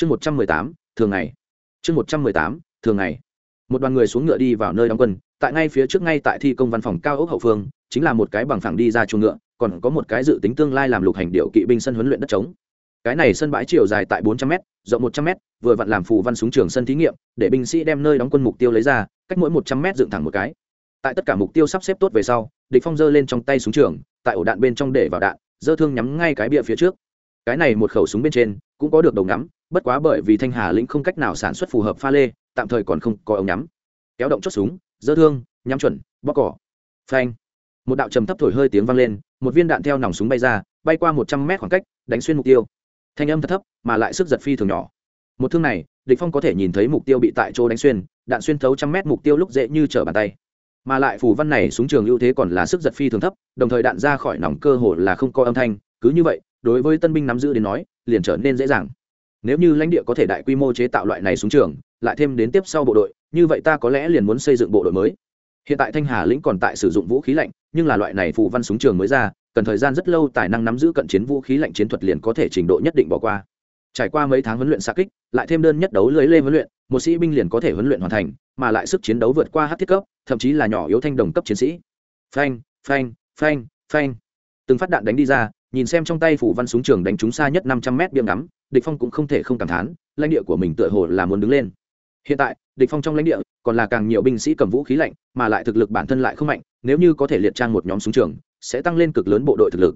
chương một trăm mười tám, thường ngày. Chương một trăm mười tám, thường ngày. Một đoàn người xuống ngựa đi vào nơi đóng quân. Tại ngay phía trước ngay tại thi công văn phòng cao ốc hậu phương, chính là một cái bằng phẳng đi ra chuồng ngựa, còn có một cái dự tính tương lai làm lục hành điệu kỵ binh sân huấn luyện đất trống. Cái này sân bãi chiều dài tại bốn trăm m rộng một trăm m vừa vặn làm phù văn súng trường sân thí nghiệm, để binh sĩ đem nơi đóng quân mục tiêu lấy ra, cách mỗi một trăm m dựng thẳng một cái. Tại tất cả mục tiêu sắp xếp tốt về sau, địch phong giơ lên trong tay súng trường, tại ổ đạn bên trong để vào đạn dơ thương nhắm ngay cái bia phía trước. Cái này một khẩu súng bên trên, cũng có được đầu ngắm bất quá bởi vì thanh hà lĩnh không cách nào sản xuất phù hợp pha lê, tạm thời còn không có ống nhắm. Kéo động chốt súng, dơ thương, nhắm chuẩn bóc cỏ. Phanh. Một đạo trầm thấp thổi hơi tiếng vang lên, một viên đạn theo nòng súng bay ra, bay qua một trăm mét khoảng cách, đánh xuyên mục tiêu. Thanh âm thật thấp, mà lại sức giật phi thường nhỏ. Một thương này, địch phong có thể nhìn thấy mục tiêu bị tại chỗ đánh xuyên, đạn xuyên thấu trăm mét mục tiêu lúc dễ như trở bàn tay. Mà lại phù văn này súng trường ưu thế còn là sức giật phi thường thấp, đồng thời đạn ra khỏi nòng cơ hồ là không có âm thanh. Cứ như vậy, đối với tân binh nắm giữ đến nói, liền trở nên dễ dàng nếu như lãnh địa có thể đại quy mô chế tạo loại này súng trường, lại thêm đến tiếp sau bộ đội, như vậy ta có lẽ liền muốn xây dựng bộ đội mới. Hiện tại thanh hà lĩnh còn tại sử dụng vũ khí lạnh, nhưng là loại này phụ văn súng trường mới ra, cần thời gian rất lâu tài năng nắm giữ cận chiến vũ khí lạnh chiến thuật liền có thể trình độ nhất định bỏ qua. Trải qua mấy tháng huấn luyện xa kích, lại thêm đơn nhất đấu lưới lê huấn luyện, một sĩ binh liền có thể huấn luyện hoàn thành, mà lại sức chiến đấu vượt qua hát thiết cấp, thậm chí là nhỏ yếu thanh đồng cấp chiến sĩ. Phanh phanh phanh phanh. Từng phát đạn đánh đi ra, nhìn xem trong tay phủ văn súng trường đánh trúng xa nhất năm trăm mét biếng ngắm địch phong cũng không thể không cảm thán, lãnh địa của mình tựa hồ là muốn đứng lên. Hiện tại, địch phong trong lãnh địa còn là càng nhiều binh sĩ cầm vũ khí lạnh, mà lại thực lực bản thân lại không mạnh, nếu như có thể liệt trang một nhóm súng trường, sẽ tăng lên cực lớn bộ đội thực lực.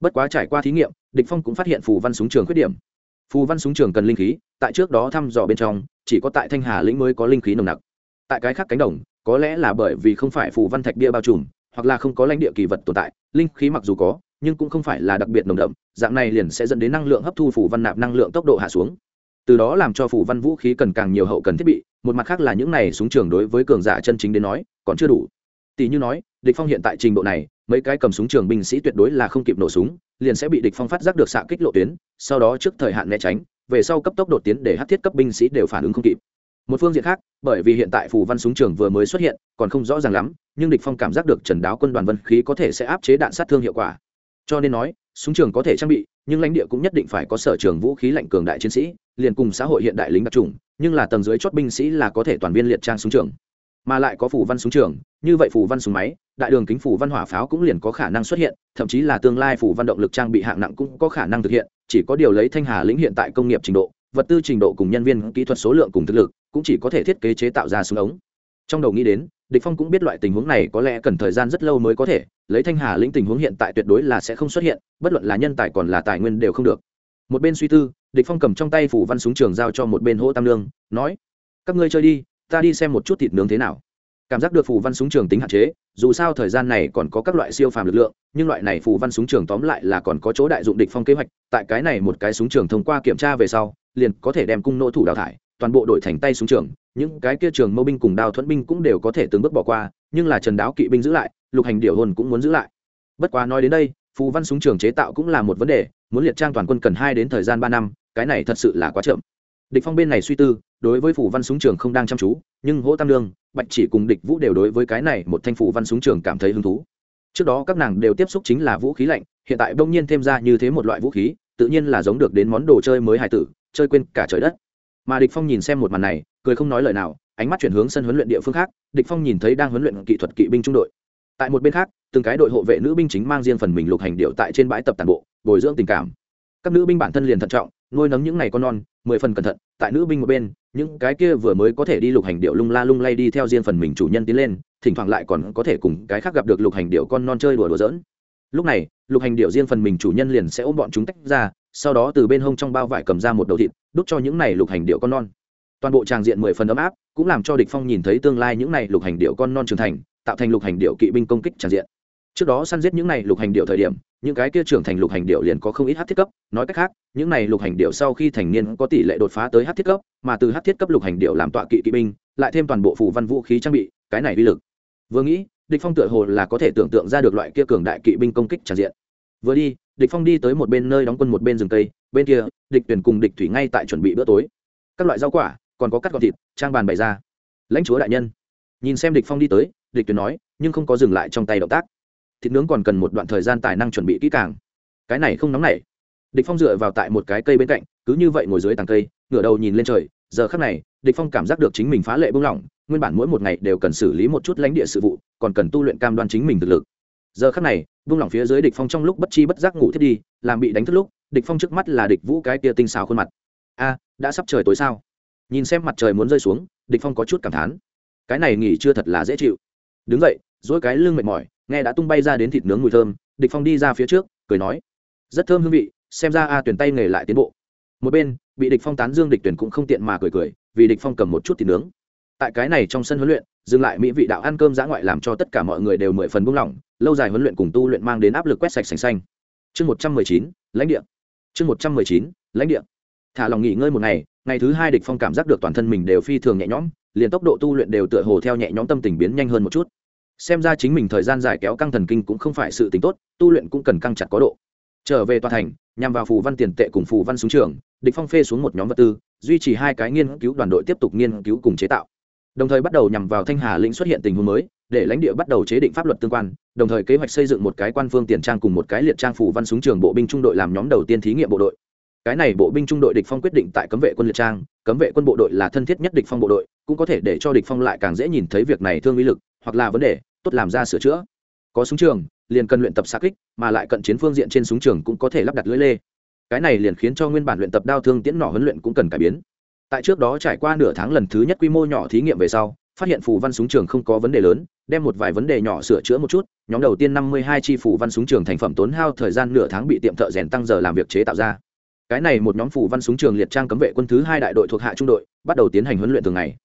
Bất quá trải qua thí nghiệm, địch phong cũng phát hiện phù văn súng trường khuyết điểm. Phù văn súng trường cần linh khí, tại trước đó thăm dò bên trong, chỉ có tại thanh hà lĩnh mới có linh khí nồng nặc. Tại cái khác cánh đồng, có lẽ là bởi vì không phải phù văn thạch bia bao trùm, hoặc là không có lãnh địa kỳ vật tồn tại, linh khí mặc dù có nhưng cũng không phải là đặc biệt nồng đậm, dạng này liền sẽ dẫn đến năng lượng hấp thu phủ văn nạp năng lượng tốc độ hạ xuống. Từ đó làm cho phủ văn vũ khí cần càng nhiều hậu cần thiết bị, một mặt khác là những này súng trường đối với cường giả chân chính đến nói, còn chưa đủ. Tỷ như nói, địch phong hiện tại trình độ này, mấy cái cầm súng trường binh sĩ tuyệt đối là không kịp nổ súng, liền sẽ bị địch phong phát giác được xạ kích lộ tuyến, sau đó trước thời hạn né tránh, về sau cấp tốc đột tiến để hắc thiết cấp binh sĩ đều phản ứng không kịp. Một phương diện khác, bởi vì hiện tại phủ văn súng trường vừa mới xuất hiện, còn không rõ ràng lắm, nhưng địch phong cảm giác được trần đáo quân đoàn vân khí có thể sẽ áp chế đạn sát thương hiệu quả cho nên nói, súng trường có thể trang bị, nhưng lãnh địa cũng nhất định phải có sở trường vũ khí lạnh cường đại chiến sĩ, liền cùng xã hội hiện đại lính đặc trùng, nhưng là tầng dưới chót binh sĩ là có thể toàn viên liệt trang súng trường. Mà lại có phủ văn súng trường, như vậy phủ văn súng máy, đại đường kính phủ văn hỏa pháo cũng liền có khả năng xuất hiện, thậm chí là tương lai phủ văn động lực trang bị hạng nặng cũng có khả năng thực hiện, chỉ có điều lấy thanh hà lĩnh hiện tại công nghiệp trình độ, vật tư trình độ cùng nhân viên kỹ thuật số lượng cùng thực lực, cũng chỉ có thể thiết kế chế tạo ra súng ống trong đầu nghĩ đến, địch phong cũng biết loại tình huống này có lẽ cần thời gian rất lâu mới có thể, lấy thanh hà lĩnh tình huống hiện tại tuyệt đối là sẽ không xuất hiện, bất luận là nhân tài còn là tài nguyên đều không được. Một bên suy tư, địch phong cầm trong tay phủ văn súng trường giao cho một bên hỗ tam lương, nói, các ngươi chơi đi, ta đi xem một chút thịt nướng thế nào. Cảm giác được phù văn súng trường tính hạn chế, dù sao thời gian này còn có các loại siêu phàm lực lượng, nhưng loại này phù văn súng trường tóm lại là còn có chỗ đại dụng địch phong kế hoạch, tại cái này một cái súng trường thông qua kiểm tra về sau, liền có thể đem cung nỗ thủ đào thải toàn bộ đội thành tay súng trường, những cái kia trường mâu binh cùng đào thuẫn binh cũng đều có thể từng bước bỏ qua, nhưng là trần đáo kỵ binh giữ lại, lục hành điệu hồn cũng muốn giữ lại. Bất quá nói đến đây, phù văn súng trường chế tạo cũng là một vấn đề, muốn liệt trang toàn quân cần hai đến thời gian ba năm, cái này thật sự là quá chậm. Địch phong bên này suy tư, đối với Phù văn súng trường không đang chăm chú, nhưng hỗ tam lương bạch chỉ cùng địch vũ đều đối với cái này một thanh Phù văn súng trường cảm thấy hứng thú. Trước đó các nàng đều tiếp xúc chính là vũ khí lạnh, hiện tại bỗng nhiên thêm ra như thế một loại vũ khí, tự nhiên là giống được đến món đồ chơi mới hài tử, chơi quên cả trời đất mà địch phong nhìn xem một màn này, cười không nói lời nào, ánh mắt chuyển hướng sân huấn luyện địa phương khác, địch phong nhìn thấy đang huấn luyện kỹ thuật kỵ binh trung đội. Tại một bên khác, từng cái đội hộ vệ nữ binh chính mang riêng phần mình lục hành điệu tại trên bãi tập tàn bộ, bồi dưỡng tình cảm. Các nữ binh bản thân liền thận trọng, nuôi nấng những ngày con non, mười phần cẩn thận, tại nữ binh một bên, những cái kia vừa mới có thể đi lục hành điệu lung la lung lay đi theo riêng phần mình chủ nhân tiến lên, thỉnh thoảng lại còn có thể cùng cái khác gặp được lục hành điệu con non chơi đùa đùa giỡn lúc này, lục hành điệu riêng phần mình chủ nhân liền sẽ ôm bọn chúng tách ra, sau đó từ bên hông trong bao vải cầm ra một đầu thịt, đút cho những này lục hành điệu con non. Toàn bộ tràng diện mười phần ấm áp, cũng làm cho địch phong nhìn thấy tương lai những này lục hành điệu con non trưởng thành, tạo thành lục hành điệu kỵ binh công kích tràng diện. Trước đó săn giết những này lục hành điệu thời điểm, những cái kia trưởng thành lục hành điệu liền có không ít hát thiết cấp, nói cách khác, những này lục hành điệu sau khi thành niên có tỷ lệ đột phá tới hát thiết cấp, mà từ hát thiết cấp lục hành điệu làm tọa kỵ kỵ binh, lại thêm toàn bộ phù văn vũ khí trang bị, cái này uy lực. Vừa nghĩ địch phong tựa hồ là có thể tưởng tượng ra được loại kia cường đại kỵ binh công kích tràn diện. Vừa đi, địch phong đi tới một bên nơi đóng quân một bên rừng tây bên kia, địch tuyển cùng địch thủy ngay tại chuẩn bị bữa tối. Các loại rau quả, còn có cắt gọt thịt, trang bàn bày ra. Lãnh chúa đại nhân. Nhìn xem địch phong đi tới, địch tuyển nói, nhưng không có dừng lại trong tay động tác. Thịt nướng còn cần một đoạn thời gian tài năng chuẩn bị kỹ càng. Cái này không nóng nảy. Địch phong dựa vào tại một cái cây bên cạnh, cứ như vậy ngồi dưới tàng cây, ngửa đầu nhìn lên trời. Giờ khắc này, địch phong cảm giác được chính mình phá lệ buông lỏng nguyên bản mỗi một ngày đều cần xử lý một chút lãnh địa sự vụ, còn cần tu luyện cam đoan chính mình thực lực. Giờ khắc này, buông lỏng phía dưới địch phong trong lúc bất chi bất giác ngủ thiết đi, làm bị đánh thức lúc, địch phong trước mắt là địch vũ cái kia tinh xảo khuôn mặt. A, đã sắp trời tối sao? Nhìn xem mặt trời muốn rơi xuống, địch phong có chút cảm thán. Cái này nghỉ chưa thật là dễ chịu. Đứng dậy dỗi cái lưng mệt mỏi, nghe đã tung bay ra đến thịt nướng mùi thơm, địch phong đi ra phía trước, cười nói. Rất thơm hương vị, xem ra a tuyển tay nghề lại tiến bộ. Một bên, bị địch phong tán dương địch tuyển cũng không tiện mà cười cười, vì địch phong cầm một chút thịt nướng tại cái này trong sân huấn luyện, dừng lại mỹ vị đạo ăn cơm giã ngoại làm cho tất cả mọi người đều mười phần buông lỏng, lâu dài huấn luyện cùng tu luyện mang đến áp lực quét sạch sành xanh. Chương một trăm mười chín, lãnh địa. Chương một trăm mười chín, lãnh địa. Thả lòng nghỉ ngơi một ngày ngày thứ hai địch phong cảm giác được toàn thân mình đều phi thường nhẹ nhõm, liền tốc độ tu luyện đều tựa hồ theo nhẹ nhõm tâm tình biến nhanh hơn một chút. Xem ra chính mình thời gian dài kéo căng thần kinh cũng không phải sự tính tốt, tu luyện cũng cần căng chặt có độ. Trở về tòa thành, nhằm vào phù văn tiền tệ cùng phù văn súng trường, địch phong phê xuống một nhóm vật tư, duy trì hai cái nghiên cứu đoàn đội tiếp tục nghiên cứu cùng chế tạo đồng thời bắt đầu nhằm vào thanh hà lĩnh xuất hiện tình huống mới, để lãnh địa bắt đầu chế định pháp luật tương quan, đồng thời kế hoạch xây dựng một cái quan phương tiền trang cùng một cái liệt trang phủ văn súng trường bộ binh trung đội làm nhóm đầu tiên thí nghiệm bộ đội. Cái này bộ binh trung đội địch phong quyết định tại cấm vệ quân liệt trang, cấm vệ quân bộ đội là thân thiết nhất địch phong bộ đội, cũng có thể để cho địch phong lại càng dễ nhìn thấy việc này thương uy lực, hoặc là vấn đề, tốt làm ra sửa chữa. Có súng trường, liền cần luyện tập xa kích, mà lại cận chiến phương diện trên súng trường cũng có thể lắp đặt lưỡi lê. Cái này liền khiến cho nguyên bản luyện tập đao thương tiễn nỏ huấn luyện cũng cần cải biến tại trước đó trải qua nửa tháng lần thứ nhất quy mô nhỏ thí nghiệm về sau, phát hiện phù văn súng trường không có vấn đề lớn, đem một vài vấn đề nhỏ sửa chữa một chút, nhóm đầu tiên năm mươi hai chi phù văn súng trường thành phẩm tốn hao thời gian nửa tháng bị tiệm thợ rèn tăng giờ làm việc chế tạo ra. Cái này một nhóm phù văn súng trường liệt trang cấm vệ quân thứ hai đại đội thuộc hạ trung đội, bắt đầu tiến hành huấn luyện thường ngày.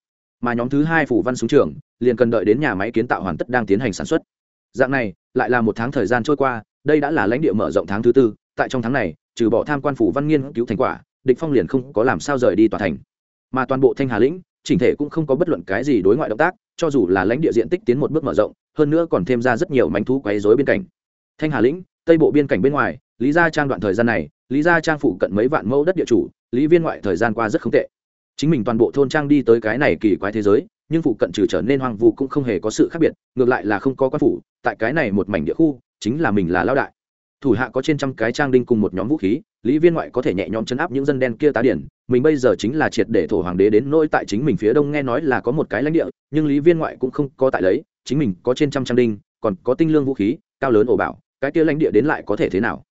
Mà nhóm thứ hai phù văn súng trường, liền cần đợi đến nhà máy kiến tạo hoàn tất đang tiến hành sản xuất. Dạng này, lại là một tháng thời gian trôi qua, đây đã là lãnh địa mở rộng tháng thứ tư, tại trong tháng này, trừ bỏ tham quan phủ văn nghiên cứu thành quả, địch phong liền không có làm sao rời đi tòa thành mà toàn bộ thanh hà lĩnh, chỉnh thể cũng không có bất luận cái gì đối ngoại động tác, cho dù là lãnh địa diện tích tiến một bước mở rộng, hơn nữa còn thêm ra rất nhiều mánh thú quấy rối bên cạnh thanh hà lĩnh, tây bộ biên cảnh bên ngoài, lý gia trang đoạn thời gian này, lý gia trang phụ cận mấy vạn mẫu đất địa chủ, lý viên ngoại thời gian qua rất không tệ. Chính mình toàn bộ thôn trang đi tới cái này kỳ quái thế giới, nhưng phụ cận trừ trở nên hoang vu cũng không hề có sự khác biệt, ngược lại là không có quan phủ, tại cái này một mảnh địa khu, chính là mình là lao đại. Thủ hạ có trên trăm cái trang đinh cùng một nhóm vũ khí lý viên ngoại có thể nhẹ nhõm chấn áp những dân đen kia tá điển, mình bây giờ chính là triệt để thổ hoàng đế đến nỗi tại chính mình phía đông nghe nói là có một cái lãnh địa, nhưng lý viên ngoại cũng không có tại lấy chính mình có trên trăm trang đinh, còn có tinh lương vũ khí, cao lớn ổ bảo, cái kia lãnh địa đến lại có thể thế nào?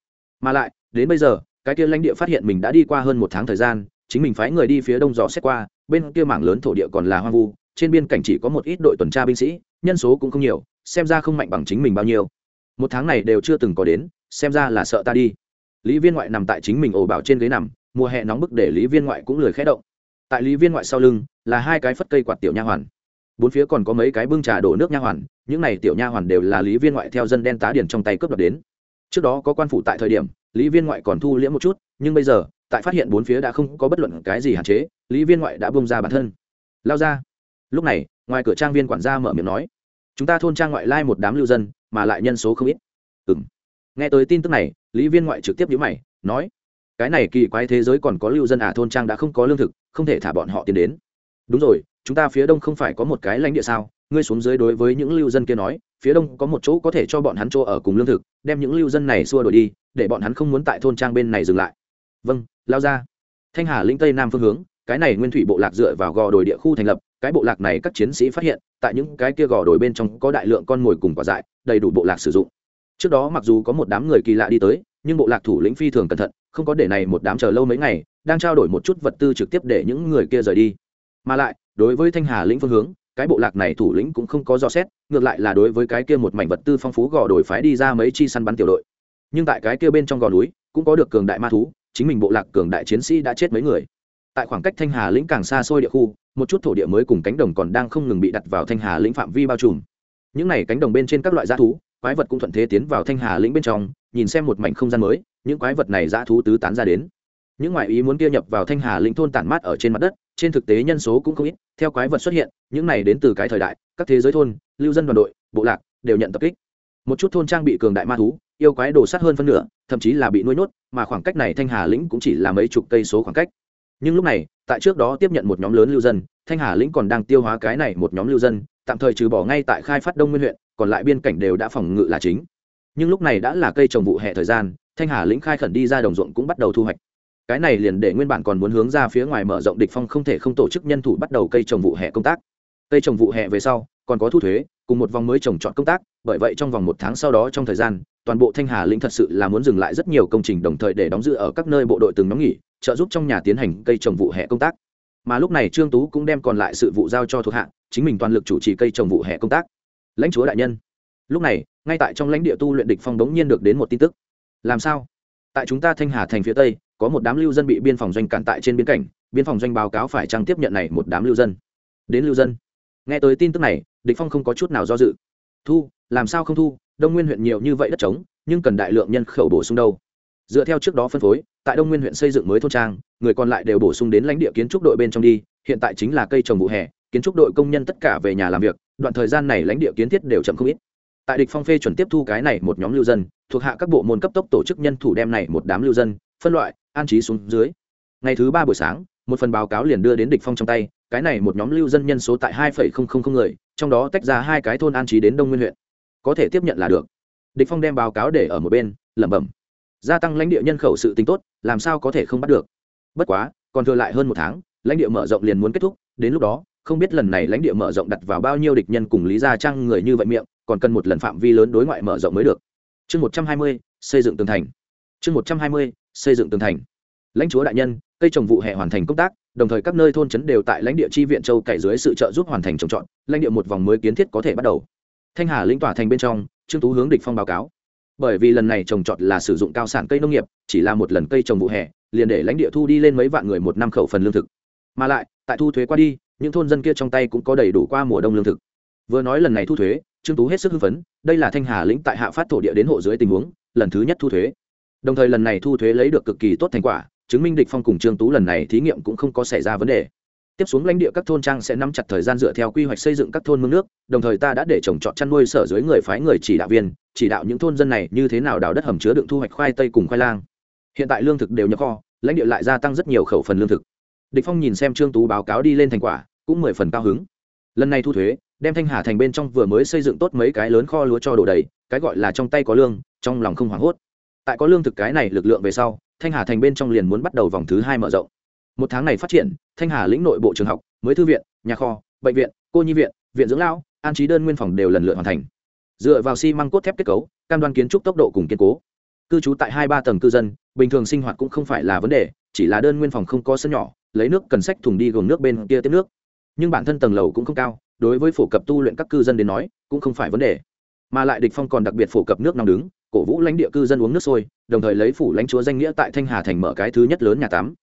Mà lại, đến bây giờ, cái kia lãnh địa phát hiện mình đã đi qua hơn một tháng thời gian, chính mình phái người đi phía đông dò xét qua, bên kia mảng lớn thổ địa còn là hoang vu, trên biên cảnh chỉ có một ít đội tuần tra binh sĩ, nhân số cũng không nhiều, xem ra không mạnh bằng chính mình bao nhiêu. Một tháng này đều chưa từng có đến, xem ra là sợ ta đi lý viên ngoại nằm tại chính mình ổ bảo trên ghế nằm, mùa hè nóng bức để lý viên ngoại cũng lười khẽ động. Tại lý viên ngoại sau lưng là hai cái phất cây quạt tiểu nha hoàn. Bốn phía còn có mấy cái bưng trà đổ nước nha hoàn, những này tiểu nha hoàn đều là lý viên ngoại theo dân đen tá điển trong tay cướp đoạt đến. Trước đó có quan phủ tại thời điểm, lý viên ngoại còn thu liễm một chút, nhưng bây giờ, tại phát hiện bốn phía đã không có bất luận cái gì hạn chế, lý viên ngoại đã bông ra bản thân. Lao ra. Lúc này, ngoài cửa trang viên quản gia mở miệng nói, chúng ta thôn trang ngoại lai một đám lưu dân, mà lại nhân số không ít. Ừ m nghe tới tin tức này lý viên ngoại trực tiếp nhữ mày, nói, cái này kỳ quái thế giới còn có lưu dân à thôn trang đã không có lương thực, không thể thả bọn họ tiến đến. Đúng rồi, chúng ta phía đông không phải có một cái lãnh địa sao? Ngươi xuống dưới đối với những lưu dân kia nói, phía đông có một chỗ có thể cho bọn hắn chỗ ở cùng lương thực, đem những lưu dân này xua đổi đi, để bọn hắn không muốn tại thôn trang bên này dừng lại. Vâng lao ra. Thanh hà linh tây nam phương hướng, cái này nguyên thủy bộ lạc dựa vào gò đồi địa khu thành lập, cái bộ lạc này các chiến sĩ phát hiện, tại những cái kia gò đồi bên trong có đại lượng con mồi cùng quả dại, đầy đủ bộ lạc sử dụng trước đó mặc dù có một đám người kỳ lạ đi tới, nhưng bộ lạc thủ lĩnh phi thường cẩn thận, không có để này một đám chờ lâu mấy ngày, đang trao đổi một chút vật tư trực tiếp để những người kia rời đi. Mà lại, đối với thanh hà lĩnh phương hướng, cái bộ lạc này thủ lĩnh cũng không có do xét, ngược lại là đối với cái kia một mảnh vật tư phong phú gò đổi phái đi ra mấy chi săn bắn tiểu đội. Nhưng tại cái kia bên trong gò núi, cũng có được cường đại ma thú, chính mình bộ lạc cường đại chiến sĩ đã chết mấy người. Tại khoảng cách thanh hà lĩnh càng xa xôi địa khu, một chút thổ địa mới cùng cánh đồng còn đang không ngừng bị đặt vào thanh hà lĩnh phạm vi bao trùm. Những này cánh đồng bên trên các loại g thú quái vật cũng thuận thế tiến vào thanh hà lĩnh bên trong, nhìn xem một mảnh không gian mới, những quái vật này dã thú tứ tán ra đến. Những ngoại ý muốn kia nhập vào thanh hà lĩnh thôn tản mát ở trên mặt đất, trên thực tế nhân số cũng không ít, theo quái vật xuất hiện, những này đến từ cái thời đại, các thế giới thôn, lưu dân đoàn đội, bộ lạc, đều nhận tập kích. Một chút thôn trang bị cường đại ma thú, yêu quái đồ sát hơn phân nửa, thậm chí là bị nuôi nhốt, mà khoảng cách này thanh hà lĩnh cũng chỉ là mấy chục cây số khoảng cách. Nhưng lúc này, tại trước đó tiếp nhận một nhóm lớn lưu dân, thanh hà lĩnh còn đang tiêu hóa cái này một nhóm lưu dân, tạm thời trừ bỏ ngay tại khai phát đông nguyên huyện còn lại biên cảnh đều đã phòng ngự là chính. Nhưng lúc này đã là cây trồng vụ hè thời gian, thanh hà lĩnh khai khẩn đi ra đồng ruộng cũng bắt đầu thu hoạch. Cái này liền để nguyên bản còn muốn hướng ra phía ngoài mở rộng địch phong không thể không tổ chức nhân thủ bắt đầu cây trồng vụ hè công tác. Cây trồng vụ hè về sau, còn có thu thuế, cùng một vòng mới trồng trọt công tác, bởi vậy trong vòng một tháng sau đó trong thời gian, toàn bộ thanh hà lĩnh thật sự là muốn dừng lại rất nhiều công trình đồng thời để đóng giữ ở các nơi bộ đội từng đóng nghỉ, trợ giúp trong nhà tiến hành cây trồng vụ hè công tác. Mà lúc này trương tú cũng đem còn lại sự vụ giao cho thuộc hạ, chính mình toàn lực chủ trì cây trồng vụ hè công tác lãnh chúa đại nhân. Lúc này, ngay tại trong lãnh địa tu luyện địch phong đống nhiên được đến một tin tức. Làm sao? Tại chúng ta thanh hà thành phía tây, có một đám lưu dân bị biên phòng doanh cản tại trên biên cảnh, biên phòng doanh báo cáo phải trang tiếp nhận này một đám lưu dân? Đến lưu dân. Nghe tới tin tức này, địch phong không có chút nào do dự. Thu, làm sao không thu? Đông nguyên huyện nhiều như vậy đất trống, nhưng cần đại lượng nhân khẩu bổ sung đâu? Dựa theo trước đó phân phối, tại đông nguyên huyện xây dựng mới thôn trang, người còn lại đều bổ sung đến lãnh địa kiến trúc đội bên trong đi, hiện tại chính là cây trồng vụ hè kiến trúc đội công nhân tất cả về nhà làm việc đoạn thời gian này lãnh địa kiến thiết đều chậm không ít. Tại địch phong phê chuẩn tiếp thu cái này một nhóm lưu dân thuộc hạ các bộ môn cấp tốc tổ chức nhân thủ đem này một đám lưu dân phân loại an trí xuống dưới. Ngày thứ ba buổi sáng một phần báo cáo liền đưa đến địch phong trong tay cái này một nhóm lưu dân nhân số tại 2,000 người trong đó tách ra hai cái thôn an trí đến đông nguyên huyện. Có thể tiếp nhận là được. Địch phong đem báo cáo để ở một bên lẩm bẩm. Gia tăng lãnh địa nhân khẩu sự tính tốt làm sao có thể không bắt được? Bất quá còn thừa lại hơn một tháng lãnh địa mở rộng liền muốn kết thúc đến lúc đó không biết lần này lãnh địa mở rộng đặt vào bao nhiêu địch nhân cùng lý gia trang người như vậy miệng, còn cần một lần phạm vi lớn đối ngoại mở rộng mới được. Chương một trăm hai mươi, xây dựng tường thành. Chương một trăm hai mươi, xây dựng tường thành. Lãnh chúa đại nhân, cây trồng vụ hè hoàn thành công tác, đồng thời các nơi thôn trấn đều tại lãnh địa chi viện châu cày dưới sự trợ giúp hoàn thành trồng trọt, lãnh địa một vòng mới kiến thiết có thể bắt đầu. Thanh hà lĩnh tỏa thành bên trong, trương tú hướng địch phong báo cáo. Bởi vì lần này trồng trọt là sử dụng cao sản cây nông nghiệp, chỉ là một lần cây trồng vụ hè, liền để lãnh địa thu đi lên mấy vạn người một năm khẩu phần lương thực. Mà lại, tại thu thuế qua đi những thôn dân kia trong tay cũng có đầy đủ qua mùa đông lương thực. Vừa nói lần này thu thuế, trương tú hết sức hưng phấn, đây là thanh hà lĩnh tại hạ phát thổ địa đến hộ dưới tình huống, lần thứ nhất thu thuế. Đồng thời lần này thu thuế lấy được cực kỳ tốt thành quả, chứng minh địch phong cùng trương tú lần này thí nghiệm cũng không có xảy ra vấn đề. Tiếp xuống lãnh địa các thôn trang sẽ nắm chặt thời gian dựa theo quy hoạch xây dựng các thôn mương nước, đồng thời ta đã để trồng trọt chăn nuôi sở dưới người phái người chỉ đạo viên, chỉ đạo những thôn dân này như thế nào đào đất hầm chứa đựng thu hoạch khoai tây cùng khoai lang. Hiện tại lương thực đều nhập kho, lãnh địa lại gia tăng rất nhiều khẩu phần lương thực địch phong nhìn xem trương tú báo cáo đi lên thành quả, cũng mười phần cao hứng. Lần này thu thuế, đem thanh hà thành bên trong vừa mới xây dựng tốt mấy cái lớn kho lúa cho đổ đầy, cái gọi là trong tay có lương, trong lòng không hoảng hốt. Tại có lương thực cái này lực lượng về sau, thanh hà thành bên trong liền muốn bắt đầu vòng thứ hai mở rộng. Một tháng này phát triển, thanh hà lĩnh nội bộ trường học, mới thư viện, nhà kho, bệnh viện, cô nhi viện viện dưỡng lao, an trí đơn nguyên phòng đều lần lượt hoàn thành. Dựa vào xi măng cốt thép kết cấu, cam đoan kiến trúc tốc độ cùng kiên cố. Cư trú tại hai ba tầng cư dân, bình thường sinh hoạt cũng không phải là vấn đề, chỉ là đơn nguyên phòng không có sân nhỏ lấy nước cần sách thùng đi gồm nước bên kia tiếp nước. Nhưng bản thân tầng lầu cũng không cao, đối với phổ cập tu luyện các cư dân đến nói, cũng không phải vấn đề. Mà lại địch phong còn đặc biệt phổ cập nước nóng đứng, cổ vũ lãnh địa cư dân uống nước sôi, đồng thời lấy phủ lãnh chúa danh nghĩa tại thanh hà thành mở cái thứ nhất lớn nhà tắm.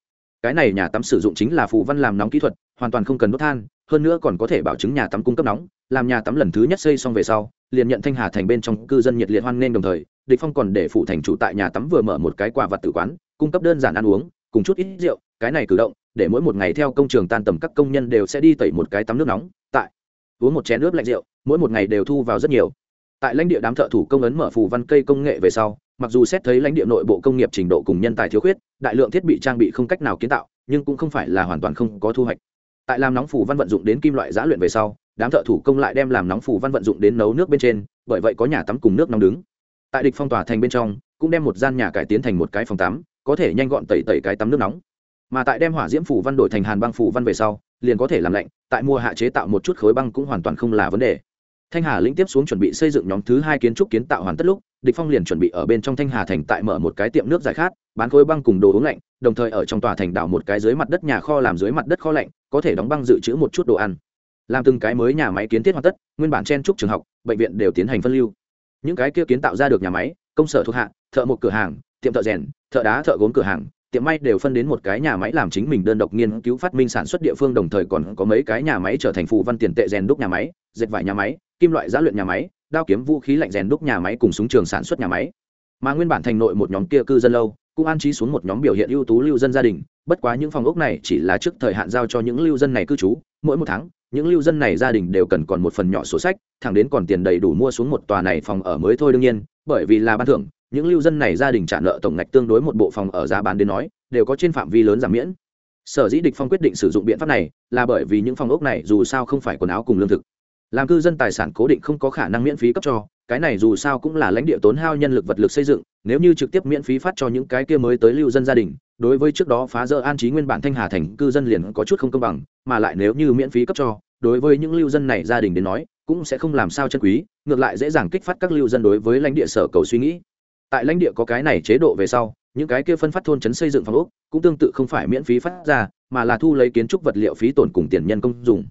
Cái này nhà tắm sử dụng chính là phù văn làm nóng kỹ thuật, hoàn toàn không cần đốt than, hơn nữa còn có thể bảo chứng nhà tắm cung cấp nóng, làm nhà tắm lần thứ nhất xây xong về sau, liền nhận thanh hà thành bên trong cư dân nhiệt liệt hoan nghênh đồng thời, địch phong còn để phụ thành chủ tại nhà tắm vừa mở một cái quà vật tử quán, cung cấp đơn giản ăn uống, cùng chút ít rượu, cái này cử động để mỗi một ngày theo công trường tan tầm các công nhân đều sẽ đi tẩy một cái tắm nước nóng, tại, uống một chén nước lạnh rượu, mỗi một ngày đều thu vào rất nhiều. Tại lãnh địa đám thợ thủ công ấn mở phù văn cây công nghệ về sau, mặc dù xét thấy lãnh địa nội bộ công nghiệp trình độ cùng nhân tài thiếu khuyết, đại lượng thiết bị trang bị không cách nào kiến tạo, nhưng cũng không phải là hoàn toàn không có thu hoạch. Tại làm nóng phù văn vận dụng đến kim loại giã luyện về sau, đám thợ thủ công lại đem làm nóng phù văn vận dụng đến nấu nước bên trên, bởi vậy có nhà tắm cùng nước nóng đứng. Tại địch phong tỏa thành bên trong, cũng đem một gian nhà cải tiến thành một cái phòng tắm, có thể nhanh gọn tẩy tẩy cái tắm nước nóng mà tại đem hỏa diễm phủ văn đổi thành hàn băng phủ văn về sau, liền có thể làm lạnh, tại mùa hạ chế tạo một chút khối băng cũng hoàn toàn không là vấn đề. Thanh hà lĩnh tiếp xuống chuẩn bị xây dựng nhóm thứ hai kiến trúc kiến tạo hoàn tất lúc, địch phong liền chuẩn bị ở bên trong thanh hà thành tại mở một cái tiệm nước giải khát, bán khối băng cùng đồ uống lạnh, đồng thời ở trong tòa thành đảo một cái dưới mặt đất nhà kho làm dưới mặt đất kho lạnh, có thể đóng băng dự trữ một chút đồ ăn. Làm từng cái mới nhà máy kiến thiết hoàn tất, nguyên bản chen trúc trường học, bệnh viện đều tiến hành phân lưu. Những cái kia kiến tạo ra được nhà máy, công sở thuộc hạ, thợ một cửa hàng, tiệm thợ rèn, thợ đá thợ gốm cửa hàng tiệm may đều phân đến một cái nhà máy làm chính mình đơn độc nghiên cứu phát minh sản xuất địa phương, đồng thời còn có mấy cái nhà máy trở thành phụ văn tiền tệ rèn đúc nhà máy, dệt vải nhà máy, kim loại giá luyện nhà máy, đao kiếm vũ khí lạnh rèn đúc nhà máy cùng súng trường sản xuất nhà máy. Mà nguyên bản thành nội một nhóm kia cư dân lâu, cũng an trí xuống một nhóm biểu hiện ưu tú lưu dân gia đình, bất quá những phòng ốc này chỉ là trước thời hạn giao cho những lưu dân này cư trú, mỗi một tháng, những lưu dân này gia đình đều cần còn một phần nhỏ sổ sách, thẳng đến còn tiền đầy đủ mua xuống một tòa này phòng ở mới thôi đương nhiên, bởi vì là ban thưởng những lưu dân này gia đình trả nợ tổng ngạch tương đối một bộ phòng ở giá bán đến nói, đều có trên phạm vi lớn giảm miễn. Sở dĩ địch phong quyết định sử dụng biện pháp này là bởi vì những phòng ốc này dù sao không phải quần áo cùng lương thực. Làm cư dân tài sản cố định không có khả năng miễn phí cấp cho, cái này dù sao cũng là lãnh địa tốn hao nhân lực vật lực xây dựng, nếu như trực tiếp miễn phí phát cho những cái kia mới tới lưu dân gia đình, đối với trước đó phá dỡ an trí nguyên bản thanh hà thành cư dân liền có chút không công bằng, mà lại nếu như miễn phí cấp cho, đối với những lưu dân này gia đình đến nói, cũng sẽ không làm sao chân quý, ngược lại dễ dàng kích phát các lưu dân đối với lãnh địa sở cầu suy nghĩ tại lãnh địa có cái này chế độ về sau, những cái kia phân phát thôn trấn xây dựng phòng ốc cũng tương tự không phải miễn phí phát ra, mà là thu lấy kiến trúc vật liệu phí tổn cùng tiền nhân công dùng.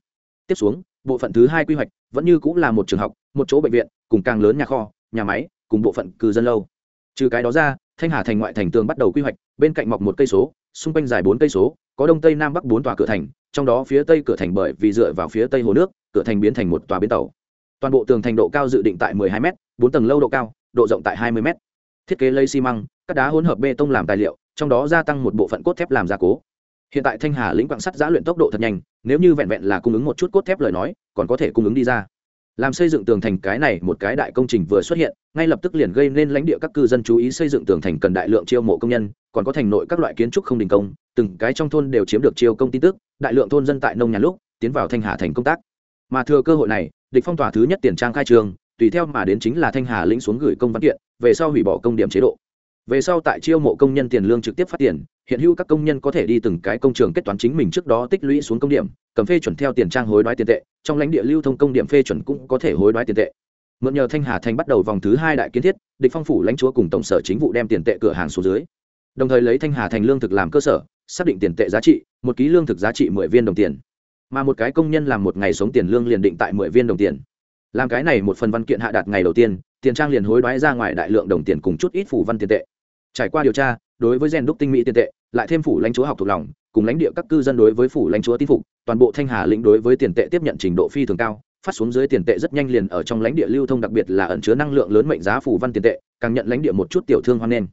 Tiếp xuống, bộ phận thứ hai quy hoạch vẫn như cũng là một trường học, một chỗ bệnh viện, cùng càng lớn nhà kho, nhà máy, cùng bộ phận cư dân lâu. Trừ cái đó ra, thanh hà thành ngoại thành tường bắt đầu quy hoạch, bên cạnh mọc một cây số, xung quanh dài bốn cây số, có đông tây nam bắc bốn tòa cửa thành, trong đó phía tây cửa thành bởi vì dựa vào phía tây hồ nước, cửa thành biến thành một tòa bến tàu. Toàn bộ tường thành độ cao dự định tại 12 m bốn tầng lâu độ cao, độ rộng tại 20 m thiết kế lấy xi măng các đá hỗn hợp bê tông làm tài liệu, trong đó gia tăng một bộ phận cốt thép làm gia cố. Hiện tại thanh hà lĩnh quạng sắt giã luyện tốc độ thật nhanh, nếu như vẹn vẹn là cung ứng một chút cốt thép lời nói, còn có thể cung ứng đi ra. Làm xây dựng tường thành cái này một cái đại công trình vừa xuất hiện, ngay lập tức liền gây nên lãnh địa các cư dân chú ý xây dựng tường thành cần đại lượng chiêu mộ công nhân, còn có thành nội các loại kiến trúc không đình công, từng cái trong thôn đều chiếm được chiêu công tin tức, đại lượng thôn dân tại nông nhà lúc, tiến vào thanh hà thành công tác. Mà thừa cơ hội này, địch phong tỏa thứ nhất tiền trang khai trường tùy theo mà đến chính là thanh hà lĩnh xuống gửi công văn kiện, về sau hủy bỏ công điểm chế độ. Về sau tại chiêu mộ công nhân tiền lương trực tiếp phát tiền, hiện hữu các công nhân có thể đi từng cái công trường kết toán chính mình trước đó tích lũy xuống công điểm, cầm phê chuẩn theo tiền trang hối đoái tiền tệ, trong lãnh địa lưu thông công điểm phê chuẩn cũng có thể hối đoái tiền tệ. Mượn nhờ thanh hà thành bắt đầu vòng thứ hai đại kiến thiết, địch phong phủ lãnh chúa cùng tổng sở chính vụ đem tiền tệ cửa hàng xuống dưới. Đồng thời lấy thanh hà thành lương thực làm cơ sở, xác định tiền tệ giá trị, một ký lương thực giá trị mười viên đồng tiền. Mà một cái công nhân làm một ngày sống tiền lương liền định tại mười viên đồng tiền làm cái này một phần văn kiện hạ đạt ngày đầu tiên, tiền trang liền hối đoái ra ngoài đại lượng đồng tiền cùng chút ít phủ văn tiền tệ. Trải qua điều tra, đối với rèn đúc tinh mỹ tiền tệ, lại thêm phủ lãnh chúa học thuộc lòng, cùng lãnh địa các cư dân đối với phủ lãnh chúa tin phục, toàn bộ thanh hà lĩnh đối với tiền tệ tiếp nhận trình độ phi thường cao, phát xuống dưới tiền tệ rất nhanh liền ở trong lãnh địa lưu thông đặc biệt là ẩn chứa năng lượng lớn mệnh giá phủ văn tiền tệ, càng nhận lãnh địa một chút tiểu thương hoan nghênh.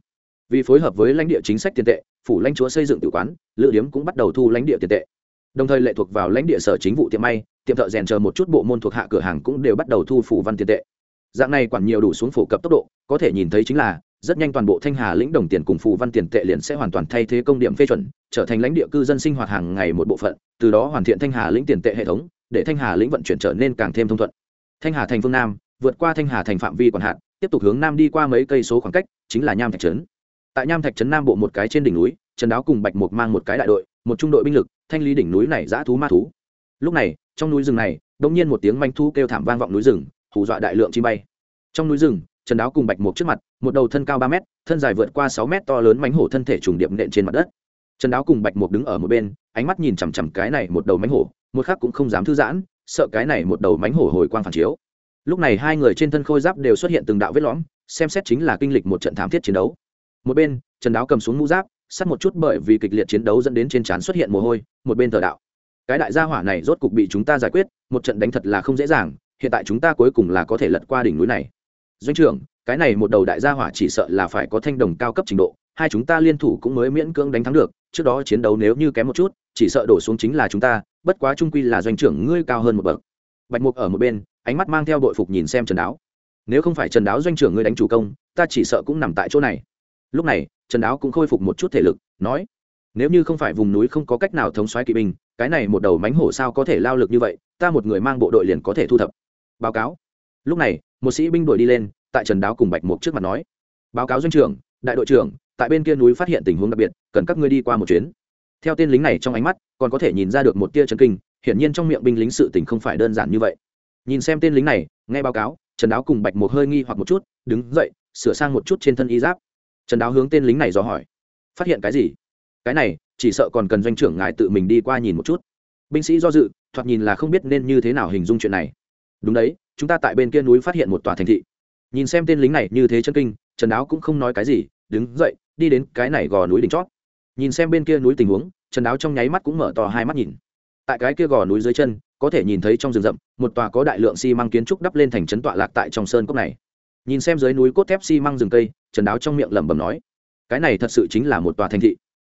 Vì phối hợp với lãnh địa chính sách tiền tệ, phủ lãnh chúa xây dựng tự quán, lữ điếm cũng bắt đầu thu lãnh địa tiền tệ. Đồng thời lệ thuộc vào lãnh địa sở chính vụ tiệm may tiệm thợ rèn chờ một chút bộ môn thuộc hạ cửa hàng cũng đều bắt đầu thu phủ văn tiền tệ. Dạng này quản nhiều đủ xuống phổ cập tốc độ có thể nhìn thấy chính là rất nhanh toàn bộ thanh hà lĩnh đồng tiền cùng phù văn tiền tệ liền sẽ hoàn toàn thay thế công điểm phê chuẩn trở thành lãnh địa cư dân sinh hoạt hàng ngày một bộ phận từ đó hoàn thiện thanh hà lĩnh tiền tệ hệ thống để thanh hà lĩnh vận chuyển trở nên càng thêm thông thuận. Thanh hà thành phương nam vượt qua thanh hà thành phạm vi quản hạn, tiếp tục hướng nam đi qua mấy cây số khoảng cách chính là nham thạch trấn. Tại nham thạch trấn nam bộ một cái trên đỉnh núi trần đáo cùng bạch mục mang một cái đại đội một trung đội binh lực thanh lý đỉnh núi này giã thú ma thú lúc này, trong núi rừng này đông nhiên một tiếng manh thu kêu thảm vang vọng núi rừng, hù dọa đại lượng chim bay. Trong núi rừng, trần đáo cùng bạch mục trước mặt, một đầu thân cao ba mét, thân dài vượt qua sáu mét to lớn mánh hổ thân thể trùng điệp nện trên mặt đất. Trần đáo cùng bạch mục đứng ở một bên, ánh mắt nhìn chằm chằm cái này một đầu mánh hổ, một khác cũng không dám thư giãn, sợ cái này một đầu mánh hổ hồi quang phản chiếu. Lúc này hai người trên thân khôi giáp đều xuất hiện từng đạo vết lõm, xem xét chính là kinh lịch một trận thảm thiết chiến đấu. Một bên, trần đáo cầm xuống mũ giáp, sắt một chút bởi vì kịch liệt chiến đấu dẫn đến trên trán xuất hiện mồ hôi, một bên thờ đạo cái đại gia hỏa này rốt cục bị chúng ta giải quyết, một trận đánh thật là không dễ dàng, hiện tại chúng ta cuối cùng là có thể lật qua đỉnh núi này. Doanh trưởng, cái này một đầu đại gia hỏa chỉ sợ là phải có thanh đồng cao cấp trình độ, hai chúng ta liên thủ cũng mới miễn cưỡng đánh thắng được, trước đó chiến đấu nếu như kém một chút, chỉ sợ đổ xuống chính là chúng ta, bất quá trung quy là doanh trưởng ngươi cao hơn một bậc. Bạch mục ở một bên, ánh mắt mang theo đội phục nhìn xem trần đáo. Nếu không phải trần đáo doanh trưởng ngươi đánh chủ công, ta chỉ sợ cũng nằm tại chỗ này. Lúc này, trần đáo cũng khôi phục một chút thể lực, nói, nếu như không phải vùng núi không có cách nào thống xoáy kỵ binh cái này một đầu mánh hổ sao có thể lao lực như vậy, ta một người mang bộ đội liền có thể thu thập. Báo cáo. Lúc này, một sĩ binh đuổi đi lên, tại trần đáo cùng bạch mục trước mặt nói. Báo cáo doanh trưởng, đại đội trưởng, tại bên kia núi phát hiện tình huống đặc biệt, cần các ngươi đi qua một chuyến. Theo tên lính này trong ánh mắt, còn có thể nhìn ra được một tia trần kinh, hiển nhiên trong miệng binh lính sự tình không phải đơn giản như vậy. Nhìn xem tên lính này, nghe báo cáo, trần đáo cùng bạch mục hơi nghi hoặc một chút, đứng dậy, sửa sang một chút trên thân y giáp. Trần đáo hướng tên lính này dò hỏi. Phát hiện cái gì? Cái này chỉ sợ còn cần doanh trưởng ngài tự mình đi qua nhìn một chút. Binh sĩ do dự, thoạt nhìn là không biết nên như thế nào hình dung chuyện này. Đúng đấy, chúng ta tại bên kia núi phát hiện một tòa thành thị. Nhìn xem tên lính này như thế chân kinh, trần đáo cũng không nói cái gì, đứng dậy, đi đến cái này gò núi đỉnh chót. Nhìn xem bên kia núi tình huống, trần đáo trong nháy mắt cũng mở to hai mắt nhìn. Tại cái kia gò núi dưới chân, có thể nhìn thấy trong rừng rậm, một tòa có đại lượng xi măng kiến trúc đắp lên thành trấn tọa lạc tại trong sơn cốc này. Nhìn xem dưới núi cốt thép xi măng rừng cây, trần đáo trong miệng lẩm bẩm nói, cái này thật sự chính là một tòa thành thị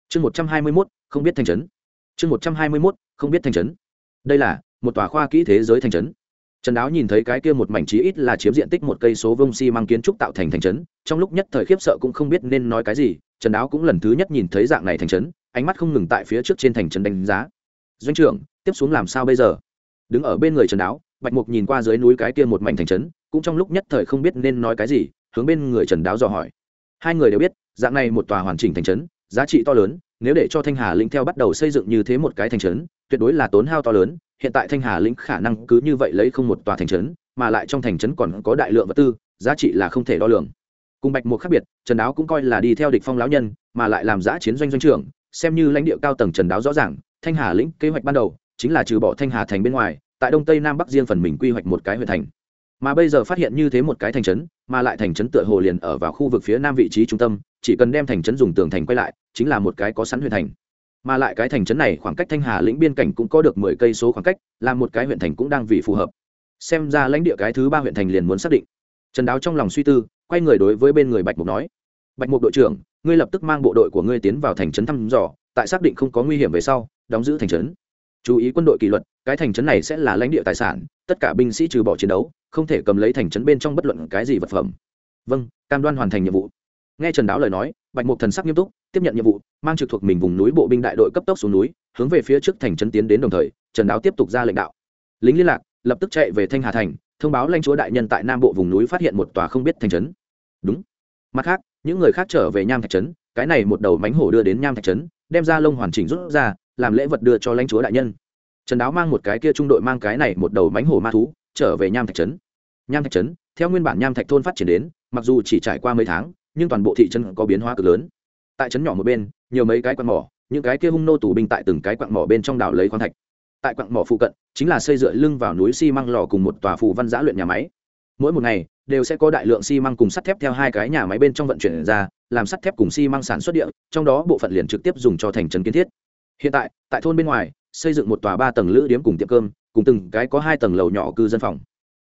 chương một trăm hai mươi mốt, không biết thành trấn. Chương một trăm hai mươi mốt, không biết thành trấn. Đây là một tòa khoa kỹ thế giới thành trấn. Trần đáo nhìn thấy cái kia một mảnh trí ít là chiếm diện tích một cây số vông xi、si、măng kiến trúc tạo thành thành trấn, trong lúc nhất thời khiếp sợ cũng không biết nên nói cái gì, trần đáo cũng lần thứ nhất nhìn thấy dạng này thành trấn, ánh mắt không ngừng tại phía trước trên thành trấn đánh giá. Doanh trưởng, tiếp xuống làm sao bây giờ? Đứng ở bên người trần đáo, bạch mục nhìn qua dưới núi cái kia một mảnh thành trấn, cũng trong lúc nhất thời không biết nên nói cái gì, hướng bên người trần đáo dò hỏi. Hai người đều biết, dạng này một tòa hoàn chỉnh thành trấn giá trị to lớn, nếu để cho thanh hà lĩnh theo bắt đầu xây dựng như thế một cái thành trấn, tuyệt đối là tốn hao to lớn, hiện tại thanh hà lĩnh khả năng cứ như vậy lấy không một tòa thành trấn, mà lại trong thành trấn còn có đại lượng vật tư, giá trị là không thể đo lường. Cùng bạch một khác biệt, trần đáo cũng coi là đi theo địch phong lão nhân, mà lại làm giã chiến doanh doanh trưởng, xem như lãnh địa cao tầng trần đáo rõ ràng, thanh hà lĩnh kế hoạch ban đầu chính là trừ bỏ thanh hà thành bên ngoài, tại đông tây nam bắc riêng phần mình quy hoạch một cái huyện thành. Mà bây giờ phát hiện như thế một cái thành trấn, mà lại thành trấn tựa hồ liền ở vào khu vực phía nam vị trí trung tâm, chỉ cần đem thành trấn dùng tường thành quay lại chính là một cái có sẵn huyện thành. Mà lại cái thành trấn này khoảng cách thanh hà lĩnh biên cảnh cũng có được mười cây số khoảng cách, là một cái huyện thành cũng đang vì phù hợp. Xem ra lãnh địa cái thứ ba huyện thành liền muốn xác định. Trần đáo trong lòng suy tư, quay người đối với bên người bạch mục nói, bạch mục đội trưởng, ngươi lập tức mang bộ đội của ngươi tiến vào thành trấn thăm dò, tại xác định không có nguy hiểm về sau, đóng giữ thành trấn. Chú ý quân đội kỷ luật, cái thành trấn này sẽ là lãnh địa tài sản, tất cả binh sĩ trừ bỏ chiến đấu, không thể cầm lấy thành trấn bên trong bất luận cái gì vật phẩm. Vâng cam đoan hoàn thành nhiệm vụ. Nghe trần đáo lời nói, bạch mục thần sắc nghiêm túc tiếp nhận nhiệm vụ, mang trực thuộc mình vùng núi bộ binh đại đội cấp tốc xuống núi, hướng về phía trước thành trấn tiến đến đồng thời, trần đáo tiếp tục ra lệnh đạo. Lính liên lạc, lập tức chạy về thanh hà thành, thông báo lãnh chúa đại nhân tại nam bộ vùng núi phát hiện một tòa không biết thành trấn. Đúng. Mặt khác, những người khác trở về nham thạch trấn, cái này một đầu mánh hổ đưa đến nham thạch trấn, đem ra lông hoàn chỉnh rút ra, làm lễ vật đưa cho lãnh chúa đại nhân. Trần đáo mang một cái kia trung đội mang cái này một đầu mánh hổ ma thú, trở về nham thạch trấn. Nham thạch trấn, theo nguyên bản nham thạch thôn phát triển đến, mặc dù chỉ trải qua mấy tháng, nhưng toàn bộ thị trấn có biến hóa cực lớn tại trấn nhỏ một bên, nhiều mấy cái quặng mỏ, những cái kia hung nô tù binh tại từng cái quặng mỏ bên trong đảo lấy khoáng thạch. Tại quặng mỏ phụ cận, chính là xây dựa lưng vào núi xi măng lò cùng một tòa phù văn giã luyện nhà máy. Mỗi một ngày, đều sẽ có đại lượng xi măng cùng sắt thép theo hai cái nhà máy bên trong vận chuyển ra, làm sắt thép cùng xi măng sản xuất địa, trong đó bộ phận liền trực tiếp dùng cho thành trấn kiến thiết. Hiện tại tại thôn bên ngoài, xây dựng một tòa ba tầng lữ điếm cùng tiệm cơm, cùng từng cái có hai tầng lầu nhỏ cư dân phòng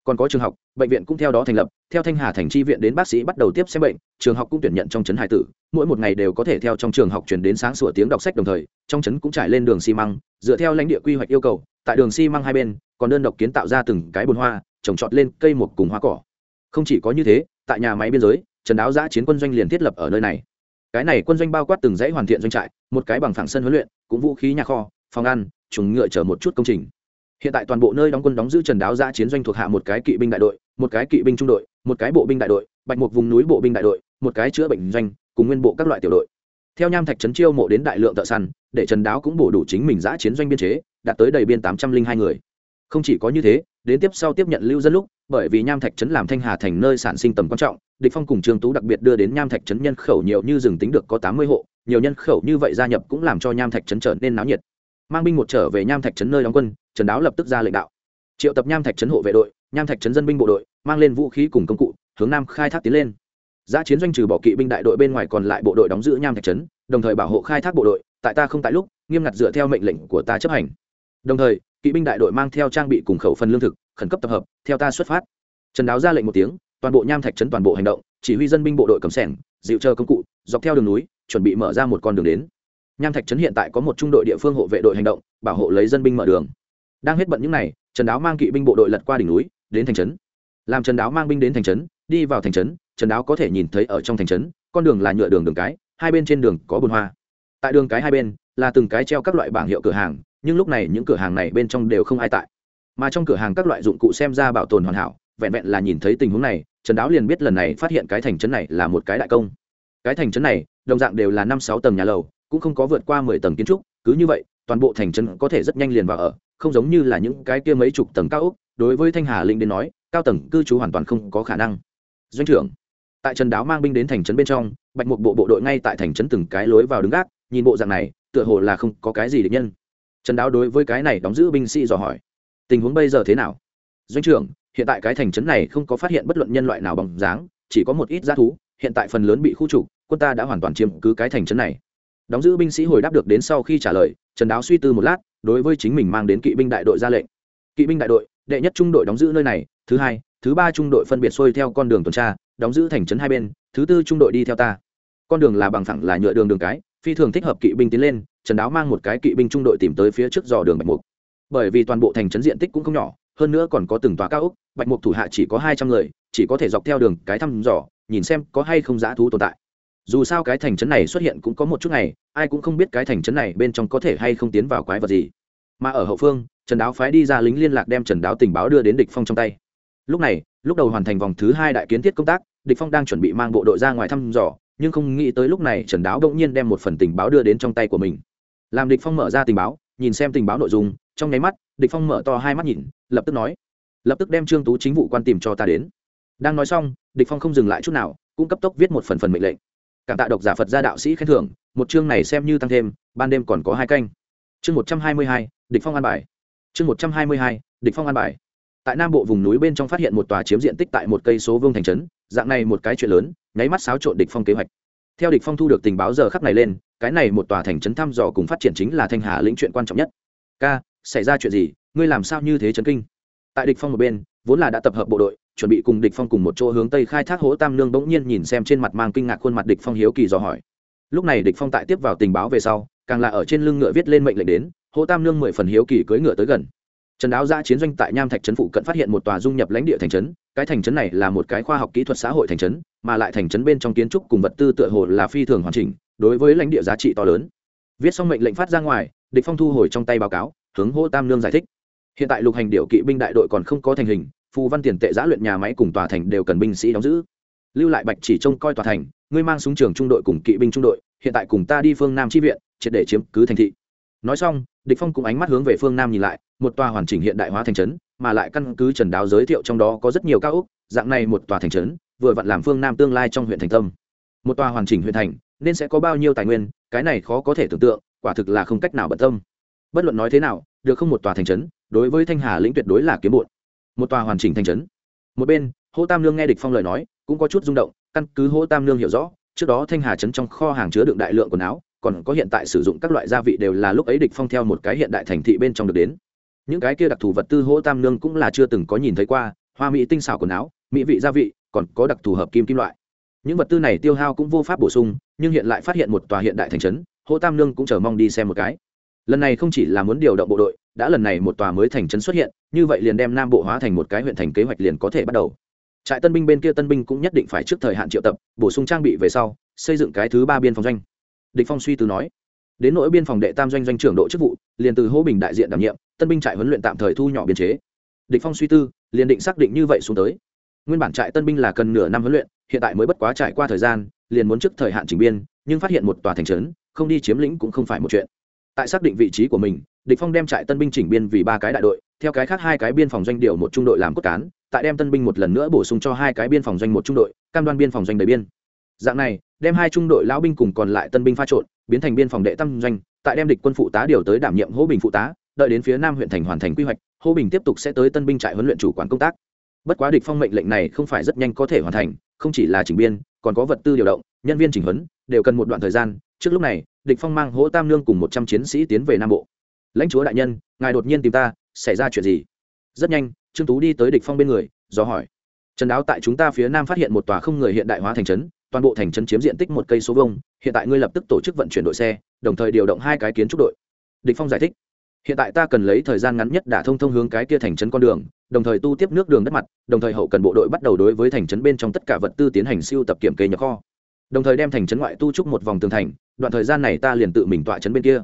còn có trường học, bệnh viện cũng theo đó thành lập, theo thanh hà thành tri viện đến bác sĩ bắt đầu tiếp xem bệnh, trường học cũng tuyển nhận trong trấn hải tử, mỗi một ngày đều có thể theo trong trường học chuyển đến sáng sủa tiếng đọc sách đồng thời, trong trấn cũng trải lên đường xi măng, dựa theo lãnh địa quy hoạch yêu cầu, tại đường xi măng hai bên, còn đơn độc kiến tạo ra từng cái bồn hoa, trồng trọt lên cây một cùng hoa cỏ. Không chỉ có như thế, tại nhà máy biên giới, trần đáo giã chiến quân doanh liền thiết lập ở nơi này. Cái này quân doanh bao quát từng dãy hoàn thiện doanh trại, một cái bằng phẳng sân huấn luyện, cũng vũ khí nhà kho, phòng ăn, chuồng ngựa chở một chút công trình hiện tại toàn bộ nơi đóng quân đóng giữ trần đáo giã chiến doanh thuộc hạ một cái kỵ binh đại đội, một cái kỵ binh trung đội, một cái bộ binh đại đội, bạch một vùng núi bộ binh đại đội, một cái chữa bệnh doanh, cùng nguyên bộ các loại tiểu đội. Theo nham thạch trấn chiêu mộ đến đại lượng thợ săn, để trần đáo cũng bổ đủ chính mình giã chiến doanh biên chế, đạt tới đầy biên tám trăm linh hai người. Không chỉ có như thế, đến tiếp sau tiếp nhận lưu dân lúc, bởi vì nham thạch trấn làm thanh hà thành nơi sản sinh tầm quan trọng, địch phong cùng trương tú đặc biệt đưa đến nham thạch trấn nhân khẩu nhiều như rừng tính được có tám mươi hộ, nhiều nhân khẩu như vậy gia nhập cũng làm cho nham thạch trấn trở nên náo nhiệt. Mang binh một trở về nham thạch trấn nơi đóng quân trần đáo lập tức ra lệnh đạo. Triệu tập nham thạch trấn hộ vệ đội, nham thạch trấn dân binh bộ đội, mang lên vũ khí cùng công cụ, hướng nam khai thác tiến lên. Giã chiến doanh trừ bỏ kỵ binh đại đội bên ngoài còn lại bộ đội đóng giữ nham thạch trấn, đồng thời bảo hộ khai thác bộ đội, tại ta không tại lúc, nghiêm ngặt dựa theo mệnh lệnh của ta chấp hành. Đồng thời, kỵ binh đại đội mang theo trang bị cùng khẩu phần lương thực, khẩn cấp tập hợp, theo ta xuất phát. Trần đáo ra lệnh một tiếng, toàn bộ nham thạch trấn toàn bộ hành động, chỉ huy dân binh bộ đội cầm sẻng, dịu chờ công cụ, dọc theo đường núi, chuẩn bị mở ra một con đường đến. Nham thạch trấn hiện tại có một trung đội địa phương hộ vệ đội hành động, bảo hộ lấy dân binh mở đường đang hết bận những này, trần đáo mang kỵ binh bộ đội lật qua đỉnh núi đến thành trấn. Làm trần đáo mang binh đến thành trấn đi vào thành trấn trần đáo có thể nhìn thấy ở trong thành trấn con đường là nhựa đường đường cái hai bên trên đường có bồn hoa. Tại đường cái hai bên là từng cái treo các loại bảng hiệu cửa hàng nhưng lúc này những cửa hàng này bên trong đều không ai tại. Mà trong cửa hàng các loại dụng cụ xem ra bảo tồn hoàn hảo vẹn vẹn là nhìn thấy tình huống này trần đáo liền biết lần này phát hiện cái thành trấn này là một cái đại công. Cái thành trấn này đồng dạng đều là năm sáu tầng nhà lầu cũng không có vượt qua mười tầng kiến trúc cứ như vậy toàn bộ thành trấn có thể rất nhanh liền vào ở, không giống như là những cái kia mấy chục tầng cao ốc, đối với thanh hà linh đến nói, cao tầng cư trú hoàn toàn không có khả năng. Doanh trưởng, tại trần đáo mang binh đến thành trấn bên trong, bạch một bộ bộ đội ngay tại thành trấn từng cái lối vào đứng gác, nhìn bộ dạng này, tựa hồ là không có cái gì địch nhân. Trần đáo đối với cái này đóng giữ binh sĩ dò hỏi, tình huống bây giờ thế nào? Doanh trưởng, hiện tại cái thành trấn này không có phát hiện bất luận nhân loại nào bằng dáng, chỉ có một ít g thú, hiện tại phần lớn bị khu trục, quân ta đã hoàn toàn chiếm cứ cái thành trấn này đóng giữ binh sĩ hồi đáp được đến sau khi trả lời, trần đáo suy tư một lát, đối với chính mình mang đến kỵ binh đại đội ra lệnh. Kỵ binh đại đội, đệ nhất trung đội đóng giữ nơi này, thứ hai, thứ ba trung đội phân biệt xuôi theo con đường tuần tra, đóng giữ thành trấn hai bên, thứ tư trung đội đi theo ta. Con đường là bằng phẳng là nhựa đường đường cái, phi thường thích hợp kỵ binh tiến lên, trần đáo mang một cái kỵ binh trung đội tìm tới phía trước dò đường bạch mục. Bởi vì toàn bộ thành trấn diện tích cũng không nhỏ, hơn nữa còn có từng tòa cao ốc, bạch mục thủ hạ chỉ có hai trăm người, chỉ có thể dọc theo đường cái thăm dò, nhìn xem có hay không dã thú tồn tại dù sao cái thành trấn này xuất hiện cũng có một chút ngày, ai cũng không biết cái thành trấn này bên trong có thể hay không tiến vào quái vật gì. Mà ở hậu phương, trần đáo phái đi ra lính liên lạc đem trần đáo tình báo đưa đến địch phong trong tay. Lúc này, lúc đầu hoàn thành vòng thứ hai đại kiến thiết công tác, địch phong đang chuẩn bị mang bộ đội ra ngoài thăm dò, nhưng không nghĩ tới lúc này trần đáo bỗng nhiên đem một phần tình báo đưa đến trong tay của mình. Làm địch phong mở ra tình báo, nhìn xem tình báo nội dung, trong nháy mắt, địch phong mở to hai mắt nhìn, lập tức nói, lập tức đem trương tú chính vụ quan tìm cho ta đến. Đang nói xong, địch phong không dừng lại chút nào, cũng cấp tốc viết một phần phần mệnh lệnh cảm tạ độc giả phật gia đạo sĩ khen thưởng, một chương này xem như tăng thêm, ban đêm còn có hai canh. Chương một trăm hai mươi hai, địch phong an bài. Chương một trăm hai mươi hai, địch phong an bài. Tại nam bộ vùng núi bên trong phát hiện một tòa chiếm diện tích tại một cây số vương thành trấn, dạng này một cái chuyện lớn, nháy mắt xáo trộn địch phong kế hoạch. Theo địch phong thu được tình báo giờ khắc này lên, cái này một tòa thành trấn thăm dò cùng phát triển chính là thanh hà lĩnh chuyện quan trọng nhất. Ca, xảy ra chuyện gì? Ngươi làm sao như thế chấn kinh? Tại địch phong một bên, vốn là đã tập hợp bộ đội chuẩn bị cùng địch phong cùng một chỗ hướng tây khai thác hố tam nương bỗng nhiên nhìn xem trên mặt mang kinh ngạc khuôn mặt địch phong hiếu kỳ dò hỏi. Lúc này địch phong tại tiếp vào tình báo về sau, càng là ở trên lưng ngựa viết lên mệnh lệnh đến, hố tam nương mười phần hiếu kỳ cưỡi ngựa tới gần. Trần đáo ra chiến doanh tại nham thạch trấn phụ cận phát hiện một tòa dung nhập lãnh địa thành trấn, cái thành trấn này là một cái khoa học kỹ thuật xã hội thành trấn, mà lại thành trấn bên trong kiến trúc cùng vật tư tựa hồ là phi thường hoàn chỉnh, đối với lãnh địa giá trị to lớn. Viết xong mệnh lệnh phát ra ngoài, địch phong thu hồi trong tay báo cáo, hướng hô tam nương giải thích. Hiện tại lục hành điệu kỵ binh đại đội còn không có thành hình phù văn tiền tệ giã luyện nhà máy cùng tòa thành đều cần binh sĩ đóng giữ. Lưu lại bạch chỉ trông coi tòa thành, ngươi mang súng trường trung đội cùng kỵ binh trung đội, hiện tại cùng ta đi phương nam chi viện, triệt để chiếm cứ thành thị. Nói xong, địch phong cùng ánh mắt hướng về phương nam nhìn lại, một tòa hoàn chỉnh hiện đại hóa thành trấn, mà lại căn cứ trần đáo giới thiệu trong đó có rất nhiều cao ốc, dạng này một tòa thành trấn, vừa vặn làm phương nam tương lai trong huyện thành tâm. Một tòa hoàn chỉnh huyện thành, nên sẽ có bao nhiêu tài nguyên, cái này khó có thể tưởng tượng, quả thực là không cách nào bận tâm. Bất luận nói thế nào, được không một tòa thành trấn, đối với thanh hà lĩnh tuyệt đối là kiếm bụt một tòa hoàn chỉnh thành trấn. Một bên, hô tam lương nghe địch phong lời nói, cũng có chút rung động, căn cứ hô tam lương hiểu rõ, trước đó thanh hà trấn trong kho hàng chứa đựng đại lượng quần áo, còn có hiện tại sử dụng các loại gia vị đều là lúc ấy địch phong theo một cái hiện đại thành thị bên trong được đến. Những cái kia đặc thù vật tư hỗ tam nương cũng là chưa từng có nhìn thấy qua, hoa mỹ tinh xảo quần áo, mỹ vị gia vị, còn có đặc thù hợp kim kim loại. Những vật tư này tiêu hao cũng vô pháp bổ sung, nhưng hiện lại phát hiện một tòa hiện đại thành trấn hỗ tam nương cũng chờ mong đi xem một cái lần này không chỉ là muốn điều động bộ đội, đã lần này một tòa mới thành trấn xuất hiện, như vậy liền đem nam bộ hóa thành một cái huyện thành kế hoạch liền có thể bắt đầu. Trại tân binh bên kia tân binh cũng nhất định phải trước thời hạn triệu tập, bổ sung trang bị về sau, xây dựng cái thứ ba biên phòng doanh. Địch phong suy từ nói. Đến nỗi biên phòng đệ tam doanh doanh trưởng độ chức vụ, liền từ hô bình đại diện đảm nhiệm, tân binh trại huấn luyện tạm thời thu nhỏ biên chế. Địch phong suy tư, liền định xác định như vậy xuống tới. Nguyên bản trại tân binh là cần nửa năm huấn luyện, hiện tại mới bất quá trải qua thời gian, liền muốn trước thời hạn chỉnh biên, nhưng phát hiện một tòa thành trấn, không đi chiếm lĩnh cũng không phải một chuyện tại xác định vị trí của mình, địch phong đem trại tân binh chỉnh biên vì ba cái đại đội, theo cái khác hai cái biên phòng doanh điều một trung đội làm cốt cán, tại đem tân binh một lần nữa bổ sung cho hai cái biên phòng doanh một trung đội, cam đoan biên phòng doanh đầy biên. Dạng này, đem hai trung đội lão binh cùng còn lại tân binh pha trộn, biến thành biên phòng đệ tam doanh, tại đem địch quân phụ tá điều tới đảm nhiệm hỗ bình phụ tá, đợi đến phía nam huyện thành hoàn thành quy hoạch hô bình tiếp tục sẽ tới tân binh trại huấn luyện chủ quản công tác. Bất quá địch phong mệnh lệnh này không phải rất nhanh có thể hoàn thành, không chỉ là chỉnh biên, còn có vật tư điều động, nhân viên chỉnh huấn, đều cần một đoạn thời gian trước lúc này, địch phong mang hỗ tam Nương cùng một trăm chiến sĩ tiến về nam bộ. Lãnh chúa đại nhân, ngài đột nhiên tìm ta, xảy ra chuyện gì? Rất nhanh, trương tú đi tới địch phong bên người, do hỏi. Trần đáo tại chúng ta phía nam phát hiện một tòa không người hiện đại hóa thành trấn, toàn bộ thành trấn chiếm diện tích một cây số vông hiện tại ngươi lập tức tổ chức vận chuyển đội xe, đồng thời điều động hai cái kiến trúc đội. Địch phong giải thích. Hiện tại ta cần lấy thời gian ngắn nhất đả thông thông hướng cái kia thành trấn con đường, đồng thời tu tiếp nước đường đất mặt, đồng thời hậu cần bộ đội bắt đầu đối với thành trấn bên trong tất cả vật tư tiến hành siêu tập kiểm kê nhập kho. Đồng thời đem thành trấn ngoại tu trúc một vòng tường thành đoạn thời gian này ta liền tự mình tọa trấn bên kia.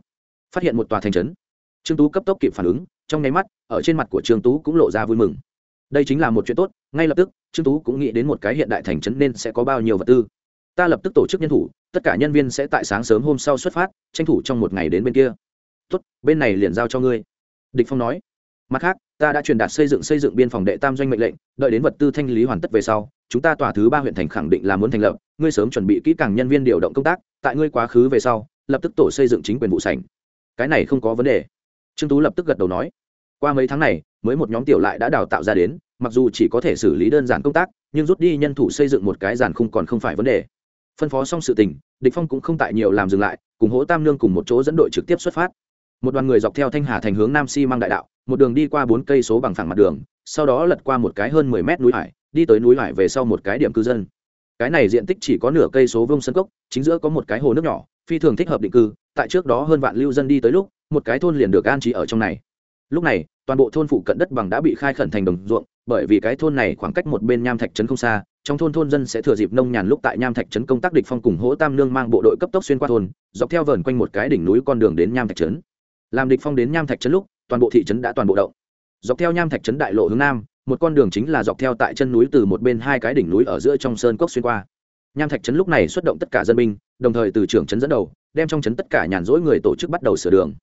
Phát hiện một tòa thành trấn. Trương tú cấp tốc kịp phản ứng, trong nháy mắt, ở trên mặt của trương tú cũng lộ ra vui mừng. Đây chính là một chuyện tốt, ngay lập tức, trương tú cũng nghĩ đến một cái hiện đại thành trấn nên sẽ có bao nhiêu vật tư. Ta lập tức tổ chức nhân thủ, tất cả nhân viên sẽ tại sáng sớm hôm sau xuất phát, tranh thủ trong một ngày đến bên kia. Tốt, bên này liền giao cho ngươi. Địch phong nói. Mặt khác ta đã truyền đạt xây dựng xây dựng biên phòng đệ tam doanh mệnh lệnh, đợi đến vật tư thanh lý hoàn tất về sau, chúng ta tòa thứ ba huyện thành khẳng định là muốn thành lập, ngươi sớm chuẩn bị kỹ càng nhân viên điều động công tác, tại ngươi quá khứ về sau, lập tức tổ xây dựng chính quyền vụ sảnh. Cái này không có vấn đề. Trương tú lập tức gật đầu nói. Qua mấy tháng này, mới một nhóm tiểu lại đã đào tạo ra đến, mặc dù chỉ có thể xử lý đơn giản công tác, nhưng rút đi nhân thủ xây dựng một cái giàn khung còn không phải vấn đề. Phân phó xong sự tình, địch phong cũng không tại nhiều làm dừng lại, cùng hỗ tam nương cùng một chỗ dẫn đội trực tiếp xuất phát. Một đoàn người dọc theo thanh hà thành hướng nam si mang đại đạo một đường đi qua bốn cây số bằng phẳng mặt đường, sau đó lật qua một cái hơn mười mét núi hải, đi tới núi hải về sau một cái điểm cư dân. Cái này diện tích chỉ có nửa cây số vương sân cốc, chính giữa có một cái hồ nước nhỏ, phi thường thích hợp định cư, tại trước đó hơn vạn lưu dân đi tới lúc, một cái thôn liền được an trí ở trong này. Lúc này, toàn bộ thôn phụ cận đất bằng đã bị khai khẩn thành đồng ruộng, bởi vì cái thôn này khoảng cách một bên nham thạch trấn không xa, trong thôn thôn dân sẽ thừa dịp nông nhàn lúc tại nham thạch trấn công tác địch phong cùng hỗ tam nương mang bộ đội cấp tốc xuyên qua thôn, dọc theo vờn quanh một cái đỉnh núi con đường đến nham thạch trấn. Làm địch phong đến nham thạch trấn lúc toàn bộ thị trấn đã toàn bộ động. Dọc theo nham thạch trấn đại lộ hướng nam, một con đường chính là dọc theo tại chân núi từ một bên hai cái đỉnh núi ở giữa trong sơn cốc xuyên qua. Nham thạch trấn lúc này xuất động tất cả dân binh, đồng thời từ trưởng trấn dẫn đầu, đem trong trấn tất cả nhàn rỗi người tổ chức bắt đầu sửa đường.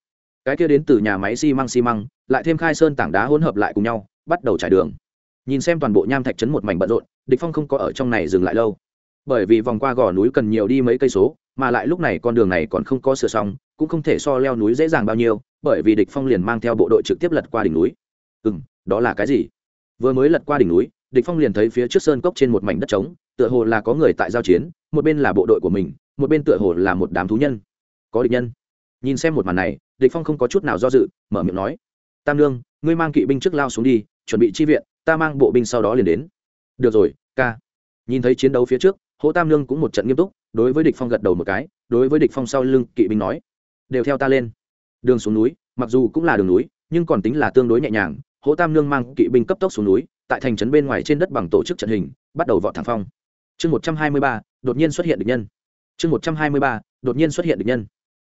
Cái kia đến từ nhà máy xi măng xi măng, lại thêm khai sơn tảng đá hỗn hợp lại cùng nhau, bắt đầu trải đường. Nhìn xem toàn bộ nham thạch trấn một mảnh bận rộn, địch phong không có ở trong này dừng lại lâu. Bởi vì vòng qua gò núi cần nhiều đi mấy cây số, mà lại lúc này con đường này còn không có sửa xong cũng không thể so leo núi dễ dàng bao nhiêu, bởi vì địch phong liền mang theo bộ đội trực tiếp lật qua đỉnh núi. Ừ đó là cái gì? Vừa mới lật qua đỉnh núi, địch phong liền thấy phía trước sơn cốc trên một mảnh đất trống, tựa hồ là có người tại giao chiến, một bên là bộ đội của mình, một bên tựa hồ là một đám thú nhân. Có địch nhân. Nhìn xem một màn này, địch phong không có chút nào do dự, mở miệng nói. Tam lương ngươi mang kỵ binh trước lao xuống đi, chuẩn bị chi viện, ta mang bộ binh sau đó liền đến. Được rồi, ca. Nhìn thấy chiến đấu phía trước, hỗ tam lương cũng một trận nghiêm túc, đối với địch phong gật đầu một cái, đối với địch phong sau lưng kỵ binh nói đều theo ta lên. Đường xuống núi, mặc dù cũng là đường núi, nhưng còn tính là tương đối nhẹ nhàng hỗ tam Nương mang kỵ binh cấp tốc xuống núi, tại thành trấn bên ngoài trên đất bằng tổ chức trận hình, bắt đầu vọt thẳng phong. Chương một trăm hai mươi ba, đột nhiên xuất hiện địch nhân. Chương một trăm hai mươi ba, đột nhiên xuất hiện địch nhân.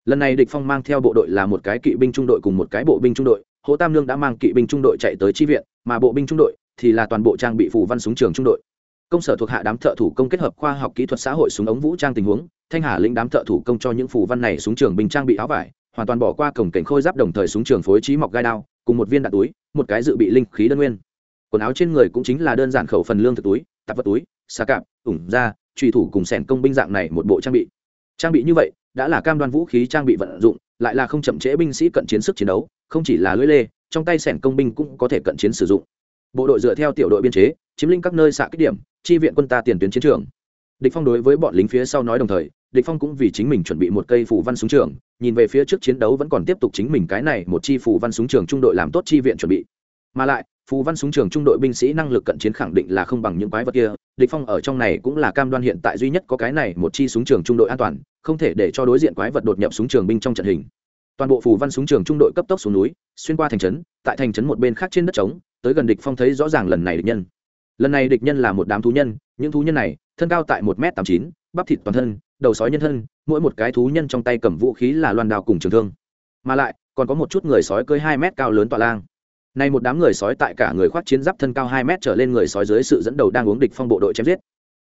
Lần này địch phong mang theo bộ đội là một cái kỵ binh trung đội cùng một cái bộ binh trung đội hỗ tam Nương đã mang kỵ binh trung đội chạy tới chi viện, mà bộ binh trung đội thì là toàn bộ trang bị phủ văn súng trường trung đội công sở thuộc hạ đám thợ thủ công kết hợp khoa học kỹ thuật xã hội súng ống vũ trang tình huống, thanh hà lĩnh đám thợ thủ công cho những phù văn này súng trường bình trang bị áo vải, hoàn toàn bỏ qua cổng cảnh khôi giáp đồng thời súng trường phối trí mọc gai đao, cùng một viên đạn túi, một cái dự bị linh khí đơn nguyên. Quần áo trên người cũng chính là đơn giản khẩu phần lương thực túi, tạp vật túi, xà cạp, ủng da truy thủ cùng sẻn công binh dạng này một bộ trang bị. Trang bị như vậy, đã là cam đoan vũ khí trang bị vận dụng, lại là không chậm trễ binh sĩ cận chiến sức chiến đấu, không chỉ là lưỡi lê, trong tay sẻn công binh cũng có thể cận chiến sử dụng. Bộ đội dựa theo tiểu đội biên chế chiếm lĩnh các nơi xạ kích điểm, chi viện quân ta tiền tuyến chiến trường. Địch phong đối với bọn lính phía sau nói đồng thời, địch phong cũng vì chính mình chuẩn bị một cây phủ văn súng trường, nhìn về phía trước chiến đấu vẫn còn tiếp tục chính mình cái này một chi phủ văn súng trường trung đội làm tốt chi viện chuẩn bị. Mà lại phù văn súng trường trung đội binh sĩ năng lực cận chiến khẳng định là không bằng những quái vật kia, địch phong ở trong này cũng là cam đoan hiện tại duy nhất có cái này một chi súng trường trung đội an toàn, không thể để cho đối diện quái vật đột nhập súng trường binh trong trận hình. Toàn bộ phù văn súng trường trung đội cấp tốc xuống núi, xuyên qua thành trấn, tại thành trấn một bên khác trên đất trống, tới gần địch phong thấy rõ ràng lần này địch nhân lần này địch nhân là một đám thú nhân, những thú nhân này, thân cao tại một m tám chín, bắp thịt toàn thân, đầu sói nhân thân, mỗi một cái thú nhân trong tay cầm vũ khí là loan đào cùng trường thương. Mà lại, còn có một chút người sói cơi hai mét cao lớn tọa lang. Nay một đám người sói tại cả người khoác chiến giáp thân cao hai mét trở lên người sói dưới sự dẫn đầu đang uống địch phong bộ đội chém giết.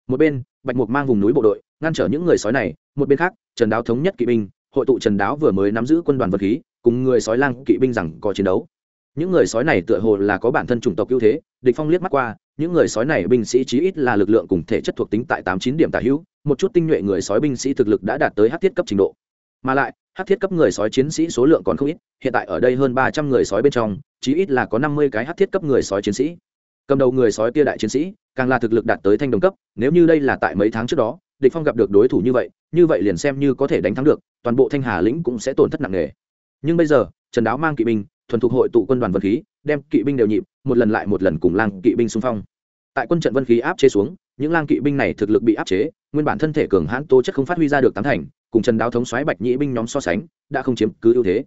Một bên, bạch mục mang vùng núi bộ đội, ngăn trở những người sói này, một bên khác, trần đáo thống nhất kỵ binh, hội tụ trần đáo vừa mới nắm giữ quân đoàn vật khí, cùng người sói lang kỵ binh rằng có chiến đấu. Những người sói này tựa hồ là có bản thân chủng tộc ưu thế, địch phong liếc mắt qua những người sói này binh sĩ chí ít là lực lượng cùng thể chất thuộc tính tại tám chín điểm tả hữu, một chút tinh nhuệ người sói binh sĩ thực lực đã đạt tới hắc thiết cấp trình độ. Mà lại hắc thiết cấp người sói chiến sĩ số lượng còn không ít, hiện tại ở đây hơn ba trăm người sói bên trong, chí ít là có năm mươi cái hắc thiết cấp người sói chiến sĩ. Cầm đầu người sói kia đại chiến sĩ, càng là thực lực đạt tới thanh đồng cấp, nếu như đây là tại mấy tháng trước đó, địch phong gặp được đối thủ như vậy như vậy liền xem như có thể đánh thắng được, toàn bộ thanh hà lĩnh cũng sẽ tổn thất nặng nề. Nhưng bây giờ, trần đáo mang kỵ binh thuần thục hội tụ quân đoàn vân khí, đem kỵ binh đều nhịp, một lần lại một lần cùng lang kỵ binh xung phong. Tại quân trận vân khí áp chế xuống, những lang kỵ binh này thực lực bị áp chế, nguyên bản thân thể cường hãn tố chất không phát huy ra được tám thành, cùng trần đáo thống xoáy bạch nhĩ binh nhóm so sánh, đã không chiếm cứ ưu thế.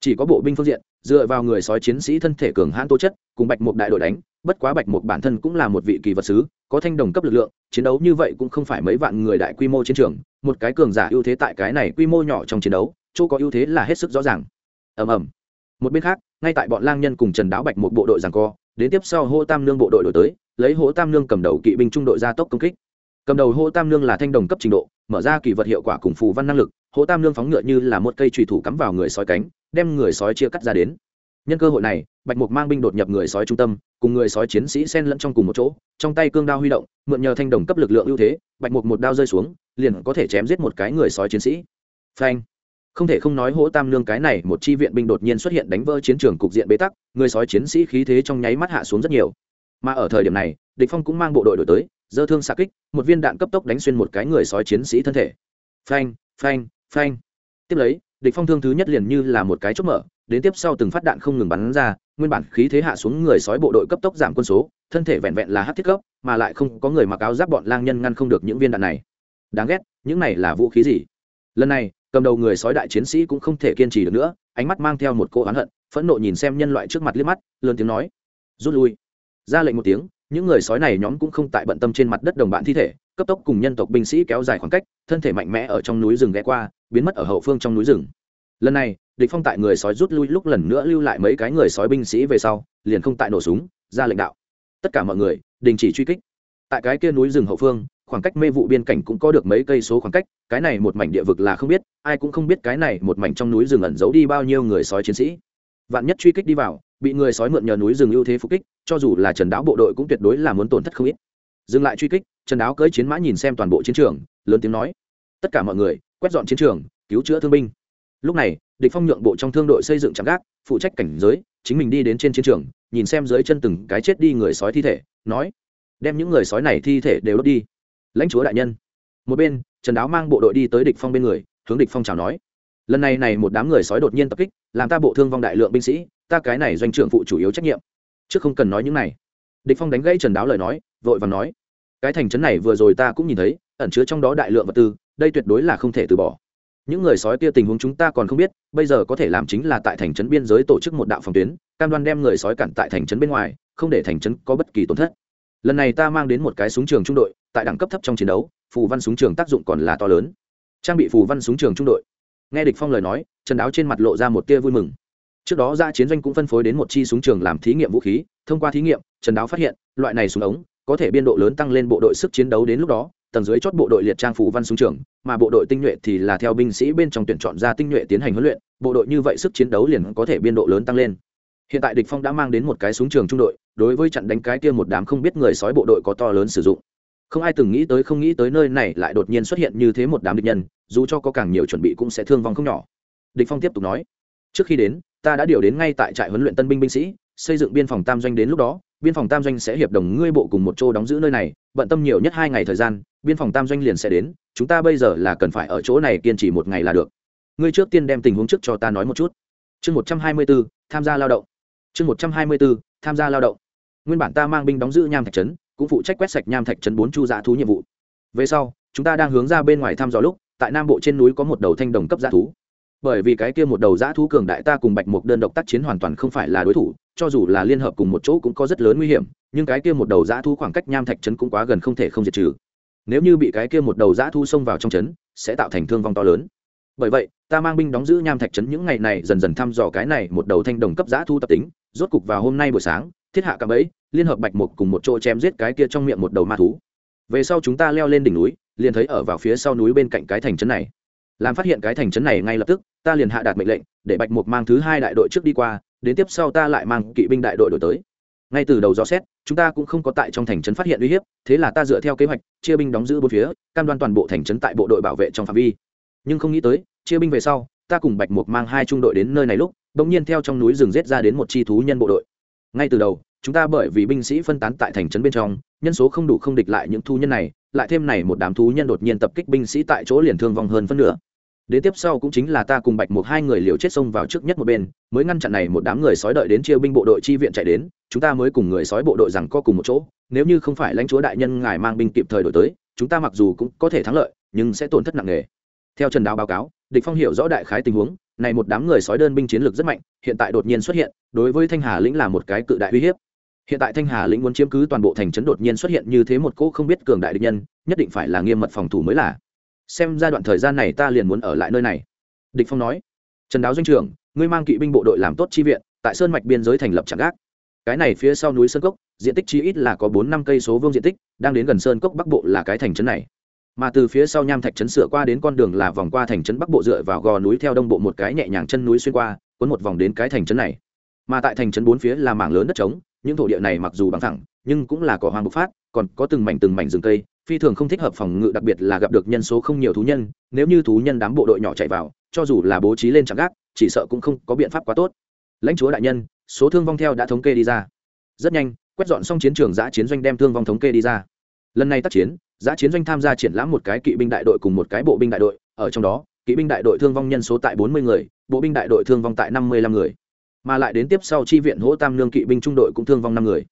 Chỉ có bộ binh phương diện, dựa vào người sói chiến sĩ thân thể cường hãn tố chất, cùng bạch một đại đội đánh, bất quá bạch một bản thân cũng là một vị kỳ vật sứ, có thanh đồng cấp lực lượng, chiến đấu như vậy cũng không phải mấy vạn người đại quy mô chiến trường, một cái cường giả ưu thế tại cái này quy mô nhỏ trong chiến đấu, chỗ có ưu thế là hết sức rõ ràng. Ầm ầm một bên khác, ngay tại bọn lang nhân cùng trần đáo bạch một bộ đội giằng co, đến tiếp sau hô tam nương bộ đội đổi tới, lấy hô tam nương cầm đầu kỵ binh trung đội gia tốc công kích. Cầm đầu hô tam nương là thanh đồng cấp trình độ, mở ra kỳ vật hiệu quả cùng phù văn năng lực, hô tam nương phóng ngựa như là một cây trùy thủ cắm vào người sói cánh, đem người sói chia cắt ra đến. Nhân cơ hội này, bạch mục mang binh đột nhập người sói trung tâm, cùng người sói chiến sĩ xen lẫn trong cùng một chỗ, trong tay cương đao huy động, mượn nhờ thanh đồng cấp lực lượng ưu thế, bạch mục một đao rơi xuống, liền có thể chém giết một cái người sói chiến sĩ. Phanh! Không thể không nói hỗ tam lương cái này, một chi viện binh đột nhiên xuất hiện đánh vỡ chiến trường cục diện bế tắc, người sói chiến sĩ khí thế trong nháy mắt hạ xuống rất nhiều. Mà ở thời điểm này, địch phong cũng mang bộ đội đổi tới, dơ thương xạ kích, một viên đạn cấp tốc đánh xuyên một cái người sói chiến sĩ thân thể. Phanh phanh phanh. Tiếp lấy, địch phong thương thứ nhất liền như là một cái chốt mở, đến tiếp sau từng phát đạn không ngừng bắn ra, nguyên bản khí thế hạ xuống người sói bộ đội cấp tốc giảm quân số, thân thể vẹn vẹn là hắc thiết cấp, mà lại không có người mặc áo giáp bọn lang nhân ngăn không được những viên đạn này. Đáng ghét, những này là vũ khí gì? Lần này cầm đầu người sói đại chiến sĩ cũng không thể kiên trì được nữa, ánh mắt mang theo một cô oán hận, phẫn nộ nhìn xem nhân loại trước mặt liếc mắt, lớn tiếng nói, rút lui. Ra lệnh một tiếng, những người sói này nhóm cũng không tại bận tâm trên mặt đất đồng bạn thi thể, cấp tốc cùng nhân tộc binh sĩ kéo dài khoảng cách, thân thể mạnh mẽ ở trong núi rừng ghé qua, biến mất ở hậu phương trong núi rừng. Lần này, địch phong tại người sói rút lui lúc lần nữa lưu lại mấy cái người sói binh sĩ về sau, liền không tại nổ súng, ra lệnh đạo. Tất cả mọi người, đình chỉ truy kích. Tại cái kia núi rừng hậu phương khoảng cách mê vụ biên cảnh cũng có được mấy cây số khoảng cách, cái này một mảnh địa vực là không biết, ai cũng không biết cái này một mảnh trong núi rừng ẩn giấu đi bao nhiêu người sói chiến sĩ. Vạn nhất truy kích đi vào, bị người sói mượn nhờ núi rừng ưu thế phục kích, cho dù là trần đáo bộ đội cũng tuyệt đối là muốn tổn thất không ít. Dừng lại truy kích, trần đáo cưỡi chiến mã nhìn xem toàn bộ chiến trường, lớn tiếng nói, tất cả mọi người, quét dọn chiến trường, cứu chữa thương binh. Lúc này, địch phong nhượng bộ trong thương đội xây dựng trạm gác, phụ trách cảnh giới, chính mình đi đến trên chiến trường, nhìn xem dưới chân từng cái chết đi người sói thi thể, nói, đem những người sói này thi thể đều đốt đi lãnh chúa đại nhân. Một bên, trần đáo mang bộ đội đi tới địch phong bên người, hướng địch phong chào nói. Lần này này một đám người sói đột nhiên tập kích, làm ta bộ thương vong đại lượng binh sĩ, ta cái này doanh trưởng phụ chủ yếu trách nhiệm. Trước không cần nói những này. Địch phong đánh gãy trần đáo lời nói, vội vàng nói. Cái thành trấn này vừa rồi ta cũng nhìn thấy, ẩn chứa trong đó đại lượng vật tư, đây tuyệt đối là không thể từ bỏ. Những người sói kia tình huống chúng ta còn không biết, bây giờ có thể làm chính là tại thành trấn biên giới tổ chức một đạo phòng tuyến, cam đoan đem người sói cản tại thành trấn bên ngoài, không để thành trấn có bất kỳ tổn thất lần này ta mang đến một cái súng trường trung đội, tại đẳng cấp thấp trong chiến đấu, phù văn súng trường tác dụng còn là to lớn. Trang bị phù văn súng trường trung đội. Nghe địch phong lời nói, trần đáo trên mặt lộ ra một tia vui mừng. Trước đó ra chiến doanh cũng phân phối đến một chi súng trường làm thí nghiệm vũ khí, thông qua thí nghiệm, trần đáo phát hiện, loại này súng ống, có thể biên độ lớn tăng lên bộ đội sức chiến đấu đến lúc đó, tầng dưới chót bộ đội liệt trang phù văn súng trường, mà bộ đội tinh nhuệ thì là theo binh sĩ bên trong tuyển chọn ra tinh nhuệ tiến hành huấn luyện, bộ đội như vậy sức chiến đấu liền có thể biên độ lớn tăng lên hiện tại địch phong đã mang đến một cái súng trường trung đội đối với trận đánh cái kia một đám không biết người sói bộ đội có to lớn sử dụng. Không ai từng nghĩ tới không nghĩ tới nơi này lại đột nhiên xuất hiện như thế một đám địch nhân dù cho có càng nhiều chuẩn bị cũng sẽ thương vong không nhỏ. Địch phong tiếp tục nói trước khi đến ta đã điều đến ngay tại trại huấn luyện tân binh binh sĩ xây dựng biên phòng tam doanh đến lúc đó biên phòng tam doanh sẽ hiệp đồng ngươi bộ cùng một chỗ đóng giữ nơi này bận tâm nhiều nhất hai ngày thời gian biên phòng tam doanh liền sẽ đến chúng ta bây giờ là cần phải ở chỗ này kiên trì một ngày là được. Ngươi trước tiên đem tình huống trước cho ta nói một chút. Chương một trăm hai mươi 124, tham gia lao động chương một trăm hai mươi 124, tham gia lao động. Nguyên bản ta mang binh đóng giữ nham thạch trấn cũng phụ trách quét sạch nham thạch trấn bốn chu dã thú nhiệm vụ. Về sau chúng ta đang hướng ra bên ngoài thăm dò lúc tại nam bộ trên núi có một đầu thanh đồng cấp dã thú. Bởi vì cái kia một đầu dã thú cường đại ta cùng bạch mục đơn độc tác chiến hoàn toàn không phải là đối thủ cho dù là liên hợp cùng một chỗ cũng có rất lớn nguy hiểm nhưng cái kia một đầu dã thú khoảng cách nham thạch trấn cũng quá gần không thể không diệt trừ. Nếu như bị cái kia một đầu dã thú xông vào trong trấn sẽ tạo thành thương vong to lớn. Bởi vậy ta mang binh đóng giữ nham thạch trấn những ngày này dần dần thăm dò cái này một đầu thanh đồng cấp dã thú tập tính rốt cục vào hôm nay buổi sáng, thiết hạ cạm ấy liên hợp bạch mục cùng một chỗ chém giết cái kia trong miệng một đầu ma thú. Về sau chúng ta leo lên đỉnh núi, liền thấy ở vào phía sau núi bên cạnh cái thành trấn này. Làm phát hiện cái thành trấn này ngay lập tức, ta liền hạ đạt mệnh lệnh, để bạch mục mang thứ hai đại đội trước đi qua, đến tiếp sau ta lại mang kỵ binh đại đội đổi tới. Ngay từ đầu dò xét, chúng ta cũng không có tại trong thành trấn phát hiện uy hiếp, thế là ta dựa theo kế hoạch, chia binh đóng giữ bốn phía, cam đoan toàn bộ thành trấn tại bộ đội bảo vệ trong phạm vi. Nhưng không nghĩ tới, chia binh về sau, ta cùng bạch mục mang hai trung đội đến nơi này lúc đ ỗ n g nhiên theo trong núi rừng rết ra đến một chi thú nhân bộ đội. Ngay từ đầu, chúng ta bởi vì binh sĩ phân tán tại thành trấn bên trong, nhân số không đủ không địch lại những thú nhân này, lại thêm này một đám thú nhân đột nhiên tập kích binh sĩ tại chỗ liền thương vong hơn phân nửa. Đến tiếp sau cũng chính là ta cùng bạch một hai người liều chết xông vào trước nhất một bên, mới ngăn chặn này một đám người sói đợi đến chia binh bộ đội chi viện chạy đến, chúng ta mới cùng người sói bộ đội rằng co cùng một chỗ, nếu như không phải lãnh chúa đại nhân ngài mang binh kịp thời đổi tới, chúng ta mặc dù cũng có thể thắng lợi, nhưng sẽ tổn thất nặng nề. Theo trần đào báo cáo, địch phong hiểu rõ đại khái tình huống này một đám người sói đơn binh chiến lược rất mạnh, hiện tại đột nhiên xuất hiện, đối với thanh hà lĩnh là một cái cự đại uy hiếp. Hiện tại thanh hà lĩnh muốn chiếm cứ toàn bộ thành trấn đột nhiên xuất hiện như thế một cỗ không biết cường đại địch nhân, nhất định phải là nghiêm mật phòng thủ mới là. Xem ra đoạn thời gian này ta liền muốn ở lại nơi này. Địch phong nói, trần đáo doanh trưởng, ngươi mang kỵ binh bộ đội làm tốt chi viện, tại sơn mạch biên giới thành lập trạm gác. Cái này phía sau núi sơn cốc, diện tích chí ít là có bốn năm cây số vuông diện tích, đang đến gần sơn cốc bắc bộ là cái thành trấn này mà từ phía sau nham thạch trấn sửa qua đến con đường là vòng qua thành trấn bắc bộ dựa vào gò núi theo đông bộ một cái nhẹ nhàng chân núi xuyên qua, cuốn một vòng đến cái thành trấn này. Mà tại thành trấn bốn phía là mảng lớn đất trống, những thổ địa này mặc dù bằng thẳng, nhưng cũng là cỏ hoang bộc phát, còn có từng mảnh từng mảnh rừng cây, phi thường không thích hợp phòng ngự, đặc biệt là gặp được nhân số không nhiều thú nhân, nếu như thú nhân đám bộ đội nhỏ chạy vào, cho dù là bố trí lên trạm gác, chỉ sợ cũng không có biện pháp quá tốt. Lãnh chúa đại nhân, số thương vong theo đã thống kê đi ra. Rất nhanh, quét dọn xong chiến trường giã chiến doanh đem thương vong thống kê đi ra. Lần này tác chiến giã chiến doanh tham gia triển lãm một cái kỵ binh đại đội cùng một cái bộ binh đại đội, ở trong đó, kỵ binh đại đội thương vong nhân số tại bốn mươi người, bộ binh đại đội thương vong tại năm mươi lăm người. Mà lại đến tiếp sau chi viện hỗ tam lương kỵ binh trung đội cũng thương vong năm người.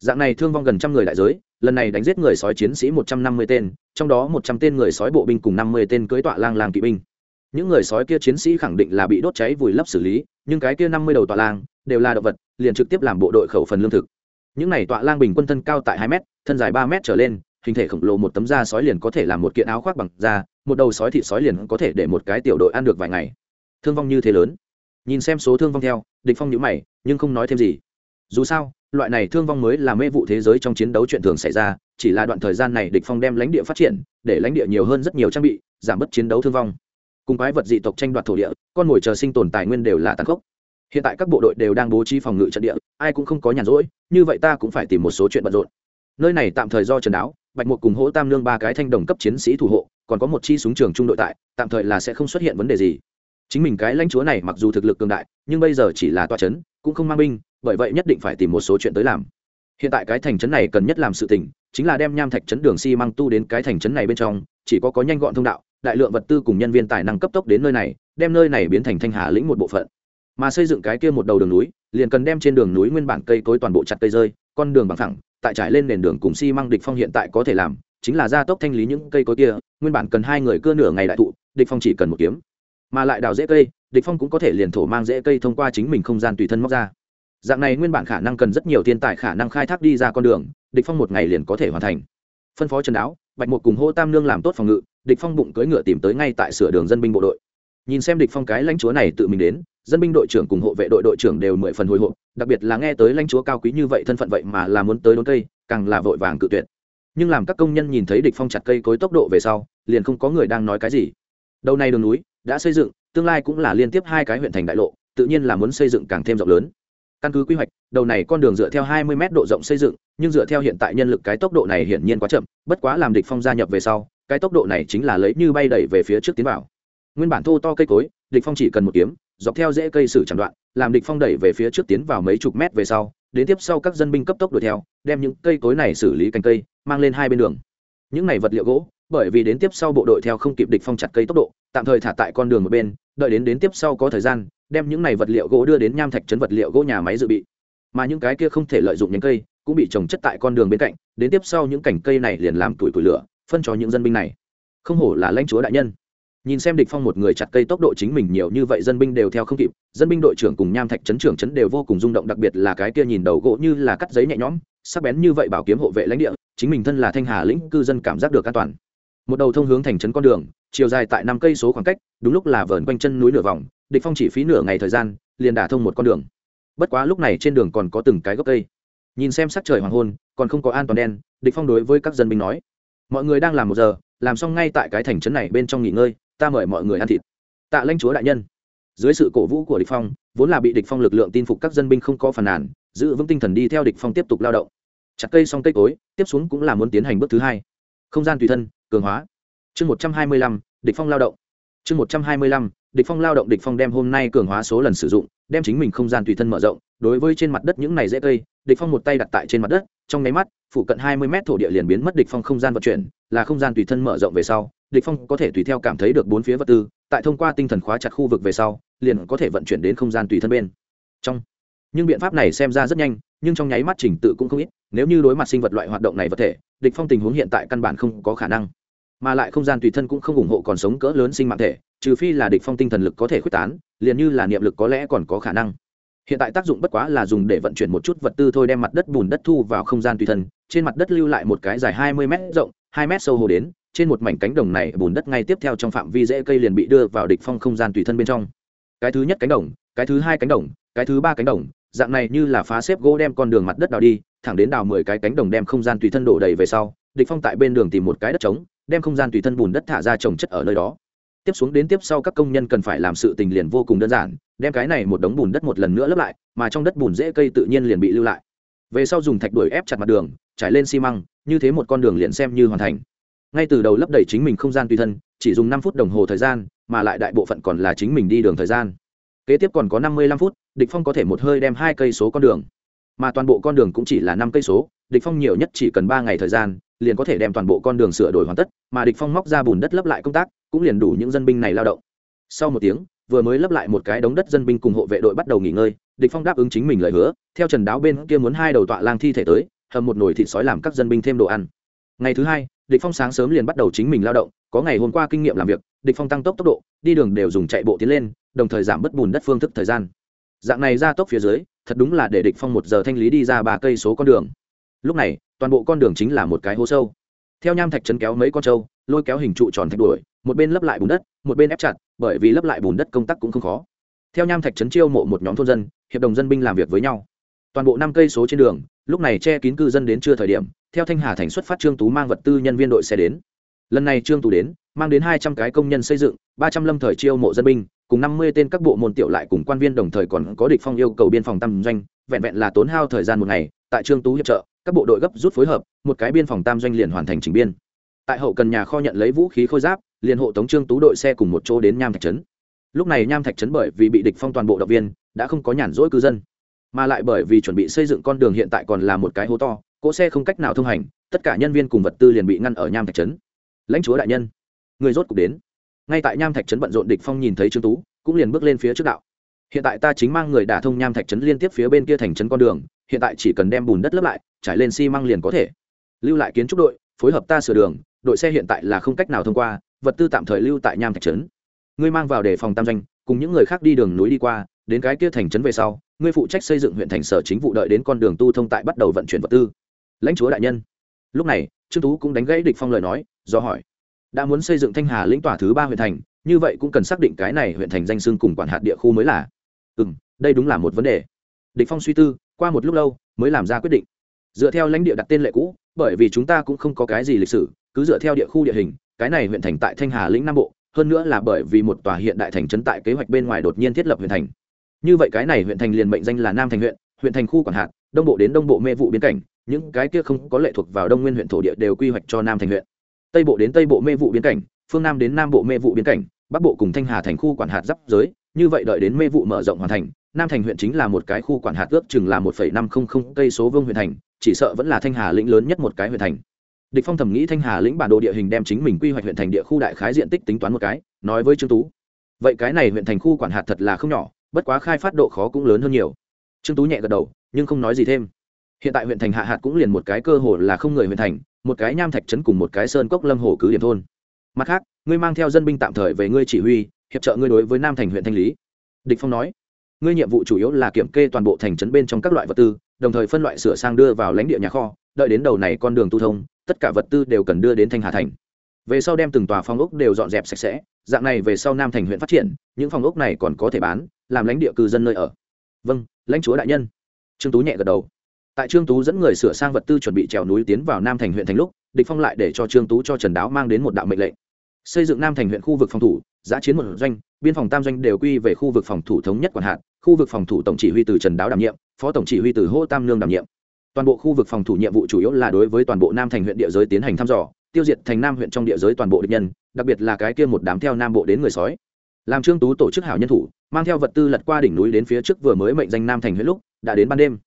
Dạng này thương vong gần trăm người đại giới, lần này đánh giết người sói chiến sĩ một trăm năm mươi tên, trong đó một trăm tên người sói bộ binh cùng năm mươi tên cưới tọa lang làng kỵ binh. Những người sói kia chiến sĩ khẳng định là bị đốt cháy vùi lấp xử lý, nhưng cái kia năm mươi đầu tọa lang đều là động vật, liền trực tiếp làm bộ đội khẩu phần lương thực. Những này tọa lang bình quân thân cao tại hai m thân dài ba m trở lên hình thể khổng lồ một tấm da sói liền có thể làm một kiện áo khoác bằng da, một đầu sói thịt sói liền có thể để một cái tiểu đội ăn được vài ngày. Thương vong như thế lớn. Nhìn xem số thương vong theo, địch phong nhíu mày, nhưng không nói thêm gì. Dù sao, loại này thương vong mới là mê vụ thế giới trong chiến đấu chuyện thường xảy ra, chỉ là đoạn thời gian này địch phong đem lãnh địa phát triển, để lãnh địa nhiều hơn rất nhiều trang bị, giảm bớt chiến đấu thương vong. Cùng quái vật dị tộc tranh đoạt thổ địa, con mồi chờ sinh tồn tài nguyên đều là tàn khốc. Hiện tại các bộ đội đều đang bố trí phòng ngự trận địa, ai cũng không có nhàn rỗi, như vậy ta cũng phải tìm một số chuyện bận rộn nơi này tạm thời do trần đáo, bạch mục cùng hỗ tam lương ba cái thanh đồng cấp chiến sĩ thủ hộ, còn có một chi súng trường trung đội tại, tạm thời là sẽ không xuất hiện vấn đề gì. Chính mình cái lãnh chúa này mặc dù thực lực cường đại, nhưng bây giờ chỉ là toa chấn, cũng không mang binh, bởi vậy nhất định phải tìm một số chuyện tới làm. Hiện tại cái thành trấn này cần nhất làm sự tình, chính là đem nham thạch trấn đường xi、si、măng tu đến cái thành trấn này bên trong, chỉ có có nhanh gọn thông đạo, đại lượng vật tư cùng nhân viên tài năng cấp tốc đến nơi này, đem nơi này biến thành thanh hà lĩnh một bộ phận. Mà xây dựng cái kia một đầu đường núi, liền cần đem trên đường núi nguyên bản cây cối toàn bộ chặt cây rơi, con đường bằng thẳng tại trải lên nền đường cùng si mang địch phong hiện tại có thể làm, chính là gia tốc thanh lý những cây cối kia, nguyên bản cần hai người cưa nửa ngày đại thụ, địch phong chỉ cần một kiếm. Mà lại đào dễ cây, địch phong cũng có thể liền thổ mang dễ cây thông qua chính mình không gian tùy thân móc ra. Dạng này nguyên bản khả năng cần rất nhiều thiên tài khả năng khai thác đi ra con đường, địch phong một ngày liền có thể hoàn thành. Phân phó trần đáo, bạch một cùng hô tam nương làm tốt phòng ngự, địch phong bụng cưỡi ngựa tìm tới ngay tại sửa đường dân binh bộ đội. Nhìn xem địch phong cái lãnh chúa này tự mình đến dân binh đội trưởng cùng hộ vệ đội đội trưởng đều mười phần hồi hộp, đặc biệt là nghe tới lãnh chúa cao quý như vậy thân phận vậy mà là muốn tới đốn cây, càng là vội vàng cự tuyệt. Nhưng làm các công nhân nhìn thấy địch phong chặt cây cối tốc độ về sau, liền không có người đang nói cái gì. Đầu này đường núi đã xây dựng, tương lai cũng là liên tiếp hai cái huyện thành đại lộ, tự nhiên là muốn xây dựng càng thêm rộng lớn. Căn cứ quy hoạch, đầu này con đường dựa theo 20 mét độ rộng xây dựng, nhưng dựa theo hiện tại nhân lực cái tốc độ này hiển nhiên quá chậm, bất quá làm địch phong gia nhập về sau, cái tốc độ này chính là lấy như bay đẩy về phía trước tiến vào. Nguyên bản thô to cây cối, địch phong chỉ cần một kiếm dọc theo rễ cây sử chẳng đoạn, làm địch phong đẩy về phía trước tiến vào mấy chục mét về sau, đến tiếp sau các dân binh cấp tốc đuổi theo, đem những cây cối này xử lý cành cây, mang lên hai bên đường. Những này vật liệu gỗ, bởi vì đến tiếp sau bộ đội theo không kịp địch phong chặt cây tốc độ, tạm thời thả tại con đường một bên, đợi đến đến tiếp sau có thời gian, đem những này vật liệu gỗ đưa đến nham thạch trấn vật liệu gỗ nhà máy dự bị. Mà những cái kia không thể lợi dụng những cây, cũng bị trồng chất tại con đường bên cạnh, đến tiếp sau những cành cây này liền làm tuổi tuổi lửa, phân cho những dân binh này. Không hổ là lãnh chúa đại nhân nhìn xem địch phong một người chặt cây tốc độ chính mình nhiều như vậy, dân binh đều theo không kịp. Dân binh đội trưởng cùng nham thạch chấn trưởng chấn đều vô cùng rung động, đặc biệt là cái kia nhìn đầu gỗ như là cắt giấy nhẹ nhõm, sắc bén như vậy bảo kiếm hộ vệ lãnh địa, chính mình thân là thanh hà lĩnh cư dân cảm giác được an toàn. Một đầu thông hướng thành trấn con đường, chiều dài tại năm cây số khoảng cách, đúng lúc là vờn quanh chân núi nửa vòng, địch phong chỉ phí nửa ngày thời gian, liền đả thông một con đường. Bất quá lúc này trên đường còn có từng cái gốc cây. Nhìn xem sắc trời hoàng hôn, còn không có an toàn đen, địch phong đối với các dân binh nói, mọi người đang làm một giờ, làm xong ngay tại cái thành trấn này bên trong nghỉ ngơi ta mời mọi người ăn thịt. Tạ lãnh chúa đại nhân. Dưới sự cổ vũ của địch phong, vốn là bị địch phong lực lượng tin phục các dân binh không có phần nàn, giữ vững tinh thần đi theo địch phong tiếp tục lao động. Chặt cây xong cây cối, tiếp xuống cũng là muốn tiến hành bước thứ hai. Không gian tùy thân, cường hóa. Chương một trăm hai mươi lăm, địch phong lao động. Chương một trăm hai mươi lăm, địch phong lao động địch phong đem hôm nay cường hóa số lần sử dụng, đem chính mình không gian tùy thân mở rộng, đối với trên mặt đất những này dễ cây địch phong một tay đặt tại trên mặt đất, trong nháy mắt phụ cận hai mươi mét thổ địa liền biến mất địch phong không gian vận chuyển, là không gian tùy thân mở rộng về sau, địch phong có thể tùy theo cảm thấy được bốn phía vật tư, tại thông qua tinh thần khóa chặt khu vực về sau, liền có thể vận chuyển đến không gian tùy thân bên. Trong, nhưng biện pháp này xem ra rất nhanh, nhưng trong nháy mắt chỉnh tự cũng không ít, nếu như đối mặt sinh vật loại hoạt động này vật thể, địch phong tình huống hiện tại căn bản không có khả năng. Mà lại không gian tùy thân cũng không ủng hộ còn sống cỡ lớn sinh mạng thể, trừ phi là địch phong tinh thần lực có thể khuếch tán, liền như là niệm lực có lẽ còn có khả năng hiện tại tác dụng bất quá là dùng để vận chuyển một chút vật tư thôi đem mặt đất bùn đất thu vào không gian tùy thân, trên mặt đất lưu lại một cái dài 20 mét rộng, hai mét sâu hồ đến, trên một mảnh cánh đồng này bùn đất ngay tiếp theo trong phạm vi dễ cây liền bị đưa vào địch phong không gian tùy thân bên trong. Cái thứ nhất cánh đồng, cái thứ hai cánh đồng, cái thứ ba cánh đồng, dạng này như là phá xếp gỗ đem con đường mặt đất đào đi, thẳng đến đào mười cái cánh đồng đem không gian tùy thân đổ đầy về sau, địch phong tại bên đường tìm một cái đất trống, đem không gian tùy thân bùn đất thả ra trồng chất ở nơi đó. Tiếp xuống đến tiếp sau các công nhân cần phải làm sự tình liền vô cùng đơn giản đem cái này một đống bùn đất một lần nữa lấp lại, mà trong đất bùn dễ cây tự nhiên liền bị lưu lại. Về sau dùng thạch đuổi ép chặt mặt đường, trải lên xi măng, như thế một con đường liền xem như hoàn thành. Ngay từ đầu lấp đầy chính mình không gian tùy thân, chỉ dùng năm phút đồng hồ thời gian, mà lại đại bộ phận còn là chính mình đi đường thời gian. Kế tiếp còn có năm mươi lăm phút, địch phong có thể một hơi đem hai cây số con đường. Mà toàn bộ con đường cũng chỉ là năm cây số, địch phong nhiều nhất chỉ cần ba ngày thời gian, liền có thể đem toàn bộ con đường sửa đổi hoàn tất, mà địch phong móc ra bùn đất lấp lại công tác, cũng liền đủ những dân binh này lao động. Sau một tiếng vừa mới lấp lại một cái đống đất dân binh cùng hộ vệ đội bắt đầu nghỉ ngơi, địch phong đáp ứng chính mình lời hứa, theo trần đáo bên kia muốn hai đầu tọa lang thi thể tới, hầm một nồi thịt sói làm các dân binh thêm đồ ăn. Ngày thứ hai, địch phong sáng sớm liền bắt đầu chính mình lao động, có ngày hôm qua kinh nghiệm làm việc, địch phong tăng tốc tốc độ, đi đường đều dùng chạy bộ tiến lên, đồng thời giảm bớt bùn đất phương thức thời gian. Dạng này ra tốc phía dưới, thật đúng là để địch phong một giờ thanh lý đi ra ba cây số con đường. Lúc này, toàn bộ con đường chính là một cái hố sâu. Theo nham thạch chấn kéo mấy con trâu, lôi kéo hình trụ tròn thạch đuổi, một bên lấp lại bùn đất, một bên ép chặt bởi vì lấp lại bùn đất công tác cũng không khó. Theo nham thạch chấn chiêu mộ một nhóm thôn dân, hiệp đồng dân binh làm việc với nhau. Toàn bộ năm cây số trên đường, lúc này che kín cư dân đến chưa thời điểm, theo thanh hà thành xuất phát trương tú mang vật tư nhân viên đội xe đến. Lần này trương tú đến, mang đến hai trăm cái công nhân xây dựng, ba trăm lâm thời chiêu mộ dân binh, cùng năm mươi tên các bộ môn tiểu lại cùng quan viên đồng thời còn có địch phong yêu cầu biên phòng tam doanh, vẹn vẹn là tốn hao thời gian một ngày, tại trương tú hiệp trợ, các bộ đội gấp rút phối hợp, một cái biên phòng tam doanh liền hoàn thành trình biên. Tại hậu cần nhà kho nhận lấy vũ khí khôi giáp liền hộ tống trương tú đội xe cùng một chỗ đến nham thạch trấn. Lúc này nham thạch trấn bởi vì bị địch phong toàn bộ động viên, đã không có nhàn rỗi cư dân. Mà lại bởi vì chuẩn bị xây dựng con đường hiện tại còn là một cái hố to, cỗ xe không cách nào thông hành, tất cả nhân viên cùng vật tư liền bị ngăn ở nham thạch trấn. Lãnh chúa đại nhân, người rốt cục đến. Ngay tại nham thạch trấn bận rộn địch phong nhìn thấy trương tú, cũng liền bước lên phía trước đạo. Hiện tại ta chính mang người đả thông nham thạch trấn liên tiếp phía bên kia thành trấn con đường, hiện tại chỉ cần đem bùn đất lấp lại, trải lên xi măng liền có thể. Lưu lại kiến trúc đội, phối hợp ta sửa đường, đội xe hiện tại là không cách nào thông qua vật tư tạm thời lưu tại nham thạch trấn. Ngươi mang vào để phòng tam danh, cùng những người khác đi đường núi đi qua, đến cái kia thành trấn về sau, ngươi phụ trách xây dựng huyện thành sở chính vụ đợi đến con đường tu thông tại bắt đầu vận chuyển vật tư. Lãnh chúa đại nhân. Lúc này, trương tú cũng đánh gãy địch phong lời nói, do hỏi, đã muốn xây dựng thanh hà lĩnh tòa thứ ba huyện thành, như vậy cũng cần xác định cái này huyện thành danh xưng cùng quản hạt địa khu mới là. Ừ đây đúng là một vấn đề. Địch phong suy tư, qua một lúc lâu, mới làm ra quyết định. Dựa theo lãnh địa đặt tên lệ cũ, bởi vì chúng ta cũng không có cái gì lịch sử, cứ dựa theo địa khu địa hình cái này huyện thành tại thanh hà lĩnh nam bộ, hơn nữa là bởi vì một tòa hiện đại thành trấn tại kế hoạch bên ngoài đột nhiên thiết lập huyện thành. Như vậy cái này huyện thành liền mệnh danh là nam thành huyện huyện thành khu quản hạt, đông bộ đến đông bộ mê vụ biên cảnh, những cái kia không có lệ thuộc vào đông nguyên huyện thổ địa đều quy hoạch cho nam thành huyện. Tây bộ đến tây bộ mê vụ biên cảnh, phương nam đến nam bộ mê vụ biên cảnh, bắc bộ cùng thanh hà thành khu quản hạt giáp giới, như vậy đợi đến mê vụ mở rộng hoàn thành, nam thành huyện chính là một cái khu quản hạt ước chừng là một năm trăm linh cây số vương huyện thành, chỉ sợ vẫn là thanh hà lĩnh lớn nhất một cái huyện thành địch phong thẩm nghĩ thanh hà lĩnh bản đồ địa hình đem chính mình quy hoạch huyện thành địa khu đại khái diện tích tính toán một cái, nói với trương tú. Vậy cái này huyện thành khu quản hạt thật là không nhỏ, bất quá khai phát độ khó cũng lớn hơn nhiều. Trương tú nhẹ gật đầu, nhưng không nói gì thêm. Hiện tại huyện thành hạ hạt cũng liền một cái cơ hồ là không người huyện thành, một cái nham thạch trấn cùng một cái sơn cốc lâm hồ cứ điểm thôn. Mặt khác, ngươi mang theo dân binh tạm thời về ngươi chỉ huy, hiệp trợ ngươi đối với nam thành huyện thanh lý. Địch phong nói, ngươi nhiệm vụ chủ yếu là kiểm kê toàn bộ thành trấn bên trong các loại vật tư, đồng thời phân loại sửa sang đưa vào lãnh địa nhà kho, đợi đến đầu này con đường tu thông tất cả vật tư đều cần đưa đến thanh hà thành. Về sau đem từng tòa phong ốc đều dọn dẹp sạch sẽ, dạng này về sau nam thành huyện phát triển, những phòng ốc này còn có thể bán, làm lãnh địa cư dân nơi ở. Vâng lãnh chúa đại nhân. Trương tú nhẹ gật đầu. Tại trương tú dẫn người sửa sang vật tư chuẩn bị trèo núi tiến vào nam thành huyện thành lúc, địch phong lại để cho trương tú cho trần đáo mang đến một đạo mệnh lệnh. Xây dựng nam thành huyện khu vực phòng thủ, giã chiến một doanh, biên phòng tam doanh đều quy về khu vực phòng thủ thống nhất quản hạt, khu vực phòng thủ tổng chỉ huy từ trần đáo đảm nhiệm, phó tổng chỉ huy từ hô tam lương đảm nhiệm toàn bộ khu vực phòng thủ nhiệm vụ chủ yếu là đối với toàn bộ nam thành huyện địa giới tiến hành thăm dò, tiêu diệt thành nam huyện trong địa giới toàn bộ địch nhân, đặc biệt là cái kia một đám theo nam bộ đến người sói. Làm trương tú tổ chức hảo nhân thủ, mang theo vật tư lật qua đỉnh núi đến phía trước vừa mới mệnh danh nam thành huyện lúc, đã đến ban đêm.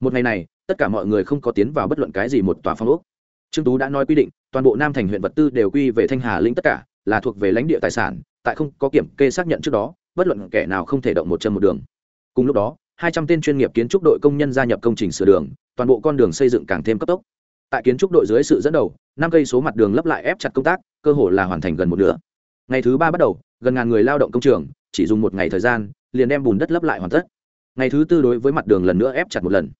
Một ngày này, tất cả mọi người không có tiến vào bất luận cái gì một tòa phong ốc. Trương tú đã nói quy định, toàn bộ nam thành huyện vật tư đều quy về thanh hà lĩnh tất cả, là thuộc về lãnh địa tài sản, tại không có kiểm kê xác nhận trước đó, bất luận kẻ nào không thể động một chân một đường. Cùng lúc đó, hai trăm tên chuyên nghiệp kiến trúc đội công nhân gia nhập công trình sửa đường toàn bộ con đường xây dựng càng thêm cấp tốc. Tại kiến trúc đội dưới sự dẫn đầu, năm cây số mặt đường lấp lại ép chặt công tác, cơ hồ là hoàn thành gần một nửa. Ngày thứ ba bắt đầu, gần ngàn người lao động công trường, chỉ dùng một ngày thời gian, liền đem bùn đất lấp lại hoàn tất. Ngày thứ tư đối với mặt đường lần nữa ép chặt một lần.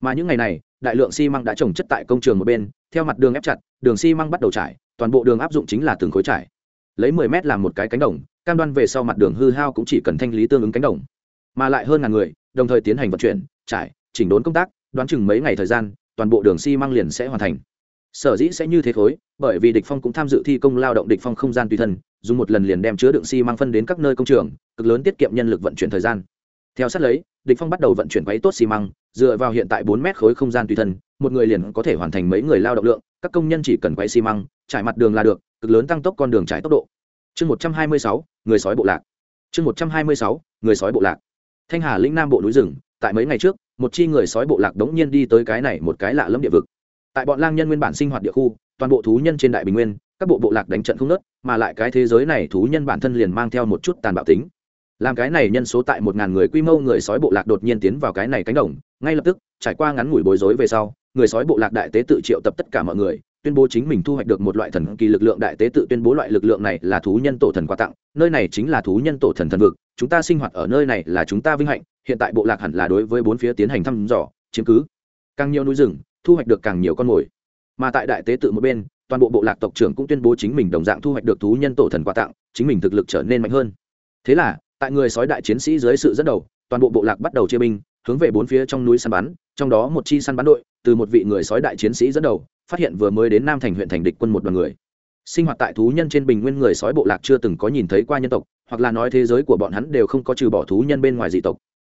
Mà những ngày này, đại lượng xi măng đã trồng chất tại công trường một bên, theo mặt đường ép chặt, đường xi măng bắt đầu trải, toàn bộ đường áp dụng chính là từng khối trải. Lấy mười mét làm một cái cánh đồng, cam đoan về sau mặt đường hư hao cũng chỉ cần thanh lý tương ứng cánh đồng. Mà lại hơn ngàn người, đồng thời tiến hành vận chuyển, trải, chỉnh đốn công tác đoán chừng mấy ngày thời gian toàn bộ đường xi măng liền sẽ hoàn thành. Sở dĩ sẽ như thế khối bởi vì địch phong cũng tham dự thi công lao động địch phong không gian tùy thân dùng một lần liền đem chứa đựng xi măng phân đến các nơi công trường cực lớn tiết kiệm nhân lực vận chuyển thời gian. Theo sát lấy địch phong bắt đầu vận chuyển quấy tốt xi măng dựa vào hiện tại 4 mét khối không gian tùy thân một người liền có thể hoàn thành mấy người lao động lượng các công nhân chỉ cần quay xi măng trải mặt đường là được cực lớn tăng tốc con đường trải tốc độ. Chương 126, người sói bộ lạc. Chương 126, người sói bộ lạc. Thanh hà lĩnh nam bộ núi rừng tại mấy ngày trước một chi người sói bộ lạc đống nhiên đi tới cái này một cái lạ lẫm địa vực. Tại bọn lang nhân nguyên bản sinh hoạt địa khu, toàn bộ thú nhân trên đại bình nguyên, các bộ bộ lạc đánh trận không nớt mà lại cái thế giới này thú nhân bản thân liền mang theo một chút tàn bạo tính. Làm cái này nhân số tại một ngàn người quy mô người sói bộ lạc đột nhiên tiến vào cái này cánh đồng, ngay lập tức, trải qua ngắn ngủi bối rối về sau, người sói bộ lạc đại tế tự triệu tập tất cả mọi người tuyên bố chính mình thu hoạch được một loại thần kỳ lực lượng đại tế tự tuyên bố loại lực lượng này là thú nhân tổ thần quà tặng, nơi này chính là thú nhân tổ thần thần vực, chúng ta sinh hoạt ở nơi này là chúng ta vinh hạnh, hiện tại bộ lạc hẳn là đối với bốn phía tiến hành thăm dò, chiếm cứ. Càng nhiều núi rừng, thu hoạch được càng nhiều con mồi. Mà tại đại tế tự một bên, toàn bộ bộ lạc tộc trưởng cũng tuyên bố chính mình đồng dạng thu hoạch được thú nhân tổ thần quà tặng, chính mình thực lực trở nên mạnh hơn. Thế là, tại người sói đại chiến sĩ dưới sự dẫn đầu, toàn bộ bộ lạc bắt đầu chia binh, hướng về bốn phía trong núi săn bắn, trong đó một chi săn bắn đội, từ một vị người sói đại chiến sĩ dẫn đầu phát hiện vừa mới đến nam thành huyện thành địch quân một đoàn người. Sinh hoạt tại thú nhân trên bình nguyên người sói bộ lạc chưa từng có nhìn thấy qua nhân tộc, hoặc là nói thế giới của bọn hắn đều không có trừ bỏ thú nhân bên ngoài dị tộc.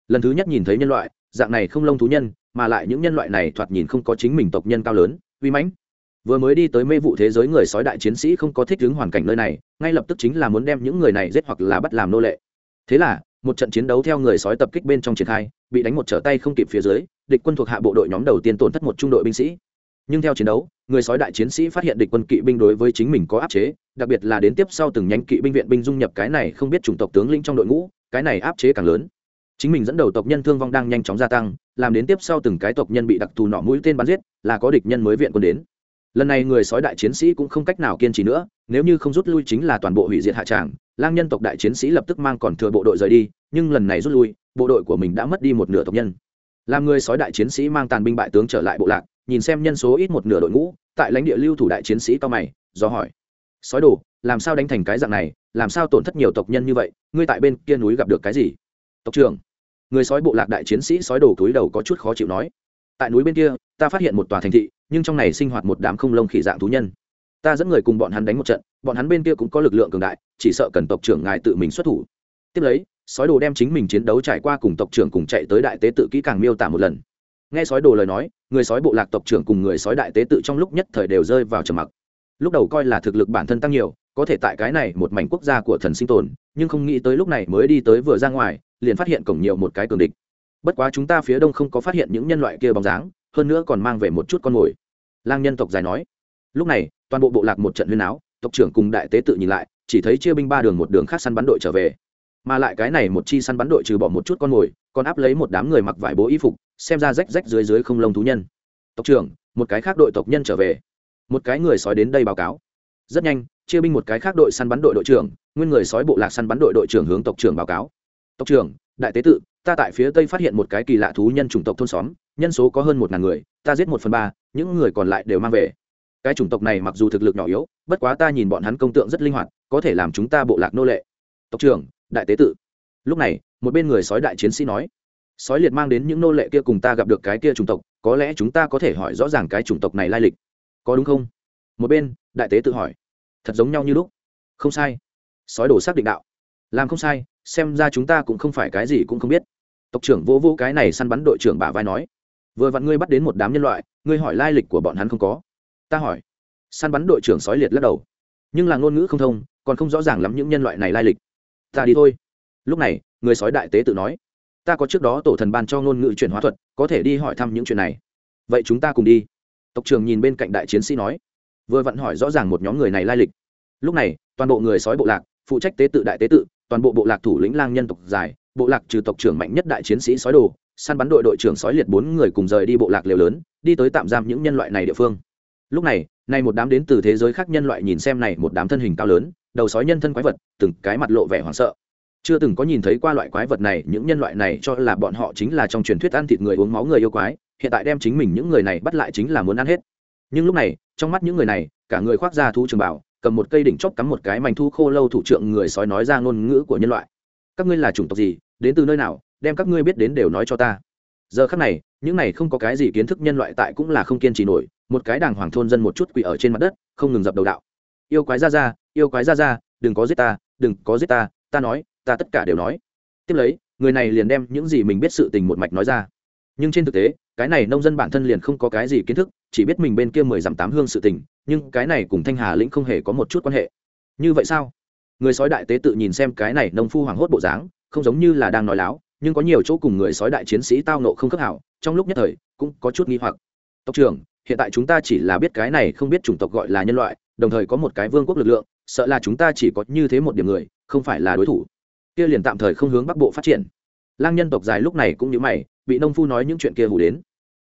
Lần thứ nhất nhìn thấy nhân loại, dạng này không lông thú nhân, mà lại những nhân loại này thoạt nhìn không có chính mình tộc nhân cao lớn, uy mãnh. Vừa mới đi tới mê vụ thế giới người sói đại chiến sĩ không có thích ứng hoàn cảnh nơi này, ngay lập tức chính là muốn đem những người này giết hoặc là bắt làm nô lệ. Thế là, một trận chiến đấu theo người sói tập kích bên trong triển khai, bị đánh một trở tay không kịp phía dưới, địch quân thuộc hạ bộ đội nhóm đầu tiên tổn thất một trung đội binh sĩ nhưng theo chiến đấu, người sói đại chiến sĩ phát hiện địch quân kỵ binh đối với chính mình có áp chế, đặc biệt là đến tiếp sau từng nhánh kỵ binh viện binh dung nhập cái này không biết chủng tộc tướng lĩnh trong đội ngũ, cái này áp chế càng lớn. Chính mình dẫn đầu tộc nhân thương vong đang nhanh chóng gia tăng, làm đến tiếp sau từng cái tộc nhân bị đặc thù nọ mũi tên bắn giết, là có địch nhân mới viện quân đến. Lần này người sói đại chiến sĩ cũng không cách nào kiên trì nữa, nếu như không rút lui chính là toàn bộ hủy diệt hạ tràng, lang nhân tộc đại chiến sĩ lập tức mang còn thừa bộ đội rời đi, nhưng lần này rút lui, bộ đội của mình đã mất đi một nửa tộc nhân. Làm người sói đại chiến sĩ mang tàn binh bại tướng trở lại bộ lạc nhìn xem nhân số ít một nửa đội ngũ, tại lãnh địa lưu thủ đại chiến sĩ cao mày, do hỏi. Sói đồ, làm sao đánh thành cái dạng này, làm sao tổn thất nhiều tộc nhân như vậy, ngươi tại bên kia núi gặp được cái gì? Tộc trưởng, người sói bộ lạc đại chiến sĩ sói đồ túi đầu có chút khó chịu nói. Tại núi bên kia, ta phát hiện một tòa thành thị, nhưng trong này sinh hoạt một đám không lông khỉ dạng thú nhân. Ta dẫn người cùng bọn hắn đánh một trận, bọn hắn bên kia cũng có lực lượng cường đại, chỉ sợ cần tộc trưởng ngài tự mình xuất thủ. Tiếp lấy, sói đồ đem chính mình chiến đấu trải qua cùng tộc trưởng cùng chạy tới đại tế tự kỹ càng miêu tả một lần nghe sói đồ lời nói, người sói bộ lạc tộc trưởng cùng người sói đại tế tự trong lúc nhất thời đều rơi vào trầm mặc. Lúc đầu coi là thực lực bản thân tăng nhiều, có thể tại cái này một mảnh quốc gia của thần sinh tồn, nhưng không nghĩ tới lúc này mới đi tới vừa ra ngoài, liền phát hiện cổng nhiều một cái cường địch. Bất quá chúng ta phía đông không có phát hiện những nhân loại kia bóng dáng, hơn nữa còn mang về một chút con mồi. Lang nhân tộc dài nói. Lúc này, toàn bộ bộ lạc một trận huyên áo tộc trưởng cùng đại tế tự nhìn lại, chỉ thấy chia binh ba đường một đường khác săn bắn đội trở về. Mà lại cái này một chi săn bắn đội trừ bỏ một chút con mồi, còn áp lấy một đám người mặc vải bố y phục xem ra rách rách dưới dưới không lông thú nhân. Tộc trưởng, một cái khác đội tộc nhân trở về. Một cái người sói đến đây báo cáo. Rất nhanh, chia binh một cái khác đội săn bắn đội đội trưởng, nguyên người sói bộ lạc săn bắn đội đội trưởng hướng tộc trưởng báo cáo. Tộc trưởng, đại tế tự, ta tại phía tây phát hiện một cái kỳ lạ thú nhân chủng tộc thôn xóm, nhân số có hơn một ngàn người, ta giết một phần ba, những người còn lại đều mang về. Cái chủng tộc này mặc dù thực lực nhỏ yếu, bất quá ta nhìn bọn hắn công tượng rất linh hoạt, có thể làm chúng ta bộ lạc nô lệ. Tộc trưởng, đại tế tự. Lúc này, một bên người sói đại chiến sĩ nói sói liệt mang đến những nô lệ kia cùng ta gặp được cái kia chủng tộc, có lẽ chúng ta có thể hỏi rõ ràng cái chủng tộc này lai lịch. Có đúng không? Một bên, đại tế tự hỏi. Thật giống nhau như lúc. Không sai. Sói đổ xác định đạo. Làm không sai, xem ra chúng ta cũng không phải cái gì cũng không biết. Tộc trưởng vô vô cái này săn bắn đội trưởng bả vai nói. Vừa vặn ngươi bắt đến một đám nhân loại, ngươi hỏi lai lịch của bọn hắn không có. Ta hỏi. Săn bắn đội trưởng sói liệt lắc đầu. Nhưng là ngôn ngữ không thông, còn không rõ ràng lắm những nhân loại này lai lịch. Ta đi thôi. Lúc này, người sói đại tế tự nói ta có trước đó tổ thần ban cho ngôn ngữ chuyển hóa thuật, có thể đi hỏi thăm những chuyện này. Vậy chúng ta cùng đi. Tộc trưởng nhìn bên cạnh đại chiến sĩ nói. Vừa vặn hỏi rõ ràng một nhóm người này lai lịch. Lúc này, toàn bộ người sói bộ lạc, phụ trách tế tự đại tế tự, toàn bộ bộ lạc thủ lĩnh lang nhân tộc dài, bộ lạc trừ tộc trưởng mạnh nhất đại chiến sĩ sói đồ, săn bắn đội đội trưởng sói liệt bốn người cùng rời đi bộ lạc liều lớn, đi tới tạm giam những nhân loại này địa phương. Lúc này, nay một đám đến từ thế giới khác nhân loại nhìn xem này một đám thân hình cao lớn, đầu sói nhân thân quái vật, từng cái mặt lộ vẻ hoảng sợ chưa từng có nhìn thấy qua loại quái vật này, những nhân loại này cho là bọn họ chính là trong truyền thuyết ăn thịt người uống máu người yêu quái, hiện tại đem chính mình những người này bắt lại chính là muốn ăn hết. Nhưng lúc này, trong mắt những người này, cả người khoác ra thú trường bảo, cầm một cây đỉnh chóp cắm một cái mảnh thu khô lâu thủ trưởng người sói nói ra ngôn ngữ của nhân loại. Các ngươi là chủng tộc gì? Đến từ nơi nào? Đem các ngươi biết đến đều nói cho ta. Giờ khắc này, những này không có cái gì kiến thức nhân loại tại cũng là không kiên trì nổi, một cái đàng hoàng thôn dân một chút quỷ ở trên mặt đất, không ngừng dập đầu đạo. Yêu quái ra ra, yêu quái ra ra, đừng có giết ta, đừng có giết ta ta nói ta tất cả đều nói. Tiếp lấy, người này liền đem những gì mình biết sự tình một mạch nói ra. Nhưng trên thực tế, cái này nông dân bản thân liền không có cái gì kiến thức, chỉ biết mình bên kia mười dặm tám hương sự tình, nhưng cái này cùng thanh hà lĩnh không hề có một chút quan hệ. Như vậy sao? Người sói đại tế tự nhìn xem cái này nông phu hoảng hốt bộ dáng, không giống như là đang nói láo, nhưng có nhiều chỗ cùng người sói đại chiến sĩ tao nộ không khắc hảo, trong lúc nhất thời, cũng có chút nghi hoặc. Tộc trưởng, hiện tại chúng ta chỉ là biết cái này không biết chủng tộc gọi là nhân loại, đồng thời có một cái vương quốc lực lượng, sợ là chúng ta chỉ có như thế một điểm người, không phải là đối thủ kia liền tạm thời không hướng bắc bộ phát triển. Lang nhân tộc dài lúc này cũng như mày, bị nông phu nói những chuyện kia hủ đến.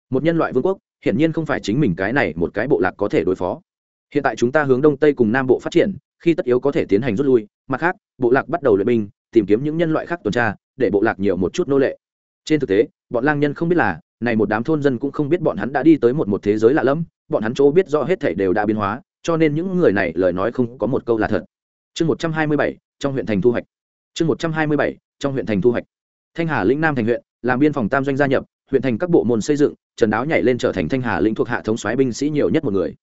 Một nhân loại vương quốc, hiển nhiên không phải chính mình cái này một cái bộ lạc có thể đối phó. Hiện tại chúng ta hướng đông tây cùng nam bộ phát triển, khi tất yếu có thể tiến hành rút lui, mặt khác, bộ lạc bắt đầu luyện binh, tìm kiếm những nhân loại khác tuần tra, để bộ lạc nhiều một chút nô lệ. Trên thực tế, bọn lang nhân không biết là, này một đám thôn dân cũng không biết bọn hắn đã đi tới một một thế giới lạ lẫm, bọn hắn chỗ biết rõ hết thảy đều đã biến hóa, cho nên những người này lời nói không có một câu là thật. Chương một trăm hai mươi bảy, trong huyện thành thu hoạch chương một trăm hai mươi bảy, trong huyện thành thu hoạch. Thanh hà lĩnh nam thành huyện, làm biên phòng tam doanh gia nhập, huyện thành các bộ môn xây dựng, trần đáo nhảy lên trở thành thanh hà lĩnh thuộc hạ thống soái binh sĩ nhiều nhất một người.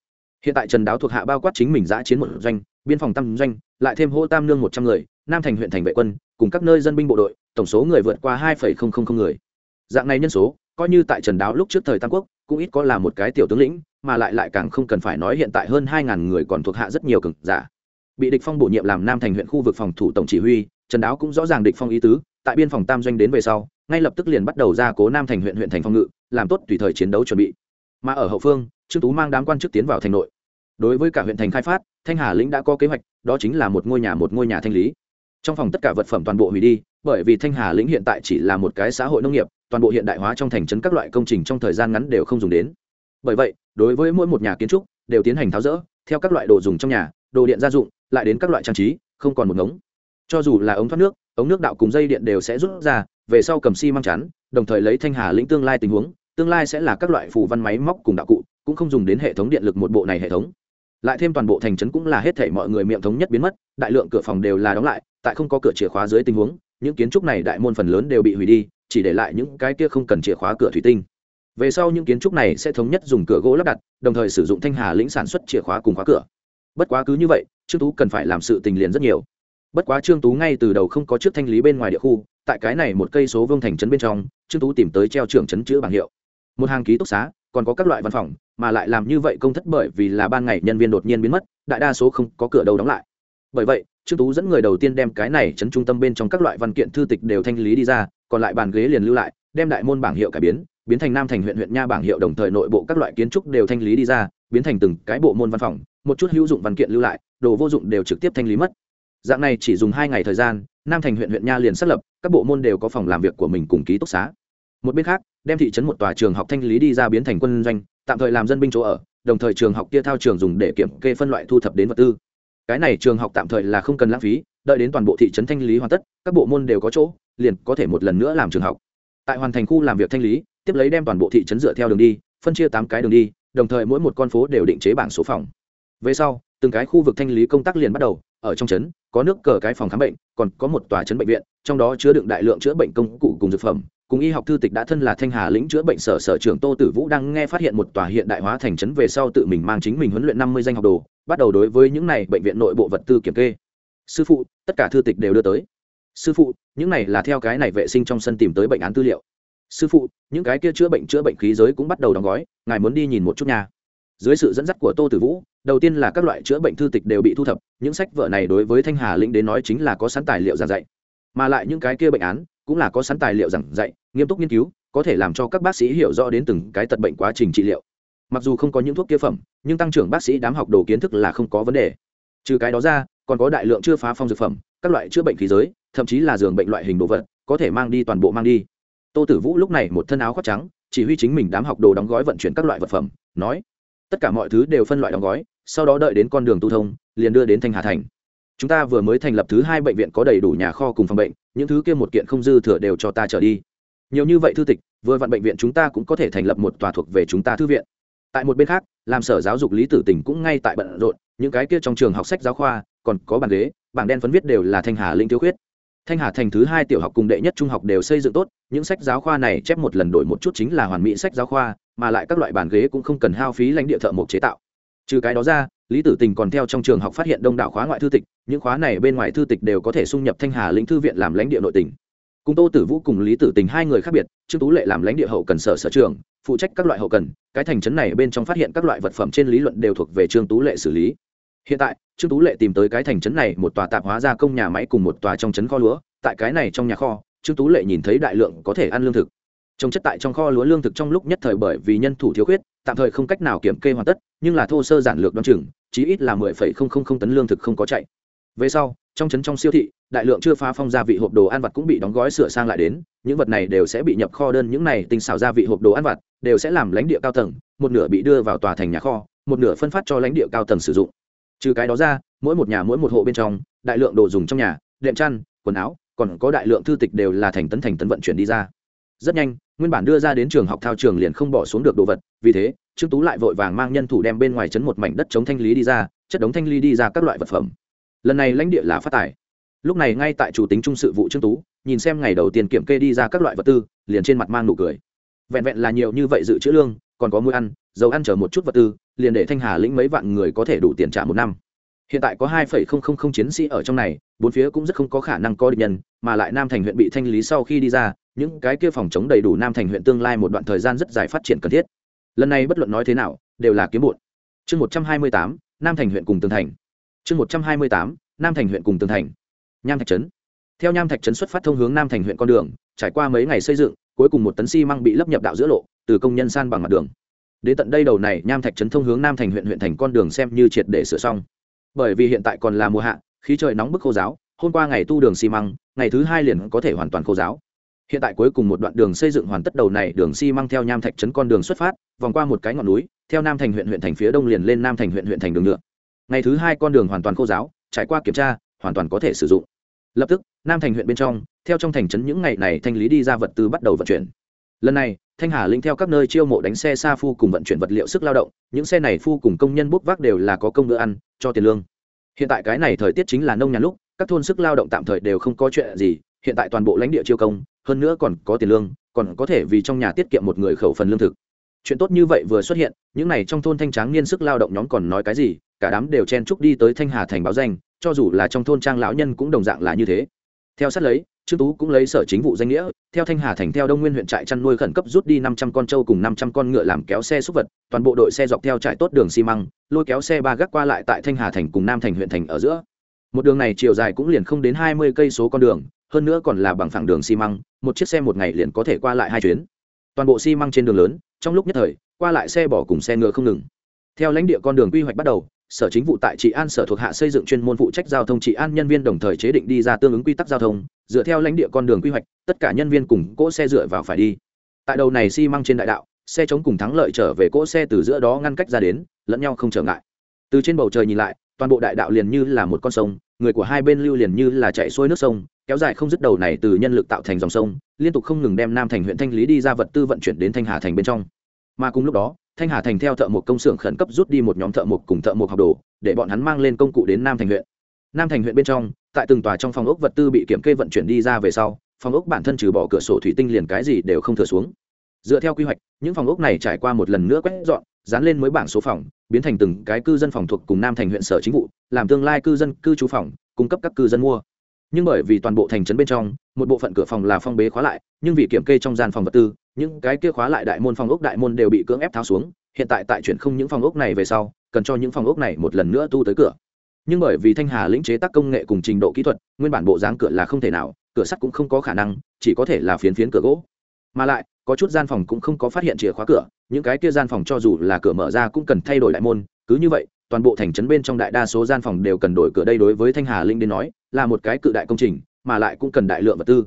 Hiện tại trần đáo thuộc hạ bao quát chính mình giã chiến một doanh, biên phòng tam doanh, lại thêm hô tam nương một trăm người, nam thành huyện thành vệ quân, cùng các nơi dân binh bộ đội, tổng số người vượt qua hai người. Dạng này nhân số, coi như tại trần đáo lúc trước thời tam quốc, cũng ít có là một cái tiểu tướng lĩnh, mà lại lại càng không cần phải nói hiện tại hơn hai ngàn người còn thuộc hạ rất nhiều cực giả. Bị địch phong bổ nhiệm làm nam thành huyện khu vực phòng thủ tổng chỉ huy trần đáo cũng rõ ràng địch phong ý tứ, tại biên phòng tam doanh đến về sau, ngay lập tức liền bắt đầu ra cố nam thành huyện huyện thành phòng ngự, làm tốt tùy thời chiến đấu chuẩn bị. Mà ở hậu phương, trương tú mang đám quan chức tiến vào thành nội. Đối với cả huyện thành khai phát, thanh hà lĩnh đã có kế hoạch, đó chính là một ngôi nhà một ngôi nhà thanh lý. Trong phòng tất cả vật phẩm toàn bộ hủy đi, bởi vì thanh hà lĩnh hiện tại chỉ là một cái xã hội nông nghiệp, toàn bộ hiện đại hóa trong thành trấn các loại công trình trong thời gian ngắn đều không dùng đến. Bởi vậy, đối với mỗi một nhà kiến trúc, đều tiến hành tháo rỡ, theo các loại đồ dùng trong nhà, đồ điện gia dụng, lại đến các loại trang trí, không còn một ngống cho dù là ống thoát nước, ống nước đạo cùng dây điện đều sẽ rút ra, về sau cầm xi、si、măng chắn, đồng thời lấy thanh hà lĩnh tương lai tình huống, tương lai sẽ là các loại phù văn máy móc cùng đạo cụ, cũng không dùng đến hệ thống điện lực một bộ này hệ thống. Lại thêm toàn bộ thành trấn cũng là hết thể mọi người miệng thống nhất biến mất, đại lượng cửa phòng đều là đóng lại, tại không có cửa chìa khóa dưới tình huống, những kiến trúc này đại môn phần lớn đều bị hủy đi, chỉ để lại những cái kia không cần chìa khóa cửa thủy tinh. Về sau những kiến trúc này sẽ thống nhất dùng cửa gỗ lắp đặt, đồng thời sử dụng thanh hà lĩnh sản xuất chìa khóa cùng khóa cửa. Bất quá cứ như vậy, trương tú cần phải làm sự tình liền rất nhiều bất quá trương tú ngay từ đầu không có trước thanh lý bên ngoài địa khu, tại cái này một cây số vương thành trấn bên trong, trương tú tìm tới treo trưởng trấn chữ bảng hiệu. Một hàng ký túc xá, còn có các loại văn phòng, mà lại làm như vậy công thất bởi vì là ban ngày nhân viên đột nhiên biến mất, đại đa số không có cửa đâu đóng lại. Bởi vậy, trương tú dẫn người đầu tiên đem cái này chấn trung tâm bên trong các loại văn kiện thư tịch đều thanh lý đi ra, còn lại bàn ghế liền lưu lại, đem đại môn bảng hiệu cải biến biến thành nam thành huyện huyện nha bảng hiệu đồng thời nội bộ các loại kiến trúc đều thanh lý đi ra, biến thành từng cái bộ môn văn phòng, một chút hữu dụng văn kiện lưu lại, đồ vô dụng đều trực tiếp thanh lý mất dạng này chỉ dùng hai ngày thời gian, nam thành huyện huyện nha liền xác lập, các bộ môn đều có phòng làm việc của mình cùng ký túc xá. Một bên khác, đem thị trấn một tòa trường học thanh lý đi ra biến thành quân doanh, tạm thời làm dân binh chỗ ở, đồng thời trường học kia thao trường dùng để kiểm kê phân loại thu thập đến vật tư. Cái này trường học tạm thời là không cần lãng phí, đợi đến toàn bộ thị trấn thanh lý hoàn tất, các bộ môn đều có chỗ, liền có thể một lần nữa làm trường học. Tại hoàn thành khu làm việc thanh lý, tiếp lấy đem toàn bộ thị trấn dựa theo đường đi, phân chia tám cái đường đi, đồng thời mỗi một con phố đều định chế bảng số phòng. Về sau, từng cái khu vực thanh lý công tác liền bắt đầu ở trong trấn, có nước cờ cái phòng khám bệnh, còn có một tòa trấn bệnh viện, trong đó chứa đựng đại lượng chữa bệnh công cụ cùng dược phẩm. Cùng y học thư tịch đã thân là thanh hà lĩnh chữa bệnh sở sở trưởng tô tử vũ đang nghe phát hiện một tòa hiện đại hóa thành trấn về sau tự mình mang chính mình huấn luyện năm mươi danh học đồ, bắt đầu đối với những này bệnh viện nội bộ vật tư kiểm kê. Sư phụ, tất cả thư tịch đều đưa tới. Sư phụ, những này là theo cái này vệ sinh trong sân tìm tới bệnh án tư liệu. Sư phụ, những cái kia chữa bệnh chữa bệnh khí giới cũng bắt đầu đóng gói, ngài muốn đi nhìn một chút nhà dưới sự dẫn dắt của tô tử vũ, đầu tiên là các loại chữa bệnh thư tịch đều bị thu thập, những sách vở này đối với thanh hà lĩnh đến nói chính là có sẵn tài liệu giảng dạy. Mà lại những cái kia bệnh án, cũng là có sẵn tài liệu giảng dạy, nghiêm túc nghiên cứu, có thể làm cho các bác sĩ hiểu rõ đến từng cái tật bệnh quá trình trị liệu. Mặc dù không có những thuốc kia phẩm, nhưng tăng trưởng bác sĩ đám học đồ kiến thức là không có vấn đề. Trừ cái đó ra, còn có đại lượng chưa phá phong dược phẩm, các loại chữa bệnh khí giới, thậm chí là giường bệnh loại hình đồ vật, có thể mang đi toàn bộ mang đi. Tô tử vũ lúc này một thân áo khoác trắng, chỉ huy chính mình đám học đồ đóng gói vận chuyển các loại vật phẩm, nói tất cả mọi thứ đều phân loại đóng gói, sau đó đợi đến con đường tu thông, liền đưa đến thanh hà thành. Chúng ta vừa mới thành lập thứ hai bệnh viện có đầy đủ nhà kho cùng phòng bệnh, những thứ kia một kiện không dư thừa đều cho ta trở đi. Nhiều như vậy thư tịch, vừa vặn bệnh viện chúng ta cũng có thể thành lập một tòa thuộc về chúng ta thư viện. Tại một bên khác, làm sở giáo dục lý tử tỉnh cũng ngay tại bận rộn, những cái kia trong trường học sách giáo khoa, còn có bàn ghế, bảng đen phấn viết đều là thanh hà linh thiếu khuyết. Thanh hà thành thứ hai tiểu học cùng đệ nhất trung học đều xây dựng tốt, những sách giáo khoa này chép một lần đổi một chút chính là hoàn mỹ sách giáo khoa mà lại các loại bàn ghế cũng không cần hao phí lãnh địa thợ mộc chế tạo. Trừ cái đó ra, lý tử tình còn theo trong trường học phát hiện đông đảo khóa ngoại thư tịch, những khóa này bên ngoài thư tịch đều có thể xung nhập thanh hà lĩnh thư viện làm lãnh địa nội tỉnh cùng tô tử vũ cùng lý tử tình hai người khác biệt, trương tú lệ làm lãnh địa hậu cần sở sở trường, phụ trách các loại hậu cần, cái thành trấn này bên trong phát hiện các loại vật phẩm trên lý luận đều thuộc về trương tú lệ xử lý. Hiện tại, trương tú lệ tìm tới cái thành trấn này một tòa tạp hóa gia công nhà máy cùng một tòa trong trấn kho lúa, tại cái này trong nhà kho, trương tú lệ nhìn thấy đại lượng có thể ăn lương thực trồng chất tại trong kho lúa lương thực trong lúc nhất thời bởi vì nhân thủ thiếu khuyết, tạm thời không cách nào kiểm kê hoàn tất, nhưng là thô sơ giản lược đ o chừng, chí ít là mười phẩy không không không tấn lương thực không có chạy. Về sau, trong trấn trong siêu thị, đại lượng chưa phá phong gia vị hộp đồ ăn vặt cũng bị đóng gói sửa sang lại đến, những vật này đều sẽ bị nhập kho đơn, những này tinh xảo gia vị hộp đồ ăn vặt đều sẽ làm lãnh địa cao tầng, một nửa bị đưa vào tòa thành nhà kho, một nửa phân phát cho lãnh địa cao tầng sử dụng. Trừ cái đó ra, mỗi một nhà mỗi một hộ bên trong, đại lượng đồ dùng trong nhà, đệm chăn, quần áo, còn có đại lượng thư tịch đều là thành tấn thành tấn vận chuyển đi ra rất nhanh, nguyên bản đưa ra đến trường học thao trường liền không bỏ xuống được đồ vật, vì thế, trương tú lại vội vàng mang nhân thủ đem bên ngoài chấn một mảnh đất chống thanh lý đi ra, chất đống thanh lý đi ra các loại vật phẩm. Lần này lãnh địa là phát tài. Lúc này ngay tại chủ tính trung sự vụ trương tú, nhìn xem ngày đầu tiên kiểm kê đi ra các loại vật tư, liền trên mặt mang nụ cười. Vẹn vẹn là nhiều như vậy dự trữ lương, còn có mũi ăn, dầu ăn chở một chút vật tư, liền để thanh hà lĩnh mấy vạn người có thể đủ tiền trả một năm. Hiện tại có hai phẩy không không không chiến sĩ ở trong này, bốn phía cũng rất không có khả năng có địch nhân, mà lại nam thành huyện bị thanh lý sau khi đi ra những cái kia phòng chống đầy đủ nam thành huyện tương lai một đoạn thời gian rất dài phát triển cần thiết. Lần này bất luận nói thế nào, đều là kiếm bụn. Chương một trăm hai mươi tám, nam thành huyện cùng tường thành. Chương một trăm hai mươi tám, nam thành huyện cùng tường thành. Nham thạch trấn. Theo nham thạch trấn xuất phát thông hướng nam thành huyện con đường, trải qua mấy ngày xây dựng, cuối cùng một tấn xi măng bị lấp nhập đạo giữa lộ, từ công nhân san bằng mặt đường. Đến tận đây đầu này, nham thạch trấn thông hướng nam thành huyện huyện thành con đường xem như triệt để sửa xong. Bởi vì hiện tại còn là mùa hạ, khí trời nóng bức khô giáo, hôm qua ngày tu đường xi măng, ngày thứ hai liền có thể hoàn toàn khô giáo hiện tại cuối cùng một đoạn đường xây dựng hoàn tất đầu này, đường xi theo nham thạch trấn con đường xuất phát, vòng qua một cái ngọn núi, theo nam thành huyện huyện thành phía đông liền lên nam thành huyện huyện thành đường nhựa ngày thứ hai con đường hoàn toàn khô giáo, trải qua kiểm tra, hoàn toàn có thể sử dụng. Lập tức, nam thành huyện bên trong, theo trong thành trấn những ngày này thanh lý đi ra vật tư bắt đầu vận chuyển. Lần này, thanh hà linh theo các nơi chiêu mộ đánh xe xa phu cùng vận chuyển vật liệu sức lao động, những xe này phu cùng công nhân bốc vác đều là có công bữa ăn, cho tiền lương. Hiện tại cái này thời tiết chính là nông nhàn lúc, các thôn sức lao động tạm thời đều không có chuyện gì hiện tại toàn bộ lãnh địa chiêu công, hơn nữa còn có tiền lương, còn có thể vì trong nhà tiết kiệm một người khẩu phần lương thực. Chuyện tốt như vậy vừa xuất hiện, những n à y trong thôn thanh tráng niên sức lao động nhóm còn nói cái gì, cả đám đều chen chúc đi tới thanh hà thành báo danh, cho dù là trong thôn trang lão nhân cũng đồng dạng là như thế. Theo sát lấy, trương tú cũng lấy sở chính vụ danh nghĩa, theo thanh hà thành theo đông nguyên huyện trại chăn nuôi khẩn cấp rút đi năm trăm con trâu cùng năm trăm con ngựa làm kéo xe xúc vật, toàn bộ đội xe dọc theo trại tốt đường xi măng, lôi kéo xe ba gác qua lại tại thanh hà thành cùng nam thành huyện thành ở giữa. Một đường này chiều dài cũng liền không đến hai mươi cây số con đường hơn nữa còn là bằng phẳng đường xi măng, một chiếc xe một ngày liền có thể qua lại hai chuyến. Toàn bộ xi măng trên đường lớn, trong lúc nhất thời, qua lại xe bỏ cùng xe ngựa không ngừng. Theo lãnh địa con đường quy hoạch bắt đầu, sở chính vụ tại trị an sở thuộc hạ xây dựng chuyên môn phụ trách giao thông trị an nhân viên đồng thời chế định đi ra tương ứng quy tắc giao thông, dựa theo lãnh địa con đường quy hoạch, tất cả nhân viên cùng cỗ xe dựa vào phải đi. Tại đầu này xi măng trên đại đạo, xe chống cùng thắng lợi trở về cỗ xe từ giữa đó ngăn cách ra đến, lẫn nhau không trở ngại. Từ trên bầu trời nhìn lại, toàn bộ đại đạo liền như là một con sông, người của hai bên lưu liền như là chạy xuôi nước sông kéo dài không dứt đầu này từ nhân lực tạo thành dòng sông, liên tục không ngừng đem nam thành huyện thanh lý đi ra vật tư vận chuyển đến thanh hà thành bên trong. Mà cùng lúc đó, thanh hà thành theo thợ một công xưởng khẩn cấp rút đi một nhóm thợ một cùng thợ một học đồ, để bọn hắn mang lên công cụ đến nam thành huyện. Nam thành huyện bên trong, tại từng tòa trong phòng ốc vật tư bị kiểm kê vận chuyển đi ra về sau, phòng ốc bản thân trừ bỏ cửa sổ thủy tinh liền cái gì đều không thừa xuống. Dựa theo quy hoạch, những phòng ốc này trải qua một lần nữa quét dọn, dán lên mới bảng số phòng, biến thành từng cái cư dân phòng thuộc cùng nam thành huyện sở chính vụ, làm tương lai cư dân cư trú phòng, cung cấp các cư dân mua nhưng bởi vì toàn bộ thành trấn bên trong, một bộ phận cửa phòng là phong bế khóa lại, nhưng vì kiểm kê trong gian phòng vật tư, những cái kia khóa lại đại môn phòng ốc đại môn đều bị cưỡng ép tháo xuống, hiện tại tại chuyển không những phòng ốc này về sau, cần cho những phòng ốc này một lần nữa tu tới cửa. Nhưng bởi vì thanh hà lĩnh chế tác công nghệ cùng trình độ kỹ thuật, nguyên bản bộ dáng cửa là không thể nào, cửa sắt cũng không có khả năng, chỉ có thể là phiến phiến cửa gỗ. Mà lại, có chút gian phòng cũng không có phát hiện chìa khóa cửa, những cái kia gian phòng cho dù là cửa mở ra cũng cần thay đổi đại môn, cứ như vậy toàn bộ thành trấn bên trong đại đa số gian phòng đều cần đổi cửa đây đối với thanh hà linh đến nói, là một cái cự đại công trình, mà lại cũng cần đại lượng vật tư.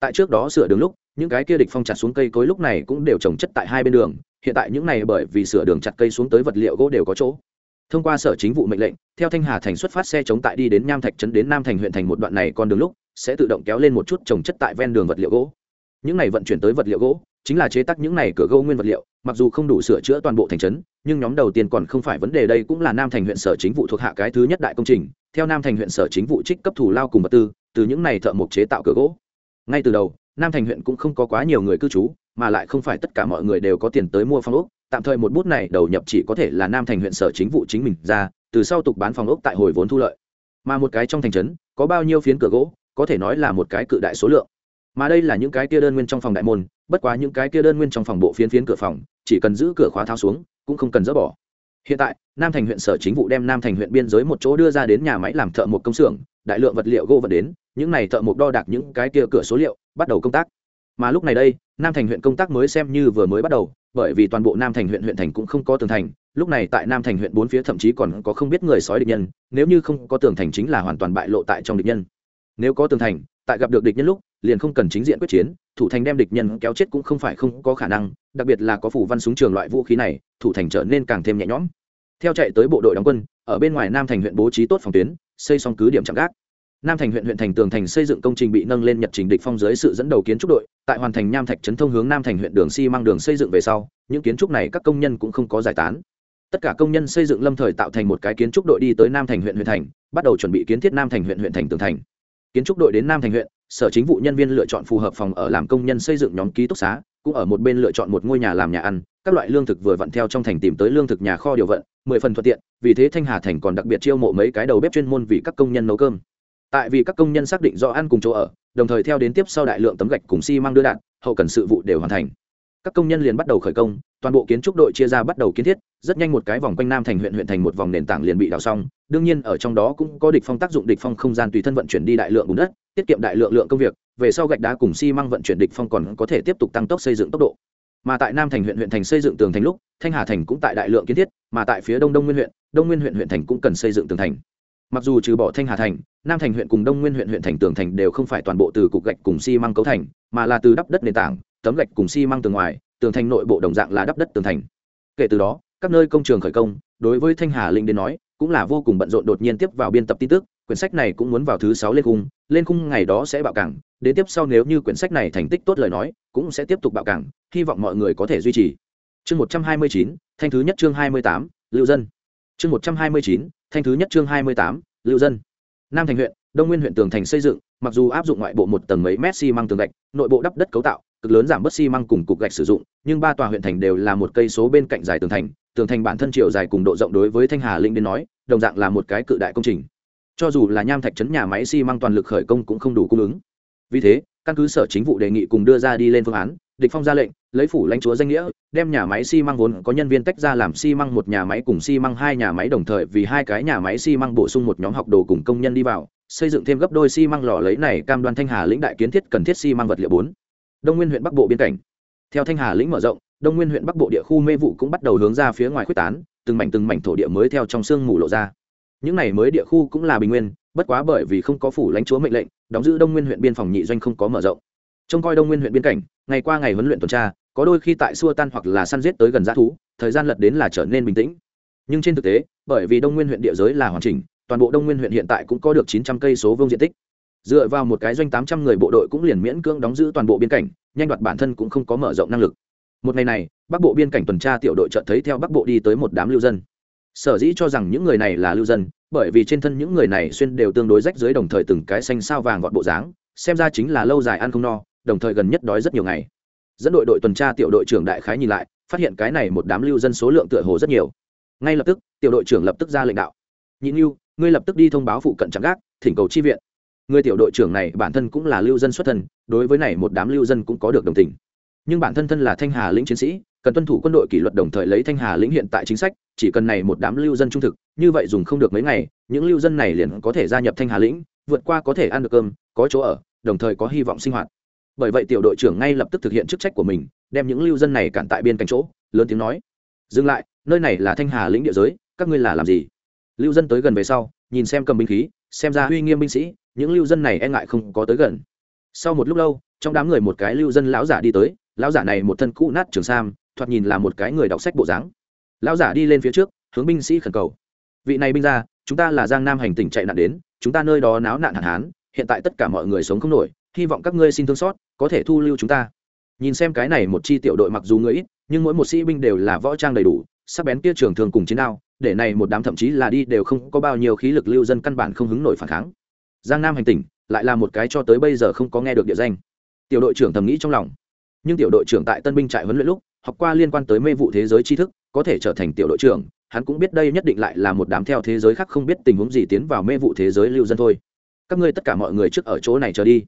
Tại trước đó sửa đường lúc, những cái kia địch phong chặt xuống cây cối lúc này cũng đều trồng chất tại hai bên đường, hiện tại những này bởi vì sửa đường chặt cây xuống tới vật liệu gỗ đều có chỗ. Thông qua sở chính vụ mệnh lệnh, theo thanh hà thành xuất phát xe chống tại đi đến nham thạch trấn đến nam thành huyện thành một đoạn này con đường lúc, sẽ tự động kéo lên một chút trồng chất tại ven đường vật liệu gỗ. Những này vận chuyển tới vật liệu gỗ, chính là chế tác những này cửa gỗ nguyên vật liệu mặc dù không đủ sửa chữa toàn bộ thành trấn, nhưng nhóm đầu tiên còn không phải vấn đề đây cũng là nam thành huyện sở chính vụ thuộc hạ cái thứ nhất đại công trình. Theo nam thành huyện sở chính vụ trích cấp thủ lao cùng vật tư, từ những này thợ mộc chế tạo cửa gỗ. Ngay từ đầu, nam thành huyện cũng không có quá nhiều người cư trú, mà lại không phải tất cả mọi người đều có tiền tới mua phòng ốc. Tạm thời một bút này đầu nhập chỉ có thể là nam thành huyện sở chính vụ chính mình ra, từ sau tục bán phòng ốc tại hồi vốn thu lợi. Mà một cái trong thành trấn, có bao nhiêu phiến cửa gỗ, có thể nói là một cái cự đại số lượng. Mà đây là những cái kia đơn nguyên trong phòng đại môn bất quá những cái kia đơn nguyên trong phòng bộ phiến phiến cửa phòng, chỉ cần giữ cửa khóa tháo xuống, cũng không cần dỡ bỏ. Hiện tại, nam thành huyện sở chính vụ đem nam thành huyện biên giới một chỗ đưa ra đến nhà máy làm thợ một công xưởng, đại lượng vật liệu gỗ vật đến, những này thợ mộc đo đạc những cái kia cửa số liệu, bắt đầu công tác. Mà lúc này đây, nam thành huyện công tác mới xem như vừa mới bắt đầu, bởi vì toàn bộ nam thành huyện huyện thành cũng không có tường thành, lúc này tại nam thành huyện bốn phía thậm chí còn có không biết người sói địch nhân, nếu như không có tường thành chính là hoàn toàn bại lộ tại trong địch nhân. Nếu có tường thành, tại gặp được địch nhân lúc liền không cần chính diện quyết chiến, thủ thành đem địch nhân kéo chết cũng không phải không có khả năng, đặc biệt là có phủ văn súng trường loại vũ khí này, thủ thành trở nên càng thêm nhẹ nhõm. Theo chạy tới bộ đội đóng quân, ở bên ngoài nam thành huyện bố trí tốt phòng tuyến, xây xong cứ điểm chạm gác. Nam thành huyện huyện thành tường thành xây dựng công trình bị nâng lên nhật trình địch phong dưới sự dẫn đầu kiến trúc đội, tại hoàn thành nham thạch trấn thông hướng nam thành huyện đường xi si đường xây dựng về sau, những kiến trúc này các công nhân cũng không có giải tán. Tất cả công nhân xây dựng lâm thời tạo thành một cái kiến trúc đội đi tới nam thành huyện huyện thành, bắt đầu chuẩn bị kiến thiết nam thành huyện huyện thành tường thành kiến trúc đội đến nam thành huyện, sở chính vụ nhân viên lựa chọn phù hợp phòng ở làm công nhân xây dựng nhóm ký túc xá, cũng ở một bên lựa chọn một ngôi nhà làm nhà ăn. Các loại lương thực vừa vặn theo trong thành tìm tới lương thực nhà kho điều vận, mười phần thuận tiện, vì thế thanh hà thành còn đặc biệt chiêu mộ mấy cái đầu bếp chuyên môn vì các công nhân nấu cơm. Tại vì các công nhân xác định do ăn cùng chỗ ở, đồng thời theo đến tiếp sau đại lượng tấm gạch cùng xi、si、mang đưa đạn, hậu cần sự vụ đều hoàn thành. Các công nhân liền bắt đầu khởi công toàn bộ kiến trúc đội chia ra bắt đầu kiến thiết, rất nhanh một cái vòng quanh nam thành huyện huyện thành một vòng nền tảng liền bị đào xong. Đương nhiên, ở trong đó cũng có địch phong tác dụng, địch phong không gian tùy thân vận chuyển đi đại lượng bùn đất, tiết kiệm đại lượng lượng công việc. Về sau gạch đá cùng xi măng vận chuyển địch phong còn có thể tiếp tục tăng tốc xây dựng tốc độ. Mà tại nam thành huyện huyện thành xây dựng tường thành lúc, thanh hà thành cũng tại đại lượng kiến thiết, mà tại phía đông đông nguyên huyện, đông nguyên huyện huyện thành cũng cần xây dựng tường thành. Mặc dù trừ bỏ thanh hà thành, nam thành huyện cùng đông nguyên huyện huyện thành tường thành đều không phải toàn bộ từ cục gạch cùng xi măng cấu thành, mà là từ đắp đất nền tảng, tấm gạch cùng xi măng tường ngoài tường thành nội bộ đồng dạng là đắp đất tường thành. Kể từ đó, các nơi công trường khởi công, đối với thanh hà linh đến nói, cũng là vô cùng bận rộn đột nhiên tiếp vào biên tập tin tức, quyển sách này cũng muốn vào thứ sáu lên khung lên khung ngày đó sẽ bạo cảng, đến tiếp sau nếu như quyển sách này thành tích tốt lời nói, cũng sẽ tiếp tục bạo cảng, hy vọng mọi người có thể duy trì. Chương một trăm hai mươi chín, thanh thứ nhất chương hai mươi tám, lưu dân. Chương một trăm hai mươi chín, thanh thứ nhất chương hai mươi tám, lưu dân. Nam thành huyện, đông nguyên huyện tường thành xây dựng, mặc dù áp dụng ngoại bộ một tầng mấy mét xi、si、măng tường gạch, nội bộ đắp đất cấu tạo cực lớn giảm bớt xi măng cùng cục gạch sử dụng, nhưng ba tòa huyện thành đều là một cây số bên cạnh dài tường thành tường thành bản thân chiều dài cùng độ rộng đối với thanh hà, linh đến nói, đồng dạng là một cái cự đại công trình. Cho dù là nham thạch trấn nhà máy xi măng toàn lực khởi công cũng không đủ cung ứng. Vì thế, căn cứ sở chính vụ đề nghị cùng đưa ra đi lên phương án, địch phong ra lệnh, lấy phủ lãnh chúa danh nghĩa, đem nhà máy xi măng vốn có nhân viên tách ra làm xi măng một nhà máy cùng xi măng hai nhà máy đồng thời vì hai cái nhà máy xi măng bổ sung một nhóm học đồ cùng công nhân đi vào, xây dựng thêm gấp đôi xi măng lò lấy này cam đoan thanh hà lĩnh đại kiến thiết cần thiết xi măng vật liệu bốn đông nguyên huyện bắc bộ biên cảnh. Theo thanh hà lĩnh mở rộng, đông nguyên huyện bắc bộ địa khu mê vụ cũng bắt đầu hướng ra phía ngoài quyết tán, từng mảnh từng mảnh thổ địa mới theo trong sương mù lộ ra. Những này mới địa khu cũng là bình nguyên, bất quá bởi vì không có phủ lãnh chúa mệnh lệnh, đóng giữ đông nguyên huyện biên phòng nhị doanh không có mở rộng. Trông coi đông nguyên huyện biên cảnh, ngày qua ngày huấn luyện tuần tra, có đôi khi tại xua tan hoặc là săn giết tới gần g thú, thời gian lật đến là trở nên bình tĩnh. Nhưng trên thực tế, bởi vì đông nguyên huyện địa giới là hoàn chỉnh, toàn bộ đông nguyên huyện hiện tại cũng có được chín trăm cây số vương diện tích dựa vào một cái doanh tám trăm người bộ đội cũng liền miễn cưỡng đóng giữ toàn bộ biên cảnh, nhanh đoạt bản thân cũng không có mở rộng năng lực. Một ngày này, bắc bộ biên cảnh tuần tra tiểu đội chợt thấy theo bắc bộ đi tới một đám lưu dân. Sở dĩ cho rằng những người này là lưu dân, bởi vì trên thân những người này xuyên đều tương đối rách dưới đồng thời từng cái xanh sao vàng gọn bộ dáng, xem ra chính là lâu dài ăn không no, đồng thời gần nhất đói rất nhiều ngày. Dẫn đội đội tuần tra tiểu đội trưởng đại khái nhìn lại, phát hiện cái này một đám lưu dân số lượng tựa hồ rất nhiều. Ngay lập tức, tiểu đội trưởng lập tức ra lệnh đạo. Nhị như ngươi lập tức đi thông báo phụ cận trạm gác, thỉnh cầu chi viện người tiểu đội trưởng này bản thân cũng là lưu dân xuất thân, đối với này một đám lưu dân cũng có được đồng tình. Nhưng bản thân thân là thanh hà lĩnh chiến sĩ, cần tuân thủ quân đội kỷ luật đồng thời lấy thanh hà lĩnh hiện tại chính sách, chỉ cần này một đám lưu dân trung thực, như vậy dùng không được mấy ngày, những lưu dân này liền có thể gia nhập thanh hà lĩnh, vượt qua có thể ăn được cơm, có chỗ ở, đồng thời có hy vọng sinh hoạt. Bởi vậy tiểu đội trưởng ngay lập tức thực hiện chức trách của mình, đem những lưu dân này cản tại biên cạnh chỗ, lớn tiếng nói, dừng lại, nơi này là thanh hà lĩnh địa giới, các ngươi là làm gì? Lưu dân tới gần về sau, nhìn xem cầm binh khí xem ra uy nghiêm binh sĩ, những lưu dân này e ngại không có tới gần. Sau một lúc lâu, trong đám người một cái lưu dân lão giả đi tới, lão giả này một thân cũ nát trường sam, thoạt nhìn là một cái người đọc sách bộ dáng. Lão giả đi lên phía trước, hướng binh sĩ khẩn cầu. Vị này binh ra chúng ta là giang nam hành tỉnh chạy nạn đến, chúng ta nơi đó náo nạn hạn hán, hiện tại tất cả mọi người sống không nổi, hy vọng các ngươi xin thương xót, có thể thu lưu chúng ta. Nhìn xem cái này một chi tiểu đội mặc dù người ít, nhưng mỗi một sĩ binh đều là võ trang đầy đủ, sắc bén kia trường thường cùng chiến đao để này một đám thậm chí là đi đều không có bao nhiêu khí lực lưu dân căn bản không hứng nổi phản kháng. Giang nam hành tỉnh, lại là một cái cho tới bây giờ không có nghe được địa danh. Tiểu đội trưởng thầm nghĩ trong lòng. Nhưng tiểu đội trưởng tại tân binh trại huấn luyện lúc, học qua liên quan tới mê vụ thế giới tri thức, có thể trở thành tiểu đội trưởng, hắn cũng biết đây nhất định lại là một đám theo thế giới khác không biết tình huống gì tiến vào mê vụ thế giới lưu dân thôi. Các ngươi tất cả mọi người trước ở chỗ này chờ đi.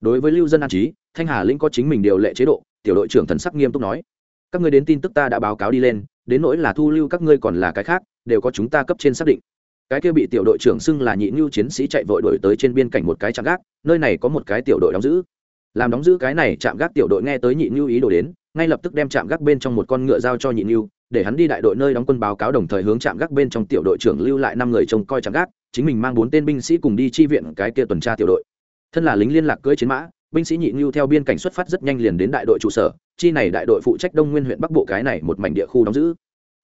Đối với lưu dân an trí, thanh hà lĩnh có chính mình điều lệ chế độ, tiểu đội trưởng thần sắc nghiêm túc nói các ngươi đến tin tức ta đã báo cáo đi lên, đến nỗi là thu lưu các ngươi còn là cái khác, đều có chúng ta cấp trên xác định. Cái kia bị tiểu đội trưởng xưng là nhị ngưu chiến sĩ chạy vội đổi tới trên biên cảnh một cái trạm gác, nơi này có một cái tiểu đội đóng giữ. Làm đóng giữ cái này, trạm gác tiểu đội nghe tới nhị ngưu ý đồ đến, ngay lập tức đem trạm gác bên trong một con ngựa giao cho nhị ngưu, để hắn đi đại đội nơi đóng quân báo cáo đồng thời hướng trạm gác bên trong tiểu đội trưởng lưu lại năm người trông coi trạm gác, chính mình mang bốn tên binh sĩ cùng đi chi viện cái kia tuần tra tiểu đội. Thân là lính liên lạc cưỡi chiến mã binh sĩ nhị ngưu theo biên cảnh xuất phát rất nhanh liền đến đại đội trụ sở, chi này đại đội phụ trách đông nguyên huyện bắc bộ cái này một mảnh địa khu đóng giữ.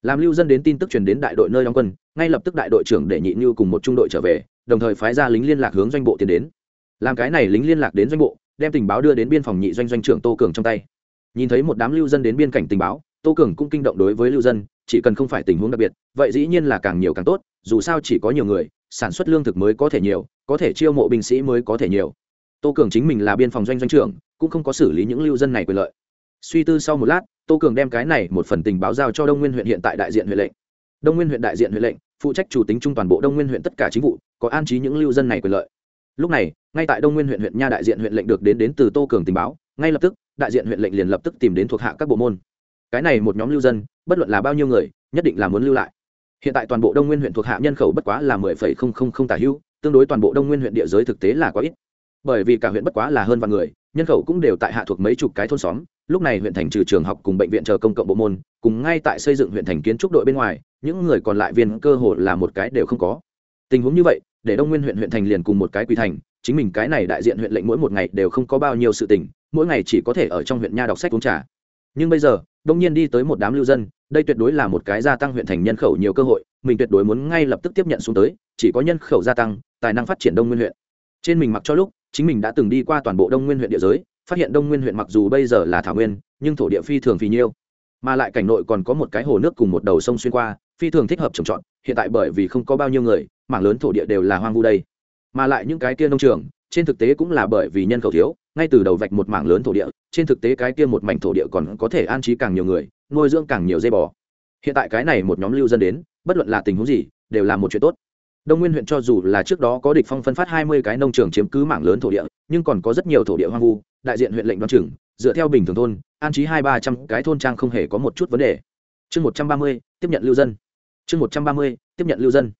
Làm lưu dân đến tin tức truyền đến đại đội nơi đóng quân, ngay lập tức đại đội trưởng để nhị ngưu cùng một trung đội trở về, đồng thời phái ra lính liên lạc hướng doanh bộ tiến đến. Làm cái này lính liên lạc đến doanh bộ, đem tình báo đưa đến biên phòng nhị doanh doanh trưởng tô cường trong tay. Nhìn thấy một đám lưu dân đến biên cảnh tình báo, tô cường cũng kinh động đối với lưu dân, chỉ cần không phải tình huống đặc biệt, vậy dĩ nhiên là càng nhiều càng tốt, dù sao chỉ có nhiều người, sản xuất lương thực mới có thể nhiều, có thể chiêu mộ binh sĩ mới có thể nhiều tô cường chính mình là biên phòng doanh doanh trưởng, cũng không có xử lý những lưu dân này quyền lợi. Suy tư sau một lát, tô cường đem cái này một phần tình báo giao cho đông nguyên huyện hiện tại đại diện huyện lệnh. Đông nguyên huyện đại diện huyện lệnh, phụ trách chủ tính trung toàn bộ đông nguyên huyện tất cả chính vụ, có an trí những lưu dân này quyền lợi. Lúc này, ngay tại đông nguyên huyện huyện nha đại diện huyện lệnh được đến đến từ tô cường tình báo, ngay lập tức, đại diện huyện lệnh liền lập tức tìm đến thuộc hạ các bộ môn. Cái này một nhóm lưu dân, bất luận là bao nhiêu người, nhất định là muốn lưu lại. Hiện tại toàn bộ đông nguyên huyện thuộc hạ nhân khẩu bất quá là mười phẩy không không không tả hữu, tương đối toàn bộ đông nguyên huyện địa giới thực tế là quá ít bởi vì cả huyện bất quá là hơn vạn người, nhân khẩu cũng đều tại hạ thuộc mấy chục cái thôn xóm. Lúc này huyện thành trừ trường học cùng bệnh viện chờ công cộng bộ môn, cùng ngay tại xây dựng huyện thành kiến trúc đội bên ngoài, những người còn lại viên cơ hội là một cái đều không có. Tình huống như vậy, để đông nguyên huyện huyện thành liền cùng một cái quy thành, chính mình cái này đại diện huyện lệnh mỗi một ngày đều không có bao nhiêu sự tình, mỗi ngày chỉ có thể ở trong huyện nha đọc sách uống trà. Nhưng bây giờ, đông nhiên đi tới một đám lưu dân, đây tuyệt đối là một cái gia tăng huyện thành nhân khẩu nhiều cơ hội, mình tuyệt đối muốn ngay lập tức tiếp nhận xuống tới, chỉ có nhân khẩu gia tăng, tài năng phát triển đông nguyên huyện. Trên mình mặc cho lúc chính mình đã từng đi qua toàn bộ đông nguyên huyện địa giới, phát hiện đông nguyên huyện mặc dù bây giờ là thảo nguyên, nhưng thổ địa phi thường phì nhiêu. Mà lại cảnh nội còn có một cái hồ nước cùng một đầu sông xuyên qua, phi thường thích hợp trồng trọt, hiện tại bởi vì không có bao nhiêu người, mảng lớn thổ địa đều là hoang vu đây. Mà lại những cái kia nông trường, trên thực tế cũng là bởi vì nhân khẩu thiếu, ngay từ đầu vạch một mảng lớn thổ địa, trên thực tế cái kia một mảnh thổ địa còn có thể an trí càng nhiều người, nuôi dưỡng càng nhiều dây bò. Hiện tại cái này một nhóm lưu dân đến, bất luận là tình huống gì, đều là một chuyện tốt đông nguyên huyện cho dù là trước đó có địch phong phân phát hai mươi cái nông trường chiếm cứ mảng lớn thổ địa, nhưng còn có rất nhiều thổ địa hoang vu, đại diện huyện lệnh đoan trưởng dựa theo bình thường thôn, an trí hai ba trăm cái thôn trang không hề có một chút vấn đề. Chương một trăm ba mươi, tiếp nhận lưu dân. Chương một trăm ba mươi, tiếp nhận lưu dân.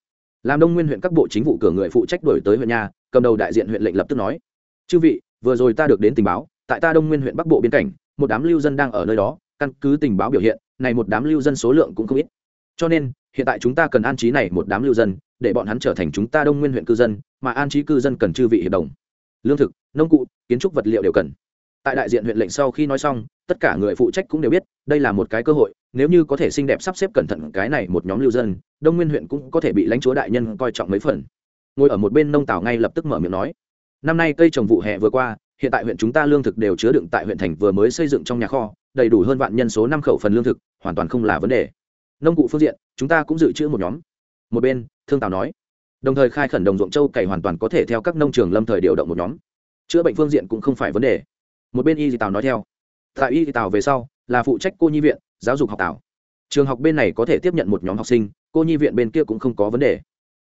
Làm đông nguyên huyện các bộ chính vụ cửa người phụ trách đổi tới huyện nhà, cầm đầu đại diện huyện lệnh lập tức nói, chư vị, vừa rồi ta được đến tình báo, tại ta đông nguyên huyện bắc bộ biên cảnh, một đám lưu dân đang ở nơi đó, căn cứ tình báo biểu hiện, này một đám lưu dân số lượng cũng không ít. Cho nên, hiện tại chúng ta cần an trí này một đám lưu dân để bọn hắn trở thành chúng ta đông nguyên huyện cư dân, mà an trí cư dân cần chư vị hiệp đồng. Lương thực, nông cụ, kiến trúc vật liệu đều cần. Tại đại diện huyện lệnh sau khi nói xong, tất cả người phụ trách cũng đều biết, đây là một cái cơ hội, nếu như có thể xinh đẹp sắp xếp cẩn thận cái này một nhóm lưu dân, đông nguyên huyện cũng có thể bị lãnh chúa đại nhân coi trọng mấy phần. Ngồi ở một bên nông tảo ngay lập tức mở miệng nói, năm nay cây trồng vụ hè vừa qua, hiện tại huyện chúng ta lương thực đều chứa đựng tại huyện thành vừa mới xây dựng trong nhà kho, đầy đủ hơn vạn nhân số năm khẩu phần lương thực, hoàn toàn không là vấn đề. Nông cụ phương diện, chúng ta cũng dự trữ một nhóm. Một bên thương tào nói. Đồng thời khai khẩn đồng ruộng châu cày hoàn toàn có thể theo các nông trường lâm thời điều động một nhóm. Chữa bệnh phương diện cũng không phải vấn đề. Một bên y thì tào nói theo. Tại y thì tào về sau, là phụ trách cô nhi viện, giáo dục học tào. Trường học bên này có thể tiếp nhận một nhóm học sinh, cô nhi viện bên kia cũng không có vấn đề.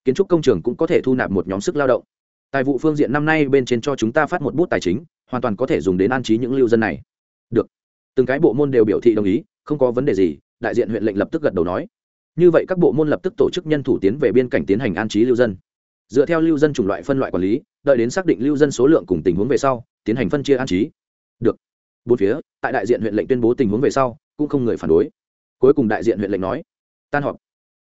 Kiến trúc công trường cũng có thể thu nạp một nhóm sức lao động. Tài vụ phương diện năm nay bên trên cho chúng ta phát một bút tài chính, hoàn toàn có thể dùng đến an trí những lưu dân này. Được. Từng cái bộ môn đều biểu thị đồng ý, không có vấn đề gì, đại diện huyện lệnh lập tức gật đầu nói như vậy các bộ môn lập tức tổ chức nhân thủ tiến về biên cảnh tiến hành an trí lưu dân. Dựa theo lưu dân chủng loại phân loại quản lý, đợi đến xác định lưu dân số lượng cùng tình huống về sau, tiến hành phân chia an trí. Được. Bốn phía, tại đại diện huyện lệnh tuyên bố tình huống về sau, cũng không người phản đối. Cuối cùng đại diện huyện lệnh nói, tan họp.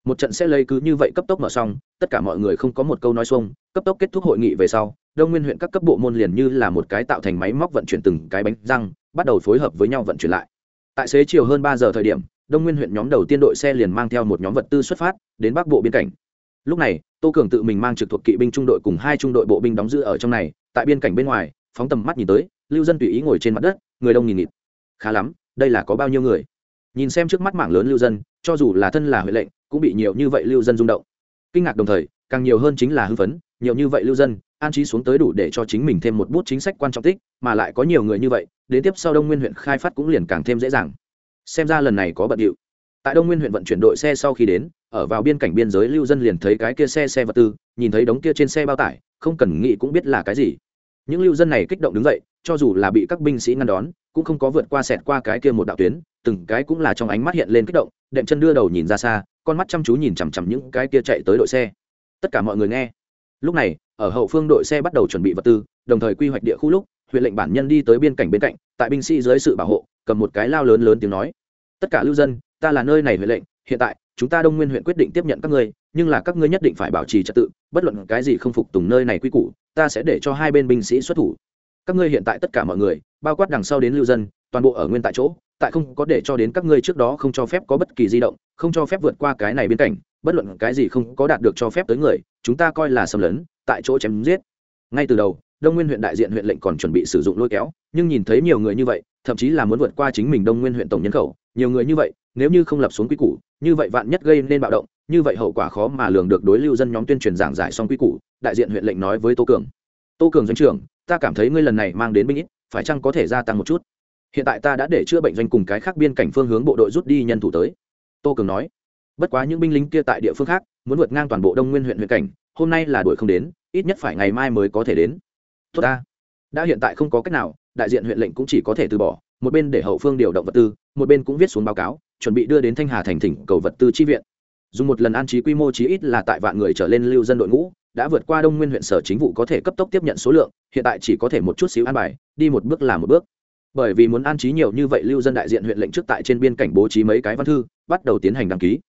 Một trận sẽ lấy cứ như vậy cấp tốc mở xong, tất cả mọi người không có một câu nói xuông, cấp tốc kết thúc hội nghị về sau, đông nguyên huyện các cấp bộ môn liền như là một cái tạo thành máy móc vận chuyển từng cái bánh răng, bắt đầu phối hợp với nhau vận chuyển lại. Tại xế chiều hơn ba giờ thời điểm đông nguyên huyện nhóm đầu tiên đội xe liền mang theo một nhóm vật tư xuất phát, đến bắc bộ biên cảnh. Lúc này, tô cường tự mình mang trực thuộc kỵ binh trung đội cùng hai trung đội bộ binh đóng giữ ở trong này, tại biên cảnh bên ngoài, phóng tầm mắt nhìn tới, lưu dân tùy ý ngồi trên mặt đất, người đông nghìn nghịt. Khá lắm, đây là có bao nhiêu người? Nhìn xem trước mắt mảng lớn lưu dân, cho dù là thân là huệ lệnh, cũng bị nhiều như vậy lưu dân rung động. Kinh ngạc đồng thời, càng nhiều hơn chính là hưng phấn, nhiều như vậy lưu dân, an trí xuống tới đủ để cho chính mình thêm một bút chính sách quan trọng tích, mà lại có nhiều người như vậy, đến tiếp sau đông nguyên huyện khai phát cũng liền càng thêm dễ dàng xem ra lần này có bận điệu. Tại đông nguyên huyện vận chuyển đội xe sau khi đến, ở vào biên cảnh biên giới lưu dân liền thấy cái kia xe xe vật tư, nhìn thấy đống kia trên xe bao tải, không cần nghĩ cũng biết là cái gì. Những lưu dân này kích động đứng dậy, cho dù là bị các binh sĩ ngăn đón, cũng không có vượt qua sẹt qua cái kia một đạo tuyến, từng cái cũng là trong ánh mắt hiện lên kích động, đệm chân đưa đầu nhìn ra xa, con mắt chăm chú nhìn chằm chằm những cái kia chạy tới đội xe. Tất cả mọi người nghe. Lúc này, ở hậu phương đội xe bắt đầu chuẩn bị vật tư, đồng thời quy hoạch địa khu lúc, huyện lệnh bản nhân đi tới biên cảnh bên cạnh, tại binh sĩ dưới sự bảo hộ, cầm một cái lao lớn lớn tiếng nói tất cả lưu dân, ta là nơi này huyện lệnh, hiện tại, chúng ta đông nguyên huyện quyết định tiếp nhận các ngươi, nhưng là các ngươi nhất định phải bảo trì trật tự, bất luận cái gì không phục tùng nơi này quy củ, ta sẽ để cho hai bên binh sĩ xuất thủ. Các ngươi hiện tại tất cả mọi người, bao quát đằng sau đến lưu dân, toàn bộ ở nguyên tại chỗ, tại không có để cho đến các ngươi trước đó không cho phép có bất kỳ di động, không cho phép vượt qua cái này biên cảnh bất luận cái gì không có đạt được cho phép tới người, chúng ta coi là xâm lấn, tại chỗ chém giết. Ngay từ đầu, đông nguyên huyện đại diện huyện lệnh còn chuẩn bị sử dụng lôi kéo, nhưng nhìn thấy nhiều người như vậy, thậm chí là muốn vượt qua chính mình đông nguyên huyện tổng nhân khẩu nhiều người như vậy, nếu như không lập xuống quy củ, như vậy vạn nhất gây nên bạo động, như vậy hậu quả khó mà lường được đối lưu dân nhóm tuyên truyền giảng giải xong quy củ, đại diện huyện lệnh nói với tô cường. Tô cường doanh trưởng, ta cảm thấy ngươi lần này mang đến binh ít, phải chăng có thể gia tăng một chút? Hiện tại ta đã để chữa bệnh doanh cùng cái khác biên cảnh phương hướng bộ đội rút đi nhân thủ tới. Tô cường nói, bất quá những binh lính kia tại địa phương khác, muốn vượt ngang toàn bộ đông nguyên huyện huyện cảnh, hôm nay là đuổi không đến, ít nhất phải ngày mai mới có thể đến. Tốt ta. Đã hiện tại không có cách nào, đại diện huyện lệnh cũng chỉ có thể từ bỏ, một bên để hậu phương điều động vật tư một bên cũng viết xuống báo cáo, chuẩn bị đưa đến thanh hà thành thỉnh cầu vật tư chi viện. Dùng một lần an trí quy mô chí ít là tại vạn người trở lên lưu dân đội ngũ, đã vượt qua đông nguyên huyện sở chính vụ có thể cấp tốc tiếp nhận số lượng, hiện tại chỉ có thể một chút xíu an bài, đi một bước là một bước. Bởi vì muốn an trí nhiều như vậy lưu dân đại diện huyện lệnh trước tại trên biên cảnh bố trí mấy cái văn thư, bắt đầu tiến hành đăng ký.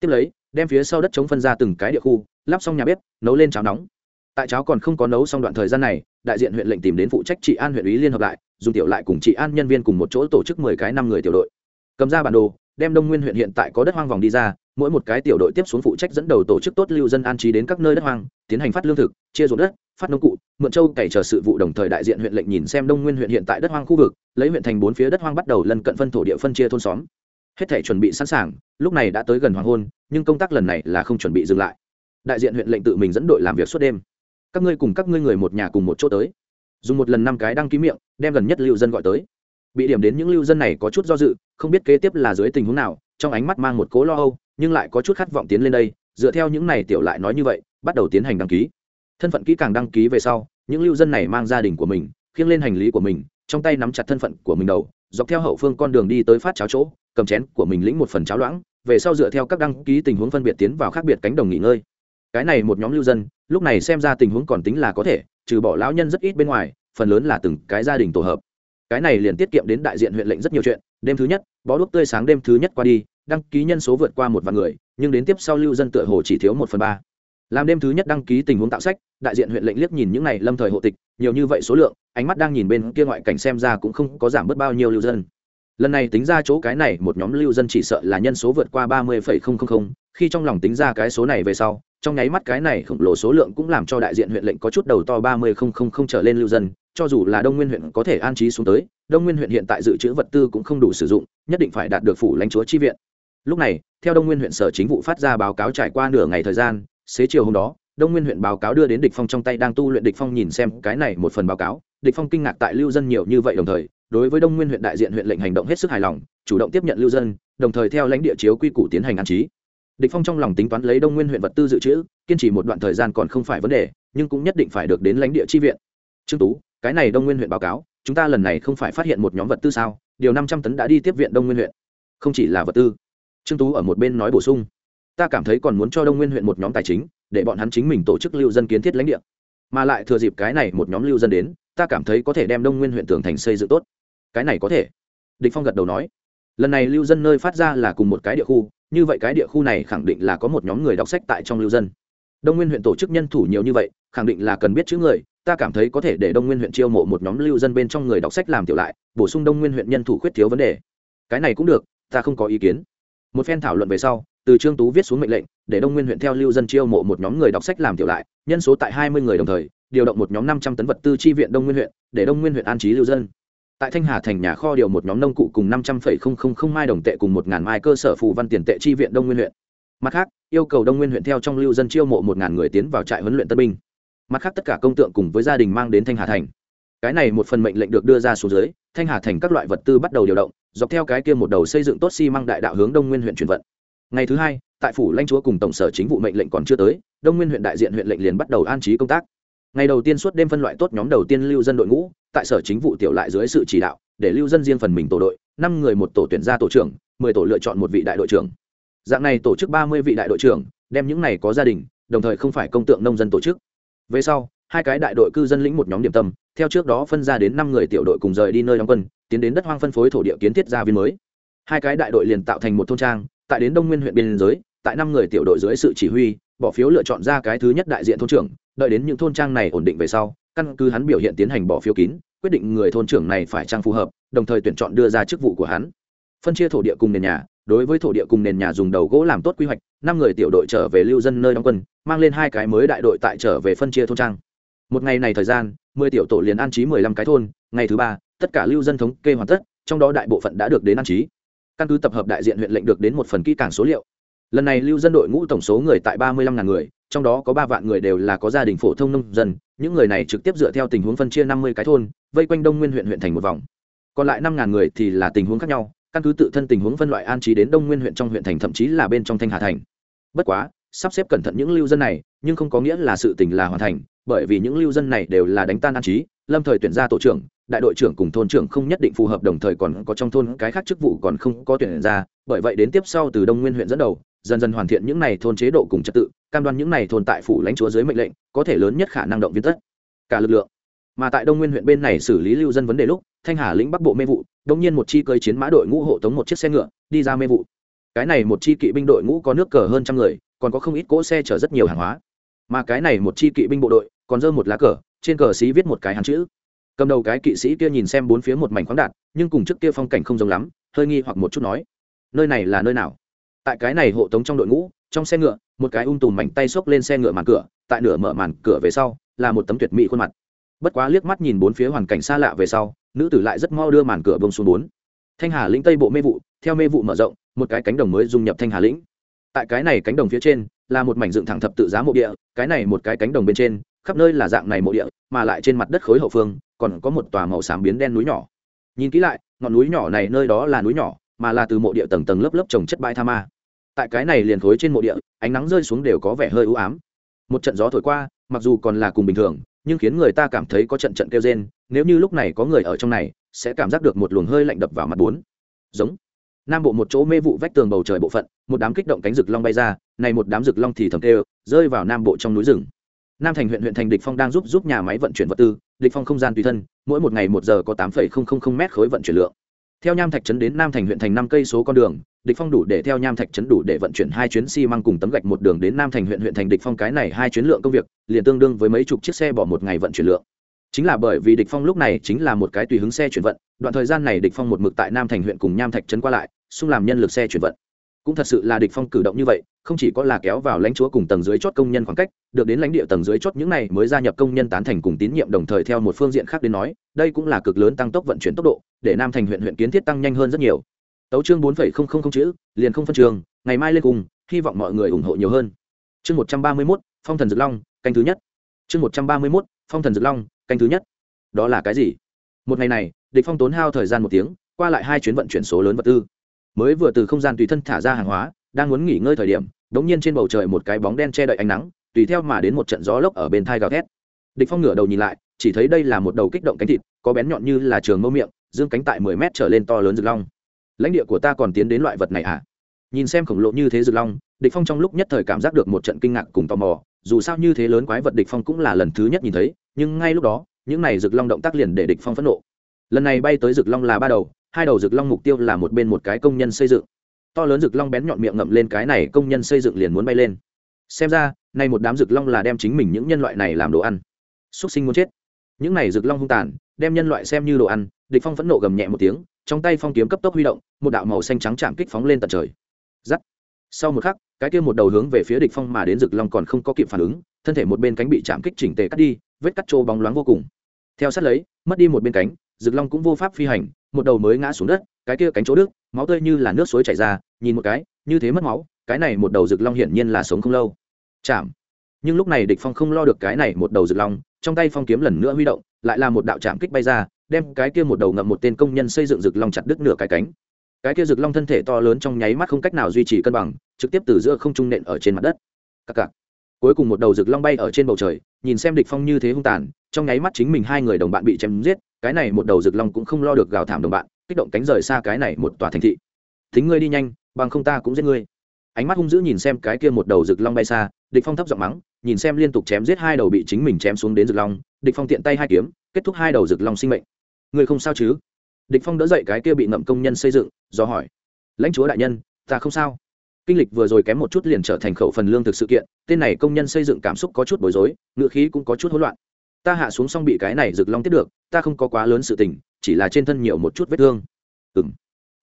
Tiếp lấy, đem phía sau đất chống phân ra từng cái địa khu, lắp xong nhà bếp, nấu lên cháo nóng. Tại cháo còn không có nấu xong đoạn thời gian này, đại diện huyện lệnh tìm đến phụ trách trị an huyện ủy liên hợp lại, dùng tiểu lại cùng trị an nhân viên cùng một chỗ tổ chức mười cái năm người tiểu đội cầm ra bản đồ, đem đông nguyên huyện hiện tại có đất hoang vòng đi ra, mỗi một cái tiểu đội tiếp xuống phụ trách dẫn đầu tổ chức tốt lưu dân an trí đến các nơi đất hoang, tiến hành phát lương thực, chia ruộng đất, phát nông cụ, mượn châu cày chờ sự vụ đồng thời đại diện huyện lệnh nhìn xem đông nguyên huyện hiện tại đất hoang khu vực, lấy huyện thành bốn phía đất hoang bắt đầu lần cận phân thổ địa phân chia thôn xóm. Hết thể chuẩn bị sẵn sàng, lúc này đã tới gần hoàng hôn, nhưng công tác lần này là không chuẩn bị dừng lại. Đại diện huyện lệnh tự mình dẫn đội làm việc suốt đêm. Các ngươi cùng các ngươi người một nhà cùng một chỗ tới. Dùng một lần năm cái đăng ký miệng, đem gần nhất lưu dân gọi tới bị điểm đến những lưu dân này có chút do dự, không biết kế tiếp là dưới tình huống nào, trong ánh mắt mang một cố lo âu, nhưng lại có chút khát vọng tiến lên đây, dựa theo những này tiểu lại nói như vậy, bắt đầu tiến hành đăng ký. Thân phận kỹ càng đăng ký về sau, những lưu dân này mang gia đình của mình, khiêng lên hành lý của mình, trong tay nắm chặt thân phận của mình đầu, dọc theo hậu phương con đường đi tới phát cháo chỗ, cầm chén của mình lĩnh một phần cháo loãng, về sau dựa theo các đăng ký tình huống phân biệt tiến vào khác biệt cánh đồng nghỉ ngơi. Cái này một nhóm lưu dân, lúc này xem ra tình huống còn tính là có thể, trừ bỏ lão nhân rất ít bên ngoài, phần lớn là từng cái gia đình tổ hợp cái này liền tiết kiệm đến đại diện huyện lệnh rất nhiều chuyện. Đêm thứ nhất, bó đuốc tươi sáng đêm thứ nhất qua đi, đăng ký nhân số vượt qua một vạn người, nhưng đến tiếp sau lưu dân tựa hồ chỉ thiếu một phần ba. Làm đêm thứ nhất đăng ký tình huống tạo sách, đại diện huyện lệnh liếc nhìn những n à y lâm thời hộ tịch, nhiều như vậy số lượng, ánh mắt đang nhìn bên kia ngoại cảnh xem ra cũng không có giảm bớt bao nhiêu lưu dân. Lần này tính ra chỗ cái này, một nhóm lưu dân chỉ sợ là nhân số vượt qua ba mươi khi trong lòng tính ra cái số này về sau trong nháy mắt cái này khổng lồ số lượng cũng làm cho đại diện huyện lệnh có chút đầu to ba mươi trở lên lưu dân, cho dù là đông nguyên huyện có thể an trí xuống tới, đông nguyên huyện hiện tại dự trữ vật tư cũng không đủ sử dụng, nhất định phải đạt được phủ lãnh chúa chi viện. Lúc này, theo đông nguyên huyện sở chính vụ phát ra báo cáo trải qua nửa ngày thời gian, xế chiều hôm đó, đông nguyên huyện báo cáo đưa đến địch phong trong tay đang tu luyện địch phong nhìn xem cái này một phần báo cáo, địch phong kinh ngạc tại lưu dân nhiều như vậy đồng thời, đối với đông nguyên huyện đại diện huyện lệnh hành động hết sức hài lòng, chủ động tiếp nhận lưu dân, đồng thời theo lãnh địa chiếu quy củ tiến hành an trí địch phong trong lòng tính toán lấy đông nguyên huyện vật tư dự trữ, kiên trì một đoạn thời gian còn không phải vấn đề, nhưng cũng nhất định phải được đến lãnh địa chi viện. Trương tú, cái này đông nguyên huyện báo cáo, chúng ta lần này không phải phát hiện một nhóm vật tư sao? Điều năm trăm tấn đã đi tiếp viện đông nguyên huyện. Không chỉ là vật tư. Trương tú ở một bên nói bổ sung. Ta cảm thấy còn muốn cho đông nguyên huyện một nhóm tài chính, để bọn hắn chính mình tổ chức lưu dân kiến thiết lãnh địa. Mà lại thừa dịp cái này một nhóm lưu dân đến, ta cảm thấy có thể đem đông nguyên huyện tường thành xây dựng tốt. Cái này có thể. Địch phong gật đầu nói. Lần này lưu dân nơi phát ra là cùng một cái địa khu như vậy cái địa khu này khẳng định là có một nhóm người đọc sách tại trong lưu dân. Đông nguyên huyện tổ chức nhân thủ nhiều như vậy, khẳng định là cần biết chữ người, ta cảm thấy có thể để đông nguyên huyện chiêu mộ một nhóm lưu dân bên trong người đọc sách làm tiểu lại, bổ sung đông nguyên huyện nhân thủ khuyết thiếu vấn đề. Cái này cũng được, ta không có ý kiến. Một phen thảo luận về sau, từ trương tú viết xuống mệnh lệnh, để đông nguyên huyện theo lưu dân chiêu mộ một nhóm người đọc sách làm tiểu lại, nhân số tại hai mươi người đồng thời, điều động một nhóm năm trăm tấn vật tư chi viện đông nguyên huyện, để đông nguyên huyện an trí lưu dân tại thanh hà thành nhà kho điều một nhóm nông cụ cùng năm trăm linh mai đồng tệ cùng một ngàn mai cơ sở phù văn tiền tệ chi viện đông nguyên huyện. Mặt khác, yêu cầu đông nguyên huyện theo trong lưu dân chiêu mộ một ngàn người tiến vào trại huấn luyện tân binh. Mặt khác tất cả công tượng cùng với gia đình mang đến thanh hà thành. Cái này một phần mệnh lệnh được đưa ra xuống dưới, thanh hà thành các loại vật tư bắt đầu điều động, dọc theo cái kia một đầu xây dựng tốt xi、si、măng đại đạo hướng đông nguyên huyện chuyển vận. Ngày thứ hai, tại phủ lãnh chúa cùng tổng sở chính vụ mệnh lệnh còn chưa tới, đông nguyên huyện đại diện huyện lệnh liền bắt đầu an trí công tác ngày đầu tiên suốt đêm phân loại tốt nhóm đầu tiên lưu dân đội ngũ, tại sở chính vụ tiểu lại dưới sự chỉ đạo, để lưu dân riêng phần mình tổ đội, năm người một tổ tuyển ra tổ trưởng, mười tổ lựa chọn một vị đại đội trưởng. Dạng này tổ chức ba mươi vị đại đội trưởng, đem những này có gia đình, đồng thời không phải công tượng nông dân tổ chức. Về sau, hai cái đại đội cư dân lĩnh một nhóm điểm tâm, theo trước đó phân ra đến năm người tiểu đội cùng rời đi nơi đóng quân, tiến đến đất hoang phân phối thổ địa kiến thiết gia viên mới. Hai cái đại đội liền tạo thành một thôn trang, tại đến đông nguyên huyện biên giới, tại năm người tiểu đội dưới sự chỉ huy, bỏ phiếu lựa chọn ra cái thứ nhất đại diện thôn trưởng đợi đến những thôn trang này ổn định về sau, căn cứ hắn biểu hiện tiến hành bỏ phiếu kín, quyết định người thôn trưởng này phải trang phù hợp, đồng thời tuyển chọn đưa ra chức vụ của hắn. Phân chia thổ địa cùng nền nhà, đối với thổ địa cùng nền nhà dùng đầu gỗ làm tốt quy hoạch, năm người tiểu đội trở về lưu dân nơi đóng quân, mang lên hai cái mới đại đội tại trở về phân chia thôn trang. Một ngày này thời gian, mười tiểu tổ liền an trí mười lăm cái thôn, ngày thứ ba, tất cả lưu dân thống kê hoàn tất, trong đó đại bộ phận đã được đến an trí. Căn cứ tập hợp đại diện huyện lệnh được đến một phần kỹ càng số liệu lần này lưu dân đội ngũ tổng số người tại ba mươi lăm ngàn người, trong đó có ba vạn người đều là có gia đình phổ thông nông dân, những người này trực tiếp dựa theo tình huống phân chia năm mươi cái thôn, vây quanh đông nguyên huyện huyện thành một vòng. Còn lại năm ngàn người thì là tình huống khác nhau, căn cứ tự thân tình huống phân loại an trí đến đông nguyên huyện trong huyện thành, thậm chí là bên trong thanh hà thành. Bất quá, sắp xếp cẩn thận những lưu dân này, nhưng không có nghĩa là sự tình là hoàn thành, bởi vì những lưu dân này đều là đánh tan an trí, lâm thời tuyển ra tổ trưởng, đại đội trưởng cùng thôn trưởng không nhất định phù hợp, đồng thời còn có trong thôn cái khác chức vụ còn không có tuyển ra, bởi vậy đến tiếp sau từ đông nguyên huyện dẫn đầu dần dần hoàn thiện những này thôn chế độ cùng trật tự, cam đoan những này thôn tại phủ lãnh chúa dưới mệnh lệnh, có thể lớn nhất khả năng động viên tất cả lực lượng. Mà tại đông nguyên huyện bên này xử lý lưu dân vấn đề lúc, thanh hà lĩnh bắc bộ mê vụ đông nhiên một chi cơi chiến mã đội ngũ hộ tống một chiếc xe ngựa, đi ra mê vụ. Cái này một chi kỵ binh đội ngũ có nước cờ hơn trăm người, còn có không ít cỗ xe chở rất nhiều hàng hóa. Mà cái này một chi kỵ binh bộ đội, còn dơ một lá cờ, trên cờ xí viết một cái hàng chữ. Cầm đầu cái kỵ sĩ kia nhìn xem bốn phía một mảnh khoáng đạt, nhưng cùng trước kia phong cảnh không giống lắm, hơi nghi hoặc một chút nói, nơi này là nơi nào? Tại cái này hộ tống trong đội ngũ, trong xe ngựa, một cái ung tùm mảnh tay xốc lên xe ngựa màn cửa, tại nửa mở màn cửa về sau, là một tấm tuyệt mỹ khuôn mặt. Bất quá liếc mắt nhìn bốn phía hoàn cảnh xa lạ về sau, nữ tử lại rất mau đưa màn cửa bông xuống bốn. Thanh hà lĩnh tây bộ mê vụ, theo mê vụ mở rộng, một cái cánh đồng mới dung nhập thanh hà lĩnh. Tại cái này cánh đồng phía trên, là một mảnh dựng thẳng thập tự giá mộ địa, cái này một cái cánh đồng bên trên, khắp nơi là dạng này mộ địa, mà lại trên mặt đất khối hậu phương, còn có một tòa màu xám biến đen núi nhỏ. Nhìn kỹ lại, ngọn núi nhỏ này nơi đó là núi nhỏ mà là từ mộ địa tầng tầng lớp lớp trồng chất bãi tha ma. Tại cái này liền khối trên mộ địa, ánh nắng rơi xuống đều có vẻ hơi ưu ám. Một trận gió thổi qua, mặc dù còn là cùng bình thường, nhưng khiến người ta cảm thấy có trận trận kêu rên, nếu như lúc này có người ở trong này, sẽ cảm giác được một luồng hơi lạnh đập vào mặt bốn. Giống. Nam bộ một chỗ mê vụ vách tường bầu trời bộ phận, một đám kích động cánh rực long bay ra, này một đám rực long thì thầm kêu, rơi vào nam bộ trong núi rừng. Nam thành huyện huyện thành địch phong đang giúp giúp nhà máy vận chuyển vật tư, địch phong không gian tùy thân, mỗi một ngày một giờ có tám m khối vận chuyển lượng theo nham thạch trấn đến nam thành huyện thành năm cây số con đường, địch phong đủ để theo nham thạch trấn đủ để vận chuyển hai chuyến xi măng cùng tấm gạch một đường đến nam thành huyện huyện thành địch phong cái này hai chuyến lượng công việc, liền tương đương với mấy chục chiếc xe bỏ một ngày vận chuyển lượng. Chính là bởi vì địch phong lúc này chính là một cái tùy hứng xe chuyển vận, đoạn thời gian này địch phong một mực tại nam thành huyện cùng nham thạch trấn qua lại, xung làm nhân lực xe chuyển vận cũng thật sự là địch phong cử động như vậy không chỉ có là kéo vào lãnh chúa cùng tầng dưới chốt công nhân khoảng cách được đến lãnh địa tầng dưới chốt những này mới gia nhập công nhân tán thành cùng tín nhiệm đồng thời theo một phương diện khác đến nói đây cũng là cực lớn tăng tốc vận chuyển tốc độ để nam thành huyện huyện kiến thiết tăng nhanh hơn rất nhiều. Tấu chương bốn chữ liền không phân trường ngày mai lên cùng hy vọng mọi người ủng hộ nhiều hơn. Chương một trăm ba mươi 131, phong thần dược long canh thứ nhất. Chương một trăm ba mươi 131, phong thần dược long canh thứ nhất. Đó là cái gì? Một ngày này địch phong tốn hao thời gian một tiếng qua lại hai chuyến vận chuyển số lớn vật tư mới vừa từ không gian tùy thân thả ra hàng hóa, đang muốn nghỉ ngơi thời điểm, đống nhiên trên bầu trời một cái bóng đen che đậy ánh nắng, tùy theo mà đến một trận gió lốc ở bên thai gào thét. Địch phong ngửa đầu nhìn lại, chỉ thấy đây là một đầu kích động cánh thịt, có bén nhọn như là trường mâu miệng, dương cánh tại mười mét trở lên to lớn rực long. Lãnh địa của ta còn tiến đến loại vật này à? Nhìn xem khổng lồ như thế rực long, địch phong trong lúc nhất thời cảm giác được một trận kinh ngạc cùng tò mò, dù sao như thế lớn quái vật địch phong cũng là lần thứ nhất nhìn thấy, nhưng ngay lúc đó, những này rực long động tác liền để địch phong phẫn nộ. Lần này bay tới rực long là ba đầu hai đầu rực long mục tiêu là một bên một cái công nhân xây dựng. To lớn rực long bén nhọn miệng ngậm lên cái này công nhân xây dựng liền muốn bay lên. Xem ra, nay một đám rực long là đem chính mình những nhân loại này làm đồ ăn. Xúc sinh muốn chết. Những này rực long hung tàn, đem nhân loại xem như đồ ăn, địch phong phẫn nộ gầm nhẹ một tiếng, trong tay phong kiếm cấp tốc huy động, một đạo màu xanh trắng chạm kích phóng lên tận trời. Giắt. Sau một khắc, cái kia một đầu hướng về phía địch phong mà đến rực long còn không có kịp phản ứng, thân thể một bên cánh bị chạm kích chỉnh tề cắt đi, vết cắt trô bóng loáng vô cùng. Theo sát lấy, mất đi một bên cánh, rực long cũng vô pháp phi hành một đầu mới ngã xuống đất, cái kia cánh chỗ đức máu tươi như là nước suối chảy ra, nhìn một cái, như thế mất máu, cái này một đầu rực long hiển nhiên là sống không lâu. Chạm nhưng lúc này địch phong không lo được cái này một đầu rực long, trong tay phong kiếm lần nữa huy động, lại là một đạo chạm kích bay ra, đem cái kia một đầu ngậm một tên công nhân xây dựng rực long chặt đứt nửa cái cánh. Cái kia rực long thân thể to lớn trong nháy mắt không cách nào duy trì cân bằng, trực tiếp từ giữa không trung nện ở trên mặt đất. Cặc cặc. Cuối cùng một đầu rực long bay ở trên bầu trời, nhìn xem địch phong như thế hung tàn, trong nháy mắt chính mình hai người đồng bạn bị chém giết cái này một đầu rực long cũng không lo được gào thảm đồng bạn, kích động cánh rời xa cái này một tòa thành thị. Thính ngươi đi nhanh, bằng không ta cũng giết ngươi. Ánh mắt hung dữ nhìn xem cái kia một đầu rực long bay xa, địch phong thấp giọng mắng, nhìn xem liên tục chém giết hai đầu bị chính mình chém xuống đến rực long, địch phong tiện tay hai kiếm, kết thúc hai đầu rực long sinh mệnh. Ngươi không sao chứ? Địch phong đỡ dậy cái kia bị ngậm công nhân xây dựng, do hỏi. Lãnh chúa đại nhân, ta không sao. Kinh lịch vừa rồi kém một chút liền trở thành khẩu phần lương thực sự kiện, tên này công nhân xây dựng cảm xúc có chút bối rối ngựa khí cũng có chút hỗn loạn ta hạ xuống xong bị cái này rực long tiếp được, ta không có quá lớn sự tình, chỉ là trên thân nhiều một chút vết thương. Ừ m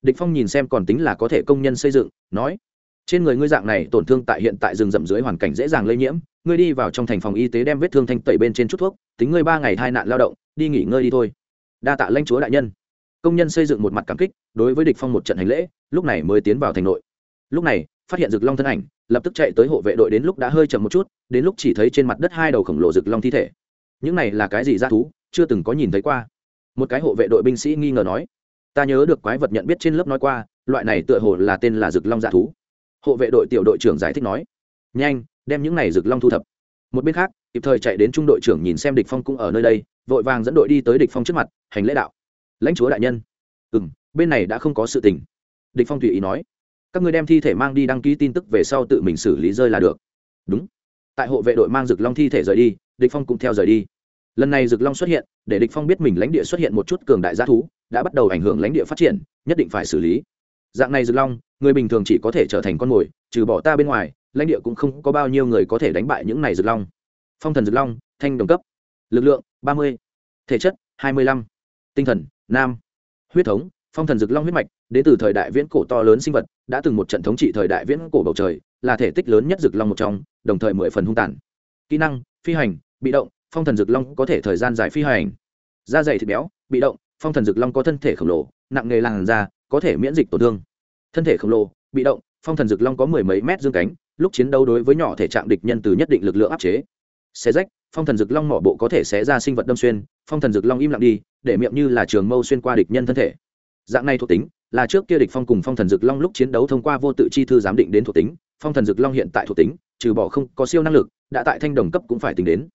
địch phong nhìn xem còn tính là có thể công nhân xây dựng, nói, trên người ngươi dạng này tổn thương tại hiện tại rừng rậm dưới hoàn cảnh dễ dàng lây nhiễm, ngươi đi vào trong thành phòng y tế đem vết thương thanh tẩy bên trên chút thuốc, tính ngươi ba ngày hai nạn lao động, đi nghỉ ngơi đi thôi. Đa tạ lãnh chúa đại nhân. Công nhân xây dựng một mặt cảm kích, đối với địch phong một trận hành lễ, lúc này mới tiến vào thành nội. Lúc này, phát hiện rực long thân ảnh, lập tức chạy tới hộ vệ đội đến lúc đã hơi chậm một chút, đến lúc chỉ thấy trên mặt đất hai đầu khổng lồ rực long thi thể những này là cái gì ra thú, chưa từng có nhìn thấy qua. Một cái hộ vệ đội binh sĩ nghi ngờ nói, ta nhớ được quái vật nhận biết trên lớp nói qua, loại này tựa hồ là tên là rực long dạ thú. Hộ vệ đội tiểu đội trưởng giải thích nói, nhanh, đem những này rực long thu thập. Một bên khác, kịp thời chạy đến trung đội trưởng nhìn xem địch phong cũng ở nơi đây, vội vàng dẫn đội đi tới địch phong trước mặt, hành lễ đạo, lãnh chúa đại nhân. Ừ bên này đã không có sự tình. Địch phong tùy ý nói, các ngươi đem thi thể mang đi đăng ký tin tức về sau tự mình xử lý rơi là được. Đúng tại hộ vệ đội mang rực long thi thể rời đi, địch phong cũng theo rời đi. Lần này rực long xuất hiện, để địch phong biết mình lãnh địa xuất hiện một chút cường đại gia thú, đã bắt đầu ảnh hưởng lãnh địa phát triển, nhất định phải xử lý. Dạng này rực long, người bình thường chỉ có thể trở thành con mồi, trừ bỏ ta bên ngoài, lãnh địa cũng không có bao nhiêu người có thể đánh bại những này rực long. Phong thần rực long, thanh đồng cấp. Lực lượng, ba mươi. Thể chất, hai mươi lăm. Tinh thần, nam. Huyết thống, phong thần rực long huyết mạch, đến từ thời đại viễn cổ to lớn sinh vật, đã từng một trận thống trị thời đại viễn cổ bầu trời, là thể tích lớn nhất rực long một trong đồng thời mười phần hung tàn. Kỹ năng, phi hành, bị động, phong thần dược long có thể thời gian dài phi hành. Da dày thịt béo, bị động, phong thần dược long có thân thể khổng lồ, nặng nghề làn da, có thể miễn dịch tổn thương. Thân thể khổng lồ, bị động, phong thần dược long có mười mấy mét dương cánh, lúc chiến đấu đối với nhỏ thể trạng địch nhân từ nhất định lực lượng áp chế. Xé rách, phong thần dược long mỏ bộ có thể xé ra sinh vật đâm xuyên, phong thần dược long im lặng đi, để miệng như là trường mâu xuyên qua địch nhân thân thể. Dạng này thuộc tính, là trước kia địch phong cùng phong thần dược long lúc chiến đấu thông qua vô tự chi thư giám định đến thuộc tính, phong thần dược long hiện tại thuộc tính trừ bỏ không có siêu năng lực, đã tại thanh đồng cấp cũng phải tính đến.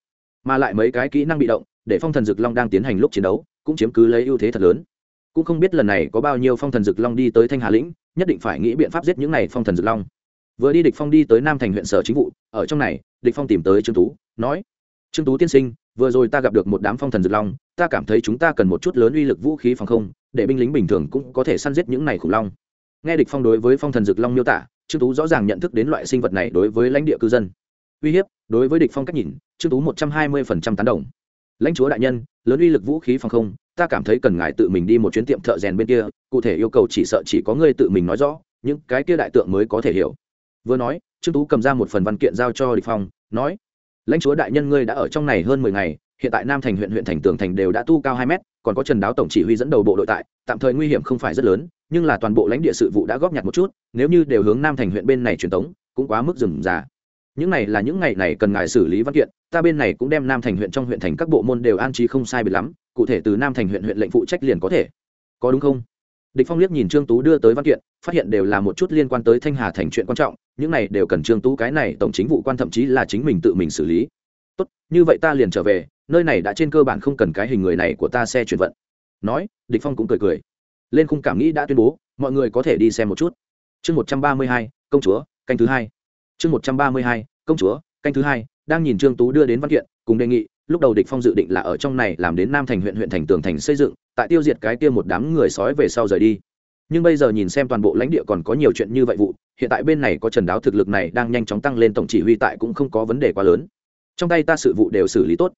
Mà lại mấy cái kỹ năng bị động, để phong thần dực long đang tiến hành lúc chiến đấu, cũng chiếm cứ lấy ưu thế thật lớn. Cũng không biết lần này có bao nhiêu phong thần dực long đi tới thanh hà lĩnh, nhất định phải nghĩ biện pháp giết những này phong thần dực long. Vừa đi địch phong đi tới nam thành huyện sở chính vụ, ở trong này, địch phong tìm tới trương tú, nói, trương tú tiên sinh, vừa rồi ta gặp được một đám phong thần dực long, ta cảm thấy chúng ta cần một chút lớn uy lực vũ khí phòng không, để binh lính bình thường cũng có thể săn giết những này khủng long. Nghe địch phong đối với phong thần dực long miêu tả trương tú rõ ràng nhận thức đến loại sinh vật này đối với lãnh địa cư dân uy hiếp đối với địch phong cách nhìn trương tú một trăm hai mươi phần trăm tán đồng lãnh chúa đại nhân lớn uy lực vũ khí phòng không ta cảm thấy cần ngài tự mình đi một chuyến tiệm thợ rèn bên kia cụ thể yêu cầu chỉ sợ chỉ có ngươi tự mình nói rõ những cái kia đại tượng mới có thể hiểu vừa nói trương tú cầm ra một phần văn kiện giao cho địch phong nói lãnh chúa đại nhân ngươi đã ở trong này hơn mười ngày hiện tại nam thành huyện huyện thành tường thành đều đã tu cao hai mét còn có trần đáo tổng chỉ huy dẫn đầu bộ đội tại tạm thời nguy hiểm không phải rất lớn nhưng là toàn bộ lãnh địa sự vụ đã góp nhặt một chút, nếu như đều hướng nam thành huyện bên này truyền tống, cũng quá mức dừng già những này là những ngày này cần ngài xử lý văn kiện, ta bên này cũng đem nam thành huyện trong huyện thành các bộ môn đều an trí không sai biệt lắm, cụ thể từ nam thành huyện huyện lệnh phụ trách liền có thể. Có đúng không? Địch phong liếc nhìn trương tú đưa tới văn kiện, phát hiện đều là một chút liên quan tới thanh hà thành chuyện quan trọng, những này đều cần trương tú cái này tổng chính vụ quan thậm chí là chính mình tự mình xử lý. Tốt, như vậy ta liền trở về, nơi này đã trên cơ bản không cần cái hình người này của ta xe chuyển vận. Nói, địch phong cũng cười cười lên khung cảm nghĩ đã tuyên bố, mọi người có thể đi xem một chút. Chương một trăm ba mươi hai, công chúa, canh thứ hai. Chương một trăm ba mươi hai, công chúa, canh thứ hai, đang nhìn trương tú đưa đến văn kiện, cùng đề nghị, lúc đầu địch phong dự định là ở trong này làm đến nam thành huyện huyện thành tường thành xây dựng, tại tiêu diệt cái kia một đám người sói về sau rời đi. Nhưng bây giờ nhìn xem toàn bộ lãnh địa còn có nhiều chuyện như vậy vụ, hiện tại bên này có trần đáo thực lực này đang nhanh chóng tăng lên tổng chỉ huy tại cũng không có vấn đề quá lớn. Trong tay ta sự vụ đều xử lý tốt.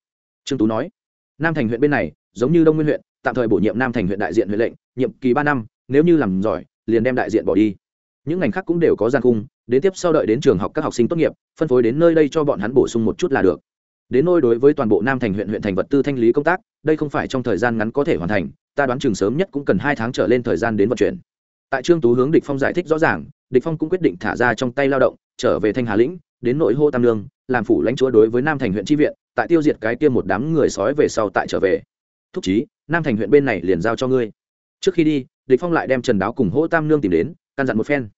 Trương tú nói, nam thành huyện bên này, giống như đông nguyên huyện, tạm thời bổ nhiệm nam thành huyện đại diện huyện lệnh nhiệm kỳ ba năm, nếu như làm giỏi, liền đem đại diện bỏ đi. Những ngành khác cũng đều có gian cung đến tiếp sau đợi đến trường học các học sinh tốt nghiệp, phân phối đến nơi đây cho bọn hắn bổ sung một chút là được. Đến nôi đối với toàn bộ nam thành huyện huyện thành vật tư thanh lý công tác, đây không phải trong thời gian ngắn có thể hoàn thành, ta đoán chừng sớm nhất cũng cần hai tháng trở lên thời gian đến vận chuyển. Tại trương tú hướng địch phong giải thích rõ ràng, địch phong cũng quyết định thả ra trong tay lao động, trở về thanh hà lĩnh, đến nội hô tam lương làm phủ lãnh chúa đối với nam thành huyện tri viện, tại tiêu diệt cái kia một đám người sói về sau tại trở về. Thúc chí, nam thành huyện bên này liền giao cho ngươi trước khi đi, địch phong lại đem trần đáo cùng hỗ tam Nương tìm đến, căn dặn một phen.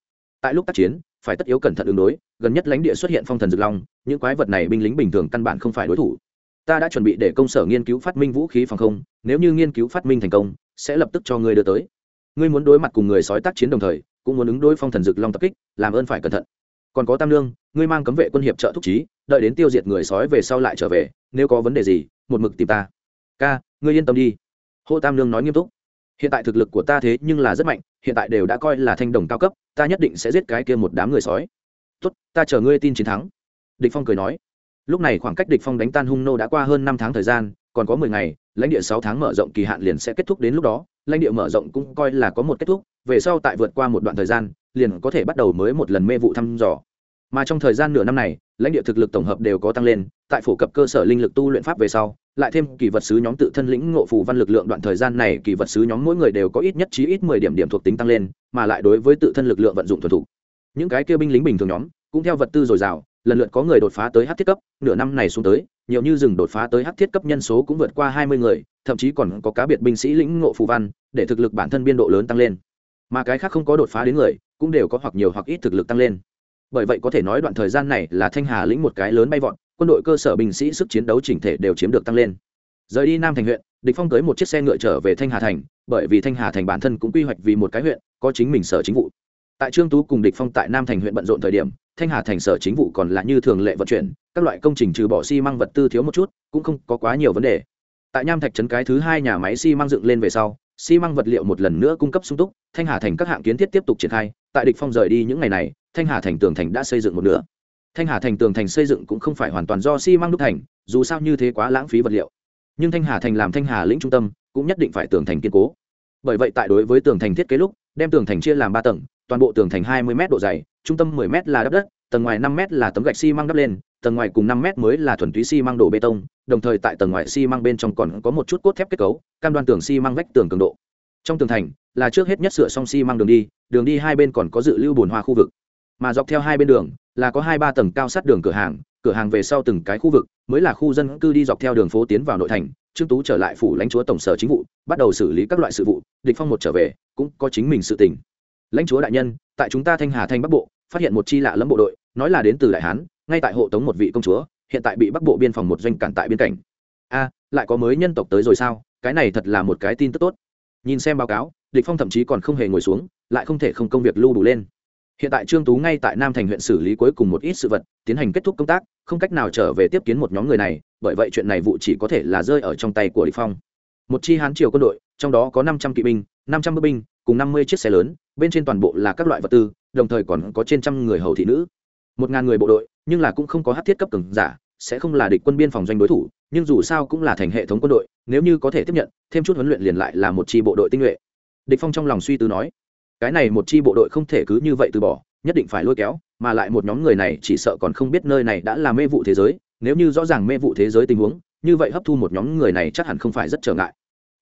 Tại lúc tác chiến, phải tất yếu cẩn thận ứng đối, gần nhất lãnh địa xuất hiện phong thần dược long, những quái vật này binh lính bình thường căn bản không phải đối thủ. Ta đã chuẩn bị để công sở nghiên cứu phát minh vũ khí phòng không, nếu như nghiên cứu phát minh thành công, sẽ lập tức cho ngươi đưa tới. Ngươi muốn đối mặt cùng người sói tác chiến đồng thời, cũng muốn ứng đối phong thần Dực long tập kích, làm ơn phải cẩn thận. Còn có tam lương ngươi mang cấm vệ quân hiệp trợ thúc trí, đợi đến tiêu diệt người sói về sau lại trở về, nếu có vấn đề gì, một mực tìm ta. Ca, ngươi yên tâm đi. Hô tam lương nói nghiêm túc hiện tại thực lực của ta thế nhưng là rất mạnh, hiện tại đều đã coi là thanh đồng cao cấp, ta nhất định sẽ giết cái kia một đám người sói. Tốt, ta chờ ngươi tin chiến thắng. Địch phong cười nói. Lúc này khoảng cách địch phong đánh tan hung nô đã qua hơn năm tháng thời gian, còn có mười ngày, lãnh địa sáu tháng mở rộng kỳ hạn liền sẽ kết thúc đến lúc đó, lãnh địa mở rộng cũng coi là có một kết thúc, về sau tại vượt qua một đoạn thời gian, liền có thể bắt đầu mới một lần mê vụ thăm dò. Mà trong thời gian nửa năm này, lãnh địa thực lực tổng hợp đều có tăng lên tại phổ cập cơ sở linh lực tu luyện pháp về sau, lại thêm kỳ vật sứ nhóm tự thân lĩnh ngộ phù văn lực lượng đoạn thời gian này kỳ vật sứ nhóm mỗi người đều có ít nhất chí ít mười điểm điểm thuộc tính tăng lên, mà lại đối với tự thân lực lượng vận dụng thuần thủ những cái kia binh lính bình thường nhóm, cũng theo vật tư dồi dào, lần lượt có người đột phá tới hát thiết cấp, nửa năm này xuống tới, nhiều như rừng đột phá tới hát thiết cấp nhân số cũng vượt qua hai mươi người, thậm chí còn có cá biệt binh sĩ lĩnh ngộ phù văn, để thực lực bản thân biên độ lớn tăng lên. Mà cái khác không có đột phá đến người, cũng đều có hoặc nhiều hoặc ít thực lực tăng lên. Bởi vậy có thể nói đoạn thời gian này là thanh hà lĩnh một cái lớn bay vọt quân đội cơ sở binh sĩ sức chiến đấu chỉnh thể đều chiếm được tăng lên. Rời đi nam thành huyện, địch phong tới một chiếc xe ngựa trở về thanh hà thành, bởi vì thanh hà thành bản thân cũng quy hoạch vì một cái huyện, có chính mình sở chính vụ. Tại trương tú cùng địch phong tại nam thành huyện bận rộn thời điểm, thanh hà thành sở chính vụ còn là như thường lệ vận chuyển, các loại công trình trừ bỏ xi măng vật tư thiếu một chút, cũng không có quá nhiều vấn đề. Tại nham thạch trấn cái thứ hai nhà máy xi măng dựng lên về sau, xi măng vật liệu một lần nữa cung cấp sung túc, thanh hà thành các hạng kiến thiết tiếp tục triển khai, tại địch phong rời đi những ngày này, thanh hà thành tường thành đã xây dựng một nửa thanh hà thành tường thành xây dựng cũng không phải hoàn toàn do xi măng đúc thành, dù sao như thế quá lãng phí vật liệu. Nhưng thanh hà thành làm thanh hà lĩnh trung tâm, cũng nhất định phải tường thành kiên cố. Bởi vậy tại đối với tường thành thiết kế lúc, đem tường thành chia làm ba tầng, toàn bộ tường thành hai mươi m độ dày, trung tâm 10 m là đắp đất, tầng ngoài năm m là tấm gạch xi măng đắp lên, tầng ngoài cùng năm m mới là thuần túy xi măng đổ bê tông, đồng thời tại tầng ngoài xi măng bên trong còn có một chút cốt thép kết cấu, cam đoan tường xi măng vách tường cường độ. Trong tường thành là trước hết nhất sửa xong xi măng đường đi đường đi hai bên còn có dự lưu bồn hoa khu vực mà dọc theo hai bên đường là có hai ba tầng cao sát đường cửa hàng cửa hàng về sau từng cái khu vực, mới là khu dân cư đi dọc theo đường phố tiến vào nội thành, trương tú trở lại phủ lãnh chúa tổng sở chính vụ, bắt đầu xử lý các loại sự vụ, địch phong một trở về, cũng có chính mình sự tình. Lãnh chúa đại nhân, tại chúng ta thanh hà thanh bắc bộ, phát hiện một chi lạ lẫm bộ đội, nói là đến từ đại hán, ngay tại hộ tống một vị công chúa, hiện tại bị bắc bộ biên phòng một doanh cản tại biên cảnh a, lại có mới nhân tộc tới rồi sao? Cái này thật là một cái tin tức tốt. Nhìn xem báo cáo, địch phong thậm chí còn không hề ngồi xuống, lại không thể không công việc lưu đủ lên hiện tại trương tú ngay tại nam thành huyện xử lý cuối cùng một ít sự vật, tiến hành kết thúc công tác, không cách nào trở về tiếp kiến một nhóm người này, bởi vậy chuyện này vụ chỉ có thể là rơi ở trong tay của địch phong. Một chi hán triều quân đội, trong đó có năm trăm kỵ binh, năm trăm bước binh, cùng năm mươi chiếc xe lớn, bên trên toàn bộ là các loại vật tư, đồng thời còn có trên trăm người hầu thị nữ. Một ngàn người bộ đội, nhưng là cũng không có hát thiết cấp cường giả, sẽ không là địch quân biên phòng doanh đối thủ, nhưng dù sao cũng là thành hệ thống quân đội, nếu như có thể tiếp nhận, thêm chút huấn luyện liền lại là một chi bộ đội tinh nhuệ. Địch phong trong lòng suy tư nói cái này một chi bộ đội không thể cứ như vậy từ bỏ, nhất định phải lôi kéo, mà lại một nhóm người này chỉ sợ còn không biết nơi này đã là mê vụ thế giới, nếu như rõ ràng mê vụ thế giới tình huống, như vậy hấp thu một nhóm người này chắc hẳn không phải rất trở ngại.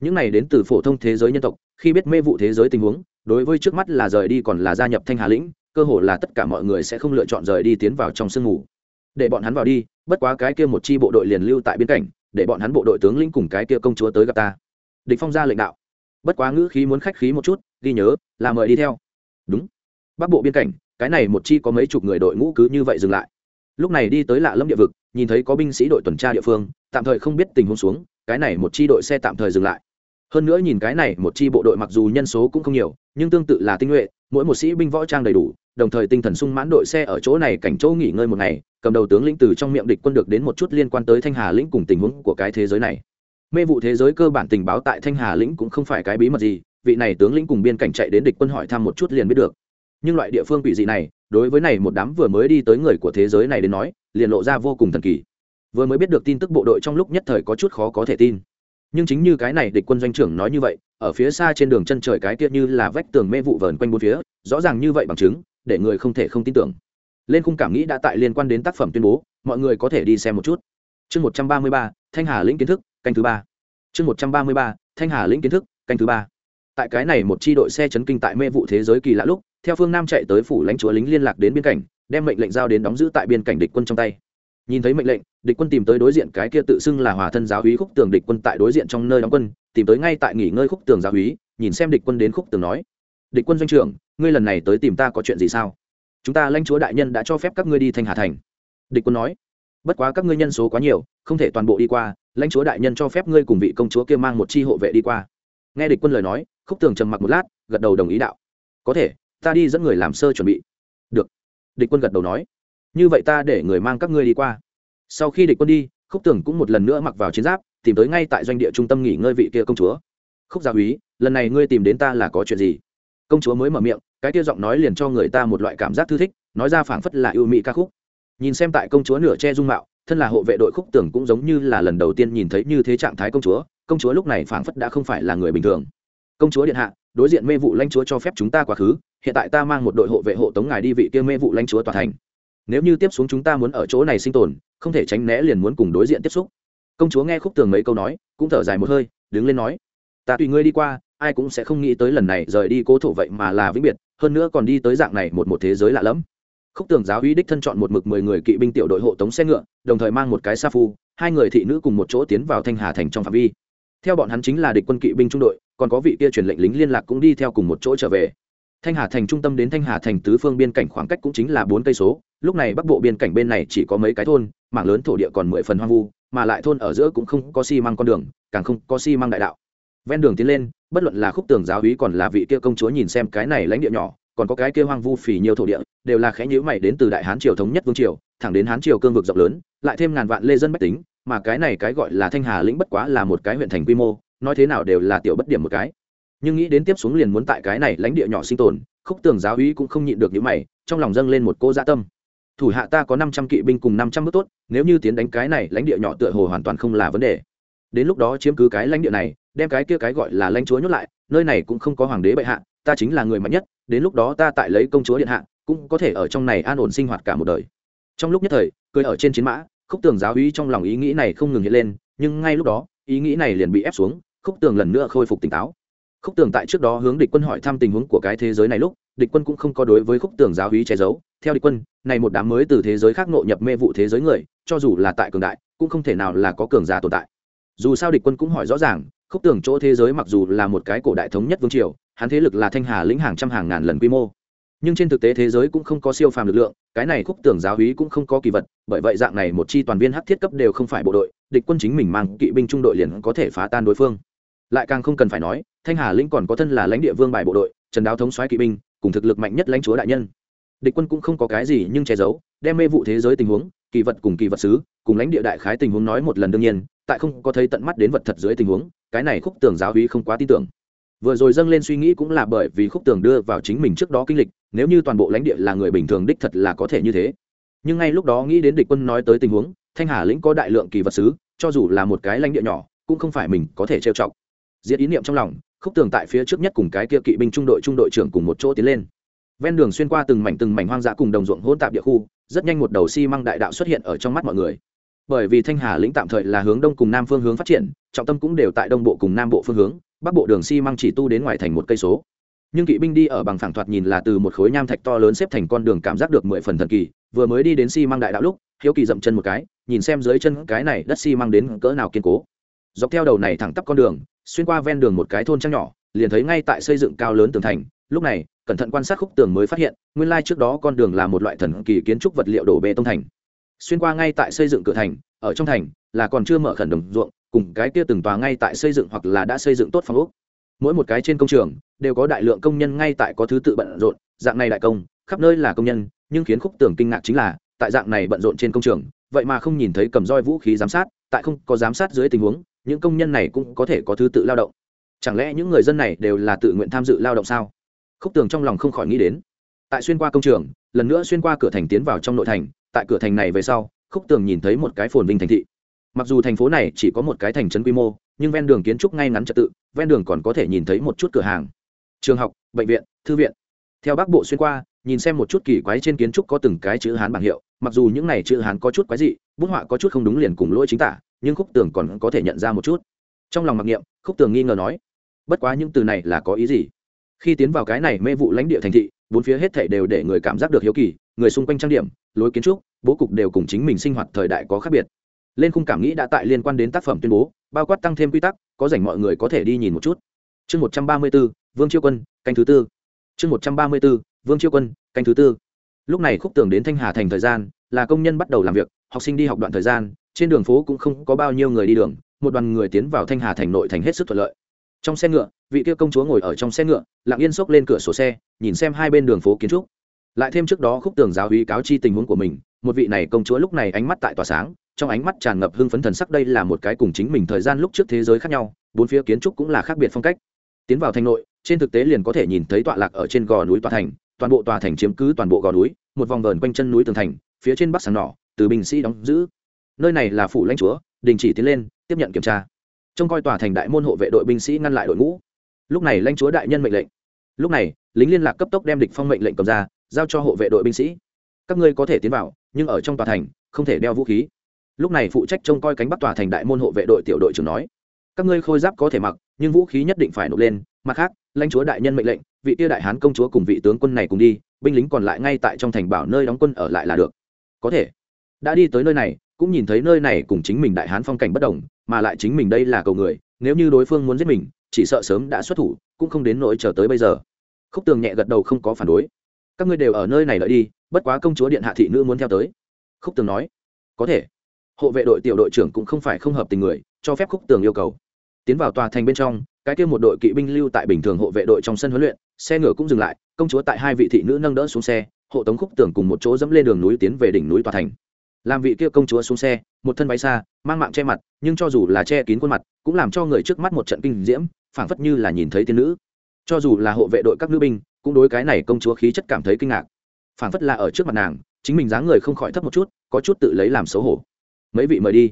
Những này đến từ phổ thông thế giới nhân tộc, khi biết mê vụ thế giới tình huống, đối với trước mắt là rời đi còn là gia nhập thanh hà lĩnh, cơ hồ là tất cả mọi người sẽ không lựa chọn rời đi tiến vào trong sương mù. Để bọn hắn vào đi, bất quá cái kia một chi bộ đội liền lưu tại biên cảnh để bọn hắn bộ đội tướng lĩnh cùng cái kia công chúa tới gặp ta. Địch phong ra lệnh đạo. Bất quá ngữ khí muốn khách khí một chút ghi nhớ, là mời đi theo. Đúng. Bắc bộ biên cảnh, cái này một chi có mấy chục người đội ngũ cứ như vậy dừng lại. Lúc này đi tới lạ lâm địa vực, nhìn thấy có binh sĩ đội tuần tra địa phương, tạm thời không biết tình huống xuống, cái này một chi đội xe tạm thời dừng lại. Hơn nữa nhìn cái này một chi bộ đội mặc dù nhân số cũng không nhiều, nhưng tương tự là tinh nhuệ, mỗi một sĩ binh võ trang đầy đủ, đồng thời tinh thần sung mãn đội xe ở chỗ này cảnh chỗ nghỉ ngơi một ngày, cầm đầu tướng lĩnh từ trong miệng địch quân được đến một chút liên quan tới thanh hà lĩnh cùng tình huống của cái thế giới này. Mê vụ thế giới cơ bản tình báo tại thanh hà lĩnh cũng không phải cái bí mật gì vị này tướng lĩnh cùng biên cảnh chạy đến địch quân hỏi thăm một chút liền biết được. Nhưng loại địa phương quỷ dị này, đối với này một đám vừa mới đi tới người của thế giới này đến nói, liền lộ ra vô cùng thần kỳ. Vừa mới biết được tin tức bộ đội trong lúc nhất thời có chút khó có thể tin. Nhưng chính như cái này địch quân doanh trưởng nói như vậy, ở phía xa trên đường chân trời cái tiết như là vách tường mê vụ vờn quanh bốn phía, rõ ràng như vậy bằng chứng, để người không thể không tin tưởng. Lên khung cảm nghĩ đã tại liên quan đến tác phẩm tuyên bố, mọi người có thể đi xem một chút. Chương một trăm ba mươi ba, thanh hà lĩnh kiến thức, canh thứ ba. Chương một trăm ba mươi ba, thanh hà lĩnh kiến thức, canh thứ ba tại cái này một chi đội xe chấn kinh tại mê vụ thế giới kỳ lạ lúc, theo phương nam chạy tới phủ lãnh chúa lính liên lạc đến biên cảnh, đem mệnh lệnh giao đến đóng giữ tại biên cảnh địch quân trong tay. Nhìn thấy mệnh lệnh, địch quân tìm tới đối diện cái kia tự xưng là hòa thân giáo húy khúc tường địch quân tại đối diện trong nơi đóng quân, tìm tới ngay tại nghỉ ngơi khúc tường giáo húy nhìn xem địch quân đến khúc tường nói, địch quân doanh trưởng, ngươi lần này tới tìm ta có chuyện gì sao? Chúng ta lãnh chúa đại nhân đã cho phép các ngươi đi thanh hà thành. Địch quân nói, bất quá các ngươi nhân số quá nhiều, không thể toàn bộ đi qua, lãnh chúa đại nhân cho phép ngươi cùng vị công chúa kia mang một chi hộ vệ đi qua. Nghe địch quân lời nói khúc tường trầm mặc một lát, gật đầu đồng ý đạo. Có thể, ta đi dẫn người làm sơ chuẩn bị. Được. Địch quân gật đầu nói. Như vậy ta để người mang các ngươi đi qua. Sau khi địch quân đi, khúc tường cũng một lần nữa mặc vào chiến giáp, tìm tới ngay tại doanh địa trung tâm nghỉ ngơi vị kia công chúa. Khúc gia úy, lần này ngươi tìm đến ta là có chuyện gì? Công chúa mới mở miệng, cái kia giọng nói liền cho người ta một loại cảm giác thư thích, nói ra phảng phất là yêu mỹ ca khúc. Nhìn xem tại công chúa nửa che dung mạo, thân là hộ vệ đội khúc tưởng cũng giống như là lần đầu tiên nhìn thấy như thế trạng thái công chúa công chúa lúc này phảng phất đã không phải là người bình thường công chúa điện hạ, đối diện mê vụ lãnh chúa cho phép chúng ta quá khứ, hiện tại ta mang một đội hộ vệ hộ tống ngài đi vị kia mê vụ lãnh chúa tòa thành. Nếu như tiếp xuống chúng ta muốn ở chỗ này sinh tồn, không thể tránh né liền muốn cùng đối diện tiếp xúc. Công chúa nghe khúc tường mấy câu nói, cũng thở dài một hơi, đứng lên nói, ta tùy ngươi đi qua, ai cũng sẽ không nghĩ tới lần này rời đi cố thổ vậy mà là vĩnh biệt, hơn nữa còn đi tới dạng này một một thế giới lạ lẫm. Khúc tường giáo uy đích thân chọn một mực mười người kỵ binh tiểu đội hộ tống xe ngựa, đồng thời mang một cái sa phu, hai người thị nữ cùng một chỗ tiến vào thanh hà thành trong phạm vi. Theo bọn hắn chính là địch quân kỵ binh trung đội còn có vị kia truyền lệnh lính liên lạc cũng đi theo cùng một chỗ trở về. Thanh hà thành trung tâm đến thanh hà thành tứ phương biên cảnh khoảng cách cũng chính là bốn cây số, lúc này bắc bộ biên cảnh bên này chỉ có mấy cái thôn, mảng lớn thổ địa còn mười phần hoang vu, mà lại thôn ở giữa cũng không có xi măng con đường, càng không có xi măng đại đạo. Ven đường tiến lên, bất luận là khúc tường giáo hí còn là vị kia công chúa nhìn xem cái này lãnh địa nhỏ, còn có cái kia hoang vu phì nhiều thổ địa, đều là khẽ nhữ mày đến từ đại hán triều thống nhất vương triều, thẳng đến hán triều cương vực rộng lớn, lại thêm ngàn vạn lê dân bách tính, mà cái này cái gọi là thanh hà lĩnh bất quá là một cái huyện thành quy mô nói thế nào đều là tiểu bất điểm một cái. Nhưng nghĩ đến tiếp xuống liền muốn tại cái này lãnh địa nhỏ sinh tồn, khúc tường giáo úy cũng không nhịn được những mày, trong lòng dâng lên một cô dạ tâm. Thủ hạ ta có năm trăm kỵ binh cùng năm trăm bước tốt, nếu như tiến đánh cái này lãnh địa nhỏ tựa hồ hoàn toàn không là vấn đề. Đến lúc đó chiếm cứ cái lãnh địa này, đem cái kia cái gọi là lãnh chúa nhốt lại, nơi này cũng không có hoàng đế bệ hạ, ta chính là người mạnh nhất, đến lúc đó ta tại lấy công chúa điện hạ, cũng có thể ở trong này an ổn sinh hoạt cả một đời. Trong lúc nhất thời, cười ở trên chiến mã, khúc tường giáo úy trong lòng ý nghĩ này không ngừng hiện lên, nhưng ngay lúc đó, ý nghĩ này liền bị ép xuống khúc tường lần nữa khôi phục tỉnh táo. Khúc tường tại trước đó hướng địch quân hỏi thăm tình huống của cái thế giới này lúc, địch quân cũng không có đối với khúc tường giáo hí che giấu. Theo địch quân, này một đám mới từ thế giới khác ngộ nhập mê vụ thế giới người, cho dù là tại cường đại, cũng không thể nào là có cường giả tồn tại. Dù sao địch quân cũng hỏi rõ ràng, khúc tường chỗ thế giới mặc dù là một cái cổ đại thống nhất vương triều, hắn thế lực là thanh hà lĩnh hàng trăm hàng ngàn lần quy mô. Nhưng trên thực tế thế giới cũng không có siêu phàm lực lượng, cái này khúc tường giáo hí cũng không có kỳ vật, bởi vậy dạng này một chi toàn viên hắc thiết cấp đều không phải bộ đội, địch quân chính mình mang kỵ binh trung đội liền có thể phá tan đối phương lại càng không cần phải nói, thanh hà lĩnh còn có thân là lãnh địa vương bài bộ đội, trần đáo thống soái kỵ binh, cùng thực lực mạnh nhất lãnh chúa đại nhân. Địch quân cũng không có cái gì nhưng che giấu, đem mê vụ thế giới tình huống, kỳ vật cùng kỳ vật sứ cùng lãnh địa đại khái tình huống nói một lần đương nhiên, tại không có thấy tận mắt đến vật thật dưới tình huống, cái này khúc tường giáo hí không quá tin tưởng. Vừa rồi dâng lên suy nghĩ cũng là bởi vì khúc tường đưa vào chính mình trước đó kinh lịch, nếu như toàn bộ lãnh địa là người bình thường đích thật là có thể như thế. Nhưng ngay lúc đó nghĩ đến địch quân nói tới tình huống, thanh hà lĩnh có đại lượng kỳ vật sứ cho dù là một cái lãnh địa nhỏ, cũng không phải mình có thể trêu chọc diệt ý niệm trong lòng, khúc tường tại phía trước nhất cùng cái kia kỵ binh trung đội trung đội trưởng cùng một chỗ tiến lên. Ven đường xuyên qua từng mảnh từng mảnh hoang dã cùng đồng ruộng hỗn tạp địa khu, rất nhanh một đầu xi、si、măng đại đạo xuất hiện ở trong mắt mọi người. Bởi vì thanh hà lĩnh tạm thời là hướng đông cùng nam phương hướng phát triển, trọng tâm cũng đều tại đông bộ cùng nam bộ phương hướng, bắc bộ đường xi、si、măng chỉ tu đến ngoài thành một cây số. Nhưng kỵ binh đi ở bằng phẳng thoạt nhìn là từ một khối nham thạch to lớn xếp thành con đường cảm giác được mười phần thần kỳ, vừa mới đi đến xi、si、măng đại đạo lúc, hiếu kỳ dậm chân một cái, nhìn xem dưới chân cái này đất xi、si、măng đến cỡ nào kiên cố dọc theo đầu này thẳng tắp con đường, xuyên qua ven đường một cái thôn trang nhỏ, liền thấy ngay tại xây dựng cao lớn tường thành. Lúc này, cẩn thận quan sát khúc tường mới phát hiện, nguyên lai trước đó con đường là một loại thần kỳ kiến trúc vật liệu đổ bê tông thành. Xuyên qua ngay tại xây dựng cửa thành, ở trong thành là còn chưa mở khẩn đồng ruộng, cùng cái kia từng tòa ngay tại xây dựng hoặc là đã xây dựng tốt phòng ốc. Mỗi một cái trên công trường đều có đại lượng công nhân ngay tại có thứ tự bận rộn, dạng này đại công, khắp nơi là công nhân, nhưng khiến khúc tường kinh ngạc chính là, tại dạng này bận rộn trên công trường, vậy mà không nhìn thấy cầm roi vũ khí giám sát, tại không có giám sát dưới tình huống những công nhân này cũng có thể có thứ tự lao động. Chẳng lẽ những người dân này đều là tự nguyện tham dự lao động sao? Khúc tường trong lòng không khỏi nghĩ đến. Tại xuyên qua công trường, lần nữa xuyên qua cửa thành tiến vào trong nội thành, tại cửa thành này về sau, khúc tường nhìn thấy một cái phồn vinh thành thị. Mặc dù thành phố này chỉ có một cái thành trấn quy mô, nhưng ven đường kiến trúc ngay ngắn trật tự, ven đường còn có thể nhìn thấy một chút cửa hàng. Trường học, bệnh viện, thư viện. Theo bắc bộ xuyên qua, nhìn xem một chút kỳ quái trên kiến trúc có từng cái chữ hán bảng hiệu, mặc dù những này chữ hán có chút quái dị, bút họa có chút không đúng liền cùng lỗi chính tả nhưng khúc tường còn có thể nhận ra một chút. Trong lòng mặc niệm, khúc tường nghi ngờ nói, bất quá những từ này là có ý gì? Khi tiến vào cái này mê vụ lãnh địa thành thị, bốn phía hết thảy đều để người cảm giác được hiếu kỳ, người xung quanh trang điểm, lối kiến trúc, bố cục đều cùng chính mình sinh hoạt thời đại có khác biệt. Lên khung cảm nghĩ đã tại liên quan đến tác phẩm tuyên bố, bao quát tăng thêm quy tắc, có dành mọi người có thể đi nhìn một chút. Chương một trăm ba mươi b ố vương chiêu quân, canh thứ tư. Chương một trăm ba mươi b ố vương chiêu quân, canh thứ tư. Lúc này khúc tường đến thanh hà thành thời gian, là công nhân bắt đầu làm việc, học sinh đi học đoạn thời gian trên đường phố cũng không có bao nhiêu người đi đường, một đoàn người tiến vào thanh hà thành nội thành hết sức thuận lợi. Trong xe ngựa, vị kia công chúa ngồi ở trong xe ngựa, lặng yên xốc lên cửa sổ xe, nhìn xem hai bên đường phố kiến trúc. Lại thêm trước đó khúc tường giáo hí cáo chi tình huống của mình, một vị này công chúa lúc này ánh mắt tại tỏa sáng, trong ánh mắt tràn ngập hưng phấn thần sắc đây là một cái cùng chính mình thời gian lúc trước thế giới khác nhau, bốn phía kiến trúc cũng là khác biệt phong cách. Tiến vào thành nội, trên thực tế liền có thể nhìn thấy tọa lạc ở trên gò núi tòa thành, toàn bộ tòa thành chiếm cứ toàn bộ gò núi, một vòng vờn quanh chân núi tường thành, phía trên bắc sáng nỏ, từ binh sĩ đóng giữ nơi này là phủ lãnh chúa, đình chỉ tiến lên, tiếp nhận kiểm tra. Trông coi tòa thành đại môn hộ vệ đội binh sĩ ngăn lại đội ngũ. Lúc này lãnh chúa đại nhân mệnh lệnh. Lúc này, lính liên lạc cấp tốc đem địch phong mệnh lệnh cầm ra, giao cho hộ vệ đội binh sĩ. Các ngươi có thể tiến vào, nhưng ở trong tòa thành, không thể đeo vũ khí. Lúc này phụ trách trông coi cánh bắc tòa thành đại môn hộ vệ đội tiểu đội trưởng nói, các ngươi khôi giáp có thể mặc, nhưng vũ khí nhất định phải nộp lên. Mặt khác, lãnh chúa đại nhân mệnh lệnh, vị tia đại hán công chúa cùng vị tướng quân này cùng đi, binh lính còn lại ngay tại trong thành bảo nơi đóng quân ở lại là được. Có thể. Đã đi tới nơi này cũng nhìn thấy nơi này cùng chính mình đại hán phong cảnh bất đồng, mà lại chính mình đây là cầu người, nếu như đối phương muốn giết mình, chỉ sợ sớm đã xuất thủ, cũng không đến nỗi chờ tới bây giờ. Khúc tường nhẹ gật đầu không có phản đối. Các ngươi đều ở nơi này đợi đi, bất quá công chúa điện hạ thị nữ muốn theo tới. Khúc tường nói, có thể. Hộ vệ đội tiểu đội trưởng cũng không phải không hợp tình người, cho phép khúc tường yêu cầu. Tiến vào tòa thành bên trong, cái kia một đội kỵ binh lưu tại bình thường hộ vệ đội trong sân huấn luyện, xe ngựa cũng dừng lại, công chúa tại hai vị thị nữ nâng đỡ xuống xe, hộ tống khúc tường cùng một chỗ dẫm lên đường núi tiến về đỉnh núi tòa thành làm vị kia công chúa xuống xe, một thân váy xa, mang mạng che mặt, nhưng cho dù là che kín khuôn mặt, cũng làm cho người trước mắt một trận kinh diễm, phảng phất như là nhìn thấy tiên nữ. Cho dù là hộ vệ đội các nữ binh, cũng đối cái này công chúa khí chất cảm thấy kinh ngạc. Phảng phất là ở trước mặt nàng, chính mình dáng người không khỏi thấp một chút, có chút tự lấy làm xấu hổ. Mấy vị mời đi.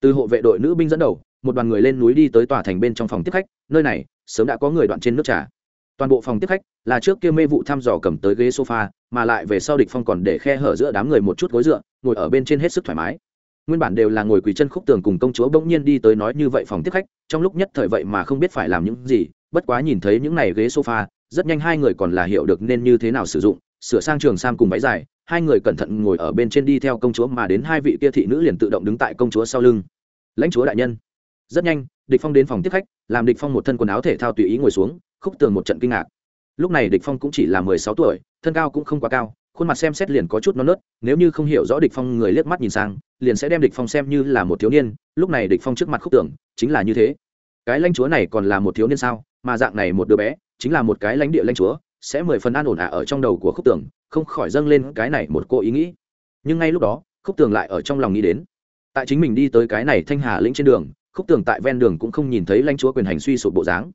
Từ hộ vệ đội nữ binh dẫn đầu, một đoàn người lên núi đi tới tòa thành bên trong phòng tiếp khách, nơi này, sớm đã có người đoạn trên nước trà. Toàn bộ phòng tiếp khách, là trước kia mê vụ thăm dò cầm tới ghế sofa, mà lại về sau địch phong còn để khe hở giữa đám người một chút gối dựa ngồi ở bên trên hết sức thoải mái. Nguyên bản đều là ngồi quỳ chân khúc tường cùng công chúa bỗng nhiên đi tới nói như vậy phòng tiếp khách, trong lúc nhất thời vậy mà không biết phải làm những gì, bất quá nhìn thấy những này ghế sofa, rất nhanh hai người còn là hiểu được nên như thế nào sử dụng, sửa sang trường sam cùng váy dài, hai người cẩn thận ngồi ở bên trên đi theo công chúa mà đến hai vị kia thị nữ liền tự động đứng tại công chúa sau lưng. Lãnh chúa đại nhân. Rất nhanh, địch phong đến phòng tiếp khách, làm địch phong một thân quần áo thể thao tùy ý ngồi xuống, khúc tường một trận kinh ngạc. Lúc này địch phong cũng chỉ là mười sáu tuổi, thân cao cũng không quá cao khuôn mặt xem xét liền có chút non nớt, nếu như không hiểu rõ địch phong người liếc mắt nhìn sang, liền sẽ đem địch phong xem như là một thiếu niên, lúc này địch phong trước mặt khúc tường chính là như thế. Cái lãnh chúa này còn là một thiếu niên sao? Mà dạng này một đứa bé, chính là một cái lãnh địa lãnh chúa, sẽ mười phần an ổn ả ở trong đầu của khúc tường không khỏi dâng lên cái này một cô ý nghĩ. Nhưng ngay lúc đó, khúc tường lại ở trong lòng nghĩ đến. Tại chính mình đi tới cái này thanh hà lĩnh trên đường, khúc tường tại ven đường cũng không nhìn thấy lãnh chúa quyền hành suy sụp bộ dáng.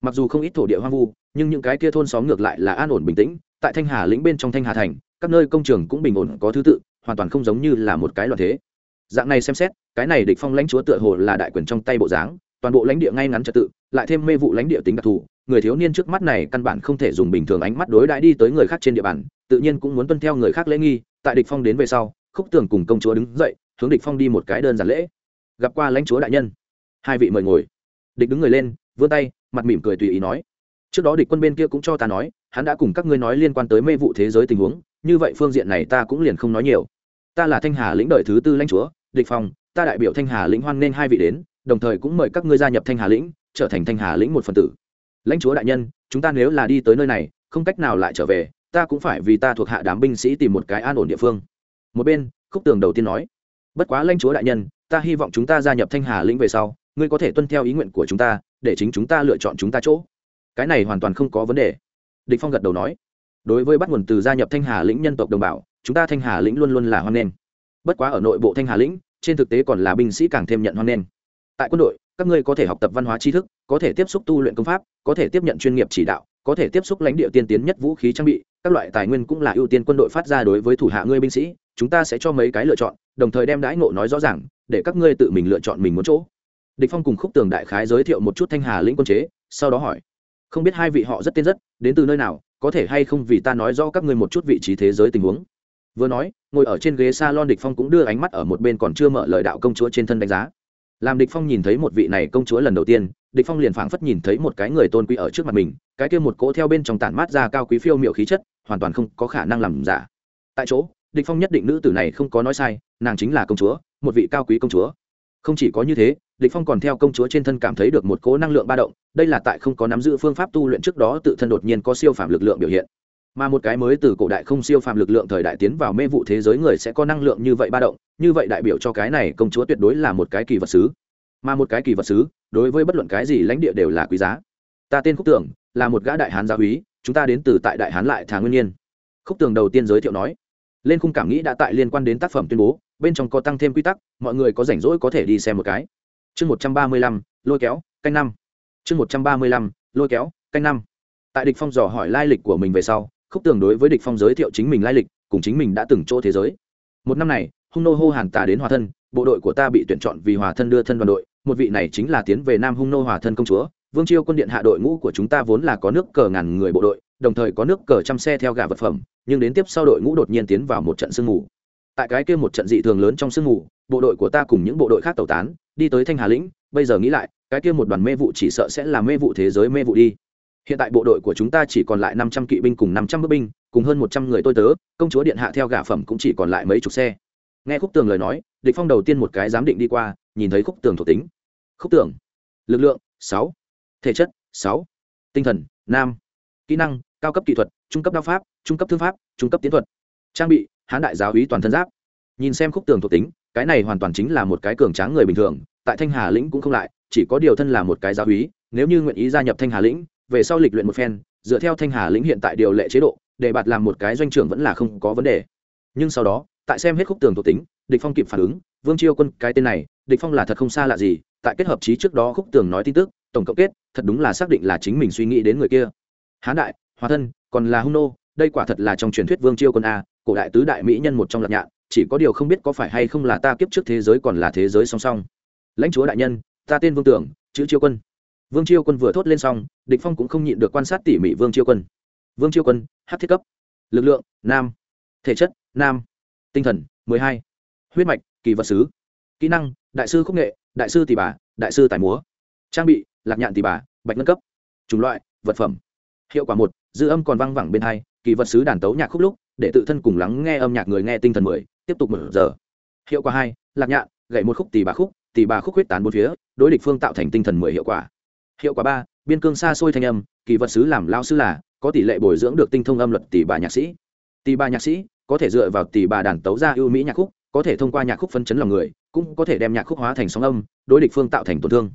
Mặc dù không ít thổ địa hoang vu, nhưng những cái kia thôn xóm ngược lại là an ổn bình tĩnh, tại thanh hà lĩnh bên trong thanh hà thành các nơi công trường cũng bình ổn có thứ tự, hoàn toàn không giống như là một cái loạn thế. Dạng này xem xét, cái này địch phong lãnh chúa tựa hồ là đại quyền trong tay bộ dáng, toàn bộ lãnh địa ngay ngắn trật tự, lại thêm mê vụ lãnh địa tính đặc thù, người thiếu niên trước mắt này căn bản không thể dùng bình thường ánh mắt đối đãi đi tới người khác trên địa bàn, tự nhiên cũng muốn tuân theo người khác lễ nghi, tại địch phong đến về sau, khúc tường cùng công chúa đứng dậy, hướng địch phong đi một cái đơn giản lễ. Gặp qua lãnh chúa đại nhân. Hai vị mời ngồi. Địch đứng người lên, vươn tay, mặt mỉm cười tùy ý nói. Trước đó địch quân bên kia cũng cho ta nói, hắn đã cùng các ngươi nói liên quan tới mê vụ thế giới tình huống như vậy phương diện này ta cũng liền không nói nhiều. Ta là thanh hà lĩnh đời thứ tư lãnh chúa, địch phong, ta đại biểu thanh hà lĩnh hoan nên hai vị đến, đồng thời cũng mời các ngươi gia nhập thanh hà lĩnh, trở thành thanh hà lĩnh một phần tử. Lãnh chúa đại nhân, chúng ta nếu là đi tới nơi này, không cách nào lại trở về, ta cũng phải vì ta thuộc hạ đám binh sĩ tìm một cái an ổn địa phương. Một bên, khúc tường đầu tiên nói, bất quá lãnh chúa đại nhân, ta hy vọng chúng ta gia nhập thanh hà lĩnh về sau, ngươi có thể tuân theo ý nguyện của chúng ta, để chính chúng ta lựa chọn chúng ta chỗ. Cái này hoàn toàn không có vấn đề. Địch phong gật đầu nói đối với bắt nguồn từ gia nhập thanh hà lĩnh nhân tộc đồng bào, chúng ta thanh hà lĩnh luôn luôn là hoan nghênh. Bất quá ở nội bộ thanh hà lĩnh, trên thực tế còn là binh sĩ càng thêm nhận hoan nghênh. Tại quân đội, các ngươi có thể học tập văn hóa tri thức, có thể tiếp xúc tu luyện công pháp, có thể tiếp nhận chuyên nghiệp chỉ đạo, có thể tiếp xúc lãnh địa tiên tiến nhất vũ khí trang bị, các loại tài nguyên cũng là ưu tiên quân đội phát ra đối với thủ hạ ngươi binh sĩ, chúng ta sẽ cho mấy cái lựa chọn, đồng thời đem đãi ngộ nói rõ ràng, để các ngươi tự mình lựa chọn mình muốn chỗ. Địch phong cùng khúc tường đại khái giới thiệu một chút thanh hà lĩnh quân chế, sau đó hỏi, không biết hai vị họ rất tên rất, đến từ nơi nào? Có thể hay không vì ta nói rõ các ngươi một chút vị trí thế giới tình huống? Vừa nói, ngồi ở trên ghế salon địch phong cũng đưa ánh mắt ở một bên còn chưa mở lời đạo công chúa trên thân đánh giá. Làm địch phong nhìn thấy một vị này công chúa lần đầu tiên, địch phong liền phảng phất nhìn thấy một cái người tôn quý ở trước mặt mình, cái kia một cỗ theo bên trong tản mát ra cao quý phiêu miệu khí chất, hoàn toàn không có khả năng làm giả. Tại chỗ, địch phong nhất định nữ tử này không có nói sai, nàng chính là công chúa, một vị cao quý công chúa. Không chỉ có như thế địch phong còn theo công chúa trên thân cảm thấy được một cỗ năng lượng ba động, đây là tại không có nắm giữ phương pháp tu luyện trước đó tự thân đột nhiên có siêu phàm lực lượng biểu hiện. Mà một cái mới từ cổ đại không siêu phàm lực lượng thời đại tiến vào mê vụ thế giới người sẽ có năng lượng như vậy ba động, như vậy đại biểu cho cái này công chúa tuyệt đối là một cái kỳ vật sứ mà một cái kỳ vật sứ đối với bất luận cái gì lãnh địa đều là quý giá. Ta tên khúc tưởng là một gã đại hán gia úy, chúng ta đến từ tại đại hán lại thà nguyên nhiên. Khúc tường đầu tiên giới thiệu nói, lên khung cảm nghĩ đã tại liên quan đến tác phẩm tuyên bố, bên trong có tăng thêm quy tắc, mọi người có rảnh rỗi có thể đi xem một cái chương một trăm ba mươi lăm, lôi kéo, canh năm. Chương một trăm ba mươi lăm, lôi kéo, canh năm. Tại địch phong dò hỏi lai lịch của mình về sau, khúc tường đối với địch phong giới thiệu chính mình lai lịch, cùng chính mình đã từng chỗ thế giới. Một năm này, hung nô hô hàn tà đến hòa thân, bộ đội của ta bị tuyển chọn vì hòa thân đưa thân đoàn đội, một vị này chính là tiến về nam hung nô hòa thân công chúa. Vương chiêu quân điện hạ đội ngũ của chúng ta vốn là có nước cờ ngàn người bộ đội, đồng thời có nước cờ trăm xe theo gà vật phẩm, nhưng đến tiếp sau đội ngũ đột nhiên tiến vào một trận sương mù tại cái kia một trận dị thường lớn trong sương mù, bộ đội của ta cùng những bộ đội khác tẩu tán, đi tới thanh hà lĩnh, bây giờ nghĩ lại, cái kia một đoàn mê vụ chỉ sợ sẽ là mê vụ thế giới mê vụ đi. Hiện tại bộ đội của chúng ta chỉ còn lại năm trăm kỵ binh cùng năm trăm bước binh, cùng hơn một trăm người tôi tớ, công chúa điện hạ theo gả phẩm cũng chỉ còn lại mấy chục xe. Nghe khúc tường lời nói, địch phong đầu tiên một cái giám định đi qua, nhìn thấy khúc tường thuộc tính. Khúc tường, lực lượng, sáu. Thể chất, sáu. Tinh thần nam kỹ năng, cao cấp kỹ thuật, trung cấp đao pháp, trung cấp thương pháp, trung cấp tiến thuật. Trang bị hán đại giáo úy toàn thân giáp. Nhìn xem khúc tường thuộc tính, cái này hoàn toàn chính là một cái cường tráng người bình thường, tại thanh hà lĩnh cũng không lại, chỉ có điều thân là một cái giáo úy nếu như nguyện ý gia nhập thanh hà lĩnh, về sau lịch luyện một phen, dựa theo thanh hà lĩnh hiện tại điều lệ chế độ, để bạt làm một cái doanh trưởng vẫn là không có vấn đề. Nhưng sau đó, tại xem hết khúc tường thuộc tính, địch phong kịp phản ứng, vương chiêu quân, cái tên này, địch phong là thật không xa lạ gì, tại kết hợp trí trước đó khúc tường nói tin tức, tổng cộng kết, thật đúng là xác định là chính mình suy nghĩ đến người kia. Hán đại hóa thân, còn là hung nô, đây quả thật là trong truyền thuyết vương chiêu quân a cổ đại tứ đại mỹ nhân một trong lạc nhạn, chỉ có điều không biết có phải hay không là ta kiếp trước thế giới còn là thế giới song song. Lãnh chúa đại nhân, ta tên vương tưởng, chữ chiêu quân. Vương chiêu quân vừa thốt lên xong, địch phong cũng không nhịn được quan sát tỉ mỉ vương chiêu quân. Vương chiêu quân, hát thiết cấp. Lực lượng, nam. Thể chất, nam. Tinh thần, mười hai. Huyết mạch, kỳ vật sứ kỹ năng, đại sư khúc nghệ, đại sư tỷ bà, đại sư tài múa. Trang bị, lạc nhạn tỷ bà, bạch ngân cấp. Chủng loại, vật phẩm. Hiệu quả một, dư âm còn vang vẳng bên hai, kỳ vật sứ đàn tấu nhạc khúc lúc để tự thân cùng lắng nghe âm nhạc người nghe tinh thần mười, tiếp tục một giờ. Hiệu quả hai, lạc nhạn, gậy một khúc tỷ bà khúc tỷ bà khúc huyết tán bốn phía, đối địch phương tạo thành tinh thần mười hiệu quả. Hiệu quả ba, biên cương xa xôi thanh âm, kỳ vật sứ làm lao sư là, có tỷ lệ bồi dưỡng được tinh thông âm luật tỷ bà nhạc sĩ. Tỷ bà nhạc sĩ, có thể dựa vào tỷ bà đàn tấu ra ưu mỹ nhạc khúc, có thể thông qua nhạc khúc phân chấn lòng người, cũng có thể đem nhạc khúc hóa thành sóng âm, đối địch phương tạo thành tổn thương.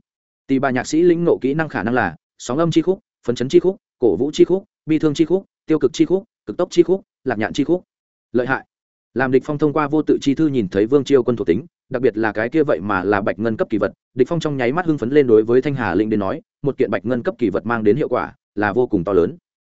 Tỷ bà nhạc sĩ lĩnh nộ kỹ năng khả năng là, sóng âm chi khúc phân chấn chi khúc, cổ vũ chi khúc, bi thương chi khúc, tiêu cực chi khúc, cực tốc chi khúc lạc nhạn chi khúc. Lợi hại. Làm địch phong thông qua vô tự chi thư nhìn thấy vương chiêu quân thuộc tính, đặc biệt là cái kia vậy mà là bạch ngân cấp kỳ vật, địch phong trong nháy mắt hưng phấn lên đối với thanh hà linh đến nói, một kiện bạch ngân cấp kỳ vật mang đến hiệu quả, là vô cùng to lớn.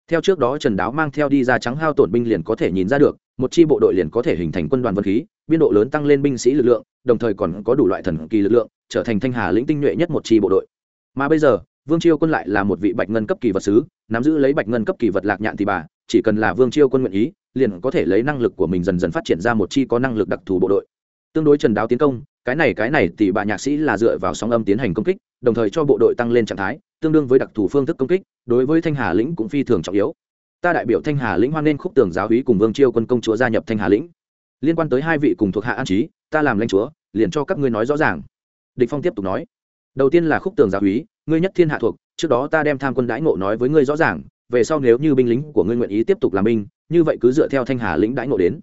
Theo trước đó trần đáo mang theo đi ra trắng hao tổn binh liền có thể nhìn ra được, một chi bộ đội liền có thể hình thành quân đoàn vân khí, biên độ lớn tăng lên binh sĩ lực lượng, đồng thời còn có đủ loại thần kỳ lực lượng, trở thành thanh hà lĩnh tinh nhuệ nhất một chi bộ đội. Mà bây giờ, vương chiêu quân lại là một vị bạch ngân cấp kỳ vật sứ, nắm giữ lấy bạch ngân cấp kỳ vật lạc nhạn thì bà chỉ cần là vương chiêu quân nguyện ý, liền có thể lấy năng lực của mình dần dần phát triển ra một chi có năng lực đặc thù bộ đội. Tương đối trần đáo tiến công, cái này cái này thì bà nhạc sĩ là dựa vào sóng âm tiến hành công kích, đồng thời cho bộ đội tăng lên trạng thái, tương đương với đặc thù phương thức công kích, đối với thanh hà lĩnh cũng phi thường trọng yếu. Ta đại biểu thanh hà lĩnh hoan nên khúc tường giáo hí cùng vương chiêu quân công chúa gia nhập thanh hà lĩnh. Liên quan tới hai vị cùng thuộc hạ an trí, ta làm lãnh chúa, liền cho các ngươi nói rõ ràng. Địch phong tiếp tục nói. Đầu tiên là khúc tường giáo hí, ngươi nhất thiên hạ thuộc, trước đó ta đem tham quân đãi ngộ nói với ngươi rõ ràng về sau nếu như binh lính của ngươi nguyện ý tiếp tục làm binh, như vậy cứ dựa theo thanh hà lĩnh đãi ngộ đến.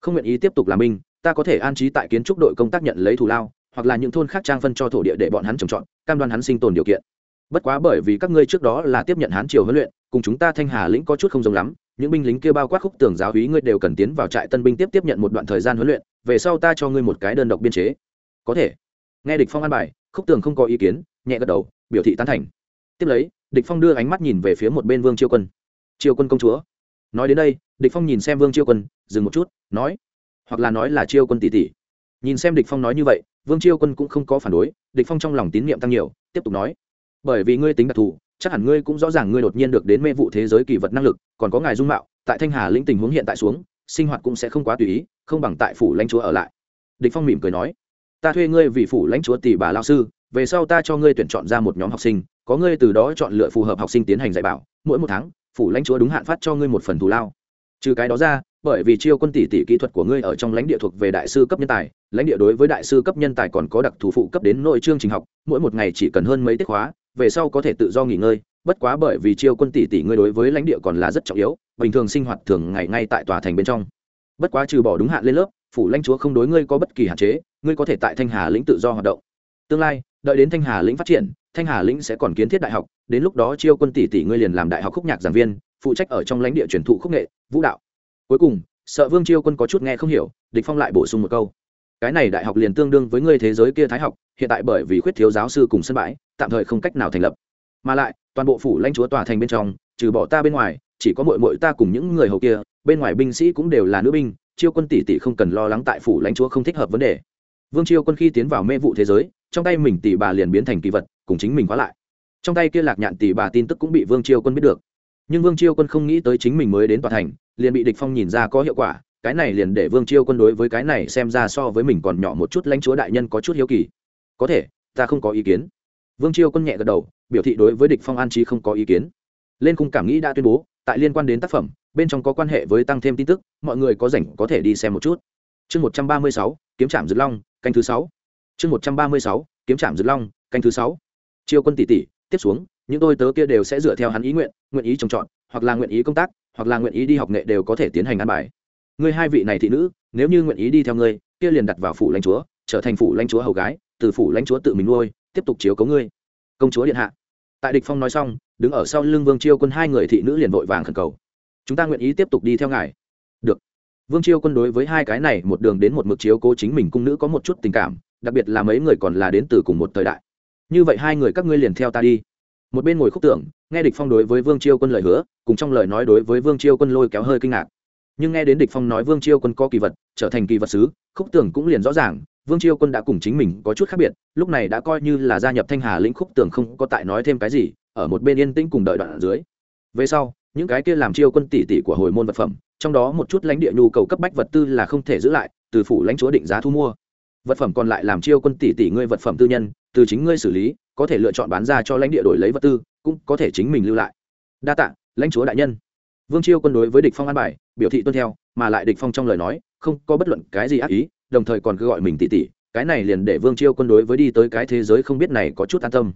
Không nguyện ý tiếp tục làm binh, ta có thể an trí tại kiến trúc đội công tác nhận lấy thù lao, hoặc là những thôn khác trang phân cho thổ địa để bọn hắn trồng trọt, cam đoan hắn sinh tồn điều kiện. Bất quá bởi vì các ngươi trước đó là tiếp nhận hán triều huấn luyện, cùng chúng ta thanh hà lĩnh có chút không giống lắm, những binh lính kia bao quát khúc tưởng giáo hí ngươi đều cần tiến vào trại tân binh tiếp tiếp nhận một đoạn thời gian huấn luyện, về sau ta cho ngươi một cái đơn độc biên chế. Có thể. Nghe địch phong an bài, khúc tường không có ý kiến, nhẹ gật đầu, biểu thị tán thành. Tiếp lấy địch phong đưa ánh mắt nhìn về phía một bên vương chiêu quân. Chiêu quân công chúa. Nói đến đây, địch phong nhìn xem vương chiêu quân, dừng một chút, nói, hoặc là nói là chiêu quân tỷ tỷ. Nhìn xem địch phong nói như vậy, vương chiêu quân cũng không có phản đối, địch phong trong lòng tín nhiệm tăng nhiều, tiếp tục nói, bởi vì ngươi tính đặc thù, chắc hẳn ngươi cũng rõ ràng ngươi đột nhiên được đến mê vụ thế giới kỳ vật năng lực, còn có ngài dung mạo, tại thanh hà lĩnh tình huống hiện tại xuống, sinh hoạt cũng sẽ không quá tùy ý, không bằng tại phủ lãnh chúa ở lại. Địch phong mỉm cười nói, ta thuê ngươi vì phủ lãnh chúa tỷ bà lao sư, về sau ta cho ngươi tuyển chọn ra một nhóm học sinh có ngươi từ đó chọn lựa phù hợp học sinh tiến hành dạy bảo, mỗi một tháng, phủ lãnh chúa đúng hạn phát cho ngươi một phần thù lao. Trừ cái đó ra, bởi vì chiêu quân tỷ tỷ kỹ thuật của ngươi ở trong lãnh địa thuộc về đại sư cấp nhân tài, lãnh địa đối với đại sư cấp nhân tài còn có đặc thù phụ cấp đến nội chương trình học, mỗi một ngày chỉ cần hơn mấy tiết khóa, về sau có thể tự do nghỉ ngơi, bất quá bởi vì chiêu quân tỷ tỷ ngươi đối với lãnh địa còn là rất trọng yếu, bình thường sinh hoạt thường ngày ngay tại tòa thành bên trong. Bất quá trừ bỏ đúng hạn lên lớp, phủ lãnh chúa không đối ngươi có bất kỳ hạn chế, ngươi có thể tại thanh hà lĩnh tự do hoạt động. Tương lai đợi đến thanh hà lĩnh phát triển, thanh hà lĩnh sẽ còn kiến thiết đại học, đến lúc đó chiêu quân tỷ tỷ ngươi liền làm đại học khúc nhạc giảng viên, phụ trách ở trong lãnh địa truyền thụ khúc nghệ, vũ đạo. Cuối cùng, sợ vương chiêu quân có chút nghe không hiểu, địch phong lại bổ sung một câu. Cái này đại học liền tương đương với ngươi thế giới kia thái học, hiện tại bởi vì khuyết thiếu giáo sư cùng sân bãi, tạm thời không cách nào thành lập. Mà lại, toàn bộ phủ lãnh chúa tòa thành bên trong, trừ bỏ ta bên ngoài, chỉ có muội muội ta cùng những người hầu kia, bên ngoài binh sĩ cũng đều là nữ binh, chiêu quân tỷ tỷ không cần lo lắng tại phủ lãnh chúa không thích hợp vấn đề. Vương chiêu quân khi tiến vào mê vụ thế giới trong tay mình tỷ bà liền biến thành kỳ vật, cùng chính mình khóa lại. Trong tay kia lạc nhạn tỷ bà tin tức cũng bị vương chiêu quân biết được. Nhưng vương chiêu quân không nghĩ tới chính mình mới đến tòa thành, liền bị địch phong nhìn ra có hiệu quả, cái này liền để vương chiêu quân đối với cái này xem ra so với mình còn nhỏ một chút lãnh chúa đại nhân có chút hiếu kỳ. Có thể, ta không có ý kiến. Vương chiêu quân nhẹ gật đầu, biểu thị đối với địch phong an trí không có ý kiến. Lên khung cảm nghĩ đã tuyên bố, tại liên quan đến tác phẩm, bên trong có quan hệ với tăng thêm tin tức, mọi người có rảnh có thể đi xem một chút. Chương một trăm ba mươi sáu, kiếm trạm dược long, canh thứ sáu chương một trăm ba mươi sáu, kiếm trạm dược long, canh thứ sáu. Chiêu quân tỷ tỷ, tiếp xuống, những tôi tớ kia đều sẽ dựa theo hắn ý nguyện nguyện ý trồng trọt, hoặc là nguyện ý công tác, hoặc là nguyện ý đi học nghệ đều có thể tiến hành ăn bài. Ngươi hai vị này thị nữ, nếu như nguyện ý đi theo ngươi, kia liền đặt vào phủ lãnh chúa, trở thành phủ lãnh chúa hầu gái, từ phủ lãnh chúa tự mình nuôi, tiếp tục chiếu cấu ngươi. Công chúa điện hạ. Tại địch phong nói xong, đứng ở sau lưng vương chiêu quân hai người thị nữ liền vội vàng khẩn cầu. Chúng ta nguyện ý tiếp tục đi theo ngài. Được. Vương chiêu quân đối với hai cái này một đường đến một mực chiếu cố chính mình cung nữ có một chút tình cảm đặc biệt là mấy người còn là đến từ cùng một thời đại. Như vậy hai người các ngươi liền theo ta đi. Một bên ngồi khúc tưởng, nghe địch phong đối với vương chiêu quân lời hứa, cùng trong lời nói đối với vương chiêu quân lôi kéo hơi kinh ngạc. Nhưng nghe đến địch phong nói vương chiêu quân có kỳ vật, trở thành kỳ vật sứ, khúc tưởng cũng liền rõ ràng, vương chiêu quân đã cùng chính mình có chút khác biệt, lúc này đã coi như là gia nhập thanh hà lĩnh khúc tưởng không có tại nói thêm cái gì, ở một bên yên tĩnh cùng đợi đoạn ở dưới. Về sau, những cái kia làm chiêu quân tỷ tỷ của hồi môn vật phẩm, trong đó một chút lãnh địa nhu cầu cấp bách vật tư là không thể giữ lại, từ phủ lãnh chúa định giá thu mua vật phẩm còn lại làm chiêu quân tỷ tỷ ngươi vật phẩm tư nhân, từ chính ngươi xử lý, có thể lựa chọn bán ra cho lãnh địa đổi lấy vật tư, cũng có thể chính mình lưu lại. Đa tạ, lãnh chúa đại nhân. Vương chiêu quân đối với địch phong an bài, biểu thị tuân theo, mà lại địch phong trong lời nói, không có bất luận cái gì ác ý, đồng thời còn cứ gọi mình tỷ tỷ, cái này liền để vương chiêu quân đối với đi tới cái thế giới không biết này có chút an tâm.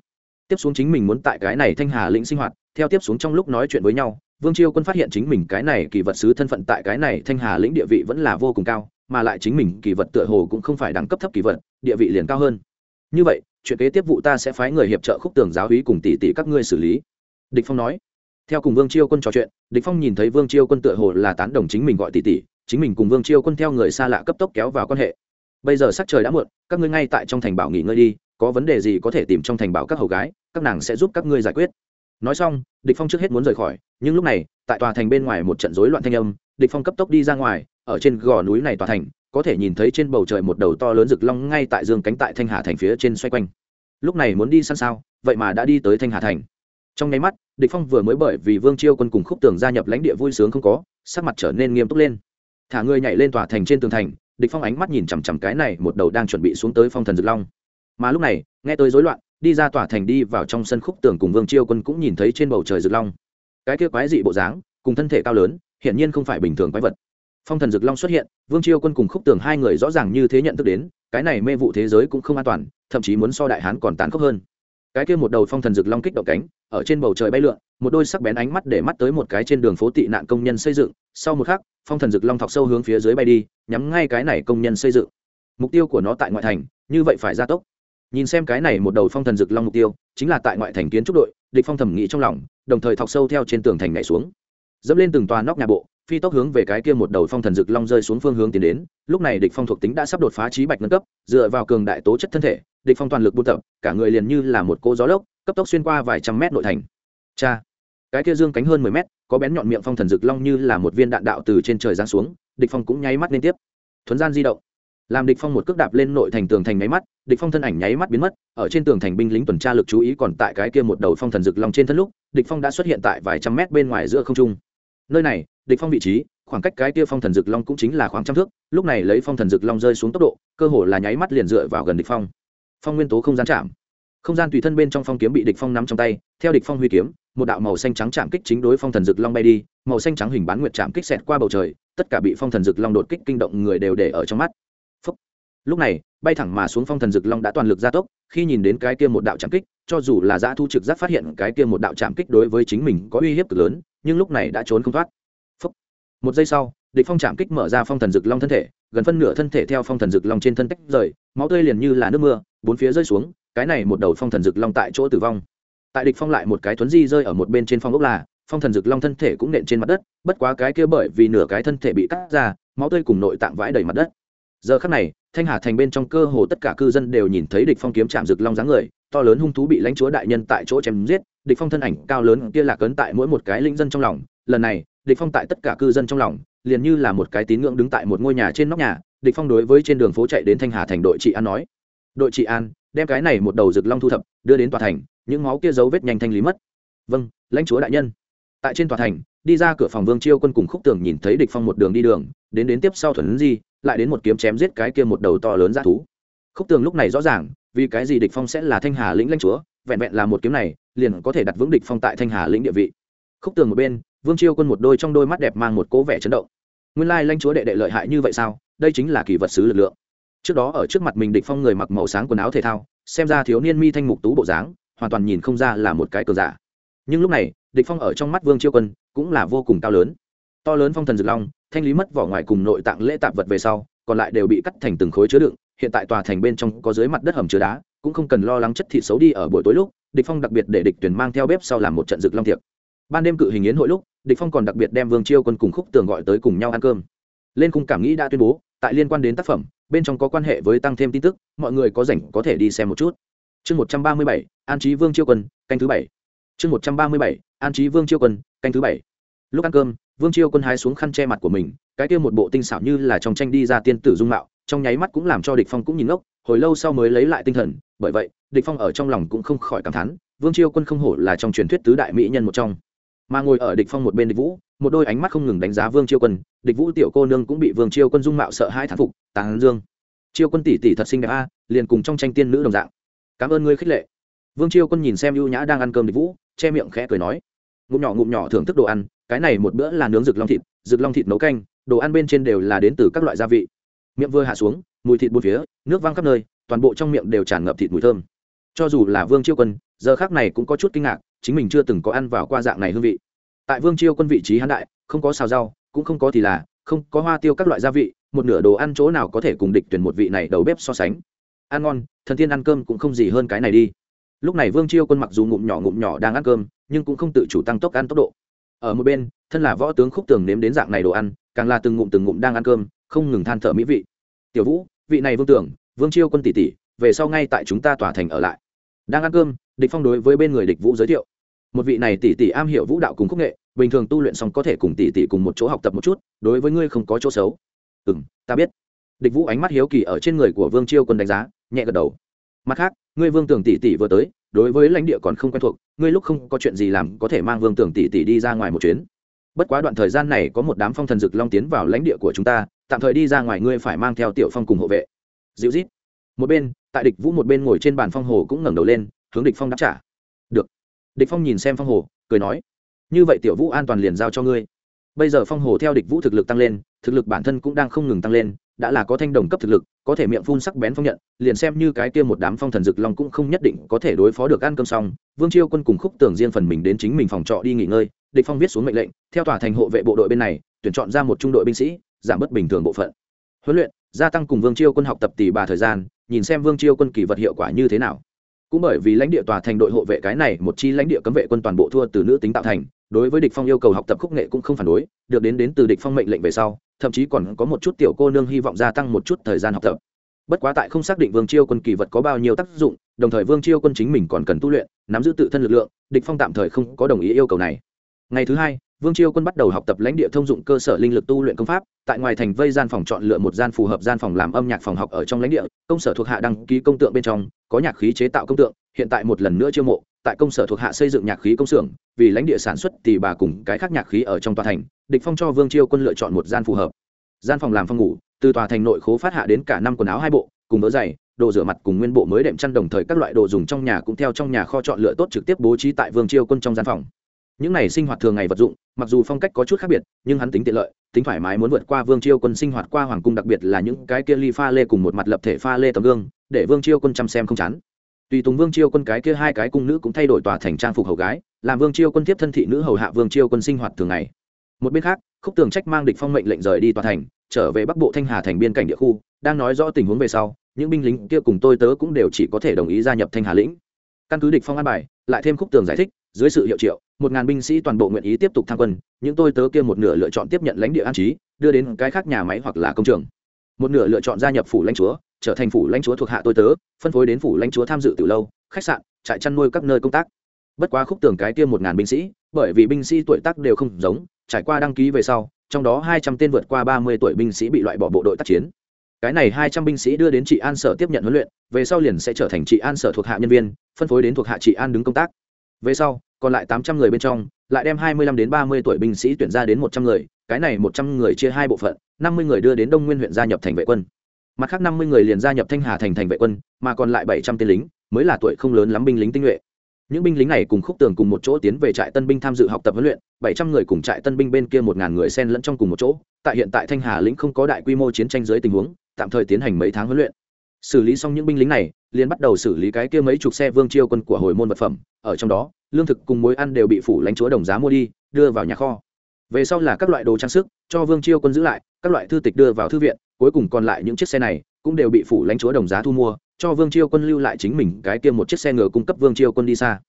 Tiếp xuống chính mình muốn tại cái này thanh hà lĩnh sinh hoạt, theo tiếp xuống trong lúc nói chuyện với nhau, vương chiêu quân phát hiện chính mình cái này kỳ vật sứ thân phận tại cái này thanh hà lĩnh địa vị vẫn là vô cùng cao mà lại chính mình kỳ vật tựa hồ cũng không phải đẳng cấp thấp kỳ vật, địa vị liền cao hơn. Như vậy, chuyện kế tiếp vụ ta sẽ phái người hiệp trợ khúc tường giáo hí cùng tỷ tỷ các ngươi xử lý. Địch phong nói. Theo cùng vương chiêu quân trò chuyện, địch phong nhìn thấy vương chiêu quân tựa hồ là tán đồng chính mình gọi tỷ tỷ, chính mình cùng vương chiêu quân theo người xa lạ cấp tốc kéo vào quan hệ. Bây giờ sắc trời đã muộn, các ngươi ngay tại trong thành bảo nghỉ ngơi đi, có vấn đề gì có thể tìm trong thành bảo các hầu gái, các nàng sẽ giúp các ngươi giải quyết. Nói xong, địch phong trước hết muốn rời khỏi, nhưng lúc này tại tòa thành bên ngoài một trận rối loạn thanh âm, địch phong cấp tốc đi ra ngoài, ở trên gò núi này tòa thành, có thể nhìn thấy trên bầu trời một đầu to lớn rực long ngay tại dương cánh tại thanh hà thành phía trên xoay quanh. Lúc này muốn đi săn sao, vậy mà đã đi tới thanh hà thành. Trong nháy mắt, địch phong vừa mới bởi vì vương chiêu quân cùng khúc tường gia nhập lãnh địa vui sướng không có, sắc mặt trở nên nghiêm túc lên. Thả người nhảy lên tòa thành trên tường thành, địch phong ánh mắt nhìn chằm chằm cái này một đầu đang chuẩn bị xuống tới phong thần rực long. Mà lúc này, nghe tới rối loạn, đi ra tòa thành đi vào trong sân khúc tường cùng vương chiêu quân cũng nhìn thấy trên bầu trời rực long cái kia quái dị bộ dáng, cùng thân thể cao lớn, hiển nhiên không phải bình thường quái vật. Phong thần rực long xuất hiện, vương chiêu quân cùng khúc tường hai người rõ ràng như thế nhận thức đến, cái này mê vụ thế giới cũng không an toàn, thậm chí muốn so đại hán còn tán khốc hơn. Cái kia một đầu phong thần rực long kích động cánh, ở trên bầu trời bay lượn, một đôi sắc bén ánh mắt để mắt tới một cái trên đường phố tị nạn công nhân xây dựng. Sau một khắc, phong thần rực long thọc sâu hướng phía dưới bay đi, nhắm ngay cái này công nhân xây dựng. Mục tiêu của nó tại ngoại thành, như vậy phải gia tốc. Nhìn xem cái này một đầu phong thần rực long mục tiêu chính là tại ngoại thành kiến trúc đội, địch phong thẩm nghĩ trong lòng, đồng thời thọc sâu theo trên tường thành nhảy xuống. Dẫm lên từng tòa nóc nhà bộ, phi tốc hướng về cái kia một đầu phong thần rực long rơi xuống phương hướng tiến đến, lúc này địch phong thuộc tính đã sắp đột phá trí bạch nâng cấp, dựa vào cường đại tố chất thân thể, địch phong toàn lực buôn tập, cả người liền như là một cô gió lốc, cấp tốc xuyên qua vài trăm mét nội thành. Cha, cái kia dương cánh hơn mười mét, có bén nhọn miệng phong thần rực long như là một viên đạn đạo từ trên trời giáng xuống, địch phong cũng nháy mắt liên tiếp. Thuấn gian di động làm địch phong một cước đạp lên nội thành tường thành nháy mắt, địch phong thân ảnh nháy mắt biến mất, ở trên tường thành binh lính tuần tra lực chú ý còn tại cái kia một đầu phong thần rực long trên thân lúc, địch phong đã xuất hiện tại vài trăm mét bên ngoài giữa không trung. Nơi này, địch phong vị trí, khoảng cách cái kia phong thần rực long cũng chính là khoảng trăm thước, lúc này lấy phong thần rực long rơi xuống tốc độ, cơ hồ là nháy mắt liền dựa vào gần địch phong. Phong nguyên tố không gian chạm. Không gian tùy thân bên trong phong kiếm bị địch phong nắm trong tay, theo địch phong huy kiếm, một đạo màu xanh trắng chạm kích chính đối phong thần rực long bay đi, màu xanh trắng hình bán nguyệt chạm kích xẹt qua bầu trời, tất cả bị phong thần rực long đột kích kinh động người đều để ở trong mắt lúc này, bay thẳng mà xuống phong thần dực long đã toàn lực gia tốc, khi nhìn đến cái kia một đạo chạm kích, cho dù là giã thu trực giác phát hiện cái kia một đạo chạm kích đối với chính mình có uy hiếp cực lớn, nhưng lúc này đã trốn không thoát. Một giây sau, địch phong chạm kích mở ra phong thần dực long thân thể, gần phân nửa thân thể theo phong thần dực long trên thân tách rời, máu tươi liền như là nước mưa, bốn phía rơi xuống, cái này một đầu phong thần dực long tại chỗ tử vong. Tại địch phong lại một cái thuấn di rơi ở một bên trên phong ốc là, phong thần dực long thân thể cũng nện trên mặt đất, bất quá cái kia bởi vì nửa cái thân thể bị cắt ra, máu tươi cùng nội tạng vãi đầy mặt đất giờ khắc này, thanh hà thành bên trong cơ hồ tất cả cư dân đều nhìn thấy địch phong kiếm chạm rực long dáng người, to lớn hung thú bị lãnh chúa đại nhân tại chỗ chém giết, địch phong thân ảnh cao lớn kia là cấn tại mỗi một cái linh dân trong lòng. Lần này, địch phong tại tất cả cư dân trong lòng, liền như là một cái tín ngưỡng đứng tại một ngôi nhà trên nóc nhà, địch phong đối với trên đường phố chạy đến thanh hà thành đội trị an nói, đội trị an, đem cái này một đầu rực long thu thập, đưa đến tòa thành, những máu kia dấu vết nhanh thanh lý mất. Vâng lãnh chúa đại nhân. Tại trên tòa thành, đi ra cửa phòng vương chiêu quân cùng khúc tường nhìn thấy địch phong một đường đi đường, đến đến tiếp sau thuần di lại đến một kiếm chém giết cái kia một đầu to lớn ra thú. Khúc tường lúc này rõ ràng, vì cái gì địch phong sẽ là thanh hà lĩnh lãnh chúa, vẹn vẹn là một kiếm này, liền có thể đặt vững địch phong tại thanh hà lĩnh địa vị. Khúc tường một bên, vương chiêu quân một đôi trong đôi mắt đẹp mang một cố vẻ chấn động. Nguyên lai lãnh chúa đệ đệ lợi hại như vậy sao? Đây chính là kỳ vật sứ lực lượng. Trước đó ở trước mặt mình địch phong người mặc màu sáng quần áo thể thao, xem ra thiếu niên mi thanh mục tú bộ dáng, hoàn toàn nhìn không ra là một cái cờ giả. Nhưng lúc này, địch phong ở trong mắt vương chiêu quân cũng là vô cùng cao lớn to lớn phong thần dược long, thanh lý mất vỏ ngoài cùng nội tạng lễ tạp vật về sau, còn lại đều bị cắt thành từng khối chứa đựng, hiện tại tòa thành bên trong có dưới mặt đất hầm chứa đá, cũng không cần lo lắng chất thịt xấu đi ở buổi tối lúc, địch phong đặc biệt để địch tuyển mang theo bếp sau làm một trận dược long thiệp. Ban đêm cự hình yến hội lúc, địch phong còn đặc biệt đem vương chiêu quân cùng khúc tường gọi tới cùng nhau ăn cơm. Lên cung cảm nghĩ đã tuyên bố, tại liên quan đến tác phẩm, bên trong có quan hệ với tăng thêm tin tức, mọi người có rảnh có thể đi xem một chút. Chương một trăm ba mươi bảy, an trí vương chiêu quân, canh thứ bảy. Chương một trăm ba mươi bảy, an trí vương chiêu quân, canh thứ bảy. Lúc ăn cơm vương chiêu quân hái xuống khăn che mặt của mình, cái kia một bộ tinh xảo như là trong tranh đi ra tiên tử dung mạo, trong nháy mắt cũng làm cho địch phong cũng nhìn ngốc, hồi lâu sau mới lấy lại tinh thần, bởi vậy, địch phong ở trong lòng cũng không khỏi cảm thán, vương chiêu quân không hổ là trong truyền thuyết tứ đại mỹ nhân một trong. Mà ngồi ở địch phong một bên địch vũ, một đôi ánh mắt không ngừng đánh giá vương chiêu quân, địch vũ tiểu cô nương cũng bị vương chiêu quân dung mạo sợ hãi thán phục tàng dương. Chiêu quân tỷ tỷ thật xinh đẹp a, liền cùng trong tranh tiên nữ đồng dạng. Cảm ơn ngươi khích lệ. Vương chiêu quân nhìn xem ưu nhã đang ăn cơm địch vũ, che miệng khẽ cười nói ngụm nhỏ ngụm nhỏ thưởng thức đồ ăn, cái này một bữa là nướng rực long thịt, rực long thịt nấu canh, đồ ăn bên trên đều là đến từ các loại gia vị. Miệng vừa hạ xuống, mùi thịt bốn phía, nước văng khắp nơi, toàn bộ trong miệng đều tràn ngập thịt mùi thơm. Cho dù là vương chiêu quân, giờ khác này cũng có chút kinh ngạc, chính mình chưa từng có ăn vào qua dạng này hương vị. Tại vương chiêu quân vị trí hán đại, không có xào rau, cũng không có thì là, không có hoa tiêu các loại gia vị, một nửa đồ ăn chỗ nào có thể cùng địch tuyển một vị này đầu bếp so sánh. Ăn ngon, thần tiên ăn cơm cũng không gì hơn cái này đi lúc này vương chiêu quân mặc dù ngụm nhỏ ngụm nhỏ đang ăn cơm, nhưng cũng không tự chủ tăng tốc ăn tốc độ. Ở một bên, thân là võ tướng khúc tường nếm đến dạng này đồ ăn, càng là từng ngụm từng ngụm đang ăn cơm, không ngừng than thở mỹ vị. Tiểu vũ, vị này vương tưởng, vương chiêu quân tỷ tỷ, về sau ngay tại chúng ta tỏa thành ở lại. Đang ăn cơm, địch phong đối với bên người địch vũ giới thiệu. Một vị này tỷ tỷ am hiểu vũ đạo cùng khúc nghệ, bình thường tu luyện xong có thể cùng tỷ tỷ cùng một chỗ học tập một chút, đối với ngươi không có chỗ xấu. Ừm, ta biết. Địch vũ ánh mắt hiếu kỳ ở trên người của vương chiêu quân đánh giá, nhẹ gật đầu mặt khác, ngươi vương tưởng tỷ tỷ vừa tới, đối với lãnh địa còn không quen thuộc, ngươi lúc không có chuyện gì làm có thể mang vương tưởng tỷ tỷ đi ra ngoài một chuyến. Bất quá đoạn thời gian này có một đám phong thần dực long tiến vào lãnh địa của chúng ta, tạm thời đi ra ngoài ngươi phải mang theo tiểu phong cùng hộ vệ. Dịu rít một bên, tại địch vũ một bên ngồi trên bàn phong hồ cũng ngẩng đầu lên, hướng địch phong đáp trả. Được. Địch phong nhìn xem phong hồ, cười nói. Như vậy tiểu vũ an toàn liền giao cho ngươi. Bây giờ phong hồ theo địch vũ thực lực tăng lên, thực lực bản thân cũng đang không ngừng tăng lên đã là có thanh đồng cấp thực lực, có thể miệng phun sắc bén phong nhận, liền xem như cái kia một đám phong thần dực long cũng không nhất định có thể đối phó được ăn cơm xong. Vương chiêu quân cùng khúc tưởng riêng phần mình đến chính mình phòng trọ đi nghỉ ngơi, địch phong viết xuống mệnh lệnh, theo tòa thành hộ vệ bộ đội bên này, tuyển chọn ra một trung đội binh sĩ, giảm bớt bình thường bộ phận. Huấn luyện, gia tăng cùng vương chiêu quân học tập tỷ bà thời gian, nhìn xem vương chiêu quân kỳ vật hiệu quả như thế nào. Cũng bởi vì lãnh địa tòa thành đội hộ vệ cái này, một chi lãnh địa cấm vệ quân toàn bộ thua từ nữ tính tạo thành đối với địch phong yêu cầu học tập khúc nghệ cũng không phản đối, được đến đến từ địch phong mệnh lệnh về sau, thậm chí còn có một chút tiểu cô nương hy vọng gia tăng một chút thời gian học tập. Bất quá tại không xác định vương chiêu quân kỳ vật có bao nhiêu tác dụng, đồng thời vương chiêu quân chính mình còn cần tu luyện, nắm giữ tự thân lực lượng, địch phong tạm thời không có đồng ý yêu cầu này. Ngày thứ hai, vương chiêu quân bắt đầu học tập lãnh địa thông dụng cơ sở linh lực tu luyện công pháp, tại ngoài thành vây gian phòng chọn lựa một gian phù hợp gian phòng làm âm nhạc phòng học ở trong lãnh địa, công sở thuộc hạ đăng ký công tượng bên trong, có nhạc khí chế tạo công tượng, hiện tại một lần nữa chiêu mộ tại công sở thuộc hạ xây dựng nhạc khí công xưởng, vì lãnh địa sản xuất thì bà cùng cái khác nhạc khí ở trong tòa thành, địch phong cho vương chiêu quân lựa chọn một gian phù hợp. Gian phòng làm phòng ngủ, từ tòa thành nội khố phát hạ đến cả năm quần áo hai bộ, cùng đỡ giày, đồ rửa mặt cùng nguyên bộ mới đệm chăn đồng thời các loại đồ dùng trong nhà cũng theo trong nhà kho chọn lựa tốt trực tiếp bố trí tại vương chiêu quân trong gian phòng. Những này sinh hoạt thường ngày vật dụng, mặc dù phong cách có chút khác biệt, nhưng hắn tính tiện lợi, tính thoải mái muốn vượt qua vương chiêu quân sinh hoạt qua hoàng cung, đặc biệt là những cái kia ly pha lê cùng một mặt lập thể pha lê tấm gương, để vương chiêu quân chăm xem không chán tùy tùng vương chiêu quân cái kia hai cái cung nữ cũng thay đổi tòa thành trang phục hầu gái, làm vương chiêu quân tiếp thân thị nữ hầu hạ vương chiêu quân sinh hoạt thường ngày. Một bên khác, khúc tường trách mang địch phong mệnh lệnh rời đi tòa thành, trở về bắc bộ thanh hà thành biên cảnh địa khu, đang nói rõ tình huống về sau, những binh lính kia cùng tôi tớ cũng đều chỉ có thể đồng ý gia nhập thanh hà lĩnh. Căn cứ địch phong an bài, lại thêm khúc tường giải thích, dưới sự hiệu triệu, một ngàn binh sĩ toàn bộ nguyện ý tiếp tục tham quân, những tôi tớ kia một nửa lựa chọn tiếp nhận lãnh địa an trí, đưa đến cái khác nhà máy hoặc là công trường. Một nửa lựa chọn gia nhập phủ lãnh chúa trở thành phủ lãnh chúa thuộc hạ tôi tớ, phân phối đến phủ lãnh chúa tham dự từ lâu, khách sạn, trại chăn nuôi các nơi công tác. Bất quá khúc tường cái tiêm một ngàn binh sĩ, bởi vì binh sĩ tuổi tác đều không giống, trải qua đăng ký về sau, trong đó hai trăm tên vượt qua ba mươi tuổi binh sĩ bị loại bỏ bộ đội tác chiến. Cái này hai trăm binh sĩ đưa đến trị an sở tiếp nhận huấn luyện, về sau liền sẽ trở thành trị an sở thuộc hạ nhân viên, phân phối đến thuộc hạ trị an đứng công tác. Về sau, còn lại tám trăm người bên trong, lại đem hai mươi lăm đến ba mươi tuổi binh sĩ tuyển ra đến một trăm người, cái này một trăm người chia hai bộ phận, năm mươi người đưa đến đông nguyên huyện gia nhập thành vệ quân mặt khác năm mươi người liền gia nhập thanh hà thành thành vệ quân, mà còn lại bảy trăm tên lính, mới là tuổi không lớn lắm binh lính tinh nhuệ. Những binh lính này cùng khúc tường cùng một chỗ tiến về trại tân binh tham dự học tập huấn luyện, bảy trăm người cùng trại tân binh bên kia một ngàn người xen lẫn trong cùng một chỗ, tại hiện tại thanh hà lĩnh không có đại quy mô chiến tranh dưới tình huống, tạm thời tiến hành mấy tháng huấn luyện. Xử lý xong những binh lính này, liền bắt đầu xử lý cái kia mấy chục xe vương chiêu quân của hồi môn vật phẩm, ở trong đó, lương thực cùng mối ăn đều bị phủ lãnh chúa đồng giá mua đi, đưa vào nhà kho. Về sau là các loại đồ trang sức, cho vương chiêu quân giữ lại, các loại thư tịch đưa vào thư viện cuối cùng còn lại những chiếc xe này cũng đều bị phủ lãnh chúa đồng giá thu mua, cho vương chiêu quân lưu lại chính mình cái kia một chiếc xe ngựa cung cấp vương chiêu quân đi xa.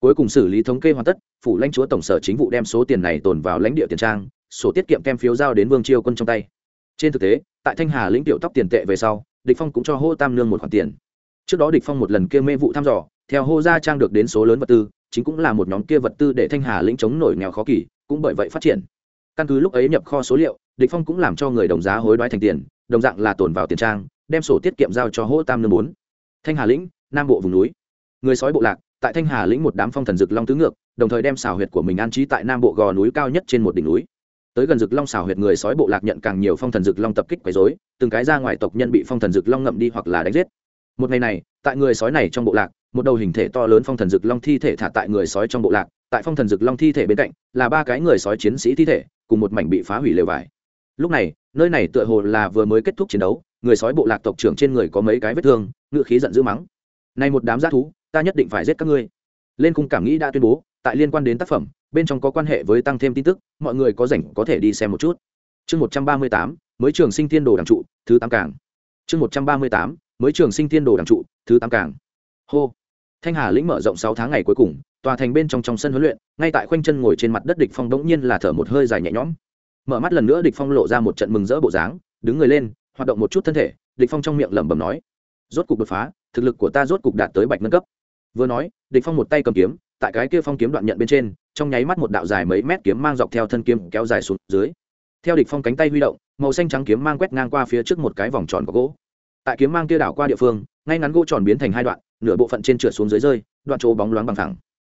Cuối cùng xử lý thống kê hoàn tất, phủ lãnh chúa tổng sở chính vụ đem số tiền này tồn vào lãnh địa tiền trang, sổ tiết kiệm kem phiếu giao đến vương chiêu quân trong tay. Trên thực tế, tại thanh hà lĩnh tiểu tóc tiền tệ về sau, địch phong cũng cho hô tam lương một khoản tiền. Trước đó địch phong một lần kia mê vụ thăm dò, theo hô gia trang được đến số lớn vật tư, chính cũng là một nhóm kia vật tư để thanh hà lĩnh chống nổi nghèo khó kỳ, cũng bởi vậy phát triển. Căn cứ lúc ấy nhập kho số liệu, địch phong cũng làm cho người đồng giá hối đoái thành tiền đồng dạng là tồn vào tiền trang, đem sổ tiết kiệm giao cho hỗ tam nương bốn. Thanh hà lĩnh, nam bộ vùng núi. Người sói bộ lạc, tại thanh hà lĩnh một đám phong thần dực long tứ ngược, đồng thời đem xào huyệt của mình an trí tại nam bộ gò núi cao nhất trên một đỉnh núi. Tới gần rực long xào huyệt người sói bộ lạc nhận càng nhiều phong thần rực long tập kích quấy rối, từng cái ra ngoài tộc nhân bị phong thần rực long ngậm đi hoặc là đánh giết. Một ngày này, tại người sói này trong bộ lạc, một đầu hình thể to lớn phong thần rực long thi thể thả tại người sói trong bộ lạc, tại phong thần rực long thi thể bên cạnh, là ba cái người sói chiến sĩ thi thể, cùng một mảnh bị phá hủy lều vải. Lúc này nơi này tựa hồ là vừa mới kết thúc chiến đấu, người sói bộ lạc tộc trưởng trên người có mấy cái vết thương, ngựa khí giận dữ mắng. Này một đám g thú, ta nhất định phải giết các ngươi. Lên cung cảm nghĩ đã tuyên bố, tại liên quan đến tác phẩm, bên trong có quan hệ với tăng thêm tin tức, mọi người có rảnh có thể đi xem một chút. Chương một trăm ba mươi tám, mới trường sinh thiên đồ đảng trụ, thứ tám cảng chương một trăm ba mươi tám, mới trường sinh thiên đồ đảng trụ, thứ tám cảng hô. Thanh hà lĩnh mở rộng sáu tháng ngày cuối cùng, tòa thành bên trong trong sân huấn luyện, ngay tại khoanh chân ngồi trên mặt đất địch phong đống nhiên là thở một hơi dài nhẹ nhõm mở mắt lần nữa địch phong lộ ra một trận mừng rỡ bộ dáng, đứng người lên, hoạt động một chút thân thể, địch phong trong miệng lẩm bẩm nói, rốt cục đột phá, thực lực của ta rốt cục đạt tới bạch nâng cấp. Vừa nói, địch phong một tay cầm kiếm, tại cái kia phong kiếm đoạn nhận bên trên, trong nháy mắt một đạo dài mấy mét kiếm mang dọc theo thân kiếm kéo dài xuống dưới. Theo địch phong cánh tay huy động, màu xanh trắng kiếm mang quét ngang qua phía trước một cái vòng tròn có gỗ. Tại kiếm mang kia đảo qua địa phương, ngay ngắn gỗ tròn biến thành hai đoạn, nửa bộ phận trên trượt xuống dưới rơi, đoạn chỗ bóng loáng bằng thẳng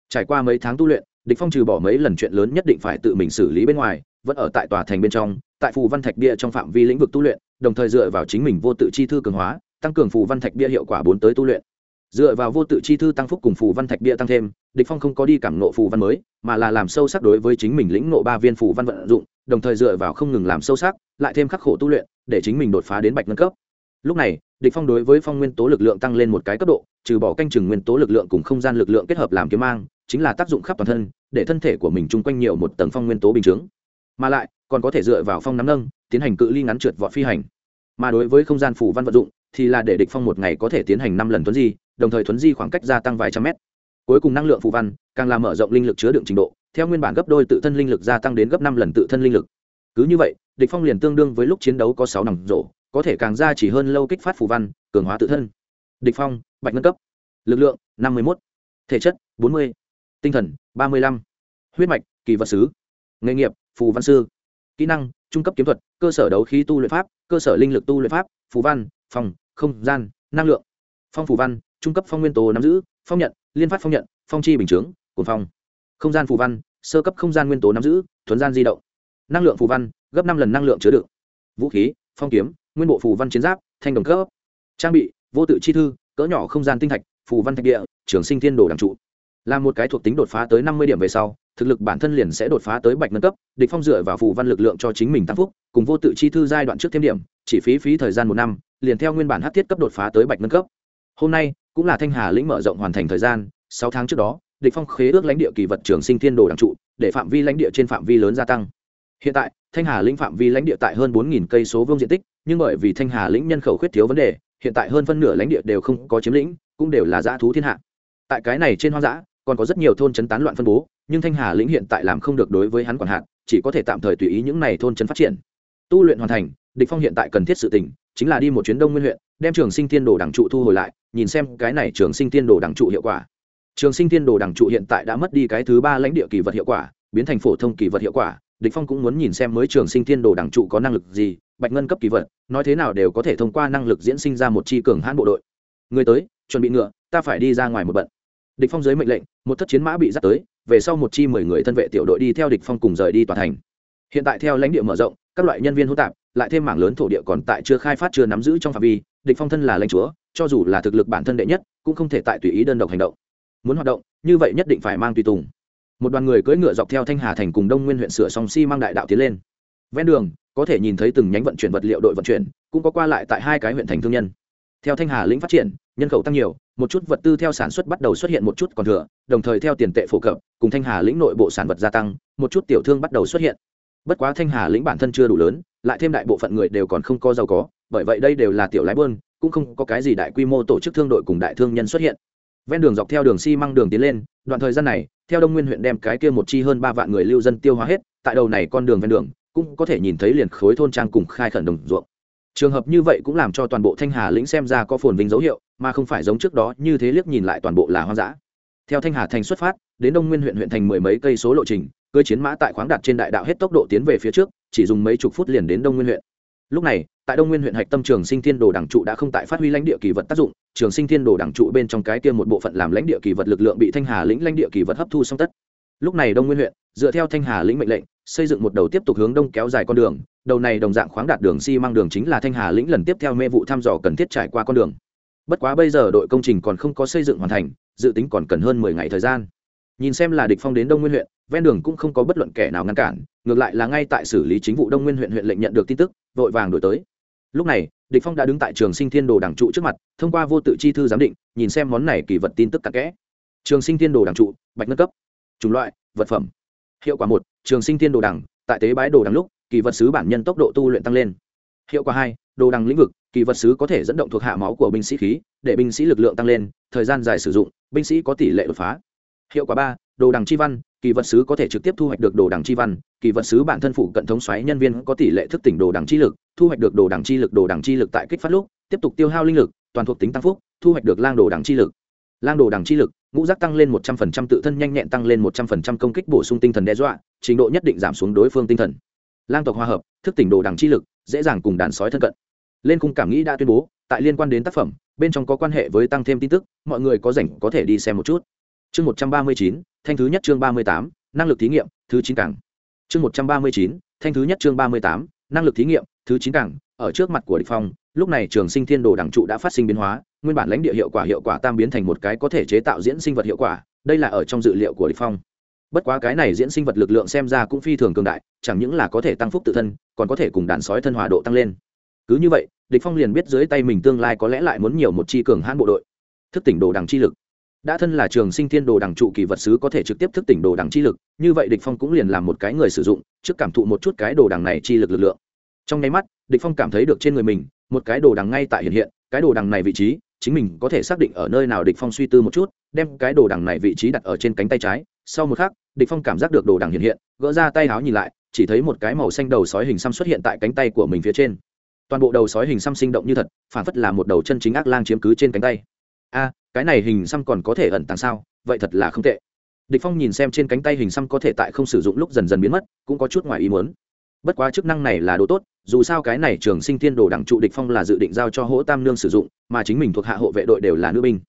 trải qua mấy tháng tu luyện, địch phong trừ bỏ mấy lần chuyện lớn nhất định phải tự mình xử lý bên ngoài vẫn ở tại tòa thành bên trong, tại phù văn thạch bia trong phạm vi lĩnh vực tu luyện, đồng thời dựa vào chính mình vô tự chi thư cường hóa, tăng cường phù văn thạch bia hiệu quả bốn tới tu luyện. Dựa vào vô tự chi thư tăng phúc cùng phù văn thạch bia tăng thêm, địch phong không có đi cảm nộ phù văn mới, mà là làm sâu sắc đối với chính mình lĩnh nộ ba viên phù văn vận dụng, đồng thời dựa vào không ngừng làm sâu sắc, lại thêm khắc khổ tu luyện, để chính mình đột phá đến bạch ngân cấp. Lúc này, địch phong đối với phong nguyên tố lực lượng tăng lên một cái cấp độ, trừ bỏ canh chừng nguyên tố lực lượng cùng không gian lực lượng kết hợp làm kiếm mang, chính là tác dụng khắp toàn thân, để thân thể của mình chung quanh nhiều một tầng phong nguyên tố bình chứng mà lại, còn có thể dựa vào phong nắm nâng, tiến hành cự ly ngắn trượt vọt phi hành. Mà đối với không gian phủ văn vận dụng, thì là để địch phong một ngày có thể tiến hành năm lần tuấn di, đồng thời tuấn di khoảng cách gia tăng vài trăm mét. Cuối cùng năng lượng phù văn càng làm mở rộng linh lực chứa đựng trình độ, theo nguyên bản gấp đôi tự thân linh lực gia tăng đến gấp năm lần tự thân linh lực. Cứ như vậy, địch phong liền tương đương với lúc chiến đấu có sáu nòng rổ, có thể càng ra chỉ hơn lâu kích phát phù văn, cường hóa tự thân. Địch phong, bạch ngân cấp. Lực lượng, năm mươi 51. thể chất, bốn mươi. Tinh thần, ba mươi lăm. Huyết mạch, kỳ vật sứ nghề nghiệp phù văn sư. Kỹ năng, trung cấp kiếm thuật, cơ sở đấu khí tu luyện pháp, cơ sở linh lực tu luyện pháp, phù văn, phòng, không gian, năng lượng. Phong phù văn, trung cấp phong nguyên tố nắm giữ, phong nhận, liên phát phong nhận, phong chi bình chướng cồn phong. Không gian phù văn, sơ cấp không gian nguyên tố nắm giữ thuấn gian di động. Năng lượng phù văn, gấp năm lần năng lượng chứa đựng. Vũ khí, phong kiếm, nguyên bộ phù văn chiến giáp, thanh đồng cấp. Trang bị, vô tự chi thư, cỡ nhỏ không gian tinh thạch, phù văn thạch địa, trường sinh thiên đồ đảng trụ là một cái thuộc tính đột phá tới năm mươi điểm về sau, thực lực bản thân liền sẽ đột phá tới bạch nâng cấp, địch phong dựa vào phù văn lực lượng cho chính mình tăng phúc, cùng vô tự chi thư giai đoạn trước thêm điểm, chỉ phí phí thời gian một năm, liền theo nguyên bản hắc thiết cấp đột phá tới bạch nâng cấp. Hôm nay, cũng là thanh hà lĩnh mở rộng hoàn thành thời gian, sáu tháng trước đó, địch phong khế ước lãnh địa kỳ vật trường sinh thiên đồ đảng trụ, để phạm vi lãnh địa trên phạm vi lớn gia tăng. Hiện tại, thanh hà lĩnh phạm vi lãnh địa tại hơn bốn cây số vuông diện tích, nhưng bởi vì thanh hà lĩnh nhân khẩu khuyết thiếu vấn đề, hiện tại hơn phân nửa lãnh địa đều không có chiếm lĩnh, cũng đều là dã thú thiên hạ. Tại cái này trên hoang dã còn có rất nhiều thôn trấn tán loạn phân bố, nhưng thanh hà lĩnh hiện tại làm không được đối với hắn quản hạt, chỉ có thể tạm thời tùy ý những này thôn trấn phát triển. Tu luyện hoàn thành, địch phong hiện tại cần thiết sự tình, chính là đi một chuyến đông nguyên huyện, đem trường sinh tiên đồ đẳng trụ thu hồi lại, nhìn xem cái này trường sinh tiên đồ đẳng trụ hiệu quả. Trường sinh tiên đồ đẳng trụ hiện tại đã mất đi cái thứ ba lãnh địa kỳ vật hiệu quả, biến thành phổ thông kỳ vật hiệu quả. Địch phong cũng muốn nhìn xem mới trường sinh tiên đồ đẳng trụ có năng lực gì, bạch ngân cấp kỳ vật, nói thế nào đều có thể thông qua năng lực diễn sinh ra một chi cường hãn bộ đội. Người tới, chuẩn bị ngựa, ta phải đi ra ngoài một bận địch phong dưới mệnh lệnh, một thất chiến mã bị dắt tới, về sau một chi mười người thân vệ tiểu đội đi theo địch phong cùng rời đi tòa thành. Hiện tại theo lãnh địa mở rộng, các loại nhân viên hỗn tạp, lại thêm mảng lớn thổ địa còn tại chưa khai phát chưa nắm giữ trong phạm vi, địch phong thân là lãnh chúa, cho dù là thực lực bản thân đệ nhất, cũng không thể tại tùy ý đơn độc hành động. Muốn hoạt động, như vậy nhất định phải mang tùy tùng. Một đoàn người cưỡi ngựa dọc theo thanh hà thành cùng đông nguyên huyện sửa song si mang đại đạo tiến lên. Ven đường, có thể nhìn thấy từng nhánh vận chuyển vật liệu đội vận chuyển, cũng có qua lại tại hai cái huyện thành thương nhân theo thanh hà lĩnh phát triển, nhân khẩu tăng nhiều, một chút vật tư theo sản xuất bắt đầu xuất hiện một chút còn thừa, đồng thời theo tiền tệ phổ cập, cùng thanh hà lĩnh nội bộ sản vật gia tăng, một chút tiểu thương bắt đầu xuất hiện. Bất quá thanh hà lĩnh bản thân chưa đủ lớn, lại thêm đại bộ phận người đều còn không có giàu có, bởi vậy đây đều là tiểu lái bơn, cũng không có cái gì đại quy mô tổ chức thương đội cùng đại thương nhân xuất hiện. Ven đường dọc theo đường xi măng đường tiến lên, đoạn thời gian này, theo đông nguyên huyện đem cái kia một chi hơn ba vạn người lưu dân tiêu hóa hết, tại đầu này con đường ven đường, cũng có thể nhìn thấy liền khối thôn trang cùng khai khẩn đồng ruộng trường hợp như vậy cũng làm cho toàn bộ thanh hà lĩnh xem ra có phồn vinh dấu hiệu, mà không phải giống trước đó như thế liếc nhìn lại toàn bộ là hoang dã. Theo thanh hà thành xuất phát, đến đông nguyên huyện huyện thành mười mấy cây số lộ trình, cơ chiến mã tại khoáng đặt trên đại đạo hết tốc độ tiến về phía trước, chỉ dùng mấy chục phút liền đến đông nguyên huyện. Lúc này, tại đông nguyên huyện hạch tâm trường sinh thiên đồ đảng trụ đã không tại phát huy lãnh địa kỳ vật tác dụng, trường sinh thiên đồ đảng trụ bên trong cái tiêm một bộ phận làm lãnh địa kỳ vật lực lượng bị thanh hà lĩnh lãnh địa kỳ vật hấp thu xong tất. Lúc này đông nguyên huyện, dựa theo thanh hà lĩnh mệnh lệnh, xây dựng một đầu tiếp tục hướng đông kéo dài con đường đầu này đồng dạng khoáng đạt đường xi măng đường chính là thanh hà lĩnh lần tiếp theo mê vụ thăm dò cần thiết trải qua con đường. Bất quá bây giờ đội công trình còn không có xây dựng hoàn thành, dự tính còn cần hơn mười ngày thời gian. Nhìn xem là địch phong đến đông nguyên huyện, ven đường cũng không có bất luận kẻ nào ngăn cản, ngược lại là ngay tại xử lý chính vụ đông nguyên huyện huyện lệnh nhận được tin tức, vội vàng đổi tới. Lúc này, địch phong đã đứng tại trường sinh thiên đồ đảng trụ trước mặt, thông qua vô tự chi thư giám định, nhìn xem món này kỳ vật tin tức cặn kẽ. Trường sinh thiên đồ đảng trụ, bạch ngân cấp, chủng loại, vật phẩm. Hiệu quả một, trường sinh thiên đồ đẳng tại tế bái đồ đằng lúc kỳ vật sứ bản nhân tốc độ tu luyện tăng lên. Hiệu quả hai, đồ đằng lĩnh vực, kỳ vật sứ có thể dẫn động thuộc hạ máu của binh sĩ khí, để binh sĩ lực lượng tăng lên, thời gian dài sử dụng, binh sĩ có tỷ lệ đột phá. Hiệu quả ba, đồ đằng chi văn, kỳ vật sứ có thể trực tiếp thu hoạch được đồ đằng chi văn, kỳ vật sứ bản thân phụ cận thống xoáy nhân viên có tỷ lệ thức tỉnh đồ đằng chi lực, thu hoạch được đồ đằng chi lực, đồ đằng chi lực tại kích phát lúc, tiếp tục tiêu hao linh lực, toàn thuộc tính tăng phúc, thu hoạch được lang đồ đằng chi lực. Lang đồ đằng chi lực, ngũ giác tăng lên một trăm phần trăm, tự thân nhanh nhẹn tăng lên một trăm phần trăm, công kích bổ sung tinh thần đe dọa, trình độ nhất định giảm xuống đối phương tinh thần lang tộc hòa hợp, thức tỉnh đồ đằng chi lực, dễ dàng cùng đàn sói thân cận. Lên cung cảm nghĩ đã tuyên bố, tại liên quan đến tác phẩm, bên trong có quan hệ với tăng thêm tin tức, mọi người có rảnh có thể đi xem một chút. Chương một trăm ba mươi chín, thanh thứ nhất chương ba mươi tám, năng lực thí nghiệm, thứ chín cảng. Chương một trăm ba mươi chín, thanh thứ nhất chương ba mươi tám, năng lực thí nghiệm, thứ chín cảng, ở trước mặt của địch phong, lúc này trường sinh thiên đồ đẳng trụ đã phát sinh biến hóa, nguyên bản lãnh địa hiệu quả hiệu quả tam biến thành một cái có thể chế tạo diễn sinh vật hiệu quả, đây là ở trong dự liệu của địch phong bất quá cái này diễn sinh vật lực lượng xem ra cũng phi thường cường đại, chẳng những là có thể tăng phúc tự thân, còn có thể cùng đàn sói thân hòa độ tăng lên. Cứ như vậy, địch phong liền biết dưới tay mình tương lai có lẽ lại muốn nhiều một chi cường hãn bộ đội. Thức tỉnh đồ đằng chi lực. Đã thân là trường sinh thiên đồ đằng trụ kỳ vật sứ có thể trực tiếp thức tỉnh đồ đằng chi lực, như vậy địch phong cũng liền làm một cái người sử dụng, trước cảm thụ một chút cái đồ đằng này chi lực lực lượng. Trong nháy mắt, địch phong cảm thấy được trên người mình, một cái đồ đằng ngay tại hiện hiện, cái đồ đằng này vị trí, chính mình có thể xác định ở nơi nào địch phong suy tư một chút, đem cái đồ đằng này vị trí đặt ở trên cánh tay trái, sau một khắc địch phong cảm giác được đồ đằng hiện hiện, gỡ ra tay áo nhìn lại, chỉ thấy một cái màu xanh đầu sói hình xăm xuất hiện tại cánh tay của mình phía trên. Toàn bộ đầu sói hình xăm sinh động như thật, phản phất là một đầu chân chính ác lang chiếm cứ trên cánh tay. A, cái này hình xăm còn có thể ẩn tàng sao? Vậy thật là không tệ. Địch phong nhìn xem trên cánh tay hình xăm có thể tại không sử dụng lúc dần dần biến mất, cũng có chút ngoài ý muốn. Bất quá chức năng này là đồ tốt, dù sao cái này trường sinh thiên đồ đẳng trụ địch phong là dự định giao cho hỗ tam nương sử dụng, mà chính mình thuộc hạ hộ vệ đội đều là nữ binh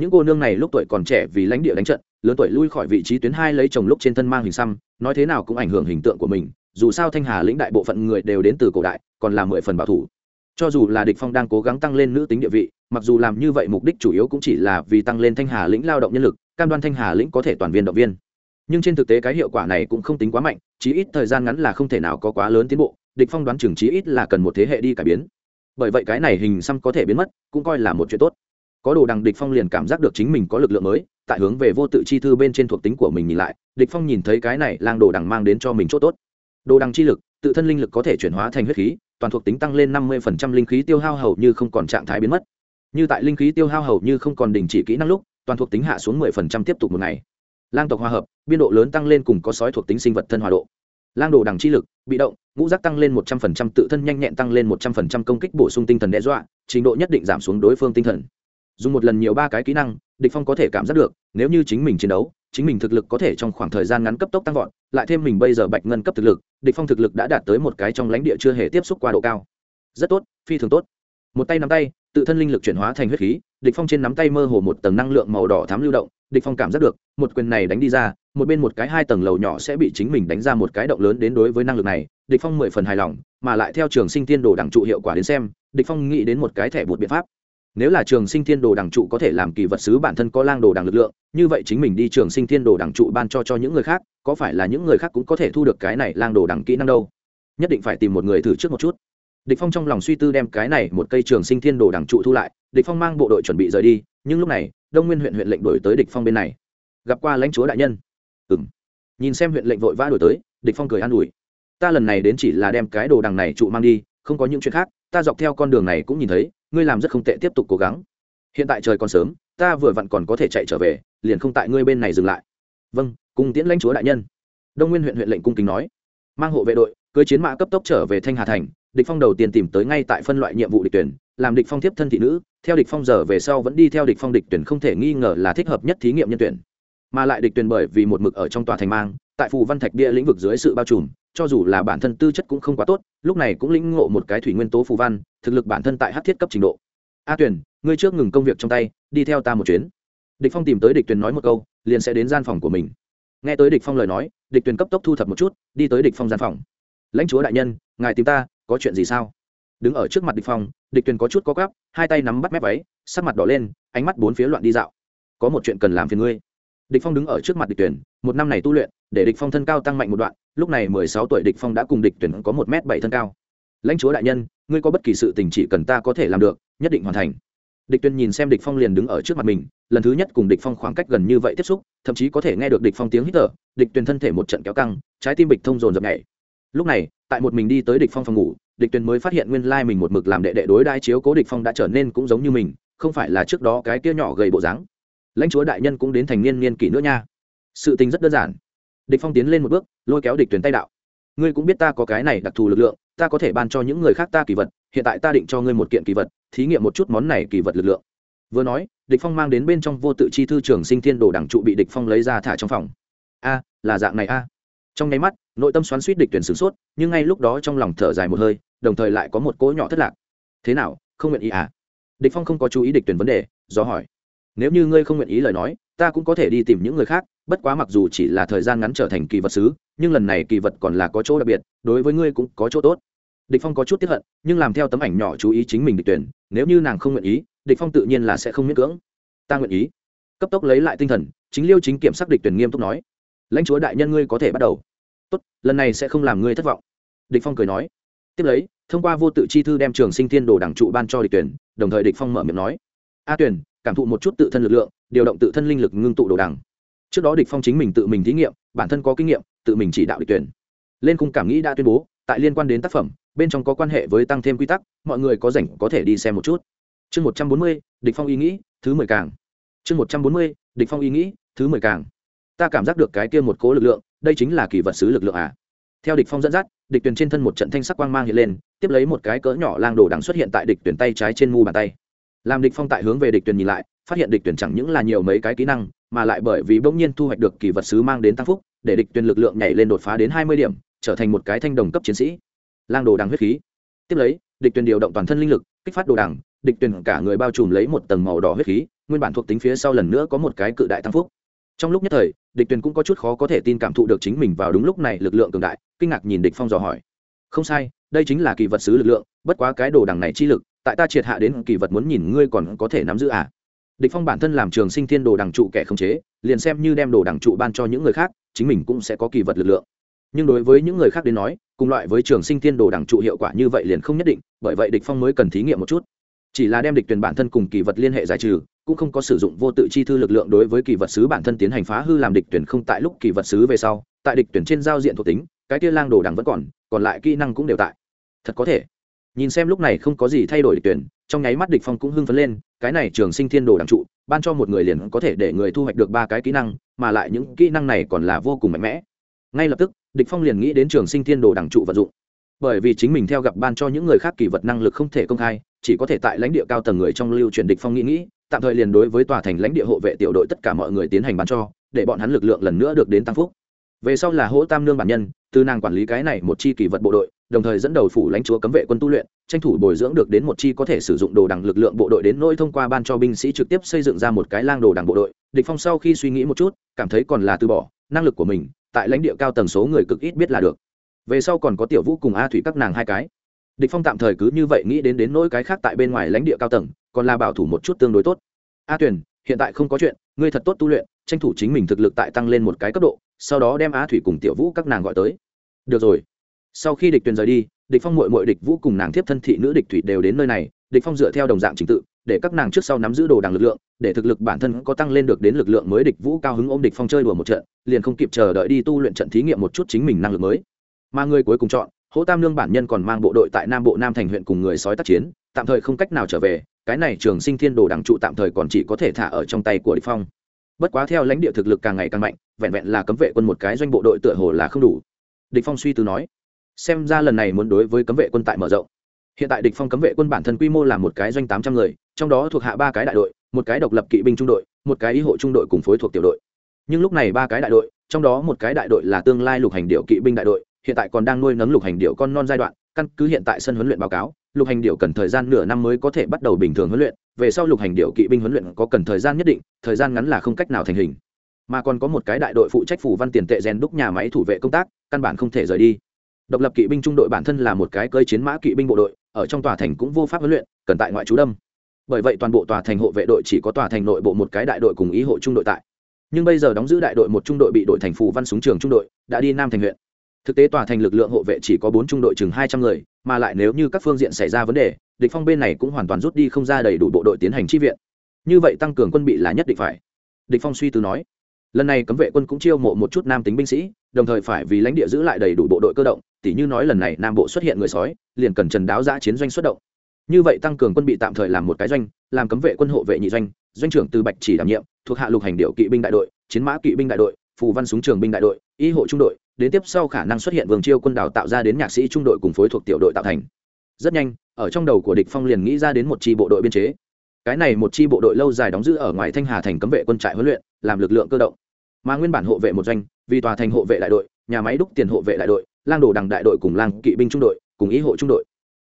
những cô nương này lúc tuổi còn trẻ vì lãnh địa đánh trận, lớn tuổi lui khỏi vị trí tuyến hai lấy chồng lúc trên thân mang hình xăm, nói thế nào cũng ảnh hưởng hình tượng của mình, dù sao thanh hà lĩnh đại bộ phận người đều đến từ cổ đại, còn là mười phần bảo thủ. Cho dù là địch phong đang cố gắng tăng lên nữ tính địa vị, mặc dù làm như vậy mục đích chủ yếu cũng chỉ là vì tăng lên thanh hà lĩnh lao động nhân lực, cam đoan thanh hà lĩnh có thể toàn viên động viên. Nhưng trên thực tế cái hiệu quả này cũng không tính quá mạnh, chí ít thời gian ngắn là không thể nào có quá lớn tiến bộ, địch phong đoán chừng chí ít là cần một thế hệ đi cải biến. Bởi vậy cái này hình xăm có thể biến mất, cũng coi là một chuyện tốt có đồ đằng địch phong liền cảm giác được chính mình có lực lượng mới, tại hướng về vô tự chi thư bên trên thuộc tính của mình nhìn lại, địch phong nhìn thấy cái này lang đồ đằng mang đến cho mình chỗ tốt. Đồ đằng chi lực, tự thân linh lực có thể chuyển hóa thành huyết khí, toàn thuộc tính tăng lên 50% linh khí tiêu hao hầu như không còn trạng thái biến mất. Như tại linh khí tiêu hao hầu như không còn đình chỉ kỹ năng lúc, toàn thuộc tính hạ xuống 10% tiếp tục một ngày. Lang tộc hòa hợp, biên độ lớn tăng lên cùng có sói thuộc tính sinh vật thân hòa độ. Lang đồ đằng chi lực, bị động, ngũ giác tăng lên một trăm phần trăm, tự thân nhanh nhẹn tăng lên một trăm phần trăm, công kích bổ sung tinh thần đe dọa, trình độ nhất định giảm xuống đối phương tinh thần dùng một lần nhiều ba cái kỹ năng, địch phong có thể cảm giác được, nếu như chính mình chiến đấu, chính mình thực lực có thể trong khoảng thời gian ngắn cấp tốc tăng vọt, lại thêm mình bây giờ bạch ngân cấp thực lực, địch phong thực lực đã đạt tới một cái trong lãnh địa chưa hề tiếp xúc qua độ cao. Rất tốt, phi thường tốt. Một tay nắm tay, tự thân linh lực chuyển hóa thành huyết khí, địch phong trên nắm tay mơ hồ một tầng năng lượng màu đỏ thám lưu động, địch phong cảm giác được, một quyền này đánh đi ra, một bên một cái hai tầng lầu nhỏ sẽ bị chính mình đánh ra một cái động lớn đến đối với năng lực này, địch phong mười phần hài lòng, mà lại theo trường sinh tiên đồ đẳng trụ hiệu quả đến xem, địch phong nghĩ đến một cái thẻ bột biện pháp nếu là trường sinh thiên đồ đằng trụ có thể làm kỳ vật sứ bản thân có lang đồ đằng lực lượng, như vậy chính mình đi trường sinh thiên đồ đằng trụ ban cho cho những người khác, có phải là những người khác cũng có thể thu được cái này lang đồ đằng kỹ năng đâu? Nhất định phải tìm một người thử trước một chút. Địch phong trong lòng suy tư đem cái này một cây trường sinh thiên đồ đằng trụ thu lại, địch phong mang bộ đội chuẩn bị rời đi, nhưng lúc này, đông nguyên huyện huyện lệnh đổi tới địch phong bên này. Gặp qua lãnh chúa đại nhân. Ừm. Nhìn xem huyện lệnh vội vã đổi tới, địch phong cười an ủi. Ta lần này đến chỉ là đem cái đồ đằng này trụ mang đi, không có những chuyện khác ta dọc theo con đường này cũng nhìn thấy, ngươi làm rất không tệ, tiếp tục cố gắng. Hiện tại trời còn sớm, ta vừa vặn còn có thể chạy trở về, liền không tại ngươi bên này dừng lại. Vâng cùng tiễn lãnh chúa đại nhân. Đông nguyên huyện huyện lệnh cung kính nói. Mang hộ vệ đội, cưới chiến mã cấp tốc trở về thanh hà thành, địch phong đầu tiên tìm tới ngay tại phân loại nhiệm vụ địch tuyển, làm địch phong tiếp thân thị nữ, theo địch phong giờ về sau vẫn đi theo địch phong địch tuyển không thể nghi ngờ là thích hợp nhất thí nghiệm nhân tuyển. Mà lại địch tuyển bởi vì một mực ở trong tòa thành mang, tại phù văn thạch địa lĩnh vực dưới sự bao trùm cho dù là bản thân tư chất cũng không quá tốt, lúc này cũng lĩnh ngộ một cái thủy nguyên tố phù văn, thực lực bản thân tại hát thiết cấp trình độ. A tuyển ngươi trước ngừng công việc trong tay, đi theo ta một chuyến. Địch phong tìm tới địch Tuyền nói một câu, liền sẽ đến gian phòng của mình. Nghe tới địch phong lời nói, địch Tuyền cấp tốc thu thập một chút, đi tới địch phong gian phòng. Lãnh chúa đại nhân, ngài tìm ta, có chuyện gì sao? Đứng ở trước mặt địch phong, địch Tuyền có chút có gắp hai tay nắm bắt mép váy, sắc mặt đỏ lên, ánh mắt bốn phía loạn đi dạo. Có một chuyện cần làm phiền ngươi địch phong đứng ở trước mặt địch tuyển, một năm này tu luyện, để địch phong thân cao tăng mạnh một đoạn, lúc này mười sáu tuổi địch phong đã cùng địch tuyển có một m bảy thân cao. Lãnh chúa đại nhân, ngươi có bất kỳ sự tình chỉ cần ta có thể làm được, nhất định hoàn thành. Địch tuyển nhìn xem địch phong liền đứng ở trước mặt mình, lần thứ nhất cùng địch phong khoảng cách gần như vậy tiếp xúc, thậm chí có thể nghe được địch phong tiếng hít thở, địch tuyển thân thể một trận kéo căng, trái tim bịch thông dồn dập nhảy. Lúc này, tại một mình đi tới địch phong phòng ngủ, địch tuyển mới phát hiện nguyên lai mình một mực làm đệ đệ đối đai chiếu cố địch phong đã trở nên cũng giống như mình, không phải là trước đó cái kia nhỏ gầy bộ dáng lãnh chúa đại nhân cũng đến thành niên niên kỷ nữa nha. Sự tình rất đơn giản. Địch phong tiến lên một bước, lôi kéo địch tuyển tay đạo. Ngươi cũng biết ta có cái này đặc thù lực lượng, ta có thể ban cho những người khác ta kỳ vật, hiện tại ta định cho ngươi một kiện kỳ vật, thí nghiệm một chút món này kỳ vật lực lượng. Vừa nói, địch phong mang đến bên trong vô tự chi thư trường sinh thiên đồ đẳng trụ bị địch phong lấy ra thả trong phòng. A, là dạng này a. Trong nháy mắt, nội tâm xoắn suýt địch tuyển sửng sốt, nhưng ngay lúc đó trong lòng thở dài một hơi, đồng thời lại có một cỗ nhỏ thất lạc. Thế nào, không nguyện ý à? Địch phong không có chú ý địch tuyển vấn đề, do hỏi nếu như ngươi không nguyện ý lời nói, ta cũng có thể đi tìm những người khác, bất quá mặc dù chỉ là thời gian ngắn trở thành kỳ vật sứ nhưng lần này kỳ vật còn là có chỗ đặc biệt, đối với ngươi cũng có chỗ tốt. Địch phong có chút tiếp hận, nhưng làm theo tấm ảnh nhỏ chú ý chính mình địch tuyển, nếu như nàng không nguyện ý, địch phong tự nhiên là sẽ không miễn cưỡng. Ta nguyện ý. Cấp tốc lấy lại tinh thần, chính liêu chính kiểm xác địch tuyển nghiêm túc nói. Lãnh chúa đại nhân ngươi có thể bắt đầu. Tốt, lần này sẽ không làm ngươi thất vọng. Địch phong cười nói. Tiếp lấy, thông qua vô tự chi thư đem trường sinh thiên đồ đẳng trụ ban cho địch tuyển, đồng thời địch phong mở miệng nói. A tuyển cảm thụ một chút tự thân lực lượng, điều động tự thân linh lực ngưng tụ đồ đằng. Trước đó địch phong chính mình tự mình thí nghiệm, bản thân có kinh nghiệm, tự mình chỉ đạo địch tuyển. Lên cung cảm nghĩ đã tuyên bố, tại liên quan đến tác phẩm, bên trong có quan hệ với tăng thêm quy tắc, mọi người có rảnh có thể đi xem một chút. Chương một trăm bốn mươi, địch phong ý nghĩ, thứ mười càng. Chương một trăm bốn mươi, địch phong ý nghĩ, thứ mười càng. Ta cảm giác được cái kia một cố lực lượng, đây chính là kỳ vật sứ lực lượng à. Theo địch phong dẫn dắt, địch tuyển trên thân một trận thanh sắc quang mang hiện lên, tiếp lấy một cái cỡ nhỏ lang đồ đằng xuất hiện tại địch tuyển tay trái trên mu bàn tay làm địch phong tại hướng về địch tuyển nhìn lại, phát hiện địch tuyển chẳng những là nhiều mấy cái kỹ năng, mà lại bởi vì bỗng nhiên thu hoạch được kỳ vật sứ mang đến tăng phúc, để địch tuyển lực lượng nhảy lên đột phá đến hai mươi điểm, trở thành một cái thanh đồng cấp chiến sĩ. Lang đồ đằng huyết khí. Tiếp lấy, địch tuyển điều động toàn thân linh lực, kích phát đồ đằng, địch tuyển cả người bao trùm lấy một tầng màu đỏ huyết khí, nguyên bản thuộc tính phía sau lần nữa có một cái cự đại tăng phúc. Trong lúc nhất thời, địch tuyển cũng có chút khó có thể tin cảm thụ được chính mình vào đúng lúc này lực lượng cường đại, kinh ngạc nhìn địch phong dò hỏi. Không sai, đây chính là kỳ vật sứ lực lượng, bất quá cái đồ đằng này chi lực tại ta triệt hạ đến kỳ vật muốn nhìn ngươi còn có thể nắm giữ à? Địch phong bản thân làm trường sinh thiên đồ đằng trụ kẻ không chế, liền xem như đem đồ đằng trụ ban cho những người khác, chính mình cũng sẽ có kỳ vật lực lượng. Nhưng đối với những người khác đến nói, cùng loại với trường sinh thiên đồ đằng trụ hiệu quả như vậy liền không nhất định, bởi vậy địch phong mới cần thí nghiệm một chút. Chỉ là đem địch tuyển bản thân cùng kỳ vật liên hệ giải trừ, cũng không có sử dụng vô tự chi thư lực lượng đối với kỳ vật sứ bản thân tiến hành phá hư làm địch tuyển không tại lúc kỳ vật sứ về sau, tại địch tuyển trên giao diện thuộc tính, cái kia lang đồ đằng vẫn còn còn lại kỹ năng cũng đều tại. Thật có thể nhìn xem lúc này không có gì thay đổi địch tuyển, trong nháy mắt địch phong cũng hưng phấn lên, cái này trường sinh thiên đồ đẳng trụ, ban cho một người liền có thể để người thu hoạch được ba cái kỹ năng, mà lại những kỹ năng này còn là vô cùng mạnh mẽ. Ngay lập tức, địch phong liền nghĩ đến trường sinh thiên đồ đẳng trụ vận dụng. Bởi vì chính mình theo gặp ban cho những người khác kỳ vật năng lực không thể công khai, chỉ có thể tại lãnh địa cao tầng người trong lưu truyền địch phong nghĩ nghĩ, tạm thời liền đối với tòa thành lãnh địa hộ vệ tiểu đội tất cả mọi người tiến hành ban cho, để bọn hắn lực lượng lần nữa được đến tăng phúc. Về sau là hỗ tam nương bản nhân, từ nàng quản lý cái này một chi kỳ vật bộ đội đồng thời dẫn đầu phủ lãnh chúa cấm vệ quân tu luyện, tranh thủ bồi dưỡng được đến một chi có thể sử dụng đồ đằng lực lượng bộ đội đến nỗi thông qua ban cho binh sĩ trực tiếp xây dựng ra một cái lang đồ đằng bộ đội. Địch phong sau khi suy nghĩ một chút, cảm thấy còn là từ bỏ, năng lực của mình, tại lãnh địa cao tầng số người cực ít biết là được. Về sau còn có tiểu vũ cùng a thủy các nàng hai cái. Địch phong tạm thời cứ như vậy nghĩ đến đến nỗi cái khác tại bên ngoài lãnh địa cao tầng, còn là bảo thủ một chút tương đối tốt. A tuyển hiện tại không có chuyện, ngươi thật tốt tu luyện, tranh thủ chính mình thực lực tại tăng lên một cái cấp độ, sau đó đem a thủy cùng tiểu vũ các nàng gọi tới. Được rồi sau khi địch tuyền rời đi, địch phong muội muội địch vũ cùng nàng tiếp thân thị nữ địch thủy đều đến nơi này, địch phong dựa theo đồng dạng trình tự, để các nàng trước sau nắm giữ đồ đằng lực lượng, để thực lực bản thân có tăng lên được đến lực lượng mới địch vũ cao hứng ôm địch phong chơi đùa một trận, liền không kịp chờ đợi đi tu luyện trận thí nghiệm một chút chính mình năng lực mới. Mà người cuối cùng chọn, hỗ tam lương bản nhân còn mang bộ đội tại nam bộ nam thành huyện cùng người sói tác chiến, tạm thời không cách nào trở về, cái này trường sinh thiên đồ đằng trụ tạm thời còn chỉ có thể thả ở trong tay của địch phong. Bất quá theo lãnh địa thực lực càng ngày càng mạnh, vẹn vẹn là cấm vệ quân một cái doanh bộ đội tựa hồ là không đủ. Địch phong suy tư nói xem ra lần này muốn đối với cấm vệ quân tại mở rộng. Hiện tại địch phong cấm vệ quân bản thân quy mô là một cái doanh tám trăm người, trong đó thuộc hạ ba cái đại đội, một cái độc lập kỵ binh trung đội, một cái y hộ trung đội cùng phối thuộc tiểu đội. Nhưng lúc này ba cái đại đội, trong đó một cái đại đội là tương lai lục hành điệu kỵ binh đại đội, hiện tại còn đang nuôi nấng lục hành điệu con non giai đoạn, căn cứ hiện tại sân huấn luyện báo cáo, lục hành điệu cần thời gian nửa năm mới có thể bắt đầu bình thường huấn luyện, về sau lục hành điệu kỵ binh huấn luyện có cần thời gian nhất định, thời gian ngắn là không cách nào thành hình. Mà còn có một cái đại đội phụ trách phủ văn tiền tệ rèn đúc nhà máy thủ vệ công tác, căn bản không thể rời đi độc lập kỵ binh trung đội bản thân là một cái cơi chiến mã kỵ binh bộ đội, ở trong tòa thành cũng vô pháp huấn luyện, cần tại ngoại trú đâm. Bởi vậy toàn bộ tòa thành hộ vệ đội chỉ có tòa thành nội bộ một cái đại đội cùng ý hộ trung đội tại. Nhưng bây giờ đóng giữ đại đội một trung đội bị đội thành phù văn súng trường trung đội, đã đi nam thành huyện. Thực tế tòa thành lực lượng hộ vệ chỉ có bốn trung đội chừng hai trăm người, mà lại nếu như các phương diện xảy ra vấn đề, địch phong bên này cũng hoàn toàn rút đi không ra đầy đủ bộ đội tiến hành chi viện. Như vậy tăng cường quân bị là nhất định phải. Địch phong suy tư nói. Lần này cấm vệ quân cũng chiêu mộ một chút nam tính binh sĩ, đồng thời phải vì lãnh địa giữ lại đầy đủ bộ đội cơ động tỉ như nói lần này nam bộ xuất hiện người sói, liền cần trần đáo giã chiến doanh xuất động. Như vậy tăng cường quân bị tạm thời làm một cái doanh, làm cấm vệ quân hộ vệ nhị doanh doanh trưởng từ bạch chỉ đảm nhiệm, thuộc hạ lục hành điệu kỵ binh đại đội, chiến mã kỵ binh đại đội, phù văn súng trường binh đại đội, y hộ trung đội, đến tiếp sau khả năng xuất hiện vương chiêu quân đào tạo ra đến nhạc sĩ trung đội cùng phối thuộc tiểu đội tạo thành. Rất nhanh, ở trong đầu của địch phong liền nghĩ ra đến một chi bộ đội biên chế. Cái này một chi bộ đội lâu dài đóng giữ ở ngoài thanh hà thành cấm vệ quân trại huấn luyện, làm lực lượng cơ động. Mà nguyên bản hộ vệ một doanh, vì tòa thành hộ vệ đại đội, nhà máy đúc tiền hộ vệ đại đội lang đồ đằng đại đội cùng lang kỵ binh trung đội, cùng ý hộ trung đội.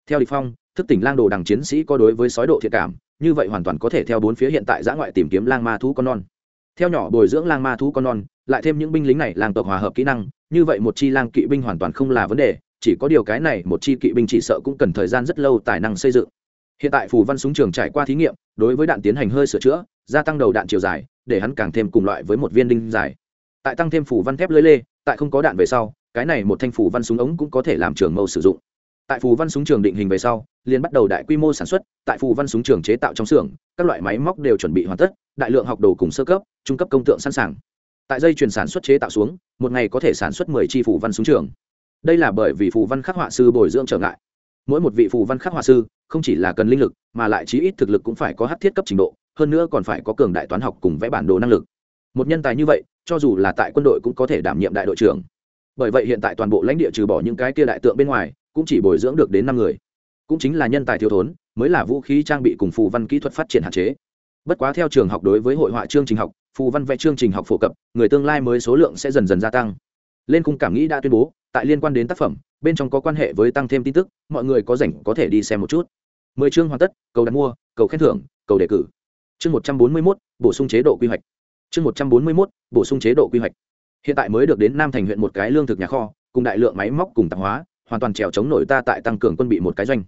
Theo địch phong, thức tỉnh lang đồ đằng chiến sĩ có đối với sói độ thiệt cảm, như vậy hoàn toàn có thể theo bốn phía hiện tại giã ngoại tìm kiếm lang ma thú con non. Theo nhỏ bồi dưỡng lang ma thú con non, lại thêm những binh lính này lang tộc hòa hợp kỹ năng, như vậy một chi lang kỵ binh hoàn toàn không là vấn đề, chỉ có điều cái này một chi kỵ binh chỉ sợ cũng cần thời gian rất lâu tài năng xây dựng. Hiện tại phù văn súng trường trải qua thí nghiệm, đối với đạn tiến hành hơi sửa chữa, gia tăng đầu đạn chiều dài, để hắn càng thêm cùng loại với một viên đinh dài. Tại tăng thêm phù văn thép lưới lê, tại không có đạn về sau cái này một thanh phủ văn súng ống cũng có thể làm trường mâu sử dụng. Tại phù văn súng trường định hình về sau, liền bắt đầu đại quy mô sản xuất, tại phù văn súng trường chế tạo trong xưởng, các loại máy móc đều chuẩn bị hoàn tất, đại lượng học đồ cùng sơ cấp, trung cấp công tượng sẵn sàng. Tại dây chuyển sản xuất chế tạo xuống, một ngày có thể sản xuất mười chi phù văn súng trường. Đây là bởi vì phù văn khắc họa sư bồi dưỡng trở ngại. Mỗi một vị phù văn khắc họa sư, không chỉ là cần linh lực, mà lại chí ít thực lực cũng phải có hát thiết cấp trình độ, hơn nữa còn phải có cường đại toán học cùng vẽ bản đồ năng lực. Một nhân tài như vậy, cho dù là tại quân đội cũng có thể đảm nhiệm đại đội trưởng bởi vậy hiện tại toàn bộ lãnh địa trừ bỏ những cái kia đại tượng bên ngoài, cũng chỉ bồi dưỡng được đến năm người. Cũng chính là nhân tài thiếu thốn, mới là vũ khí trang bị cùng phù văn kỹ thuật phát triển hạn chế. Bất quá theo trường học đối với hội họa chương trình học, phù văn vẽ chương trình học phổ cập, người tương lai mới số lượng sẽ dần dần gia tăng. Lên cung cảm nghĩ đã tuyên bố, tại liên quan đến tác phẩm, bên trong có quan hệ với tăng thêm tin tức, mọi người có rảnh có thể đi xem một chút. Mười chương hoàn tất, cầu đặt mua, cầu khen thưởng, cầu đề cử. Chương một trăm bốn mươi mốt, bổ sung chế độ quy hoạch. Chương một trăm bốn mươi mốt, bổ sung chế độ quy hoạch hiện tại mới được đến nam thành huyện một cái lương thực nhà kho, cùng đại lượng máy móc cùng tạp hóa, hoàn toàn trèo chống nổi ta tại tăng cường quân bị một cái doanh.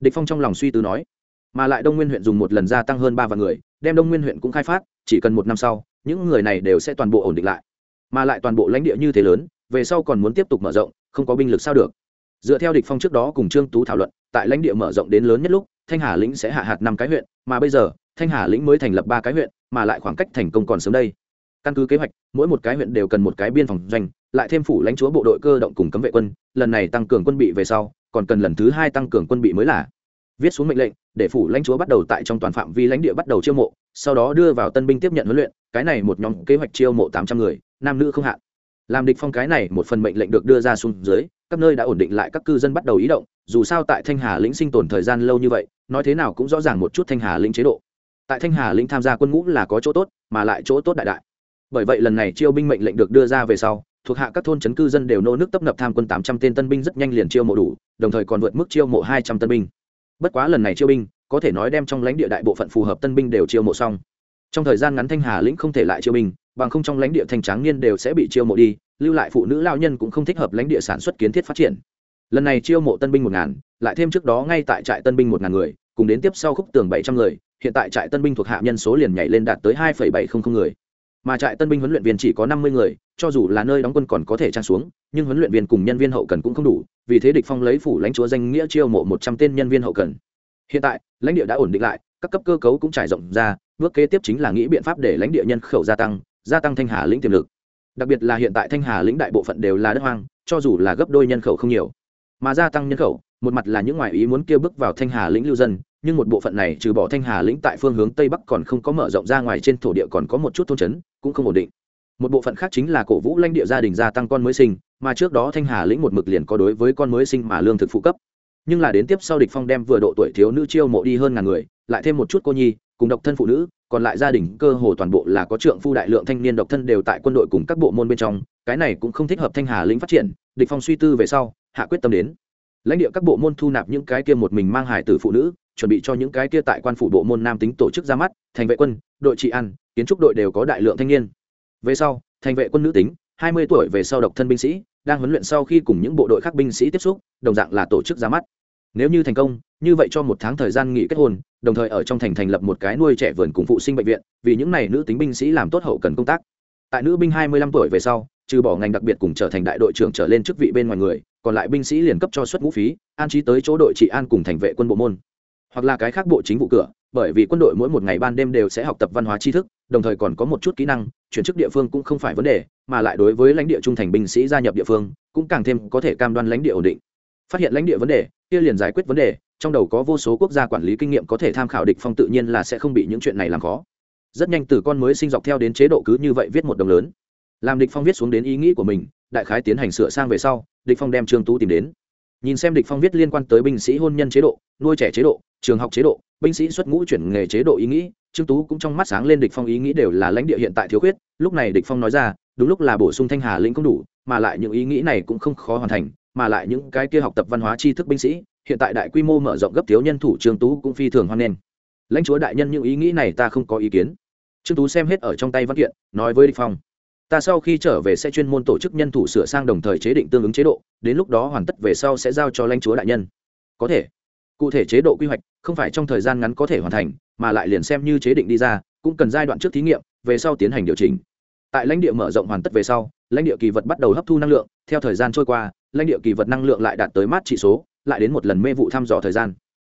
Địch phong trong lòng suy tư nói, mà lại đông nguyên huyện dùng một lần gia tăng hơn ba vạn người, đem đông nguyên huyện cũng khai phát, chỉ cần một năm sau, những người này đều sẽ toàn bộ ổn định lại. Mà lại toàn bộ lãnh địa như thế lớn, về sau còn muốn tiếp tục mở rộng, không có binh lực sao được. Dựa theo địch phong trước đó cùng trương tú thảo luận, tại lãnh địa mở rộng đến lớn nhất lúc, thanh hà lĩnh sẽ hạ hạt năm cái huyện, mà bây giờ, thanh hà lĩnh mới thành lập ba cái huyện, mà lại khoảng cách thành công còn sớm đây căn cứ kế hoạch, mỗi một cái huyện đều cần một cái biên phòng doanh, lại thêm phủ lãnh chúa bộ đội cơ động cùng cấm vệ quân, lần này tăng cường quân bị về sau, còn cần lần thứ hai tăng cường quân bị mới là. Viết xuống mệnh lệnh, để phủ lãnh chúa bắt đầu tại trong toàn phạm vi lãnh địa bắt đầu chiêu mộ, sau đó đưa vào tân binh tiếp nhận huấn luyện, cái này một nhóm kế hoạch chiêu mộ tám trăm người, nam nữ không hạn. Làm địch phong cái này một phần mệnh lệnh được đưa ra xuống dưới, các nơi đã ổn định lại các cư dân bắt đầu ý động, dù sao tại thanh hà lĩnh sinh tồn thời gian lâu như vậy, nói thế nào cũng rõ ràng một chút thanh hà lĩnh chế độ. Tại thanh hà lĩnh tham gia quân ngũ là có chỗ tốt, mà lại chỗ tốt đại đại bởi vậy lần này chiêu binh mệnh lệnh được đưa ra về sau, thuộc hạ các thôn chấn cư dân đều nô nước tấp nập tham quân tám trăm tên tân binh rất nhanh liền chiêu mộ đủ, đồng thời còn vượt mức chiêu mộ hai trăm tân binh. Bất quá lần này chiêu binh, có thể nói đem trong lãnh địa đại bộ phận phù hợp tân binh đều chiêu mộ xong. Trong thời gian ngắn thanh hà lĩnh không thể lại chiêu binh, bằng không trong lãnh địa thanh tráng niên đều sẽ bị chiêu mộ đi, lưu lại phụ nữ lao nhân cũng không thích hợp lãnh địa sản xuất kiến thiết phát triển. Lần này chiêu mộ tân binh một ngàn, lại thêm trước đó ngay tại trại tân binh một ngàn người, cùng đến tiếp sau khúc tường bảy trăm người, hiện tại trại tân binh thuộc hạ nhân số liền nhảy lên đạt tới hai bảy trăm linh người mà trại tân binh huấn luyện viên chỉ có năm mươi người, cho dù là nơi đóng quân còn có thể trang xuống, nhưng huấn luyện viên cùng nhân viên hậu cần cũng không đủ, vì thế địch phong lấy phủ lãnh chúa danh nghĩa chiêu mộ một trăm tên nhân viên hậu cần. Hiện tại, lãnh địa đã ổn định lại, các cấp cơ cấu cũng trải rộng ra, bước kế tiếp chính là nghĩ biện pháp để lãnh địa nhân khẩu gia tăng gia tăng thanh hà lĩnh tiềm lực. Đặc biệt là hiện tại thanh hà lĩnh đại bộ phận đều là đất hoang, cho dù là gấp đôi nhân khẩu không nhiều. Mà gia tăng nhân khẩu, một mặt là những ngoại ý muốn kêu bước vào thanh hà lĩnh lưu dân, nhưng một bộ phận này trừ bỏ thanh hà lĩnh tại phương hướng tây bắc còn không có mở rộng ra ngoài trên thổ địa còn có một chút thôn trấn cũng không ổn định. Một bộ phận khác chính là cổ vũ lãnh địa gia đình gia tăng con mới sinh, mà trước đó thanh hà lĩnh một mực liền có đối với con mới sinh mà lương thực phụ cấp. Nhưng là đến tiếp sau địch phong đem vừa độ tuổi thiếu nữ chiêu mộ đi hơn ngàn người, lại thêm một chút cô nhi, cùng độc thân phụ nữ, còn lại gia đình cơ hồ toàn bộ là có trượng phu đại lượng thanh niên độc thân đều tại quân đội cùng các bộ môn bên trong, cái này cũng không thích hợp thanh hà lĩnh phát triển, địch phong suy tư về sau, hạ quyết tâm đến. Lãnh địa các bộ môn thu nạp những cái kia một mình mang hải tử phụ nữ, chuẩn bị cho những cái kia tại quan phủ bộ môn nam tính tổ chức ra mắt, thành vệ quân, đội trị ăn kiến trúc đội đều có đại lượng thanh niên. Về sau, thành vệ quân nữ tính, hai mươi tuổi về sau độc thân binh sĩ, đang huấn luyện sau khi cùng những bộ đội khác binh sĩ tiếp xúc, đồng dạng là tổ chức ra mắt. Nếu như thành công, như vậy cho một tháng thời gian nghỉ kết hôn, đồng thời ở trong thành thành lập một cái nuôi trẻ vườn cùng phụ sinh bệnh viện, vì những n à y nữ tính binh sĩ làm tốt hậu cần công tác. Tại nữ binh hai mươi lăm tuổi về sau, trừ bỏ ngành đặc biệt cùng trở thành đại đội trưởng trở lên chức vị bên ngoài người, còn lại binh sĩ liền cấp cho suất ngũ phí, an trí tới chỗ đội trị an cùng thành vệ quân bộ môn. Hoặc là cái khác bộ chính vụ cửa bởi vì quân đội mỗi một ngày ban đêm đều sẽ học tập văn hóa tri thức, đồng thời còn có một chút kỹ năng, chuyển chức địa phương cũng không phải vấn đề, mà lại đối với lãnh địa trung thành binh sĩ gia nhập địa phương, cũng càng thêm có thể cam đoan lãnh địa ổn định. Phát hiện lãnh địa vấn đề, kia liền giải quyết vấn đề, trong đầu có vô số quốc gia quản lý kinh nghiệm có thể tham khảo địch phong tự nhiên là sẽ không bị những chuyện này làm khó. Rất nhanh từ con mới sinh dọc theo đến chế độ cứ như vậy viết một đồng lớn. Làm địch phong viết xuống đến ý nghĩ của mình, đại khái tiến hành sửa sang về sau, địch phong đem trương tú tìm đến nhìn xem địch phong viết liên quan tới binh sĩ hôn nhân chế độ, nuôi trẻ chế độ, trường học chế độ, binh sĩ xuất ngũ chuyển nghề chế độ ý nghĩ, trương tú cũng trong mắt sáng lên địch phong ý nghĩ đều là lãnh địa hiện tại thiếu khuyết. Lúc này địch phong nói ra, đúng lúc là bổ sung thanh hà lĩnh không đủ, mà lại những ý nghĩ này cũng không khó hoàn thành, mà lại những cái kia học tập văn hóa tri thức binh sĩ, hiện tại đại quy mô mở rộng gấp thiếu nhân thủ trương tú cũng phi thường hoan nghênh. Lãnh chúa đại nhân những ý nghĩ này ta không có ý kiến. Trương tú xem hết ở trong tay văn kiện, nói với địch phong ta sau khi trở về sẽ chuyên môn tổ chức nhân thủ sửa sang đồng thời chế định tương ứng chế độ, đến lúc đó hoàn tất về sau sẽ giao cho lãnh chúa đại nhân. Có thể. Cụ thể chế độ quy hoạch, không phải trong thời gian ngắn có thể hoàn thành, mà lại liền xem như chế định đi ra, cũng cần giai đoạn trước thí nghiệm, về sau tiến hành điều chỉnh. Tại lãnh địa mở rộng hoàn tất về sau, lãnh địa kỳ vật bắt đầu hấp thu năng lượng, theo thời gian trôi qua, lãnh địa kỳ vật năng lượng lại đạt tới mát trị số, lại đến một lần mê vụ thăm dò thời gian.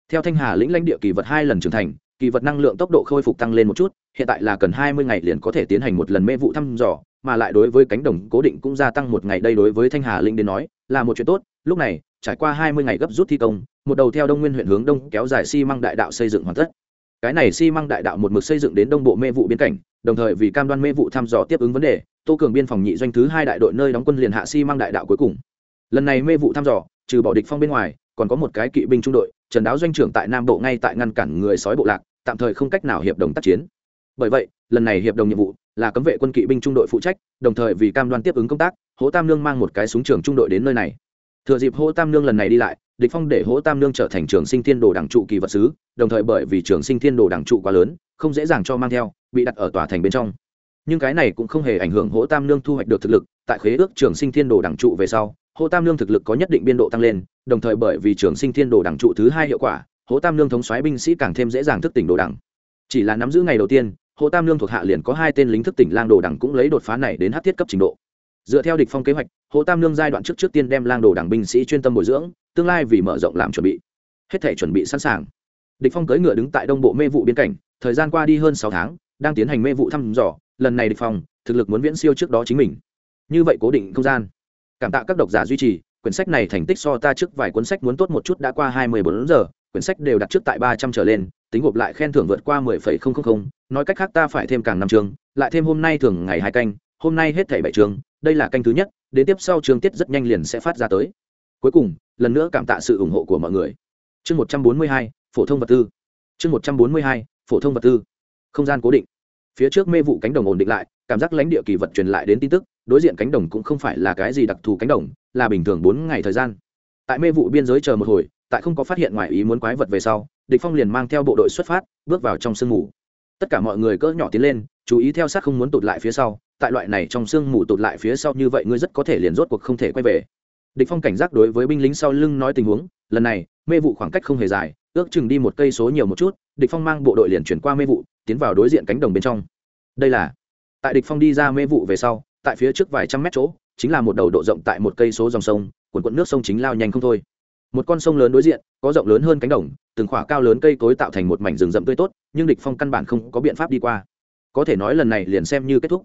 Theo thanh hà lĩnh lãnh địa kỳ vật hai lần trưởng thành kỳ vật năng lượng tốc độ khôi phục tăng lên một chút, hiện tại là cần hai mươi ngày liền có thể tiến hành một lần mê vụ thăm dò, mà lại đối với cánh đồng cố định cũng gia tăng một ngày đây đối với thanh hà linh đến nói, là một chuyện tốt. Lúc này, trải qua hai mươi ngày gấp rút thi công, một đầu theo đông nguyên huyện hướng đông kéo dài xi măng đại đạo xây dựng hoàn tất. Cái này xi măng đại đạo một mực xây dựng đến đông bộ mê vụ biên cảnh, đồng thời vì cam đoan mê vụ thăm dò tiếp ứng vấn đề, tô cường biên phòng nhị doanh thứ hai đại đội nơi đóng quân liền hạ xi măng đại đạo cuối cùng. Lần này mê vụ thăm dò, trừ bỏ địch phong bên ngoài còn có một cái kỵ binh trung đội, trần đáo doanh trưởng tại nam bộ ngay tại ngăn cản người sói bộ lạc, tạm thời không cách nào hiệp đồng tác chiến. Bởi vậy, lần này hiệp đồng nhiệm vụ là cấm vệ quân kỵ binh trung đội phụ trách, đồng thời vì cam đoan tiếp ứng công tác hỗ tam nương mang một cái súng trường trung đội đến nơi này. Thừa dịp hỗ tam nương lần này đi lại, địch phong để hỗ tam nương trở thành trường sinh thiên đồ đảng trụ kỳ vật sứ, đồng thời bởi vì trường sinh thiên đồ đảng trụ quá lớn, không dễ dàng cho mang theo, bị đặt ở tòa thành bên trong. Nhưng cái này cũng không hề ảnh hưởng hỗ tam nương thu hoạch được thực lực, tại khế ước trường sinh thiên đồ đảng trụ về sau hỗ tam nương thực lực có nhất định biên độ tăng lên đồng thời bởi vì trường sinh thiên đồ đẳng trụ thứ hai hiệu quả, hố tam nương thống soái binh sĩ càng thêm dễ dàng thức tỉnh đồ đẳng. chỉ là nắm giữ ngày đầu tiên, hố tam lương thuộc hạ liền có hai tên lính thức tỉnh lang đồ đẳng cũng lấy đột phá này đến hát thiết cấp trình độ. Dựa theo địch phong kế hoạch, hố tam lương giai đoạn trước trước tiên đem lang đồ đẳng binh sĩ chuyên tâm bồi dưỡng, tương lai vì mở rộng làm chuẩn bị. Hết thể chuẩn bị sẵn sàng. Địch phong cưỡi ngựa đứng tại đông bộ mê vụ biên cảnh, thời gian qua đi hơn sáu tháng, đang tiến hành mê vụ thăm dò, lần này địch phong, thực lực muốn viễn siêu trước đó chính mình. Như vậy cố định không gian. Cảm tạ các độc giả duy trì quyển sách này thành tích so ta trước vài cuốn sách muốn tốt một chút đã qua hai mươi bốn giờ, quyển sách đều đặt trước tại ba trăm trở lên, tính gộp lại khen thưởng vượt qua mười phẩy không không không, nói cách khác ta phải thêm càng năm chương, lại thêm hôm nay thường ngày hai canh, hôm nay hết thảy bảy chương, đây là canh thứ nhất, đến tiếp sau chương tiết rất nhanh liền sẽ phát ra tới. Cuối cùng, lần nữa cảm tạ sự ủng hộ của mọi người. Chương một trăm bốn mươi hai, phổ thông vật tư. Chương một trăm bốn mươi hai, phổ thông vật tư. Không gian cố định. Phía trước mê vụ cánh đồng ổn định lại, cảm giác lãnh địa kỳ vật truyền lại đến tin tức đối diện cánh đồng cũng không phải là cái gì đặc thù cánh đồng, là bình thường bốn ngày thời gian. Tại mê vụ biên giới chờ một hồi, tại không có phát hiện ngoài ý muốn quái vật về sau, địch phong liền mang theo bộ đội xuất phát, bước vào trong sương mù. Tất cả mọi người cỡ nhỏ tiến lên, chú ý theo sát không muốn tụt lại phía sau, tại loại này trong sương mù tụt lại phía sau như vậy ngươi rất có thể liền rốt cuộc không thể quay về. Địch phong cảnh giác đối với binh lính sau lưng nói tình huống, lần này, mê vụ khoảng cách không hề dài, ước chừng đi một cây số nhiều một chút, địch phong mang bộ đội liền chuyển qua mê vụ, tiến vào đối diện cánh đồng bên trong. Đây là, tại địch phong đi ra mê vụ về sau tại phía trước vài trăm mét chỗ, chính là một đầu độ rộng tại một cây số dòng sông quần cuộn nước sông chính lao nhanh không thôi. Một con sông lớn đối diện, có rộng lớn hơn cánh đồng, từng khỏa cao lớn cây cối tạo thành một mảnh rừng rậm tươi tốt, nhưng địch phong căn bản không có biện pháp đi qua. Có thể nói lần này liền xem như kết thúc.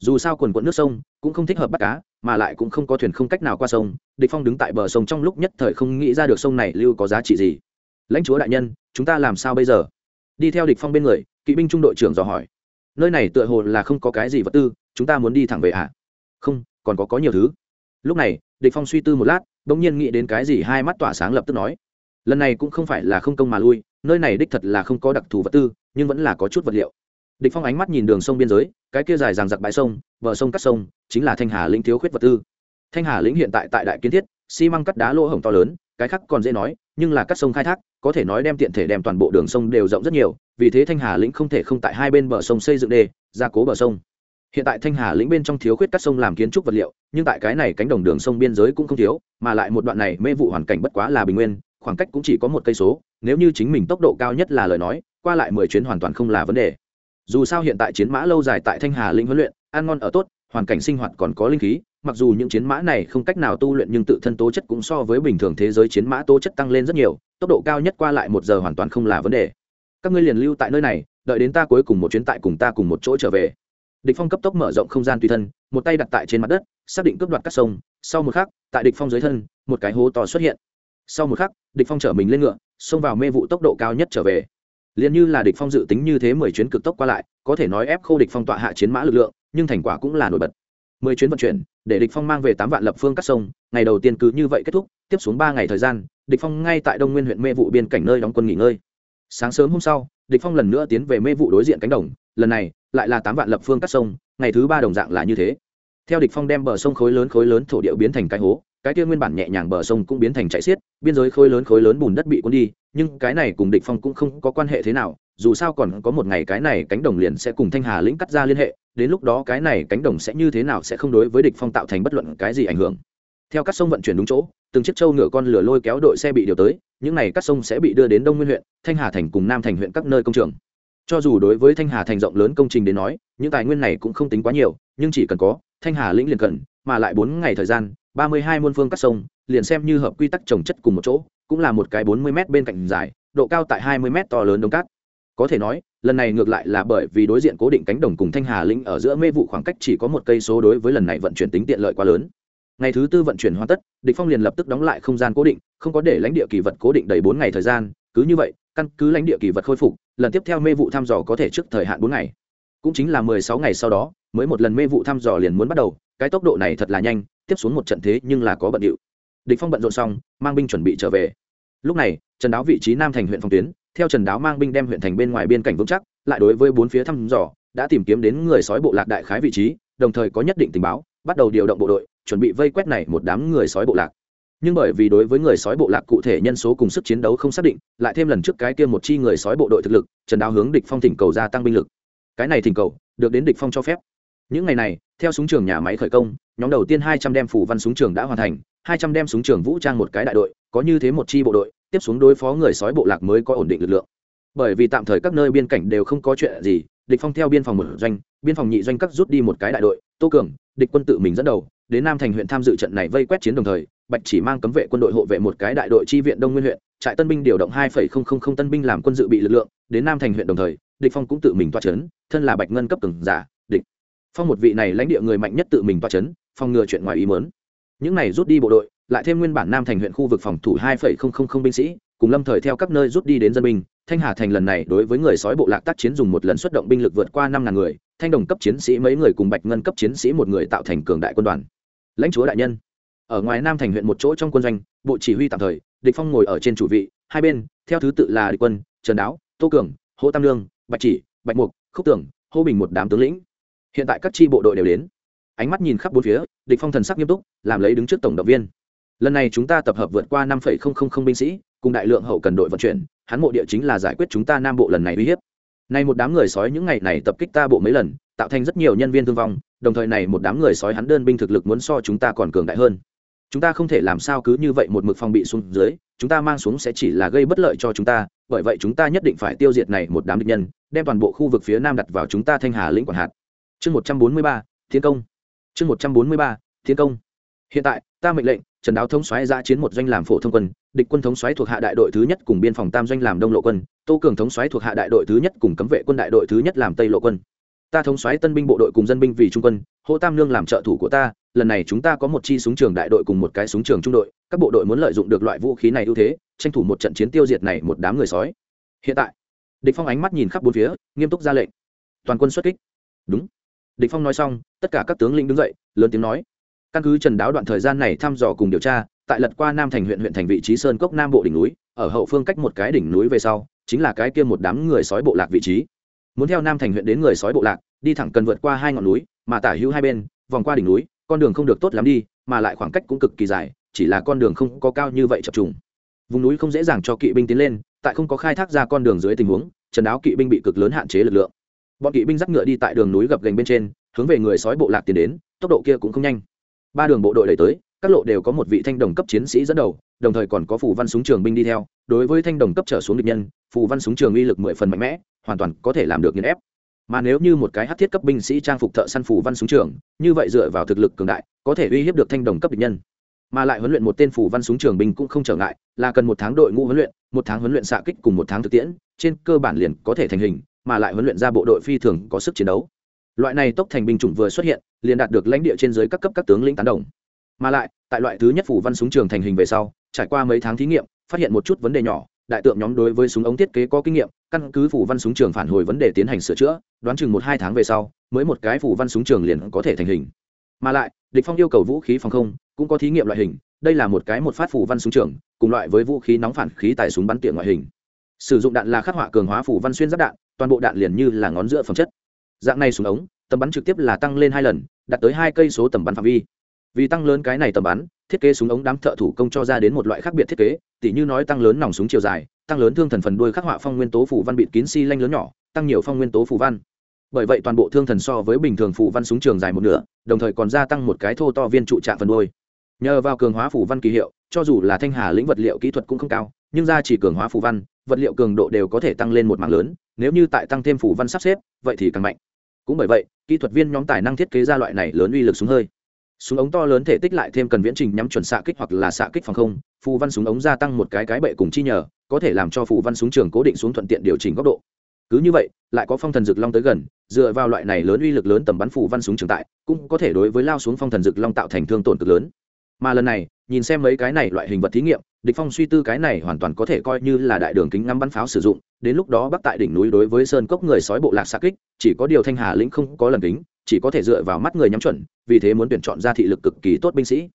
Dù sao quần quận nước sông cũng không thích hợp bắt cá, mà lại cũng không có thuyền không cách nào qua sông, địch phong đứng tại bờ sông trong lúc nhất thời không nghĩ ra được sông này lưu có giá trị gì. Lãnh chúa đại nhân, chúng ta làm sao bây giờ? Đi theo địch phong bên người, kỵ binh trung đội trưởng dò hỏi nơi này tựa hồ là không có cái gì vật tư, chúng ta muốn đi thẳng về à không, còn có có nhiều thứ. Lúc này, địch phong suy tư một lát, bỗng nhiên nghĩ đến cái gì hai mắt tỏa sáng lập tức nói. Lần này cũng không phải là không công mà lui, nơi này đích thật là không có đặc thù vật tư, nhưng vẫn là có chút vật liệu. Địch phong ánh mắt nhìn đường sông biên giới, cái kia dài dằng dặc bãi sông, bờ sông cắt sông, chính là thanh hà lĩnh thiếu khuyết vật tư. Thanh hà lĩnh hiện tại tại đại kiến thiết, xi măng cắt đá lỗ hổng to lớn cái khác còn dễ nói, nhưng là các sông khai thác, có thể nói đem tiện thể đem toàn bộ đường sông đều rộng rất nhiều, vì thế thanh hà lĩnh không thể không tại hai bên bờ sông xây dựng đê, gia cố bờ sông. Hiện tại thanh hà lĩnh bên trong thiếu khuyết các sông làm kiến trúc vật liệu, nhưng tại cái này cánh đồng đường sông biên giới cũng không thiếu, mà lại một đoạn này mê vụ hoàn cảnh bất quá là bình nguyên, khoảng cách cũng chỉ có một cây số, nếu như chính mình tốc độ cao nhất là lời nói, qua lại mười chuyến hoàn toàn không là vấn đề. Dù sao hiện tại chiến mã lâu dài tại thanh hà lĩnh huấn luyện, ăn ngon ở tốt, hoàn cảnh sinh hoạt còn có linh khí mặc dù những chiến mã này không cách nào tu luyện nhưng tự thân tố chất cũng so với bình thường thế giới chiến mã tố chất tăng lên rất nhiều, tốc độ cao nhất qua lại một giờ hoàn toàn không là vấn đề. Các ngươi liền lưu tại nơi này, đợi đến ta cuối cùng một chuyến tại cùng ta cùng một chỗ trở về. Địch phong cấp tốc mở rộng không gian tùy thân, một tay đặt tại trên mặt đất, xác định cướp đoạt các sông. Sau một khắc, tại địch phong dưới thân, một cái hố to xuất hiện. Sau một khắc, địch phong trở mình lên ngựa, xông vào mê vụ tốc độ cao nhất trở về. Liền như là địch phong dự tính như thế mười chuyến cực tốc qua lại, có thể nói ép khô địch phong tọa hạ chiến mã lực lượng, nhưng thành quả cũng là nổi bật mười chuyến vận chuyển, để địch phong mang về tám vạn lập phương cắt sông, ngày đầu tiên cứ như vậy kết thúc, tiếp xuống ba ngày thời gian, địch phong ngay tại đông nguyên huyện mê vụ biên cảnh nơi đóng quân nghỉ ngơi. Sáng sớm hôm sau, địch phong lần nữa tiến về mê vụ đối diện cánh đồng, lần này lại là tám vạn lập phương cắt sông, ngày thứ ba đồng dạng là như thế. Theo địch phong đem bờ sông khối lớn khối lớn thổ địa biến thành cái hố cái kia nguyên bản nhẹ nhàng bờ sông cũng biến thành chảy xiết, biên giới khối lớn khối lớn bùn đất bị cuốn đi, nhưng cái này cùng địch phong cũng không có quan hệ thế nào, dù sao còn có một ngày cái này cánh đồng liền sẽ cùng thanh hà lĩnh cắt ra liên hệ, đến lúc đó cái này cánh đồng sẽ như thế nào sẽ không đối với địch phong tạo thành bất luận cái gì ảnh hưởng. Theo các sông vận chuyển đúng chỗ, từng chiếc trâu ngựa con lửa lôi kéo đội xe bị điều tới, những này các sông sẽ bị đưa đến đông nguyên huyện, thanh hà thành cùng nam thành huyện các nơi công trường. Cho dù đối với thanh hà thành rộng lớn công trình đến nói, những tài nguyên này cũng không tính quá nhiều, nhưng chỉ cần có, thanh hà lĩnh liền cần, mà lại bốn ngày thời gian ba mươi hai muôn phương các sông, liền xem như hợp quy tắc trồng chất cùng một chỗ, cũng là một cái bốn mươi m bên cạnh dài, độ cao tại hai mươi m to lớn đông cát. Có thể nói, lần này ngược lại là bởi vì đối diện cố định cánh đồng cùng thanh hà lĩnh ở giữa mê vụ khoảng cách chỉ có một cây số đối với lần này vận chuyển tính tiện lợi quá lớn. Ngày thứ tư vận chuyển hoàn tất, địch phong liền lập tức đóng lại không gian cố định, không có để lãnh địa kỳ vật cố định đầy bốn ngày thời gian, cứ như vậy, căn cứ lãnh địa kỳ vật khôi phục, lần tiếp theo mê vụ thăm dò có thể trước thời hạn bốn ngày. Cũng chính là mười sáu ngày sau đó, mới một lần mê vụ thăm dò liền muốn bắt đầu, cái tốc độ này thật là nhanh tiếp xuống một trận thế nhưng là có bận điệu. Địch phong bận rộn xong, mang binh chuẩn bị trở về. Lúc này, trần đáo vị trí nam thành huyện phong tuyến, theo trần đáo mang binh đem huyện thành bên ngoài biên cảnh vững chắc, lại đối với bốn phía thăm dò, đã tìm kiếm đến người sói bộ lạc đại khái vị trí, đồng thời có nhất định tình báo, bắt đầu điều động bộ đội, chuẩn bị vây quét này một đám người sói bộ lạc. Nhưng bởi vì đối với người sói bộ lạc cụ thể nhân số cùng sức chiến đấu không xác định, lại thêm lần trước cái kia một chi người sói bộ đội thực lực, trần đáo hướng địch phong thỉnh cầu gia tăng binh lực. Cái này thỉnh cầu, được đến địch phong cho phép những ngày này, theo súng trường nhà máy khởi công, nhóm đầu tiên hai trăm đem phủ văn súng trường đã hoàn thành, hai trăm đem súng trường vũ trang một cái đại đội, có như thế một chi bộ đội, tiếp xuống đối phó người sói bộ lạc mới có ổn định lực lượng. Bởi vì tạm thời các nơi biên cảnh đều không có chuyện gì, địch phong theo biên phòng một doanh, biên phòng nhị doanh cắt rút đi một cái đại đội, tô cường, địch quân tự mình dẫn đầu, đến nam thành huyện tham dự trận này vây quét chiến đồng thời, bạch chỉ mang cấm vệ quân đội hộ vệ một cái đại đội chi viện đông nguyên huyện, trại tân binh điều động hai tân binh làm quân dự bị lực lượng, đến nam thành huyện đồng thời, địch phong cũng tự mình toa chấn, thân là bạch ngân cấp cường giả phong một vị này lãnh địa người mạnh nhất tự mình toa chấn, phòng ngừa chuyện ngoài ý muốn. Những này rút đi bộ đội, lại thêm nguyên bản nam thành huyện khu vực phòng thủ hai binh sĩ, cùng lâm thời theo các nơi rút đi đến dân binh, thanh hà thành lần này đối với người sói bộ lạc tác chiến dùng một lần xuất động binh lực vượt qua năm ngàn người, thanh đồng cấp chiến sĩ mấy người cùng bạch ngân cấp chiến sĩ một người tạo thành cường đại quân đoàn. Lãnh chúa đại nhân, ở ngoài nam thành huyện một chỗ trong quân doanh, bộ chỉ huy tạm thời, địch phong ngồi ở trên chủ vị, hai bên, theo thứ tự là địch quân, trần đáo, tô cường hô tam lương, bạch chỉ, bạch mục, khúc tưởng, hô bình một đám tướng lĩnh hiện tại các tri bộ đội đều đến. Ánh mắt nhìn khắp bốn phía, địch phong thần sắc nghiêm túc, làm lấy đứng trước tổng động viên. Lần này chúng ta tập hợp vượt qua năm binh sĩ, cùng đại lượng hậu cần đội vận chuyển, hắn mộ địa chính là giải quyết chúng ta nam bộ lần này uy hiếp. Nay một đám người sói những ngày này tập kích ta bộ mấy lần, tạo thành rất nhiều nhân viên thương vong, đồng thời này một đám người sói hắn đơn binh thực lực muốn so chúng ta còn cường đại hơn. Chúng ta không thể làm sao cứ như vậy một mực phòng bị xuống dưới, chúng ta mang xuống sẽ chỉ là gây bất lợi cho chúng ta, bởi vậy chúng ta nhất định phải tiêu diệt này một đám địch nhân, đem toàn bộ khu vực phía nam đặt vào chúng ta thanh hà lĩnh quản hạt chương một trăm bốn mươi ba, thiên công. chương một trăm bốn mươi ba, thiên công. hiện tại, ta mệnh lệnh, trần đáo thống xoáy ra chiến một doanh làm phổ thông quân, địch quân thống xoáy thuộc hạ đại đội thứ nhất cùng biên phòng tam doanh làm đông lộ quân, tô cường thống xoáy thuộc hạ đại đội thứ nhất cùng cấm vệ quân đại đội thứ nhất làm tây lộ quân. ta thống xoáy tân binh bộ đội cùng dân binh vì trung quân, hô tam lương làm trợ thủ của ta, lần này chúng ta có một chi súng trường đại đội cùng một cái súng trường trung đội, các bộ đội muốn lợi dụng được loại vũ khí này ưu thế, tranh thủ một trận chiến tiêu diệt này một đám người sói. hiện tại, địch phong ánh mắt nhìn khắp bốn phía, nghiêm túc ra lệnh. toàn quân xuất kích. đúng địch phong nói xong, tất cả các tướng lĩnh đứng dậy, lớn tiếng nói. Căn cứ trần đáo đoạn thời gian này thăm dò cùng điều tra, tại lật qua nam thành huyện huyện thành vị trí sơn cốc nam bộ đỉnh núi, ở hậu phương cách một cái đỉnh núi về sau, chính là cái kia một đám người sói bộ lạc vị trí. Muốn theo nam thành huyện đến người sói bộ lạc, đi thẳng cần vượt qua hai ngọn núi, mà tả hữu hai bên, vòng qua đỉnh núi, con đường không được tốt lắm đi, mà lại khoảng cách cũng cực kỳ dài, chỉ là con đường không có cao như vậy chập trùng. Vùng núi không dễ dàng cho kỵ binh tiến lên, tại không có khai thác ra con đường dưới tình huống, trần áo kỵ binh bị cực lớn hạn chế lực lượng bọn kỵ binh dắt ngựa đi tại đường núi gập gành bên trên, hướng về người sói bộ lạc tiến đến, tốc độ kia cũng không nhanh. Ba đường bộ đội đẩy tới, các lộ đều có một vị thanh đồng cấp chiến sĩ dẫn đầu, đồng thời còn có phù văn súng trường binh đi theo. Đối với thanh đồng cấp trở xuống địch nhân, phù văn súng trường uy lực mười phần mạnh mẽ, hoàn toàn có thể làm được nghiền ép. Mà nếu như một cái hát thiết cấp binh sĩ trang phục thợ săn phù văn súng trường, như vậy dựa vào thực lực cường đại, có thể uy hiếp được thanh đồng cấp địch nhân. Mà lại huấn luyện một tên phù văn súng trường binh cũng không trở ngại, là cần một tháng đội ngũ huấn luyện, một tháng huấn luyện xạ kích cùng một tháng thực tiễn, trên cơ bản liền có thể thành hình mà lại huấn luyện ra bộ đội phi thường có sức chiến đấu. Loại này tốc thành binh chủng vừa xuất hiện, liền đạt được lãnh địa trên dưới các cấp các tướng lĩnh tán đồng. Mà lại, tại loại thứ nhất phủ văn súng trường thành hình về sau, trải qua mấy tháng thí nghiệm, phát hiện một chút vấn đề nhỏ, đại tượng nhóm đối với súng ống thiết kế có kinh nghiệm, căn cứ phủ văn súng trường phản hồi vấn đề tiến hành sửa chữa, đoán chừng một hai tháng về sau, mới một cái phủ văn súng trường liền có thể thành hình. Mà lại, địch phong yêu cầu vũ khí phòng không, cũng có thí nghiệm loại hình, đây là một cái một phát phủ văn súng trường, cùng loại với vũ khí nóng phản khí tại súng bắn tỉa ngoại hình. Sử dụng đạn là khắc họa cường hóa phủ văn xuyên giáp đạn toàn bộ đạn liền như là ngón giữa phẩm chất. Dạng này súng ống, tầm bắn trực tiếp là tăng lên hai lần, đạt tới hai cây số tầm bắn phạm vi. Vì tăng lớn cái này tầm bắn, thiết kế súng ống đám thợ thủ công cho ra đến một loại khác biệt thiết kế, tỉ như nói tăng lớn nòng súng chiều dài, tăng lớn thương thần phần đuôi khắc họa phong nguyên tố phủ văn bịt kín xi lanh lớn nhỏ, tăng nhiều phong nguyên tố phủ văn. Bởi vậy toàn bộ thương thần so với bình thường phủ văn súng trường dài một nửa, đồng thời còn gia tăng một cái thô to viên trụ trạng phần đuôi. Nhờ vào cường hóa phủ văn kỳ hiệu, cho dù là thanh hà lĩnh vật liệu kỹ thuật cũng không cao, nhưng ra chỉ cường hóa phủ văn, vật liệu cường độ đều có thể tăng lên một mạng lớn nếu như tại tăng thêm phủ văn sắp xếp, vậy thì càng mạnh. Cũng bởi vậy, kỹ thuật viên nhóm tài năng thiết kế ra loại này lớn uy lực súng hơi. Súng ống to lớn thể tích lại thêm cần viễn trình nhắm chuẩn xạ kích hoặc là xạ kích phòng không, phù văn súng ống gia tăng một cái cái bệ cùng chi nhờ, có thể làm cho phù văn súng trường cố định xuống thuận tiện điều chỉnh góc độ. Cứ như vậy, lại có phong thần dực long tới gần, dựa vào loại này lớn uy lực lớn tầm bắn phù văn súng trường tại, cũng có thể đối với lao xuống phong thần dực long tạo thành thương tổn cực lớn. Mà lần này nhìn xem mấy cái này loại hình vật thí nghiệm, địch phong suy tư cái này hoàn toàn có thể coi như là đại đường kính ngắm bắn pháo sử dụng, đến lúc đó bắc tại đỉnh núi đối với sơn cốc người sói bộ lạc xa kích, chỉ có điều thanh hà lĩnh không có lần kính, chỉ có thể dựa vào mắt người nhắm chuẩn, vì thế muốn tuyển chọn ra thị lực cực kỳ tốt binh sĩ.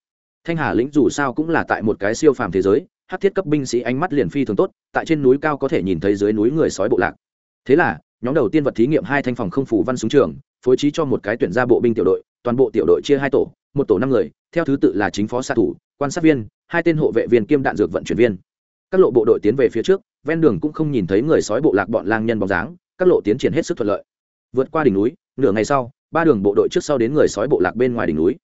Thanh hà lĩnh dù sao cũng là tại một cái siêu phàm thế giới hắc thiết cấp binh sĩ ánh mắt liền phi thường tốt, tại trên núi cao có thể nhìn thấy dưới núi người sói bộ lạc. Thế là, nhóm đầu tiên vật thí nghiệm hai thanh phòng không phủ văn súng trường, phối trí cho một cái tuyển ra bộ binh tiểu đội, toàn bộ tiểu đội chia hai tổ, một tổ năm người, theo thứ tự là chính phó xạ thủ quan sát viên, hai tên hộ vệ viên kiêm đạn dược vận chuyển viên. Các lộ bộ đội tiến về phía trước, ven đường cũng không nhìn thấy người sói bộ lạc bọn lang nhân bóng dáng, các lộ tiến triển hết sức thuận lợi. Vượt qua đỉnh núi, nửa ngày sau, ba đường bộ đội trước sau đến người sói bộ lạc bên ngoài đỉnh núi.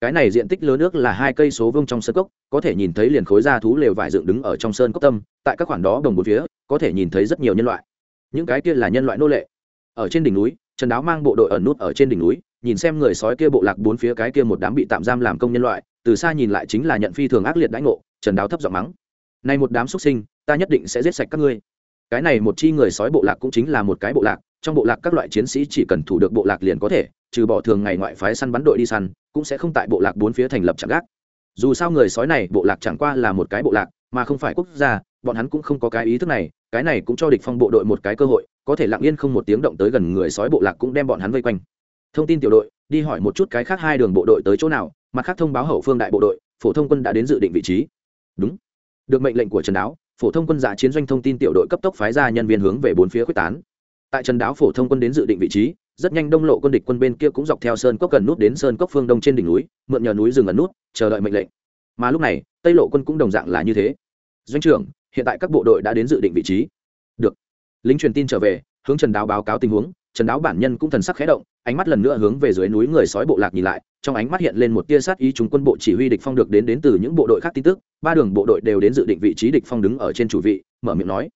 Cái này diện tích lớn nước là hai cây số vương trong sơn cốc, có thể nhìn thấy liền khối da thú lều vải dựng đứng ở trong sơn cốc tâm, tại các khoản đó đồng một phía, có thể nhìn thấy rất nhiều nhân loại. Những cái kia là nhân loại nô lệ. Ở trên đỉnh núi, trần đáo mang bộ đội ẩn nút ở trên đỉnh núi, nhìn xem người sói kia bộ lạc bốn phía cái kia một đám bị tạm giam làm công nhân loại từ xa nhìn lại chính là nhận phi thường ác liệt đãi ngộ, trần đáo thấp giọng mắng. Này một đám xuất sinh, ta nhất định sẽ giết sạch các ngươi. Cái này một chi người sói bộ lạc cũng chính là một cái bộ lạc, trong bộ lạc các loại chiến sĩ chỉ cần thủ được bộ lạc liền có thể, trừ bỏ thường ngày ngoại phái săn bắn đội đi săn, cũng sẽ không tại bộ lạc bốn phía thành lập chạm gác. Dù sao người sói này bộ lạc chẳng qua là một cái bộ lạc, mà không phải quốc gia, bọn hắn cũng không có cái ý thức này, cái này cũng cho địch phong bộ đội một cái cơ hội, có thể lặng yên không một tiếng động tới gần người sói bộ lạc cũng đem bọn hắn vây quanh. Thông tin tiểu đội, đi hỏi một chút cái khác hai đường bộ đội tới chỗ nào mặt khác thông báo hậu phương đại bộ đội, phổ thông quân đã đến dự định vị trí. Đúng. Được mệnh lệnh của trần đáo, phổ thông quân giả chiến doanh thông tin tiểu đội cấp tốc phái ra nhân viên hướng về bốn phía quyết tán. Tại trần đáo phổ thông quân đến dự định vị trí, rất nhanh đông lộ quân địch quân bên kia cũng dọc theo sơn cốc gần nút đến sơn cốc phương đông trên đỉnh núi, mượn nhờ núi rừng ẩn nút, chờ đợi mệnh lệnh. Mà lúc này, tây lộ quân cũng đồng dạng là như thế. Doanh trưởng, hiện tại các bộ đội đã đến dự định vị trí. Được. Lính truyền tin trở về, hướng trần đáo báo cáo tình huống, trần đáo bản nhân cũng thần sắc khẽ động, ánh mắt lần nữa hướng về dưới núi người sói bộ lạc nhìn lại trong ánh mắt hiện lên một tia sát ý chúng quân bộ chỉ huy địch phong được đến đến từ những bộ đội khác tin tức ba đường bộ đội đều đến dự định vị trí địch phong đứng ở trên chủ vị mở miệng nói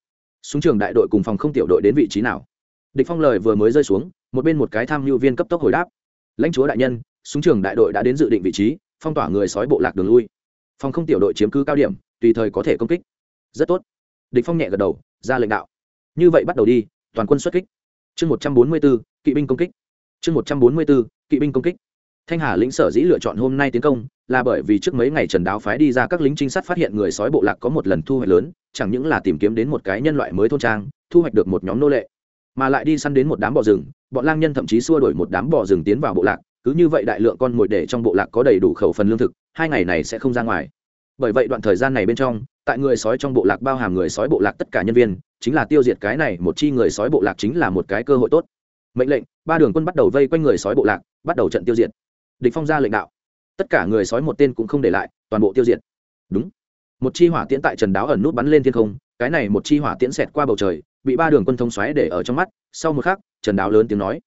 súng trường đại đội cùng phòng không tiểu đội đến vị trí nào? Địch phong lời vừa mới rơi xuống một bên một cái tham mưu viên cấp tốc hồi đáp lãnh chúa đại nhân súng trường đại đội đã đến dự định vị trí phong tỏa người sói bộ lạc đường lui. Phòng không tiểu đội chiếm cứ cao điểm tùy thời có thể công kích. Rất tốt. Địch phong nhẹ gật đầu ra lệnh đạo. Như vậy bắt đầu đi toàn quân xuất kích. Chương một trăm bốn mươi 144, kỵ binh công kích. Chương một trăm bốn mươi 144, kỵ binh công kích thanh hà lĩnh sở dĩ lựa chọn hôm nay tiến công là bởi vì trước mấy ngày trần đáo phái đi ra các lính trinh sát phát hiện người sói bộ lạc có một lần thu hoạch lớn, chẳng những là tìm kiếm đến một cái nhân loại mới thôn trang, thu hoạch được một nhóm nô lệ, mà lại đi săn đến một đám bò rừng, bọn lang nhân thậm chí xua đuổi một đám bò rừng tiến vào bộ lạc, cứ như vậy đại lượng con mồi để trong bộ lạc có đầy đủ khẩu phần lương thực, hai ngày này sẽ không ra ngoài. Bởi vậy đoạn thời gian này bên trong, tại người sói trong bộ lạc bao hàm người sói bộ lạc tất cả nhân viên, chính là tiêu diệt cái này một chi người sói bộ lạc chính là một cái cơ hội tốt. Mệnh lệnh, ba đường quân bắt đầu vây quanh người sói bộ lạc, bắt đầu trận tiêu diệt địch phong ra lệnh đạo. Tất cả người sói một tên cũng không để lại, toàn bộ tiêu diệt. Đúng. Một chi hỏa tiễn tại trần đáo ẩn nút bắn lên thiên không, cái này một chi hỏa tiễn xẹt qua bầu trời, bị ba đường quân thông xoáy để ở trong mắt, sau một khắc, trần đáo lớn tiếng nói.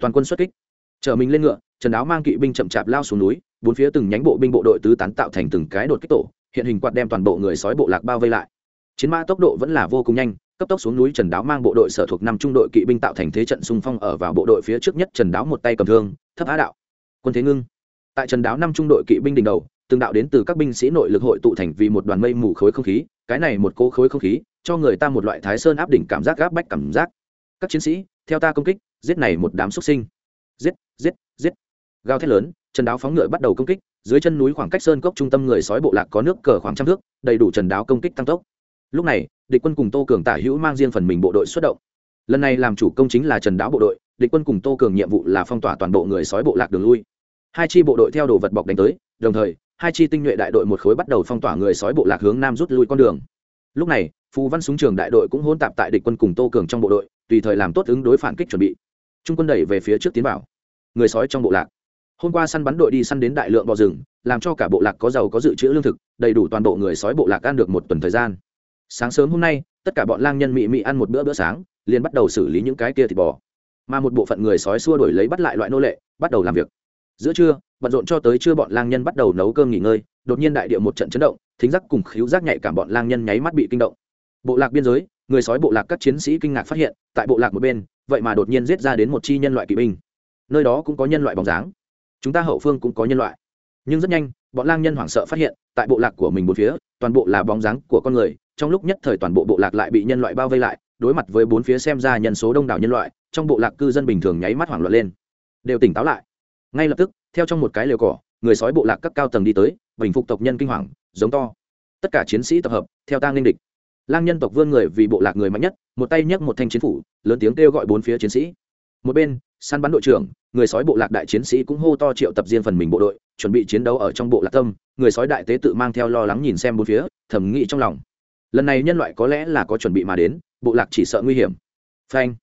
Toàn quân xuất kích. Chở mình lên ngựa, trần đáo mang kỵ binh chậm chạp lao xuống núi, bốn phía từng nhánh bộ binh bộ đội tứ tán tạo thành từng cái đột kích tổ, hiện hình quạt đem toàn bộ người sói bộ lạc bao vây lại. Chiến mã tốc độ vẫn là vô cùng nhanh, cấp tốc xuống núi trần đáo mang bộ đội sở thuộc năm trung đội kỵ binh tạo thành thế trận xung phong ở vào bộ đội phía trước nhất trần đáo một tay cầm thương, thấp á đạo quân thế ngưng. Tại trần đáo năm trung đội kỵ binh đỉnh đầu, từng đạo đến từ các binh sĩ nội lực hội tụ thành vì một đoàn mây mù khối không khí, cái này một cỗ khối không khí, cho người ta một loại thái sơn áp đỉnh cảm giác gáp bách cảm giác. Các chiến sĩ, theo ta công kích, giết này một đám xuất sinh. Giết giết giết. Gào thét lớn, trần đáo phóng ngựa bắt đầu công kích, dưới chân núi khoảng cách sơn cốc trung tâm người sói bộ lạc có nước cờ khoảng trăm thước, đầy đủ trần đáo công kích tăng tốc. Lúc này, địch quân cùng tô cường tả hữu mang riêng phần mình bộ đội xuất động lần này làm chủ công chính là trần đáo bộ đội, địch quân cùng tô cường nhiệm vụ là phong tỏa toàn bộ người sói bộ lạc đường lui. Hai chi bộ đội theo đồ vật bọc đánh tới, đồng thời, hai chi tinh nhuệ đại đội một khối bắt đầu phong tỏa người sói bộ lạc hướng nam rút lui con đường. Lúc này, phù văn súng trường đại đội cũng hôn tạp tại địch quân cùng tô cường trong bộ đội, tùy thời làm tốt ứng đối phản kích chuẩn bị. Trung quân đẩy về phía trước tiến vào. Người sói trong bộ lạc. Hôm qua săn bắn đội đi săn đến đại lượng bò rừng, làm cho cả bộ lạc có giàu có dự trữ lương thực, đầy đủ toàn bộ người sói bộ lạc ăn được một tuần thời gian. Sáng sớm hôm nay, tất cả bọn lang nhân mị mị ăn một bữa bữa sáng liền bắt đầu xử lý những cái kia thịt bò. Mà một bộ phận người sói xua đổi lấy bắt lại loại nô lệ, bắt đầu làm việc. Giữa trưa, bận rộn cho tới trưa bọn lang nhân bắt đầu nấu cơm nghỉ ngơi, đột nhiên đại địa một trận chấn động, thính giác cùng khíu giác nhạy cảm bọn lang nhân nháy mắt bị kinh động. Bộ lạc biên giới, người sói bộ lạc các chiến sĩ kinh ngạc phát hiện, tại bộ lạc một bên, vậy mà đột nhiên giết ra đến một chi nhân loại kỵ binh. Nơi đó cũng có nhân loại bóng dáng. Chúng ta hậu phương cũng có nhân loại. Nhưng rất nhanh, bọn lang nhân hoảng sợ phát hiện, tại bộ lạc của mình một phía, toàn bộ là bóng dáng của con người, trong lúc nhất thời toàn bộ bộ lạc lại bị nhân loại bao vây lại đối mặt với bốn phía xem ra nhân số đông đảo nhân loại, trong bộ lạc cư dân bình thường nháy mắt hoảng loạn lên. Đều tỉnh táo lại. Ngay lập tức, theo trong một cái lều cỏ, người sói bộ lạc các cao tầng đi tới, bình phục tộc nhân kinh hoàng, giống to. Tất cả chiến sĩ tập hợp, theo tang linh địch. Lang nhân tộc vươn người vì bộ lạc người mạnh nhất, một tay nhấc một thanh chiến phủ, lớn tiếng kêu gọi bốn phía chiến sĩ. Một bên, săn bắn đội trưởng, người sói bộ lạc đại chiến sĩ cũng hô to triệu tập riêng phần mình bộ đội, chuẩn bị chiến đấu ở trong bộ lạc tâm. Người sói đại tế tự mang theo lo lắng nhìn xem bốn phía thẩm nghĩ trong lòng lần này nhân loại có lẽ là có chuẩn bị mà đến, bộ lạc chỉ sợ nguy hiểm. Phanh.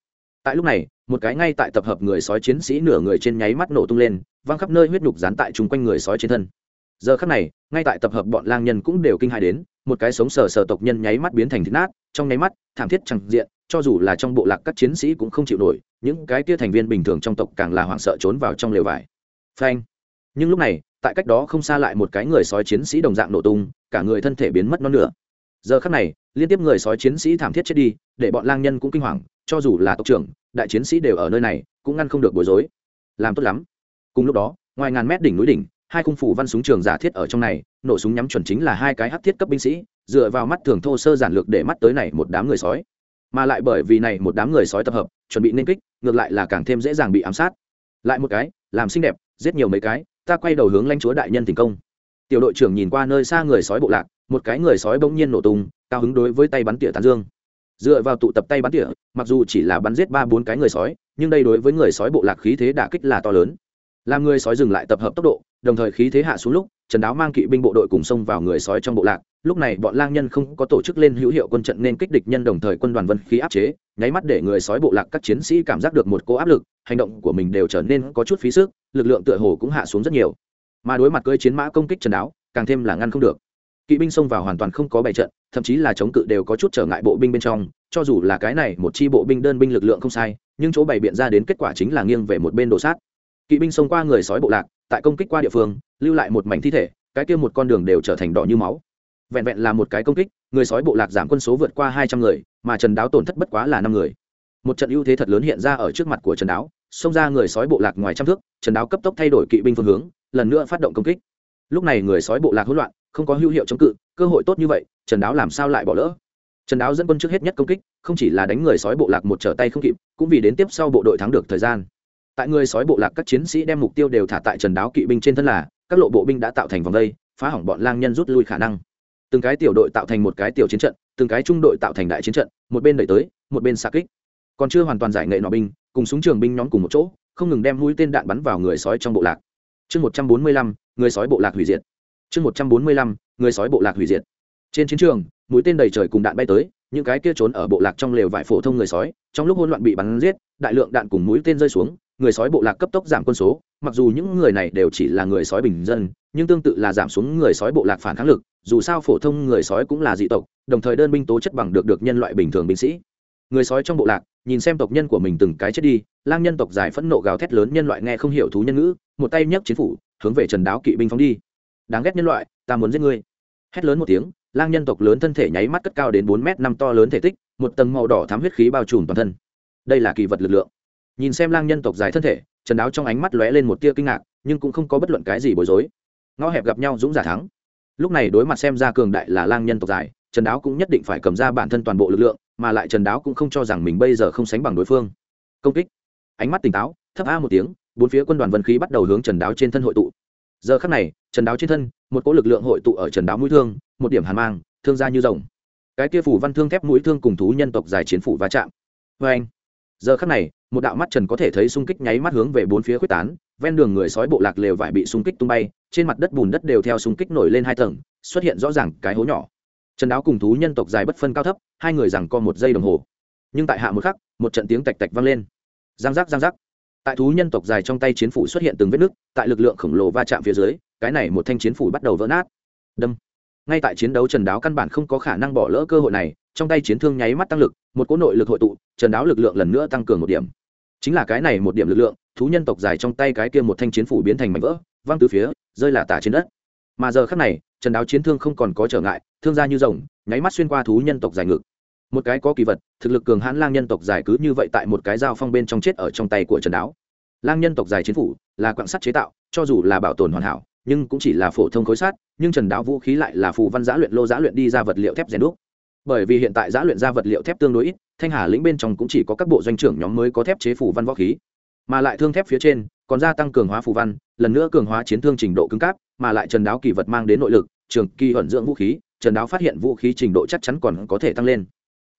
Tại lúc này, một cái ngay tại tập hợp người sói chiến sĩ nửa người trên nháy mắt nổ tung lên, văng khắp nơi huyết nhục dán tại chung quanh người sói trên thân. Giờ khắc này, ngay tại tập hợp bọn lang nhân cũng đều kinh hài đến, một cái sống sờ sờ tộc nhân nháy mắt biến thành thịt nát, trong nháy mắt, thảm thiết chẳng diện, cho dù là trong bộ lạc các chiến sĩ cũng không chịu nổi, những cái kia thành viên bình thường trong tộc càng là hoảng sợ trốn vào trong lều vải. Phanh. Nhưng lúc này, tại cách đó không xa lại một cái người sói chiến sĩ đồng dạng nổ tung, cả người thân thể biến mất non nữa giờ khắc này, liên tiếp người sói chiến sĩ thảm thiết chết đi, để bọn lang nhân cũng kinh hoàng, cho dù là tộc trưởng, đại chiến sĩ đều ở nơi này, cũng ngăn không được bối rối. Làm tốt lắm. Cùng lúc đó, ngoài ngàn mét đỉnh núi đỉnh, hai khung phủ văn súng trường giả thiết ở trong này, nổ súng nhắm chuẩn chính là hai cái hắc thiết cấp binh sĩ, dựa vào mắt thường thô sơ giản lược để mắt tới này một đám người sói. Mà lại bởi vì này một đám người sói tập hợp, chuẩn bị nên kích, ngược lại là càng thêm dễ dàng bị ám sát. Lại một cái, làm xinh đẹp, giết nhiều mấy cái, ta quay đầu hướng lãnh chúa đại nhân thành công tiểu đội trưởng nhìn qua nơi xa người sói bộ lạc, một cái người sói bỗng nhiên nổ tung, cao hứng đối với tay bắn tỉa tàn dương. Dựa vào tụ tập tay bắn tỉa, mặc dù chỉ là bắn giết ba bốn cái người sói, nhưng đây đối với người sói bộ lạc khí thế đả kích là to lớn. Làm người sói dừng lại tập hợp tốc độ, đồng thời khí thế hạ xuống lúc, trần đáo mang kỵ binh bộ đội cùng xông vào người sói trong bộ lạc. Lúc này bọn lang nhân không có tổ chức lên hữu hiệu quân trận nên kích địch nhân đồng thời quân đoàn vân khí áp chế, nháy mắt để người sói bộ lạc các chiến sĩ cảm giác được một cô áp lực, hành động của mình đều trở nên có chút phí sức, lực lượng tựa hồ cũng hạ xuống rất nhiều mà đối mặt cưỡi chiến mã công kích trần đáo, càng thêm là ngăn không được. Kỵ binh xông vào hoàn toàn không có bày trận, thậm chí là chống cự đều có chút trở ngại bộ binh bên trong, cho dù là cái này một chi bộ binh đơn binh lực lượng không sai, nhưng chỗ bày biện ra đến kết quả chính là nghiêng về một bên đổ sát. Kỵ binh xông qua người sói bộ lạc, tại công kích qua địa phương, lưu lại một mảnh thi thể, cái kia một con đường đều trở thành đỏ như máu. Vẹn vẹn là một cái công kích, người sói bộ lạc giảm quân số vượt qua hai trăm người, mà trần đáo tổn thất bất quá là năm người. Một trận ưu thế thật lớn hiện ra ở trước mặt của trần đáo xông ra người sói bộ lạc ngoài trăm thước, trần đáo cấp tốc thay đổi kỵ binh phương hướng, lần nữa phát động công kích. Lúc này người sói bộ lạc hỗn loạn, không có hữu hiệu chống cự, cơ hội tốt như vậy, trần đáo làm sao lại bỏ lỡ? Trần đáo dẫn quân trước hết nhất công kích, không chỉ là đánh người sói bộ lạc một trở tay không kịp, cũng vì đến tiếp sau bộ đội thắng được thời gian. Tại người sói bộ lạc các chiến sĩ đem mục tiêu đều thả tại trần đáo kỵ binh trên thân là, các lộ bộ binh đã tạo thành vòng vây phá hỏng bọn lang nhân rút lui khả năng. Từng cái tiểu đội tạo thành một cái tiểu chiến trận, từng cái trung đội tạo thành đại chiến trận, một bên đẩy tới, một bên xa kích. Còn chưa hoàn toàn giải nghệ nọ binh cùng súng trường binh nhóm cùng một chỗ, không ngừng đem mũi tên đạn bắn vào người sói trong bộ lạc. Chương một trăm bốn mươi lăm, người sói bộ lạc hủy diệt. Chương một trăm bốn mươi lăm, người sói bộ lạc hủy diệt. Trên chiến trường, mũi tên đầy trời cùng đạn bay tới, những cái kia trốn ở bộ lạc trong lều vải phổ thông người sói, trong lúc hỗn loạn bị bắn giết, đại lượng đạn cùng mũi tên rơi xuống, người sói bộ lạc cấp tốc giảm quân số, mặc dù những người này đều chỉ là người sói bình dân, nhưng tương tự là giảm xuống người sói bộ lạc phản kháng lực, dù sao phổ thông người sói cũng là dị tộc, đồng thời đơn binh tố chất bằng được được nhân loại bình thường binh sĩ. Người sói trong bộ lạc nhìn xem tộc nhân của mình từng cái chết đi, lang nhân tộc giải phẫn nộ gào thét lớn nhân loại nghe không hiểu thú nhân ngữ, một tay nhấc chiến phủ, hướng về trần đáo kỵ binh phóng đi. Đáng ghét nhân loại, ta muốn giết ngươi. Hét lớn một tiếng, lang nhân tộc lớn thân thể nháy mắt cất cao đến bốn m năm to lớn thể tích, một tầng màu đỏ thám huyết khí bao trùm toàn thân. Đây là kỳ vật lực lượng. Nhìn xem lang nhân tộc dài thân thể, trần đáo trong ánh mắt lóe lên một tia kinh ngạc, nhưng cũng không có bất luận cái gì bối rối. Ngõ hẹp gặp nhau dũng giả thắng. Lúc này đối mặt xem ra cường đại là lang nhân tộc dài trần đáo cũng nhất định phải cầm ra bản thân toàn bộ lực lượng mà lại trần đáo cũng không cho rằng mình bây giờ không sánh bằng đối phương. Công kích. Ánh mắt tỉnh táo, thấp a một tiếng, bốn phía quân đoàn vân khí bắt đầu hướng trần đáo trên thân hội tụ. Giờ khắc này, trần đáo trên thân, một cỗ lực lượng hội tụ ở trần đáo mũi thương, một điểm hàn mang, thương ra như rồng. Cái kia phủ văn thương thép mũi thương cùng thú nhân tộc dài chiến phủ va chạm. Vê anh, giờ khắc này, một đạo mắt trần có thể thấy xung kích nháy mắt hướng về bốn phía quyết tán, ven đường người sói bộ lạc lều vải bị xung kích tung bay, trên mặt đất bùn đất đều theo xung kích nổi lên hai tầng, xuất hiện rõ ràng cái hố nhỏ trần đáo cùng thú nhân tộc dài bất phân cao thấp, hai người rằng co một giây đồng hồ. Nhưng tại hạ một khắc, một trận tiếng tạch tạch vang lên. Giang giác giang giác. Tại thú nhân tộc dài trong tay chiến phủ xuất hiện từng vết nứt, tại lực lượng khổng lồ va chạm phía dưới, cái này một thanh chiến phủ bắt đầu vỡ nát. Đâm. Ngay tại chiến đấu, trần đáo căn bản không có khả năng bỏ lỡ cơ hội này, trong tay chiến thương nháy mắt tăng lực, một cỗ nội lực hội tụ, trần đáo lực lượng lần nữa tăng cường một điểm. Chính là cái này một điểm lực lượng, thú nhân tộc dài trong tay cái kia một thanh chiến phủ biến thành mảnh vỡ, văng từ phía, rơi là tả trên đất mà giờ khắc này, trần đáo chiến thương không còn có trở ngại, thương ra như rồng, nháy mắt xuyên qua thú nhân tộc dài ngực một cái có kỳ vật, thực lực cường hãn lang nhân tộc dài cứ như vậy tại một cái dao phong bên trong chết ở trong tay của trần đáo. Lang nhân tộc dài chiến phủ là quạng sắt chế tạo, cho dù là bảo tồn hoàn hảo, nhưng cũng chỉ là phổ thông khối sắt, nhưng trần đáo vũ khí lại là phù văn giã luyện lô giã luyện đi ra vật liệu thép rèn đúc. Bởi vì hiện tại giã luyện ra vật liệu thép tương đối ít, thanh hà lĩnh bên trong cũng chỉ có các bộ doanh trưởng nhóm mới có thép chế phù văn võ khí, mà lại thương thép phía trên còn gia tăng cường hóa phù văn, lần nữa cường hóa chiến thương trình độ cứng cáp, mà lại trần đáo kỳ vật mang đến nội lực, trường kỳ ẩn dưỡng vũ khí, trần đáo phát hiện vũ khí trình độ chắc chắn còn có thể tăng lên.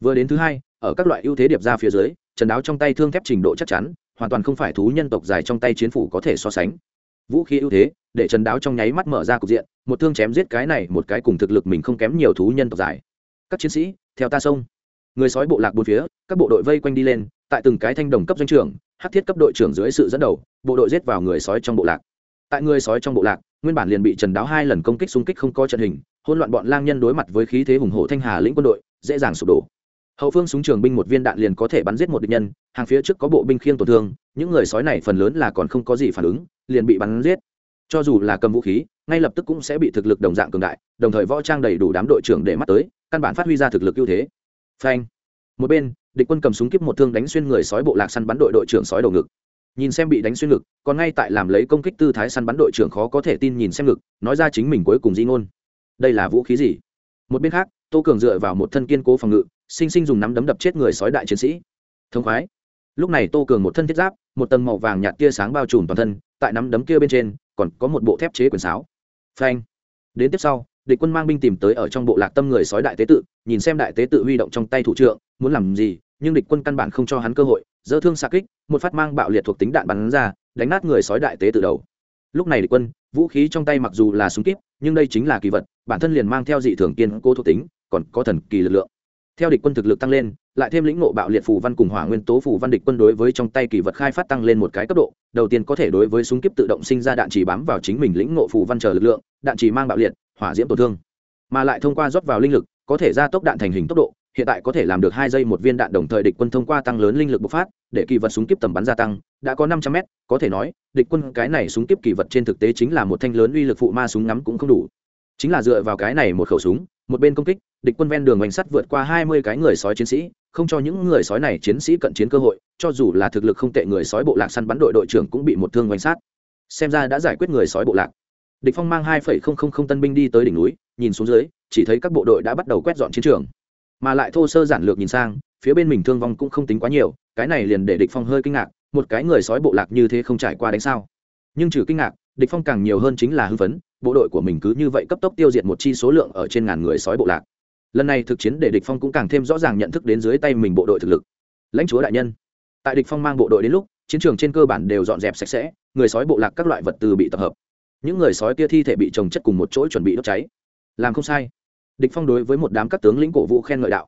Vừa đến thứ hai, ở các loại ưu thế điệp ra phía dưới, trần đáo trong tay thương thép trình độ chắc chắn, hoàn toàn không phải thú nhân tộc dài trong tay chiến phủ có thể so sánh. Vũ khí ưu thế, để trần đáo trong nháy mắt mở ra cục diện, một thương chém giết cái này, một cái cùng thực lực mình không kém nhiều thú nhân tộc dài. Các chiến sĩ, theo ta sông. Người sói bộ lạc bốn phía, các bộ đội vây quanh đi lên, tại từng cái thanh đồng cấp doanh trưởng hát thiết cấp đội trưởng dưới sự dẫn đầu, bộ đội giết vào người sói trong bộ lạc. Tại người sói trong bộ lạc, nguyên bản liền bị trần đáo hai lần công kích xung kích không có trận hình, hỗn loạn bọn lang nhân đối mặt với khí thế hùng hổ thanh hà lĩnh quân đội, dễ dàng sụp đổ. Hậu phương súng trường binh một viên đạn liền có thể bắn giết một địch nhân, hàng phía trước có bộ binh khiêng tổn thương, những người sói này phần lớn là còn không có gì phản ứng, liền bị bắn giết. Cho dù là cầm vũ khí, ngay lập tức cũng sẽ bị thực lực đồng dạng cường đại, đồng thời võ trang đầy đủ đám đội trưởng để mắt tới, căn bản phát huy ra thực lực ưu thế. Phanh. Một bên địch quân cầm súng kíp một thương đánh xuyên người sói bộ lạc săn bắn đội đội trưởng sói đầu ngực. Nhìn xem bị đánh xuyên ngực, còn ngay tại làm lấy công kích tư thái săn bắn đội trưởng khó có thể tin nhìn xem ngực, nói ra chính mình cuối cùng di ngôn. Đây là vũ khí gì? Một bên khác, tô cường dựa vào một thân kiên cố phòng ngự, sinh sinh dùng nắm đấm đập chết người sói đại chiến sĩ. Thông khoái. Lúc này tô cường một thân thiết giáp, một tầng màu vàng nhạt tia sáng bao trùm toàn thân, tại nắm đấm kia bên trên, còn có một bộ thép chế quyền sáo. Phanh. Đến tiếp sau, địch quân mang binh tìm tới ở trong bộ lạc tâm người sói đại tế tự, nhìn xem đại tế tự huy động trong tay thủ trượng, muốn làm gì nhưng địch quân căn bản không cho hắn cơ hội dỡ thương xạ kích, một phát mang bạo liệt thuộc tính đạn bắn ra, đánh nát người sói đại tế từ đầu. Lúc này địch quân, vũ khí trong tay mặc dù là súng kíp, nhưng đây chính là kỳ vật, bản thân liền mang theo dị thường kiên cố thuộc tính, còn có thần kỳ lực lượng. Theo địch quân thực lực tăng lên, lại thêm lĩnh ngộ bạo liệt phù văn cùng hỏa nguyên tố phù văn địch quân đối với trong tay kỳ vật khai phát tăng lên một cái cấp độ, đầu tiên có thể đối với súng kíp tự động sinh ra đạn chỉ bám vào chính mình lĩnh ngộ phù văn chờ lực lượng, đạn chỉ mang bạo liệt, hỏa diễm tổn thương. Mà lại thông qua rót vào linh lực, có thể gia tốc đạn thành hình tốc độ hiện tại có thể làm được hai giây một viên đạn đồng thời địch quân thông qua tăng lớn linh lực bộc phát, để kỳ vật súng kíp tầm bắn gia tăng, đã có năm trăm mét, có thể nói, địch quân cái này súng kiếp kỳ vật trên thực tế chính là một thanh lớn uy lực phụ ma súng ngắm cũng không đủ. Chính là dựa vào cái này một khẩu súng, một bên công kích, địch quân ven đường bánh sắt vượt qua hai mươi cái người sói chiến sĩ, không cho những người sói này chiến sĩ cận chiến cơ hội, cho dù là thực lực không tệ người sói bộ lạc săn bắn đội đội trưởng cũng bị một thương bánh sát. Xem ra đã giải quyết người sói bộ lạc. Địch phong mang hai tân binh đi tới đỉnh núi, nhìn xuống dưới, chỉ thấy các bộ đội đã bắt đầu quét dọn chiến trường mà lại thô sơ giản lược nhìn sang, phía bên mình thương vong cũng không tính quá nhiều, cái này liền để địch phong hơi kinh ngạc, một cái người sói bộ lạc như thế không trải qua đánh sao. Nhưng trừ kinh ngạc, địch phong càng nhiều hơn chính là hưng phấn, bộ đội của mình cứ như vậy cấp tốc tiêu diệt một chi số lượng ở trên ngàn người sói bộ lạc. Lần này thực chiến để địch phong cũng càng thêm rõ ràng nhận thức đến dưới tay mình bộ đội thực lực. Lãnh chúa đại nhân, tại địch phong mang bộ đội đến lúc, chiến trường trên cơ bản đều dọn dẹp sạch sẽ, người sói bộ lạc các loại vật tư bị tập hợp. Những người sói kia thi thể bị trồng chất cùng một chỗ chuẩn bị đốt cháy. Làm không sai địch phong đối với một đám các tướng lĩnh cổ vũ khen ngợi đạo.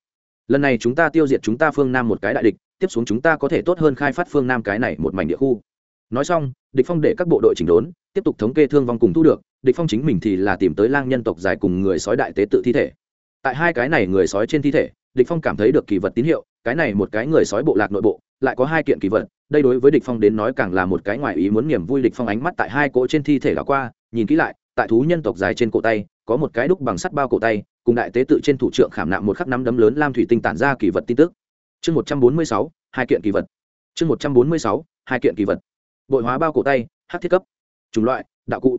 Lần này chúng ta tiêu diệt chúng ta phương nam một cái đại địch, tiếp xuống chúng ta có thể tốt hơn khai phát phương nam cái này một mảnh địa khu. Nói xong, địch phong để các bộ đội chỉnh đốn, tiếp tục thống kê thương vong cùng thu được, địch phong chính mình thì là tìm tới lang nhân tộc dài cùng người sói đại tế tự thi thể. Tại hai cái này người sói trên thi thể, địch phong cảm thấy được kỳ vật tín hiệu, cái này một cái người sói bộ lạc nội bộ, lại có hai kiện kỳ vật, đây đối với địch phong đến nói càng là một cái ngoài ý muốn niềm vui địch phong ánh mắt tại hai cỗ trên thi thể đã qua, nhìn kỹ lại, tại thú nhân tộc dài trên cổ tay có một cái đúc bằng sắt bao cổ tay, cùng đại tế tự trên thủ trưởng khảm nạm một khắc nắm đấm lớn lam thủy tinh tản ra kỳ vật tin tức. Chương một trăm bốn mươi sáu, hai kiện kỳ vật. Chương một trăm bốn mươi sáu, hai kiện kỳ vật. Bội hóa bao cổ tay hát thiết cấp. Chủng loại, đạo cụ.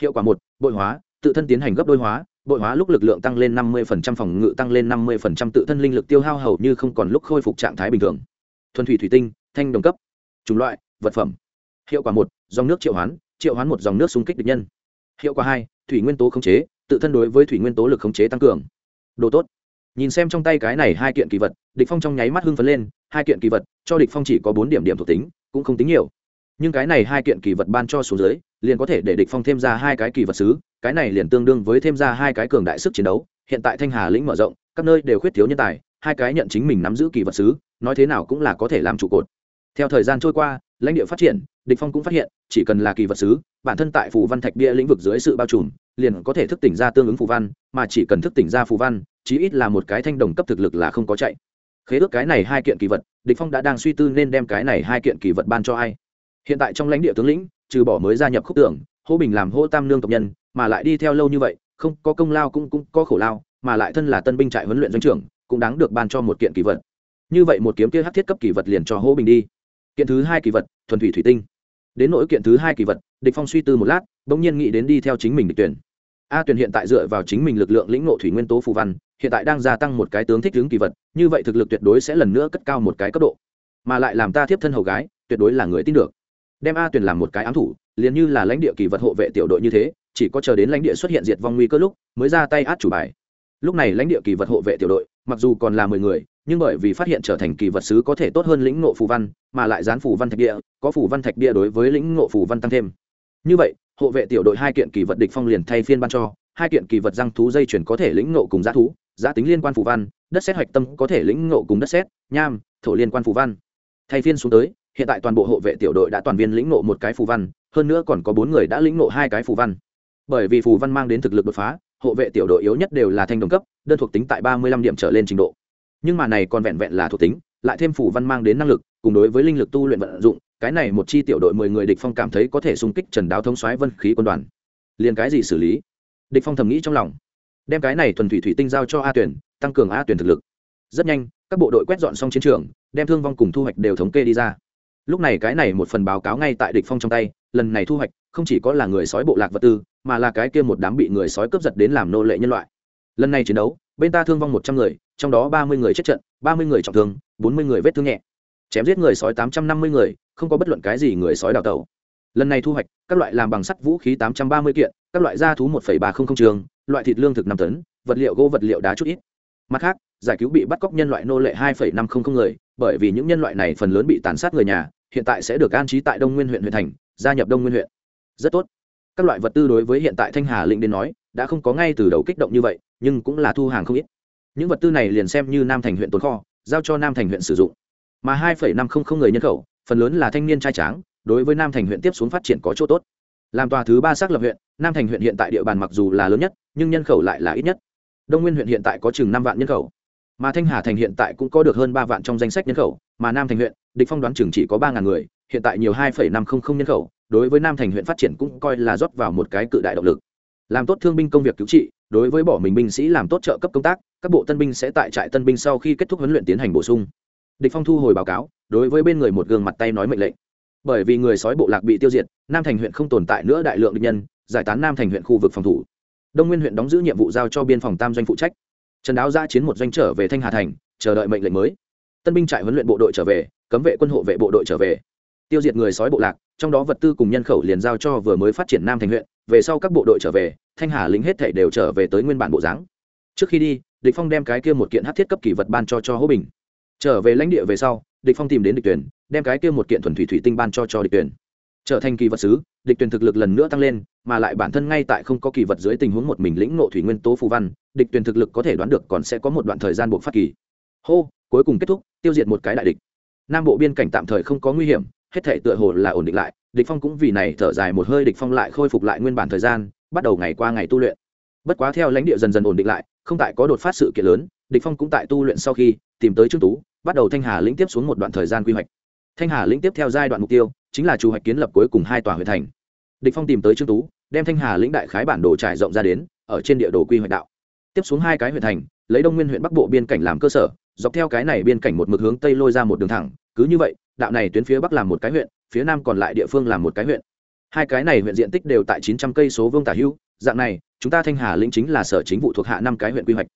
Hiệu quả một, bội hóa, tự thân tiến hành gấp đôi hóa, bội hóa lúc lực lượng tăng lên năm mươi phòng ngự tăng lên năm mươi tự thân linh lực tiêu hao hầu như không còn lúc khôi phục trạng thái bình thường. Thuần thủy thủy tinh, thanh đồng cấp. Chủng loại, vật phẩm. Hiệu quả một, dòng nước triệu hoán triệu hoán một dòng nước xung kích địch nhân. Hiệu quả hai, thủy nguyên tố khống chế tự thân đối với thủy nguyên tố lực khống chế tăng cường. Đồ tốt. Nhìn xem trong tay cái này hai kiện kỳ vật địch phong trong nháy mắt hưng phấn lên hai kiện kỳ vật cho địch phong chỉ có bốn điểm điểm thuộc tính cũng không tính nhiều. Nhưng cái này hai kiện kỳ vật ban cho xuống dưới liền có thể để địch phong thêm ra hai cái kỳ vật sứ, cái này liền tương đương với thêm ra hai cái cường đại sức chiến đấu hiện tại thanh hà lĩnh mở rộng các nơi đều khuyết thiếu nhân tài hai cái nhận chính mình nắm giữ kỳ vật sứ, nói thế nào cũng là có thể làm trụ cột. Theo thời gian trôi qua lãnh địa phát triển địch phong cũng phát hiện chỉ cần là kỳ vật sứ, bản thân tại phù văn thạch bia lĩnh vực dưới sự bao trùm liền có thể thức tỉnh ra tương ứng phù văn, mà chỉ cần thức tỉnh ra phù văn, chí ít là một cái thanh đồng cấp thực lực là không có chạy. Khế ước cái này hai kiện kỳ vật, địch phong đã đang suy tư nên đem cái này hai kiện kỳ vật ban cho ai. Hiện tại trong lãnh địa tướng lĩnh, trừ bỏ mới gia nhập khúc tưởng, hô bình làm hô tam nương tộc nhân, mà lại đi theo lâu như vậy, không có công lao cũng cũng có khổ lao, mà lại thân là tân binh trại huấn luyện doanh trưởng, cũng đáng được ban cho một kiện kỳ vật. Như vậy một kiếm kia hắc thiết cấp kỳ vật liền cho hô bình đi. Kiện thứ hai kỳ vật, thuần thủy thủy tinh. Đến nỗi kiện thứ hai kỳ vật, địch phong suy tư một lát, bỗng nhiên nghĩ đến đi theo chính mình địch tuyển a Tuyền hiện tại dựa vào chính mình lực lượng lĩnh ngộ thủy nguyên tố phù văn, hiện tại đang gia tăng một cái tướng thích hướng kỳ vật, như vậy thực lực tuyệt đối sẽ lần nữa cất cao một cái cấp độ. Mà lại làm ta thiếp thân hầu gái, tuyệt đối là người tin được. Đem a Tuyền làm một cái ám thủ, liền như là lãnh địa kỳ vật hộ vệ tiểu đội như thế, chỉ có chờ đến lãnh địa xuất hiện diệt vong nguy cơ lúc, mới ra tay át chủ bài. Lúc này lãnh địa kỳ vật hộ vệ tiểu đội, mặc dù còn là mười người, nhưng bởi vì phát hiện trở thành kỳ vật sứ có thể tốt hơn lĩnh ngộ phù văn, mà lại dán phù văn thạch địa, có phù văn thạch địa đối với lĩnh ngộ phù văn tăng thêm. Như vậy hộ vệ tiểu đội hai kiện kỳ vật địch phong liền thay phiên ban cho, hai kiện kỳ vật răng thú dây chuyển có thể lĩnh ngộ cùng giá thú giá tính liên quan phù văn, đất xét hoạch tâm có thể lĩnh ngộ cùng đất xét nham, thổ liên quan phù văn. Thay phiên xuống tới, hiện tại toàn bộ hộ vệ tiểu đội đã toàn viên lĩnh ngộ một cái phù văn, hơn nữa còn có bốn người đã lĩnh ngộ hai cái phù văn. Bởi vì phù văn mang đến thực lực đột phá, hộ vệ tiểu đội yếu nhất đều là thanh đồng cấp, đơn thuộc tính tại ba mươi lăm điểm trở lên trình độ. Nhưng mà này còn vẹn vẹn là thuộc tính, lại thêm phù văn mang đến năng lực, cùng đối với linh lực tu luyện vận dụng cái này một chi tiểu đội mười người địch phong cảm thấy có thể xung kích trần đáo thống soái vân khí quân đoàn. Liền cái gì xử lý? Địch phong thầm nghĩ trong lòng. Đem cái này thuần thủy thủy tinh giao cho a tuyển, tăng cường a tuyển thực lực. Rất nhanh, các bộ đội quét dọn xong chiến trường, đem thương vong cùng thu hoạch đều thống kê đi ra. Lúc này cái này một phần báo cáo ngay tại địch phong trong tay, lần này thu hoạch, không chỉ có là người sói bộ lạc vật tư, mà là cái kia một đám bị người sói cướp giật đến làm nô lệ nhân loại. Lần này chiến đấu, bên ta thương vong một trăm người, trong đó ba mươi người chết trận, ba mươi người trọng thương, bốn mươi người vết thương nhẹ chém giết người sói tám trăm năm mươi người, không có bất luận cái gì người sói đào tẩu. Lần này thu hoạch, các loại làm bằng sắt vũ khí tám trăm ba mươi kiện, các loại da thú một ba trăm linh trường, loại thịt lương thực năm tấn, vật liệu gỗ vật liệu đá chút ít. Mặt khác, giải cứu bị bắt cóc nhân loại nô lệ hai năm trăm linh người, bởi vì những nhân loại này phần lớn bị tàn sát người nhà, hiện tại sẽ được an trí tại đông nguyên huyện huyện thành, gia nhập đông nguyên huyện. Rất tốt. Các loại vật tư đối với hiện tại thanh hà lĩnh đến nói, đã không có ngay từ đầu kích động như vậy, nhưng cũng là thu hàng không ít. Những vật tư này liền xem như nam thành huyện tồn kho, giao cho nam thành huyện sử dụng mà hai năm trăm linh người nhân khẩu, phần lớn là thanh niên trai tráng, đối với nam thành huyện tiếp xuống phát triển có chỗ tốt. Làm tòa thứ ba xác lập huyện, nam thành huyện hiện tại địa bàn mặc dù là lớn nhất, nhưng nhân khẩu lại là ít nhất. Đông nguyên huyện hiện tại có chừng năm vạn nhân khẩu, mà thanh hà thành hiện tại cũng có được hơn ba vạn trong danh sách nhân khẩu, mà nam thành huyện, địch phong đoán chừng chỉ có ba ngàn người, hiện tại nhiều hai năm trăm linh nhân khẩu, đối với nam thành huyện phát triển cũng coi là rót vào một cái cự đại động lực. Làm tốt thương binh công việc cứu trị, đối với bỏ mình binh sĩ làm tốt trợ cấp công tác, các bộ tân binh sẽ tại trại tân binh sau khi kết thúc huấn luyện tiến hành bổ sung địch phong thu hồi báo cáo, đối với bên người một gương mặt tay nói mệnh lệnh. Bởi vì người sói bộ lạc bị tiêu diệt, nam thành huyện không tồn tại nữa đại lượng địch nhân, giải tán nam thành huyện khu vực phòng thủ. Đông nguyên huyện đóng giữ nhiệm vụ giao cho biên phòng tam doanh phụ trách. Trần đáo ra chiến một doanh trở về thanh hà thành, chờ đợi mệnh lệnh mới. Tân binh trại huấn luyện bộ đội trở về, cấm vệ quân hộ vệ bộ đội trở về. Tiêu diệt người sói bộ lạc, trong đó vật tư cùng nhân khẩu liền giao cho vừa mới phát triển nam thành huyện, về sau các bộ đội trở về, thanh hà lính hết thể đều trở về tới nguyên bản bộ dáng. Trước khi đi, địch phong đem cái kia một kiện hắc thiết cấp kỷ vật ban cho cho hỗ bình trở về lãnh địa về sau, địch phong tìm đến địch tuyển đem cái kia một kiện thuần thủy thủy tinh ban cho cho địch tuyển trở thành kỳ vật sứ, địch tuyển thực lực lần nữa tăng lên, mà lại bản thân ngay tại không có kỳ vật dưới tình huống một mình lĩnh nộ thủy nguyên tố phù văn, địch tuyển thực lực có thể đoán được còn sẽ có một đoạn thời gian buộc phát kỳ. Hô, cuối cùng kết thúc, tiêu diệt một cái đại địch. Nam bộ biên cảnh tạm thời không có nguy hiểm, hết thể tựa hồ là ổn định lại, địch phong cũng vì này thở dài một hơi, địch phong lại khôi phục lại nguyên bản thời gian, bắt đầu ngày qua ngày tu luyện. Bất quá theo lãnh địa dần dần ổn định lại, không tại có đột phát sự kiện lớn, địch phong cũng tại tu luyện sau khi tìm tới trương tú bắt đầu thanh hà lĩnh tiếp xuống một đoạn thời gian quy hoạch. Thanh hà lĩnh tiếp theo giai đoạn mục tiêu chính là chủ hoạch kiến lập cuối cùng hai tòa huyện thành. Địch phong tìm tới trương tú, đem thanh hà lĩnh đại khái bản đồ trải rộng ra đến, ở trên địa đồ quy hoạch đạo. Tiếp xuống hai cái huyện thành, lấy đông nguyên huyện bắc bộ biên cảnh làm cơ sở, dọc theo cái này biên cảnh một mực hướng tây lôi ra một đường thẳng, cứ như vậy, đạo này tuyến phía bắc làm một cái huyện, phía nam còn lại địa phương làm một cái huyện. Hai cái này huyện diện tích đều tại chín trăm cây số vương tả hữu, dạng này, chúng ta thanh hà lĩnh chính là sở chính vụ thuộc hạ năm cái huyện quy hoạch.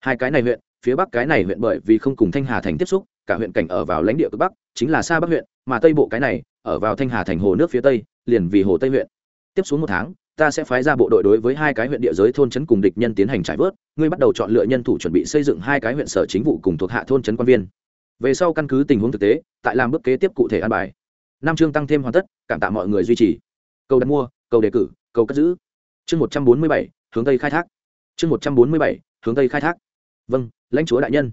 Hai cái này huyện phía bắc cái này huyện bởi vì không cùng thanh hà thành tiếp xúc, cả huyện cảnh ở vào lãnh địa cực bắc, chính là xa bắc huyện, mà tây bộ cái này, ở vào thanh hà thành hồ nước phía tây, liền vì hồ tây huyện. Tiếp xuống một tháng, ta sẽ phái ra bộ đội đối với hai cái huyện địa giới thôn trấn cùng địch nhân tiến hành trải vớt, ngươi bắt đầu chọn lựa nhân thủ chuẩn bị xây dựng hai cái huyện sở chính vụ cùng thuộc hạ thôn trấn quan viên. Về sau căn cứ tình huống thực tế, tại làm bước kế tiếp cụ thể an bài. Năm chương tăng thêm hoàn tất, cảm tạ mọi người duy trì. Câu đặt mua, câu đề cử, câu cất giữ. Chương một trăm bốn mươi bảy, hướng tây khai thác. Chương một trăm bốn mươi bảy, hướng tây khai thác. Vâng lãnh chúa đại nhân.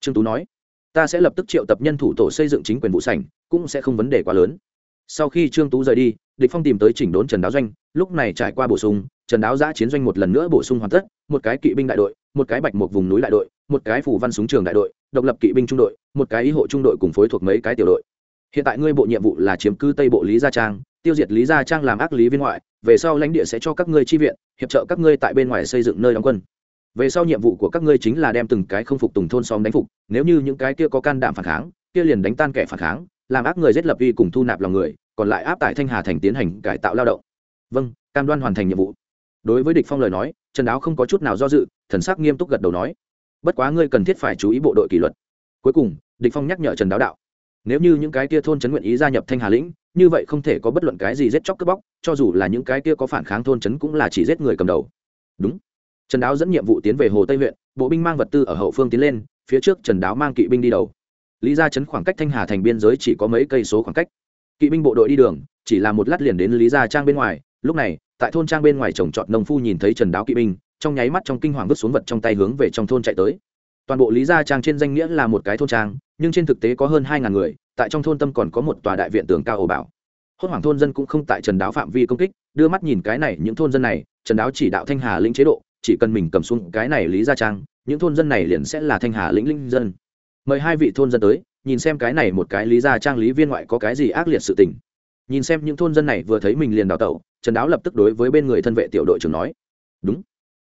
Trương tú nói, ta sẽ lập tức triệu tập nhân thủ tổ xây dựng chính quyền vụ sảnh, cũng sẽ không vấn đề quá lớn. Sau khi trương tú rời đi, địch phong tìm tới chỉnh đốn trần đáo doanh, lúc này trải qua bổ sung, trần đáo giã chiến doanh một lần nữa bổ sung hoàn tất, một cái kỵ binh đại đội, một cái bạch một vùng núi đại đội, một cái phủ văn súng trường đại đội, độc lập kỵ binh trung đội, một cái y hộ trung đội cùng phối thuộc mấy cái tiểu đội. Hiện tại ngươi bộ nhiệm vụ là chiếm cư tây bộ lý gia trang, tiêu diệt lý gia trang làm ác lý viên ngoại, về sau lãnh địa sẽ cho các ngươi chi viện, hiệp trợ các ngươi tại bên ngoài xây dựng nơi đóng quân về sau nhiệm vụ của các ngươi chính là đem từng cái không phục tùng thôn xóm đánh phục, nếu như những cái kia có can đảm phản kháng, kia liền đánh tan kẻ phản kháng, làm ác người giết lập uy cùng thu nạp lòng người, còn lại áp tại thanh hà thành tiến hành cải tạo lao động. Vâng cam đoan hoàn thành nhiệm vụ. Đối với địch phong lời nói, trần đáo không có chút nào do dự, thần sắc nghiêm túc gật đầu nói, bất quá ngươi cần thiết phải chú ý bộ đội kỷ luật. Cuối cùng, địch phong nhắc nhở trần đáo đạo, nếu như những cái kia thôn trấn nguyện ý gia nhập thanh hà lĩnh, như vậy không thể có bất luận cái gì giết chóc cướp bóc, cho dù là những cái kia có phản kháng thôn trấn cũng là chỉ giết người cầm đầu. Đúng trần đáo dẫn nhiệm vụ tiến về hồ tây huyện, bộ binh mang vật tư ở hậu phương tiến lên, phía trước trần đáo mang kỵ binh đi đầu. Lý gia trấn khoảng cách thanh hà thành biên giới chỉ có mấy cây số khoảng cách. Kỵ binh bộ đội đi đường, chỉ là một lát liền đến lý gia trang bên ngoài. Lúc này, tại thôn trang bên ngoài trồng trọt nông phu nhìn thấy trần đáo kỵ binh, trong nháy mắt trong kinh hoàng vứt xuống vật trong tay hướng về trong thôn chạy tới. Toàn bộ lý gia trang trên danh nghĩa là một cái thôn trang, nhưng trên thực tế có hơn hai ngàn người, tại trong thôn tâm còn có một tòa đại viện tường cao ổ bảo. Hốt hoảng thôn dân cũng không tại trần đáo phạm vi công kích, đưa mắt nhìn cái này, những thôn dân này, trần đáo chỉ đạo thanh hà lĩnh chế độ chỉ cần mình cầm xuống cái này lý gia trang, những thôn dân này liền sẽ là thanh hà lĩnh linh dân. Mời hai vị thôn dân tới, nhìn xem cái này một cái lý gia trang lý viên ngoại có cái gì ác liệt sự tình. Nhìn xem những thôn dân này vừa thấy mình liền đào tẩu, trần đáo lập tức đối với bên người thân vệ tiểu đội trưởng nói. Đúng.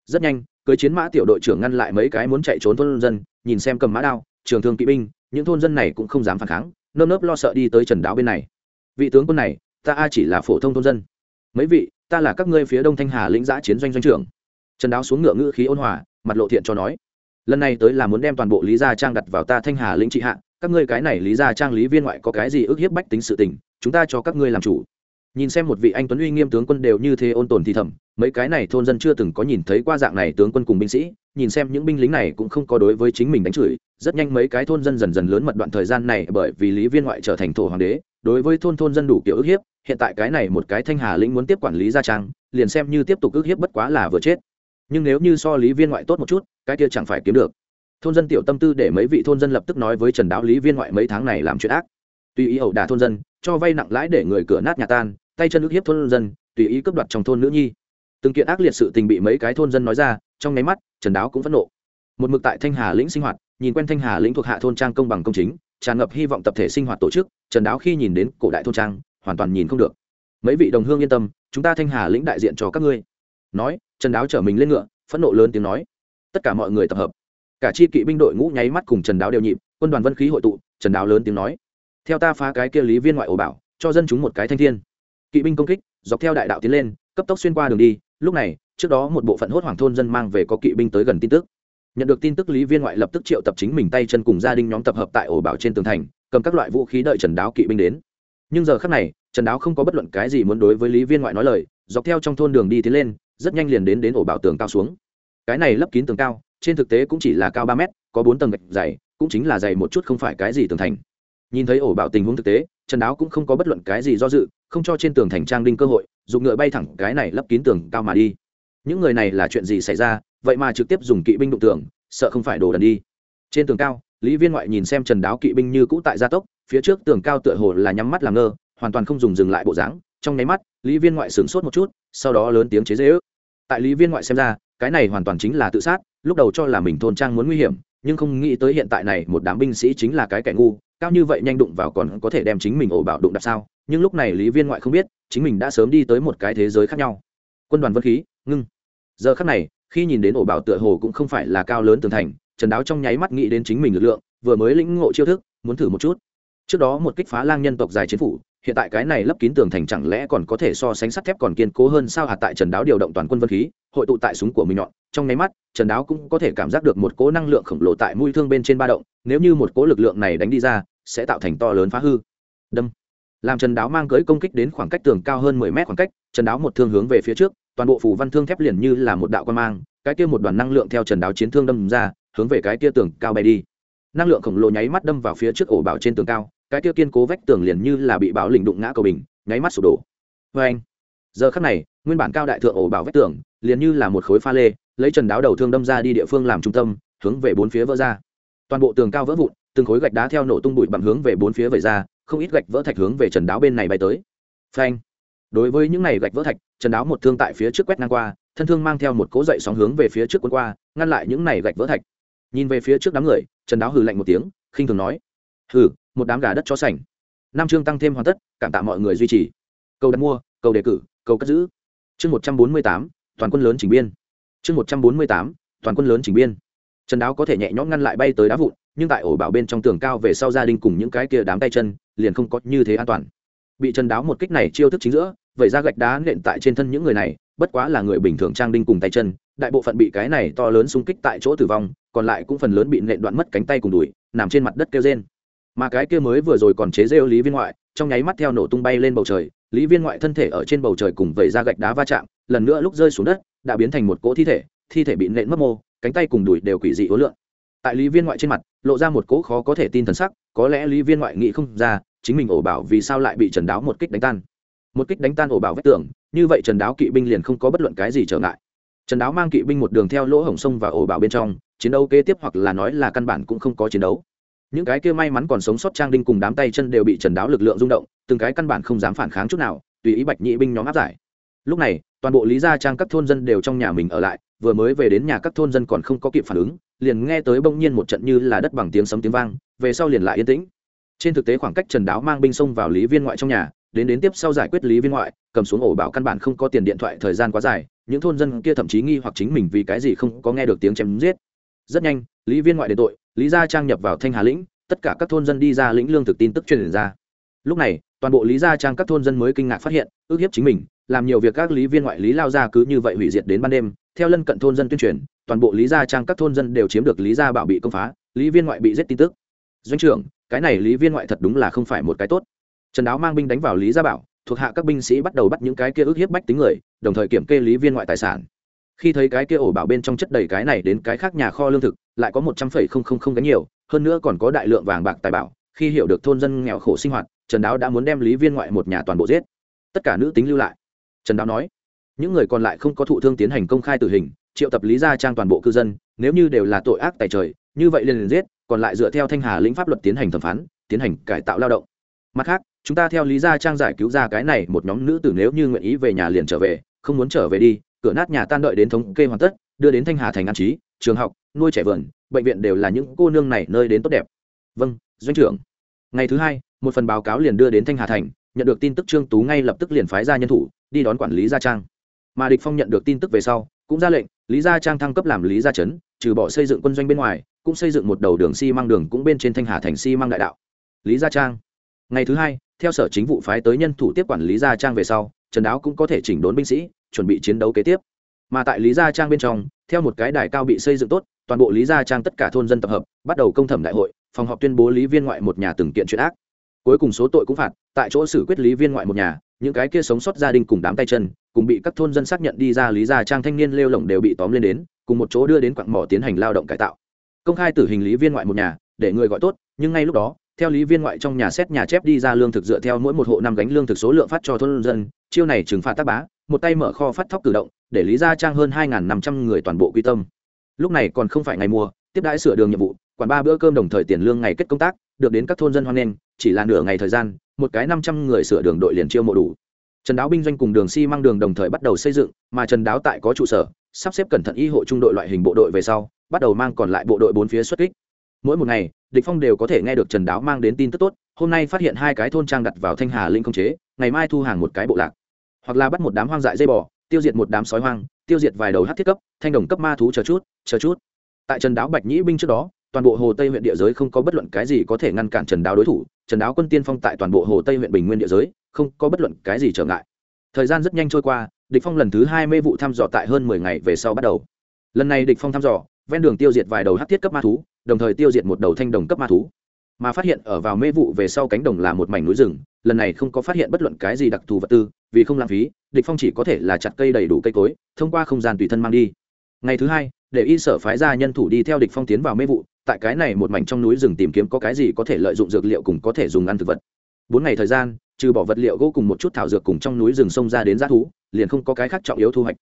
Rất nhanh, cưới chiến mã tiểu đội trưởng ngăn lại mấy cái muốn chạy trốn thôn dân, nhìn xem cầm mã đao, trường thương kỵ binh, những thôn dân này cũng không dám phản kháng, nơm nớp lo sợ đi tới trần đáo bên này. Vị tướng quân này, ta a chỉ là phổ thông thôn dân. Mấy vị, ta là các ngươi phía đông thanh hà lĩnh giã chiến doanh doanh trưởng trần đáo xuống ngựa ngữ khí ôn hòa, mặt lộ thiện cho nói, lần này tới là muốn đem toàn bộ lý gia trang đặt vào ta thanh hà lĩnh trị hạ, các ngươi cái này lý gia trang lý viên ngoại có cái gì ức hiếp bách tính sự tình, chúng ta cho các ngươi làm chủ. Nhìn xem một vị anh tuấn uy nghiêm tướng quân đều như thế ôn tồn thì thầm, mấy cái này thôn dân chưa từng có nhìn thấy qua dạng này tướng quân cùng binh sĩ, nhìn xem những binh lính này cũng không có đối với chính mình đánh chửi, rất nhanh mấy cái thôn dân dần dần lớn mật đoạn thời gian này bởi vì lý viên ngoại trở thành thổ hoàng đế, đối với thôn thôn dân đủ kiểu ức hiếp, hiện tại cái này một cái thanh hà lĩnh muốn tiếp quản lý gia trang, liền xem như tiếp tục ức hiếp bất quá là vừa chết nhưng nếu như so lý viên ngoại tốt một chút, cái kia chẳng phải kiếm được. Thôn dân tiểu tâm tư để mấy vị thôn dân lập tức nói với trần đáo lý viên ngoại mấy tháng này làm chuyện ác. Tùy ý ẩu đả thôn dân, cho vay nặng lãi để người cửa nát nhà tan, tay chân ức hiếp thôn dân, tùy ý cướp đoạt trong thôn nữ nhi. Từng kiện ác liệt sự tình bị mấy cái thôn dân nói ra, trong nháy mắt, trần đáo cũng phẫn nộ. Một mực tại thanh hà lĩnh sinh hoạt, nhìn quen thanh hà lĩnh thuộc hạ thôn trang công bằng công chính, tràn ngập hy vọng tập thể sinh hoạt tổ chức, trần đáo khi nhìn đến cổ đại thôn trang, hoàn toàn nhìn không được. Mấy vị đồng hương yên tâm, chúng ta thanh hà lĩnh đại diện cho các ngươi nói, trần đáo chở mình lên ngựa, phẫn nộ lớn tiếng nói. Tất cả mọi người tập hợp. Cả chi kỵ binh đội ngũ nháy mắt cùng trần đáo đều nhịp, quân đoàn vân khí hội tụ, trần đáo lớn tiếng nói, theo ta phá cái kia lý viên ngoại ổ bảo, cho dân chúng một cái thanh thiên. Kỵ binh công kích, dọc theo đại đạo tiến lên, cấp tốc xuyên qua đường đi, lúc này, trước đó một bộ phận hốt hoảng thôn dân mang về có kỵ binh tới gần tin tức. Nhận được tin tức lý viên ngoại lập tức triệu tập chính mình tay chân cùng gia đình nhóm tập hợp tại ổ bảo trên tường thành, cầm các loại vũ khí đợi trần đáo kỵ binh đến. Nhưng giờ khác này, trần đáo không có bất luận cái gì muốn đối với lý viên ngoại nói lời, dọc theo trong thôn đường đi tiến lên rất nhanh liền đến đến ổ bảo tường cao xuống. Cái này lấp kín tường cao, trên thực tế cũng chỉ là cao ba mét, có bốn tầng gạch dày, cũng chính là dày một chút không phải cái gì tường thành. Nhìn thấy ổ bảo tình huống thực tế, trần đáo cũng không có bất luận cái gì do dự, không cho trên tường thành trang đinh cơ hội, dùng ngựa bay thẳng cái này lấp kín tường cao mà đi. Những người này là chuyện gì xảy ra, vậy mà trực tiếp dùng kỵ binh đụng tường, sợ không phải đồ đần đi. Trên tường cao, lý viên ngoại nhìn xem trần đáo kỵ binh như cũ tại gia tốc, phía trước tường cao tựa hồ là nhắm mắt làm ngơ, hoàn toàn không dùng dừng lại bộ dáng. Trong nháy mắt, lý viên ngoại sửng sốt một chút, sau đó lớn tiếng chế dễ ước tại lý viên ngoại xem ra, cái này hoàn toàn chính là tự sát, lúc đầu cho là mình thôn trang muốn nguy hiểm, nhưng không nghĩ tới hiện tại này một đám binh sĩ chính là cái kẻ ngu, cao như vậy nhanh đụng vào còn có thể đem chính mình ổ bảo đụng đạp sao? Nhưng lúc này lý viên ngoại không biết, chính mình đã sớm đi tới một cái thế giới khác nhau. Quân đoàn vân khí, ngưng. Giờ khắc này, khi nhìn đến ổ bảo tựa hồ cũng không phải là cao lớn tường thành, trần đáo trong nháy mắt nghĩ đến chính mình lực lượng, vừa mới lĩnh ngộ chiêu thức, muốn thử một chút. Trước đó một kích phá lang nhân tộc dài chiến phủ hiện tại cái này lấp kín tường thành chẳng lẽ còn có thể so sánh sắt thép còn kiên cố hơn sao hạt tại trần đáo điều động toàn quân vân khí, hội tụ tại súng của mình nhọn, trong nháy mắt, trần đáo cũng có thể cảm giác được một cỗ năng lượng khổng lồ tại mũi thương bên trên ba động, nếu như một cỗ lực lượng này đánh đi ra, sẽ tạo thành to lớn phá hư. Đâm. Làm trần đáo mang cưới công kích đến khoảng cách tường cao hơn mười mét khoảng cách, trần đáo một thương hướng về phía trước, toàn bộ phủ văn thương thép liền như là một đạo quan mang, cái kia một đoàn năng lượng theo trần đáo chiến thương đâm ra, hướng về cái kia tường cao bay đi. Năng lượng khổng lồ nháy mắt đâm vào phía trước ổ bảo trên tường cao cái kia kiên cố vách tường liền như là bị bão lình đụng ngã cầu bình, nháy mắt sụp đổ. Vê anh. Giờ khắc này, nguyên bản cao đại thượng ổ bảo vách tường, liền như là một khối pha lê, lấy trần đáo đầu thương đâm ra đi địa phương làm trung tâm, hướng về bốn phía vỡ ra. Toàn bộ tường cao vỡ vụn, từng khối gạch đá theo nổ tung bụi bằng hướng về bốn phía vẩy ra, không ít gạch vỡ thạch hướng về trần đáo bên này bay tới. Phanh. Đối với những này gạch vỡ thạch, trần đáo một thương tại phía trước quét ngang qua, thân thương mang theo một cố dậy sóng hướng về phía trước quân qua, ngăn lại những này gạch vỡ thạch. Nhìn về phía trước đám người, trần đáo hừ lạnh một tiếng, khinh thường nói, hừ một đám gà đất cho sảnh năm chương tăng thêm hoàn tất, cảm tạ mọi người duy trì. Câu đặt mua câu đề cử câu cất giữ. Chương một trăm bốn mươi tám, toàn quân lớn chỉnh biên. Chương một trăm bốn mươi tám, toàn quân lớn chỉnh biên. Trần đáo có thể nhẹ nhõm ngăn lại bay tới đá vụn, nhưng tại ổ bảo bên trong tường cao về sau gia đình cùng những cái kia đám tay chân, liền không có như thế an toàn. Bị trần đáo một kích này chiêu thức chính giữa vậy ra gạch đá nện tại trên thân những người này, bất quá là người bình thường trang đinh cùng tay chân, đại bộ phận bị cái này to lớn xung kích tại chỗ tử vong, còn lại cũng phần lớn bị nện đoạn mất cánh tay cùng đùi, nằm trên mặt đất kêu rên mà cái kia mới vừa rồi còn chế rêu lý viên ngoại, trong nháy mắt theo nổ tung bay lên bầu trời, lý viên ngoại thân thể ở trên bầu trời cùng vẩy ra gạch đá va chạm, lần nữa lúc rơi xuống đất, đã biến thành một cỗ thi thể thi thể bị nện mất mô, cánh tay cùng đùi đều quỷ dị ối lượng tại lý viên ngoại trên mặt, lộ ra một cỗ khó có thể tin thần sắc, có lẽ lý viên ngoại nghĩ không ra, chính mình ổ bảo vì sao lại bị trần đáo một kích đánh tan. Một kích đánh tan ổ bảo vách tường, như vậy trần đáo kỵ binh liền không có bất luận cái gì trở ngại. Trần đáo mang kỵ binh một đường theo lỗ hổng sông và ổ bảo bên trong, chiến đấu kế tiếp hoặc là nói là căn bản cũng không có chiến đấu những cái kia may mắn còn sống sót trang đinh cùng đám tay chân đều bị trần đáo lực lượng rung động, từng cái căn bản không dám phản kháng chút nào, tùy ý bạch nhị binh nhóm áp giải. Lúc này, toàn bộ lý gia trang các thôn dân đều trong nhà mình ở lại, vừa mới về đến nhà các thôn dân còn không có kịp phản ứng, liền nghe tới bỗng nhiên một trận như là đất bằng tiếng sấm tiếng vang, về sau liền lại yên tĩnh. Trên thực tế khoảng cách trần đáo mang binh xông vào lý viên ngoại trong nhà, đến đến tiếp sau giải quyết lý viên ngoại, cầm xuống ổ bảo căn bản không có tiền điện thoại thời gian quá dài, những thôn dân kia thậm chí nghi hoặc chính mình vì cái gì không có nghe được tiếng chém giết. Rất nhanh, lý viên ngoại đền tội lý gia trang nhập vào thanh hà lĩnh, tất cả các thôn dân đi ra lĩnh lương thực tin tức truyền ra. Lúc này, toàn bộ lý gia trang các thôn dân mới kinh ngạc phát hiện, ước hiếp chính mình, làm nhiều việc các lý viên ngoại lý lao ra cứ như vậy hủy diệt đến ban đêm. Theo lân cận thôn dân tuyên truyền, toàn bộ lý gia trang các thôn dân đều chiếm được lý gia bảo bị công phá, lý viên ngoại bị giết tin tức. Doanh trưởng, cái này lý viên ngoại thật đúng là không phải một cái tốt. Trần đáo mang binh đánh vào lý gia bảo, thuộc hạ các binh sĩ bắt đầu bắt những cái kia ước hiếp bách tính người, đồng thời kiểm kê lý viên ngoại tài sản khi thấy cái kia ổ bảo bên trong chất đầy cái này đến cái khác nhà kho lương thực, lại có một trăm phẩy không không không cái nhiều, hơn nữa còn có đại lượng vàng bạc tài bảo, khi hiểu được thôn dân nghèo khổ sinh hoạt, trần đáo đã muốn đem lý viên ngoại một nhà toàn bộ giết. Tất cả nữ tính lưu lại. Trần đáo nói, những người còn lại không có thụ thương tiến hành công khai tử hình, triệu tập lý gia trang toàn bộ cư dân, nếu như đều là tội ác tài trời, như vậy liền liền giết, còn lại dựa theo thanh hà lĩnh pháp luật tiến hành thẩm phán, tiến hành cải tạo lao động. Mặt khác, chúng ta theo lý gia trang giải cứu ra cái này một nhóm nữ tử nếu như nguyện ý về nhà liền trở về, không muốn trở về đi cửa nát nhà tan đợi đến thống kê hoàn tất, đưa đến thanh hà thành an trí, trường học, nuôi trẻ vườn, bệnh viện đều là những cô nương này nơi đến tốt đẹp. Vâng doanh trưởng. Ngày thứ hai, một phần báo cáo liền đưa đến thanh hà thành, nhận được tin tức trương tú ngay lập tức liền phái ra nhân thủ, đi đón quản lý gia trang. Mà địch phong nhận được tin tức về sau, cũng ra lệnh, lý gia trang thăng cấp làm lý gia trấn, trừ bỏ xây dựng quân doanh bên ngoài, cũng xây dựng một đầu đường xi măng đường cũng bên trên thanh hà thành xi măng đại đạo. Lý gia trang. Ngày thứ hai, theo sở chính vụ phái tới nhân thủ tiếp quản lý gia trang về sau trần đáo cũng có thể chỉnh đốn binh sĩ, chuẩn bị chiến đấu kế tiếp. Mà tại lý gia trang bên trong, theo một cái đài cao bị xây dựng tốt, toàn bộ lý gia trang tất cả thôn dân tập hợp, bắt đầu công thẩm đại hội, phòng họp tuyên bố lý viên ngoại một nhà từng kiện chuyện ác. Cuối cùng số tội cũng phạt, tại chỗ xử quyết lý viên ngoại một nhà, những cái kia sống sót gia đình cùng đám tay chân, cùng bị các thôn dân xác nhận đi ra lý gia trang thanh niên lêu lỏng đều bị tóm lên đến, cùng một chỗ đưa đến quặng mỏ tiến hành lao động cải tạo. Công khai tử hình lý viên ngoại một nhà, để người gọi tốt, nhưng ngay lúc đó theo lý viên ngoại trong nhà xét nhà chép đi ra lương thực dựa theo mỗi một hộ năm gánh lương thực số lượng phát cho thôn dân, chiêu này trừng phạt tác bá, một tay mở kho phát thóc cử động, để lý gia trang hơn hai năm trăm người toàn bộ quy tâm. Lúc này còn không phải ngày mùa, tiếp đãi sửa đường nhiệm vụ, quản ba bữa cơm đồng thời tiền lương ngày kết công tác, được đến các thôn dân hoan nghênh, chỉ là nửa ngày thời gian, một cái năm trăm người sửa đường đội liền chiêu mộ đủ. Trần đáo binh doanh cùng đường xi、si、măng đường đồng thời bắt đầu xây dựng, mà trần đáo tại có trụ sở, sắp xếp cẩn thận y hộ trung đội loại hình bộ đội về sau, bắt đầu mang còn lại bộ đội bốn phía xuất kích. Mỗi một ngày địch phong đều có thể nghe được trần đáo mang đến tin tức tốt, hôm nay phát hiện hai cái thôn trang đặt vào thanh hà linh Không chế, ngày mai thu hàng một cái bộ lạc. Hoặc là bắt một đám hoang dại dây bò, tiêu diệt một đám sói hoang, tiêu diệt vài đầu hát thiết cấp, thanh đồng cấp ma thú chờ chút chờ chút. Tại trần đáo bạch nhĩ binh trước đó, toàn bộ hồ tây huyện địa giới không có bất luận cái gì có thể ngăn cản trần đáo đối thủ, trần đáo quân tiên phong tại toàn bộ hồ tây huyện bình nguyên địa giới, không có bất luận cái gì trở ngại. Thời gian rất nhanh trôi qua, địch phong lần thứ hai mê vụ thăm dò tại hơn mười ngày về sau bắt đầu. Lần này địch phong thăm dò, ven đường tiêu diệt vài đầu hắc thiết cấp ma thú đồng thời tiêu diệt một đầu thanh đồng cấp ma thú. Mà phát hiện ở vào mê vụ về sau cánh đồng là một mảnh núi rừng, lần này không có phát hiện bất luận cái gì đặc thù vật tư, vì không lãng phí, địch phong chỉ có thể là chặt cây đầy đủ cây cối, thông qua không gian tùy thân mang đi. Ngày thứ hai, để y sở phái ra nhân thủ đi theo địch phong tiến vào mê vụ, tại cái này một mảnh trong núi rừng tìm kiếm có cái gì có thể lợi dụng dược liệu cùng có thể dùng ăn thực vật. Bốn ngày thời gian, trừ bỏ vật liệu gỗ cùng một chút thảo dược cùng trong núi rừng sông ra đến giá thú, liền không có cái khác trọng yếu thu hoạch.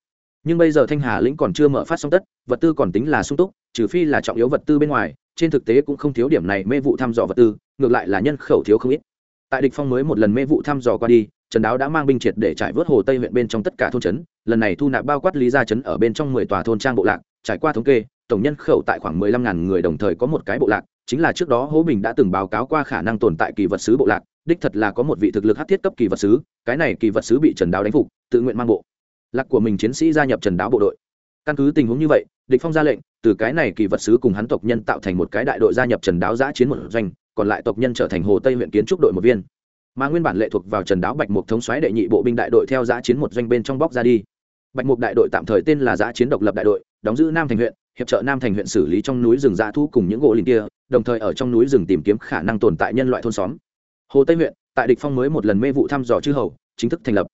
Nhưng bây giờ thanh hà lĩnh còn chưa mở phát xong tất, vật tư còn tính là sung túc trừ phi là trọng yếu vật tư bên ngoài, trên thực tế cũng không thiếu điểm này mê vụ thăm dò vật tư, ngược lại là nhân khẩu thiếu không ít. Tại địch phong mới một lần mê vụ thăm dò qua đi, trần đáo đã mang binh triệt để trải vớt hồ tây huyện bên trong tất cả thôn trấn, lần này thu nạp bao quát lý gia trấn ở bên trong mười tòa thôn trang bộ lạc, trải qua thống kê, tổng nhân khẩu tại khoảng mười lăm ngàn người đồng thời có một cái bộ lạc, chính là trước đó hố bình đã từng báo cáo qua khả năng tồn tại kỳ vật sứ bộ lạc, đích thật là có một vị thực lực hắc thiết cấp kỳ vật sứ, cái này kỳ vật sứ bị trần đáo đánh phục, tự nguyện mang bộ. Lạc của mình chiến sĩ gia nhập trần đáo bộ đội căn cứ tình huống như vậy, địch phong ra lệnh, từ cái này kỳ vật sứ cùng hắn tộc nhân tạo thành một cái đại đội gia nhập trần đáo giã chiến một doanh, còn lại tộc nhân trở thành hồ tây huyện kiến trúc đội một viên. Mà nguyên bản lệ thuộc vào trần đáo bạch mục thống xoáy đệ nhị bộ binh đại đội theo giã chiến một doanh bên trong bóc ra đi. Bạch mục đại đội tạm thời tên là giã chiến độc lập đại đội, đóng giữ nam thành huyện, hiệp trợ nam thành huyện xử lý trong núi rừng dã thu cùng những gỗ lìn kia, đồng thời ở trong núi rừng tìm kiếm khả năng tồn tại nhân loại thôn xóm. Hồ tây huyện, tại địch phong mới một lần mê vụ thăm dò chư hầu, chính thức thành lập.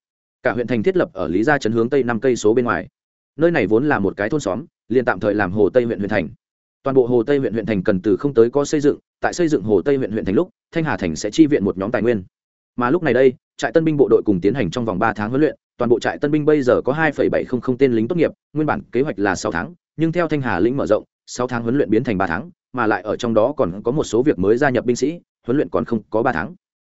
Cả huyện thành thiết lập ở lý gia trấn hướng tây năm cây số bên ngoài nơi này vốn là một cái thôn xóm, liền tạm thời làm hồ tây huyện huyện thành. Toàn bộ hồ tây huyện huyện thành cần từ không tới có xây dựng, tại xây dựng hồ tây huyện huyện thành lúc, thanh hà thành sẽ chi viện một nhóm tài nguyên. Mà lúc này đây, trại tân binh bộ đội cùng tiến hành trong vòng ba tháng huấn luyện, toàn bộ trại tân binh bây giờ có hai bảy không không tên lính tốt nghiệp, nguyên bản kế hoạch là sáu tháng, nhưng theo thanh hà lĩnh mở rộng, sáu tháng huấn luyện biến thành ba tháng, mà lại ở trong đó còn có một số việc mới gia nhập binh sĩ, huấn luyện còn không có ba tháng.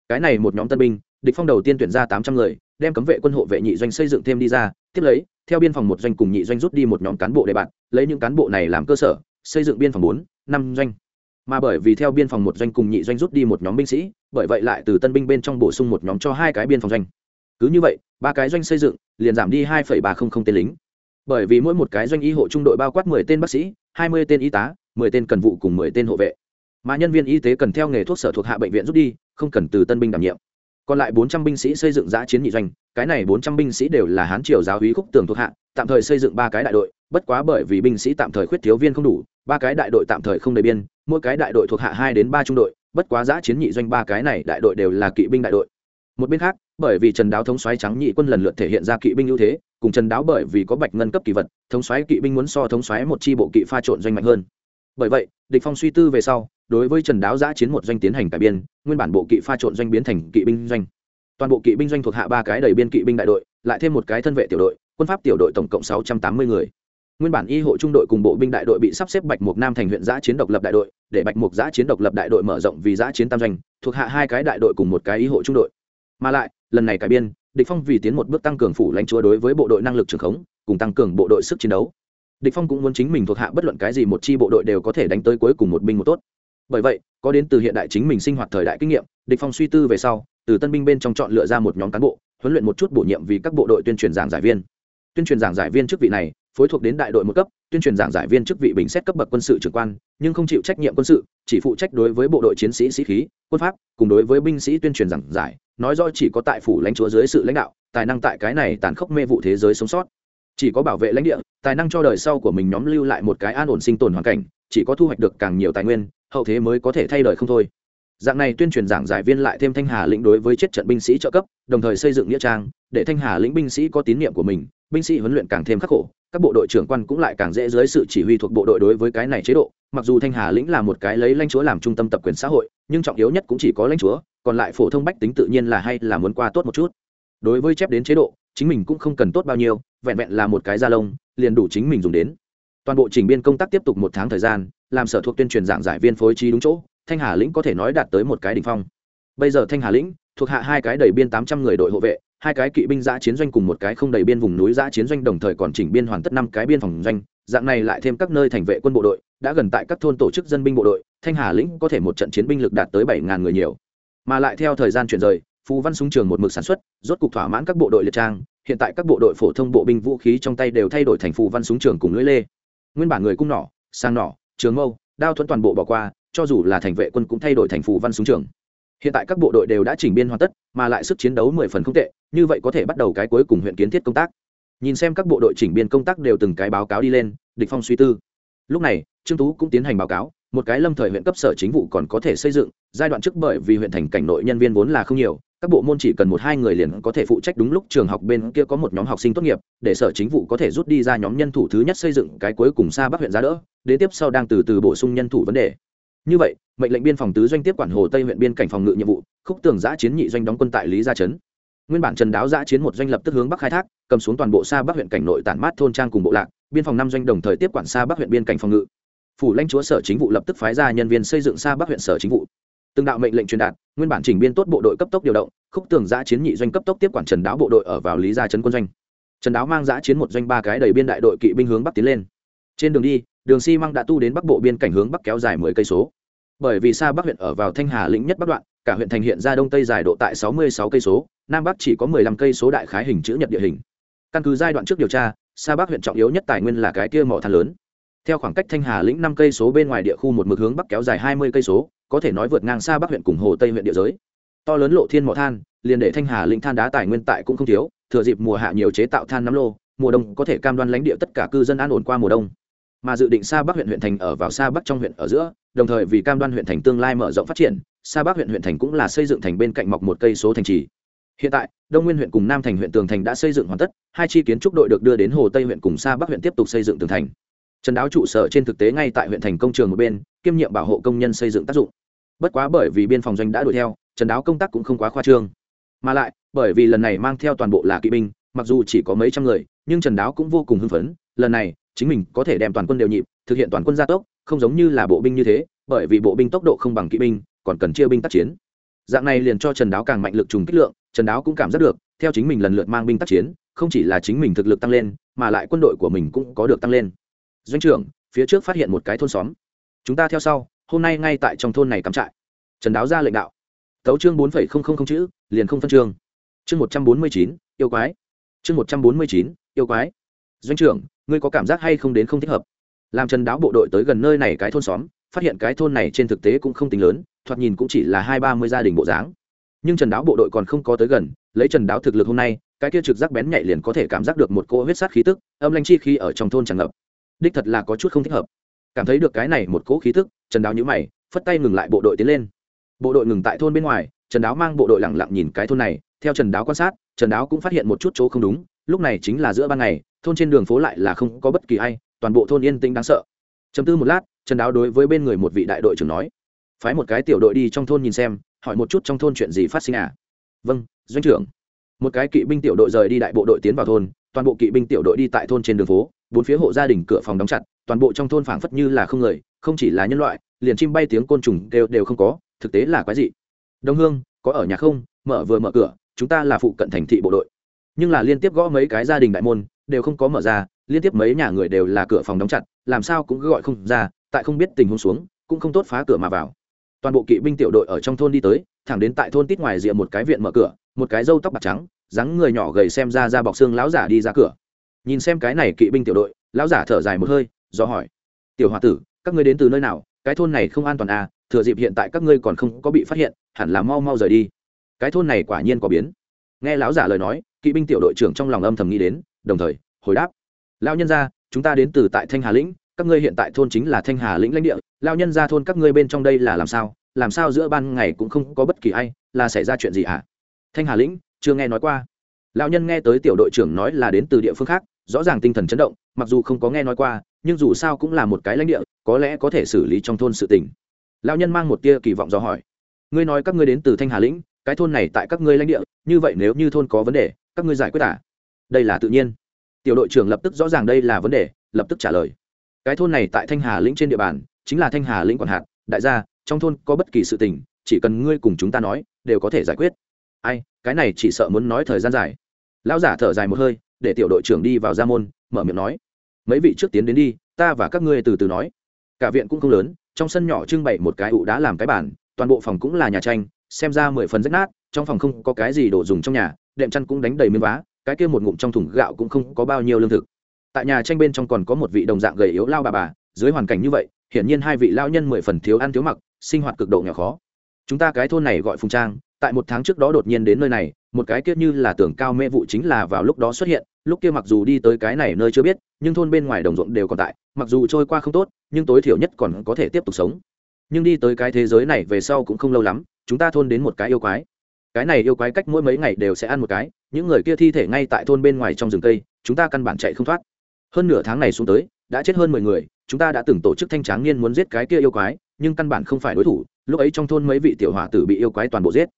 Cái này một nhóm tân binh, địch phong đầu tiên tuyển ra tám trăm người, đem cấm vệ quân hộ vệ nhị doanh xây dựng thêm đi ra, tiếp lấy theo biên phòng một doanh cùng nhị doanh rút đi một nhóm cán bộ để bạn lấy những cán bộ này làm cơ sở, xây dựng biên phòng bốn, năm doanh. Mà bởi vì theo biên phòng một doanh cùng nhị doanh rút đi một nhóm binh sĩ, bởi vậy lại từ tân binh bên trong bổ sung một nhóm cho hai cái biên phòng doanh. Cứ như vậy, ba cái doanh xây dựng, liền giảm đi hai ba trăm linh tên lính. Bởi vì mỗi một cái doanh y hộ trung đội bao quát mười tên bác sĩ, hai mươi tên y tá, mười tên cần vụ cùng mười tên hộ vệ. Mà nhân viên y tế cần theo nghề thuốc sở thuộc hạ bệnh viện rút đi, không cần từ tân binh đảm nhiệm còn lại bốn trăm binh sĩ xây dựng giã chiến nhị doanh, cái này bốn trăm binh sĩ đều là hán triều giáo hí khúc tường thuộc hạ, tạm thời xây dựng ba cái đại đội, bất quá bởi vì binh sĩ tạm thời khuyết thiếu viên không đủ, ba cái đại đội tạm thời không đầy biên, mỗi cái đại đội thuộc hạ hai đến ba trung đội, bất quá giã chiến nhị doanh ba cái này đại đội đều là kỵ binh đại đội. Một bên khác, bởi vì trần đáo thống xoáy trắng nhị quân lần lượt thể hiện ra kỵ binh ưu thế, cùng trần đáo bởi vì có bạch ngân cấp kỳ vật, thống xoáy kỵ binh muốn so thống xoáy một chi bộ kỵ pha trộn doanh mạnh hơn bởi vậy, địch phong suy tư về sau, đối với trần đáo giã chiến một doanh tiến hành cải biên, nguyên bản bộ kỵ pha trộn doanh biến thành kỵ binh doanh. Toàn bộ kỵ binh doanh thuộc hạ ba cái đầy biên kỵ binh đại đội, lại thêm một cái thân vệ tiểu đội, quân pháp tiểu đội tổng cộng sáu trăm tám mươi người. Nguyên bản y hộ trung đội cùng bộ binh đại đội bị sắp xếp bạch mục nam thành huyện giã chiến độc lập đại đội, để bạch mục giã chiến độc lập đại đội mở rộng vì giã chiến tam doanh, thuộc hạ hai cái đại đội cùng một cái y hộ trung đội. Mà lại, lần này cải biên, địch phong vì tiến một bước tăng cường phủ lãnh chúa đối với bộ đội năng lực trường khống, cùng tăng cường bộ đội sức chiến đấu địch phong cũng muốn chính mình thuộc hạ bất luận cái gì một chi bộ đội đều có thể đánh tới cuối cùng một binh một tốt. Bởi vậy, có đến từ hiện đại chính mình sinh hoạt thời đại kinh nghiệm, địch phong suy tư về sau, từ tân binh bên trong chọn lựa ra một nhóm cán bộ, huấn luyện một chút bổ nhiệm vì các bộ đội tuyên truyền giảng giải viên. Tuyên truyền giảng giải viên chức vị này, phối thuộc đến đại đội một cấp, tuyên truyền giảng giải viên chức vị bình xét cấp bậc quân sự trưởng quan, nhưng không chịu trách nhiệm quân sự, chỉ phụ trách đối với bộ đội chiến sĩ sĩ khí, quân pháp, cùng đối với binh sĩ tuyên truyền giảng giải, nói rõ chỉ có tại phủ lãnh chúa dưới sự lãnh đạo, tài năng tại cái này tàn khốc mê vụ thế giới sống sót chỉ có bảo vệ lãnh địa, tài năng cho đời sau của mình nhóm lưu lại một cái an ổn sinh tồn hoàn cảnh, chỉ có thu hoạch được càng nhiều tài nguyên, hậu thế mới có thể thay đổi không thôi. Dạng này tuyên truyền giảng giải viên lại thêm thanh hà lĩnh đối với chết trận binh sĩ trợ cấp, đồng thời xây dựng nghĩa trang, để thanh hà lĩnh binh sĩ có tín nhiệm của mình, binh sĩ huấn luyện càng thêm khắc khổ, các bộ đội trưởng quan cũng lại càng dễ dưới sự chỉ huy thuộc bộ đội đối với cái này chế độ. Mặc dù thanh hà lĩnh là một cái lấy lãnh chúa làm trung tâm tập quyền xã hội, nhưng trọng yếu nhất cũng chỉ có lãnh chúa, còn lại phổ thông bách tính tự nhiên là hay là muốn qua tốt một chút. Đối với chép đến chế độ chính mình cũng không cần tốt bao nhiêu, vẹn vẹn là một cái da lông, liền đủ chính mình dùng đến. Toàn bộ trình biên công tác tiếp tục một tháng thời gian, làm sở thuộc tuyên truyền giảng giải viên phối trí đúng chỗ, thanh hà lĩnh có thể nói đạt tới một cái đỉnh phong. Bây giờ thanh hà lĩnh thuộc hạ hai cái đầy biên tám trăm người đội hộ vệ, hai cái kỵ binh giã chiến doanh cùng một cái không đầy biên vùng núi giã chiến doanh đồng thời còn chỉnh biên hoàn tất năm cái biên phòng doanh, dạng này lại thêm các nơi thành vệ quân bộ đội, đã gần tại các thôn tổ chức dân binh bộ đội, thanh hà lĩnh có thể một trận chiến binh lực đạt tới bảy ngàn người nhiều. Mà lại theo thời gian chuyển rời Phù văn súng trường một mực sản xuất, rốt cục thỏa mãn các bộ đội liệt trang. Hiện tại các bộ đội phổ thông bộ binh vũ khí trong tay đều thay đổi thành phù văn súng trường cùng lưỡi lê. Nguyên bản người cung nỏ, sang nỏ, trường mâu, đao thuẫn toàn bộ bỏ qua, cho dù là thành vệ quân cũng thay đổi thành phù văn súng trường. Hiện tại các bộ đội đều đã chỉnh biên hoàn tất, mà lại sức chiến đấu mười phần không tệ, như vậy có thể bắt đầu cái cuối cùng huyện kiến thiết công tác. Nhìn xem các bộ đội chỉnh biên công tác đều từng cái báo cáo đi lên, địch phong suy tư. Lúc này, trương tú cũng tiến hành báo cáo, một cái lâm thời huyện cấp sở chính vụ còn có thể xây dựng, giai đoạn trước bởi vì huyện thành cảnh nội nhân viên vốn là không nhiều các bộ môn chỉ cần một hai người liền có thể phụ trách đúng lúc trường học bên kia có một nhóm học sinh tốt nghiệp, để sở chính vụ có thể rút đi ra nhóm nhân thủ thứ nhất xây dựng cái cuối cùng xa bắc huyện giá đỡ, đến tiếp sau đang từ từ bổ sung nhân thủ vấn đề. Như vậy, mệnh lệnh biên phòng tứ doanh tiếp quản hồ tây huyện biên cảnh phòng ngự nhiệm vụ, khúc tường giã chiến nhị doanh đóng quân tại lý gia trấn. Nguyên bản trần đáo giã chiến một doanh lập tức hướng bắc khai thác, cầm xuống toàn bộ xa bắc huyện cảnh nội tản mát thôn trang cùng bộ lạc, biên phòng năm doanh đồng thời tiếp quản xa bắc huyện biên cảnh phòng ngự. Phủ lãnh chúa sở chính vụ lập tức phái ra nhân viên xây dựng xa bắc huyện sở chính vụ từng đạo mệnh lệnh truyền đạt, nguyên bản chỉnh biên tốt bộ đội cấp tốc điều động, khúc tường giã chiến nhị doanh cấp tốc tiếp quản trần đáo bộ đội ở vào lý gia trấn quân doanh. Trần đáo mang giã chiến một doanh ba cái đầy biên đại đội kỵ binh hướng bắc tiến lên. Trên đường đi, đường xi măng đã tu đến bắc bộ biên cảnh hướng bắc kéo dài mười cây số. Bởi vì xa bắc huyện ở vào thanh hà lĩnh nhất bắc đoạn, cả huyện thành hiện ra đông tây dài độ tại sáu mươi sáu cây số, nam bắc chỉ có mười lăm cây số đại khái hình chữ nhật địa hình. Căn cứ giai đoạn trước điều tra, xa bắc huyện trọng yếu nhất tài nguyên là cái kia mỏ than lớn. Theo khoảng cách thanh hà lĩnh năm cây số bên ngoài địa khu một mực hướng bắc kéo dài hai mươi cây số có thể nói vượt ngang xa bắc huyện cùng hồ tây huyện địa giới. To lớn lộ thiên mỏ than, liền để thanh hà lĩnh than đá tài nguyên tại cũng không thiếu, thừa dịp mùa hạ nhiều chế tạo than nắm lô, mùa đông có thể cam đoan lãnh địa tất cả cư dân an ổn qua mùa đông. Mà dự định xa bắc huyện huyện thành ở vào xa bắc trong huyện ở giữa, đồng thời vì cam đoan huyện thành tương lai mở rộng phát triển, xa bắc huyện huyện thành cũng là xây dựng thành bên cạnh mọc một cây số thành trì. Hiện tại, đông nguyên huyện cùng nam thành huyện tường thành đã xây dựng hoàn tất, hai chi kiến trúc đội được đưa đến hồ tây huyện cùng xa bắc huyện tiếp tục xây dựng tường thành. Trần đáo trụ sở trên thực tế ngay tại huyện thành công trường một bên, kiêm nhiệm bảo hộ công nhân xây dựng tác dụng bất quá bởi vì biên phòng doanh đã đuổi theo, trần đáo công tác cũng không quá khoa trương. Mà lại, bởi vì lần này mang theo toàn bộ là kỵ binh, mặc dù chỉ có mấy trăm người, nhưng trần đáo cũng vô cùng hưng phấn, lần này, chính mình có thể đem toàn quân đều nhịp, thực hiện toàn quân gia tốc, không giống như là bộ binh như thế, bởi vì bộ binh tốc độ không bằng kỵ binh, còn cần chia binh tác chiến. Dạng này liền cho trần đáo càng mạnh lực trùng kích lượng, trần đáo cũng cảm giác được, theo chính mình lần lượt mang binh tác chiến, không chỉ là chính mình thực lực tăng lên, mà lại quân đội của mình cũng có được tăng lên. Doanh trưởng, phía trước phát hiện một cái thôn xóm. Chúng ta theo sau hôm nay ngay tại trong thôn này cắm trại. Trần đáo ra lệnh đạo. Tấu chương bốn phẩy không không không chữ, liền không phân chương. Chương một trăm bốn mươi chín, yêu quái. Chương một trăm bốn mươi chín, yêu quái. Doanh trưởng, ngươi có cảm giác hay không đến không thích hợp? Làm trần đáo bộ đội tới gần nơi này cái thôn xóm, phát hiện cái thôn này trên thực tế cũng không tính lớn, thoạt nhìn cũng chỉ là hai ba mươi gia đình bộ dáng. Nhưng trần đáo bộ đội còn không có tới gần, lấy trần đáo thực lực hôm nay, cái kia trực giác bén nhạy liền có thể cảm giác được một cỗ huyết sát khí tức, âm lanh chi khi ở trong thôn tràn ngập. Đích thật là có chút không thích hợp. Cảm thấy được cái này một cỗ khí tức trần đáo nhữ mày, phất tay ngừng lại bộ đội tiến lên. Bộ đội ngừng tại thôn bên ngoài, trần đáo mang bộ đội lẳng lặng nhìn cái thôn này, theo trần đáo quan sát, trần đáo cũng phát hiện một chút chỗ không đúng, lúc này chính là giữa ban ngày, thôn trên đường phố lại là không có bất kỳ ai, toàn bộ thôn yên tĩnh đáng sợ. Chấm tư một lát, trần đáo đối với bên người một vị đại đội trưởng nói, phái một cái tiểu đội đi trong thôn nhìn xem, hỏi một chút trong thôn chuyện gì phát sinh à? Vâng doanh trưởng. Một cái kỵ binh tiểu đội rời đi đại bộ đội tiến vào thôn, toàn bộ kỵ binh tiểu đội đi tại thôn trên đường phố, bốn phía hộ gia đình cửa phòng đóng chặt toàn bộ trong thôn phảng phất như là không người, không chỉ là nhân loại, liền chim bay tiếng côn trùng đều đều không có, thực tế là quái gì đông hương, có ở nhà không? Mở vừa mở cửa, chúng ta là phụ cận thành thị bộ đội. Nhưng là liên tiếp gõ mấy cái gia đình đại môn, đều không có mở ra, liên tiếp mấy nhà người đều là cửa phòng đóng chặt, làm sao cũng gọi không ra, tại không biết tình huống xuống, cũng không tốt phá cửa mà vào. Toàn bộ kỵ binh tiểu đội ở trong thôn đi tới, thẳng đến tại thôn tít ngoài rìa một cái viện mở cửa, một cái râu tóc bạc trắng, dáng người nhỏ gầy xem ra ra bọc xương lão giả đi ra cửa. Nhìn xem cái này kỵ binh tiểu đội, lão giả thở dài một hơi do hỏi. Tiểu h o a tử, các ngươi đến từ nơi nào? Cái thôn này không an toàn à? Thừa dịp hiện tại các ngươi còn không có bị phát hiện, hẳn là mau mau rời đi. Cái thôn này quả nhiên có biến. Nghe lão giả lời nói, kỵ binh tiểu đội trưởng trong lòng âm thầm nghĩ đến, đồng thời, hồi đáp. Lão nhân gia, chúng ta đến từ tại thanh hà lĩnh, các ngươi hiện tại thôn chính là thanh hà lĩnh lãnh địa. Lão nhân gia thôn các ngươi bên trong đây là làm sao? Làm sao giữa ban ngày cũng không có bất kỳ ai, là xảy ra chuyện gì ạ à? thanh hà lĩnh, chưa nghe nói qua. Lão nhân nghe tới tiểu đội trưởng nói là đến từ địa phương khác, rõ ràng tinh thần chấn động, mặc dù không có nghe nói qua nhưng dù sao cũng là một cái lãnh địa, có lẽ có thể xử lý trong thôn sự tình. Lão nhân mang một tia kỳ vọng do hỏi. Ngươi nói các ngươi đến từ thanh hà lĩnh, cái thôn này tại các ngươi lãnh địa, như vậy nếu như thôn có vấn đề, các ngươi giải quyết à? Đây là tự nhiên. Tiểu đội trưởng lập tức rõ ràng đây là vấn đề, lập tức trả lời. Cái thôn này tại thanh hà lĩnh trên địa bàn, chính là thanh hà lĩnh quản hạt. Đại gia, trong thôn có bất kỳ sự tình, chỉ cần ngươi cùng chúng ta nói, đều có thể giải quyết. Ai, cái này chỉ sợ muốn nói thời gian dài. Lão giả thở dài một hơi, để tiểu đội trưởng đi vào gia môn, mở miệng nói mấy vị trước tiến đến đi, ta và các ngươi từ từ nói. Cả viện cũng không lớn, trong sân nhỏ trưng bày một cái ụ đá làm cái bản toàn bộ phòng cũng là nhà tranh, xem ra mười phần rách nát, trong phòng không có cái gì đồ dùng trong nhà, đệm chăn cũng đánh đầy miếng vá, cái kia một ngụm trong thùng gạo cũng không có bao nhiêu lương thực. Tại nhà tranh bên trong còn có một vị đồng dạng gầy yếu lao bà bà, dưới hoàn cảnh như vậy, hiển nhiên hai vị lao nhân mười phần thiếu ăn thiếu mặc, sinh hoạt cực độ nghèo khó. Chúng ta cái thôn này gọi phùng trang, tại một tháng trước đó đột nhiên đến nơi này một cái kia như là tưởng cao mê vụ chính là vào lúc đó xuất hiện, lúc kia mặc dù đi tới cái này nơi chưa biết, nhưng thôn bên ngoài đồng ruộng đều còn tại, mặc dù trôi qua không tốt, nhưng tối thiểu nhất còn có thể tiếp tục sống. Nhưng đi tới cái thế giới này về sau cũng không lâu lắm, chúng ta thôn đến một cái yêu quái. Cái này yêu quái cách mỗi mấy ngày đều sẽ ăn một cái, những người kia thi thể ngay tại thôn bên ngoài trong rừng cây, chúng ta căn bản chạy không thoát. Hơn nửa tháng này xuống tới, đã chết hơn mười người, chúng ta đã từng tổ chức thanh tráng niên muốn giết cái kia yêu quái, nhưng căn bản không phải đối thủ, lúc ấy trong thôn mấy vị tiểu hòa tử bị yêu quái toàn bộ giết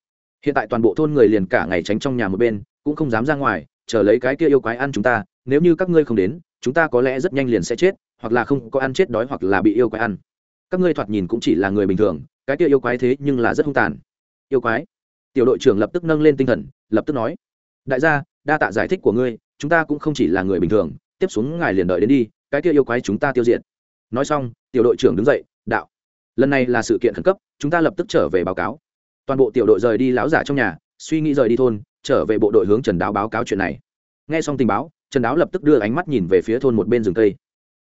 hiện tại toàn bộ thôn người liền cả ngày tránh trong nhà một bên, cũng không dám ra ngoài, chờ lấy cái kia yêu quái ăn chúng ta, nếu như các ngươi không đến, chúng ta có lẽ rất nhanh liền sẽ chết, hoặc là không có ăn chết đói hoặc là bị yêu quái ăn. Các ngươi thoạt nhìn cũng chỉ là người bình thường, cái kia yêu quái thế nhưng là rất hung tàn. Yêu quái? Tiểu đội trưởng lập tức nâng lên tinh thần, lập tức nói. Đại gia, đa tạ giải thích của ngươi, chúng ta cũng không chỉ là người bình thường, tiếp xuống ngài liền đợi đến đi, cái kia yêu quái chúng ta tiêu diệt. Nói xong, tiểu đội trưởng đứng dậy, đạo. Lần này là sự kiện khẩn cấp, chúng ta lập tức trở về báo cáo toàn bộ tiểu đội rời đi láo giả trong nhà, suy nghĩ rời đi thôn, trở về bộ đội hướng trần đáo báo cáo chuyện này. Nghe xong tình báo, trần đáo lập tức đưa ánh mắt nhìn về phía thôn một bên rừng cây.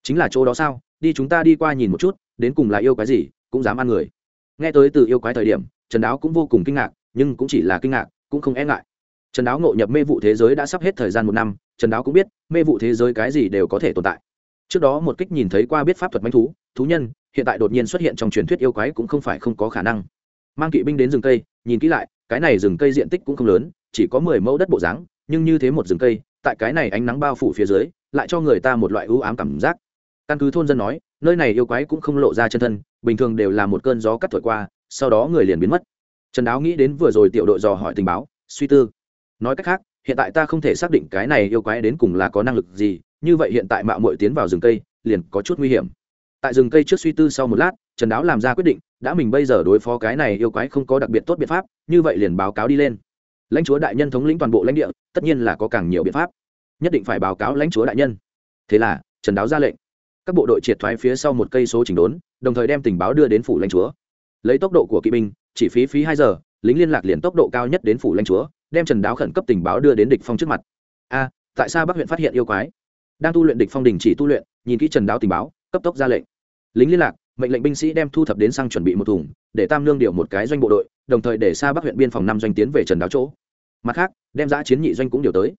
Chính là chỗ đó sao? Đi chúng ta đi qua nhìn một chút, đến cùng là yêu quái gì, cũng dám ăn người. Nghe tới từ yêu quái thời điểm, trần đáo cũng vô cùng kinh ngạc, nhưng cũng chỉ là kinh ngạc, cũng không e ngại. Trần đáo ngộ nhập mê vụ thế giới đã sắp hết thời gian một năm, trần đáo cũng biết, mê vụ thế giới cái gì đều có thể tồn tại. Trước đó một kích nhìn thấy qua biết pháp thuật manh thú thú nhân, hiện tại đột nhiên xuất hiện trong truyền thuyết yêu quái cũng không phải không có khả năng mang kỵ binh đến rừng cây, nhìn kỹ lại, cái này rừng cây diện tích cũng không lớn, chỉ có mười mẫu đất bộ dáng, nhưng như thế một rừng cây, tại cái này ánh nắng bao phủ phía dưới, lại cho người ta một loại ưu ám cảm giác. Căn cứ thôn dân nói, nơi này yêu quái cũng không lộ ra chân thân, bình thường đều là một cơn gió cắt thổi qua, sau đó người liền biến mất. Trần đáo nghĩ đến vừa rồi tiểu đội dò hỏi tình báo, suy tư. Nói cách khác, hiện tại ta không thể xác định cái này yêu quái đến cùng là có năng lực gì, như vậy hiện tại mạo muội tiến vào rừng cây, liền có chút nguy hiểm. Tại rừng cây trước suy tư sau một lát trần đáo làm ra quyết định, đã mình bây giờ đối phó cái này yêu quái không có đặc biệt tốt biện pháp, như vậy liền báo cáo đi lên. Lãnh chúa đại nhân thống lĩnh toàn bộ lãnh địa, tất nhiên là có càng nhiều biện pháp. Nhất định phải báo cáo lãnh chúa đại nhân. Thế là, trần đáo ra lệnh. Các bộ đội triệt thoái phía sau một cây số chỉnh đốn, đồng thời đem tình báo đưa đến phủ lãnh chúa. Lấy tốc độ của kỵ binh, chỉ phí phí hai giờ, lính liên lạc liền tốc độ cao nhất đến phủ lãnh chúa, đem trần đáo khẩn cấp tình báo đưa đến địch phong trước mặt. A, tại sao bắc huyện phát hiện yêu quái? Đang tu luyện địch phong đình chỉ tu luyện, nhìn kỹ trần đáo tình báo, cấp tốc ra lệnh. Lính liên lạc mệnh lệnh binh sĩ đem thu thập đến sang chuẩn bị một thùng, để tam lương điều một cái doanh bộ đội, đồng thời để xa bắc huyện biên phòng năm doanh tiến về trần đáo chỗ. Mặt khác, đem giã chiến nhị doanh cũng điều tới.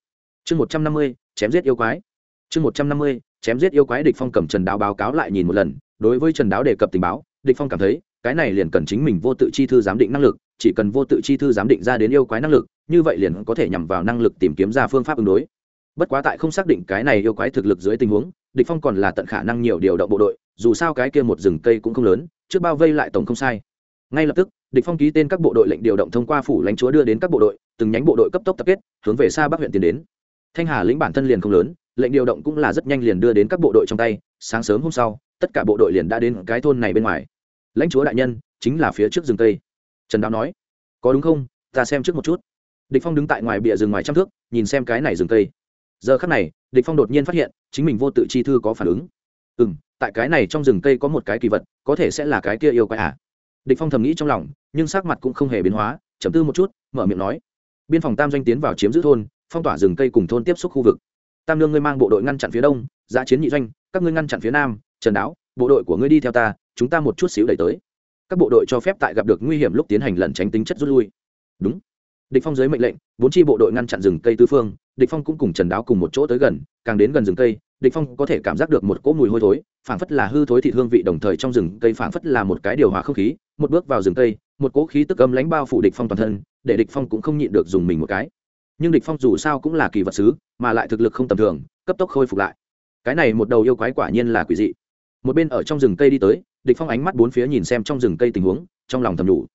Chương một trăm năm mươi, chém giết yêu quái. Chương một trăm năm mươi, chém giết yêu quái, địch phong cầm trần đáo báo cáo lại nhìn một lần, đối với trần đáo đề cập tình báo, địch phong cảm thấy, cái này liền cần chính mình vô tự chi thư giám định năng lực, chỉ cần vô tự chi thư giám định ra đến yêu quái năng lực, như vậy liền có thể nhằm vào năng lực tìm kiếm ra phương pháp ứng đối bất quá tại không xác định cái này yêu quái thực lực dưới tình huống, địch phong còn là tận khả năng nhiều điều động bộ đội, dù sao cái kia một rừng cây cũng không lớn, trước bao vây lại tổng không sai. Ngay lập tức, địch phong ký tên các bộ đội lệnh điều động thông qua phủ lãnh chúa đưa đến các bộ đội, từng nhánh bộ đội cấp tốc tập kết, hướng về xa bắc huyện tiến đến. Thanh hà lĩnh bản thân liền không lớn, lệnh điều động cũng là rất nhanh liền đưa đến các bộ đội trong tay, sáng sớm hôm sau, tất cả bộ đội liền đã đến cái thôn này bên ngoài. Lãnh chúa đại nhân, chính là phía trước rừng cây. Trần đạo nói, có đúng không? Ta xem trước một chút. Địch phong đứng tại ngoài bìa rừng ngoài trăm thước, nhìn xem cái này rừng cây giờ khắc này, địch phong đột nhiên phát hiện, chính mình vô tự chi thư có phản ứng. Ừ tại cái này trong rừng cây có một cái kỳ vật, có thể sẽ là cái kia yêu quái à? Địch phong thầm nghĩ trong lòng, nhưng sắc mặt cũng không hề biến hóa chấm tư một chút, mở miệng nói. Biên phòng tam doanh tiến vào chiếm giữ thôn, phong tỏa rừng cây cùng thôn tiếp xúc khu vực. Tam lương ngươi mang bộ đội ngăn chặn phía đông, giã chiến nhị doanh, các ngươi ngăn chặn phía nam, trần đáo, bộ đội của ngươi đi theo ta, chúng ta một chút xíu đẩy tới. Các bộ đội cho phép tại gặp được nguy hiểm lúc tiến hành lẩn tránh tính chất rút lui. Đúng địch phong dưới mệnh lệnh, bốn chi bộ đội ngăn chặn rừng cây tứ phương, địch phong cũng cùng trần đáo cùng một chỗ tới gần, càng đến gần rừng cây, địch phong có thể cảm giác được một cỗ mùi hôi thối, phảng phất là hư thối thịt hương vị đồng thời trong rừng cây phảng phất là một cái điều hòa không khí, một bước vào rừng cây, một cỗ khí tức âm lãnh bao phủ địch phong toàn thân, để địch phong cũng không nhịn được dùng mình một cái. Nhưng địch phong dù sao cũng là kỳ vật sứ, mà lại thực lực không tầm thường, cấp tốc khôi phục lại. Cái này một đầu yêu quái quả nhiên là quỷ dị. Một bên ở trong rừng cây đi tới, địch phong ánh mắt bốn phía nhìn xem trong rừng cây tình huống, trong lòng thầm đủ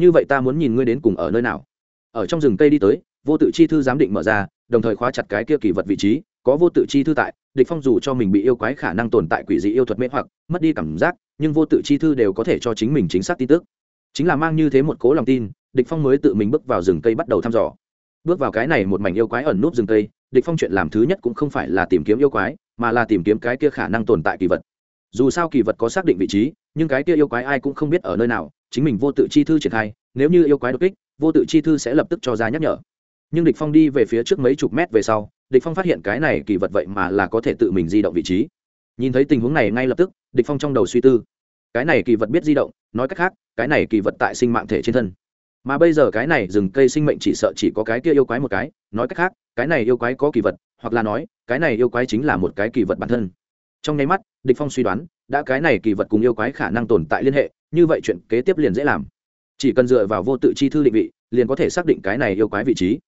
như vậy ta muốn nhìn ngươi đến cùng ở nơi nào? Ở trong rừng cây đi tới, vô tự chi thư giám định mở ra, đồng thời khóa chặt cái kia kỳ vật vị trí, có vô tự chi thư tại, địch phong dù cho mình bị yêu quái khả năng tồn tại quỷ dị yêu thuật mê hoặc, mất đi cảm giác, nhưng vô tự chi thư đều có thể cho chính mình chính xác tin tức. Chính là mang như thế một cố lòng tin, địch phong mới tự mình bước vào rừng cây bắt đầu thăm dò. Bước vào cái này một mảnh yêu quái ẩn núp rừng cây, địch phong chuyện làm thứ nhất cũng không phải là tìm kiếm yêu quái, mà là tìm kiếm cái kia khả năng tồn tại kỳ vật. Dù sao kỳ vật có xác định vị trí, nhưng cái kia yêu quái ai cũng không biết ở nơi nào, chính mình vô tự chi thư triển khai, nếu như yêu quái đột kích vô tự chi thư sẽ lập tức cho ra nhắc nhở. Nhưng địch phong đi về phía trước mấy chục mét về sau, địch phong phát hiện cái này kỳ vật vậy mà là có thể tự mình di động vị trí. Nhìn thấy tình huống này ngay lập tức, địch phong trong đầu suy tư. Cái này kỳ vật biết di động, nói cách khác, cái này kỳ vật tại sinh mạng thể trên thân. Mà bây giờ cái này rừng cây sinh mệnh chỉ sợ chỉ có cái kia yêu quái một cái, nói cách khác, cái này yêu quái có kỳ vật, hoặc là nói, cái này yêu quái chính là một cái kỳ vật bản thân. Trong nháy mắt, địch phong suy đoán, đã cái này kỳ vật cùng yêu quái khả năng tồn tại liên hệ, như vậy chuyện kế tiếp liền dễ làm chỉ cần dựa vào vô tự chi thư định vị, liền có thể xác định cái này yêu quái vị trí.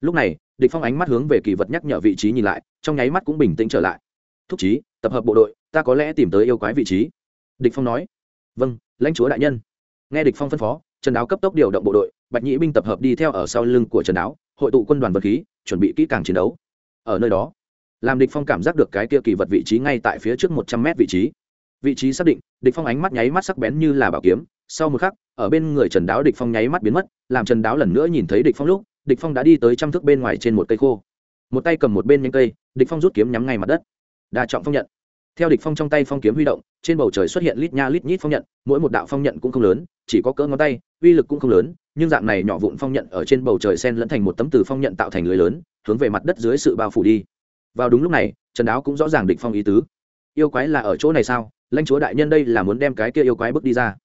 Lúc này, địch phong ánh mắt hướng về kỳ vật nhắc nhở vị trí nhìn lại, trong nháy mắt cũng bình tĩnh trở lại. Thúc chí, tập hợp bộ đội, ta có lẽ tìm tới yêu quái vị trí. Địch phong nói. Vâng lãnh chúa đại nhân. Nghe địch phong phân phó, trần đáo cấp tốc điều động bộ đội, bạch nhĩ binh tập hợp đi theo ở sau lưng của trần đáo, hội tụ quân đoàn vật khí, chuẩn bị kỹ càng chiến đấu. Ở nơi đó, làm địch phong cảm giác được cái kia kỳ vật vị trí ngay tại phía trước một trăm mét vị trí. Vị trí xác định, địch phong ánh mắt nháy mắt sắc bén như là bảo kiếm sau một khắc, ở bên người trần đáo địch phong nháy mắt biến mất, làm trần đáo lần nữa nhìn thấy địch phong lúc, địch phong đã đi tới trăm thước bên ngoài trên một cây khô. Một tay cầm một bên nhánh cây, địch phong rút kiếm nhắm ngay mặt đất. Đa trọng phong nhận. Theo địch phong trong tay phong kiếm huy động, trên bầu trời xuất hiện lít nha lít nhít phong nhận, mỗi một đạo phong nhận cũng không lớn, chỉ có cỡ ngón tay, uy lực cũng không lớn, nhưng dạng này nhỏ vụn phong nhận ở trên bầu trời sen lẫn thành một tấm từ phong nhận tạo thành lưới lớn, hướng về mặt đất dưới sự bao phủ đi. Vào đúng lúc này, trần đáo cũng rõ ràng địch phong ý tứ. Yêu quái là ở chỗ này sao? Lãnh chúa đại nhân đây là muốn đem cái kia yêu quái bước đi ra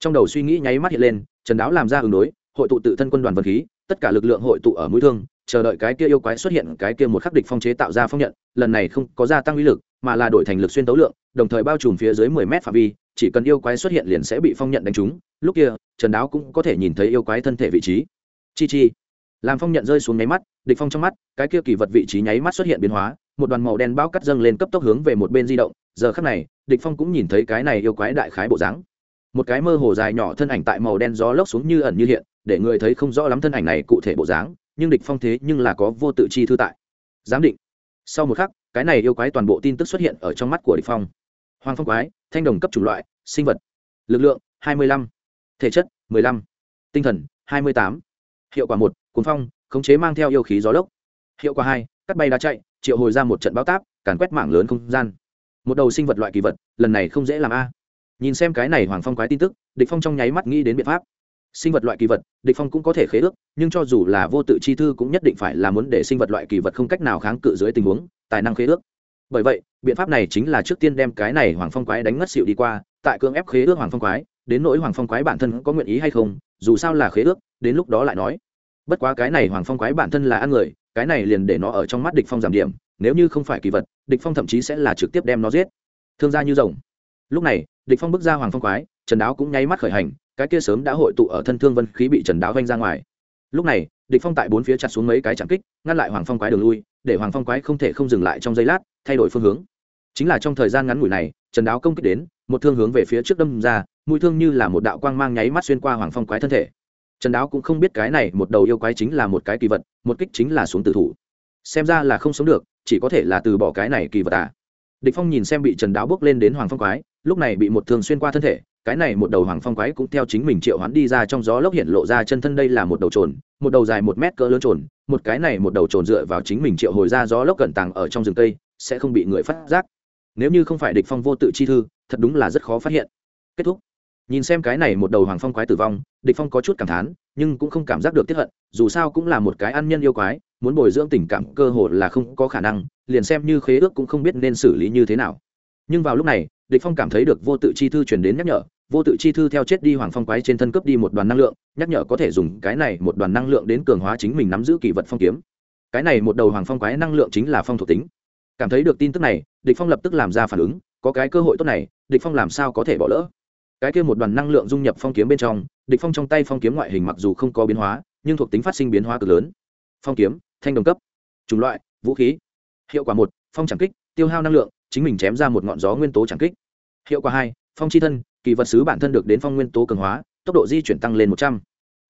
trong đầu suy nghĩ nháy mắt hiện lên, trần đáo làm ra ứng đối, hội tụ tự thân quân đoàn vật khí, tất cả lực lượng hội tụ ở mũi thương, chờ đợi cái kia yêu quái xuất hiện, cái kia một khắc địch phong chế tạo ra phong nhận, lần này không có gia tăng uy lực, mà là đổi thành lực xuyên tấu lượng, đồng thời bao trùm phía dưới 10 mét phạm vi, chỉ cần yêu quái xuất hiện liền sẽ bị phong nhận đánh trúng. Lúc kia, trần đáo cũng có thể nhìn thấy yêu quái thân thể vị trí. Chi chi. Làm phong nhận rơi xuống nháy mắt, địch phong trong mắt, cái kia kỳ vật vị trí nháy mắt xuất hiện biến hóa, một đoàn màu đen bao cắt dâng lên cấp tốc hướng về một bên di động. Giờ khắc này, địch phong cũng nhìn thấy cái này yêu quái đại khái bộ dáng một cái mơ hồ dài nhỏ thân ảnh tại màu đen gió lốc xuống như ẩn như hiện, để người thấy không rõ lắm thân ảnh này cụ thể bộ dáng, nhưng địch phong thế nhưng là có vô tự chi thư tại. Giám định. Sau một khắc, cái này yêu quái toàn bộ tin tức xuất hiện ở trong mắt của địch phong. Hoàng phong quái, thanh đồng cấp chủng loại, sinh vật. Lực lượng 25. thể chất 15. tinh thần 28. hiệu quả một cuốn phong, khống chế mang theo yêu khí gió lốc. Hiệu quả hai, cắt bay đá chạy, triệu hồi ra một trận bão táp, càn quét mảng lớn không gian. Một đầu sinh vật loại kỳ vật, lần này không dễ làm a nhìn xem cái này hoàng phong quái tin tức, địch phong trong nháy mắt nghĩ đến biện pháp. Sinh vật loại kỳ vật, địch phong cũng có thể khế ước, nhưng cho dù là vô tự chi thư cũng nhất định phải là muốn để sinh vật loại kỳ vật không cách nào kháng cự dưới tình huống, tài năng khế ước. Bởi vậy, biện pháp này chính là trước tiên đem cái này hoàng phong quái đánh ngất xỉu đi qua, tại cưỡng ép khế ước hoàng phong quái, đến nỗi hoàng phong quái bản thân có nguyện ý hay không, dù sao là khế ước, đến lúc đó lại nói. Bất quá cái này hoàng phong quái bản thân là ăn người, cái này liền để nó ở trong mắt địch phong giảm điểm, nếu như không phải kỳ vật, địch phong thậm chí sẽ là trực tiếp đem nó giết. Thương gia như rồng. Lúc này địch phong bước ra hoàng phong quái, trần đáo cũng nháy mắt khởi hành, cái kia sớm đã hội tụ ở thân thương vân khí bị trần đáo vanh ra ngoài. Lúc này, địch phong tại bốn phía chặt xuống mấy cái chạm kích, ngăn lại hoàng phong quái đường lui, để hoàng phong quái không thể không dừng lại trong giây lát, thay đổi phương hướng. Chính là trong thời gian ngắn ngủi này, trần đáo công kích đến, một thương hướng về phía trước đâm ra, mũi thương như là một đạo quang mang nháy mắt xuyên qua hoàng phong quái thân thể. Trần đáo cũng không biết cái này một đầu yêu quái chính là một cái kỳ vật, một kích chính là xuống tử thủ. Xem ra là không sống được, chỉ có thể là từ bỏ cái này kỳ vật à. Địch phong nhìn xem bị trần đáo bước lên đến hoàng phong quái lúc này bị một thương xuyên qua thân thể, cái này một đầu hoàng phong quái cũng theo chính mình triệu hoán đi ra trong gió lốc hiện lộ ra chân thân đây là một đầu trồn, một đầu dài một mét cỡ lớn trồn, một cái này một đầu trồn dựa vào chính mình triệu hồi ra gió lốc cẩn tàng ở trong rừng cây, sẽ không bị người phát giác. Nếu như không phải địch phong vô tự chi thư, thật đúng là rất khó phát hiện. Kết thúc. Nhìn xem cái này một đầu hoàng phong quái tử vong, địch phong có chút cảm thán, nhưng cũng không cảm giác được tiếc hận, dù sao cũng là một cái ăn nhân yêu quái, muốn bồi dưỡng tình cảm cơ hồ là không có khả năng, liền xem như khế ước cũng không biết nên xử lý như thế nào. Nhưng vào lúc này địch phong cảm thấy được vô tự chi thư truyền đến nhắc nhở, vô tự chi thư theo chết đi hoàng phong quái trên thân cướp đi một đoàn năng lượng, nhắc nhở có thể dùng cái này một đoàn năng lượng đến cường hóa chính mình nắm giữ kỳ vật phong kiếm. Cái này một đầu hoàng phong quái năng lượng chính là phong thuộc tính. Cảm thấy được tin tức này, địch phong lập tức làm ra phản ứng, có cái cơ hội tốt này, địch phong làm sao có thể bỏ lỡ? Cái kia một đoàn năng lượng dung nhập phong kiếm bên trong, địch phong trong tay phong kiếm ngoại hình mặc dù không có biến hóa, nhưng thuộc tính phát sinh biến hóa cực lớn. Phong kiếm, thanh đồng cấp, chủng loại, vũ khí. Hiệu quả một, phong chẳng kích, tiêu hao năng lượng chính mình chém ra một ngọn gió nguyên tố chẳng kích. Hiệu quả hai, phong chi thân, kỳ vật sứ bản thân được đến phong nguyên tố cường hóa, tốc độ di chuyển tăng lên một trăm.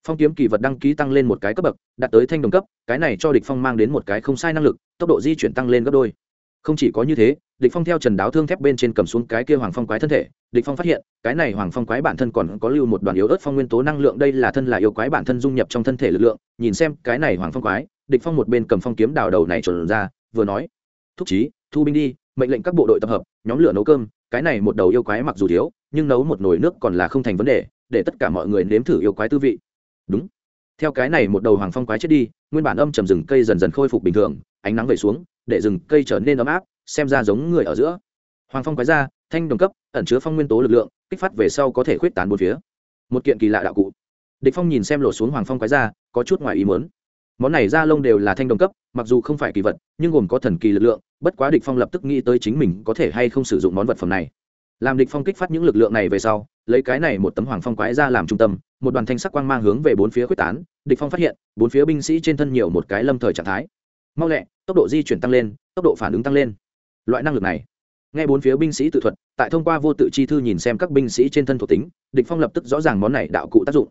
Phong kiếm kỳ vật đăng ký tăng lên một cái cấp bậc, đạt tới thanh đồng cấp, cái này cho địch phong mang đến một cái không sai năng lực, tốc độ di chuyển tăng lên gấp đôi. Không chỉ có như thế, địch phong theo trần đáo thương thép bên trên cầm xuống cái kia hoàng phong quái thân thể, địch phong phát hiện, cái này hoàng phong quái bản thân còn có lưu một đoàn yếu ớt phong nguyên tố năng lượng, đây là thân là yêu quái bản thân dung nhập trong thân thể lực lượng, nhìn xem cái này hoàng phong quái, địch phong một bên cầm phong kiếm đào đầu này trồn ra, vừa nói, thúc chí, thu binh đi mệnh lệnh các bộ đội tập hợp, nhóm lửa nấu cơm, cái này một đầu yêu quái mặc dù thiếu, nhưng nấu một nồi nước còn là không thành vấn đề, để tất cả mọi người nếm thử yêu quái tư vị. Đúng. Theo cái này một đầu hoàng phong quái chết đi, nguyên bản âm trầm rừng cây dần dần khôi phục bình thường, ánh nắng về xuống, để rừng cây trở nên ấm áp, xem ra giống người ở giữa. Hoàng phong quái ra, thanh đồng cấp, ẩn chứa phong nguyên tố lực lượng, kích phát về sau có thể khuyết tán bốn phía. Một kiện kỳ lạ đạo cụ. Địch phong nhìn xem lộ xuống hoàng phong quái ra, có chút ngoài ý muốn món này da lông đều là thanh đồng cấp, mặc dù không phải kỳ vật, nhưng gồm có thần kỳ lực lượng, bất quá địch phong lập tức nghĩ tới chính mình có thể hay không sử dụng món vật phẩm này. Làm địch phong kích phát những lực lượng này về sau, lấy cái này một tấm hoàng phong quái ra làm trung tâm, một đoàn thanh sắc quang mang hướng về bốn phía quyết tán, địch phong phát hiện, bốn phía binh sĩ trên thân nhiều một cái lâm thời trạng thái. Mau lẹ, tốc độ di chuyển tăng lên, tốc độ phản ứng tăng lên. Loại năng lực này, nghe bốn phía binh sĩ tự thuật, tại thông qua vô tự chi thư nhìn xem các binh sĩ trên thân thuộc tính, địch phong lập tức rõ ràng món này đạo cụ tác dụng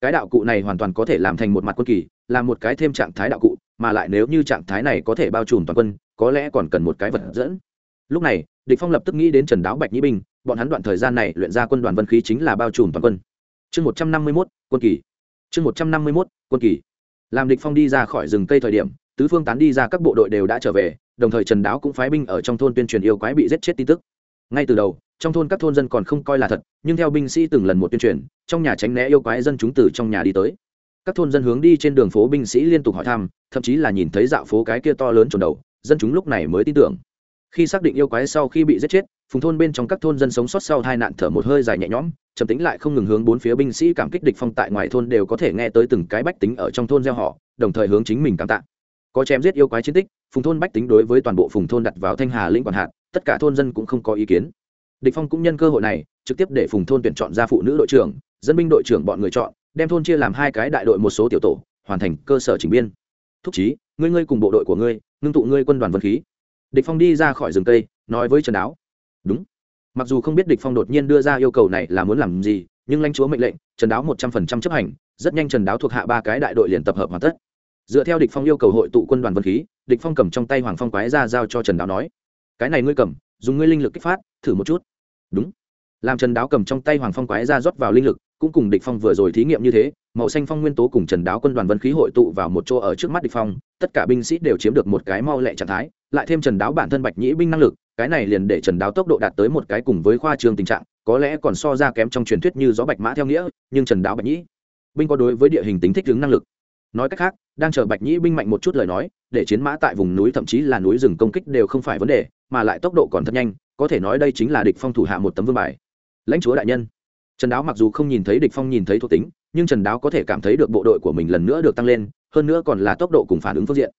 cái đạo cụ này hoàn toàn có thể làm thành một mặt quân kỳ làm một cái thêm trạng thái đạo cụ mà lại nếu như trạng thái này có thể bao trùm toàn quân có lẽ còn cần một cái vật dẫn. Lúc này địch phong lập tức nghĩ đến trần đáo bạch nhĩ binh bọn hắn đoạn thời gian này luyện ra quân đoàn vân khí chính là bao trùm toàn quân. Chương một trăm năm mươi 151, quân kỳ. Chương một trăm năm mươi 151, quân kỳ. Làm địch phong đi ra khỏi rừng cây thời điểm tứ phương tán đi ra các bộ đội đều đã trở về đồng thời trần đáo cũng phái binh ở trong thôn tuyên truyền yêu quái bị giết chết tin tức. Ngay từ đầu trong thôn các thôn dân còn không coi là thật, nhưng theo binh sĩ từng lần một tuyên truyền, trong nhà tránh né yêu quái dân chúng từ trong nhà đi tới. Các thôn dân hướng đi trên đường phố binh sĩ liên tục hỏi thăm, thậm chí là nhìn thấy dạo phố cái kia to lớn trồn đầu, dân chúng lúc này mới tin tưởng. Khi xác định yêu quái sau khi bị giết chết, phùng thôn bên trong các thôn dân sống sót sau hai nạn thở một hơi dài nhẹ nhõm, trầm tính lại không ngừng hướng bốn phía binh sĩ cảm kích địch phong tại ngoài thôn đều có thể nghe tới từng cái bách tính ở trong thôn gieo họ, đồng thời hướng chính mình cảm tạ. Có chém giết yêu quái chiến tích, phùng thôn bách tính đối với toàn bộ phùng thôn đặt vào thanh hà lĩnh quản hạt, tất cả thôn dân cũng không có ý kiến địch phong cũng nhân cơ hội này, trực tiếp để phùng thôn tuyển chọn ra phụ nữ đội trưởng, dân binh đội trưởng bọn người chọn, đem thôn chia làm hai cái đại đội một số tiểu tổ, hoàn thành cơ sở chỉnh biên. Thúc chí, ngươi ngươi cùng bộ đội của ngươi, ngưng tụ ngươi quân đoàn vân khí. Địch phong đi ra khỏi rừng cây, nói với trần đáo. Đúng. Mặc dù không biết địch phong đột nhiên đưa ra yêu cầu này là muốn làm gì, nhưng lãnh chúa mệnh lệnh, trần đáo một trăm phần trăm chấp hành, rất nhanh trần đáo thuộc hạ ba cái đại đội liền tập hợp hoàn tất. Dựa theo địch phong yêu cầu hội tụ quân đoàn vân khí, địch phong cầm trong tay hoàng phong quái ra giao cho trần đáo nói. Cái này ngươi cầm dùng ngươi linh lực kích phát, thử một chút. Đúng. Làm trần đáo cầm trong tay hoàng phong quái ra rót vào linh lực, cũng cùng địch phong vừa rồi thí nghiệm như thế, màu xanh phong nguyên tố cùng trần đáo quân đoàn vân khí hội tụ vào một chỗ ở trước mắt địch phong, tất cả binh sĩ đều chiếm được một cái mau lẹ trạng thái, lại thêm trần đáo bản thân bạch nhĩ binh năng lực, cái này liền để trần đáo tốc độ đạt tới một cái cùng với khoa trương tình trạng, có lẽ còn so ra kém trong truyền thuyết như gió bạch mã theo nghĩa, nhưng trần đáo bạch nhĩ binh có đối với địa hình tính thích ứng năng lực. Nói cách khác, đang chờ bạch nhĩ binh mạnh một chút lời nói, để chiến mã tại vùng núi thậm chí là núi rừng công kích đều không phải vấn đề mà lại tốc độ còn thật nhanh, có thể nói đây chính là địch phong thủ hạ một tấm vương bài. Lãnh chúa đại nhân. Trần đáo mặc dù không nhìn thấy địch phong nhìn thấy thuộc tính, nhưng trần đáo có thể cảm thấy được bộ đội của mình lần nữa được tăng lên, hơn nữa còn là tốc độ cùng phản ứng phương diện.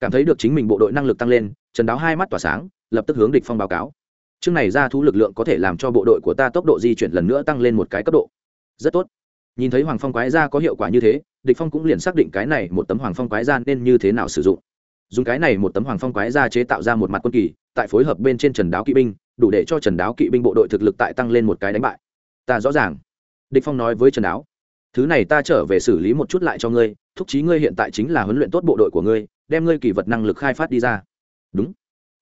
Cảm thấy được chính mình bộ đội năng lực tăng lên, trần đáo hai mắt tỏa sáng, lập tức hướng địch phong báo cáo. Chương này ra thú lực lượng có thể làm cho bộ đội của ta tốc độ di chuyển lần nữa tăng lên một cái cấp độ. Rất tốt. Nhìn thấy hoàng phong quái ra có hiệu quả như thế, địch phong cũng liền xác định cái này một tấm hoàng phong quái ra nên như thế nào sử dụng dùng cái này một tấm hoàng phong quái ra chế tạo ra một mặt quân kỳ, tại phối hợp bên trên trần đáo kỵ binh, đủ để cho trần đáo kỵ binh bộ đội thực lực tại tăng lên một cái đánh bại. Ta rõ ràng. Địch phong nói với trần đáo, thứ này ta trở về xử lý một chút lại cho ngươi, thúc chí ngươi hiện tại chính là huấn luyện tốt bộ đội của ngươi, đem ngươi kỳ vật năng lực khai phát đi ra. Đúng.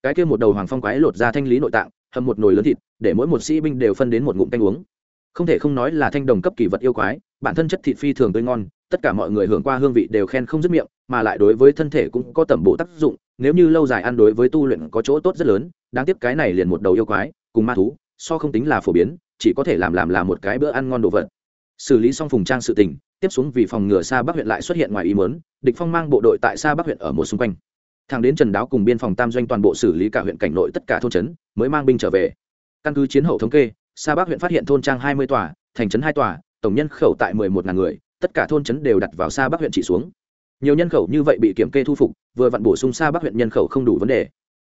Cái kia một đầu hoàng phong quái lột ra thanh lý nội tạng, hầm một nồi lớn thịt, để mỗi một sĩ binh đều phân đến một ngụm canh uống. Không thể không nói là thanh đồng cấp kỳ vật yêu quái, bản thân chất thịt phi thường tươi ngon, tất cả mọi người hưởng qua hương vị đều khen không dứt miệng mà lại đối với thân thể cũng có tẩm bộ tác dụng, nếu như lâu dài ăn đối với tu luyện có chỗ tốt rất lớn, đáng tiếc cái này liền một đầu yêu quái, cùng ma thú, so không tính là phổ biến, chỉ có thể làm làm là một cái bữa ăn ngon đồ vật. Xử lý xong phùng trang sự tình, tiếp xuống vì phòng ngừa xa bắc huyện lại xuất hiện ngoài ý mớn địch phong mang bộ đội tại xa bắc huyện ở một xung quanh. Thẳng đến trần đáo cùng biên phòng tam doanh toàn bộ xử lý cả huyện cảnh nội tất cả thôn trấn, mới mang binh trở về. Căn cứ chiến hậu thống kê xa bắc huyện phát hiện thôn trang hai mươi tòa, thành trấn hai tòa, tổng nhân khẩu tại mười một ngàn người, tất cả thôn trấn đều đặt vào xa bắc huyện chỉ xuống nhiều nhân khẩu như vậy bị kiểm kê thu phục, vừa vặn bổ sung xa bắc huyện nhân khẩu không đủ vấn đề.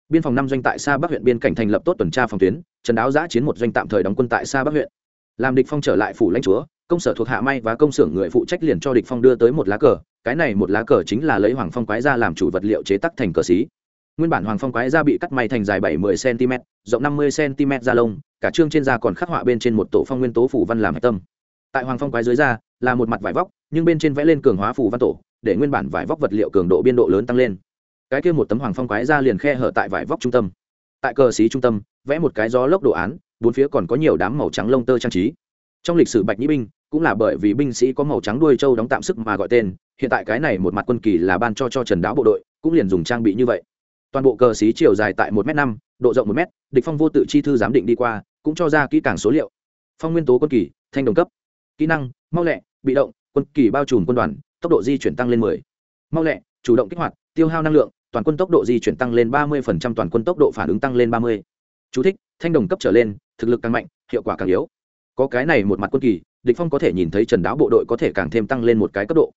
Biên phòng năm doanh tại xa bắc huyện biên cảnh thành lập tốt tuần tra phòng tuyến, trần đáo giã chiến một doanh tạm thời đóng quân tại xa bắc huyện. Làm địch phong trở lại phủ lãnh chúa, công sở thuộc hạ may và công xưởng người phụ trách liền cho địch phong đưa tới một lá cờ, cái này một lá cờ chính là lấy hoàng phong quái ra làm chủ vật liệu chế tác thành cờ xí. Nguyên bản hoàng phong quái ra bị cắt may thành dài bảy mươi cm rộng năm mươi cm da lông, cả trương trên da còn khắc họa bên trên một tổ phong nguyên tố phủ văn làm hạch tâm. Tại hoàng phong quái dưới da là một mặt vải vóc, nhưng bên trên vẽ lên cường hóa phủ văn tổ để nguyên bản vải vóc vật liệu cường độ biên độ lớn tăng lên. Cái kia một tấm hoàng phong quái ra liền khe hở tại vải vóc trung tâm. Tại cờ xí trung tâm, vẽ một cái gió lốc đồ án, bốn phía còn có nhiều đám màu trắng lông tơ trang trí. Trong lịch sử bạch nhĩ binh, cũng là bởi vì binh sĩ có màu trắng đuôi trâu đóng tạm sức mà gọi tên, hiện tại cái này một mặt quân kỳ là ban cho cho trần đáo bộ đội, cũng liền dùng trang bị như vậy. Toàn bộ cờ xí chiều dài tại một m năm, độ rộng một m địch phong vô tự chi thư giám định đi qua, cũng cho ra kỹ càng số liệu. Phong nguyên tố quân kỳ, thanh đồng cấp. Kỹ năng, mau lẹ, bị động, quân kỳ bao trùm quân đoàn tốc độ di chuyển tăng lên 10. mau lẹ chủ động kích hoạt tiêu hao năng lượng toàn quân tốc độ di chuyển tăng lên 30%, toàn quân tốc độ phản ứng tăng lên 30. chú thích thanh đồng cấp trở lên thực lực càng mạnh hiệu quả càng yếu có cái này một mặt quân kỳ địch phong có thể nhìn thấy trần đáo bộ đội có thể càng thêm tăng lên một cái cấp độ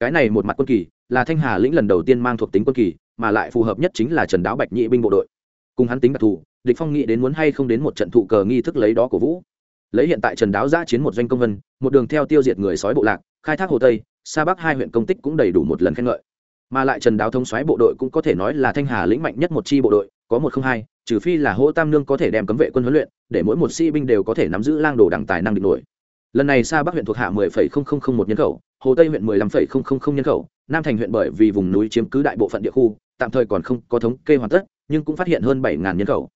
cái này một mặt quân kỳ là thanh hà lĩnh lần đầu tiên mang thuộc tính quân kỳ mà lại phù hợp nhất chính là trần đáo bạch nhị binh bộ đội cùng hắn tính đặc thù địch phong nghĩ đến muốn hay không đến một trận thụ cờ nghi thức lấy đó của vũ lấy hiện tại trần đáo giã chiến một doanh công vân một đường theo tiêu diệt người sói bộ lạc khai thác hồ tây xa bắc hai huyện công tích cũng đầy đủ một lần khen ngợi. Mà lại trần đáo thống xoáy bộ đội cũng có thể nói là thanh hà lĩnh mạnh nhất một chi bộ đội có một không hai trừ phi là hỗ tam nương có thể đem cấm vệ quân huấn luyện để mỗi một sĩ binh đều có thể nắm giữ lang đồ đẳng tài năng địch nổi. Lần này xa bắc huyện thuộc hạ 10,0001 nhân khẩu hồ tây huyện 15,000 nhân khẩu nam thành huyện bởi vì vùng núi chiếm cứ đại bộ phận địa khu tạm thời còn không có thống kê hoàn tất nhưng cũng phát hiện hơn 7.000 nhân khẩu.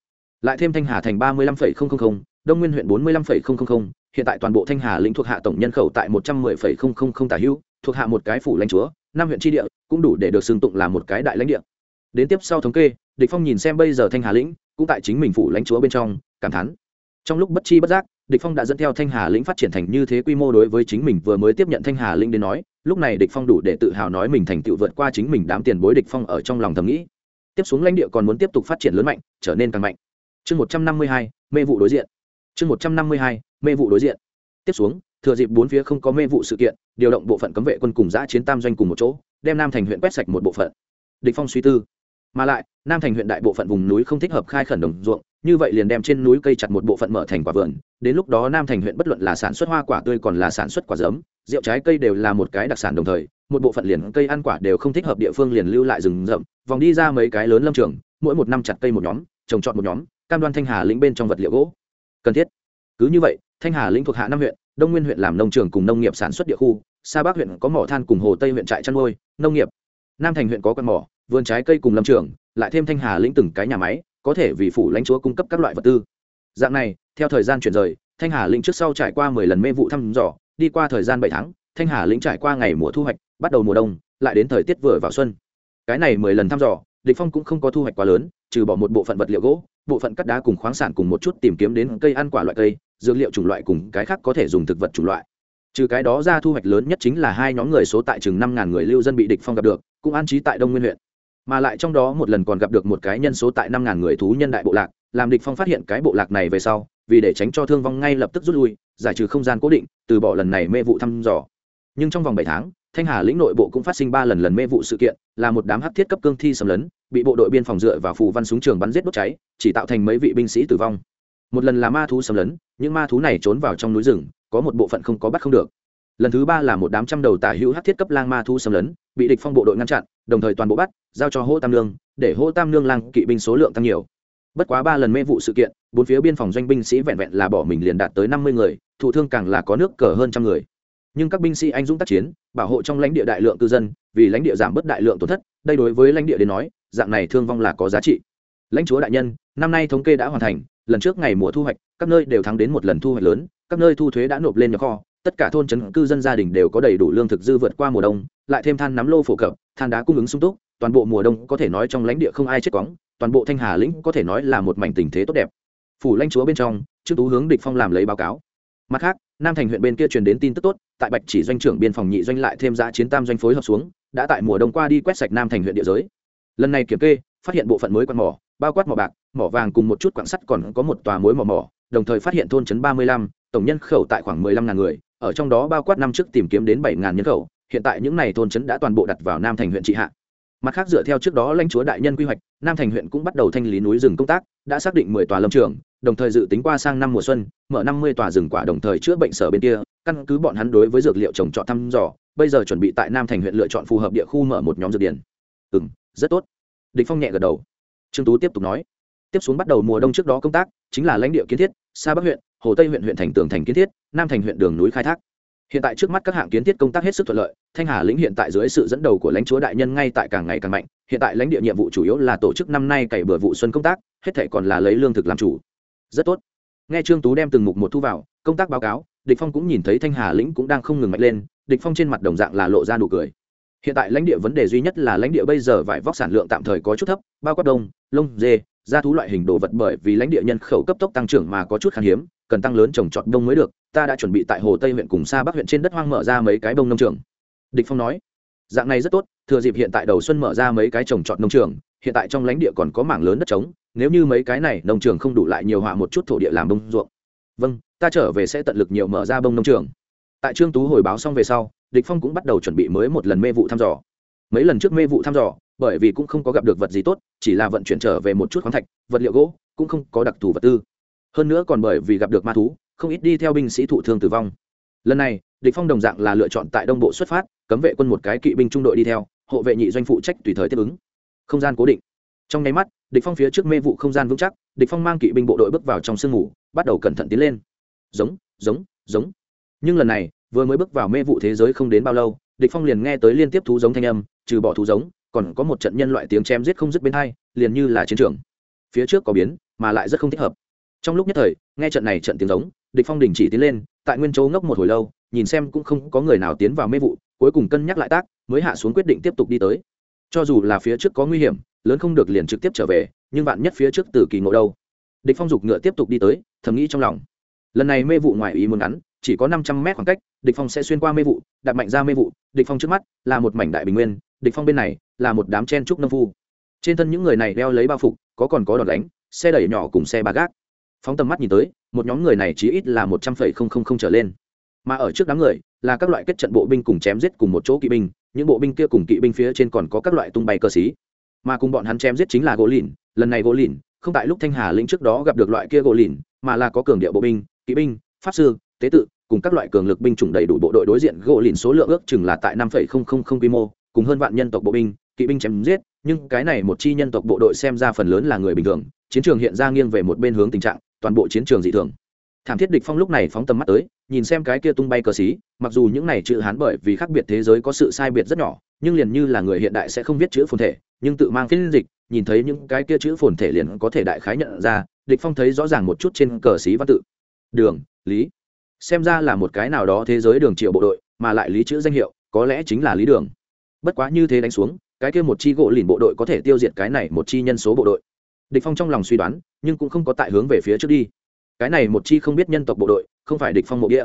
Lại thêm thanh hà thành 35,000, đông nguyên huyện 45,000, hiện tại toàn bộ thanh hà lĩnh thuộc hạ tổng nhân khẩu tại 110,000 tả hữu thuộc hạ một cái phủ lãnh chúa năm huyện tri địa cũng đủ để được xưng tụng là một cái đại lãnh địa. Đến tiếp sau thống kê địch phong nhìn xem bây giờ thanh hà lĩnh cũng tại chính mình phủ lãnh chúa bên trong cảm thán. Trong lúc bất chi bất giác địch phong đã dẫn theo thanh hà lĩnh phát triển thành như thế quy mô đối với chính mình vừa mới tiếp nhận thanh hà lĩnh đến nói lúc này địch phong đủ để tự hào nói mình thành tựu vượt qua chính mình đám tiền bối địch phong ở trong lòng thầm nghĩ. Tiếp xuống lãnh địa còn muốn tiếp tục phát triển lớn mạnh trở nên càng mạnh. Chương 152, mê vụ đối diện chương 152, mê vụ đối diện. Tiếp xuống thừa dịp bốn phía không có mê vụ sự kiện điều động bộ phận cấm vệ quân cùng giã chiến tam doanh cùng một chỗ đem nam thành huyện quét sạch một bộ phận. Địch phong suy tư. Mà lại nam thành huyện đại bộ phận vùng núi không thích hợp khai khẩn đồng ruộng như vậy liền đem trên núi cây chặt một bộ phận mở thành quả vườn. Đến lúc đó nam thành huyện bất luận là sản xuất hoa quả tươi còn là sản xuất quả giấm rượu trái cây đều là một cái đặc sản đồng thời một bộ phận liền cây ăn quả đều không thích hợp địa phương liền lưu lại rừng rậm vòng đi ra mấy cái lớn lâm trường mỗi một năm chặt cây một nhóm trồng trọt một nhóm cam đoan thanh hà lĩnh bên trong vật liệu gỗ cần thiết. Cứ như vậy, thanh hà lĩnh thuộc hạ năm huyện, đông nguyên huyện làm nông trường cùng nông nghiệp sản xuất địa khu, sa bắc huyện có mỏ than cùng hồ tây huyện trại chăn nuôi, nông nghiệp. Nam thành huyện có con mỏ, vườn trái cây cùng lâm trường, lại thêm thanh hà lĩnh từng cái nhà máy, có thể vì phủ lãnh chúa cung cấp các loại vật tư. Dạng này, theo thời gian chuyển rời, thanh hà lĩnh trước sau trải qua mười lần mê vụ thăm dò, đi qua thời gian bảy tháng, thanh hà lĩnh trải qua ngày mùa thu hoạch, bắt đầu mùa đông, lại đến thời tiết vừa vào xuân. Cái này mười lần thăm dò, địch phong cũng không có thu hoạch quá lớn, trừ bỏ một bộ phận vật liệu gỗ bộ phận cắt đá cùng khoáng sản cùng một chút tìm kiếm đến cây ăn quả loại cây, dược liệu chủng loại cùng cái khác có thể dùng thực vật chủng loại. Trừ cái đó ra thu hoạch lớn nhất chính là hai nhóm người số tại chừng năm ngàn người lưu dân bị địch phong gặp được, cũng an trí tại đông nguyên huyện. Mà lại trong đó một lần còn gặp được một cái nhân số tại năm ngàn người thú nhân đại bộ lạc, làm địch phong phát hiện cái bộ lạc này về sau, vì để tránh cho thương vong ngay lập tức rút lui, giải trừ không gian cố định, từ bỏ lần này mê vụ thăm dò. Nhưng trong vòng bảy tháng thanh hà lĩnh nội bộ cũng phát sinh ba lần lần mê vụ sự kiện, là một đám hắc thiết cấp cương thi xâm lấn, bị bộ đội biên phòng dựa vào phù văn súng trường bắn giết đốt cháy, chỉ tạo thành mấy vị binh sĩ tử vong. Một lần là ma thú xâm lấn, những ma thú này trốn vào trong núi rừng, có một bộ phận không có bắt không được. Lần thứ ba là một đám trăm đầu tả hữu hắc thiết cấp lang ma thú xâm lấn, bị địch phong bộ đội ngăn chặn, đồng thời toàn bộ bắt, giao cho hô tam lương để hô tam lương lang kỵ binh số lượng tăng nhiều. Bất quá ba lần mê vụ sự kiện, bốn phía biên phòng doanh binh sĩ vẹn vẹn là bỏ mình liền đạt tới năm mươi người, thụ thương càng là có nước cờ hơn trăm người nhưng các binh sĩ anh dũng tác chiến, bảo hộ trong lãnh địa đại lượng cư dân, vì lãnh địa giảm bớt đại lượng tổn thất, đây đối với lãnh địa đến nói, dạng này thương vong là có giá trị. Lãnh chúa đại nhân, năm nay thống kê đã hoàn thành, lần trước ngày mùa thu hoạch, các nơi đều thắng đến một lần thu hoạch lớn, các nơi thu thuế đã nộp lên nhà kho, tất cả thôn trấn, cư dân gia đình đều có đầy đủ lương thực dư vượt qua mùa đông, lại thêm than nắm lô phổ cập, than đá cung ứng sung túc, toàn bộ mùa đông có thể nói trong lãnh địa không ai chết quóng, toàn bộ thanh hà lĩnh có thể nói là một mảnh tình thế tốt đẹp. Phủ lãnh chúa bên trong, trương tú hướng địch phong làm lấy báo cáo mặt khác, nam thành huyện bên kia truyền đến tin tức tốt, tại bạch chỉ doanh trưởng biên phòng nhị doanh lại thêm giá chiến tam doanh phối hợp xuống, đã tại mùa đông qua đi quét sạch nam thành huyện địa giới. Lần này kiểm kê, phát hiện bộ phận mới quan mỏ, bao quát mỏ bạc, mỏ vàng cùng một chút quặng sắt còn có một tòa mối mỏ mỏ, đồng thời phát hiện thôn trấn ba mươi lăm, tổng nhân khẩu tại khoảng mười lăm ngàn người, ở trong đó bao quát năm trước tìm kiếm đến bảy ngàn nhân khẩu, hiện tại những n à y thôn trấn đã toàn bộ đặt vào nam thành huyện trị hạ. Mặt khác dựa theo trước đó lãnh chúa đại nhân quy hoạch, nam thành huyện cũng bắt đầu thanh lý núi rừng công tác, đã xác định mười tòa lâm trường đồng thời dự tính qua sang năm mùa xuân, mở năm mươi tòa rừng quả đồng thời chữa bệnh sở bên kia, căn cứ bọn hắn đối với dược liệu trồng trọt thăm dò, bây giờ chuẩn bị tại nam thành huyện lựa chọn phù hợp địa khu mở một nhóm dược điển ừ m rất tốt. Địch phong nhẹ gật đầu. Trương tú tiếp tục nói. Tiếp xuống bắt đầu mùa đông trước đó công tác, chính là lãnh địa kiến thiết xa bắc huyện, hồ tây huyện huyện thành tường thành kiến thiết, nam thành huyện đường núi khai thác. Hiện tại trước mắt các hạng kiến thiết công tác hết sức thuận lợi, thanh hà lĩnh hiện tại dưới sự dẫn đầu của lãnh chúa đại nhân ngay tại càng ngày càng mạnh, hiện tại lãnh địa nhiệm vụ chủ yếu là tổ chức năm nay cày bừa vụ xuân công tác, hết thể còn là lấy lương thực làm chủ rất tốt. Nghe trương tú đem từng mục một thu vào, công tác báo cáo, địch phong cũng nhìn thấy thanh hà lĩnh cũng đang không ngừng mạnh lên, địch phong trên mặt đồng dạng là lộ ra nụ cười. Hiện tại lãnh địa vấn đề duy nhất là lãnh địa bây giờ vải vóc sản lượng tạm thời có chút thấp, bao quát đông, lông, dê gia thú loại hình đồ vật bởi vì lãnh địa nhân khẩu cấp tốc tăng trưởng mà có chút khan hiếm, cần tăng lớn trồng trọt đông mới được, ta đã chuẩn bị tại hồ tây huyện cùng xa bắc huyện trên đất hoang mở ra mấy cái bông nông trường. Địch phong nói, dạng này rất tốt, thừa dịp hiện tại đầu xuân mở ra mấy cái trồng trọt nông trường, hiện tại trong lãnh địa còn có mảng lớn đất trống nếu như mấy cái này nông trường không đủ lại nhiều họa một chút thổ địa làm bông ruộng. Vâng ta trở về sẽ tận lực nhiều mở ra bông nông trường. Tại trương tú hồi báo xong về sau, địch phong cũng bắt đầu chuẩn bị mới một lần mê vụ thăm dò. Mấy lần trước mê vụ thăm dò, bởi vì cũng không có gặp được vật gì tốt, chỉ là vận chuyển trở về một chút khoáng thạch, vật liệu gỗ, cũng không có đặc thù vật tư. Hơn nữa còn bởi vì gặp được ma thú, không ít đi theo binh sĩ thụ thương tử vong. Lần này, địch phong đồng dạng là lựa chọn tại đông bộ xuất phát, cấm vệ quân một cái kỵ binh trung đội đi theo, hộ vệ nhị doanh phụ trách tùy thời tiếp ứng. Không gian cố định. Trong nháy mắt địch phong phía trước mê vụ không gian vững chắc, địch phong mang kỵ binh bộ đội bước vào trong sương mù, bắt đầu cẩn thận tiến lên. Giống giống giống. Nhưng lần này, vừa mới bước vào mê vụ thế giới không đến bao lâu, địch phong liền nghe tới liên tiếp thú giống thanh âm, trừ bỏ thú giống, còn có một trận nhân loại tiếng chém giết không dứt bên hai, liền như là chiến trường. Phía trước có biến, mà lại rất không thích hợp. Trong lúc nhất thời, nghe trận này trận tiếng giống, địch phong đình chỉ tiến lên, tại nguyên chỗ ngốc một hồi lâu, nhìn xem cũng không có người nào tiến vào mê vụ, cuối cùng cân nhắc lại tác, mới hạ xuống quyết định tiếp tục đi tới. Cho dù là phía trước có nguy hiểm lớn không được liền trực tiếp trở về, nhưng bạn nhất phía trước từ kỳ ngộ đâu? Địch phong dục ngựa tiếp tục đi tới, thầm nghĩ trong lòng. Lần này mê vụ ngoài ý muốn ngắn, chỉ có năm trăm mét khoảng cách, địch phong sẽ xuyên qua mê vụ đặt mạnh ra mê vụ, địch phong trước mắt là một mảnh đại bình nguyên, địch phong bên này là một đám chen trúc nông phu. Trên thân những người này đeo lấy bao phục, có còn có đòn đánh, xe đẩy nhỏ cùng xe ba gác. Phóng tầm mắt nhìn tới, một nhóm người này chí ít là một trăm phẩy không không không trở lên. Mà ở trước đám người là các loại kết trận bộ binh cùng chém giết cùng một chỗ kỵ binh, những bộ binh kia cùng kỵ binh phía trên còn có các loại tung bay cơ sĩ mà cùng bọn hắn chém giết chính là gỗ lìn, lần này gỗ lìn, không tại lúc thanh hà lĩnh trước đó gặp được loại kia gỗ lìn, mà là có cường địa bộ binh, kỵ binh, pháp sư, tế tự, cùng các loại cường lực binh chủng đầy đủ bộ đội đối diện. Gỗ lìn số lượng ước chừng là tại năm phẩy không không không quy mô, cùng hơn vạn nhân tộc bộ binh, kỵ binh chém giết, nhưng cái này một chi nhân tộc bộ đội xem ra phần lớn là người bình thường, chiến trường hiện ra nghiêng về một bên hướng tình trạng, toàn bộ chiến trường dị thường. Thảm thiết địch phong lúc này phóng tầm mắt tới, nhìn xem cái kia tung bay cờ xí, mặc dù những này chữ hán bởi vì khác biệt thế giới có sự sai biệt rất nhỏ, nhưng liền như là người hiện đại sẽ không viết chữ phồn thể nhưng tự mang phiên dịch, nhìn thấy những cái kia chữ phồn thể liền có thể đại khái nhận ra, địch phong thấy rõ ràng một chút trên cờ xí văn tự. Đường, lý. Xem ra là một cái nào đó thế giới đường triệu bộ đội, mà lại lý chữ danh hiệu, có lẽ chính là lý đường. Bất quá như thế đánh xuống, cái kia một chi gỗ lìn bộ đội có thể tiêu diệt cái này một chi nhân số bộ đội. Địch phong trong lòng suy đoán, nhưng cũng không có tại hướng về phía trước đi. Cái này một chi không biết nhân tộc bộ đội, không phải địch phong mộ địa.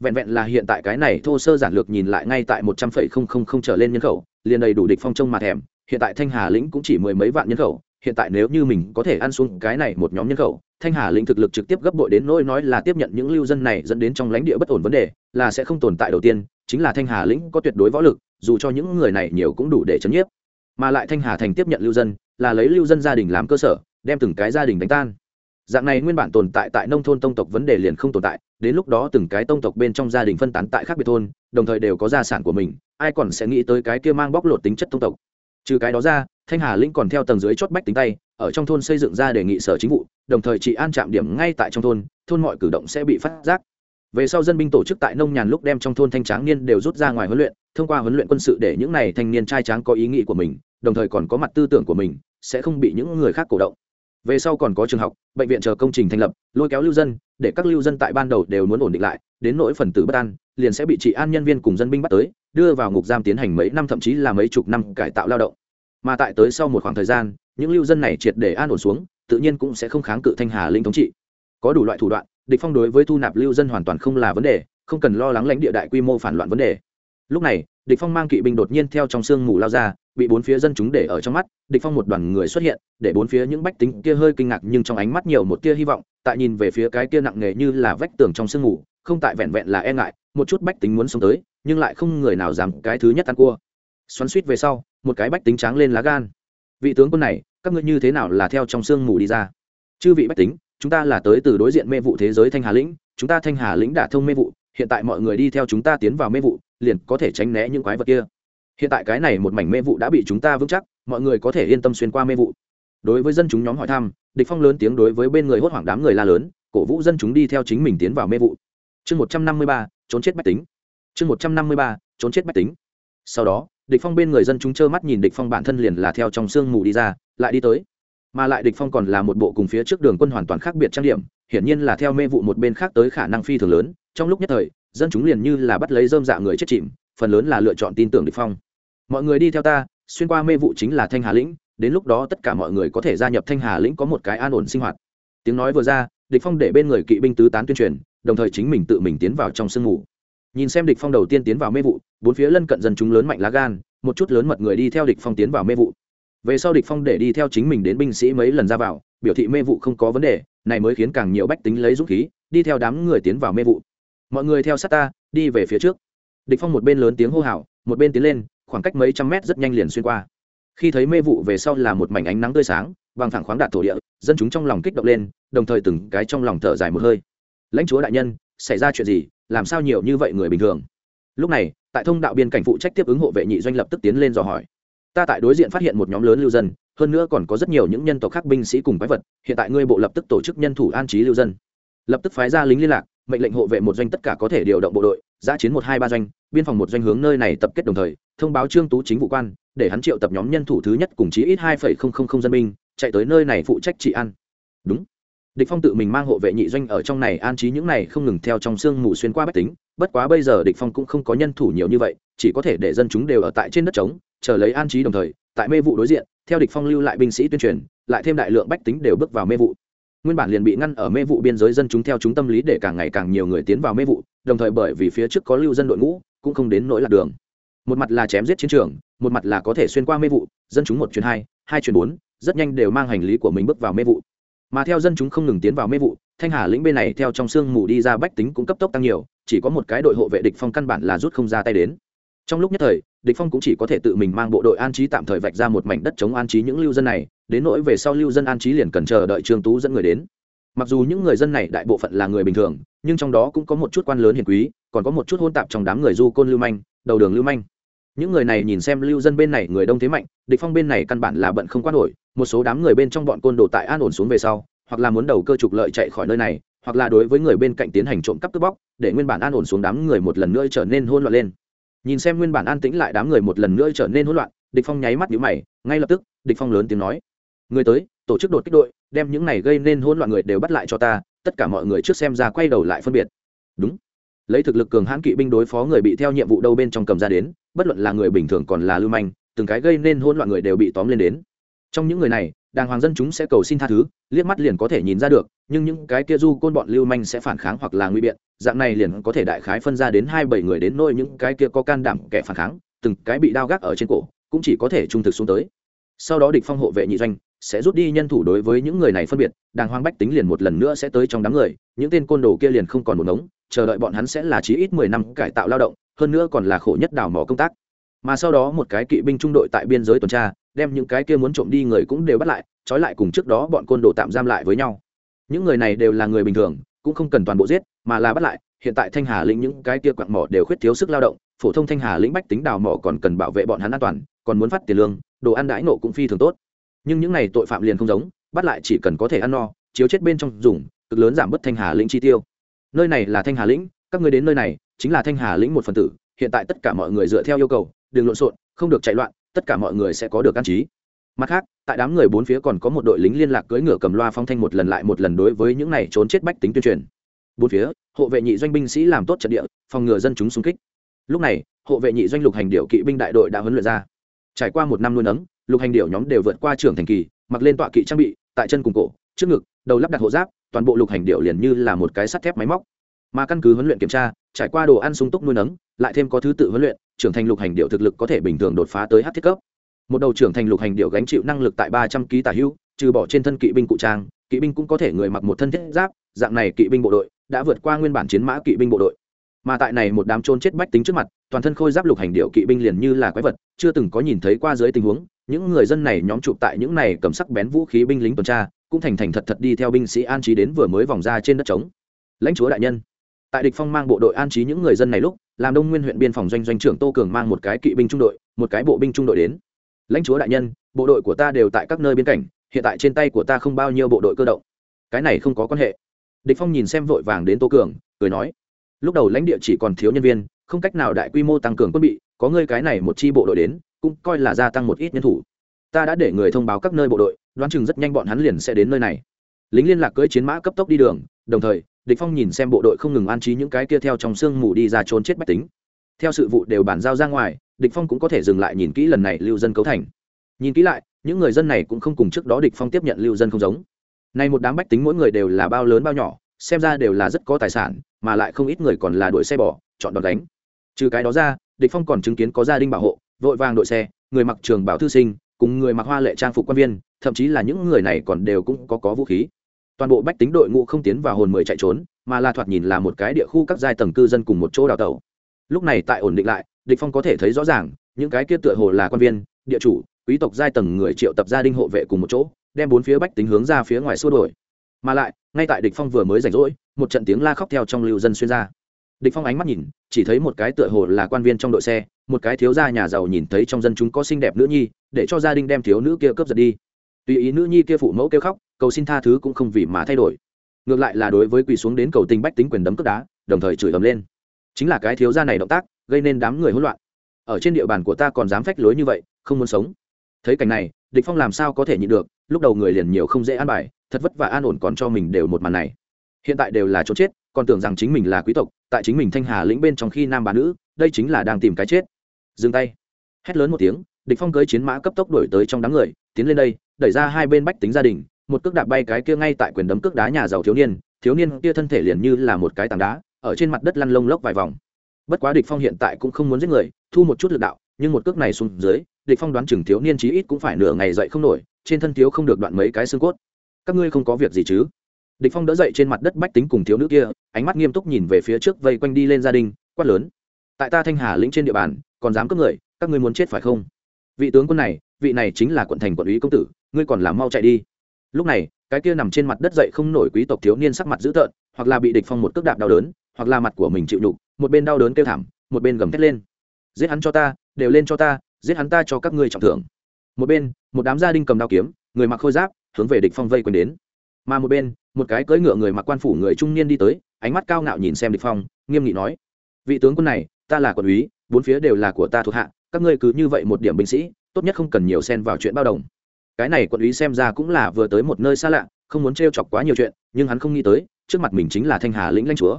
Vẹn vẹn là hiện tại cái này thô sơ giản lược nhìn lại ngay tại một trăm phẩy không không không trở lên nhân khẩu, liền đầy đủ địch phong trông mà thèm hiện tại thanh hà lĩnh cũng chỉ mười mấy vạn nhân khẩu, hiện tại nếu như mình có thể ăn xuống cái này một nhóm nhân khẩu, thanh hà lĩnh thực lực trực tiếp gấp bội đến nỗi nói là tiếp nhận những lưu dân này dẫn đến trong lãnh địa bất ổn vấn đề, là sẽ không tồn tại đầu tiên, chính là thanh hà lĩnh có tuyệt đối võ lực, dù cho những người này nhiều cũng đủ để chấn nhiếp. Mà lại thanh hà thành tiếp nhận lưu dân, là lấy lưu dân gia đình làm cơ sở, đem từng cái gia đình đánh tan. Dạng này nguyên bản tồn tại tại nông thôn tông tộc vấn đề liền không tồn tại, đến lúc đó từng cái tông tộc bên trong gia đình phân tán tại khác biệt thôn, đồng thời đều có gia sản của mình, ai còn sẽ nghĩ tới cái kia mang bóc lột tính chất tông tộc? Trừ cái đó ra, thanh hà linh còn theo tầng dưới chót bách tính tay, ở trong thôn xây dựng ra đề nghị sở chính vụ, đồng thời chỉ an trạm điểm ngay tại trong thôn thôn mọi cử động sẽ bị phát giác. Về sau dân binh tổ chức tại nông nhàn lúc đem trong thôn thanh tráng niên đều rút ra ngoài huấn luyện, thông qua huấn luyện quân sự để những này thanh niên trai tráng có ý nghĩ của mình, đồng thời còn có mặt tư tưởng của mình, sẽ không bị những người khác cổ động. Về sau còn có trường học, bệnh viện chờ công trình thành lập, lôi kéo lưu dân, để các lưu dân tại ban đầu đều muốn ổn định lại, đến nỗi phần tử bất an liền sẽ bị trị an nhân viên cùng dân binh bắt tới, đưa vào ngục giam tiến hành mấy năm, thậm chí là mấy chục năm cải tạo lao động. Mà tại tới sau một khoảng thời gian, những lưu dân này triệt để an ổn xuống, tự nhiên cũng sẽ không kháng cự thanh hà linh thống trị. Có đủ loại thủ đoạn, địch phong đối với thu nạp lưu dân hoàn toàn không là vấn đề, không cần lo lắng lãnh địa đại quy mô phản loạn vấn đề. Lúc này, địch phong mang kỵ binh đột nhiên theo trong sương mù lao ra, bị bốn phía dân chúng để ở trong mắt, địch phong một đoàn người xuất hiện, để bốn phía những bách tính kia hơi kinh ngạc nhưng trong ánh mắt nhiều một tia hy vọng, tại nhìn về phía cái kia nặng nề như là vách tường trong sương mù không tại vẹn vẹn là e ngại, một chút bách tính muốn sống tới, nhưng lại không người nào dám cái thứ nhất ăn cua. Xoắn suýt về sau, một cái bách tính tráng lên lá gan. Vị tướng quân này, các ngươi như thế nào là theo trong sương mù đi ra? Chư vị bách tính, chúng ta là tới từ đối diện mê vụ thế giới thanh hà lĩnh, chúng ta thanh hà lĩnh đả thông mê vụ, hiện tại mọi người đi theo chúng ta tiến vào mê vụ, liền có thể tránh né những quái vật kia. Hiện tại cái này một mảnh mê vụ đã bị chúng ta vững chắc, mọi người có thể yên tâm xuyên qua mê vụ. Đối với dân chúng nhóm hỏi thăm, địch phong lớn tiếng đối với bên người hốt hoảng đám người la lớn, cổ vũ dân chúng đi theo chính mình tiến vào mê vụ chương một trăm năm mươi ba, trốn chết bách tính. Chương một trăm năm mươi ba, trốn chết bách tính. Sau đó, địch phong bên người dân chúng trơ mắt nhìn địch phong bản thân liền là theo trong sương mù đi ra, lại đi tới. Mà lại địch phong còn là một bộ cùng phía trước đường quân hoàn toàn khác biệt trang điểm, hiển nhiên là theo mê vụ một bên khác tới khả năng phi thường lớn. Trong lúc nhất thời, dân chúng liền như là bắt lấy dơm dạ người chết chìm, phần lớn là lựa chọn tin tưởng địch phong. Mọi người đi theo ta, xuyên qua mê vụ chính là thanh hà lĩnh, đến lúc đó tất cả mọi người có thể gia nhập thanh hà lĩnh có một cái an ổn sinh hoạt. Tiếng nói vừa ra, địch phong để bên người kỵ binh tứ tán tuyên truyền đồng thời chính mình tự mình tiến vào trong sương mù. Nhìn xem địch phong đầu tiên tiến vào mê vụ, bốn phía lân cận dân chúng lớn mạnh lá gan, một chút lớn mật người đi theo địch phong tiến vào mê vụ. Về sau địch phong để đi theo chính mình đến binh sĩ mấy lần ra vào, biểu thị mê vụ không có vấn đề, này mới khiến càng nhiều bách tính lấy dũng khí, đi theo đám người tiến vào mê vụ. Mọi người theo sát ta, đi về phía trước. Địch phong một bên lớn tiếng hô hào, một bên tiến lên, khoảng cách mấy trăm mét rất nhanh liền xuyên qua. Khi thấy mê vụ về sau là một mảnh ánh nắng tươi sáng bằng thẳng khoáng đạt thổ địa, dân chúng trong lòng kích động lên, đồng thời từng cái trong lòng thở dài một hơi lãnh chúa đại nhân, xảy ra chuyện gì? Làm sao nhiều như vậy người bình thường? Lúc này, tại thông đạo biên cảnh phụ trách tiếp ứng hộ vệ nhị doanh lập tức tiến lên dò hỏi. Ta tại đối diện phát hiện một nhóm lớn lưu dân, hơn nữa còn có rất nhiều những nhân tộc khác binh sĩ cùng quái vật, hiện tại ngươi bộ lập tức tổ chức nhân thủ an trí lưu dân. Lập tức phái ra lính liên lạc, mệnh lệnh hộ vệ một doanh tất cả có thể điều động bộ đội, giã chiến một hai ba doanh, biên phòng một doanh hướng nơi này tập kết đồng thời, thông báo trương tú chính vụ quan, để hắn triệu tập nhóm nhân thủ thứ nhất cùng chí ít hai không không không dân binh, chạy tới nơi này phụ trách trị ăn đúng địch phong tự mình mang hộ vệ nhị doanh ở trong này an trí những này không ngừng theo trong xương mù xuyên qua bách tính, bất quá bây giờ địch phong cũng không có nhân thủ nhiều như vậy, chỉ có thể để dân chúng đều ở tại trên đất trống, chờ lấy an trí đồng thời, tại mê vụ đối diện, theo địch phong lưu lại binh sĩ tuyên truyền, lại thêm đại lượng bách tính đều bước vào mê vụ. Nguyên bản liền bị ngăn ở mê vụ biên giới dân chúng theo chúng tâm lý để càng ngày càng nhiều người tiến vào mê vụ, đồng thời bởi vì phía trước có lưu dân đội ngũ, cũng không đến nỗi lạc đường. Một mặt là chém giết chiến trường, một mặt là có thể xuyên qua mê vụ, dân chúng một chuyến hai hai chuyến bốn, rất nhanh đều mang hành lý của mình bước vào mê vụ mà theo dân chúng không ngừng tiến vào mê vụ, thanh hà lĩnh bên này theo trong sương mù đi ra bách tính cũng cấp tốc tăng nhiều, chỉ có một cái đội hộ vệ địch phong căn bản là rút không ra tay đến. Trong lúc nhất thời, địch phong cũng chỉ có thể tự mình mang bộ đội an trí tạm thời vạch ra một mảnh đất chống an trí những lưu dân này, đến nỗi về sau lưu dân an trí liền cần chờ đợi trương tú dẫn người đến. Mặc dù những người dân này đại bộ phận là người bình thường, nhưng trong đó cũng có một chút quan lớn hiền quý, còn có một chút hôn tạp trong đám người du côn lưu manh, đầu đường lưu manh. Những người này nhìn xem lưu dân bên này người đông thế mạnh, địch phong bên này căn bản là bận không quan nổi một số đám người bên trong bọn côn đồ tại an ổn xuống về sau, hoặc là muốn đầu cơ trục lợi chạy khỏi nơi này, hoặc là đối với người bên cạnh tiến hành trộm cắp cướp bóc, để nguyên bản an ổn xuống đám người một lần nữa trở nên hỗn loạn lên. Nhìn xem nguyên bản an tĩnh lại đám người một lần nữa trở nên hỗn loạn, địch phong nháy mắt nhíu mày, ngay lập tức, địch phong lớn tiếng nói, người tới, tổ chức đột kích đội, đem những này gây nên hỗn loạn người đều bắt lại cho ta, tất cả mọi người trước xem ra quay đầu lại phân biệt. Đúng. Lấy thực lực cường hãn kỵ binh đối phó người bị theo nhiệm vụ đâu bên trong cầm ra đến, bất luận là người bình thường còn là lưu manh, từng cái gây nên hỗn loạn người đều bị tóm lên đến trong những người này, đàng hoàng dân chúng sẽ cầu xin tha thứ, liếc mắt liền có thể nhìn ra được, nhưng những cái kia du côn bọn lưu manh sẽ phản kháng hoặc là nguy biện, dạng này liền có thể đại khái phân ra đến hai bảy người đến nôi những cái kia có can đảm kẻ phản kháng, từng cái bị đao gác ở trên cổ, cũng chỉ có thể trung thực xuống tới. Sau đó địch phong hộ vệ nhị doanh sẽ rút đi nhân thủ đối với những người này phân biệt, đàng hoàng bách tính liền một lần nữa sẽ tới trong đám người, những tên côn đồ kia liền không còn một ngống, chờ đợi bọn hắn sẽ là chí ít mười năm cải tạo lao động, hơn nữa còn là khổ nhất đào mỏ công tác. Mà sau đó một cái kỵ binh trung đội tại biên giới tuần tra đem những cái kia muốn trộm đi người cũng đều bắt lại, trói lại cùng trước đó bọn côn đồ tạm giam lại với nhau. Những người này đều là người bình thường, cũng không cần toàn bộ giết, mà là bắt lại. Hiện tại thanh hà lĩnh những cái kia quặng mỏ đều khuyết thiếu sức lao động, phổ thông thanh hà lĩnh bách tính đào mỏ còn cần bảo vệ bọn hắn an toàn, còn muốn phát tiền lương, đồ ăn đãi nộ cũng phi thường tốt. Nhưng những này tội phạm liền không giống, bắt lại chỉ cần có thể ăn no, chiếu chết bên trong dùng, cực lớn giảm bớt thanh hà lĩnh chi tiêu. Nơi này là thanh hà lĩnh, các người đến nơi này, chính là thanh hà lĩnh một phần tử. Hiện tại tất cả mọi người dựa theo yêu cầu, đừng lộn xộn, không được chạy loạn tất cả mọi người sẽ có được an trí. Mặt khác, tại đám người bốn phía còn có một đội lính liên lạc cưỡi ngựa cầm loa phong thanh một lần lại một lần đối với những này trốn chết bách tính tuyên truyền. Bốn phía, hộ vệ nhị doanh binh sĩ làm tốt trận địa, phòng ngừa dân chúng xung kích. Lúc này, hộ vệ nhị doanh lục hành điệu kỵ binh đại đội đã huấn luyện ra. Trải qua một năm nuôi nấng, lục hành điệu nhóm đều vượt qua trưởng thành kỳ, mặc lên tọa kỵ trang bị, tại chân cùng cổ, trước ngực, đầu lắp đặt hộ giáp, toàn bộ lục hành điệu liền như là một cái sắt thép máy móc. Mà căn cứ huấn luyện kiểm tra, trải qua đồ ăn sung túc nuôi nấng, lại thêm có thứ tự huấn luyện trưởng thành lục hành điệu thực lực có thể bình thường đột phá tới hát thiết cấp. Một đầu trưởng thành lục hành điệu gánh chịu năng lực tại ba trăm ký tả hưu, trừ bỏ trên thân kỵ binh cụ trang, kỵ binh cũng có thể người mặc một thân thiết giáp, dạng này kỵ binh bộ đội đã vượt qua nguyên bản chiến mã kỵ binh bộ đội. Mà tại này một đám trôn chết bách tính trước mặt, toàn thân khôi giáp lục hành điệu kỵ binh liền như là quái vật, chưa từng có nhìn thấy qua dưới tình huống, những người dân này nhóm chụp tại những này cầm sắc bén vũ khí binh lính tuần tra, cũng thành thành thật thật đi theo binh sĩ an trí đến vừa mới vòng ra trên đất trống. Lãnh chúa đại nhân tại địch phong mang bộ đội an trí những người dân này lúc, làm đông nguyên huyện biên phòng doanh doanh trưởng tô cường mang một cái kỵ binh trung đội, một cái bộ binh trung đội đến. Lãnh chúa đại nhân, bộ đội của ta đều tại các nơi biên cảnh, hiện tại trên tay của ta không bao nhiêu bộ đội cơ động. Cái này không có quan hệ. Địch phong nhìn xem vội vàng đến tô cường, cười nói, lúc đầu lãnh địa chỉ còn thiếu nhân viên, không cách nào đại quy mô tăng cường quân bị, có ngươi cái này một chi bộ đội đến, cũng coi là gia tăng một ít nhân thủ. Ta đã để người thông báo các nơi bộ đội, đoán chừng rất nhanh bọn hắn liền sẽ đến nơi này. Lính liên lạc cưỡi chiến mã cấp tốc đi đường, đồng thời địch phong nhìn xem bộ đội không ngừng an trí những cái kia theo trong xương mù đi ra trốn chết bách tính. Theo sự vụ đều bản giao ra ngoài địch phong cũng có thể dừng lại nhìn kỹ lần này lưu dân cấu thành. Nhìn kỹ lại những người dân này cũng không cùng trước đó địch phong tiếp nhận lưu dân không giống. Nay một đám bách tính mỗi người đều là bao lớn bao nhỏ xem ra đều là rất có tài sản mà lại không ít người còn là đuổi xe bỏ, chọn đòn đánh. Trừ cái đó ra địch phong còn chứng kiến có gia đình bảo hộ vội vàng đội xe người mặc trường bảo thư sinh cùng người mặc hoa lệ trang phục quan viên thậm chí là những người này còn đều cũng có có vũ khí toàn bộ bách tính đội ngũ không tiến vào hồn mười chạy trốn, mà là thoạt nhìn là một cái địa khu các giai tầng cư dân cùng một chỗ đào tẩu. Lúc này tại ổn định lại, địch phong có thể thấy rõ ràng, những cái kia tựa hồ là quan viên, địa chủ, quý tộc giai tầng người triệu tập gia đình hộ vệ cùng một chỗ, đem bốn phía bách tính hướng ra phía ngoài xua đuổi. Mà lại, ngay tại địch phong vừa mới rảnh rỗi, một trận tiếng la khóc theo trong lưu dân xuyên ra. Địch phong ánh mắt nhìn, chỉ thấy một cái tựa hồ là quan viên trong đội xe, một cái thiếu gia nhà giàu nhìn thấy trong dân chúng có xinh đẹp nữ nhi, để cho gia đình đem thiếu nữ kia cướp giật đi. Tùy ý nữ nhi kia phụ mẫu kêu khóc cầu xin tha thứ cũng không vì mà thay đổi. Ngược lại là đối với quỳ xuống đến cầu tình bách tính quyền đấm cướp đá, đồng thời chửi ầm lên. Chính là cái thiếu gia này động tác, gây nên đám người hỗn loạn. Ở trên địa bàn của ta còn dám phách lối như vậy, không muốn sống. Thấy cảnh này, địch phong làm sao có thể nhịn được, lúc đầu người liền nhiều không dễ an bài, thật vất vả an ổn còn cho mình đều một màn này. Hiện tại đều là chỗ chết, còn tưởng rằng chính mình là quý tộc, tại chính mình thanh hà lĩnh bên trong khi nam bà nữ, đây chính là đang tìm cái chết. Dừng tay. Hét lớn một tiếng, địch phong cưỡi chiến mã cấp tốc đuổi tới trong đám người, tiến lên đây, đẩy ra hai bên bách tính gia đình một cước đạp bay cái kia ngay tại quyền đấm cước đá nhà giàu thiếu niên thiếu niên kia thân thể liền như là một cái tảng đá, ở trên mặt đất lăn lông lốc vài vòng. Bất quá địch phong hiện tại cũng không muốn giết người, thu một chút lực đạo, nhưng một cước này xuống dưới, địch phong đoán chừng thiếu niên chí ít cũng phải nửa ngày dậy không nổi, trên thân thiếu không được đoạn mấy cái xương cốt. Các ngươi không có việc gì chứ? Địch phong đỡ dậy trên mặt đất bách tính cùng thiếu nữ kia, ánh mắt nghiêm túc nhìn về phía trước vây quanh đi lên gia đình, quát lớn. Tại ta thanh hà lĩnh trên địa bàn, còn dám cướp người, các ngươi muốn chết phải không? Vị tướng quân này, vị này chính là quận thành quận úy công tử, ngươi còn làm mau chạy đi lúc này, cái kia nằm trên mặt đất dậy không nổi quý tộc thiếu niên sắc mặt dữ tợn, hoặc là bị địch phong một cước đạp đau đớn, hoặc là mặt của mình chịu nhục, một bên đau đớn kêu thảm, một bên gầm thét lên. Giết hắn cho ta, đều lên cho ta, giết hắn ta cho các ngươi trọng thưởng. Một bên, một đám gia đình cầm đao kiếm, người mặc khôi giáp, hướng về địch phong vây quanh đến. Mà một bên, một cái cưỡi ngựa người mặc quan phủ người trung niên đi tới, ánh mắt cao ngạo nhìn xem địch phong, nghiêm nghị nói, vị tướng quân này, ta là quản úy, bốn phía đều là của ta thuộc hạ, các ngươi cứ như vậy một điểm binh sĩ, tốt nhất không cần nhiều xen vào chuyện bao đồng cái này quận úy xem ra cũng là vừa tới một nơi xa lạ, không muốn trêu chọc quá nhiều chuyện, nhưng hắn không nghĩ tới, trước mặt mình chính là thanh hà lĩnh lãnh chúa.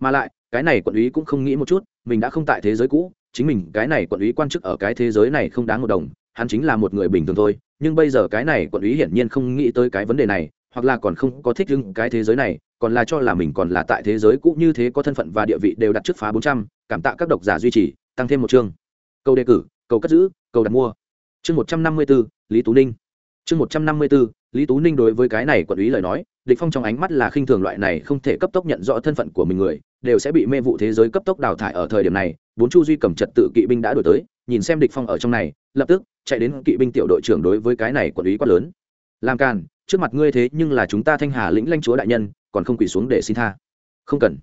Mà lại, cái này quận úy cũng không nghĩ một chút, mình đã không tại thế giới cũ, chính mình, cái này quận úy quan chức ở cái thế giới này không đáng một đồng, hắn chính là một người bình thường thôi. Nhưng bây giờ cái này quận úy hiển nhiên không nghĩ tới cái vấn đề này, hoặc là còn không có thích hưng cái thế giới này, còn là cho là mình còn là tại thế giới cũ như thế có thân phận và địa vị đều đặt trước phá bốn trăm, cảm tạ các độc giả duy trì, tăng thêm một chương. Câu đề cử, câu cất giữ, câu đặt mua. Chương một trăm năm mươi b ố lý tú ninh chương một trăm năm mươi b ố lý tú ninh đối với cái này quận ý lời nói, địch phong trong ánh mắt là khinh thường loại này không thể cấp tốc nhận rõ thân phận của mình người, đều sẽ bị mê vụ thế giới cấp tốc đào thải ở thời điểm này. Bốn chu duy cầm trật tự kỵ binh đã đổi tới, nhìn xem địch phong ở trong này, lập tức chạy đến kỵ binh tiểu đội trưởng đối với cái này quận ý quá lớn. Làm càn, trước mặt ngươi thế nhưng là chúng ta thanh hà lĩnh lãnh chúa đại nhân, còn không quỳ xuống để xin tha. Không cần.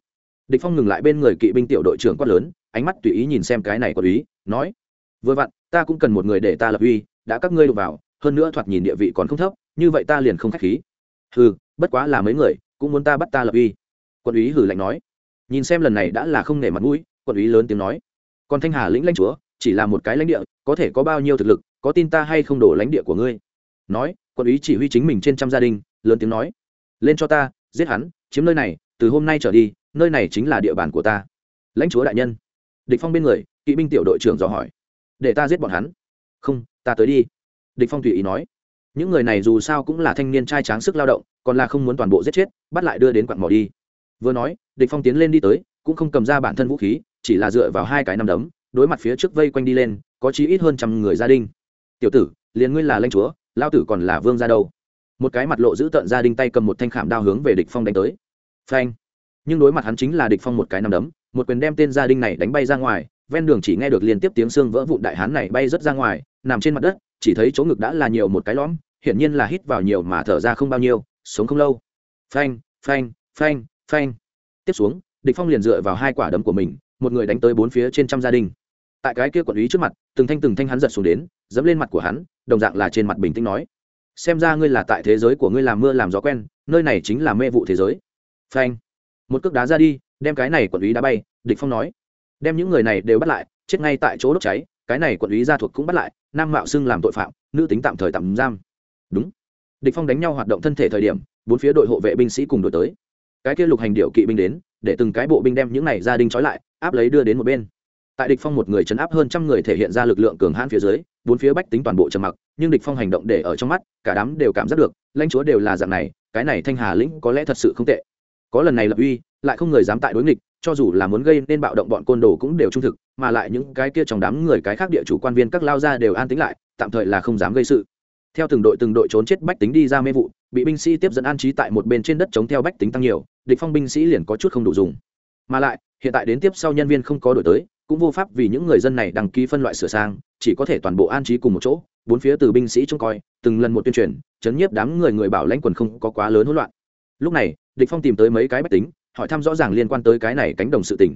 Địch phong ngừng lại bên người kỵ binh tiểu đội trưởng quát lớn, ánh mắt tùy ý nhìn xem cái này quận ý nói, vừa vặn, ta cũng cần một người để ta lập uy, đã các ngươi đụng vào hơn nữa thoạt nhìn địa vị còn không thấp, như vậy ta liền không khách khí. Hừ, bất quá là mấy người, cũng muốn ta bắt ta lập uy. Quân úy hử lạnh nói. Nhìn xem lần này đã là không nể mặt mũi, quân úy lớn tiếng nói. Còn thanh hà lĩnh lãnh chúa, chỉ là một cái lãnh địa, có thể có bao nhiêu thực lực, có tin ta hay không đổ lãnh địa của ngươi? Nói, quân úy chỉ huy chính mình trên trăm gia đình, lớn tiếng nói. Lên cho ta, giết hắn, chiếm nơi này, từ hôm nay trở đi, nơi này chính là địa bàn của ta. Lãnh chúa đại nhân. Địch phong bên người, kỵ binh tiểu đội trưởng dò hỏi. Để ta giết bọn hắn. Không, ta tới đi địch phong tùy ý nói, những người này dù sao cũng là thanh niên trai tráng sức lao động, còn là không muốn toàn bộ giết chết, bắt lại đưa đến quặng mỏ đi. Vừa nói, địch phong tiến lên đi tới, cũng không cầm ra bản thân vũ khí, chỉ là dựa vào hai cái nắm đấm, đối mặt phía trước vây quanh đi lên, có chí ít hơn trăm người gia đình. Tiểu tử, liền ngươi là lãnh chúa lao tử còn là vương gia đâu? Một cái mặt lộ giữ tận gia đình tay cầm một thanh khảm đao hướng về địch phong đánh tới. Phanh! Nhưng đối mặt hắn chính là địch phong một cái nắm đấm, một quyền đem tên gia đình này đánh bay ra ngoài, ven đường chỉ nghe được liên tiếp tiếng xương vỡ vụn đại hán này bay rất ra ngoài, nằm trên mặt đất chỉ thấy chỗ ngực đã là nhiều một cái lõm, hiển nhiên là hít vào nhiều mà thở ra không bao nhiêu, sống không lâu. Phanh phanh phanh phanh. Tiếp xuống, địch phong liền dựa vào hai quả đấm của mình, một người đánh tới bốn phía trên trăm gia đình. Tại cái kia quản lý trước mặt, từng thanh từng thanh hắn giật xuống đến, dẫm lên mặt của hắn, đồng dạng là trên mặt bình tĩnh nói. Xem ra ngươi là tại thế giới của ngươi làm mưa làm gió quen, nơi này chính là mê vụ thế giới. Phanh. Một cước đá ra đi, đem cái này quản lý đá bay, địch phong nói. Đem những người này đều bắt lại, chết ngay tại chỗ đốt cháy, cái này quản lý gia thuộc cũng bắt lại nam mạo xưng làm tội phạm, nữ tính tạm thời tạm giam. Đúng. Địch phong đánh nhau hoạt động thân thể thời điểm, bốn phía đội hộ vệ binh sĩ cùng đội tới. Cái kia lục hành điệu kỵ binh đến, để từng cái bộ binh đem những này gia đình trói lại, áp lấy đưa đến một bên. Tại địch phong một người chấn áp hơn trăm người thể hiện ra lực lượng cường hãn phía dưới, bốn phía bách tính toàn bộ trầm mặc, nhưng địch phong hành động để ở trong mắt, cả đám đều cảm giác được, lãnh chúa đều là dạng này, cái này thanh hà lĩnh có lẽ thật sự không tệ. Có lần này lập uy, lại không người dám tại đối nghịch, cho dù là muốn gây nên bạo động bọn côn đồ cũng đều trung thực mà lại những cái kia trong đám người cái khác địa chủ quan viên các lao ra đều an tính lại, tạm thời là không dám gây sự. Theo từng đội từng đội trốn chết bách tính đi ra mê vụ, bị binh sĩ tiếp dẫn an trí tại một bên trên đất chống theo bách tính tăng nhiều, địch phong binh sĩ liền có chút không đủ dùng. Mà lại, hiện tại đến tiếp sau nhân viên không có đổi tới, cũng vô pháp vì những người dân này đăng ký phân loại sửa sang, chỉ có thể toàn bộ an trí cùng một chỗ, bốn phía từ binh sĩ trông coi, từng lần một tuyên truyền, chấn nhiếp đám người người bảo lãnh quần không có quá lớn hỗn loạn. Lúc này, địch phong tìm tới mấy cái bách tính, hỏi thăm rõ ràng liên quan tới cái này cánh đồng sự tình.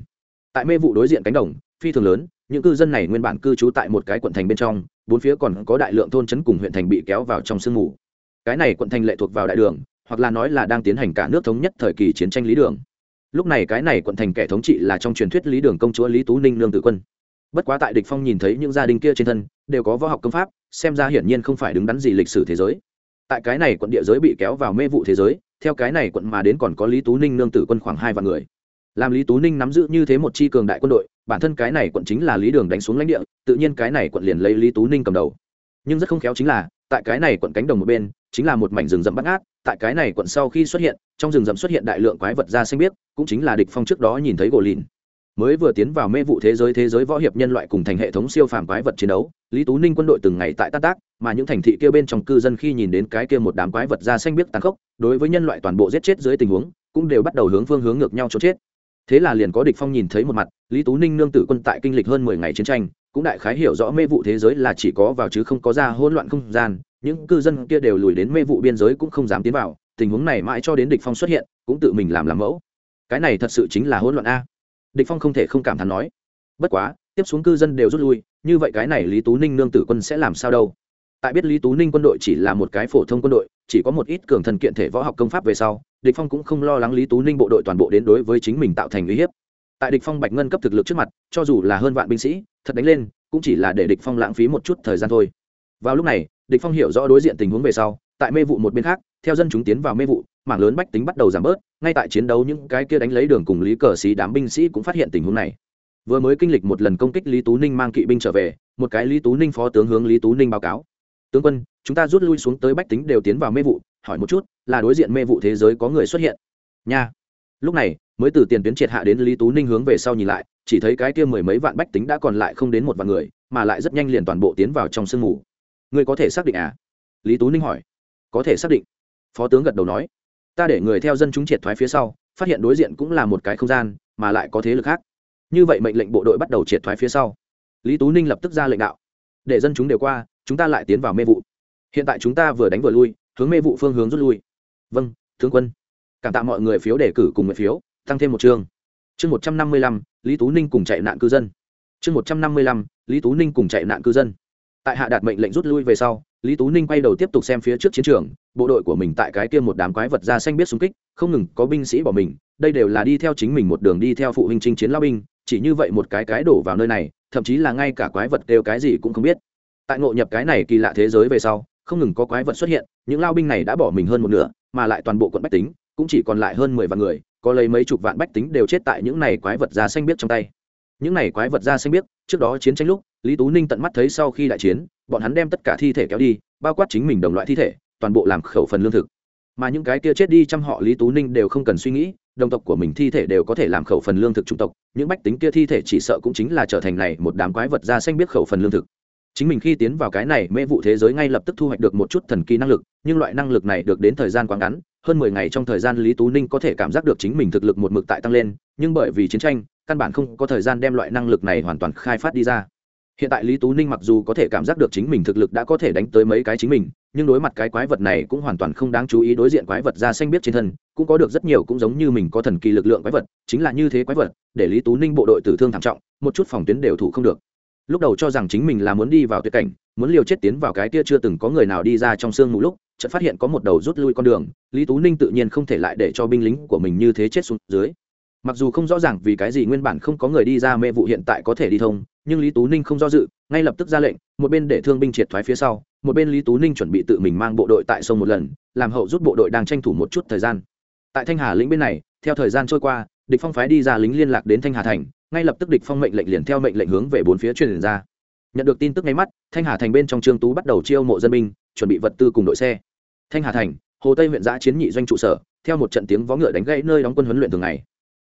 Tại mê vụ đối diện cánh đồng phi thường lớn, những cư dân này nguyên bản cư trú tại một cái quận thành bên trong, bốn phía còn có đại lượng thôn trấn cùng huyện thành bị kéo vào trong sương mù. Cái này quận thành lệ thuộc vào đại đường, hoặc là nói là đang tiến hành cả nước thống nhất thời kỳ chiến tranh lý đường. Lúc này cái này quận thành kẻ thống trị là trong truyền thuyết lý đường công chúa lý tú ninh nương tử quân. Bất quá tại địch phong nhìn thấy những gia đình kia trên thân, đều có võ học công pháp, xem ra hiển nhiên không phải đứng đắn gì lịch sử thế giới. Tại cái này quận địa giới bị kéo vào mê vụ thế giới, theo cái này quận mà đến còn có lý tú ninh nương tử quân khoảng hai vạn người. Làm lý tú ninh nắm giữ như thế một chi cường đại quân đội bản thân cái này quận chính là lý đường đánh xuống lãnh địa, tự nhiên cái này quận liền lấy lý tú ninh cầm đầu. Nhưng rất không khéo chính là, tại cái này quận cánh đồng một bên, chính là một mảnh rừng rậm bắt ngát, tại cái này quận sau khi xuất hiện, trong rừng rậm xuất hiện đại lượng quái vật da xanh biếc, cũng chính là địch phong trước đó nhìn thấy gỗ lìn. Mới vừa tiến vào mê vụ thế giới thế giới võ hiệp nhân loại cùng thành hệ thống siêu phàm quái vật chiến đấu, lý tú ninh quân đội từng ngày tại tác tác, mà những thành thị kia bên trong cư dân khi nhìn đến cái kia một đám quái vật da xanh biếc tàn khốc, đối với nhân loại toàn bộ giết chết dưới tình huống, cũng đều bắt đầu hướng phương hướng ngược nhau chỗ chết thế là liền có địch phong nhìn thấy một mặt, lý tú ninh nương tử quân tại kinh lịch hơn mười ngày chiến tranh, cũng đại khái hiểu rõ mê vụ thế giới là chỉ có vào chứ không có ra hỗn loạn không gian, những cư dân kia đều lùi đến mê vụ biên giới cũng không dám tiến vào, tình huống này mãi cho đến địch phong xuất hiện, cũng tự mình làm làm mẫu. Cái này thật sự chính là hỗn loạn a. Địch phong không thể không cảm thán nói. Bất quá, tiếp xuống cư dân đều rút lui, như vậy cái này lý tú ninh nương tử quân sẽ làm sao đâu? Tại biết lý tú ninh quân đội chỉ là một cái phổ thông quân đội, chỉ có một ít cường thần kiện thể võ học công pháp về sau địch phong cũng không lo lắng lý tú ninh bộ đội toàn bộ đến đối với chính mình tạo thành uy hiếp. Tại địch phong bạch ngân cấp thực lực trước mặt, cho dù là hơn vạn binh sĩ, thật đánh lên, cũng chỉ là để địch phong lãng phí một chút thời gian thôi. Vào lúc này, địch phong hiểu rõ đối diện tình huống về sau, tại mê vụ một bên khác, theo dân chúng tiến vào mê vụ, mảng lớn bách tính bắt đầu giảm bớt, ngay tại chiến đấu những cái kia đánh lấy đường cùng lý cờ sĩ đám binh sĩ cũng phát hiện tình huống này. Vừa mới kinh lịch một lần công kích lý tú ninh mang kỵ binh trở về, một cái lý tú ninh phó tướng hướng lý tú ninh báo cáo. Tướng quân, chúng ta rút lui xuống tới bách tính đều tiến vào mê vụ hỏi một chút, là đối diện mê vụ thế giới có người xuất hiện. Nha. Lúc này, mới từ tiền tuyến triệt hạ đến lý tú ninh hướng về sau nhìn lại, chỉ thấy cái kia mười mấy vạn bách tính đã còn lại không đến một vạn người, mà lại rất nhanh liền toàn bộ tiến vào trong sương mù. Ngươi có thể xác định à? Lý tú ninh hỏi. Có thể xác định. Phó tướng gật đầu nói. Ta để người theo dân chúng triệt thoái phía sau, phát hiện đối diện cũng là một cái không gian, mà lại có thế lực khác. Như vậy mệnh lệnh bộ đội bắt đầu triệt thoái phía sau. Lý tú ninh lập tức ra lệnh đạo. Để dân chúng đều qua, chúng ta lại tiến vào mê vụ. Hiện tại chúng ta vừa đánh vừa lui hướng mê vụ phương hướng rút lui. Vâng tướng quân. Cảm tạ mọi người phiếu đề cử cùng nguyện phiếu, tăng thêm một chương. Chương một trăm năm mươi lăm, lý tú ninh cùng chạy nạn cư dân. Chương một trăm năm mươi lăm, lý tú ninh cùng chạy nạn cư dân. Tại hạ đạt mệnh lệnh rút lui về sau, lý tú ninh quay đầu tiếp tục xem phía trước chiến trường, bộ đội của mình tại cái kia một đám quái vật da xanh biết xung kích, không ngừng có binh sĩ bỏ mình, đây đều là đi theo chính mình một đường đi theo phụ huynh chinh chiến lao binh, chỉ như vậy một cái cái đổ vào nơi này, thậm chí là ngay cả quái vật đều cái gì cũng không biết. Tại ngộ nhập cái này kỳ lạ thế giới về sau không ngừng có quái vật xuất hiện, những lao binh này đã bỏ mình hơn một nửa, mà lại toàn bộ quận bách tính, cũng chỉ còn lại hơn mười vạn người, có lấy mấy chục vạn bách tính đều chết tại những này quái vật da xanh biết trong tay. Những này quái vật da xanh biết trước đó chiến tranh lúc, lý tú ninh tận mắt thấy sau khi đại chiến, bọn hắn đem tất cả thi thể kéo đi, bao quát chính mình đồng loại thi thể, toàn bộ làm khẩu phần lương thực. Mà những cái kia chết đi chăm họ lý tú ninh đều không cần suy nghĩ, đồng tộc của mình thi thể đều có thể làm khẩu phần lương thực chủng tộc, những bách tính kia thi thể chỉ sợ cũng chính là trở thành này một đám quái vật da xanh biết khẩu phần lương thực chính mình khi tiến vào cái này mê vụ thế giới ngay lập tức thu hoạch được một chút thần kỳ năng lực, nhưng loại năng lực này được đến thời gian quá ngắn, hơn mười ngày trong thời gian lý tú ninh có thể cảm giác được chính mình thực lực một mực tại tăng lên, nhưng bởi vì chiến tranh, căn bản không có thời gian đem loại năng lực này hoàn toàn khai phát đi ra. Hiện tại lý tú ninh mặc dù có thể cảm giác được chính mình thực lực đã có thể đánh tới mấy cái chính mình, nhưng đối mặt cái quái vật này cũng hoàn toàn không đáng chú ý đối diện quái vật da xanh biết trên thân, cũng có được rất nhiều cũng giống như mình có thần kỳ lực lượng quái vật, chính là như thế quái vật, để lý tú ninh bộ đội tử thương thảm trọng, một chút phòng tuyến đều thủ không được lúc đầu cho rằng chính mình là muốn đi vào tuyệt cảnh, muốn liều chết tiến vào cái kia chưa từng có người nào đi ra trong sương mù lúc, chợt phát hiện có một đầu rút lui con đường, lý tú ninh tự nhiên không thể lại để cho binh lính của mình như thế chết xuống dưới. Mặc dù không rõ ràng vì cái gì nguyên bản không có người đi ra mê vụ hiện tại có thể đi thông, nhưng lý tú ninh không do dự, ngay lập tức ra lệnh, một bên để thương binh triệt thoái phía sau, một bên lý tú ninh chuẩn bị tự mình mang bộ đội tại sông một lần, làm hậu rút bộ đội đang tranh thủ một chút thời gian. Tại thanh hà lĩnh bên này, theo thời gian trôi qua, địch phong phái đi ra lính liên lạc đến thanh hà thành ngay lập tức địch phong mệnh lệnh liền theo mệnh lệnh hướng về bốn phía truyền ra. Nhận được tin tức ngay mắt, thanh hà thành bên trong trương tú bắt đầu chiêu mộ dân binh, chuẩn bị vật tư cùng đội xe. Thanh hà thành, hồ tây huyện giã chiến nhị doanh trụ sở, theo một trận tiếng vó ngựa đánh gãy nơi đóng quân huấn luyện thường ngày.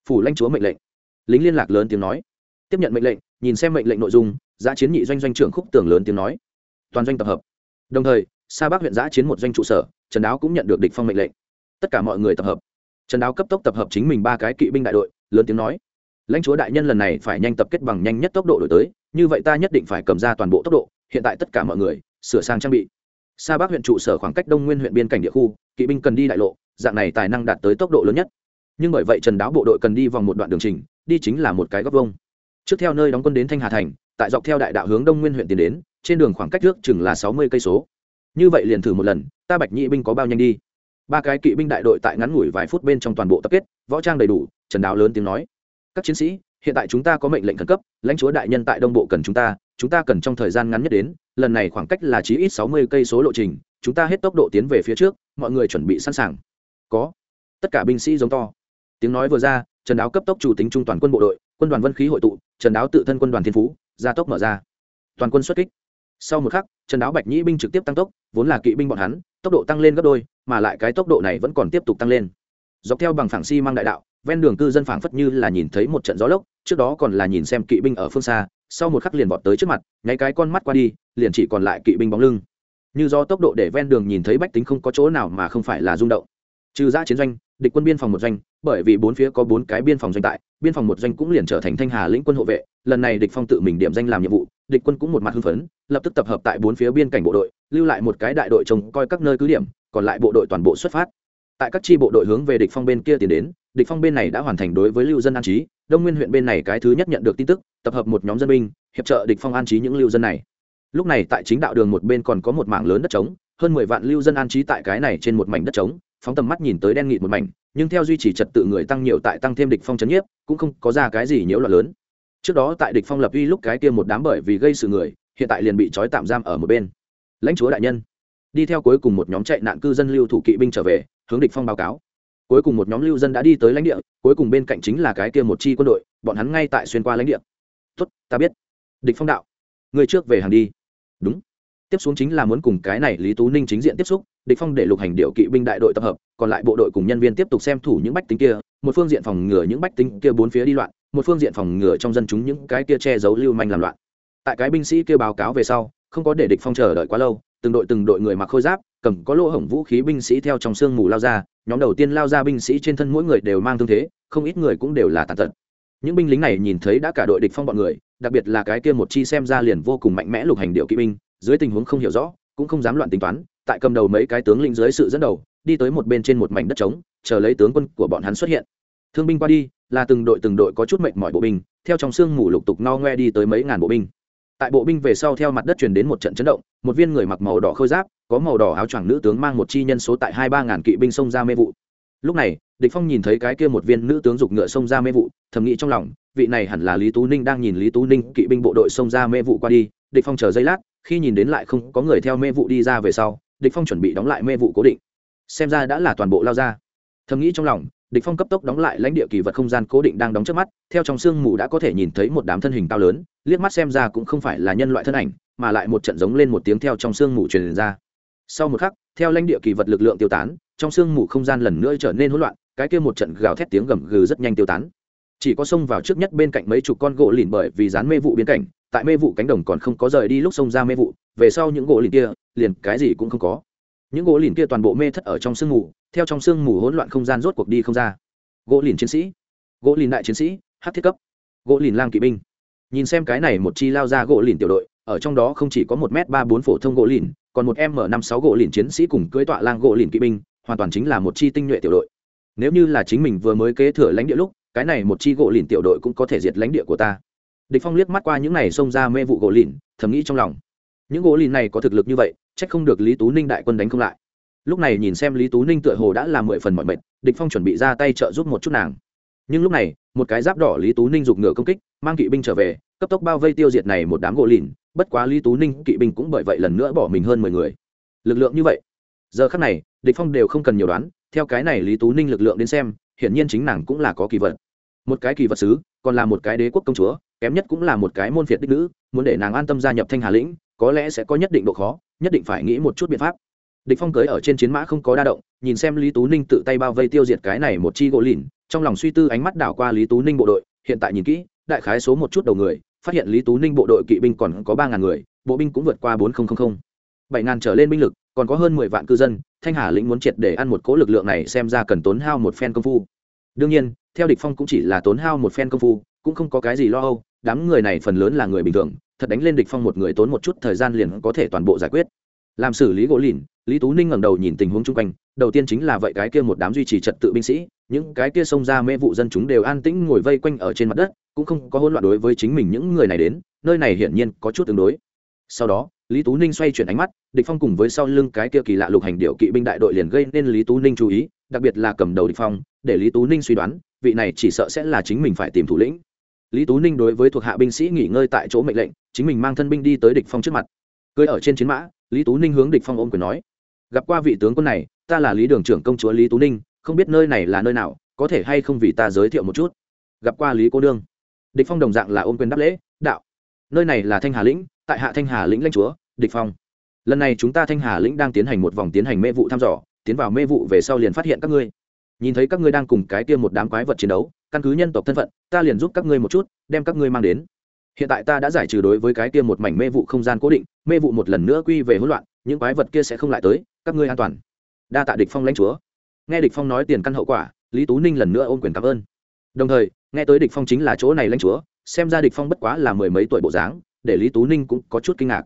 Phủ lãnh chúa mệnh lệnh. Lính liên lạc lớn tiếng nói. Tiếp nhận mệnh lệnh, nhìn xem mệnh lệnh nội dung, giã chiến nhị doanh doanh trưởng khúc tường lớn tiếng nói. Toàn doanh tập hợp. Đồng thời, sa bắc huyện giã chiến một doanh trụ sở, trần đáo cũng nhận được địch phong mệnh lệnh. Tất cả mọi người tập hợp. Trần đáo cấp tốc tập hợp chính mình ba cái kỵ binh đại đội, lớn tiếng nói lãnh chúa đại nhân lần này phải nhanh tập kết bằng nhanh nhất tốc độ đổi tới, như vậy ta nhất định phải cầm ra toàn bộ tốc độ, hiện tại tất cả mọi người, sửa sang trang bị. Sa bắc huyện trụ sở khoảng cách đông nguyên huyện biên cảnh địa khu, kỵ binh cần đi đại lộ, dạng này tài năng đạt tới tốc độ lớn nhất. Nhưng bởi vậy trần đáo bộ đội cần đi vòng một đoạn đường trình, đi chính là một cái góc vông trước theo nơi đóng quân đến thanh hà thành, tại dọc theo đại đạo hướng đông nguyên huyện tiến đến, trên đường khoảng cách trước chừng là sáu mươi cây số. Như vậy liền thử một lần, ta bạch nhị binh có bao nhanh đi? Ba cái kỵ binh đại đội tại ngắn ngủi vài phút bên trong toàn bộ tập kết, võ trang đầy đủ, trần đáo lớn tiếng nói các chiến sĩ, hiện tại chúng ta có mệnh lệnh khẩn cấp, lãnh chúa đại nhân tại đông bộ cần chúng ta chúng ta cần trong thời gian ngắn nhất đến, lần này khoảng cách là chí ít sáu mươi cây số lộ trình, chúng ta hết tốc độ tiến về phía trước, mọi người chuẩn bị sẵn sàng. Có. Tất cả binh sĩ giống to. Tiếng nói vừa ra, trần đáo cấp tốc chủ tính trung toàn quân bộ đội, quân đoàn vân khí hội tụ, trần đáo tự thân quân đoàn thiên phú, gia tốc mở ra. Toàn quân xuất kích. Sau một khắc, trần đáo bạch nhĩ binh trực tiếp tăng tốc, vốn là kỵ binh bọn hắn, tốc độ tăng lên gấp đôi, mà lại cái tốc độ này vẫn còn tiếp tục tăng lên. Dọc theo bằng phẳng xi、si、mang đại đạo ven đường cư dân phảng phất như là nhìn thấy một trận gió lốc, trước đó còn là nhìn xem kỵ binh ở phương xa, sau một khắc liền vọt tới trước mặt, nháy cái con mắt qua đi, liền chỉ còn lại kỵ binh bóng lưng. Như do tốc độ để ven đường nhìn thấy bách tính không có chỗ nào mà không phải là rung động. Trừ ra chiến doanh, địch quân biên phòng một doanh, bởi vì bốn phía có bốn cái biên phòng doanh tại, biên phòng một doanh cũng liền trở thành thanh hà lĩnh quân hộ vệ, lần này địch phong tự mình điểm danh làm nhiệm vụ, địch quân cũng một mặt hưng phấn, lập tức tập hợp tại bốn phía biên cảnh bộ đội, lưu lại một cái đại đội trông coi các nơi cứ điểm, còn lại bộ đội toàn bộ xuất phát. Tại các chi bộ đội hướng về địch phong bên kia tiến đến địch phong bên này đã hoàn thành đối với lưu dân an trí, đông nguyên huyện bên này cái thứ nhất nhận được tin tức, tập hợp một nhóm dân binh, hiệp trợ địch phong an trí những lưu dân này. Lúc này tại chính đạo đường một bên còn có một mảng lớn đất trống, hơn mười vạn lưu dân an trí tại cái này trên một mảnh đất trống, phóng tầm mắt nhìn tới đen nghịt một mảnh, nhưng theo duy trì trật tự người tăng nhiều tại tăng thêm địch phong chấn nhiếp, cũng không có ra cái gì nhiễu loạn lớn. Trước đó tại địch phong lập uy lúc cái kia một đám bởi vì gây sự người, hiện tại liền bị trói tạm giam ở một bên. Lãnh chúa đại nhân, đi theo cuối cùng một nhóm chạy nạn cư dân lưu thủ kỵ binh trở về, hướng địch phong báo cáo cuối cùng một nhóm lưu dân đã đi tới lãnh địa, cuối cùng bên cạnh chính là cái kia một chi quân đội, bọn hắn ngay tại xuyên qua lãnh địa. Tốt, ta biết. Địch phong đạo. Người trước về hàng đi. Đúng. Tiếp xuống chính là muốn cùng cái này lý tú ninh chính diện tiếp xúc, địch phong để lục hành điệu kỵ binh đại đội tập hợp, còn lại bộ đội cùng nhân viên tiếp tục xem thủ những bách tính kia, một phương diện phòng ngừa những bách tính kia bốn phía đi loạn, một phương diện phòng ngừa trong dân chúng những cái kia che giấu lưu manh làm loạn. Tại cái binh sĩ kia báo cáo về sau, không có để địch phong chờ đợi quá lâu, từng đội từng đội người mặc khôi giáp cầm có lỗ hổng vũ khí binh sĩ theo trong sương mù lao ra, nhóm đầu tiên lao ra binh sĩ trên thân mỗi người đều mang thương thế, không ít người cũng đều là tàn tật. Những binh lính này nhìn thấy đã cả đội địch phong bọn người, đặc biệt là cái kia một chi xem ra liền vô cùng mạnh mẽ lục hành điệu kỵ binh, dưới tình huống không hiểu rõ, cũng không dám loạn tính toán, tại cầm đầu mấy cái tướng lĩnh dưới sự dẫn đầu, đi tới một bên trên một mảnh đất trống, chờ lấy tướng quân của bọn hắn xuất hiện. Thương binh qua đi, là từng đội từng đội có chút mệnh mọi bộ binh, theo trong sương mù lục tục no ngoe đi tới mấy ngàn bộ binh. Tại bộ binh về sau theo mặt đất truyền đến một trận chấn động, một viên người mặc màu đỏ khôi giáp có màu đỏ áo choàng nữ tướng mang một chi nhân số tại hai ba ngàn kỵ binh xông ra mê vụ. Lúc này, địch phong nhìn thấy cái kia một viên nữ tướng dục ngựa xông ra mê vụ, thầm nghĩ trong lòng, vị này hẳn là lý tú ninh đang nhìn lý tú ninh kỵ binh bộ đội xông ra mê vụ qua đi. Địch phong chờ giây lát, khi nhìn đến lại không có người theo mê vụ đi ra về sau, địch phong chuẩn bị đóng lại mê vụ cố định. Xem ra đã là toàn bộ lao ra. Thầm nghĩ trong lòng, địch phong cấp tốc đóng lại lãnh địa kỳ vật không gian cố định đang đóng trước mắt, theo trong xương mù đã có thể nhìn thấy một đám thân hình cao lớn, liếc mắt xem ra cũng không phải là nhân loại thân ảnh, mà lại một trận giống lên một tiếng theo trong xương mù truyền ra sau một khắc, theo lãnh địa kỳ vật lực lượng tiêu tán, trong sương mù không gian lần nữa trở nên hỗn loạn, cái kia một trận gào thét tiếng gầm gừ rất nhanh tiêu tán. Chỉ có xông vào trước nhất bên cạnh mấy chục con gỗ lìn bởi vì dán mê vụ biến cảnh, tại mê vụ cánh đồng còn không có rời đi lúc xông ra mê vụ, về sau những gỗ lìn kia, liền cái gì cũng không có. Những gỗ lìn kia toàn bộ mê thất ở trong sương mù, theo trong sương mù hỗn loạn không gian rốt cuộc đi không ra. Gỗ lìn chiến sĩ, gỗ lìn đại chiến sĩ, hát thiết cấp. Gỗ lìn lang kỵ binh. Nhìn xem cái này một chi lao ra gỗ lìn tiểu đội ở trong đó không chỉ có một m ba bốn phổ thông gỗ lìn, còn một m năm sáu gỗ lìn chiến sĩ cùng cưỡi tọa lang gỗ lìn kỵ binh, hoàn toàn chính là một chi tinh nhuệ tiểu đội. Nếu như là chính mình vừa mới kế thừa lãnh địa lúc, cái này một chi gỗ lìn tiểu đội cũng có thể diệt lãnh địa của ta. Địch phong liếc mắt qua những này xông ra mê vụ gỗ lìn, thầm nghĩ trong lòng. Những gỗ lìn này có thực lực như vậy, chắc không được lý tú ninh đại quân đánh không lại. Lúc này nhìn xem lý tú ninh tựa hồ đã làm mười phần mọi mệt, địch phong chuẩn bị ra tay trợ giúp một chút nàng. Nhưng lúc này, một cái giáp đỏ lý tú ninh giục ngựa công kích, mang kỵ binh trở về, cấp tốc bao vây tiêu diệt này một đám gỗ lìn bất quá lý tú ninh, kỵ binh cũng bởi vậy lần nữa bỏ mình hơn mười người. Lực lượng như vậy, giờ khắc này, địch phong đều không cần nhiều đoán, theo cái này lý tú ninh lực lượng đến xem, hiển nhiên chính nàng cũng là có kỳ vật. Một cái kỳ vật sứ, còn là một cái đế quốc công chúa, kém nhất cũng là một cái môn phiệt đích nữ, muốn để nàng an tâm gia nhập thanh hà lĩnh, có lẽ sẽ có nhất định độ khó, nhất định phải nghĩ một chút biện pháp. Địch phong cưới ở trên chiến mã không có đa động, nhìn xem lý tú ninh tự tay bao vây tiêu diệt cái này một chi gỗ lìn, trong lòng suy tư ánh mắt đảo qua lý tú ninh bộ đội, hiện tại nhìn kỹ, đại khái số một chút đầu người phát hiện lý tú ninh bộ đội kỵ binh còn có ba ngàn người, bộ binh cũng vượt qua bốn nghìn bảy ngàn trở lên binh lực, còn có hơn mười vạn cư dân, thanh hà lĩnh muốn triệt để ăn một cỗ lực lượng này xem ra cần tốn hao một phen công phu. Đương nhiên, theo địch phong cũng chỉ là tốn hao một phen công phu, cũng không có cái gì lo âu, đám người này phần lớn là người bình thường, thật đánh lên địch phong một người tốn một chút thời gian liền có thể toàn bộ giải quyết. Làm xử lý gỗ lìn lý tú ninh ngẩng đầu nhìn tình huống chung quanh, đầu tiên chính là vậy cái kia một đám duy trì trật tự binh sĩ, những cái kia xông ra mê vụ dân chúng đều an tĩnh ngồi vây quanh ở trên mặt đất, cũng không có hỗn loạn đối với chính mình những người này đến, nơi này hiển nhiên có chút tương đối. Sau đó, lý tú ninh xoay chuyển ánh mắt, địch phong cùng với sau lưng cái kia kỳ lạ lục hành điệu kỵ binh đại đội liền gây nên lý tú ninh chú ý, đặc biệt là cầm đầu địch phong, để lý tú ninh suy đoán, vị này chỉ sợ sẽ là chính mình phải tìm thủ lĩnh. Lý tú ninh đối với thuộc hạ binh sĩ nghỉ ngơi tại chỗ mệnh lệnh, chính mình mang thân binh đi tới địch phong trước mặt. Cưỡi ở trên chiến mã, lý tú ninh hướng địch phong ôm quyền nói gặp qua vị tướng quân này, ta là lý đường trưởng công chúa lý tú ninh, không biết nơi này là nơi nào, có thể hay không vì ta giới thiệu một chút. Gặp qua lý cô đương địch phong đồng dạng là ôm quyền đáp lễ, đạo, nơi này là thanh hà lĩnh, tại hạ thanh hà lĩnh lãnh chúa, địch phong. Lần này chúng ta thanh hà lĩnh đang tiến hành một vòng tiến hành mê vụ thăm dò, tiến vào mê vụ về sau liền phát hiện các ngươi. Nhìn thấy các ngươi đang cùng cái kia một đám quái vật chiến đấu, căn cứ nhân tộc thân phận, ta liền giúp các ngươi một chút, đem các ngươi mang đến. Hiện tại ta đã giải trừ đối với cái kia một mảnh mê vụ không gian cố định, mê vụ một lần nữa quy về hỗn loạn, những quái vật kia sẽ không lại tới các ngươi an toàn. Đa tạ địch phong lãnh chúa. Nghe địch phong nói tiền căn hậu quả, lý tú ninh lần nữa ôm quyền cảm ơn. Đồng thời, nghe tới địch phong chính là chỗ này lãnh chúa, xem ra địch phong bất quá là mười mấy tuổi bộ dáng, để lý tú ninh cũng có chút kinh ngạc.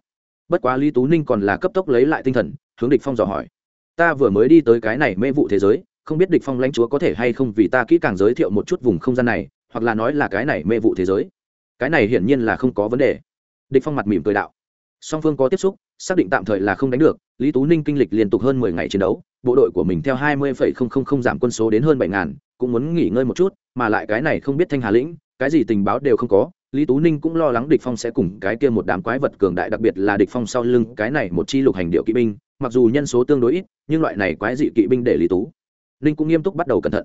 Bất quá lý tú ninh còn là cấp tốc lấy lại tinh thần, hướng địch phong dò hỏi. Ta vừa mới đi tới cái này mê vụ thế giới, không biết địch phong lãnh chúa có thể hay không vì ta kỹ càng giới thiệu một chút vùng không gian này, hoặc là nói là cái này mê vụ thế giới. Cái này hiển nhiên là không có vấn đề. Địch phong mặt mỉm cười đạo. Song phương có tiếp xúc, xác định tạm thời là không đánh được lý tú ninh kinh lịch liên tục hơn mười ngày chiến đấu, bộ đội của mình theo hai mươi giảm quân số đến hơn bảy ngàn, cũng muốn nghỉ ngơi một chút, mà lại cái này không biết thanh hà lĩnh, cái gì tình báo đều không có. Lý tú ninh cũng lo lắng địch phong sẽ cùng cái kia một đám quái vật cường đại, đặc biệt là địch phong sau lưng, cái này một chi lục hành điệu kỵ binh, mặc dù nhân số tương đối ít, nhưng loại này quái dị kỵ binh để lý tú ninh cũng nghiêm túc bắt đầu cẩn thận.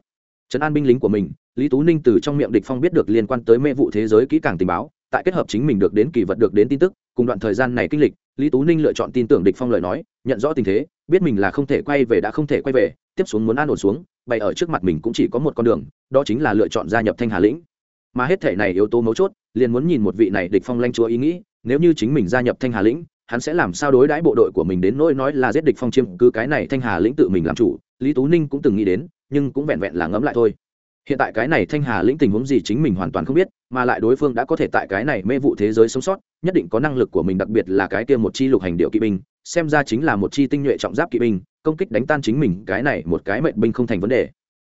Trấn an binh lính của mình, lý tú ninh từ trong miệng địch phong biết được liên quan tới mê vụ thế giới kỹ càng tình báo, tại kết hợp chính mình được đến kỳ vật, được đến tin tức, cùng đoạn thời gian này kinh lịch lý tú ninh lựa chọn tin tưởng địch phong lời nói, nhận rõ tình thế, biết mình là không thể quay về đã không thể quay về, tiếp xuống muốn an ổn xuống, bày ở trước mặt mình cũng chỉ có một con đường, đó chính là lựa chọn gia nhập thanh hà lĩnh. Mà hết thể này yếu tố mấu chốt, liền muốn nhìn một vị này địch phong lanh chúa ý nghĩ, nếu như chính mình gia nhập thanh hà lĩnh, hắn sẽ làm sao đối đãi bộ đội của mình đến nỗi nói là giết địch phong chiêm cứ cái này thanh hà lĩnh tự mình làm chủ, lý tú ninh cũng từng nghĩ đến, nhưng cũng vẹn vẹn là ngẫm lại thôi hiện tại cái này thanh hà lĩnh tình huống gì chính mình hoàn toàn không biết, mà lại đối phương đã có thể tại cái này mê vụ thế giới sống sót, nhất định có năng lực của mình, đặc biệt là cái kia một chi lục hành điệu kỵ binh, xem ra chính là một chi tinh nhuệ trọng giáp kỵ binh, công kích đánh tan chính mình, cái này một cái mệnh binh không thành vấn đề.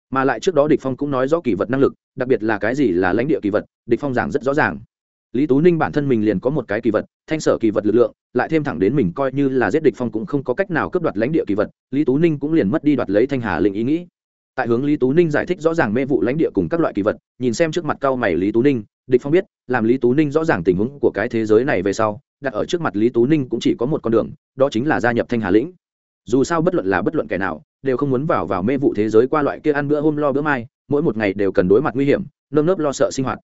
Mà lại trước đó địch phong cũng nói rõ kỳ vật năng lực, đặc biệt là cái gì là lãnh địa kỳ vật, địch phong giảng rất rõ ràng. Lý tú ninh bản thân mình liền có một cái kỳ vật, thanh sở kỳ vật lực lượng, lại thêm thẳng đến mình coi như là giết địch phong cũng không có cách nào cướp đoạt lãnh địa kỳ vật, lý tú ninh cũng liền mất đi đoạt lấy thanh hà lĩnh ý nghĩ tại hướng lý tú ninh giải thích rõ ràng mê vụ lãnh địa cùng các loại kỳ vật, nhìn xem trước mặt cao mày lý tú ninh, địch phong biết, làm lý tú ninh rõ ràng tình huống của cái thế giới này về sau, đặt ở trước mặt lý tú ninh cũng chỉ có một con đường, đó chính là gia nhập thanh hà lĩnh. Dù sao bất luận là bất luận kẻ nào, đều không muốn vào vào mê vụ thế giới qua loại kia ăn bữa hôm lo bữa mai, mỗi một ngày đều cần đối mặt nguy hiểm, nơm nớp lo sợ sinh hoạt.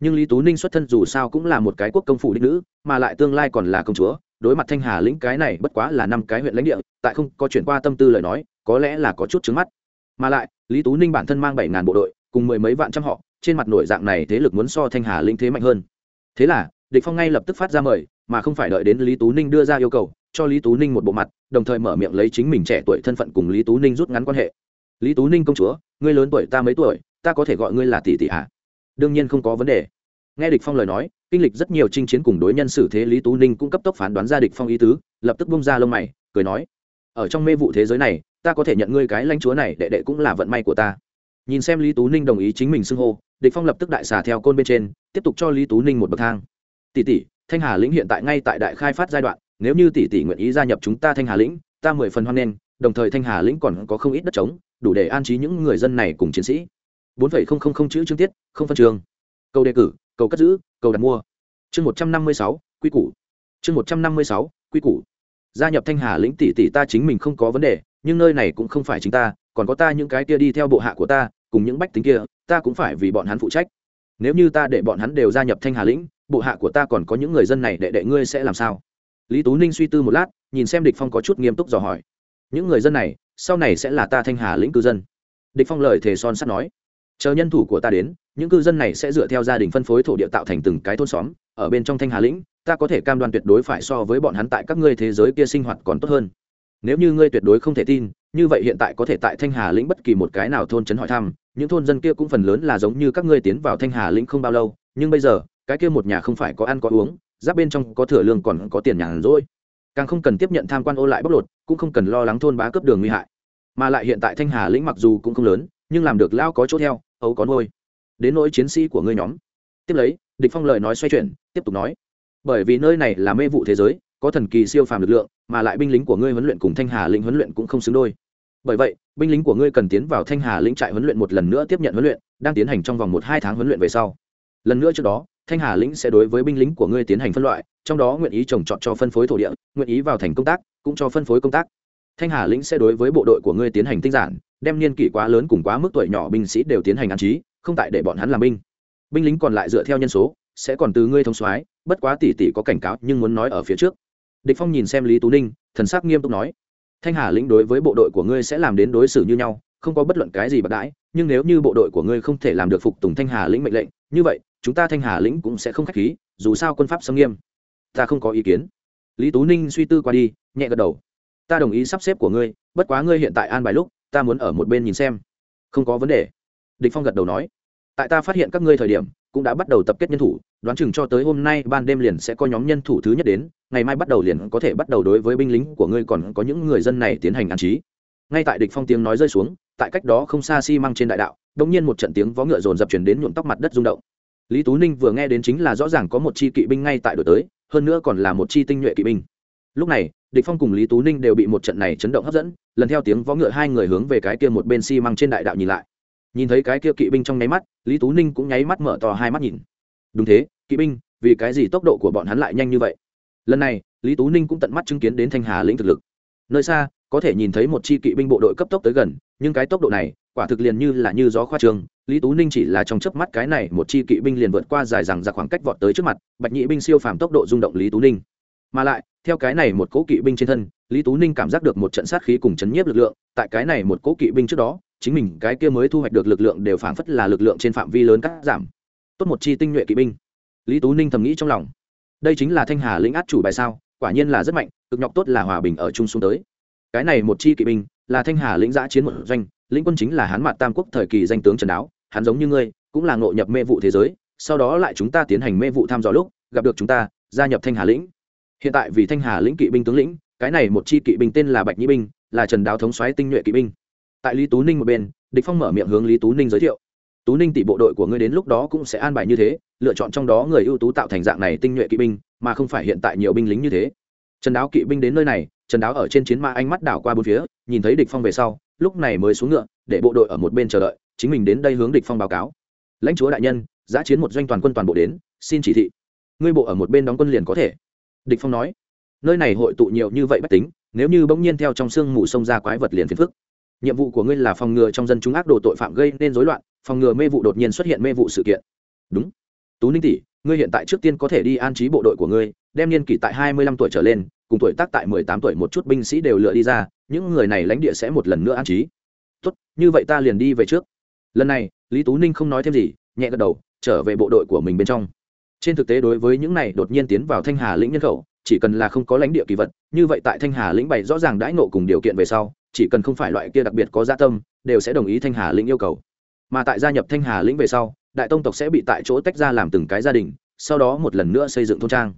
Nhưng lý tú ninh xuất thân dù sao cũng là một cái quốc công phủ đích nữ, mà lại tương lai còn là công chúa, đối mặt thanh hà lĩnh cái này bất quá là năm cái huyện lãnh địa, tại không có chuyển qua tâm tư lời nói, có lẽ là có chút trứng mắt mà lại, lý tú ninh bản thân mang bảy ngàn bộ đội, cùng mười mấy vạn trăm họ, trên mặt nổi dạng này thế lực muốn so thanh hà linh thế mạnh hơn. Thế là, địch phong ngay lập tức phát ra mời, mà không phải đợi đến lý tú ninh đưa ra yêu cầu, cho lý tú ninh một bộ mặt, đồng thời mở miệng lấy chính mình trẻ tuổi thân phận cùng lý tú ninh rút ngắn quan hệ. Lý tú ninh công chúa, ngươi lớn tuổi ta mấy tuổi, ta có thể gọi ngươi là tỷ tỷ à? đương nhiên không có vấn đề. Nghe địch phong lời nói, kinh lịch rất nhiều chinh chiến cùng đối nhân xử thế, lý tú ninh cũng cấp tốc phán đoán ra địch phong ý tứ, lập tức bung ra lông mày, cười nói ở trong mê vụ thế giới này, ta có thể nhận ngươi cái lãnh chúa này, đệ đệ cũng là vận may của ta. Nhìn xem lý tú ninh đồng ý chính mình xưng hô, địch phong lập tức đại xà theo côn bên trên, tiếp tục cho lý tú ninh một bậc thang. Tỷ tỷ, thanh hà lĩnh hiện tại ngay tại đại khai phát giai đoạn, nếu như tỷ tỷ nguyện ý gia nhập chúng ta thanh hà lĩnh, ta mười phần hoan nghênh, đồng thời thanh hà lĩnh còn có không ít đất trống, đủ để an trí những người dân này cùng chiến sĩ. Bốn phẩy không không không chữ chương tiết, không phân trường. Câu đề cử, câu cất giữ, câu đặt mua. Chương một trăm năm mươi sáu, quy củ. Chương một trăm năm mươi sáu, quy củ gia nhập thanh hà lĩnh tỷ tỷ ta chính mình không có vấn đề, nhưng nơi này cũng không phải chính ta, còn có ta những cái kia đi theo bộ hạ của ta, cùng những bách tính kia, ta cũng phải vì bọn hắn phụ trách. Nếu như ta để bọn hắn đều gia nhập thanh hà lĩnh, bộ hạ của ta còn có những người dân này đệ đệ ngươi sẽ làm sao? Lý tú ninh suy tư một lát, nhìn xem địch phong có chút nghiêm túc dò hỏi. Những người dân này, sau này sẽ là ta thanh hà lĩnh cư dân. Địch phong lời thề son sắt nói. Chờ nhân thủ của ta đến, những cư dân này sẽ dựa theo gia đình phân phối thổ địa tạo thành từng cái thôn xóm, ở bên trong thanh hà lĩnh ta có thể cam đoan tuyệt đối phải so với bọn hắn tại các ngươi thế giới kia sinh hoạt còn tốt hơn. Nếu như ngươi tuyệt đối không thể tin, như vậy hiện tại có thể tại thanh hà lĩnh bất kỳ một cái nào thôn trấn hỏi thăm, những thôn dân kia cũng phần lớn là giống như các ngươi tiến vào thanh hà lĩnh không bao lâu, nhưng bây giờ, cái kia một nhà không phải có ăn có uống, giáp bên trong có thừa lương còn có tiền nhàn rỗi. Càng không cần tiếp nhận tham quan ô lại bóc lột, cũng không cần lo lắng thôn bá cấp đường nguy hại. Mà lại hiện tại thanh hà lĩnh mặc dù cũng không lớn, nhưng làm được lao có chỗ theo, ấu có nuôi. Đến nỗi chiến sĩ của ngươi nhóm. Tiếp lấy, địch phong lời nói xoay chuyển, tiếp tục nói bởi vì nơi này là mê vụ thế giới, có thần kỳ siêu phàm lực lượng, mà lại binh lính của ngươi huấn luyện cùng thanh hà lĩnh huấn luyện cũng không xứng đôi. Bởi vậy, binh lính của ngươi cần tiến vào thanh hà lĩnh trại huấn luyện một lần nữa tiếp nhận huấn luyện, đang tiến hành trong vòng một hai tháng huấn luyện về sau. Lần nữa trước đó, thanh hà lĩnh sẽ đối với binh lính của ngươi tiến hành phân loại, trong đó nguyện ý trồng trọt cho phân phối thổ địa, nguyện ý vào thành công tác, cũng cho phân phối công tác. Thanh hà lĩnh sẽ đối với bộ đội của ngươi tiến hành tinh giản, đem niên kỷ quá lớn cùng quá mức tuổi nhỏ binh sĩ đều tiến hành an trí, không tại để bọn hắn làm binh. Binh lính còn lại dựa theo nhân số, sẽ còn từ ngươi thông soái bất quá tỷ tỷ có cảnh cáo nhưng muốn nói ở phía trước. Địch phong nhìn xem lý tú ninh, thần sắc nghiêm túc nói, thanh hà lĩnh đối với bộ đội của ngươi sẽ làm đến đối xử như nhau, không có bất luận cái gì bạc đãi, nhưng nếu như bộ đội của ngươi không thể làm được phục tùng thanh hà lĩnh mệnh lệnh, như vậy, chúng ta thanh hà lĩnh cũng sẽ không khách khí, dù sao quân pháp xâm nghiêm. Ta không có ý kiến. Lý tú ninh suy tư qua đi, nhẹ gật đầu. Ta đồng ý sắp xếp của ngươi, bất quá ngươi hiện tại an bài lúc, ta muốn ở một bên nhìn xem. Không có vấn đề. Địch phong gật đầu nói, tại ta phát hiện các ngươi thời điểm, cũng đã bắt đầu tập kết nhân thủ đoán chừng cho tới hôm nay ban đêm liền sẽ có nhóm nhân thủ thứ nhất đến, ngày mai bắt đầu liền có thể bắt đầu đối với binh lính của ngươi còn có những người dân này tiến hành an trí. Ngay tại địch phong tiếng nói rơi xuống, tại cách đó không xa xi măng trên đại đạo, đột nhiên một trận tiếng vó ngựa rồn dập truyền đến nhuộm tóc mặt đất rung động. Lý tú ninh vừa nghe đến chính là rõ ràng có một chi kỵ binh ngay tại đổi tới, hơn nữa còn là một chi tinh nhuệ kỵ binh. Lúc này, địch phong cùng lý tú ninh đều bị một trận này chấn động hấp dẫn, lần theo tiếng vó ngựa hai người hướng về cái kia một bên xi măng trên đại đạo nhìn lại. Nhìn thấy cái kia kỵ binh trong nháy mắt, lý tú ninh cũng nháy mắt mở to hai mắt nhìn. Đúng thế kỵ binh, vì cái gì tốc độ của bọn hắn lại nhanh như vậy? Lần này, lý tú ninh cũng tận mắt chứng kiến đến thanh hà lĩnh thực lực. Nơi xa, có thể nhìn thấy một chi kỵ binh bộ đội cấp tốc tới gần, nhưng cái tốc độ này, quả thực liền như là như gió khoa trường lý tú ninh chỉ là trong chớp mắt cái này một chi kỵ binh liền vượt qua dài rằng ra khoảng cách vọt tới trước mặt, bạch nhị binh siêu phàm tốc độ rung động lý tú ninh. Mà lại, theo cái này một cỗ kỵ binh trên thân, lý tú ninh cảm giác được một trận sát khí cùng chấn nhiếp lực lượng. Tại cái này một cỗ kỵ binh trước đó, chính mình cái kia mới thu hoạch được lực lượng đều phảng phất là lực lượng trên phạm vi lớn cắt giảm. Tốt một chi tinh nhuệ kỵ binh lý tú ninh thầm nghĩ trong lòng. Đây chính là thanh hà lĩnh át chủ bài sao, quả nhiên là rất mạnh, cực nhọc tốt là hòa bình ở chung xuống tới. Cái này một chi kỵ binh, là thanh hà lĩnh giã chiến một doanh, lĩnh quân chính là hán mặt tam quốc thời kỳ danh tướng trần đáo, hắn giống như ngươi, cũng là ngộ nhập mê vụ thế giới, sau đó lại chúng ta tiến hành mê vụ thăm dò lúc, gặp được chúng ta, gia nhập thanh hà lĩnh. Hiện tại vì thanh hà lĩnh kỵ binh tướng lĩnh, cái này một chi kỵ binh tên là bạch nhĩ binh, là trần đáo thống xoáy tinh nhuệ kỵ binh. Tại lý tú ninh một bên, địch phong mở miệng hướng lý tú ninh giới thiệu. Tú ninh tỷ bộ đội của ngươi đến lúc đó cũng sẽ an bài như thế lựa chọn trong đó người ưu tú tạo thành dạng này tinh nhuệ kỵ binh, mà không phải hiện tại nhiều binh lính như thế. Trần đáo kỵ binh đến nơi này, trần đáo ở trên chiến mã ánh mắt đảo qua bốn phía, nhìn thấy địch phong về sau, lúc này mới xuống ngựa, để bộ đội ở một bên chờ đợi, chính mình đến đây hướng địch phong báo cáo. Lãnh chúa đại nhân, giã chiến một doanh toàn quân toàn bộ đến, xin chỉ thị. Ngươi bộ ở một bên đóng quân liền có thể. Địch phong nói. Nơi này hội tụ nhiều như vậy bất tính, nếu như bỗng nhiên theo trong xương mù sông ra quái vật liền phiền phức. Nhiệm vụ của ngươi là phòng ngừa trong dân chúng ác đồ tội phạm gây nên rối loạn, phòng ngừa mê vụ đột nhiên xuất hiện mê vụ sự kiện. Đúng tú ninh tỷ, ngươi hiện tại trước tiên có thể đi an trí bộ đội của ngươi, đem niên kỷ tại hai mươi lăm tuổi trở lên, cùng tuổi tác tại mười tám tuổi một chút binh sĩ đều lựa đi ra, những người này lãnh địa sẽ một lần nữa an trí. Tốt, như vậy ta liền đi về trước. Lần này, lý tú ninh không nói thêm gì, nhẹ gật đầu, trở về bộ đội của mình bên trong. Trên thực tế đối với những này đột nhiên tiến vào thanh hà lĩnh nhân khẩu, chỉ cần là không có lãnh địa kỳ vật, như vậy tại thanh hà lĩnh bày rõ ràng đãi nộ cùng điều kiện về sau, chỉ cần không phải loại kia đặc biệt có gia tâm, đều sẽ đồng ý thanh hà lĩnh yêu cầu. Mà tại gia nhập thanh hà lĩnh về sau đại tông tộc sẽ bị tại chỗ tách ra làm từng cái gia đình, sau đó một lần nữa xây dựng thôn trang.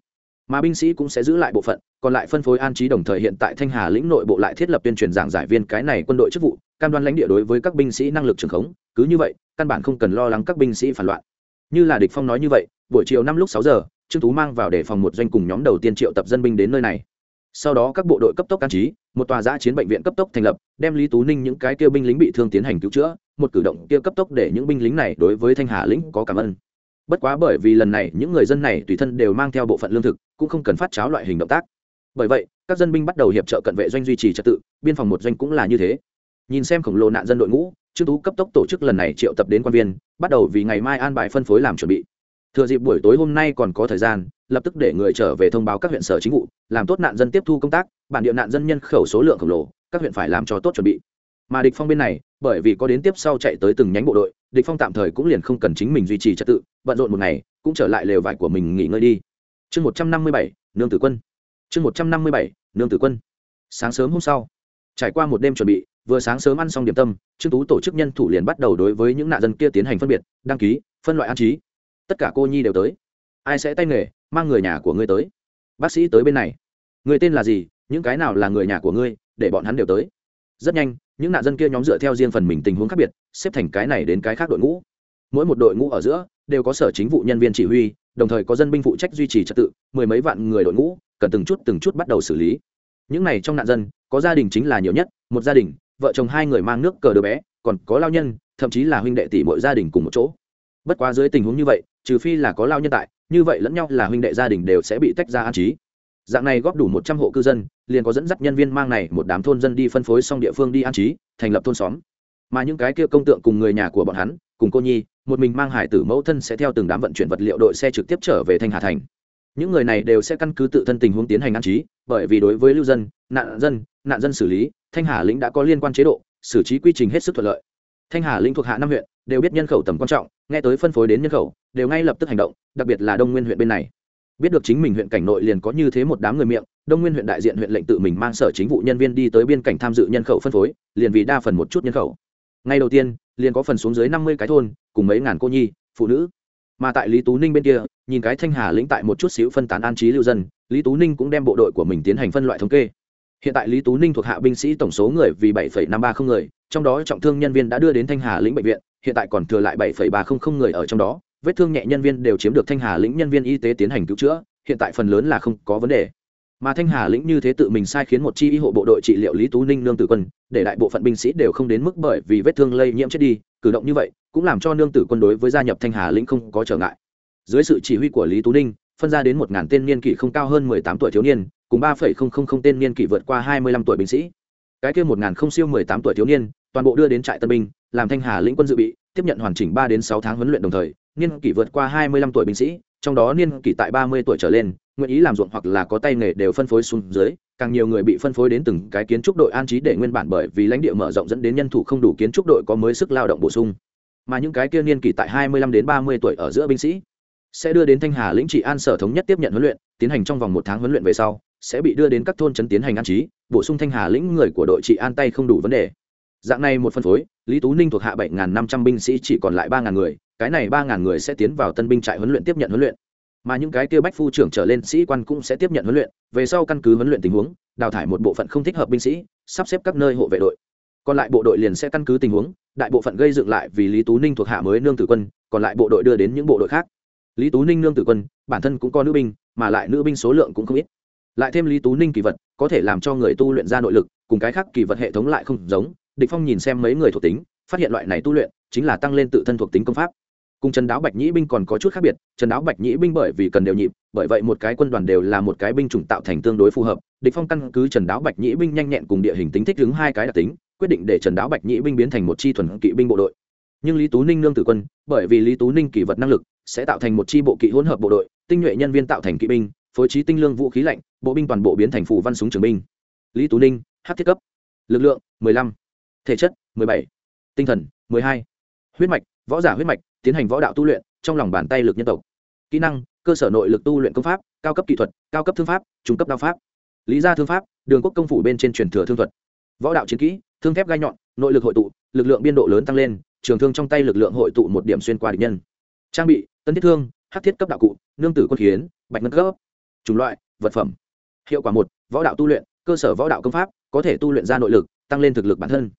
Mà binh sĩ cũng sẽ giữ lại bộ phận, còn lại phân phối an trí đồng thời hiện tại thanh hà lĩnh nội bộ lại thiết lập tuyên truyền giảng giải viên cái này quân đội chức vụ, cam đoan lãnh địa đối với các binh sĩ năng lực trường khống, cứ như vậy, căn bản không cần lo lắng các binh sĩ phản loạn. Như là địch phong nói như vậy, buổi chiều năm lúc sáu giờ, trương tú mang vào để phòng một doanh cùng nhóm đầu tiên triệu tập dân binh đến nơi này sau đó các bộ đội cấp tốc can trí, một tòa giã chiến bệnh viện cấp tốc thành lập, đem lý tú ninh những cái kia binh lính bị thương tiến hành cứu chữa, một cử động kia cấp tốc để những binh lính này đối với thanh hà lĩnh có cảm ơn. Bất quá bởi vì lần này những người dân này tùy thân đều mang theo bộ phận lương thực, cũng không cần phát cháo loại hình động tác. Bởi vậy, các dân binh bắt đầu hiệp trợ cận vệ doanh duy trì trật tự, biên phòng một doanh cũng là như thế. Nhìn xem khổng lồ nạn dân đội ngũ, trương tú cấp tốc tổ chức lần này triệu tập đến quan viên, bắt đầu vì ngày mai an bài phân phối làm chuẩn bị thừa dịp buổi tối hôm nay còn có thời gian, lập tức để người trở về thông báo các huyện sở chính vụ, làm tốt nạn dân tiếp thu công tác, bản địa nạn dân nhân khẩu số lượng khổng lồ, các huyện phải làm cho tốt chuẩn bị. Mà địch phong bên này, bởi vì có đến tiếp sau chạy tới từng nhánh bộ đội, địch phong tạm thời cũng liền không cần chính mình duy trì trật tự, bận rộn một ngày, cũng trở lại lều vải của mình nghỉ ngơi đi. Chương một trăm năm mươi bảy, nương tử quân. Chương một trăm năm mươi bảy, nương tử quân. Sáng sớm hôm sau, trải qua một đêm chuẩn bị, vừa sáng sớm ăn xong điểm tâm, trương tú tổ chức nhân thủ liền bắt đầu đối với những nạn dân kia tiến hành phân biệt, đăng ký, phân loại an trí tất cả cô nhi đều tới. Ai sẽ tay nghề, mang người nhà của ngươi tới? Bác sĩ tới bên này. Người tên là gì? Những cái nào là người nhà của ngươi? Để bọn hắn đều tới. Rất nhanh, những nạn dân kia nhóm dựa theo riêng phần mình tình huống khác biệt, xếp thành cái này đến cái khác đội ngũ. Mỗi một đội ngũ ở giữa, đều có sở chính vụ nhân viên chỉ huy, đồng thời có dân binh phụ trách duy trì trật tự, mười mấy vạn người đội ngũ, cần từng chút từng chút bắt đầu xử lý. Những này trong nạn dân, có gia đình chính là nhiều nhất, một gia đình, vợ chồng hai người mang nước cờ đứa bé, còn có lao nhân, thậm chí là huynh đệ tỷ mỗi gia đình cùng một chỗ bất quá dưới tình huống như vậy, trừ phi là có lao nhân tại, như vậy lẫn nhau là huynh đệ gia đình đều sẽ bị tách ra an trí. Dạng này góp đủ một trăm hộ cư dân, liền có dẫn dắt nhân viên mang này một đám thôn dân đi phân phối xong địa phương đi an trí, thành lập thôn xóm. Mà những cái kia công tượng cùng người nhà của bọn hắn, cùng cô nhi, một mình mang hải tử mẫu thân sẽ theo từng đám vận chuyển vật liệu đội xe trực tiếp trở về thanh hà thành. Những người này đều sẽ căn cứ tự thân tình huống tiến hành an trí, bởi vì đối với lưu dân, nạn dân nạn dân xử lý, thanh hà lĩnh đã có liên quan chế độ, xử trí quy trình hết sức thuận lợi. Thanh hà lĩnh thuộc hạ năm huyện đều biết nhân khẩu tầm quan trọng, nghe tới phân phối đến nhân khẩu, đều ngay lập tức hành động, đặc biệt là đông nguyên huyện bên này. Biết được chính mình huyện cảnh nội liền có như thế một đám người miệng, đông nguyên huyện đại diện huyện lệnh tự mình mang sở chính vụ nhân viên đi tới biên cảnh tham dự nhân khẩu phân phối, liền vì đa phần một chút nhân khẩu. Ngay đầu tiên, liền có phần xuống dưới năm mươi cái thôn, cùng mấy ngàn cô nhi, phụ nữ. Mà tại lý tú ninh bên kia, nhìn cái thanh hà lĩnh tại một chút xíu phân tán an trí lưu dân, lý tú ninh cũng đem bộ đội của mình tiến hành phân loại thống kê. Hiện tại lý tú ninh thuộc hạ binh sĩ tổng số người vì bảy năm ba không người, trong đó trọng thương nhân viên đã đưa đến thanh hà lĩnh bệnh viện hiện tại còn thừa lại bảy ba không không người ở trong đó, vết thương nhẹ nhân viên đều chiếm được thanh hà lĩnh nhân viên y tế tiến hành cứu chữa, hiện tại phần lớn là không có vấn đề. Mà thanh hà lĩnh như thế tự mình sai khiến một chi y hộ bộ đội trị liệu lý tú ninh nương tử quân, để đại bộ phận binh sĩ đều không đến mức bởi vì vết thương lây nhiễm chết đi, cử động như vậy, cũng làm cho nương tử quân đối với gia nhập thanh hà lĩnh không có trở ngại. Dưới sự chỉ huy của lý tú ninh, phân ra đến một ngàn tên niên kỷ không cao hơn mười tám tuổi thiếu niên, cùng ba phẩy không không không tên niên kỷ vượt qua hai mươi lăm tuổi binh sĩ. Cái kia một ngàn không siêu mười tám tuổi thiếu niên, toàn bộ đưa đến trại tân binh làm thanh hà lĩnh quân dự bị, tiếp nhận hoàn chỉnh ba đến sáu tháng huấn luyện đồng thời, niên kỷ vượt qua hai mươi lăm tuổi binh sĩ, trong đó niên kỷ tại ba mươi tuổi trở lên, nguyện ý làm ruộng hoặc là có tay nghề đều phân phối xuống dưới, càng nhiều người bị phân phối đến từng cái kiến trúc đội an trí để nguyên bản bởi vì lãnh địa mở rộng dẫn đến nhân thủ không đủ kiến trúc đội có mới sức lao động bổ sung. Mà những cái kia niên kỷ tại hai mươi lăm đến ba mươi tuổi ở giữa binh sĩ, sẽ đưa đến thanh hà lĩnh trị an sở thống nhất tiếp nhận huấn luyện, tiến hành trong vòng một tháng huấn luyện về sau, sẽ bị đưa đến các thôn trấn tiến hành an trí, bổ sung thanh hà lĩnh người của đội trị an tay không đủ vấn đề dạng này một phân phối, lý tú ninh thuộc hạ bảy năm trăm binh sĩ chỉ còn lại ba người, cái này ba người sẽ tiến vào tân binh trại huấn luyện tiếp nhận huấn luyện. Mà những cái kia bách phu trưởng trở lên sĩ quan cũng sẽ tiếp nhận huấn luyện, về sau căn cứ huấn luyện tình huống, đào thải một bộ phận không thích hợp binh sĩ, sắp xếp các nơi hộ vệ đội. Còn lại bộ đội liền sẽ căn cứ tình huống, đại bộ phận gây dựng lại vì lý tú ninh thuộc hạ mới nương tử quân, còn lại bộ đội đưa đến những bộ đội khác. Lý tú ninh nương tử quân, bản thân cũng có nữ binh, mà lại nữ binh số lượng cũng không ít. Lại thêm lý tú ninh kỳ vật, có thể làm cho người tu luyện ra nội lực, cùng cái khác kỳ vật hệ thống lại không giống địch phong nhìn xem mấy người thuộc tính, phát hiện loại này tu luyện chính là tăng lên tự thân thuộc tính công pháp. Cùng trần đáo bạch nhĩ binh còn có chút khác biệt, trần đáo bạch nhĩ binh bởi vì cần đều nhịp, bởi vậy một cái quân đoàn đều là một cái binh chủng tạo thành tương đối phù hợp. Địch phong căn cứ trần đáo bạch nhĩ binh nhanh nhẹn cùng địa hình tính thích ứng hai cái đặc tính, quyết định để trần đáo bạch nhĩ binh biến thành một chi thuần kỵ binh bộ đội. Nhưng lý tú ninh nương tử quân, bởi vì lý tú ninh kỷ vật năng lực, sẽ tạo thành một chi bộ kỵ hỗn hợp bộ đội, tinh nhuệ nhân viên tạo thành kỵ binh, phối trí tinh lương vũ khí lạnh, bộ binh toàn bộ biến thành phù văn súng trường binh. Lý tú ninh, hát thiết cấp. Lực lượng 15 thể chất 17. tinh thần 12. huyết mạch, võ giả huyết mạch, tiến hành võ đạo tu luyện, trong lòng bàn tay lực nhân tộc. Kỹ năng, cơ sở nội lực tu luyện công pháp, cao cấp kỹ thuật, cao cấp thương pháp, trung cấp đao pháp. Lý gia thương pháp, đường quốc công phủ bên trên truyền thừa thương thuật. Võ đạo chiến kỹ, thương thép gai nhọn, nội lực hội tụ, lực lượng biên độ lớn tăng lên, trường thương trong tay lực lượng hội tụ một điểm xuyên qua địch nhân. Trang bị, tân thiết thương hát thiết cấp đạo cụ, nương tử quân khiến bạch ngân cấp. Chủng loại, vật phẩm. Hiệu quả một, võ đạo tu luyện, cơ sở võ đạo công pháp, có thể tu luyện ra nội lực, tăng lên thực lực bản thân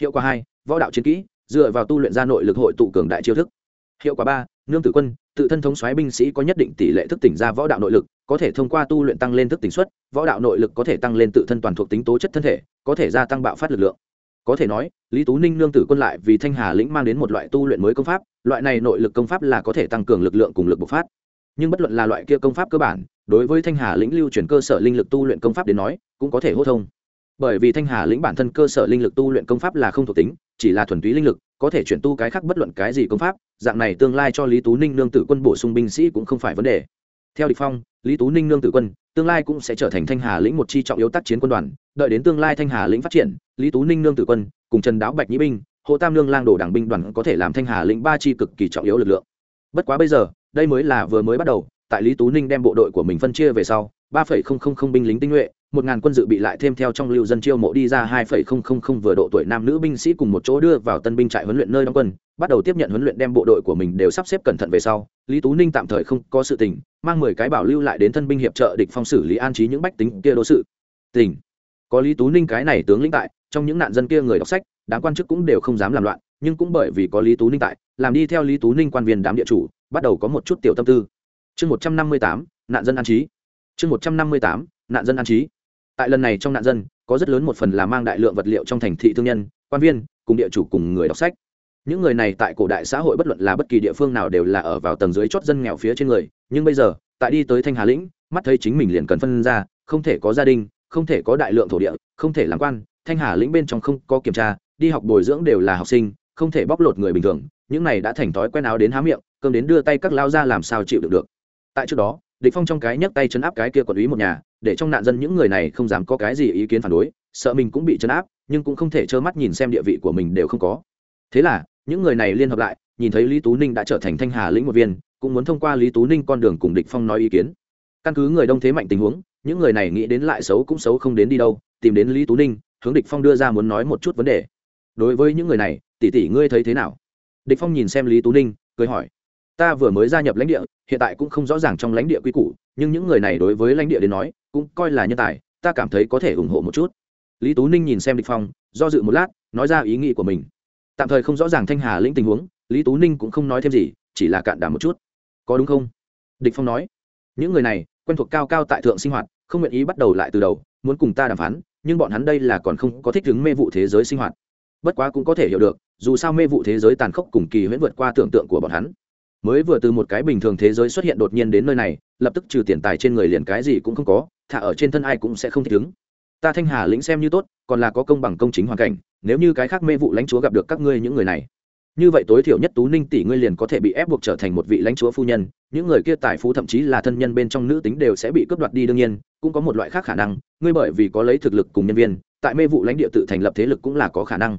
hiệu quả hai, võ đạo chiến kỹ, dựa vào tu luyện ra nội lực hội tụ cường đại chiêu thức. Hiệu quả ba, nương tử quân, tự thân thống xoáy binh sĩ có nhất định tỷ lệ thức tỉnh ra võ đạo nội lực, có thể thông qua tu luyện tăng lên thức tỉnh suất, võ đạo nội lực có thể tăng lên tự thân toàn thuộc tính tố chất thân thể, có thể gia tăng bạo phát lực lượng. Có thể nói, lý tú ninh nương tử quân lại vì thanh hà lĩnh mang đến một loại tu luyện mới công pháp, loại này nội lực công pháp là có thể tăng cường lực lượng cùng lực bộc phát. Nhưng bất luận là loại kia công pháp cơ bản, đối với thanh hà lĩnh lưu chuyển cơ sở linh lực tu luyện công pháp đến nói, cũng có thể hô thông bởi vì thanh hà lĩnh bản thân cơ sở linh lực tu luyện công pháp là không thuộc tính, chỉ là thuần túy linh lực, có thể chuyển tu cái khác bất luận cái gì công pháp, dạng này tương lai cho lý tú ninh nương tử quân bổ sung binh sĩ cũng không phải vấn đề. Theo địch phong, lý tú ninh nương tử quân tương lai cũng sẽ trở thành thanh hà lĩnh một chi trọng yếu tác chiến quân đoàn, đợi đến tương lai thanh hà lĩnh phát triển, lý tú ninh nương tử quân cùng trần đáo bạch nhĩ binh hộ tam lương lang đổ đảng binh đoàn có thể làm thanh hà lĩnh ba chi cực kỳ trọng yếu lực lượng. Bất quá bây giờ, đây mới là vừa mới bắt đầu, tại lý tú ninh đem bộ đội của mình phân chia về sau, ba phẩy không không không binh lính tinh nhuệ một ngàn quân dự bị lại thêm theo trong lưu dân chiêu mộ đi ra hai phẩy không không không vừa độ tuổi nam nữ binh sĩ cùng một chỗ đưa vào tân binh trại huấn luyện nơi đóng quân, bắt đầu tiếp nhận huấn luyện đem bộ đội của mình đều sắp xếp cẩn thận về sau. Lý tú ninh tạm thời không có sự tình, mang mười cái bảo lưu lại đến thân binh hiệp trợ địch phong xử lý an trí những bách tính kia đô sự. Tình. Có lý tú ninh cái này tướng lĩnh tại, trong những nạn dân kia người đọc sách, đám quan chức cũng đều không dám làm loạn, nhưng cũng bởi vì có lý tú ninh tại, làm đi theo lý tú ninh quan viên đám địa chủ, bắt đầu có một chút tiểu tâm tư. Chương một trăm năm mươi tám, nạn dân an trí. Chương một trăm năm mươi tám, nạn dân an trí tại lần này trong nạn dân, có rất lớn một phần là mang đại lượng vật liệu trong thành thị thương nhân, quan viên, cùng địa chủ cùng người đọc sách. Những người này tại cổ đại xã hội bất luận là bất kỳ địa phương nào đều là ở vào tầng dưới chót dân nghèo phía trên người. Nhưng bây giờ, tại đi tới thanh hà lĩnh, mắt thấy chính mình liền cần phân ra, không thể có gia đình, không thể có đại lượng thổ địa, không thể làm quan, thanh hà lĩnh bên trong không có kiểm tra, đi học bồi dưỡng đều là học sinh, không thể bóc lột người bình thường. Những này đã thành thói quen áo đến há miệng, cơm đến đưa tay các lao ra làm sao chịu được được. Tại trước đó địch phong trong cái nhấc tay chấn áp cái kia quản lý một nhà, để trong nạn dân những người này không dám có cái gì ý kiến phản đối, sợ mình cũng bị chấn áp, nhưng cũng không thể trơ mắt nhìn xem địa vị của mình đều không có. Thế là, những người này liên hợp lại, nhìn thấy lý tú ninh đã trở thành thanh hà lĩnh một viên, cũng muốn thông qua lý tú ninh con đường cùng địch phong nói ý kiến. Căn cứ người đông thế mạnh tình huống, những người này nghĩ đến lại xấu cũng xấu không đến đi đâu, tìm đến lý tú ninh, hướng địch phong đưa ra muốn nói một chút vấn đề. Đối với những người này, tỷ tỷ, ngươi thấy thế nào? Địch phong nhìn xem lý tú ninh, cười hỏi ta vừa mới gia nhập lãnh địa, hiện tại cũng không rõ ràng trong lãnh địa quy củ, nhưng những người này đối với lãnh địa đến nói, cũng coi là nhân tài, ta cảm thấy có thể ủng hộ một chút. Lý tú ninh nhìn xem địch phong, do dự một lát, nói ra ý nghĩ của mình. Tạm thời không rõ ràng thanh hà lĩnh tình huống, lý tú ninh cũng không nói thêm gì, chỉ là cạn đảm một chút. Có đúng không? Địch phong nói. Những người này, quen thuộc cao cao tại thượng sinh hoạt, không nguyện ý bắt đầu lại từ đầu, muốn cùng ta đàm phán, nhưng bọn hắn đây là còn không có thích ứng mê vụ thế giới sinh hoạt. Bất quá cũng có thể hiểu được, dù sao mê vụ thế giới tàn khốc cùng kỳ huyễn vượt qua tưởng tượng của bọn hắn mới vừa từ một cái bình thường thế giới xuất hiện đột nhiên đến nơi này, lập tức trừ tiền tài trên người liền cái gì cũng không có, thả ở trên thân ai cũng sẽ không thích ứng. Ta thanh hà lĩnh xem như tốt, còn là có công bằng công chính hoàn cảnh, nếu như cái khác mê vụ lãnh chúa gặp được các ngươi những người này. Như vậy tối thiểu nhất tú ninh tỷ ngươi liền có thể bị ép buộc trở thành một vị lãnh chúa phu nhân, những người kia tài phú thậm chí là thân nhân bên trong nữ tính đều sẽ bị cướp đoạt đi đương nhiên, cũng có một loại khác khả năng, ngươi bởi vì có lấy thực lực cùng nhân viên, tại mê vụ lãnh địa tự thành lập thế lực cũng là có khả năng.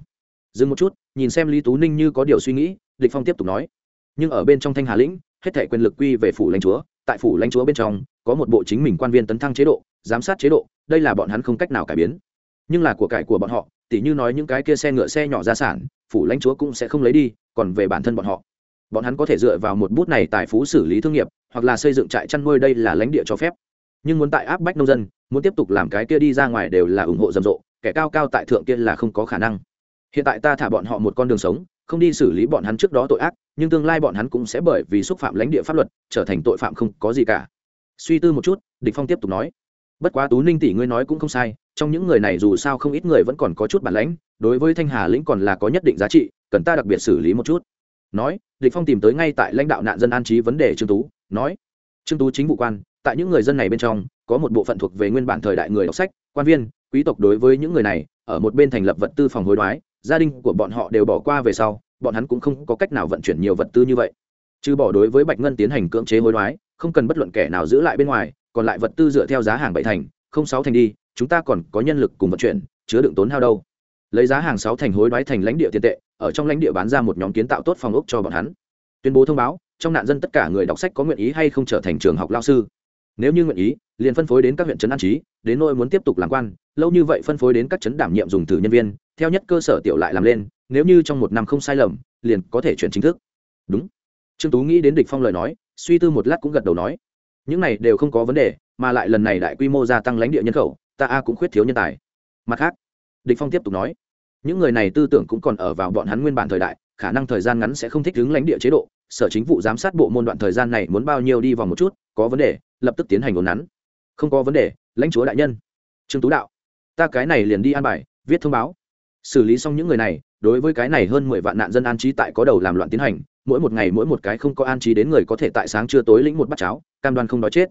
Dừng một chút, nhìn xem lý tú ninh như có điều suy nghĩ, địch phong tiếp tục nói nhưng ở bên trong thanh hà lĩnh, hết thể quyền lực quy về phủ lãnh chúa, tại phủ lãnh chúa bên trong, có một bộ chính mình quan viên tấn thăng chế độ, giám sát chế độ, đây là bọn hắn không cách nào cải biến. Nhưng là của cải của bọn họ, tỉ như nói những cái kia xe ngựa xe nhỏ gia sản, phủ lãnh chúa cũng sẽ không lấy đi, còn về bản thân bọn họ. Bọn hắn có thể dựa vào một bút này tài phú xử lý thương nghiệp, hoặc là xây dựng trại chăn nuôi đây là lãnh địa cho phép. Nhưng muốn tại áp bách nông dân, muốn tiếp tục làm cái kia đi ra ngoài đều là ủng hộ rầm rộ, kẻ cao cao tại thượng kia là không có khả năng. Hiện tại ta thả bọn họ một con đường sống không đi xử lý bọn hắn trước đó tội ác, nhưng tương lai bọn hắn cũng sẽ bởi vì xúc phạm lãnh địa pháp luật trở thành tội phạm không có gì cả. Suy tư một chút, địch phong tiếp tục nói. Bất quá tú ninh tỷ ngươi nói cũng không sai, trong những người này dù sao không ít người vẫn còn có chút bản lãnh, đối với thanh hà lĩnh còn là có nhất định giá trị, cần ta đặc biệt xử lý một chút. Nói, địch phong tìm tới ngay tại lãnh đạo nạn dân an trí vấn đề trương tú, nói. Trương tú chính vụ quan, tại những người dân này bên trong, có một bộ phận thuộc về nguyên bản thời đại người đọc sách, quan viên, quý tộc đối với những người này, ở một bên thành lập vật tư phòng hối đoái gia đình của bọn họ đều bỏ qua về sau, bọn hắn cũng không có cách nào vận chuyển nhiều vật tư như vậy. Trừ bỏ đối với bạch ngân tiến hành cưỡng chế hối đoái, không cần bất luận kẻ nào giữ lại bên ngoài, còn lại vật tư dựa theo giá hàng bảy thành, không sáu thành đi, chúng ta còn có nhân lực cùng vận chuyển, chứa đựng tốn hao đâu. Lấy giá hàng sáu thành hối đoái thành lãnh địa tiền tệ, ở trong lãnh địa bán ra một nhóm kiến tạo tốt phòng ốc cho bọn hắn. Tuyên bố thông báo, trong nạn dân tất cả người đọc sách có nguyện ý hay không trở thành trường học lao sư. Nếu như nguyện ý, liền phân phối đến các huyện trấn an trí, đến nơi muốn tiếp tục làm quan, lâu như vậy phân phối đến các trấn đảm nhiệm dùng từ nhân viên theo nhất cơ sở tiểu lại làm lên, nếu như trong một năm không sai lầm, liền có thể chuyển chính thức. Đúng. Trương tú nghĩ đến địch phong lời nói, suy tư một lát cũng gật đầu nói, những này đều không có vấn đề, mà lại lần này đại quy mô gia tăng lãnh địa nhân khẩu, ta a cũng khuyết thiếu nhân tài. Mặt khác, địch phong tiếp tục nói, những người này tư tưởng cũng còn ở vào bọn hắn nguyên bản thời đại, khả năng thời gian ngắn sẽ không thích ứng lãnh địa chế độ, sở chính vụ giám sát bộ môn đoạn thời gian này muốn bao nhiêu đi vòng một chút, có vấn đề, lập tức tiến hành ổn nắn. Không có vấn đề, lãnh chúa đại nhân. Trương tú đạo, ta cái này liền đi an bài, viết thông báo xử lý xong những người này, đối với cái này hơn mười vạn nạn dân an trí tại có đầu làm loạn tiến hành, mỗi một ngày mỗi một cái không có an trí đến người có thể tại sáng trưa tối lĩnh một bát cháo, cam đoan không đói chết.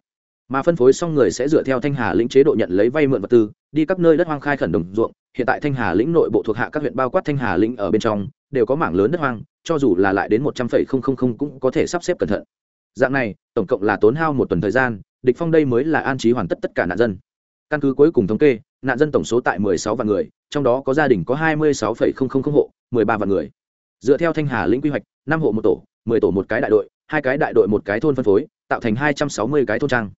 Mà phân phối xong người sẽ dựa theo thanh hà lĩnh chế độ nhận lấy vay mượn vật tư, đi các nơi đất hoang khai khẩn đồng ruộng. Hiện tại thanh hà lĩnh nội bộ thuộc hạ các huyện bao quát thanh hà lĩnh ở bên trong, đều có mảng lớn đất hoang, cho dù là lại đến một trăm phẩy không không không cũng có thể sắp xếp cẩn thận. Dạng này, tổng cộng là tốn hao một tuần thời gian, địch phong đây mới là an trí hoàn tất tất cả nạn dân căn cứ cuối cùng thống kê, nạn dân tổng số tại mười sáu vạn người, trong đó có gia đình có hai mươi sáu phẩy không không không hộ, mười ba vạn người. Dựa theo thanh hà lĩnh quy hoạch, năm hộ một tổ, mười tổ một cái đại đội, hai cái đại đội một cái thôn phân phối, tạo thành hai trăm sáu mươi cái thôn trang.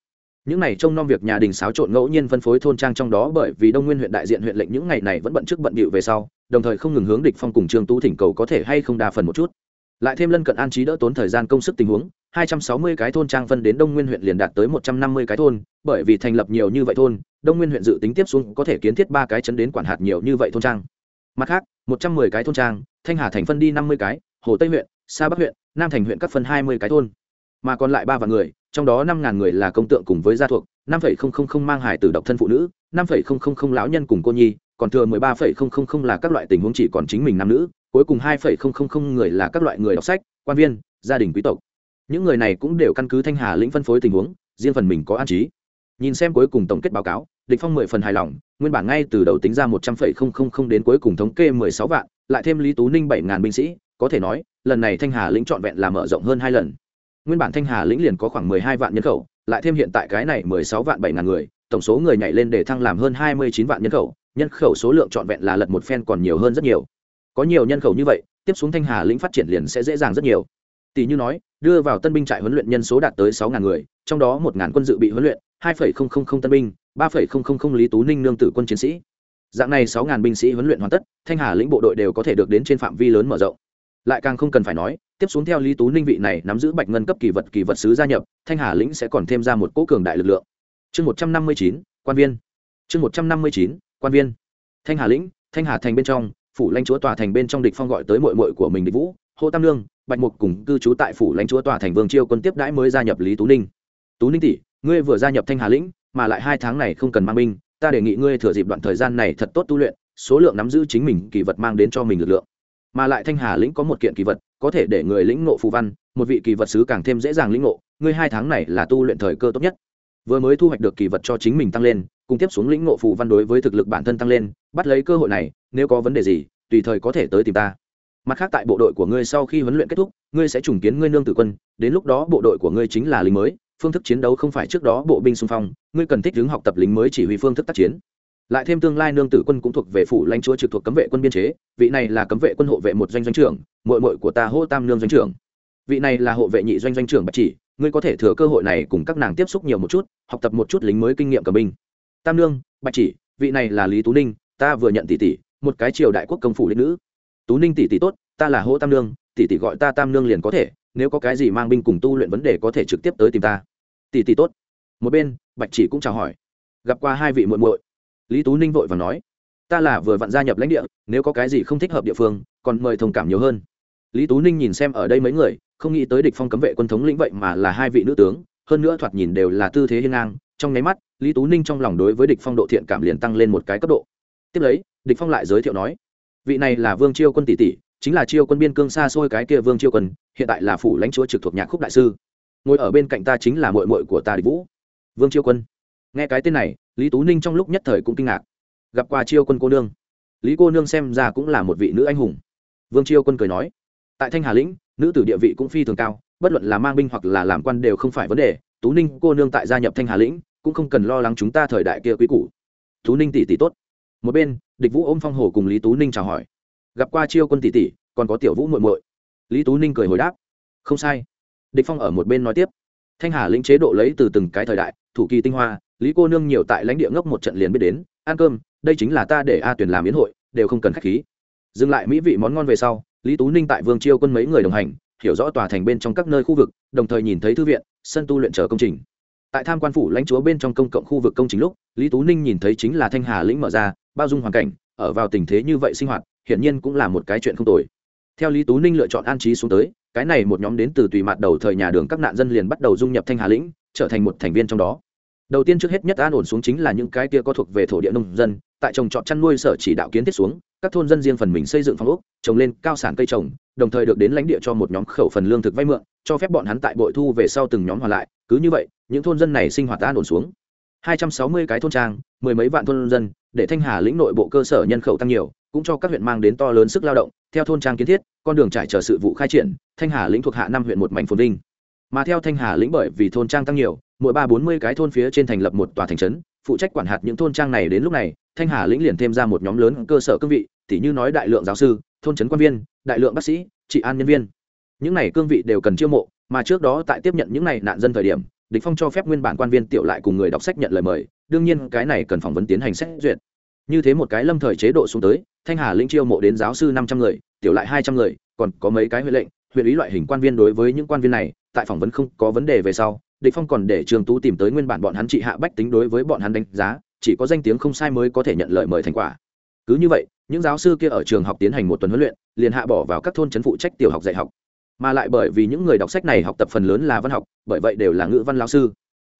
Những này trông nom việc nhà đình xáo trộn ngẫu nhiên phân phối thôn trang trong đó bởi vì đông nguyên huyện đại diện huyện lệnh những ngày này vẫn bận trước bận bịu về sau, đồng thời không ngừng hướng địch phong cùng trương tú thỉnh cầu có thể hay không đa phần một chút lại thêm lân cận an trí đỡ tốn thời gian công sức tình huống 260 cái thôn trang phân đến đông nguyên huyện liền đạt tới 150 cái thôn, bởi vì thành lập nhiều như vậy thôn, đông nguyên huyện dự tính tiếp xuống có thể kiến thiết ba cái chấn đến quản hạt nhiều như vậy thôn trang. Mặt khác 110 cái thôn trang, thanh hà thành phân đi 50 cái, hồ tây huyện, sa bắc huyện, nam thành huyện các phân 20 cái thôn. Mà còn lại ba vạn người, trong đó năm ngàn người là công tượng cùng với gia thuộc, năm phẩy không không không mang hài tử độc thân phụ nữ, năm phẩy không không không lão nhân cùng cô nhi, còn thừa mười ba phẩy không không không là các loại tình huống chỉ còn chính mình nam nữ cuối cùng hai phẩy không không không người là các loại người đọc sách, quan viên, gia đình quý tộc. Những người này cũng đều căn cứ thanh hà lĩnh phân phối tình huống, riêng phần mình có an trí. Nhìn xem cuối cùng tổng kết báo cáo, địch phong mười phần hài lòng, nguyên bản ngay từ đầu tính ra một trăm phẩy không không không đến cuối cùng thống kê mười sáu vạn, lại thêm lý tú ninh bảy ngàn binh sĩ, có thể nói, lần này thanh hà lĩnh trọn vẹn là mở rộng hơn hai lần. Nguyên bản thanh hà lĩnh liền có khoảng mười hai vạn nhân khẩu, lại thêm hiện tại cái này mười sáu vạn bảy ngàn người, tổng số người nhảy lên để thăng làm hơn hai mươi chín vạn nhân khẩu nhân khẩu số lượng trọn vẹn là lật một phen còn nhiều hơn rất nhiều có nhiều nhân khẩu như vậy, tiếp xuống thanh hà lĩnh phát triển liền sẽ dễ dàng rất nhiều. Tỷ như nói, đưa vào tân binh trại huấn luyện nhân số đạt tới sáu ngàn người, trong đó một ngàn quân dự bị huấn luyện, hai phẩy không không không tân binh, ba phẩy không không không lý tú ninh nương tử quân chiến sĩ. Dạng này sáu ngàn binh sĩ huấn luyện hoàn tất, thanh hà lĩnh bộ đội đều có thể được đến trên phạm vi lớn mở rộng. Lại càng không cần phải nói, tiếp xuống theo lý tú ninh vị này nắm giữ bạch ngân cấp kỳ vật kỳ vật sứ gia nhập, thanh hà lĩnh sẽ còn thêm ra một cỗ cường đại lực lượng. Chương một trăm năm mươi chín, quan viên. Chương một trăm năm mươi chín, quan viên. Thanh hà lĩnh, thanh hà thành bên trong phủ lãnh chúa tòa thành bên trong địch phong gọi tới muội muội của mình địch vũ hồ tam lương, bạch mục cùng cư trú tại phủ lãnh chúa tòa thành vương chiêu quân tiếp đãi mới gia nhập lý tú ninh. Tú ninh tỷ, ngươi vừa gia nhập thanh hà lĩnh, mà lại hai tháng này không cần mang binh, ta đề nghị ngươi thừa dịp đoạn thời gian này thật tốt tu luyện, số lượng nắm giữ chính mình kỳ vật mang đến cho mình lực lượng. Mà lại thanh hà lĩnh có một kiện kỳ vật, có thể để người lĩnh ngộ phù văn, một vị kỳ vật sứ càng thêm dễ dàng lĩnh ngộ, ngươi hai tháng này là tu luyện thời cơ tốt nhất. Vừa mới thu hoạch được kỳ vật cho chính mình tăng lên cùng tiếp xuống lĩnh ngộ phù văn đối với thực lực bản thân tăng lên, bắt lấy cơ hội này, nếu có vấn đề gì, tùy thời có thể tới tìm ta. Mặt khác tại bộ đội của ngươi sau khi huấn luyện kết thúc, ngươi sẽ trùng kiến ngươi nương tử quân, đến lúc đó bộ đội của ngươi chính là lính mới, phương thức chiến đấu không phải trước đó bộ binh xung phong, ngươi cần thích ứng học tập lính mới chỉ huy phương thức tác chiến. Lại thêm tương lai nương tử quân cũng thuộc về phủ lãnh chúa trực thuộc cấm vệ quân biên chế, vị này là cấm vệ quân hộ vệ một doanh doanh trưởng mội mội của ta hô tam nương doanh trưởng. Vị này là hộ vệ nhị doanh doanh trưởng bạch chỉ, ngươi có thể thừa cơ hội này cùng các nàng tiếp xúc nhiều một chút, học tập một chút lính mới kinh nghiệm cầm binh tam nương, bạch chỉ, vị này là lý tú ninh, ta vừa nhận tỷ tỷ, một cái triều đại quốc công phủ đích nữ. Tú ninh tỷ tỷ tốt, ta là hỗ tam nương, tỷ tỷ gọi ta tam nương liền có thể, nếu có cái gì mang binh cùng tu luyện vấn đề có thể trực tiếp tới tìm ta. Tỷ tỷ tốt. Một bên, bạch chỉ cũng chào hỏi. Gặp qua hai vị muội muội. Lý tú ninh vội và nói, ta là vừa vặn gia nhập lãnh địa, nếu có cái gì không thích hợp địa phương, còn mời thông cảm nhiều hơn. Lý tú ninh nhìn xem ở đây mấy người, không nghĩ tới địch phong cấm vệ quân thống lĩnh vậy mà là hai vị nữ tướng, hơn nữa thoạt nhìn đều là tư thế hiên ngang trong nháy mắt, lý tú ninh trong lòng đối với địch phong độ thiện cảm liền tăng lên một cái cấp độ. Tiếp lấy, địch phong lại giới thiệu nói, vị này là vương chiêu quân tỷ tỷ, chính là chiêu quân biên cương xa xôi cái kia vương chiêu quân, hiện tại là phủ lãnh chúa trực thuộc nhạc khúc đại sư. Ngồi ở bên cạnh ta chính là muội muội của ta địch vũ, vương chiêu quân. Nghe cái tên này, lý tú ninh trong lúc nhất thời cũng kinh ngạc. Gặp qua chiêu quân cô nương. Lý cô nương xem ra cũng là một vị nữ anh hùng. Vương chiêu quân cười nói, tại thanh hà lĩnh, nữ tử địa vị cũng phi thường cao, bất luận là mang binh hoặc là làm quan đều không phải vấn đề. Tú ninh cô nương tại gia nhập thanh hà lĩnh cũng không cần lo lắng chúng ta thời đại kia quý cũ tú ninh tỷ tỷ tốt. Một bên, địch vũ ôm phong hồ cùng lý tú ninh chào hỏi. Gặp qua chiêu quân tỷ tỷ, còn có tiểu vũ muội muội. Lý tú ninh cười hồi đáp. Không sai. Địch phong ở một bên nói tiếp. Thanh hà lĩnh chế độ lấy từ từng cái thời đại, thủ kỳ tinh hoa, lý cô nương nhiều tại lãnh địa ngốc một trận liền biết đến, ăn cơm, đây chính là ta để a tuyển làm yến hội, đều không cần khách khí. Dừng lại mỹ vị món ngon về sau, lý tú ninh tại vương chiêu quân mấy người đồng hành, hiểu rõ tòa thành bên trong các nơi khu vực, đồng thời nhìn thấy thư viện, sân tu luyện chờ công trình tại tham quan phủ lãnh chúa bên trong công cộng khu vực công trình lúc, lý tú ninh nhìn thấy chính là thanh hà lĩnh mở ra, bao dung hoàn cảnh, ở vào tình thế như vậy sinh hoạt, hiển nhiên cũng là một cái chuyện không tồi. Theo lý tú ninh lựa chọn an trí xuống tới, cái này một nhóm đến từ tùy mặt đầu thời nhà đường các nạn dân liền bắt đầu dung nhập thanh hà lĩnh, trở thành một thành viên trong đó. Đầu tiên trước hết nhất an ổn xuống chính là những cái kia có thuộc về thổ địa nông dân, tại trồng trọt chăn nuôi sở chỉ đạo kiến thiết xuống, các thôn dân riêng phần mình xây dựng phòng ốc, trồng lên cao sản cây trồng, đồng thời được đến lãnh địa cho một nhóm khẩu phần lương thực vay mượn, cho phép bọn hắn tại bội thu về sau từng nhóm hoàn lại, cứ như vậy những thôn dân này sinh hoạt an ổn xuống. 260 cái thôn trang, mười mấy vạn thôn dân, để thanh hà lĩnh nội bộ cơ sở nhân khẩu tăng nhiều, cũng cho các huyện mang đến to lớn sức lao động. Theo thôn trang kiến thiết, con đường trải chờ sự vụ khai triển, thanh hà lĩnh thuộc hạ năm huyện một mảnh phồn vinh. Mà theo thanh hà lĩnh bởi vì thôn trang tăng nhiều, mỗi ba bốn mươi cái thôn phía trên thành lập một tòa thành trấn, phụ trách quản hạt những thôn trang này đến lúc này, thanh hà lĩnh liền thêm ra một nhóm lớn cơ sở cương vị, tỉ như nói đại lượng giáo sư, thôn trấn quan viên, đại lượng bác sĩ, trị an nhân viên. Những này cương vị đều cần chiêu mộ, mà trước đó tại tiếp nhận những này nạn dân thời điểm địch phong cho phép nguyên bản quan viên tiểu lại cùng người đọc sách nhận lời mời, đương nhiên cái này cần phỏng vấn tiến hành xét duyệt. Như thế một cái lâm thời chế độ xuống tới, thanh hà linh chiêu mộ đến giáo sư năm trăm người, tiểu lại hai trăm người, còn có mấy cái huệ lệnh huyện ý loại hình quan viên đối với những quan viên này, tại phỏng vấn không có vấn đề về sau, địch phong còn để trường tú tìm tới nguyên bản bọn hắn trị hạ bách tính đối với bọn hắn đánh giá, chỉ có danh tiếng không sai mới có thể nhận lời mời thành quả. Cứ như vậy, những giáo sư kia ở trường học tiến hành một tuần huấn luyện, liền hạ bỏ vào các thôn trấn phụ trách tiểu học dạy học mà lại bởi vì những người đọc sách này học tập phần lớn là văn học, bởi vậy đều là ngữ văn lao sư.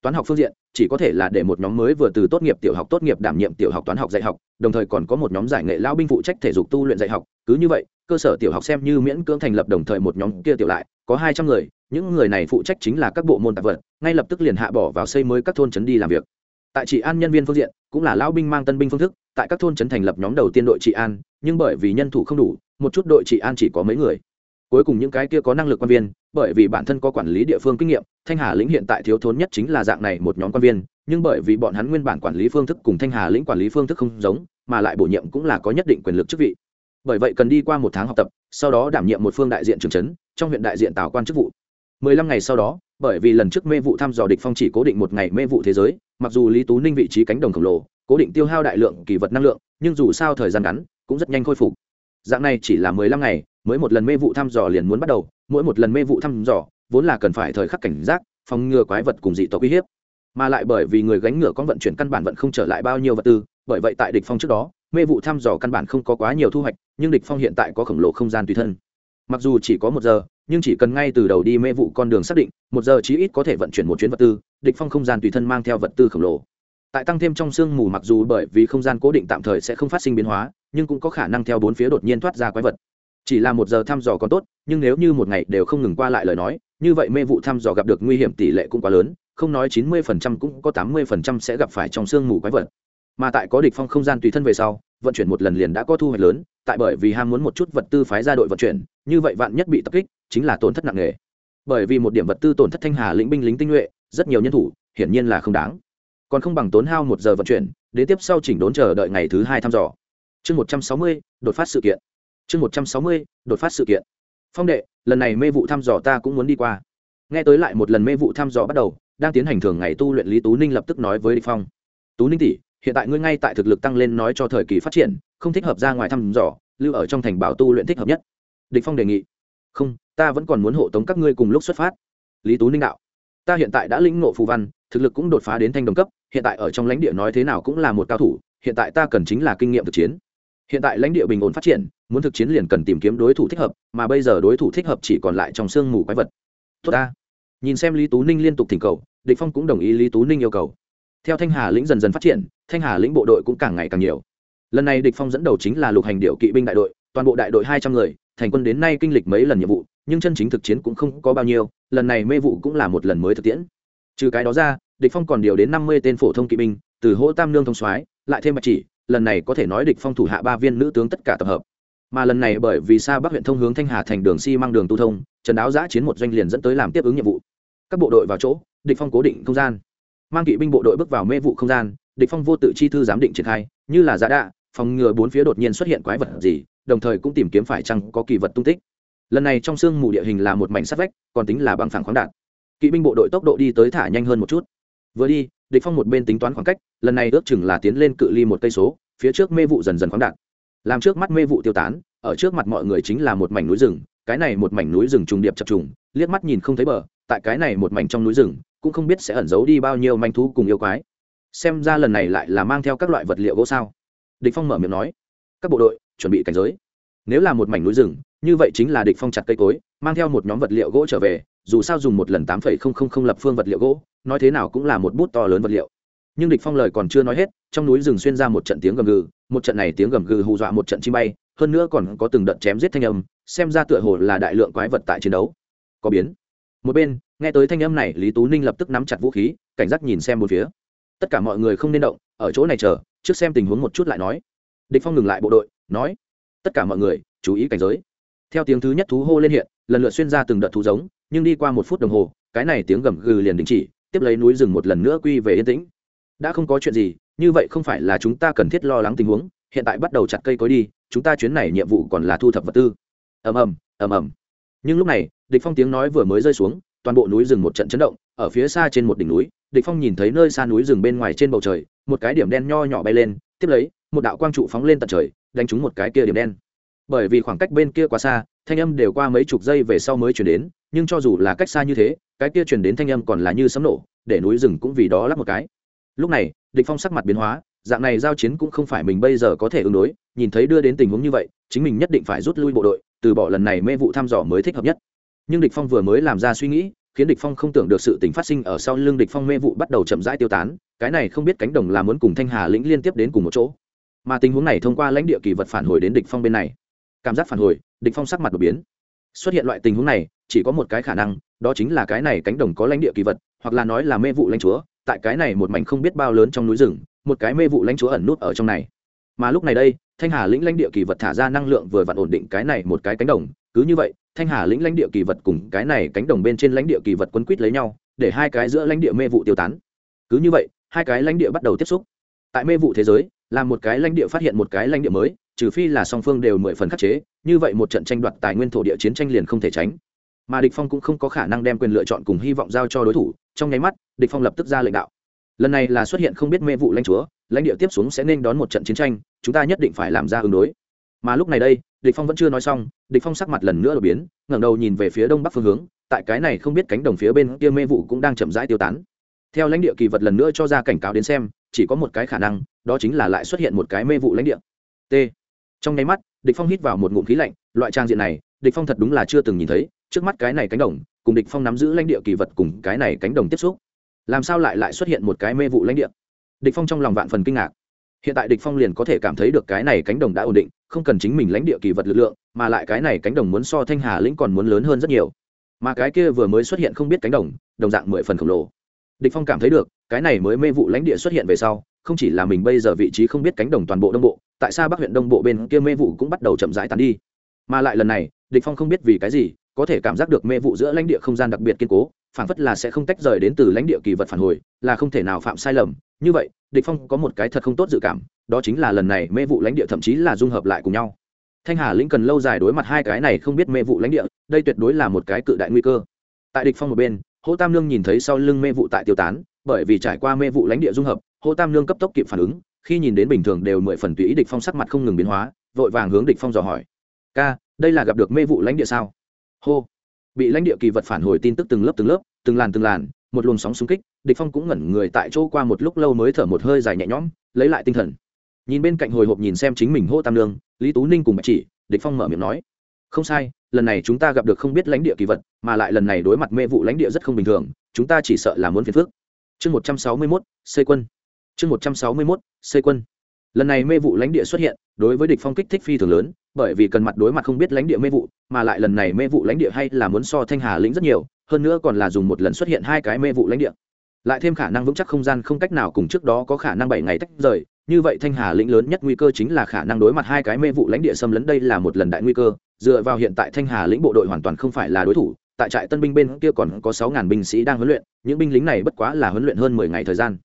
Toán học phương diện, chỉ có thể là để một nhóm mới vừa từ tốt nghiệp tiểu học tốt nghiệp đảm nhiệm tiểu học toán học dạy học, đồng thời còn có một nhóm giải nghệ lao binh phụ trách thể dục tu luyện dạy học. Cứ như vậy, cơ sở tiểu học xem như miễn cưỡng thành lập đồng thời một nhóm kia tiểu lại, có hai trăm người, những người này phụ trách chính là các bộ môn tạp vật, ngay lập tức liền hạ bỏ vào xây mới các thôn trấn đi làm việc. Tại trị an nhân viên phương diện, cũng là lao binh mang tân binh phương thức, tại các thôn trấn thành lập nhóm đầu tiên đội trị an, nhưng bởi vì nhân thủ không đủ, một chút đội trị an chỉ có mấy người cuối cùng những cái kia có năng lực quan viên, bởi vì bản thân có quản lý địa phương kinh nghiệm, thanh hà lĩnh hiện tại thiếu thốn nhất chính là dạng này một nhóm quan viên, nhưng bởi vì bọn hắn nguyên bản quản lý phương thức cùng thanh hà lĩnh quản lý phương thức không giống, mà lại bổ nhiệm cũng là có nhất định quyền lực chức vị. Bởi vậy cần đi qua một tháng học tập, sau đó đảm nhiệm một phương đại diện trường trấn, trong huyện đại diện tào quan chức vụ. Mười lăm ngày sau đó, bởi vì lần trước mê vụ thăm dò địch phong chỉ cố định một ngày mê vụ thế giới, mặc dù lý tú ninh vị trí cánh đồng khổng lồ, cố định tiêu hao đại lượng kỳ vật năng lượng, nhưng dù sao thời gian ngắn, cũng rất nhanh khôi phục. Dạng này chỉ là mười lăm ngày mới một lần mê vụ thăm dò liền muốn bắt đầu, mỗi một lần mê vụ thăm dò, vốn là cần phải thời khắc cảnh giác, phòng ngừa quái vật cùng dị tộc uy hiếp. Mà lại bởi vì người gánh ngựa con vận chuyển căn bản vẫn không trở lại bao nhiêu vật tư, bởi vậy tại địch phong trước đó, mê vụ thăm dò căn bản không có quá nhiều thu hoạch, nhưng địch phong hiện tại có khổng lồ không gian tùy thân. Mặc dù chỉ có một giờ, nhưng chỉ cần ngay từ đầu đi mê vụ con đường xác định, một giờ chí ít có thể vận chuyển một chuyến vật tư, địch phong không gian tùy thân mang theo vật tư khổng lồ. Tại tăng thêm trong sương mù mặc dù bởi vì không gian cố định tạm thời sẽ không phát sinh biến hóa, nhưng cũng có khả năng theo bốn phía đột nhiên thoát ra quái vật chỉ là một giờ thăm dò còn tốt, nhưng nếu như một ngày đều không ngừng qua lại lời nói, như vậy mê vụ thăm dò gặp được nguy hiểm tỷ lệ cũng quá lớn, không nói chín mươi phần trăm cũng có tám mươi phần trăm sẽ gặp phải trong sương mù quái vật. Mà tại có địch phong không gian tùy thân về sau, vận chuyển một lần liền đã có thu hoạch lớn, tại bởi vì ham muốn một chút vật tư phái ra đội vận chuyển, như vậy vạn nhất bị tập kích, chính là tổn thất nặng nề. Bởi vì một điểm vật tư tổn thất thanh hà lĩnh binh lính tinh nhuệ, rất nhiều nhân thủ, hiển nhiên là không đáng. Còn không bằng tốn hao một giờ vận chuyển, đến tiếp sau chỉnh đốn chờ đợi ngày thứ hai thăm dò. Chương một trăm sáu mươi, đột phát sự kiện chương một trăm sáu mươi, đột phát sự kiện. Phong đệ, lần này mê vụ thăm dò ta cũng muốn đi qua. Nghe tới lại một lần mê vụ thăm dò bắt đầu, đang tiến hành thường ngày tu luyện lý tú ninh lập tức nói với địch phong. Tú ninh tỷ, hiện tại ngươi ngay tại thực lực tăng lên nói cho thời kỳ phát triển, không thích hợp ra ngoài thăm dò, lưu ở trong thành bảo tu luyện thích hợp nhất. Địch phong đề nghị. Không, ta vẫn còn muốn hộ tống các ngươi cùng lúc xuất phát. Lý tú ninh đạo. Ta hiện tại đã lĩnh ngộ phù văn, thực lực cũng đột phá đến thanh đồng cấp, hiện tại ở trong lãnh địa nói thế nào cũng là một cao thủ, hiện tại ta cần chính là kinh nghiệm thực chiến. Hiện tại lãnh địa bình ổn phát triển muốn thực chiến liền cần tìm kiếm đối thủ thích hợp, mà bây giờ đối thủ thích hợp chỉ còn lại trong sương mù quái vật. Tốt ta. Nhìn xem lý tú ninh liên tục thỉnh cầu, địch phong cũng đồng ý lý tú ninh yêu cầu. Theo thanh hà lĩnh dần dần phát triển, thanh hà lĩnh bộ đội cũng càng ngày càng nhiều. Lần này địch phong dẫn đầu chính là lục hành điệu kỵ binh đại đội, toàn bộ đại đội hai trăm người, thành quân đến nay kinh lịch mấy lần nhiệm vụ, nhưng chân chính thực chiến cũng không có bao nhiêu, lần này mê vụ cũng là một lần mới thực tiễn. Trừ cái đó ra, địch phong còn điều đến năm mươi tên phổ thông kỵ binh, từ hỗ tam nương thông soái, lại thêm bạch chỉ, lần này có thể nói địch phong thủ hạ ba viên nữ tướng tất cả tập hợp mà lần này bởi vì xa bắc huyện thông hướng thanh hà thành đường xi mang đường tu thông, trần đáo giã chiến một doanh liền dẫn tới làm tiếp ứng nhiệm vụ. Các bộ đội vào chỗ, địch phong cố định không gian. Mang kỵ binh bộ đội bước vào mê vụ không gian, địch phong vô tự chi thư giám định triển khai, như là giả đạ, phòng ngừa bốn phía đột nhiên xuất hiện quái vật gì, đồng thời cũng tìm kiếm phải chăng có kỳ vật tung tích. Lần này trong sương mù địa hình là một mảnh sắt vách, còn tính là bằng phẳng khoáng đạn. Kỵ binh bộ đội tốc độ đi tới thả nhanh hơn một chút. Vừa đi, địch phong một bên tính toán khoảng cách, lần này ước chừng là tiến lên cự ly một cây số, phía trước mê vụ dần dần khoáng đạn làm trước mắt mê vụ tiêu tán, ở trước mặt mọi người chính là một mảnh núi rừng, cái này một mảnh núi rừng trùng điệp chập trùng, liếc mắt nhìn không thấy bờ, tại cái này một mảnh trong núi rừng, cũng không biết sẽ ẩn giấu đi bao nhiêu manh thú cùng yêu quái. Xem ra lần này lại là mang theo các loại vật liệu gỗ sao? Địch phong mở miệng nói. Các bộ đội, chuẩn bị cảnh giới. Nếu là một mảnh núi rừng, như vậy chính là địch phong chặt cây cối, mang theo một nhóm vật liệu gỗ trở về, dù sao dùng một lần tám lập phương vật liệu gỗ, nói thế nào cũng là một bút to lớn vật liệu nhưng địch phong lời còn chưa nói hết, trong núi rừng xuyên ra một trận tiếng gầm gừ, một trận này tiếng gầm gừ hù dọa một trận chim bay, hơn nữa còn có từng đợt chém giết thanh âm, xem ra tựa hồ là đại lượng quái vật tại chiến đấu. Có biến. Một bên, nghe tới thanh âm này, lý tú ninh lập tức nắm chặt vũ khí, cảnh giác nhìn xem một phía. Tất cả mọi người không nên động, ở chỗ này chờ, trước xem tình huống một chút lại nói. Địch phong ngừng lại bộ đội, nói, tất cả mọi người, chú ý cảnh giới. Theo tiếng thứ nhất thú hô lên hiện, lần lượt xuyên ra từng đợt thú giống, nhưng đi qua một phút đồng hồ, cái này tiếng gầm gừ liền đình chỉ, tiếp lấy núi rừng một lần nữa quy về yên tĩnh đã không có chuyện gì, như vậy không phải là chúng ta cần thiết lo lắng tình huống, hiện tại bắt đầu chặt cây cối đi, chúng ta chuyến này nhiệm vụ còn là thu thập vật tư. Ầm ầm ầm ầm. Nhưng lúc này, địch phong tiếng nói vừa mới rơi xuống, toàn bộ núi rừng một trận chấn động, ở phía xa trên một đỉnh núi, địch phong nhìn thấy nơi xa núi rừng bên ngoài trên bầu trời, một cái điểm đen nho nhỏ bay lên, tiếp lấy, một đạo quang trụ phóng lên tận trời, đánh trúng một cái kia điểm đen. Bởi vì khoảng cách bên kia quá xa, thanh âm đều qua mấy chục giây về sau mới chuyển đến, nhưng cho dù là cách xa như thế, cái kia chuyển đến thanh âm còn là như sấm nổ, để núi rừng cũng vì đó lắp một cái lúc này, địch phong sắc mặt biến hóa, dạng này giao chiến cũng không phải mình bây giờ có thể ứng đối, nhìn thấy đưa đến tình huống như vậy, chính mình nhất định phải rút lui bộ đội, từ bỏ lần này mê vụ thăm dò mới thích hợp nhất. Nhưng địch phong vừa mới làm ra suy nghĩ, khiến địch phong không tưởng được sự tình phát sinh ở sau lưng địch phong mê vụ bắt đầu chậm rãi tiêu tán, cái này không biết cánh đồng là muốn cùng thanh hà lĩnh liên tiếp đến cùng một chỗ. Mà tình huống này thông qua lãnh địa kỳ vật phản hồi đến địch phong bên này. Cảm giác phản hồi, địch phong sắc mặt đột biến. Xuất hiện loại tình huống này, chỉ có một cái khả năng, đó chính là cái này cánh đồng có lãnh địa kỳ vật, hoặc là nói là mê vụ lãnh chúa tại cái này một mảnh không biết bao lớn trong núi rừng, một cái mê vụ lãnh chúa ẩn nút ở trong này. Mà lúc này đây, thanh hà lĩnh lãnh địa kỳ vật thả ra năng lượng vừa vặn ổn định cái này một cái cánh đồng. Cứ như vậy, thanh hà lĩnh lãnh địa kỳ vật cùng cái này cánh đồng bên trên lãnh địa kỳ vật quấn quýt lấy nhau, để hai cái giữa lãnh địa mê vụ tiêu tán. Cứ như vậy, hai cái lãnh địa bắt đầu tiếp xúc. Tại mê vụ thế giới, là một cái lãnh địa phát hiện một cái lãnh địa mới, trừ phi là song phương đều mười phần khắc chế, như vậy một trận tranh đoạt tài nguyên thổ địa chiến tranh liền không thể tránh. Mà địch phong cũng không có khả năng đem quyền lựa chọn cùng hy vọng giao cho đối thủ trong nháy mắt, địch phong lập tức ra lệnh đạo. Lần này là xuất hiện không biết mê vụ lãnh chúa, lãnh địa tiếp xuống sẽ nên đón một trận chiến tranh, chúng ta nhất định phải làm ra ứng đối. Mà lúc này đây, địch phong vẫn chưa nói xong, địch phong sắc mặt lần nữa đổi biến, ngẩng đầu nhìn về phía đông bắc phương hướng, tại cái này không biết cánh đồng phía bên kia mê vụ cũng đang chậm rãi tiêu tán. Theo lãnh địa kỳ vật lần nữa cho ra cảnh cáo đến xem, chỉ có một cái khả năng, đó chính là lại xuất hiện một cái mê vụ lãnh địa. T. Trong nháy mắt, địch phong hít vào một ngụm khí lạnh, loại trang diện này, địch phong thật đúng là chưa từng nhìn thấy, trước mắt cái này cánh đồng cùng địch phong nắm giữ lãnh địa kỳ vật cùng cái này cánh đồng tiếp xúc. Làm sao lại lại xuất hiện một cái mê vụ lãnh địa? Địch phong trong lòng vạn phần kinh ngạc. Hiện tại địch phong liền có thể cảm thấy được cái này cánh đồng đã ổn định, không cần chính mình lãnh địa kỳ vật lực lượng, mà lại cái này cánh đồng muốn so thanh hà lĩnh còn muốn lớn hơn rất nhiều. Mà cái kia vừa mới xuất hiện không biết cánh đồng đồng dạng mười phần khổng lồ. Địch phong cảm thấy được, cái này mới mê vụ lãnh địa xuất hiện về sau, không chỉ là mình bây giờ vị trí không biết cánh đồng toàn bộ đông bộ, tại sao bắc huyện đông bộ bên kia mê vụ cũng bắt đầu chậm rãi tán đi. Mà lại lần này, địch phong không biết vì cái gì có thể cảm giác được mê vụ giữa lãnh địa không gian đặc biệt kiên cố phản phất là sẽ không tách rời đến từ lãnh địa kỳ vật phản hồi, là không thể nào phạm sai lầm. Như vậy, địch phong có một cái thật không tốt dự cảm, đó chính là lần này mê vụ lãnh địa thậm chí là dung hợp lại cùng nhau. Thanh hà lĩnh cần lâu dài đối mặt hai cái này không biết mê vụ lãnh địa, đây tuyệt đối là một cái cự đại nguy cơ. Tại địch phong một bên, hô tam lương nhìn thấy sau lưng mê vụ tại tiêu tán, bởi vì trải qua mê vụ lãnh địa dung hợp, hô tam lương cấp tốc kịp phản ứng, khi nhìn đến bình thường đều mười phần tùy ý địch phong sắc mặt không ngừng biến hóa, vội vàng hướng địch phong dò hỏi. Ca, đây là gặp được mê vụ lãnh địa sao? Hô. Bị lãnh địa kỳ vật phản hồi tin tức từng lớp từng lớp từng làn từng làn một luồng sóng xung kích địch phong cũng ngẩn người tại chỗ qua một lúc lâu mới thở một hơi dài nhẹ nhõm lấy lại tinh thần. Nhìn bên cạnh hồi hộp nhìn xem chính mình hô tam lương lý tú ninh cùng bạch chỉ địch phong mở miệng nói không sai lần này chúng ta gặp được không biết lãnh địa kỳ vật mà lại lần này đối mặt mê vụ lãnh địa rất không bình thường chúng ta chỉ sợ là muốn phiền phức. Chương một trăm sáu mươi 161, xây quân. Chương một trăm sáu mươi 161, xây quân lần này mê vụ lãnh địa xuất hiện, đối với địch phong kích thích phi thường lớn, bởi vì cần mặt đối mặt không biết lãnh địa mê vụ, mà lại lần này mê vụ lãnh địa hay là muốn so thanh hà lĩnh rất nhiều, hơn nữa còn là dùng một lần xuất hiện hai cái mê vụ lãnh địa. Lại thêm khả năng vững chắc không gian không cách nào cùng trước đó có khả năng bảy ngày tách rời, như vậy thanh hà lĩnh lớn nhất nguy cơ chính là khả năng đối mặt hai cái mê vụ lãnh địa xâm lấn đây là một lần đại nguy cơ, dựa vào hiện tại thanh hà lĩnh bộ đội hoàn toàn không phải là đối thủ, tại trại tân binh bên kia còn có sáu ngàn binh sĩ đang huấn luyện, những binh lính này bất quá là huấn luyện hơn mười ngày thời gian.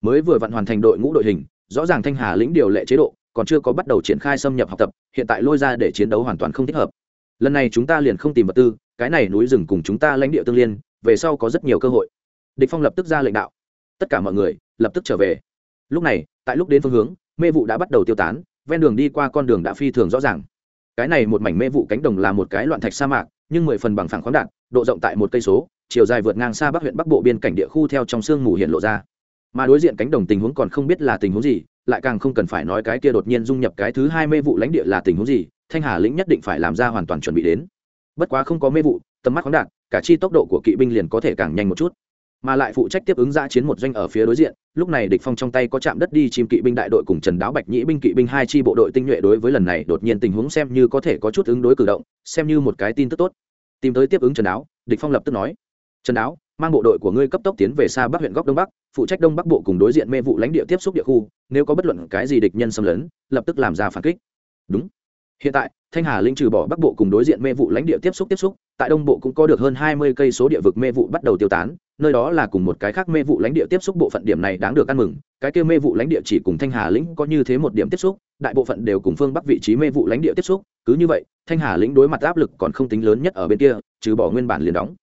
Mới vừa vặn hoàn thành đội ngũ đội hình rõ ràng thanh hà lĩnh điều lệ chế độ, còn chưa có bắt đầu triển khai xâm nhập học tập, hiện tại lôi ra để chiến đấu hoàn toàn không thích hợp. Lần này chúng ta liền không tìm vật tư, cái này núi rừng cùng chúng ta lãnh địa tương liên, về sau có rất nhiều cơ hội. Địch phong lập tức ra lệnh đạo. Tất cả mọi người lập tức trở về. Lúc này, tại lúc đến phương hướng, mê vụ đã bắt đầu tiêu tán, ven đường đi qua con đường đã phi thường rõ ràng. Cái này một mảnh mê vụ cánh đồng là một cái loạn thạch sa mạc, nhưng mười phần bằng phẳng khoáng đạn, độ rộng tại một cây số, chiều dài vượt ngang xa bắc huyện bắc bộ biên cảnh địa khu theo trong sương mù hiện lộ ra mà đối diện cánh đồng tình huống còn không biết là tình huống gì lại càng không cần phải nói cái kia đột nhiên dung nhập cái thứ hai mê vụ lãnh địa là tình huống gì thanh hà lĩnh nhất định phải làm ra hoàn toàn chuẩn bị đến. Bất quá không có mê vụ tầm mắt khoáng đạt, cả chi tốc độ của kỵ binh liền có thể càng nhanh một chút. Mà lại phụ trách tiếp ứng giã chiến một doanh ở phía đối diện lúc này địch phong trong tay có chạm đất đi chim kỵ binh đại đội cùng trần đáo bạch nhĩ binh kỵ binh hai chi bộ đội tinh nhuệ đối với lần này đột nhiên tình huống xem như có thể có chút ứng đối cử động xem như một cái tin tức tốt. Tìm tới tiếp ứng trần đáo địch phong lập tức nói. Trần đáo mang bộ đội của ngươi cấp tốc tiến về xa bắc huyện góc đông bắc, phụ trách đông bắc bộ cùng đối diện mê vụ lãnh địa tiếp xúc địa khu, nếu có bất luận cái gì địch nhân xâm lấn, lập tức làm ra phản kích. Đúng. Hiện tại, thanh hà linh trừ bỏ bắc bộ cùng đối diện mê vụ lãnh địa tiếp xúc tiếp xúc, tại đông bộ cũng có được hơn hai mươi cây số địa vực mê vụ bắt đầu tiêu tán, nơi đó là cùng một cái khác mê vụ lãnh địa tiếp xúc bộ phận điểm này đáng được ăn mừng. Cái kia mê vụ lãnh địa chỉ cùng thanh hà lĩnh có như thế một điểm tiếp xúc, đại bộ phận đều cùng phương bắc vị trí mê vụ lãnh địa tiếp xúc, cứ như vậy, thanh hà lĩnh đối mặt áp lực còn không tính lớn nhất ở bên kia, trừ bỏ nguyên bản liền đóng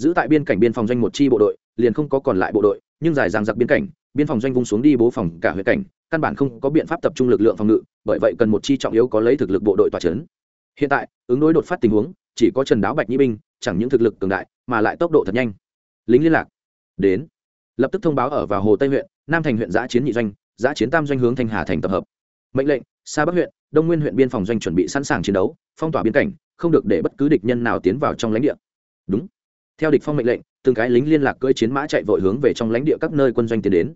giữ tại biên cảnh biên phòng doanh một chi bộ đội, liền không có còn lại bộ đội, nhưng dài giang giặc biên cảnh, biên phòng doanh vung xuống đi bố phòng cả huyện cảnh, căn bản không có biện pháp tập trung lực lượng phòng ngự, bởi vậy cần một chi trọng yếu có lấy thực lực bộ đội tòa trấn hiện tại, ứng đối đột phát tình huống, chỉ có trần đáo bạch nhĩ binh, chẳng những thực lực cường đại, mà lại tốc độ thật nhanh. Lính liên lạc. Đến. Lập tức thông báo ở vào hồ tây huyện, nam thành huyện giã chiến nhị doanh, giã chiến tam doanh hướng thanh hà thành tập hợp. Mệnh lệnh xa bắc huyện, đông nguyên huyện biên phòng doanh chuẩn bị sẵn sàng chiến đấu, phong tỏa biên cảnh, không được để bất cứ địch nhân nào tiến vào trong lãnh địa. Đúng theo địch phong mệnh lệnh, từng cái lính liên lạc cưỡi chiến mã chạy vội hướng về trong lãnh địa các nơi quân doanh tiến đến.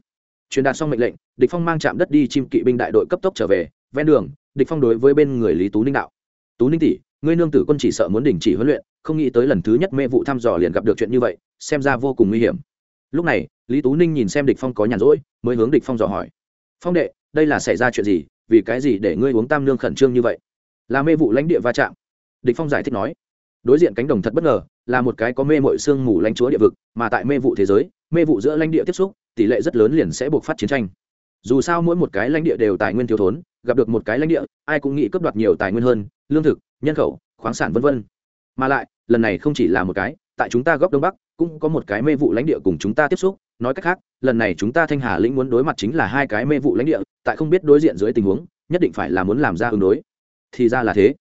Truyền đạt xong mệnh lệnh, địch phong mang chạm đất đi chim kỵ binh đại đội cấp tốc trở về, ven đường, địch phong đối với bên người lý tú ninh đạo. Tú ninh tỷ, ngươi nương tử quân chỉ sợ muốn đình chỉ huấn luyện, không nghĩ tới lần thứ nhất mê vụ thăm dò liền gặp được chuyện như vậy, xem ra vô cùng nguy hiểm. Lúc này, lý tú ninh nhìn xem địch phong có nhàn rỗi, mới hướng địch phong dò hỏi. Phong đệ, đây là xảy ra chuyện gì? Vì cái gì để ngươi uống tam nương khẩn trương như vậy? Là mê vụ lãnh địa va chạm. Địch phong giải thích nói. Đối diện cánh đồng thật bất ngờ là một cái có mê mội xương mù lãnh chúa địa vực, mà tại mê vụ thế giới, mê vụ giữa lãnh địa tiếp xúc, tỷ lệ rất lớn liền sẽ buộc phát chiến tranh. Dù sao mỗi một cái lãnh địa đều tài nguyên thiếu thốn, gặp được một cái lãnh địa, ai cũng nghĩ cướp đoạt nhiều tài nguyên hơn, lương thực, nhân khẩu, khoáng sản vân vân. Mà lại, lần này không chỉ là một cái, tại chúng ta góc đông bắc, cũng có một cái mê vụ lãnh địa cùng chúng ta tiếp xúc. Nói cách khác, lần này chúng ta thanh hà lĩnh muốn đối mặt chính là hai cái mê vụ lãnh địa, tại không biết đối diện dưới tình huống, nhất định phải là muốn làm ra ứng đối. Thì ra là thế.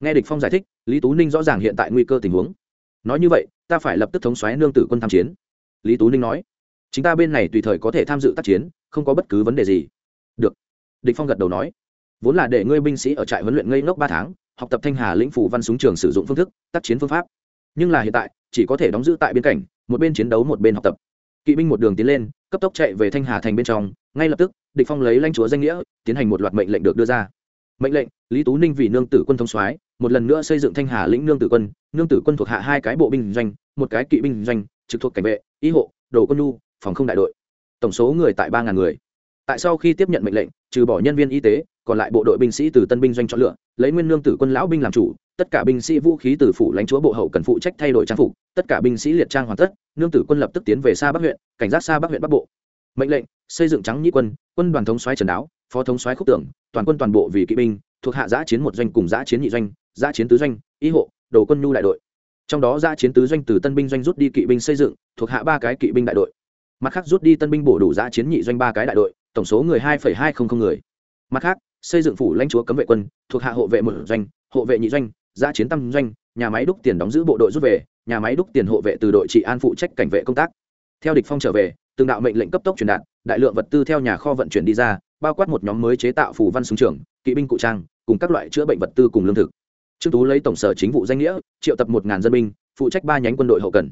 Nghe địch phong giải thích, lý tú ninh rõ ràng hiện tại nguy cơ tình huống nói như vậy, ta phải lập tức thống xoáy nương tử quân tham chiến. Lý tú ninh nói. Chúng ta bên này tùy thời có thể tham dự tác chiến, không có bất cứ vấn đề gì. Được. Địch phong gật đầu nói. Vốn là để ngươi binh sĩ ở trại huấn luyện ngây ngốc ba tháng, học tập thanh hà, lĩnh phủ, văn súng trường sử dụng phương thức, tác chiến phương pháp. Nhưng là hiện tại, chỉ có thể đóng giữ tại biên cảnh một bên chiến đấu một bên học tập. Kỵ binh một đường tiến lên, cấp tốc chạy về thanh hà thành bên trong, ngay lập tức, địch phong lấy lãnh chúa danh nghĩa, tiến hành một loạt mệnh lệnh được đưa ra. Mệnh lệnh, lý tú ninh vì nương tử quân thông soái một lần nữa xây dựng thanh hà lĩnh nương tử quân, nương tử quân thuộc hạ hai cái bộ binh doanh, một cái kỵ binh doanh, trực thuộc cảnh vệ, y hộ, đồ quân nhu, phòng không đại đội. Tổng số người tại ba ngàn người. Tại sau khi tiếp nhận mệnh lệnh, trừ bỏ nhân viên y tế, còn lại bộ đội binh sĩ từ tân binh doanh chọn lựa, lấy nguyên nương tử quân lão binh làm chủ, tất cả binh sĩ vũ khí từ phủ lãnh chúa bộ hậu cần phụ trách thay đổi trang phục, tất cả binh sĩ liệt trang hoàn tất, nương tử quân lập tức tiến về xa bắc huyện, cảnh giác xa bắc huyện bắc bộ. Mệnh lệnh, xây dựng trắng nhĩ quân quân đoàn thống soái trần đáo, phó thống soái khúc tưởng, toàn quân toàn bộ vì kỵ binh, thuộc hạ giã chiến một doanh cùng giã chiến nhị doanh giã chiến tứ doanh ý hộ đồ quân nhu đại đội. Trong đó giã chiến tứ doanh từ tân binh doanh rút đi kỵ binh xây dựng, thuộc hạ ba cái kỵ binh đại đội. Mặt khác rút đi tân binh bổ đủ giã chiến nhị doanh ba cái đại đội, tổng số người hai hai trăm linh người. Mặt khác, xây dựng phủ lãnh chúa cấm vệ quân, thuộc hạ hộ vệ một doanh, hộ vệ nhị doanh, giã chiến tam doanh, nhà máy đúc tiền đóng giữ bộ đội rút về, nhà máy đúc tiền hộ vệ từ đội trị an phụ trách cảnh vệ công tác. Theo địch phong trở về, từng đạo mệnh lệnh cấp tốc truyền đạt, đại lượng vật tư theo nhà kho vận chuyển đi ra, bao quát một nhóm mới chế tạo phù văn súng trường, kỵ binh cụ trang, cùng các loại chữa bệnh vật tư cùng lương thực trương tú lấy tổng sở chính vụ danh nghĩa, triệu tập một ngàn dân binh, phụ trách ba nhánh quân đội hậu cần.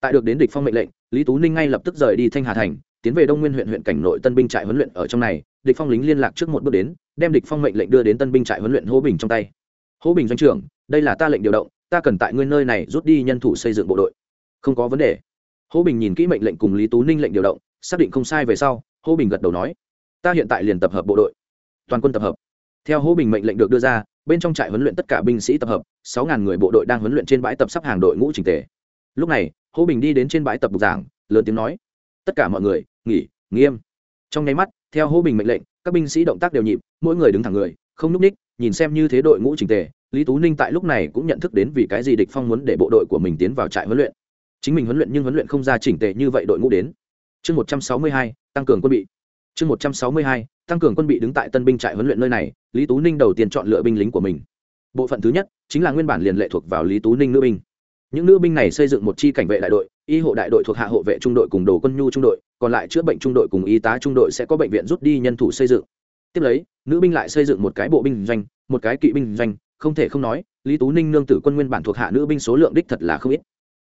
Tại được đến địch phong mệnh lệnh, lý tú ninh ngay lập tức rời đi thanh hà thành, tiến về đông nguyên huyện huyện cảnh nội tân binh trại huấn luyện ở trong này. Địch phong lính liên lạc trước một bước đến, đem địch phong mệnh lệnh đưa đến tân binh trại huấn luyện hố bình trong tay. Hố bình doanh trưởng, đây là ta lệnh điều động, ta cần tại ngươi nơi này rút đi nhân thủ xây dựng bộ đội. Không có vấn đề. Hố bình nhìn kỹ mệnh lệnh cùng lý tú ninh lệnh điều động, xác định không sai về sau, hố bình gật đầu nói, ta hiện tại liền tập hợp bộ đội, toàn quân tập hợp theo hố bình mệnh lệnh được đưa ra, bên trong trại huấn luyện tất cả binh sĩ tập hợp, sáu ngàn người bộ đội đang huấn luyện trên bãi tập sắp hàng đội ngũ trình tề. Lúc này, hố bình đi đến trên bãi tập bục giảng, lớn tiếng nói, tất cả mọi người, nghỉ, nghiêm. Trong nháy mắt, theo hố bình mệnh lệnh, các binh sĩ động tác đều nhịp, mỗi người đứng thẳng người, không nhúc ních, nhìn xem như thế đội ngũ trình tề. Lý tú ninh tại lúc này cũng nhận thức đến vì cái gì địch phong muốn để bộ đội của mình tiến vào trại huấn luyện. Chính mình huấn luyện nhưng huấn luyện không ra chỉnh tề như vậy đội ngũ đến. Chương một trăm sáu mươi hai, tăng cường quân bị. Chương một trăm sáu mươi hai tăng cường quân bị đứng tại tân binh trại huấn luyện nơi này, lý tú ninh đầu tiên chọn lựa binh lính của mình. Bộ phận thứ nhất chính là nguyên bản liền lệ thuộc vào lý tú ninh nữ binh. Những nữ binh này xây dựng một chi cảnh vệ đại đội, y hộ đại đội thuộc hạ hộ vệ trung đội cùng đồ quân nhu trung đội, còn lại chữa bệnh trung đội cùng y tá trung đội sẽ có bệnh viện rút đi nhân thủ xây dựng. Tiếp lấy, nữ binh lại xây dựng một cái bộ binh doanh, một cái kỵ binh doanh, không thể không nói, lý tú ninh nương tử quân nguyên bản thuộc hạ nữ binh số lượng đích thật là không ít.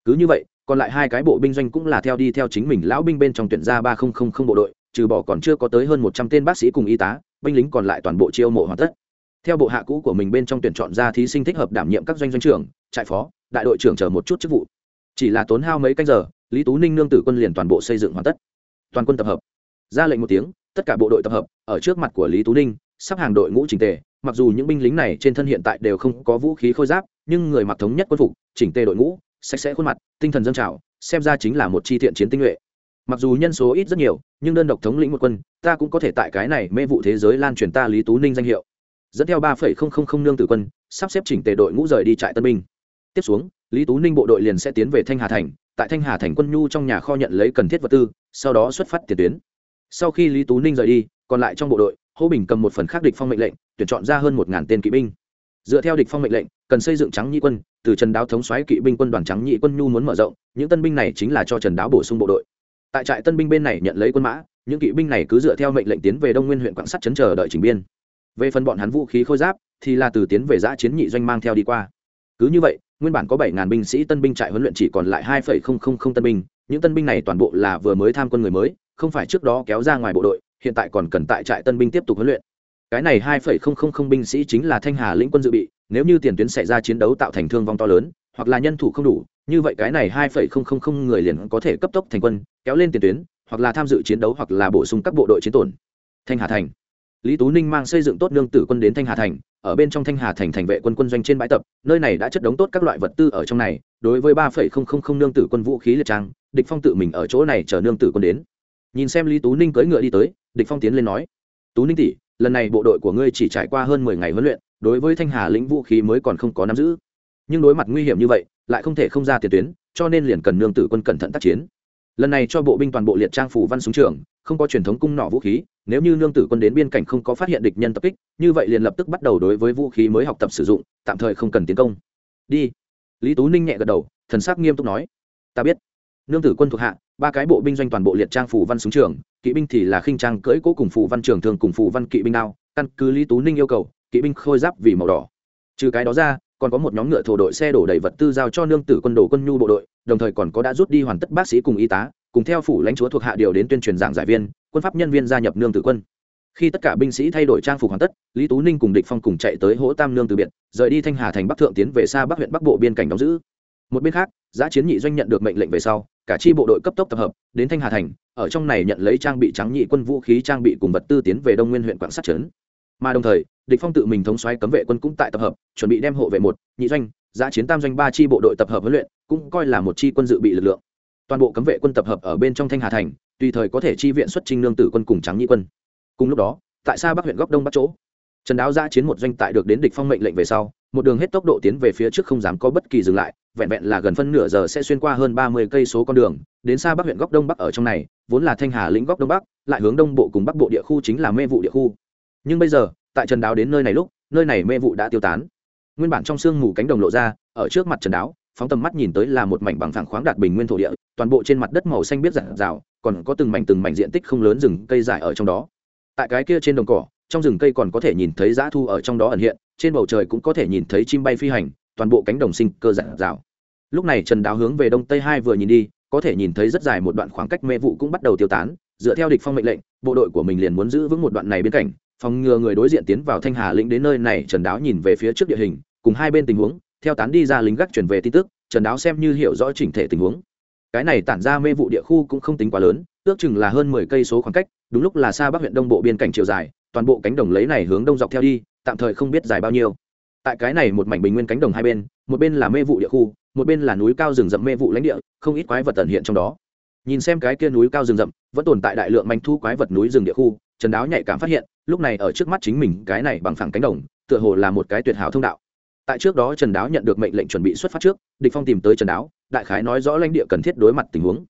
Cứ như vậy, còn lại hai cái bộ binh doanh cũng là theo đi theo chính mình lão binh bên trong tuyển ra ba không không không bộ đội trừ bỏ còn chưa có tới hơn một trăm tên bác sĩ cùng y tá, binh lính còn lại toàn bộ chiêu mộ hoàn tất. Theo bộ hạ cũ của mình bên trong tuyển chọn ra thí sinh thích hợp đảm nhiệm các doanh doanh trưởng, trại phó, đại đội trưởng chờ một chút chức vụ. Chỉ là tốn hao mấy canh giờ, lý tú ninh nương tử quân liền toàn bộ xây dựng hoàn tất. Toàn quân tập hợp. Ra lệnh một tiếng, tất cả bộ đội tập hợp, ở trước mặt của lý tú ninh, sắp hàng đội ngũ trình tề. Mặc dù những binh lính này trên thân hiện tại đều không có vũ khí khôi giáp, nhưng người mặc thống nhất quân phục, chỉnh tề đội ngũ, sạch sẽ khuôn mặt, tinh thần dân trào, xem ra chính là một chi thiện chiến tinh nhuệ mặc dù nhân số ít rất nhiều, nhưng đơn độc thống lĩnh một quân, ta cũng có thể tại cái này mê vụ thế giới lan truyền ta lý tú ninh danh hiệu. Dẫn theo ba phẩy không không không nương tử quân, sắp xếp chỉnh tề đội ngũ rời đi trại tân binh. Tiếp xuống, lý tú ninh bộ đội liền sẽ tiến về thanh hà thành, tại thanh hà thành quân nhu trong nhà kho nhận lấy cần thiết vật tư, sau đó xuất phát tiền tuyến. Sau khi lý tú ninh rời đi, còn lại trong bộ đội hô bình cầm một phần khác địch phong mệnh lệnh, tuyển chọn ra hơn một ngàn tên kỵ binh. Dựa theo địch phong mệnh lệnh, cần xây dựng trắng nhị quân, từ trần đáo thống xoáy kỵ binh quân đoàn trắng nhị quân nhu muốn mở rộng, những tân binh này chính là cho trần đáo bổ sung bộ đội tại trại tân binh bên này nhận lấy quân mã, những kỵ binh này cứ dựa theo mệnh lệnh tiến về đông nguyên huyện quảng sắt chấn chờ đợi trình biên. Về phần bọn hắn vũ khí khôi giáp, thì là từ tiến về giã chiến nhị doanh mang theo đi qua. Cứ như vậy, nguyên bản có bảy ngàn binh sĩ tân binh trại huấn luyện chỉ còn lại hai phẩy không không không tân binh, những tân binh này toàn bộ là vừa mới tham quân người mới, không phải trước đó kéo ra ngoài bộ đội, hiện tại còn cần tại trại tân binh tiếp tục huấn luyện. Cái này hai phẩy không không không binh sĩ chính là thanh hà lĩnh quân dự bị, nếu như tiền tuyến xảy ra chiến đấu tạo thành thương vong to lớn, hoặc là nhân thủ không đủ như vậy cái này hai phẩy không không không người liền có thể cấp tốc thành quân, kéo lên tiền tuyến, hoặc là tham dự chiến đấu hoặc là bổ sung các bộ đội chiến tổn. Thanh hà thành. Lý tú ninh mang xây dựng tốt nương tử quân đến thanh hà thành, ở bên trong thanh hà thành thành vệ quân quân doanh trên bãi tập, nơi này đã chất đống tốt các loại vật tư ở trong này, đối với ba phẩy không không không nương tử quân vũ khí liệt trang, địch phong tự mình ở chỗ này chờ nương tử quân đến. Nhìn xem lý tú ninh cưỡi ngựa đi tới, địch phong tiến lên nói, tú ninh tỷ, lần này bộ đội của ngươi chỉ trải qua hơn mười ngày huấn luyện, đối với thanh hà lĩnh vũ khí mới còn không có nắm giữ nhưng đối mặt nguy hiểm như vậy, lại không thể không ra tiền tuyến, cho nên liền cần nương tử quân cẩn thận tác chiến. Lần này cho bộ binh toàn bộ liệt trang phủ văn súng trường, không có truyền thống cung nỏ vũ khí, nếu như nương tử quân đến biên cảnh không có phát hiện địch nhân tập kích, như vậy liền lập tức bắt đầu đối với vũ khí mới học tập sử dụng, tạm thời không cần tiến công. Đi. Lý tú ninh nhẹ gật đầu, thần sắc nghiêm túc nói. Ta biết. Nương tử quân thuộc hạ, ba cái bộ binh doanh toàn bộ liệt trang phủ văn súng trường, kỵ binh thì là khinh trang cưỡi cố cùng phủ văn trường thường cùng phủ văn kỵ binh nào căn cứ lý tú ninh yêu cầu, kỵ binh khôi giáp vì màu đỏ. Trừ cái đó ra còn có một nhóm ngựa thổ đội xe đổ đầy vật tư giao cho nương tử quân đồ quân nhu bộ đội, đồng thời còn có đã rút đi hoàn tất bác sĩ cùng y tá, cùng theo phủ lãnh chúa thuộc hạ điều đến tuyên truyền giảng giải viên, quân pháp nhân viên gia nhập nương tử quân. Khi tất cả binh sĩ thay đổi trang phục hoàn tất, lý tú ninh cùng địch phong cùng chạy tới hỗ tam nương từ biệt, rời đi thanh hà thành bắc thượng tiến về xa bắc huyện bắc bộ biên cảnh đóng giữ. Một bên khác, giã chiến nhị doanh nhận được mệnh lệnh về sau, cả chi bộ đội cấp tốc tập hợp, đến thanh hà thành, ở trong này nhận lấy trang bị trắng nhị quân vũ khí trang bị cùng vật tư tiến về đông nguyên huyện quảng sát trấn. Mà đồng thời địch phong tự mình thống soái cấm vệ quân cũng tại tập hợp, chuẩn bị đem hộ vệ một, nhị doanh, giã chiến tam doanh ba chi bộ đội tập hợp huấn luyện, cũng coi là một chi quân dự bị lực lượng. Toàn bộ cấm vệ quân tập hợp ở bên trong thanh hà thành, tùy thời có thể chi viện xuất trinh lương tử quân cùng trắng nhị quân. Cùng lúc đó, tại xa bắc huyện góc đông bắc chỗ, trần đáo giã chiến một doanh tại được đến địch phong mệnh lệnh về sau, một đường hết tốc độ tiến về phía trước không dám có bất kỳ dừng lại, vẹn vẹn là gần phân nửa giờ sẽ xuyên qua hơn ba mươi cây số con đường, đến xa bắc huyện góc đông bắc ở trong này, vốn là thanh hà lĩnh góc đông bắc, lại hướng đông bộ cùng bắc bộ địa khu chính là mê vụ địa khu. Nhưng bây giờ tại trần đáo đến nơi này lúc, nơi này mê vụ đã tiêu tán. Nguyên bản trong sương mù cánh đồng lộ ra, ở trước mặt trần đáo, phóng tầm mắt nhìn tới là một mảnh bằng phẳng khoáng đạt bình nguyên thổ địa, toàn bộ trên mặt đất màu xanh biết rạng rào còn có từng mảnh từng mảnh diện tích không lớn rừng cây dài ở trong đó. Tại cái kia trên đồng cỏ, trong rừng cây còn có thể nhìn thấy dã thu ở trong đó ẩn hiện, trên bầu trời cũng có thể nhìn thấy chim bay phi hành, toàn bộ cánh đồng sinh cơ rạng rào lúc này trần đáo hướng về đông tây hai vừa nhìn đi, có thể nhìn thấy rất dài một đoạn khoảng cách mê vụ cũng bắt đầu tiêu tán, dựa theo địch phong mệnh lệnh, bộ đội của mình liền muốn giữ vững một đoạn này bên cạnh phòng ngừa người đối diện tiến vào thanh hà lĩnh đến nơi này, trần đáo nhìn về phía trước địa hình, cùng hai bên tình huống, theo tán đi ra lính gác chuyển về tin tức, trần đáo xem như hiểu rõ chỉnh thể tình huống. Cái này tản ra mê vụ địa khu cũng không tính quá lớn, ước chừng là hơn mười cây số khoảng cách, đúng lúc là xa bắc huyện đông bộ biên cảnh chiều dài, toàn bộ cánh đồng lấy này hướng đông dọc theo đi, tạm thời không biết dài bao nhiêu. Tại cái này một mảnh bình nguyên cánh đồng hai bên, một bên là mê vụ địa khu, một bên là núi cao rừng rậm mê vụ lãnh địa, không ít quái vật tận hiện trong đó. Nhìn xem cái kia núi cao rừng rậm, vẫn tồn tại đại lượng manh thu quái vật núi rừng địa khu, trần đáo nhạy cảm phát hiện lúc này ở trước mắt chính mình, cái này bằng phẳng cánh đồng, tựa hồ là một cái tuyệt hảo thông đạo. Tại trước đó trần đáo nhận được mệnh lệnh chuẩn bị xuất phát trước, địch phong tìm tới trần đáo, đại khái nói rõ lãnh địa cần thiết đối mặt tình huống.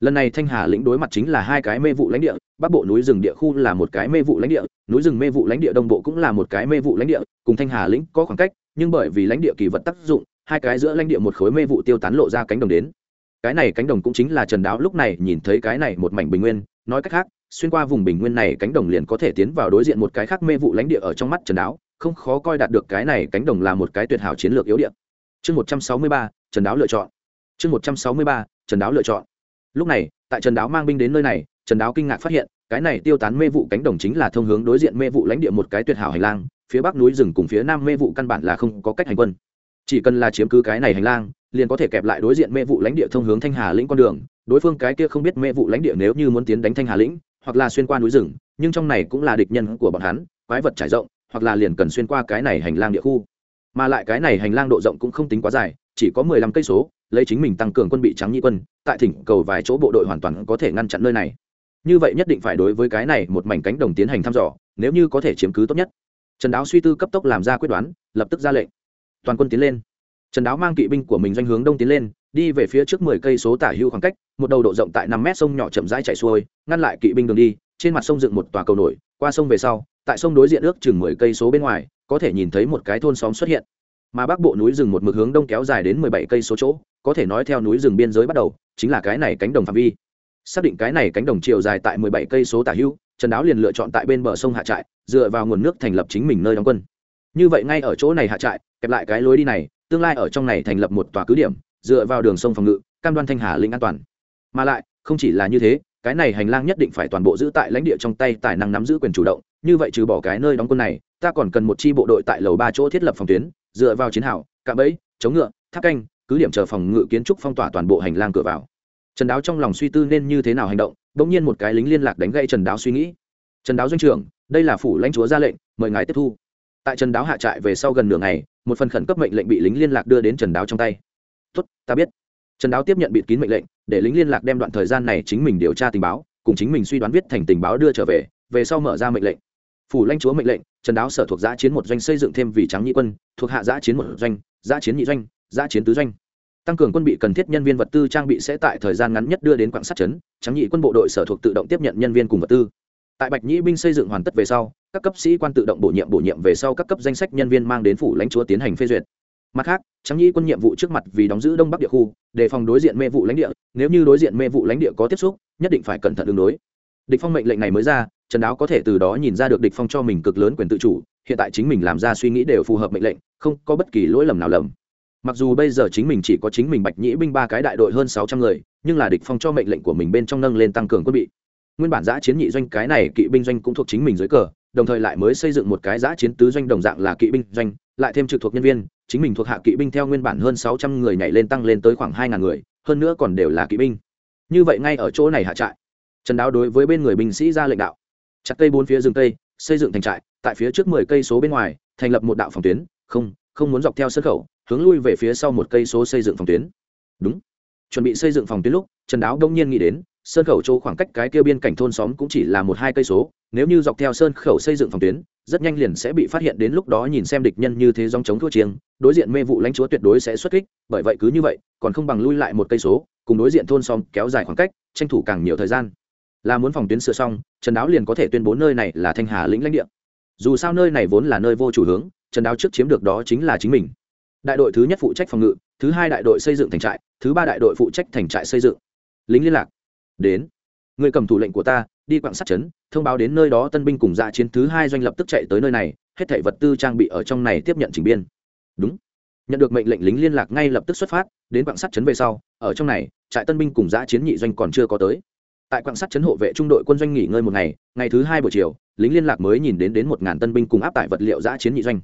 Lần này thanh hà lĩnh đối mặt chính là hai cái mê vụ lãnh địa, bắc bộ núi rừng địa khu là một cái mê vụ lãnh địa, núi rừng mê vụ lãnh địa đông bộ cũng là một cái mê vụ lãnh địa, cùng thanh hà lĩnh có khoảng cách, nhưng bởi vì lãnh địa kỳ vật tác dụng, hai cái giữa lãnh địa một khối mê vụ tiêu tán lộ ra cánh đồng đến. Cái này cánh đồng cũng chính là trần đáo lúc này nhìn thấy cái này một mảnh bình nguyên, nói cách khác xuyên qua vùng bình nguyên này cánh đồng liền có thể tiến vào đối diện một cái khác mê vụ lãnh địa ở trong mắt trần đáo, không khó coi đạt được cái này cánh đồng là một cái tuyệt hảo chiến lược yếu địa. Chương một trăm sáu mươi ba, trần đáo lựa chọn. Chương một trăm sáu mươi ba, trần đáo lựa chọn. Lúc này, tại trần đáo mang binh đến nơi này, trần đáo kinh ngạc phát hiện, cái này tiêu tán mê vụ cánh đồng chính là thông hướng đối diện mê vụ lãnh địa một cái tuyệt hảo hành lang, phía bắc núi rừng cùng phía nam mê vụ căn bản là không có cách hành quân. Chỉ cần là chiếm cứ cái này hành lang, liền có thể kẹp lại đối diện mê vụ lãnh địa thông hướng thanh hà lĩnh con đường, đối phương cái kia không biết mê vụ lãnh địa nếu như muốn tiến đánh thanh hà lĩnh hoặc là xuyên qua núi rừng, nhưng trong này cũng là địch nhân của bọn hắn, quái vật trải rộng, hoặc là liền cần xuyên qua cái này hành lang địa khu. Mà lại cái này hành lang độ rộng cũng không tính quá dài, chỉ có mười lăm cây số, lấy chính mình tăng cường quân bị trắng nhi quân, tại thỉnh cầu vài chỗ bộ đội hoàn toàn có thể ngăn chặn nơi này. Như vậy nhất định phải đối với cái này một mảnh cánh đồng tiến hành thăm dò, nếu như có thể chiếm cứ tốt nhất. Trần đáo suy tư cấp tốc làm ra quyết đoán, lập tức ra lệnh. Toàn quân tiến lên. Trần đáo mang kỵ binh của mình doanh hướng đông tiến lên đi về phía trước mười cây số tả hưu khoảng cách một đầu độ rộng tại năm mét sông nhỏ chậm rãi chảy xuôi ngăn lại kỵ binh đường đi trên mặt sông dựng một tòa cầu nổi qua sông về sau tại sông đối diện ước chừng mười cây số bên ngoài có thể nhìn thấy một cái thôn xóm xuất hiện. Mà bắc bộ núi rừng một mực hướng đông kéo dài đến mười bảy cây số chỗ có thể nói theo núi rừng biên giới bắt đầu chính là cái này cánh đồng phạm vi. Xác định cái này cánh đồng chiều dài tại mười bảy cây số tả hữu, trần đáo liền lựa chọn tại bên bờ sông hạ trại dựa vào nguồn nước thành lập chính mình nơi đóng quân. Như vậy ngay ở chỗ này hạ trại kẹp lại cái lối đi này tương lai ở trong này thành lập một tòa cứ điểm dựa vào đường sông phòng ngự, cam đoan thanh hà linh an toàn. Mà lại, không chỉ là như thế, cái này hành lang nhất định phải toàn bộ giữ tại lãnh địa trong tay, tài năng nắm giữ quyền chủ động, như vậy trừ bỏ cái nơi đóng quân này, ta còn cần một chi bộ đội tại lầu ba chỗ thiết lập phòng tuyến, dựa vào chiến hào, cạm bẫy, chống ngựa, tháp canh, cứ điểm chờ phòng ngự kiến trúc phong tỏa toàn bộ hành lang cửa vào. Trần đáo trong lòng suy tư nên như thế nào hành động đ ỗ n g nhiên một cái lính liên lạc đánh gây trần đáo suy nghĩ. Trần đáo doanh trưởng, đây là phủ lãnh chúa ra lệnh, mời ngài tiếp thu. Tại trần đáo hạ trại về sau gần nửa ngày, một phần khẩn cấp mệnh lệnh bị lính liên lạc đưa đến trần đáo trong tay tốt, ta biết. Trần đáo tiếp nhận bịt kín mệnh lệnh, để lính liên lạc đem đoạn thời gian này chính mình điều tra tình báo, cùng chính mình suy đoán viết thành tình báo đưa trở về về sau mở ra mệnh lệnh. Phủ lãnh chúa mệnh lệnh, trần đáo sở thuộc giã chiến một doanh xây dựng thêm vì trắng nhị quân, thuộc hạ giã chiến một doanh, giã chiến nhị doanh, giã chiến tứ doanh. Tăng cường quân bị cần thiết nhân viên vật tư trang bị sẽ tại thời gian ngắn nhất đưa đến quảng sát trấn, trắng nhị quân bộ đội sở thuộc tự động tiếp nhận nhân viên cùng vật tư. Tại bạch nhĩ binh xây dựng hoàn tất về sau, các cấp sĩ quan tự động bổ nhiệm bổ nhiệm về sau các cấp danh sách nhân viên mang đến phủ lãnh chúa tiến hành phê duyệt mặt khác trắng nhĩ quân nhiệm vụ trước mặt vì đóng giữ đông bắc địa khu, đề phòng đối diện mê vụ lãnh địa, nếu như đối diện mê vụ lãnh địa có tiếp xúc, nhất định phải cẩn thận ứng đối. Địch phong mệnh lệnh này mới ra, trần đáo có thể từ đó nhìn ra được địch phong cho mình cực lớn quyền tự chủ, hiện tại chính mình làm ra suy nghĩ đều phù hợp mệnh lệnh, không có bất kỳ lỗi lầm nào lầm. Mặc dù bây giờ chính mình chỉ có chính mình bạch nhĩ binh ba cái đại đội hơn sáu trăm người, nhưng là địch phong cho mệnh lệnh của mình bên trong nâng lên tăng cường quân bị. Nguyên bản giã chiến nhị doanh cái này kỵ binh doanh cũng thuộc chính mình dưới cờ, đồng thời lại mới xây dựng một cái giã chiến tứ doanh đồng dạng là kỵ binh doanh, lại thêm trực thuộc nhân viên chính mình thuộc hạ kỵ binh theo nguyên bản hơn sáu trăm người nhảy lên tăng lên tới khoảng hai ngàn người, hơn nữa còn đều là kỵ binh. Như vậy ngay ở chỗ này hạ trại. Trần đáo đối với bên người binh sĩ ra lệnh đạo. Chặt cây bốn phía rừng tây xây dựng thành trại, tại phía trước mười cây số bên ngoài, thành lập một đạo phòng tuyến, không không muốn dọc theo sân khẩu, hướng lui về phía sau một cây số xây dựng phòng tuyến. Đúng. Chuẩn bị xây dựng phòng tuyến lúc, trần đáo đông nhiên nghĩ đến sơn khẩu chỗ khoảng cách cái kia biên cảnh thôn xóm cũng chỉ là một hai cây số, nếu như dọc theo sơn khẩu xây dựng phòng tuyến, rất nhanh liền sẽ bị phát hiện đến lúc đó nhìn xem địch nhân như thế dòng chống thua chiêng đối diện mê vụ lãnh chúa tuyệt đối sẽ xuất kích bởi vậy cứ như vậy còn không bằng lui lại một cây số cùng đối diện thôn xóm kéo dài khoảng cách tranh thủ càng nhiều thời gian. Là muốn phòng tuyến sửa xong trần đáo liền có thể tuyên bố nơi này là thanh hà lĩnh lãnh địa. Dù sao nơi này vốn là nơi vô chủ hướng trần đáo trước chiếm được đó chính là chính mình. Đại đội thứ nhất phụ trách phòng ngự thứ hai đại đội xây dựng thành trại thứ ba đại đội phụ trách thành trại xây dựng. Lính liên lạc. Đến. Người cầm thủ lệnh của ta đi quạng sát chấn, thông báo đến nơi đó tân binh cùng dạ chiến thứ hai doanh lập tức chạy tới nơi này hết thảy vật tư trang bị ở trong này tiếp nhận trình biên đúng. Nhận được mệnh lệnh lính liên lạc ngay lập tức xuất phát, đến quạng sắt trấn về sau, ở trong này, trại tân binh cùng giã chiến nhị doanh còn chưa có tới. Tại quạng sắt trấn hộ vệ trung đội quân doanh nghỉ ngơi một ngày ngày thứ hai buổi chiều, lính liên lạc mới nhìn đến đến một ngàn tân binh cùng áp tải vật liệu giã chiến nhị doanh.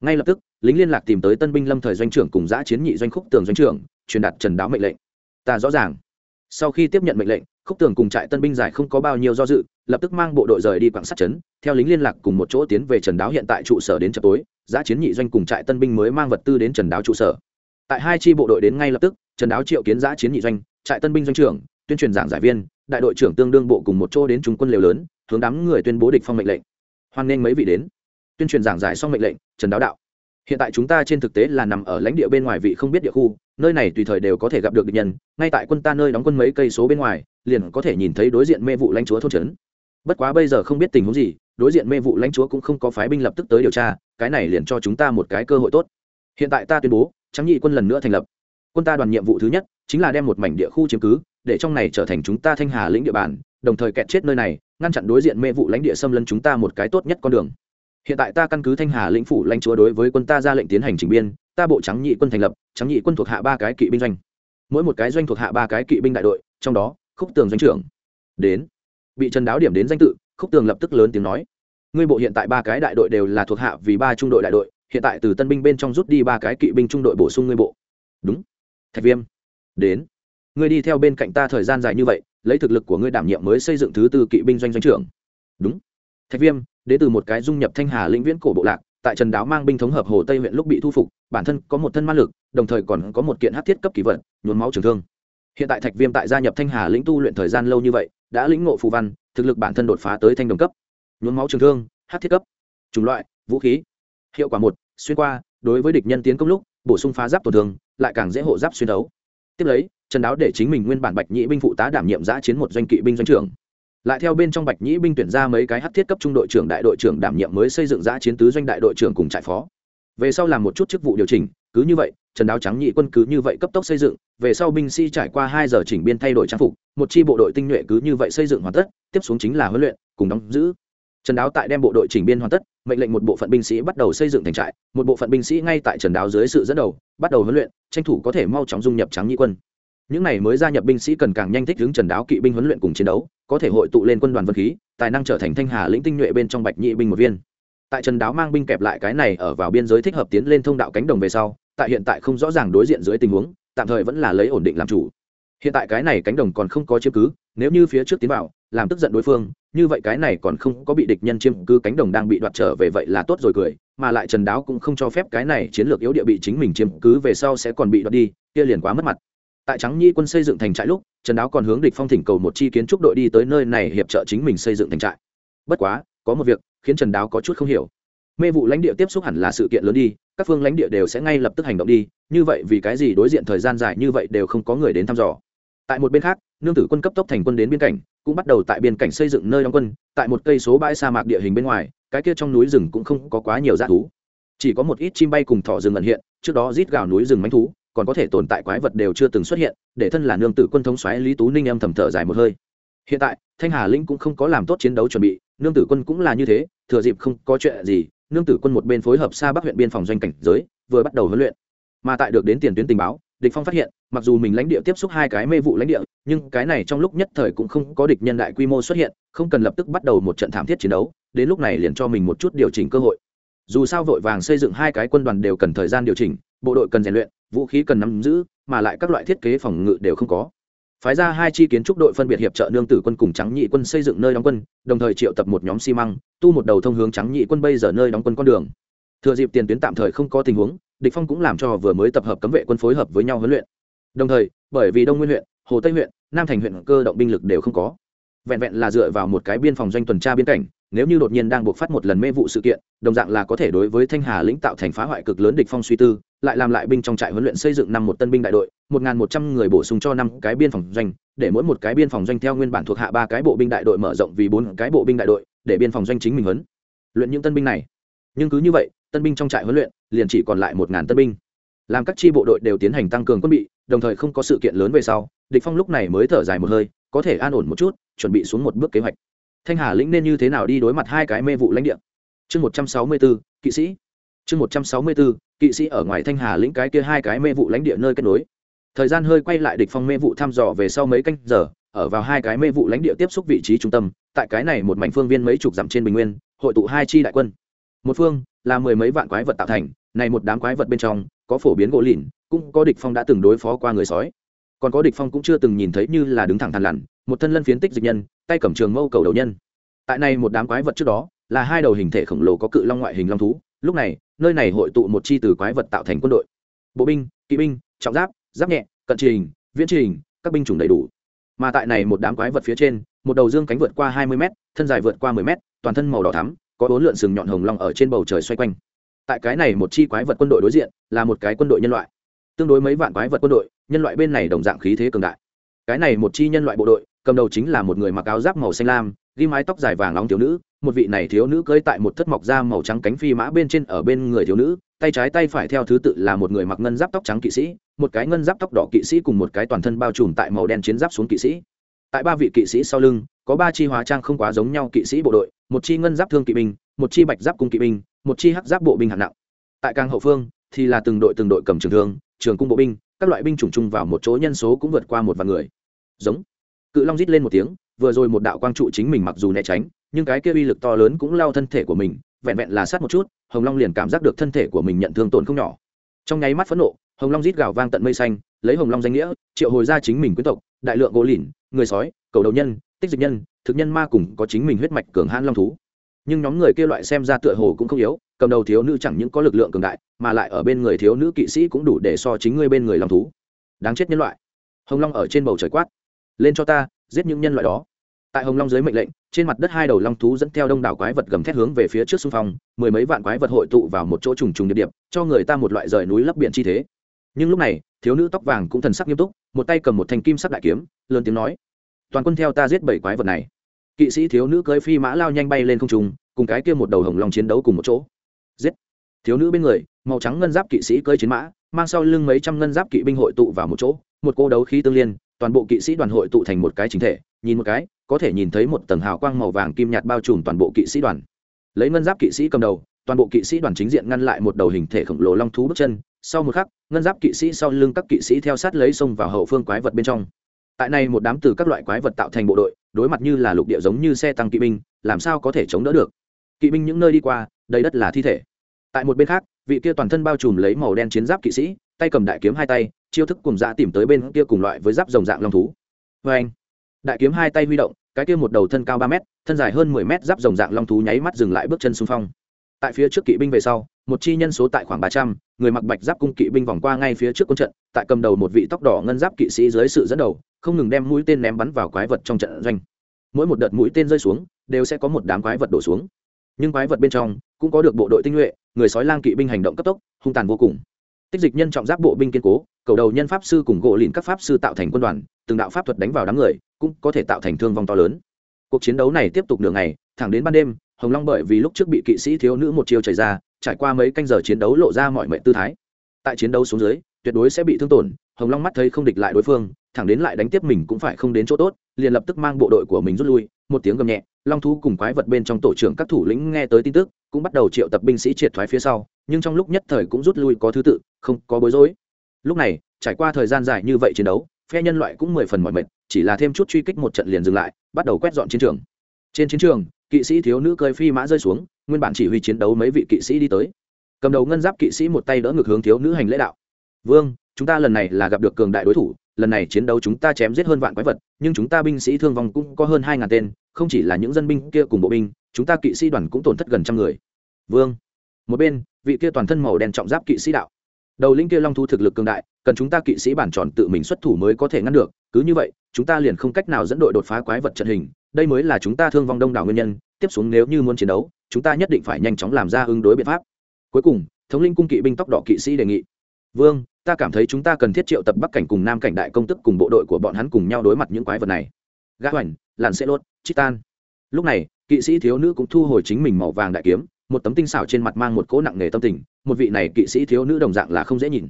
Ngay lập tức, lính liên lạc tìm tới tân binh lâm thời doanh trưởng cùng giã chiến nhị doanh khúc tường doanh trưởng, truyền đạt trần đáo mệnh lệnh. Ta rõ ràng. Sau khi tiếp nhận mệnh lệnh, khúc tường cùng trại tân binh giải không có bao nhiêu do dự, lập tức mang bộ đội rời đi quảng sát trấn, theo lính liên lạc cùng một chỗ tiến về trần đáo hiện tại trụ sở đến chợ tối giã chiến nhị doanh cùng trại tân binh mới mang vật tư đến trần đáo trụ sở. Tại hai chi bộ đội đến ngay lập tức, trần đáo triệu kiến giã chiến nhị doanh, trại tân binh doanh trưởng, tuyên truyền giảng giải viên, đại đội trưởng tương đương bộ cùng một chỗ đến trung quân liều lớn, hướng đám người tuyên bố địch phong mệnh lệnh. Hoan nghênh mấy vị đến. Tuyên truyền giảng giải xong mệnh lệnh, trần đáo đạo hiện tại chúng ta trên thực tế là nằm ở lãnh địa bên ngoài vị không biết địa khu, nơi này tùy thời đều có thể gặp được địch nhân, ngay tại quân ta nơi đóng quân mấy cây số bên ngoài, liền có thể nhìn thấy đối diện mê vụ lãnh chúa thôn trấn. Bất quá bây giờ không biết tình huống gì đối diện mê vụ lãnh chúa cũng không có phái binh lập tức tới điều tra, cái này liền cho chúng ta một cái cơ hội tốt. Hiện tại ta tuyên bố trắng nhị quân lần nữa thành lập. Quân ta đoàn nhiệm vụ thứ nhất chính là đem một mảnh địa khu chiếm cứ, để trong này trở thành chúng ta thanh hà lĩnh địa bàn, đồng thời kẹt chết nơi này, ngăn chặn đối diện mê vụ lãnh địa xâm lấn chúng ta một cái tốt nhất con đường. Hiện tại ta căn cứ thanh hà lĩnh phủ lãnh chúa đối với quân ta ra lệnh tiến hành chỉnh biên, ta bộ trắng nhị quân thành lập trắng nhị quân thuộc hạ ba cái kỵ binh doanh. Mỗi một cái doanh thuộc hạ ba cái kỵ binh đại đội, trong đó, khúc tường doanh trưởng đến, bị trần đáo điểm đến danh tự khúc tường lập tức lớn tiếng nói. Ngươi bộ hiện tại ba cái đại đội đều là thuộc hạ vì ba trung đội đại đội, hiện tại từ tân binh bên trong rút đi ba cái kỵ binh trung đội bổ sung ngươi bộ. Đúng. Thạch viêm. Đến. Ngươi đi theo bên cạnh ta thời gian dài như vậy, lấy thực lực của ngươi đảm nhiệm mới xây dựng thứ tư kỵ binh doanh doanh trưởng. Đúng. Thạch viêm, đến từ một cái dung nhập thanh hà lĩnh viễn cổ bộ lạc, tại trần đáo mang binh thống hợp hồ tây huyện lúc bị thu phục, bản thân có một thân ma lực, đồng thời còn có một kiện hát thiết cấp kỳ vận nhuốm máu trường thương. Hiện tại thạch viêm tại gia nhập thanh hà lĩnh tu luyện thời gian lâu như vậy đã lĩnh ngộ phù văn, thực lực bản thân đột phá tới thanh đồng cấp. Nhuốm máu trường thương, hát thiết cấp, chủng loại, vũ khí. Hiệu quả một, xuyên qua, đối với địch nhân tiến công lúc, bổ sung phá giáp tổn thương, lại càng dễ hộ giáp xuyên đấu. Tiếp lấy, trần đáo để chính mình nguyên bản bạch nhĩ binh phụ tá đảm nhiệm giã chiến một doanh kỵ binh doanh trưởng. Lại theo bên trong bạch nhĩ binh tuyển ra mấy cái hát thiết cấp trung đội trưởng đại đội trưởng đảm nhiệm mới xây dựng giã chiến tứ doanh đại đội trưởng cùng trại phó. Về sau làm một chút chức vụ điều chỉnh, cứ như vậy trần đáo trắng nhị quân cứ như vậy cấp tốc xây dựng, về sau binh sĩ trải qua hai giờ chỉnh biên thay đổi trang phục, một chi bộ đội tinh nhuệ cứ như vậy xây dựng hoàn tất, tiếp xuống chính là huấn luyện, cùng đóng giữ. Trần đáo tại đem bộ đội chỉnh biên hoàn tất, mệnh lệnh một bộ phận binh sĩ bắt đầu xây dựng thành trại, một bộ phận binh sĩ ngay tại trần đáo dưới sự dẫn đầu, bắt đầu huấn luyện, tranh thủ có thể mau chóng dung nhập trắng nhị quân. Những này mới gia nhập binh sĩ cần càng nhanh thích hướng trần đáo kỵ binh huấn luyện cùng chiến đấu, có thể hội tụ lên quân đoàn vân khí, tài năng trở thành thanh hà lĩnh tinh nhuệ bên trong bạch nhị binh một viên. Tại trần đáo mang binh kẹp lại cái này ở vào biên giới thích hợp tiến lên thông đạo cánh đồng về sau tại hiện tại không rõ ràng đối diện dưới tình huống, tạm thời vẫn là lấy ổn định làm chủ. Hiện tại cái này cánh đồng còn không có chiếm cứ, nếu như phía trước tiến vào, làm tức giận đối phương, như vậy cái này còn không có bị địch nhân chiếm cứ cánh đồng đang bị đoạt trở về vậy là tốt rồi cười, mà lại trần đáo cũng không cho phép cái này chiến lược yếu địa bị chính mình chiếm cứ về sau sẽ còn bị đoạt đi, kia liền quá mất mặt. Tại trắng nhi quân xây dựng thành trại lúc, trần đáo còn hướng địch phong thỉnh cầu một chi kiến trúc đội đi tới nơi này hiệp trợ chính mình xây dựng thành trại. Bất quá, có một việc khiến trần đáo có chút không hiểu mê vụ lãnh địa tiếp xúc hẳn là sự kiện lớn đi, các phương lãnh địa đều sẽ ngay lập tức hành động đi, như vậy vì cái gì đối diện thời gian dài như vậy đều không có người đến thăm dò. Tại một bên khác, nương tử quân cấp tốc thành quân đến biên cảnh, cũng bắt đầu tại biên cảnh xây dựng nơi đóng quân, tại một cây số bãi sa mạc địa hình bên ngoài, cái kia trong núi rừng cũng không có quá nhiều g thú. Chỉ có một ít chim bay cùng thỏ rừng ẩn hiện, trước đó rít gào núi rừng mánh thú, còn có thể tồn tại quái vật đều chưa từng xuất hiện, để thân là nương tử quân thống xoáy lý tú ninh em thầm thở dài một hơi. Hiện tại, thanh hà linh cũng không có làm tốt chiến đấu chuẩn bị, nương tử quân cũng là như thế, thừa dịp không có chuyện gì nương tử quân một bên phối hợp xa bắc huyện biên phòng doanh cảnh giới, vừa bắt đầu huấn luyện. Mà tại được đến tiền tuyến tình báo, địch phong phát hiện, mặc dù mình lãnh địa tiếp xúc hai cái mê vụ lãnh địa, nhưng cái này trong lúc nhất thời cũng không có địch nhân đại quy mô xuất hiện, không cần lập tức bắt đầu một trận thảm thiết chiến đấu, đến lúc này liền cho mình một chút điều chỉnh cơ hội. Dù sao vội vàng xây dựng hai cái quân đoàn đều cần thời gian điều chỉnh, bộ đội cần rèn luyện, vũ khí cần nắm giữ, mà lại các loại thiết kế phòng ngự đều không có phái ra hai chi kiến trúc đội phân biệt hiệp trợ nương tử quân cùng trắng nhị quân xây dựng nơi đóng quân, đồng thời triệu tập một nhóm xi măng, tu một đầu thông hướng trắng nhị quân bây giờ nơi đóng quân con đường. Thừa dịp tiền tuyến tạm thời không có tình huống, địch phong cũng làm cho vừa mới tập hợp cấm vệ quân phối hợp với nhau huấn luyện. Đồng thời, bởi vì đông nguyên huyện, hồ tây huyện, nam thành huyện cơ động binh lực đều không có vẹn vẹn là dựa vào một cái biên phòng doanh tuần tra biên cảnh, nếu như đột nhiên đang buộc phát một lần mê vụ sự kiện, đồng dạng là có thể đối với thanh hà lĩnh tạo thành phá hoại cực lớn địch phong suy tư, lại làm lại binh trong trại huấn luyện xây dựng năm một tân binh đại đội, một một trăm người bổ sung cho năm cái biên phòng doanh, để mỗi một cái biên phòng doanh theo nguyên bản thuộc hạ ba cái bộ binh đại đội mở rộng vì bốn cái bộ binh đại đội, để biên phòng doanh chính mình huấn. Luyện những tân binh này. Nhưng cứ như vậy, tân binh trong trại huấn luyện liền chỉ còn lại một ngàn tân binh. Làm các chi bộ đội đều tiến hành tăng cường quân bị, đồng thời không có sự kiện lớn về sau, địch phong lúc này mới thở dài một hơi có thể an ổn một chút, chuẩn bị xuống một bước kế hoạch. Thanh hà lĩnh nên như thế nào đi đối mặt hai cái mê vụ lãnh địa? Chương một trăm sáu mươi bốn kỵ sĩ. Chương một trăm sáu mươi bốn kỵ sĩ ở ngoài thanh hà lĩnh cái kia hai cái mê vụ lãnh địa nơi kết nối. Thời gian hơi quay lại địch phong mê vụ thăm dò về sau mấy canh giờ, ở vào hai cái mê vụ lãnh địa tiếp xúc vị trí trung tâm, tại cái này một mảnh phương viên mấy chục dặm trên bình nguyên, hội tụ hai chi đại quân. Một phương là mười mấy vạn quái vật tạo thành, này một đám quái vật bên trong, có phổ biến gỗ lìn, cũng có địch phong đã từng đối phó qua người sói còn có địch phong cũng chưa từng nhìn thấy như là đứng thẳng thằn lằn một thân lân phiến tích dịch nhân, tay cầm trường mâu cầu đầu nhân. Tại này một đám quái vật trước đó, là hai đầu hình thể khổng lồ có cự long ngoại hình long thú, lúc này, nơi này hội tụ một chi từ quái vật tạo thành quân đội. Bộ binh, kỵ binh, trọng giáp giáp nhẹ, cận trình, viễn trình, các binh chủng đầy đủ. Mà tại này một đám quái vật phía trên, một đầu dương cánh vượt qua hai mươi m thân dài vượt qua 10 m toàn thân màu đỏ thắm, có bốn lượn sừng nhọn hồng long ở trên bầu trời xoay quanh. Tại cái này một chi quái vật quân đội đối diện, là một cái quân đội nhân loại tương đối mấy vạn quái vật quân đội, nhân loại bên này đồng dạng khí thế cường đại. Cái này một chi nhân loại bộ đội, cầm đầu chính là một người mặc áo giáp màu xanh lam, ghi mái tóc dài vàng nóng thiếu nữ, một vị này thiếu nữ cưỡi tại một thất mọc da màu trắng cánh phi mã bên trên ở bên người thiếu nữ, tay trái tay phải theo thứ tự là một người mặc ngân giáp tóc trắng kỵ sĩ, một cái ngân giáp tóc đỏ kỵ sĩ cùng một cái toàn thân bao trùm tại màu đen chiến giáp xuống kỵ sĩ. Tại ba vị kỵ sĩ sau lưng, có ba chi hóa trang không quá giống nhau kỵ sĩ bộ đội, một chi ngân giáp thương kỵ binh, một chi bạch giáp cung kỵ binh, một chi hắc giáp bộ binh hạng nặng. Tại càng hậu phương, thì là từng đội từng đội cầm trường thương trường cung bộ binh, các loại binh chủng chung vào một chỗ nhân số cũng vượt qua một vạn người. Giống. Cự long rít lên một tiếng, vừa rồi một đạo quang trụ chính mình mặc dù né tránh, nhưng cái kia uy lực to lớn cũng lao thân thể của mình, vẹn vẹn là sát một chút, hồng long liền cảm giác được thân thể của mình nhận thương tổn không nhỏ. Trong nháy mắt phẫn nộ, hồng long rít gào vang tận mây xanh, lấy hồng long danh nghĩa, triệu hồi ra chính mình quyến tộc, đại lượng gỗ lìn, người sói, cầu đầu nhân, tích dịch nhân, thực nhân ma cùng có chính mình huyết mạch cường hãn long thú. Nhưng nhóm người kia loại xem ra tựa hồ cũng không yếu cầm đầu thiếu nữ chẳng những có lực lượng cường đại, mà lại ở bên người thiếu nữ kỵ sĩ cũng đủ để so chính ngươi bên người long thú. Đáng chết nhân loại. Hồng long ở trên bầu trời quát. Lên cho ta, giết những nhân loại đó. Tại hồng long dưới mệnh lệnh, trên mặt đất hai đầu long thú dẫn theo đông đảo quái vật gầm thét hướng về phía trước xung phong, mười mấy vạn quái vật hội tụ vào một chỗ trùng trùng địa điểm, cho người ta một loại rời núi lấp biển chi thế. Nhưng lúc này, thiếu nữ tóc vàng cũng thần sắc nghiêm túc, một tay cầm một thanh kim sắc đại kiếm, lớn tiếng nói, toàn quân theo ta giết bảy quái vật này. Kỵ sĩ thiếu nữ cưới phi mã lao nhanh bay lên không trung, cùng cái kia một đầu hồng long chiến đấu cùng một chỗ giết. Thiếu nữ bên người, màu trắng ngân giáp kỵ sĩ cưỡi chiến mã, mang sau lưng mấy trăm ngân giáp kỵ binh hội tụ vào một chỗ, một cô đấu khí tương liên, toàn bộ kỵ sĩ đoàn hội tụ thành một cái chính thể, nhìn một cái, có thể nhìn thấy một tầng hào quang màu vàng kim nhạt bao trùm toàn bộ kỵ sĩ đoàn. Lấy ngân giáp kỵ sĩ cầm đầu, toàn bộ kỵ sĩ đoàn chính diện ngăn lại một đầu hình thể khổng lồ long thú bước chân, sau một khắc, ngân giáp kỵ sĩ sau lưng các kỵ sĩ theo sát lấy xông vào hậu phương quái vật bên trong. Tại này một đám từ các loại quái vật tạo thành bộ đội, đối mặt như là lục địa giống như xe tăng kỵ binh, làm sao có thể chống đỡ được? Kỵ binh những nơi đi qua đầy đất là thi thể. Tại một bên khác, vị kia toàn thân bao trùm lấy màu đen chiến giáp kỵ sĩ, tay cầm đại kiếm hai tay, chiêu thức cùng dã tìm tới bên kia cùng loại với giáp rồng dạng long thú. Vê anh, đại kiếm hai tay huy động, cái kia một đầu thân cao ba mét, thân dài hơn mười mét giáp rồng dạng long thú nháy mắt dừng lại bước chân xung phong. Tại phía trước kỵ binh về sau, một chi nhân số tại khoảng ba trăm, người mặc bạch giáp cung kỵ binh vòng qua ngay phía trước quân trận, tại cầm đầu một vị tóc đỏ ngân giáp kỵ sĩ dưới sự dẫn đầu, không ngừng đem mũi tên ném bắn vào quái vật trong trận doanh. Mỗi một đợt mũi tên rơi xuống, đều sẽ có một đám quái vật đổ xuống. Nhưng quái vật bên trong cũng có được bộ đội tinh nhuệ, người sói lang kỵ binh hành động cấp tốc, hung tàn vô cùng. Tích dịch nhân trọng giáp bộ binh kiên cố, cầu đầu nhân pháp sư cùng gỗ lìn các pháp sư tạo thành quân đoàn, từng đạo pháp thuật đánh vào đám người, cũng có thể tạo thành thương vong to lớn. Cuộc chiến đấu này tiếp tục nửa ngày, thẳng đến ban đêm, hồng long bởi vì lúc trước bị kỵ sĩ thiếu nữ một chiều chảy ra, trải qua mấy canh giờ chiến đấu lộ ra mọi mệnh tư thái. Tại chiến đấu xuống dưới, tuyệt đối sẽ bị thương tổn, hồng long mắt thấy không địch lại đối phương, thẳng đến lại đánh tiếp mình cũng phải không đến chỗ tốt, liền lập tức mang bộ đội của mình rút lui một tiếng gầm nhẹ, long thú cùng quái vật bên trong tổ trưởng các thủ lĩnh nghe tới tin tức, cũng bắt đầu triệu tập binh sĩ triệt thoái phía sau, nhưng trong lúc nhất thời cũng rút lui có thứ tự, không có bối rối. Lúc này, trải qua thời gian dài như vậy chiến đấu, phe nhân loại cũng mười phần mọi mệt, chỉ là thêm chút truy kích một trận liền dừng lại, bắt đầu quét dọn chiến trường. Trên chiến trường, kỵ sĩ thiếu nữ cơi phi mã rơi xuống, nguyên bản chỉ huy chiến đấu mấy vị kỵ sĩ đi tới. Cầm đầu ngân giáp kỵ sĩ một tay đỡ ngược hướng thiếu nữ hành lễ đạo. Vương, chúng ta lần này là gặp được cường đại đối thủ lần này chiến đấu chúng ta chém giết hơn vạn quái vật, nhưng chúng ta binh sĩ thương vong cũng có hơn hai ngàn tên, không chỉ là những dân binh kia cùng bộ binh, chúng ta kỵ sĩ đoàn cũng tổn thất gần trăm người. Vương. Một bên, vị kia toàn thân màu đen trọng giáp kỵ sĩ đạo. Đầu linh kia long thu thực lực cường đại, cần chúng ta kỵ sĩ bản tròn tự mình xuất thủ mới có thể ngăn được, cứ như vậy, chúng ta liền không cách nào dẫn đội đột phá quái vật trận hình, đây mới là chúng ta thương vong đông đảo nguyên nhân, tiếp xuống nếu như muốn chiến đấu, chúng ta nhất định phải nhanh chóng làm ra ứng đối biện pháp. Cuối cùng, thống linh cung kỵ binh tóc đỏ kỵ sĩ đề nghị vương, ta cảm thấy chúng ta cần thiết triệu tập bắc cảnh cùng nam cảnh đại công tức cùng bộ đội của bọn hắn cùng nhau đối mặt những quái vật này. Gã hoành làn xe lốt chitan. Lúc này, kỵ sĩ thiếu nữ cũng thu hồi chính mình màu vàng đại kiếm, một tấm tinh xảo trên mặt mang một cỗ nặng nề tâm tình, một vị này kỵ sĩ thiếu nữ đồng dạng là không dễ nhìn.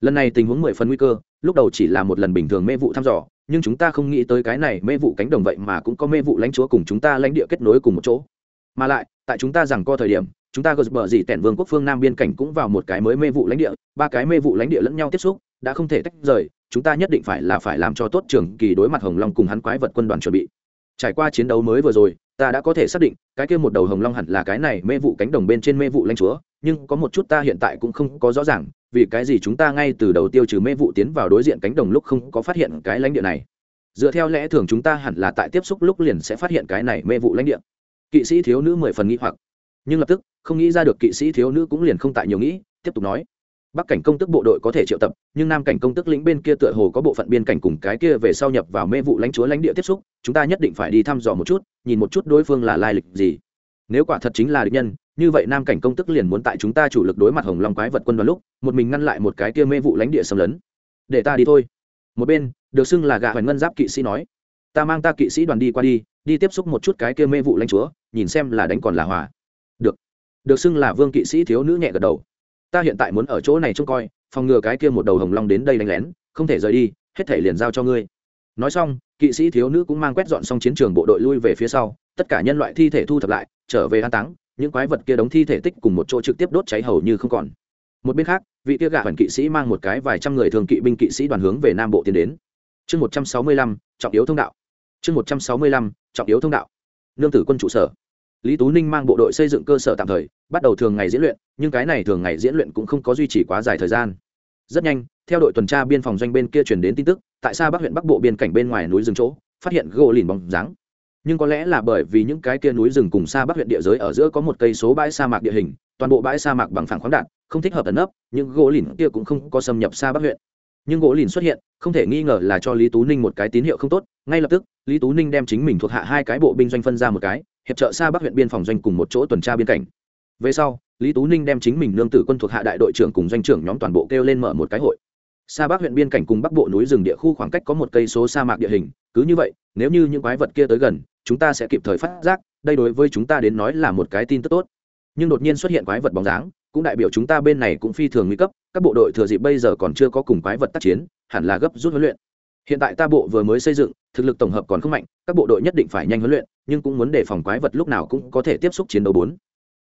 Lần này tình huống mười phần nguy cơ, lúc đầu chỉ là một lần bình thường mê vụ thăm dò, nhưng chúng ta không nghĩ tới cái này mê vụ cánh đồng vậy mà cũng có mê vụ lãnh chúa cùng chúng ta lãnh địa kết nối cùng một chỗ. Mà lại, tại chúng ta rằng co thời điểm chúng ta gờ bờ gì tẻn vương quốc phương nam biên cảnh cũng vào một cái mới mê vụ lãnh địa, ba cái mê vụ lãnh địa lẫn nhau tiếp xúc, đã không thể tách rời, chúng ta nhất định phải là phải làm cho tốt trường kỳ đối mặt hồng long cùng hắn quái vật quân đoàn chuẩn bị. Trải qua chiến đấu mới vừa rồi, ta đã có thể xác định, cái kia một đầu hồng long hẳn là cái này mê vụ cánh đồng bên trên mê vụ lãnh chúa, nhưng có một chút ta hiện tại cũng không có rõ ràng, vì cái gì chúng ta ngay từ đầu tiêu trừ mê vụ tiến vào đối diện cánh đồng lúc không có phát hiện cái lãnh địa này. Dựa theo lẽ thường chúng ta hẳn là tại tiếp xúc lúc liền sẽ phát hiện cái này mê vụ lãnh địa. Kỵ sĩ thiếu nữ mười phần nghĩ hoặc nhưng lập tức, không nghĩ ra được kỵ sĩ thiếu nữ cũng liền không tại nhiều nghĩ, tiếp tục nói. Bắc cảnh công tức bộ đội có thể triệu tập, nhưng nam cảnh công tức lĩnh bên kia tựa hồ có bộ phận biên cảnh cùng cái kia về sau nhập vào mê vụ lãnh chúa lãnh địa tiếp xúc, chúng ta nhất định phải đi thăm dò một chút, nhìn một chút đối phương là lai lịch gì. Nếu quả thật chính là địch nhân, như vậy nam cảnh công tức liền muốn tại chúng ta chủ lực đối mặt hồng long quái vật quân đoàn lúc, một mình ngăn lại một cái kia mê vụ lãnh địa xâm lấn. Để ta đi thôi. Một bên, được xưng là gạ hoành ngân giáp kỵ sĩ nói. Ta mang ta kỵ sĩ đoàn đi qua đi đi tiếp xúc một chút cái kia mê vụ lãnh chúa, nhìn xem là đánh còn là hòa được. Được xưng là vương kỵ sĩ thiếu nữ nhẹ gật đầu. Ta hiện tại muốn ở chỗ này trông coi, phòng ngừa cái kia một đầu hồng long đến đây đánh lén, không thể rời đi, hết thể liền giao cho ngươi. Nói xong, kỵ sĩ thiếu nữ cũng mang quét dọn xong chiến trường bộ đội lui về phía sau, tất cả nhân loại thi thể thu thập lại, trở về an táng, những quái vật kia đóng thi thể tích cùng một chỗ trực tiếp đốt cháy hầu như không còn. Một bên khác, vị kia gạ hoàn kỵ sĩ mang một cái vài trăm người thường kỵ binh kỵ sĩ đoàn hướng về nam bộ tiến đến. Chương một trăm sáu mươi lăm, trọng yếu thông đạo. Chương một trăm sáu mươi lăm, trọng yếu thông đạo. Nương tử quân trụ sở lý tú ninh mang bộ đội xây dựng cơ sở tạm thời bắt đầu thường ngày diễn luyện nhưng cái này thường ngày diễn luyện cũng không có duy trì quá dài thời gian. Rất nhanh theo đội tuần tra biên phòng doanh bên kia chuyển đến tin tức tại sao bắc huyện bắc bộ biên cảnh bên ngoài núi rừng chỗ phát hiện gỗ lìn bóng dáng. Nhưng có lẽ là bởi vì những cái kia núi rừng cùng xa bắc huyện địa giới ở giữa có một cây số bãi sa mạc địa hình toàn bộ bãi sa mạc bằng phẳng khoáng đạn không thích hợp ẩn ấp, những gỗ lìn kia cũng không có xâm nhập xa bắc huyện. Nhưng gỗ lìn xuất hiện không thể nghi ngờ là cho lý tú ninh một cái tín hiệu không tốt ngay lập tức lý tú ninh đem chính mình thuộc hạ hai cái bộ binh doanh phân ra một cái hiệp trợ xa bắc huyện biên phòng doanh cùng một chỗ tuần tra biên cảnh. Về sau, lý tú ninh đem chính mình nương tử quân thuộc hạ đại đội trưởng cùng doanh trưởng nhóm toàn bộ kêu lên mở một cái hội. Xa bắc huyện biên cảnh cùng bắc bộ núi rừng địa khu khoảng cách có một cây số sa mạc địa hình, cứ như vậy, nếu như những quái vật kia tới gần, chúng ta sẽ kịp thời phát giác, đây đối với chúng ta đến nói là một cái tin tức tốt. Nhưng đột nhiên xuất hiện quái vật bóng dáng, cũng đại biểu chúng ta bên này cũng phi thường nguy cấp, các bộ đội thừa dịp bây giờ còn chưa có cùng quái vật tác chiến, hẳn là gấp rút huấn luyện hiện tại ta bộ vừa mới xây dựng, thực lực tổng hợp còn không mạnh, các bộ đội nhất định phải nhanh huấn luyện, nhưng cũng muốn đề phòng quái vật lúc nào cũng có thể tiếp xúc chiến đấu bốn.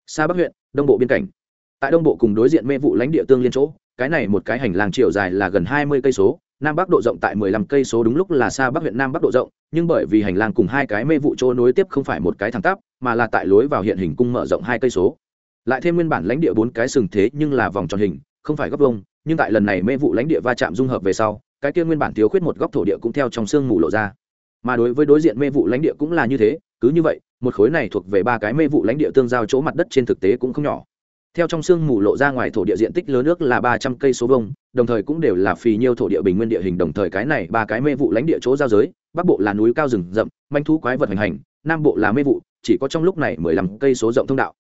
Xa bắc huyện, đông bộ biên cảnh. Tại đông bộ cùng đối diện mê vụ lãnh địa tương liên chỗ, cái này một cái hành lang chiều dài là gần hai mươi cây số, nam bắc độ rộng tại mười lăm cây số đúng lúc là xa bắc huyện nam bắc độ rộng, nhưng bởi vì hành lang cùng hai cái mê vụ chỗ nối tiếp không phải một cái thẳng tắp, mà là tại lối vào hiện hình cung mở rộng hai cây số. Lại thêm nguyên bản lãnh địa bốn cái sừng thế nhưng là vòng tròn hình, không phải góc vông nhưng tại lần này mê vụ lãnh địa va chạm dung hợp về sau cái kia nguyên bản thiếu khuyết một góc thổ địa cũng theo trong sương mù lộ ra. Mà đối với đối diện mê vụ lãnh địa cũng là như thế, cứ như vậy, một khối này thuộc về ba cái mê vụ lãnh địa tương giao chỗ mặt đất trên thực tế cũng không nhỏ. Theo trong sương mù lộ ra ngoài thổ địa diện tích lớn nước là ba trăm cây số vông đồng thời cũng đều là phì nhiêu thổ địa bình nguyên địa hình đồng thời cái này ba cái mê vụ lãnh địa chỗ giao giới, bắc bộ là núi cao rừng rậm, manh thú quái vật hành hành, nam bộ là mê vụ, chỉ có trong lúc này mười lăm cây số rộng thông đạo.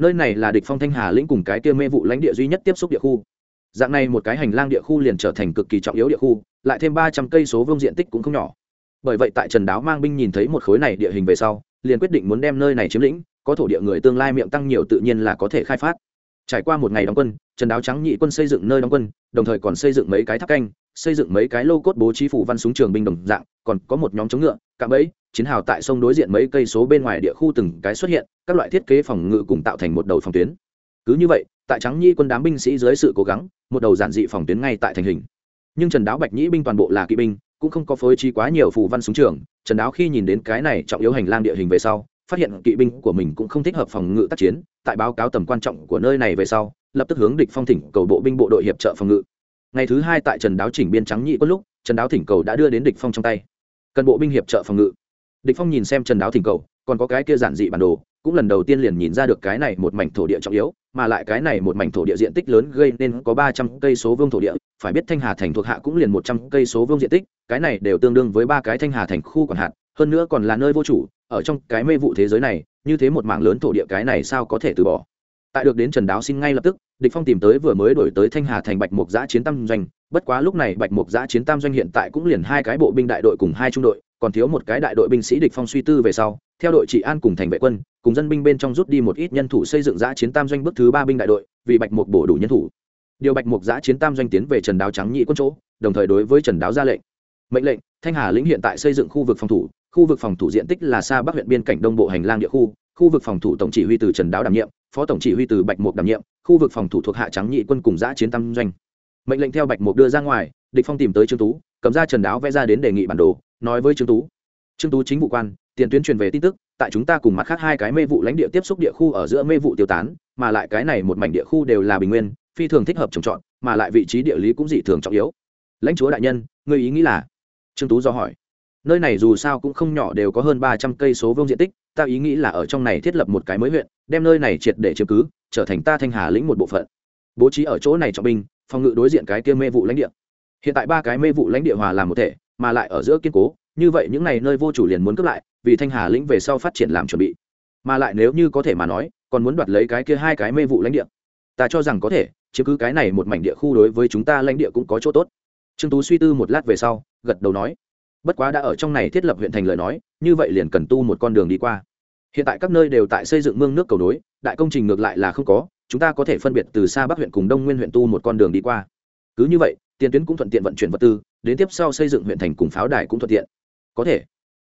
Nơi này là địch phong thanh hà lĩnh cùng cái kia mê vụ lãnh địa duy nhất tiếp xúc địa khu dạng này một cái hành lang địa khu liền trở thành cực kỳ trọng yếu địa khu, lại thêm ba trăm cây số vương diện tích cũng không nhỏ. Bởi vậy tại trần đáo mang binh nhìn thấy một khối này địa hình về sau, liền quyết định muốn đem nơi này chiếm lĩnh, có thổ địa người tương lai miệng tăng nhiều tự nhiên là có thể khai phát. Trải qua một ngày đóng quân, trần đáo trắng nhị quân xây dựng nơi đóng quân, đồng thời còn xây dựng mấy cái tháp canh, xây dựng mấy cái lô cốt bố trí phủ văn súng trường binh đồng dạng, còn có một nhóm chống ngựa, cạm bẫy, chiến hào tại sông đối diện mấy cây số bên ngoài địa khu từng cái xuất hiện, các loại thiết kế phòng ngự cùng tạo thành một đầu phòng tuyến. Cứ như vậy tại trắng nhi quân đám binh sĩ dưới sự cố gắng, một đầu giản dị phòng tuyến ngay tại thành hình. Nhưng trần đáo bạch nhĩ binh toàn bộ là kỵ binh, cũng không có phối trí quá nhiều phù văn súng trường. Trần đáo khi nhìn đến cái này trọng yếu hành lang địa hình về sau, phát hiện kỵ binh của mình cũng không thích hợp phòng ngự tác chiến. Tại báo cáo tầm quan trọng của nơi này về sau, lập tức hướng địch phong thỉnh cầu bộ binh bộ đội hiệp trợ phòng ngự. Ngày thứ hai tại trần đáo chỉnh biên trắng nhị quân lúc, trần đáo thỉnh cầu đã đưa đến địch phong trong tay. Cần bộ binh hiệp trợ phòng ngự. Địch phong nhìn xem trần đáo thỉnh cầu, còn có cái kia giản dị bản đồ cũng lần đầu tiên liền nhìn ra được cái này một mảnh thổ địa trọng yếu, mà lại cái này một mảnh thổ địa diện tích lớn gây nên có ba trăm cây số vương thổ địa. Phải biết thanh hà thành thuộc hạ cũng liền một trăm cây số vương diện tích, cái này đều tương đương với ba cái thanh hà thành khu quản hạt, hơn nữa còn là nơi vô chủ, ở trong cái mê vụ thế giới này, như thế một mảng lớn thổ địa cái này sao có thể từ bỏ? Tại được đến trần đáo xin ngay lập tức, địch phong tìm tới vừa mới đổi tới thanh hà thành bạch mục giã chiến tam doanh. Bất quá lúc này bạch mục giã chiến tam doanh hiện tại cũng liền hai cái bộ binh đại đội cùng hai trung đội, còn thiếu một cái đại đội binh sĩ địch phong suy tư về sau, theo đội trị an cùng thành vệ quân, cùng dân binh bên trong rút đi một ít nhân thủ xây dựng giã chiến tam doanh bước thứ ba binh đại đội, vì bạch mục bổ đủ nhân thủ. Điều bạch mục giã chiến tam doanh tiến về trần đáo trắng nhị quân chỗ, đồng thời đối với trần đáo ra lệnh. Mệnh lệnh, thanh hà lĩnh hiện tại xây dựng khu vực phòng thủ, khu vực phòng thủ diện tích là xa bắc huyện biên cảnh đông bộ hành lang địa khu khu vực phòng thủ tổng chỉ huy từ trần đáo đảm nhiệm phó tổng chỉ huy từ bạch mục đảm nhiệm, khu vực phòng thủ thuộc hạ trắng nhị quân cùng giã chiến tam doanh. Mệnh lệnh theo bạch mục đưa ra ngoài, địch phong tìm tới trương tú, cầm ra trần đáo vẽ ra đến đề nghị bản đồ, nói với trương tú. Trương tú chính vụ quan, tiền tuyến truyền về tin tức, tại chúng ta cùng mặt khác hai cái mê vụ lãnh địa tiếp xúc địa khu ở giữa mê vụ tiêu tán, mà lại cái này một mảnh địa khu đều là bình nguyên, phi thường thích hợp trồng trọt, mà lại vị trí địa lý cũng dị thường trọng yếu. Lãnh chúa đại nhân người ý nghĩ là? Trương tú do hỏi. Nơi này dù sao cũng không nhỏ đều có hơn ba trăm cây số vương diện tích ta ý nghĩ là ở trong này thiết lập một cái mới huyện, đem nơi này triệt để chiếm cứ, trở thành ta thanh hà lĩnh một bộ phận. Bố trí ở chỗ này trọng binh, phòng ngự đối diện cái kia mê vụ lãnh địa. Hiện tại ba cái mê vụ lãnh địa hòa làm một thể, mà lại ở giữa kiên cố, như vậy những này nơi vô chủ liền muốn cướp lại, vì thanh hà lĩnh về sau phát triển làm chuẩn bị. Mà lại nếu như có thể mà nói, còn muốn đoạt lấy cái kia hai cái mê vụ lãnh địa. Ta cho rằng có thể chứ cứ cái này một mảnh địa khu đối với chúng ta lãnh địa cũng có chỗ tốt. Trương tú suy tư một lát về sau, gật đầu nói bất quá đã ở trong này thiết lập huyện thành lời nói, như vậy liền cần tu một con đường đi qua. Hiện tại các nơi đều tại xây dựng mương nước cầu nối, đại công trình ngược lại là không có, chúng ta có thể phân biệt từ xa bắc huyện cùng đông nguyên huyện tu một con đường đi qua. Cứ như vậy, tiền tuyến cũng thuận tiện vận chuyển vật tư, đến tiếp sau xây dựng huyện thành cùng pháo đài cũng thuận tiện. Có thể.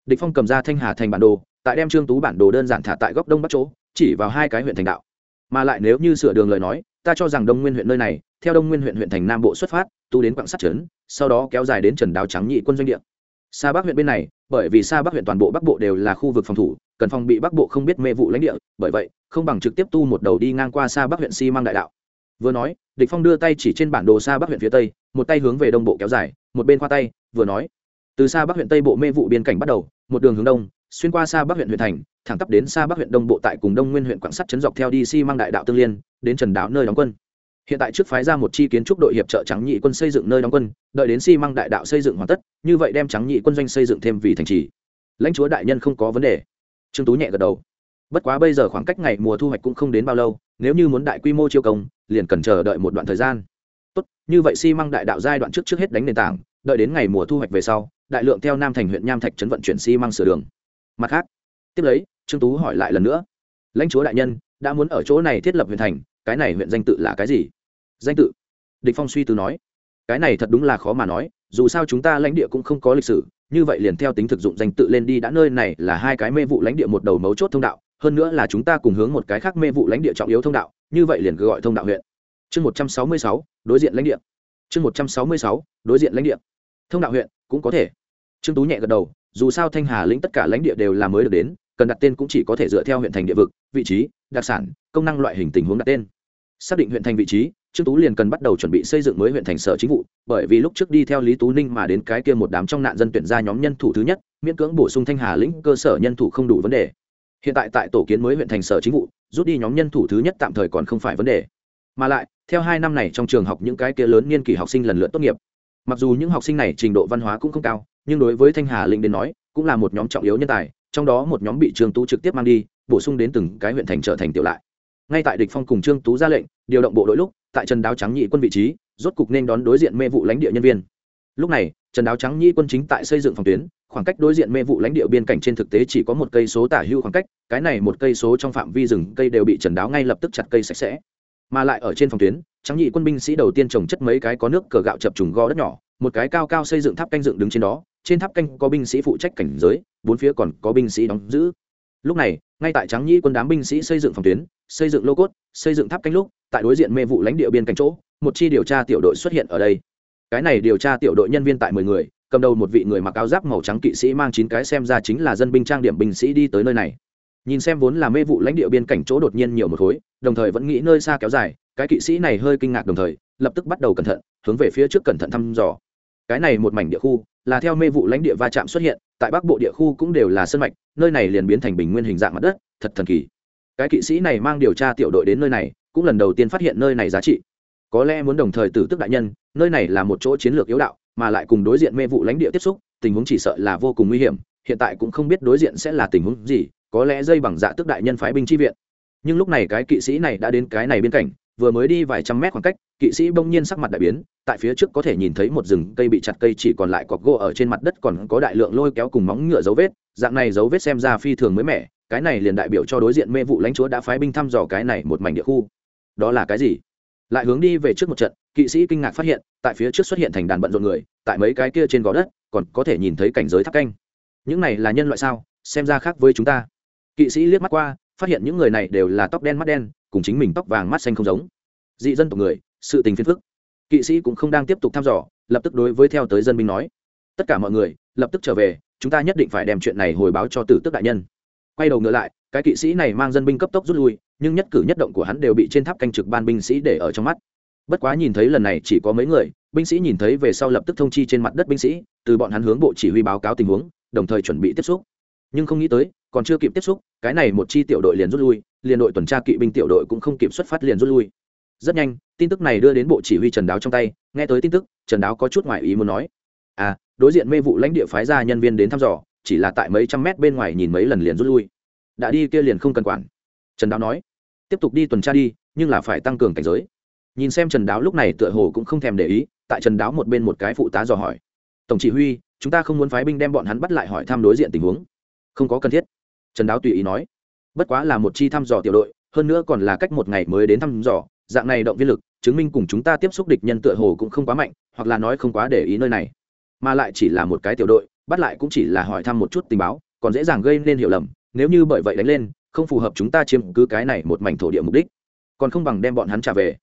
Địch phong cầm ra thanh hà thành bản đồ, tại đem trương tú bản đồ đơn giản thả tại góc đông bắc chỗ, chỉ vào hai cái huyện thành đạo. Mà lại nếu như sửa đường lời nói, ta cho rằng đông nguyên huyện nơi này, theo đông nguyên huyện huyện thành nam bộ xuất phát, tu đến quảng sát trấn, sau đó kéo dài đến trần đáo trắng nhị quân doanh địa xa bắc huyện bên này, bởi vì xa bắc huyện toàn bộ bắc bộ đều là khu vực phòng thủ, cần phòng bị bắc bộ không biết mê vụ lãnh địa, bởi vậy, không bằng trực tiếp tu một đầu đi ngang qua xa bắc huyện xi si mang đại đạo. Vừa nói, địch phong đưa tay chỉ trên bản đồ xa bắc huyện phía tây, một tay hướng về đông bộ kéo dài, một bên khoa tay, vừa nói, từ xa bắc huyện tây bộ mê vụ biên cảnh bắt đầu, một đường hướng đông, xuyên qua xa bắc huyện huyện thành, thẳng tắp đến xa bắc huyện đông bộ tại cùng đông nguyên huyện quảng sắt chấn dọc theo đi xi si mang đại đạo tương liên, đến trần đáo nơi đóng quân hiện tại trước phái ra một chi kiến trúc đội hiệp trợ trắng nhị quân xây dựng nơi đóng quân, đợi đến xi、si、măng si đại đạo xây dựng hoàn tất, như vậy đem trắng nhị quân doanh xây dựng thêm vì thành trì. Lãnh chúa đại nhân không có vấn đề. Trương tú nhẹ gật đầu. Bất quá bây giờ khoảng cách ngày mùa thu hoạch cũng không đến bao lâu, nếu như muốn đại quy mô chiêu công, liền cần chờ đợi một đoạn thời gian. Tốt, như vậy xi、si、măng đại đạo giai đoạn trước trước hết đánh nền tảng, đợi đến ngày mùa thu hoạch về sau, đại lượng theo nam thành huyện nham thạch trấn vận chuyển xi、si、măng sửa đường. Mặt khác, tiếp lấy, trương tú hỏi lại lần nữa. Lãnh chúa đại nhân, đã muốn ở chỗ này thiết lập huyện thành, cái này huyện danh tự là cái gì? Danh tự. Địch phong suy tư nói, cái này thật đúng là khó mà nói, dù sao chúng ta lãnh địa cũng không có lịch sử, như vậy liền theo tính thực dụng danh tự lên đi đã nơi này là hai cái mê vụ lãnh địa một đầu mấu chốt thông đạo, hơn nữa là chúng ta cùng hướng một cái khác mê vụ lãnh địa trọng yếu thông đạo, như vậy liền gọi thông đạo huyện. Chương một trăm sáu mươi sáu, đối diện lãnh địa. Chương một trăm sáu mươi sáu, đối diện lãnh địa. Thông đạo huyện, cũng có thể. Trương tú nhẹ gật đầu, dù sao thanh hà lĩnh tất cả lãnh địa đều là mới được đến, cần đặt tên cũng chỉ có thể dựa theo huyện thành địa vực, vị trí, đặc sản, công năng loại hình tình huống đặt tên xác định huyện thành vị trí, trương tú liền cần bắt đầu chuẩn bị xây dựng mới huyện thành sở chính vụ, bởi vì lúc trước đi theo lý tú ninh mà đến cái kia một đám trong nạn dân tuyển ra nhóm nhân thủ thứ nhất, miễn cưỡng bổ sung thanh hà lĩnh cơ sở nhân thủ không đủ vấn đề. Hiện tại tại tổ kiến mới huyện thành sở chính vụ, rút đi nhóm nhân thủ thứ nhất tạm thời còn không phải vấn đề. Mà lại, theo hai năm này trong trường học những cái kia lớn niên kỷ học sinh lần lượt tốt nghiệp. Mặc dù những học sinh này trình độ văn hóa cũng không cao, nhưng đối với thanh hà lĩnh đến nói, cũng là một nhóm trọng yếu nhân tài, trong đó một nhóm bị trương tú trực tiếp mang đi, bổ sung đến từng cái huyện thành trở thành tiểu lại ngay tại địch phong cùng trương tú ra lệnh, điều động bộ đội lúc, tại trần đáo trắng nhị quân vị trí, rốt cục nên đón đối diện mê vụ lãnh địa nhân viên. Lúc này, trần đáo trắng nhị quân chính tại xây dựng phòng tuyến, khoảng cách đối diện mê vụ lãnh địa biên cảnh trên thực tế chỉ có một cây số tả hưu khoảng cách, cái này một cây số trong phạm vi rừng cây đều bị trần đáo ngay lập tức chặt cây sạch sẽ. Mà lại ở trên phòng tuyến, trắng nhị quân binh sĩ đầu tiên trồng chất mấy cái có nước cờ gạo chập trùng gò đất nhỏ, một cái cao cao xây dựng tháp canh dựng đứng trên đó, trên tháp canh có binh sĩ phụ trách cảnh giới, bốn phía còn có binh sĩ đóng giữ. Lúc này, ngay tại trắng nhị quân đám binh sĩ xây dựng phòng tuyến xây dựng lô cốt, xây dựng tháp canh lúc, tại đối diện mê vụ lãnh địa biên cạnh chỗ, một chi điều tra tiểu đội xuất hiện ở đây. Cái này điều tra tiểu đội nhân viên tại mười người, cầm đầu một vị người mặc áo giáp màu trắng kỵ sĩ mang chín cái xem ra chính là dân binh trang điểm binh sĩ đi tới nơi này. Nhìn xem vốn là mê vụ lãnh địa biên cảnh chỗ đột nhiên nhiều một khối, đồng thời vẫn nghĩ nơi xa kéo dài, cái kỵ sĩ này hơi kinh ngạc đồng thời, lập tức bắt đầu cẩn thận, hướng về phía trước cẩn thận thăm dò. Cái này một mảnh địa khu, là theo mê vụ lãnh địa va chạm xuất hiện, tại bắc bộ địa khu cũng đều là sân mạch, nơi này liền biến thành bình nguyên hình dạng mặt đất, thật thần kỳ cái kỵ sĩ này mang điều tra tiểu đội đến nơi này, cũng lần đầu tiên phát hiện nơi này giá trị. Có lẽ muốn đồng thời tử tức đại nhân, nơi này là một chỗ chiến lược yếu đạo, mà lại cùng đối diện mê vụ lãnh địa tiếp xúc, tình huống chỉ sợ là vô cùng nguy hiểm, hiện tại cũng không biết đối diện sẽ là tình huống gì, có lẽ dây bằng dạ tức đại nhân phái binh chi viện. Nhưng lúc này cái kỵ sĩ này đã đến cái này bên cạnh, vừa mới đi vài trăm mét khoảng cách, kỵ sĩ bỗng nhiên sắc mặt đại biến, tại phía trước có thể nhìn thấy một rừng cây bị chặt cây chỉ còn lại cọc gỗ ở trên mặt đất còn có đại lượng lôi kéo cùng móng ngựa dấu vết, dạng này dấu vết xem ra phi thường mới mẻ cái này liền đại biểu cho đối diện mê vụ lãnh chúa đã phái binh thăm dò cái này một mảnh địa khu. Đó là cái gì? Lại hướng đi về trước một trận, kỵ sĩ kinh ngạc phát hiện, tại phía trước xuất hiện thành đàn bận rộn người, tại mấy cái kia trên gò đất, còn có thể nhìn thấy cảnh giới tháp canh. Những này là nhân loại sao? Xem ra khác với chúng ta. Kỵ sĩ liếc mắt qua, phát hiện những người này đều là tóc đen mắt đen, cùng chính mình tóc vàng mắt xanh không giống. Dị dân tộc người, sự tình phiền phức. Kỵ sĩ cũng không đang tiếp tục thăm dò, lập tức đối với theo tới dân binh nói, tất cả mọi người, lập tức trở về, chúng ta nhất định phải đem chuyện này hồi báo cho tử tức đại nhân quay đầu ngựa lại, cái kỵ sĩ này mang dân binh cấp tốc rút lui, nhưng nhất cử nhất động của hắn đều bị trên tháp canh trực ban binh sĩ để ở trong mắt. Bất quá nhìn thấy lần này chỉ có mấy người, binh sĩ nhìn thấy về sau lập tức thông chi trên mặt đất binh sĩ, từ bọn hắn hướng bộ chỉ huy báo cáo tình huống, đồng thời chuẩn bị tiếp xúc. Nhưng không nghĩ tới, còn chưa kịp tiếp xúc, cái này một chi tiểu đội liền rút lui, liền đội tuần tra kỵ binh tiểu đội cũng không kịp xuất phát liền rút lui. Rất nhanh, tin tức này đưa đến bộ chỉ huy trần đáo trong tay, nghe tới tin tức, trần đáo có chút ngoại ý muốn nói. À đối diện mê vụ lãnh địa phái ra nhân viên đến thăm dò chỉ là tại mấy trăm mét bên ngoài nhìn mấy lần liền rút lui. Đã đi kia liền không cần quản. Trần đáo nói, tiếp tục đi tuần tra đi, nhưng là phải tăng cường cảnh giới. Nhìn xem trần đáo lúc này tựa hồ cũng không thèm để ý, tại trần đáo một bên một cái phụ tá dò hỏi. Tổng chỉ huy, chúng ta không muốn phái binh đem bọn hắn bắt lại hỏi thăm đối diện tình huống. Không có cần thiết. Trần đáo tùy ý nói. Bất quá là một chi thăm dò tiểu đội, hơn nữa còn là cách một ngày mới đến thăm dò, dạng này động viên lực, chứng minh cùng chúng ta tiếp xúc địch nhân tựa hồ cũng không quá mạnh, hoặc là nói không quá để ý nơi này. Mà lại chỉ là một cái tiểu đội bắt lại cũng chỉ là hỏi thăm một chút tình báo, còn dễ dàng gây nên hiểu lầm, nếu như bởi vậy đánh lên, không phù hợp chúng ta chiếm cứ cái này một mảnh thổ địa mục đích. Còn không bằng đem bọn hắn trả về.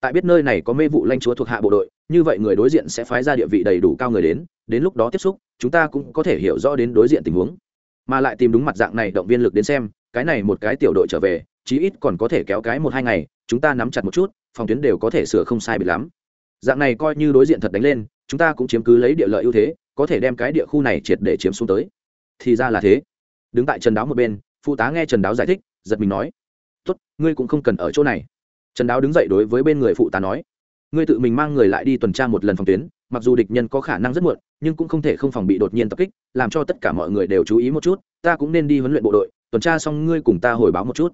Tại biết nơi này có mê vụ lanh chúa thuộc hạ bộ đội, như vậy người đối diện sẽ phái ra địa vị đầy đủ cao người đến đến lúc đó tiếp xúc, chúng ta cũng có thể hiểu rõ đến đối diện tình huống. Mà lại tìm đúng mặt dạng này động viên lực đến xem, cái này một cái tiểu đội trở về, chí ít còn có thể kéo cái một hai ngày, chúng ta nắm chặt một chút, phòng tuyến đều có thể sửa không sai bị lắm. Dạng này coi như đối diện thật đánh lên, chúng ta cũng chiếm cứ lấy địa lợi ưu thế có thể đem cái địa khu này triệt để chiếm xuống tới. Thì ra là thế. Đứng tại trần đáo một bên, phụ tá nghe trần đáo giải thích, giật mình nói, tốt, ngươi cũng không cần ở chỗ này. Trần đáo đứng dậy đối với bên người phụ tá nói, ngươi tự mình mang người lại đi tuần tra một lần phòng tuyến, mặc dù địch nhân có khả năng rất muộn, nhưng cũng không thể không phòng bị đột nhiên tập kích, làm cho tất cả mọi người đều chú ý một chút, ta cũng nên đi huấn luyện bộ đội, tuần tra xong ngươi cùng ta hồi báo một chút.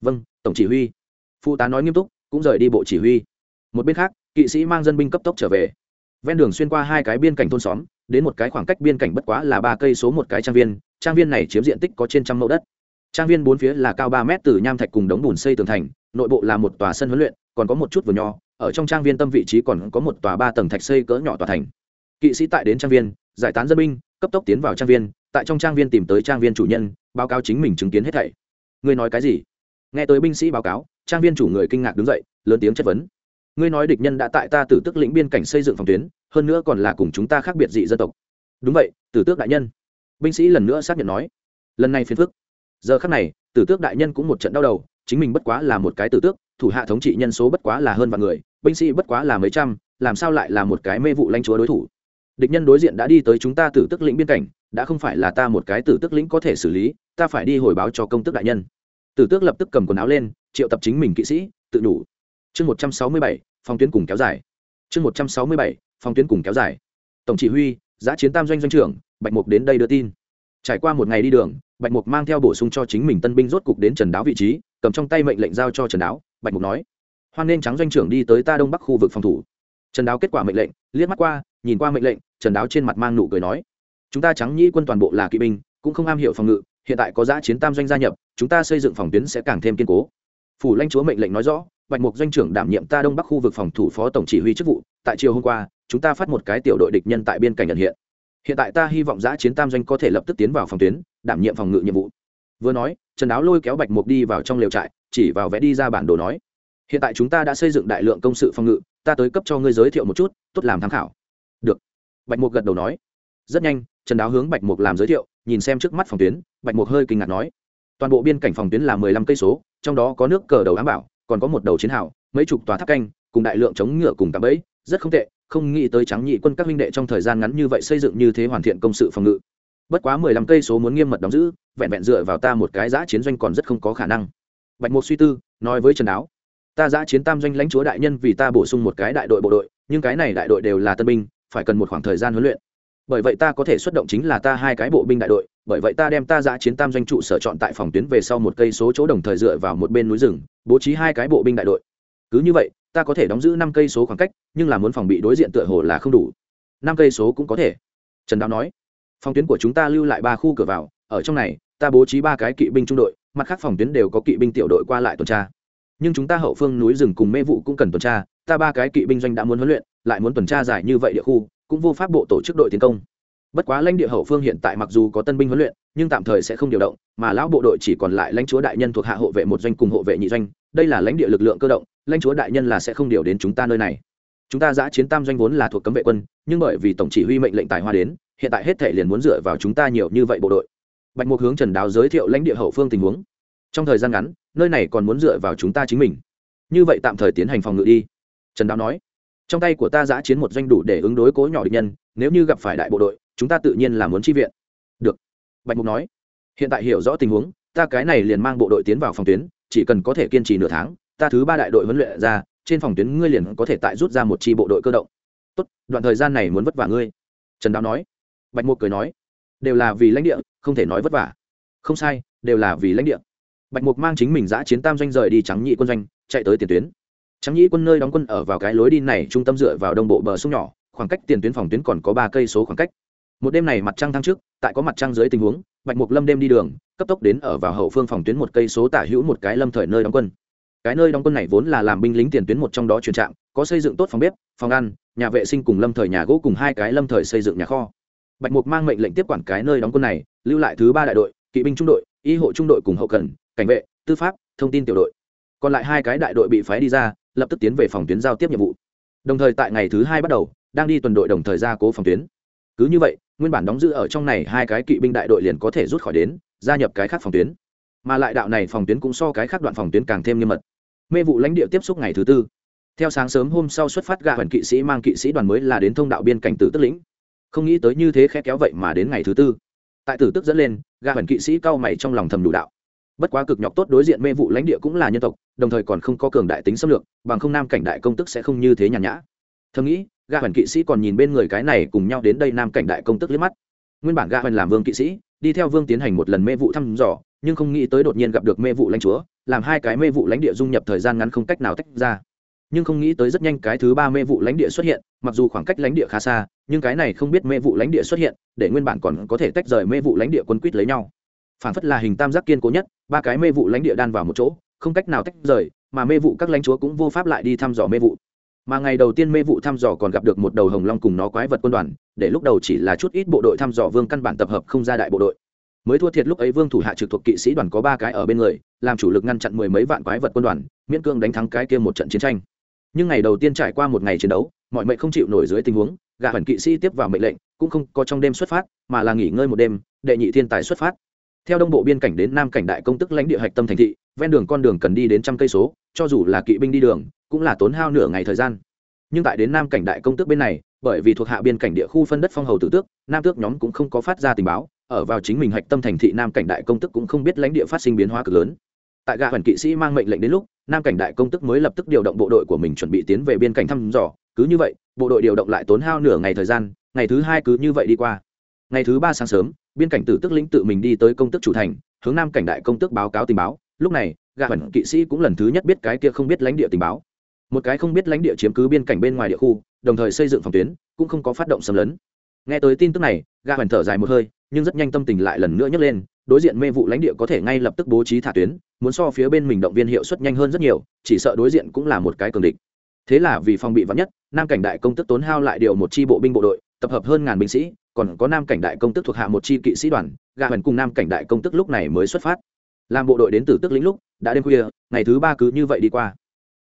Vâng tổng chỉ huy. Phụ tá nói nghiêm túc, cũng rời đi bộ chỉ huy. Một bên khác, kỵ sĩ mang dân binh cấp tốc trở về. Ven đường xuyên qua hai cái biên cảnh thôn xóm đến một cái khoảng cách biên cảnh bất quá là ba cây số một cái trang viên trang viên này chiếm diện tích có trên trăm mẫu đất. Trang viên bốn phía là cao ba mét từ nham thạch cùng đống bùn xây tường thành, nội bộ là một tòa sân huấn luyện, còn có một chút vườn nho, ở trong trang viên tâm vị trí còn có một tòa ba tầng thạch xây cỡ nhỏ tòa thành. Kỵ sĩ tại đến trang viên, giải tán dân binh, cấp tốc tiến vào trang viên, tại trong trang viên tìm tới trang viên chủ nhân, báo cáo chính mình chứng kiến hết thảy. Ngươi nói cái gì? Nghe tới binh sĩ báo cáo, trang viên chủ người kinh ngạc đứng dậy, lớn tiếng chất vấn ngươi nói địch nhân đã tại ta tử tức lĩnh biên cảnh xây dựng phòng tuyến, hơn nữa còn là cùng chúng ta khác biệt dị dân tộc. Đúng vậy, tử tước đại nhân. Binh sĩ lần nữa xác nhận nói. Lần này phiền phức. Giờ khác này, tử tước đại nhân cũng một trận đau đầu, chính mình bất quá là một cái tử tước, thủ hạ thống trị nhân số bất quá là hơn vạn người, binh sĩ bất quá là mấy trăm, làm sao lại là một cái mê vụ lanh chúa đối thủ? Địch nhân đối diện đã đi tới chúng ta tử tức lĩnh biên cảnh, đã không phải là ta một cái tử tức lĩnh có thể xử lý, ta phải đi hồi báo cho công tước đại nhân. Tử tước lập tức cầm quần áo lên, triệu tập chính mình kỵ sĩ, tự đủ. Chương một trăm sáu mươi bảy phòng tuyến cùng kéo dài. Chương một trăm sáu mươi bảy, phòng tuyến cùng kéo dài. Tổng chỉ huy, giã chiến tam doanh doanh trưởng, bạch mục đến đây đưa tin. Trải qua một ngày đi đường, bạch mục mang theo bổ sung cho chính mình tân binh rốt cục đến trần đáo vị trí, cầm trong tay mệnh lệnh giao cho trần đáo. Bạch mục nói, hoan nên trắng doanh trưởng đi tới ta đông bắc khu vực phòng thủ. Trần đáo kết quả mệnh lệnh, liếc mắt qua, nhìn qua mệnh lệnh, trần đáo trên mặt mang nụ cười nói, chúng ta trắng nhĩ quân toàn bộ là kỵ binh, cũng không am hiểu phòng ngự, hiện tại có giã chiến tam doanh gia nhập, chúng ta xây dựng phòng tuyến sẽ càng thêm kiên cố. Phủ lãnh chúa mệnh lệnh nói rõ bạch mục doanh trưởng đảm nhiệm ta đông bắc khu vực phòng thủ phó tổng chỉ huy chức vụ, tại chiều hôm qua, chúng ta phát một cái tiểu đội địch nhân tại biên cảnh nhận hiện. Hiện tại ta hy vọng giã chiến tam doanh có thể lập tức tiến vào phòng tuyến, đảm nhiệm phòng ngự nhiệm vụ. Vừa nói, trần áo lôi kéo bạch mục đi vào trong lều trại, chỉ vào vẽ đi ra bản đồ nói, hiện tại chúng ta đã xây dựng đại lượng công sự phòng ngự, ta tới cấp cho ngươi giới thiệu một chút, tốt làm tham khảo. Được. Bạch mục gật đầu nói. Rất nhanh, trần áo hướng bạch mục làm giới thiệu, nhìn xem trước mắt phòng tuyến, bạch mục hơi kinh ngạc nói, toàn bộ biên cảnh phòng tuyến là mười lăm cây số, trong đó có nước cờ đầu ám bảo còn có một đầu chiến hào, mấy chục tòa tháp canh, cùng đại lượng chống ngựa cùng tạm bẫy, rất không tệ, không nghĩ tới trắng nhị quân các huynh đệ trong thời gian ngắn như vậy xây dựng như thế hoàn thiện công sự phòng ngự. Bất quá mười lăm cây số muốn nghiêm mật đóng giữ, vẹn vẹn dựa vào ta một cái giã chiến doanh còn rất không có khả năng. Bạch một suy tư, nói với trần đáo, ta giã chiến tam doanh lãnh chúa đại nhân vì ta bổ sung một cái đại đội bộ đội, nhưng cái này đại đội đều là tân binh, phải cần một khoảng thời gian huấn luyện bởi vậy ta có thể xuất động chính là ta hai cái bộ binh đại đội, bởi vậy ta đem ta giã chiến tam doanh trụ sở chọn tại phòng tuyến về sau một cây số chỗ đồng thời dựa vào một bên núi rừng, bố trí hai cái bộ binh đại đội. Cứ như vậy, ta có thể đóng giữ năm cây số khoảng cách, nhưng là muốn phòng bị đối diện tựa hồ là không đủ. Năm cây số cũng có thể. Trần đạo nói, phòng tuyến của chúng ta lưu lại ba khu cửa vào, ở trong này, ta bố trí ba cái kỵ binh trung đội, mặt khác phòng tuyến đều có kỵ binh tiểu đội qua lại tuần tra. Nhưng chúng ta hậu phương núi rừng cùng mê vụ cũng cần tuần tra, ta ba cái kỵ binh doanh đã muốn huấn luyện, lại muốn tuần tra dài như vậy địa khu cũng vô pháp bộ tổ chức đội tiến công. Bất quá lãnh địa hậu phương hiện tại mặc dù có tân binh huấn luyện, nhưng tạm thời sẽ không điều động, mà lão bộ đội chỉ còn lại lãnh chúa đại nhân thuộc hạ hộ vệ một doanh cùng hộ vệ nhị doanh, đây là lãnh địa lực lượng cơ động, lãnh chúa đại nhân là sẽ không điều đến chúng ta nơi này. Chúng ta giã chiến tam doanh vốn là thuộc cấm vệ quân, nhưng bởi vì tổng chỉ huy mệnh lệnh tài hoa đến, hiện tại hết thể liền muốn dựa vào chúng ta nhiều như vậy bộ đội. Bạch mục hướng trần đáo giới thiệu lãnh địa hậu phương tình huống. Trong thời gian ngắn, nơi này còn muốn dựa vào chúng ta chính mình. Như vậy tạm thời tiến hành phòng ngự đi. Trần đáo nói trong tay của ta giã chiến một doanh đủ để ứng đối cố nhỏ địch nhân, nếu như gặp phải đại bộ đội, chúng ta tự nhiên là muốn chi viện. Được. Bạch mục nói. Hiện tại hiểu rõ tình huống, ta cái này liền mang bộ đội tiến vào phòng tuyến, chỉ cần có thể kiên trì nửa tháng, ta thứ ba đại đội huấn luyện ra, trên phòng tuyến ngươi liền có thể tại rút ra một chi bộ đội cơ động. Tốt, đoạn thời gian này muốn vất vả ngươi. Trần đáo nói. Bạch mục cười nói. Đều là vì lãnh địa, không thể nói vất vả. Không sai, đều là vì lãnh địa. Bạch mục mang chính mình giã chiến tam doanh rời đi trắng nhị quân doanh, chạy tới tiền tuyến trắng nhĩ quân nơi đóng quân ở vào cái lối đi này, trung tâm dựa vào đông bộ bờ sông nhỏ, khoảng cách tiền tuyến phòng tuyến còn có ba cây số khoảng cách. Một đêm này mặt trăng thăng trước, tại có mặt trăng dưới tình huống, bạch mục lâm đêm đi đường, cấp tốc đến ở vào hậu phương phòng tuyến một cây số tả hữu một cái lâm thời nơi đóng quân. Cái nơi đóng quân này vốn là làm binh lính tiền tuyến một trong đó truyền trạm, có xây dựng tốt phòng bếp, phòng ăn, nhà vệ sinh cùng lâm thời nhà gỗ cùng hai cái lâm thời xây dựng nhà kho. Bạch mục mang mệnh lệnh tiếp quản cái nơi đóng quân này, lưu lại thứ ba đại đội, kỵ binh trung đội, y hộ trung đội cùng hậu cần, cảnh vệ, tư pháp, thông tin tiểu đội. Còn lại hai cái đại đội bị phái đi ra lập tức tiến về phòng tuyến giao tiếp nhiệm vụ. Đồng thời tại ngày thứ hai bắt đầu, đang đi tuần đội đồng thời ra cố phòng tuyến. Cứ như vậy, nguyên bản đóng giữ ở trong này hai cái kỵ binh đại đội liền có thể rút khỏi đến, gia nhập cái khác phòng tuyến. Mà lại đạo này phòng tuyến cũng so cái khác đoạn phòng tuyến càng thêm nghiêm mật. Mê vụ lãnh địa tiếp xúc ngày thứ tư. Theo sáng sớm hôm sau xuất phát gà hận kỵ sĩ mang kỵ sĩ đoàn mới là đến thông đạo biên cảnh tử tức lĩnh. Không nghĩ tới như thế khẽ kéo vậy mà đến ngày thứ tư. Tại tử tức dẫn lên gà hận kỵ sĩ cao mày trong lòng thầm đủ đạo bất quá cực nhọc tốt đối diện mê vụ lãnh địa cũng là nhân tộc, đồng thời còn không có cường đại tính xâm lược, bằng không nam cảnh đại công tức sẽ không như thế nhàn nhã. Thầm nghĩ ga hoàn kỵ sĩ còn nhìn bên người cái này cùng nhau đến đây nam cảnh đại công tức liếc mắt. Nguyên bản ga hoàn làm vương kỵ sĩ, đi theo vương tiến hành một lần mê vụ thăm dò, nhưng không nghĩ tới đột nhiên gặp được mê vụ lãnh chúa, làm hai cái mê vụ lãnh địa dung nhập thời gian ngắn không cách nào tách ra. Nhưng không nghĩ tới rất nhanh cái thứ ba mê vụ lãnh địa xuất hiện, mặc dù khoảng cách lãnh địa khá xa, nhưng cái này không biết mê vụ lãnh địa xuất hiện, để nguyên bản còn có thể tách rời mê vụ lãnh địa quân quýt lấy nhau phản phất là hình tam giác kiên cố nhất, ba cái mê vụ lãnh địa đan vào một chỗ, không cách nào tách rời, mà mê vụ các lãnh chúa cũng vô pháp lại đi thăm dò mê vụ. Mà ngày đầu tiên mê vụ thăm dò còn gặp được một đầu hồng long cùng nó quái vật quân đoàn, để lúc đầu chỉ là chút ít bộ đội thăm dò vương căn bản tập hợp không ra đại bộ đội. Mới thua thiệt lúc ấy vương thủ hạ trực thuộc kỵ sĩ đoàn có ba cái ở bên người, làm chủ lực ngăn chặn mười mấy vạn quái vật quân đoàn, miễn cương đánh thắng cái kia một trận chiến tranh. Nhưng ngày đầu tiên trải qua một ngày chiến đấu, mọi mệnh không chịu nổi dưới tình huống gạ hẳn kỵ sĩ tiếp vào mệnh lệnh, cũng không có trong đêm xuất phát, mà là nghỉ ngơi một đêm, đệ nhị thiên tài xuất phát theo đông bộ biên cảnh đến nam cảnh đại công tức lãnh địa hạch tâm thành thị, ven đường con đường cần đi đến trăm cây số, cho dù là kỵ binh đi đường, cũng là tốn hao nửa ngày thời gian. Nhưng tại đến nam cảnh đại công tước bên này, bởi vì thuộc hạ biên cảnh địa khu phân đất phong hầu tử tước, nam tước nhóm cũng không có phát ra tình báo, ở vào chính mình hạch tâm thành thị nam cảnh đại công tức cũng không biết lãnh địa phát sinh biến hóa cực lớn. Tại gã hoàn kỵ sĩ mang mệnh lệnh đến lúc, nam cảnh đại công tức mới lập tức điều động bộ đội của mình chuẩn bị tiến về biên cảnh thăm dò. Cứ như vậy, bộ đội điều động lại tốn hao nửa ngày thời gian, ngày thứ hai cứ như vậy đi qua. Ngày thứ ba sáng sớm biên cảnh tử tức lĩnh tự mình đi tới công tức chủ thành, hướng nam cảnh đại công tức báo cáo tình báo. Lúc này, gã hoàn kỵ sĩ cũng lần thứ nhất biết cái kia không biết lãnh địa tình báo. Một cái không biết lãnh địa chiếm cứ biên cảnh bên ngoài địa khu, đồng thời xây dựng phòng tuyến, cũng không có phát động xâm lấn. Nghe tới tin tức này, gã hoàn thở dài một hơi, nhưng rất nhanh tâm tình lại lần nữa nhấc lên, đối diện mê vụ lãnh địa có thể ngay lập tức bố trí thả tuyến, muốn so phía bên mình động viên hiệu suất nhanh hơn rất nhiều, chỉ sợ đối diện cũng là một cái cường địch. Thế là vì phòng bị vắn nhất, nam cảnh đại công tức tốn hao lại điều một chi bộ binh bộ đội tập hợp hơn ngàn binh sĩ, còn có nam cảnh đại công tức thuộc hạ một chi kỵ sĩ đoàn, gà huyền cùng nam cảnh đại công tức lúc này mới xuất phát. Làm bộ đội đến từ tức lĩnh lúc, đã đêm khuya, ngày thứ ba cứ như vậy đi qua.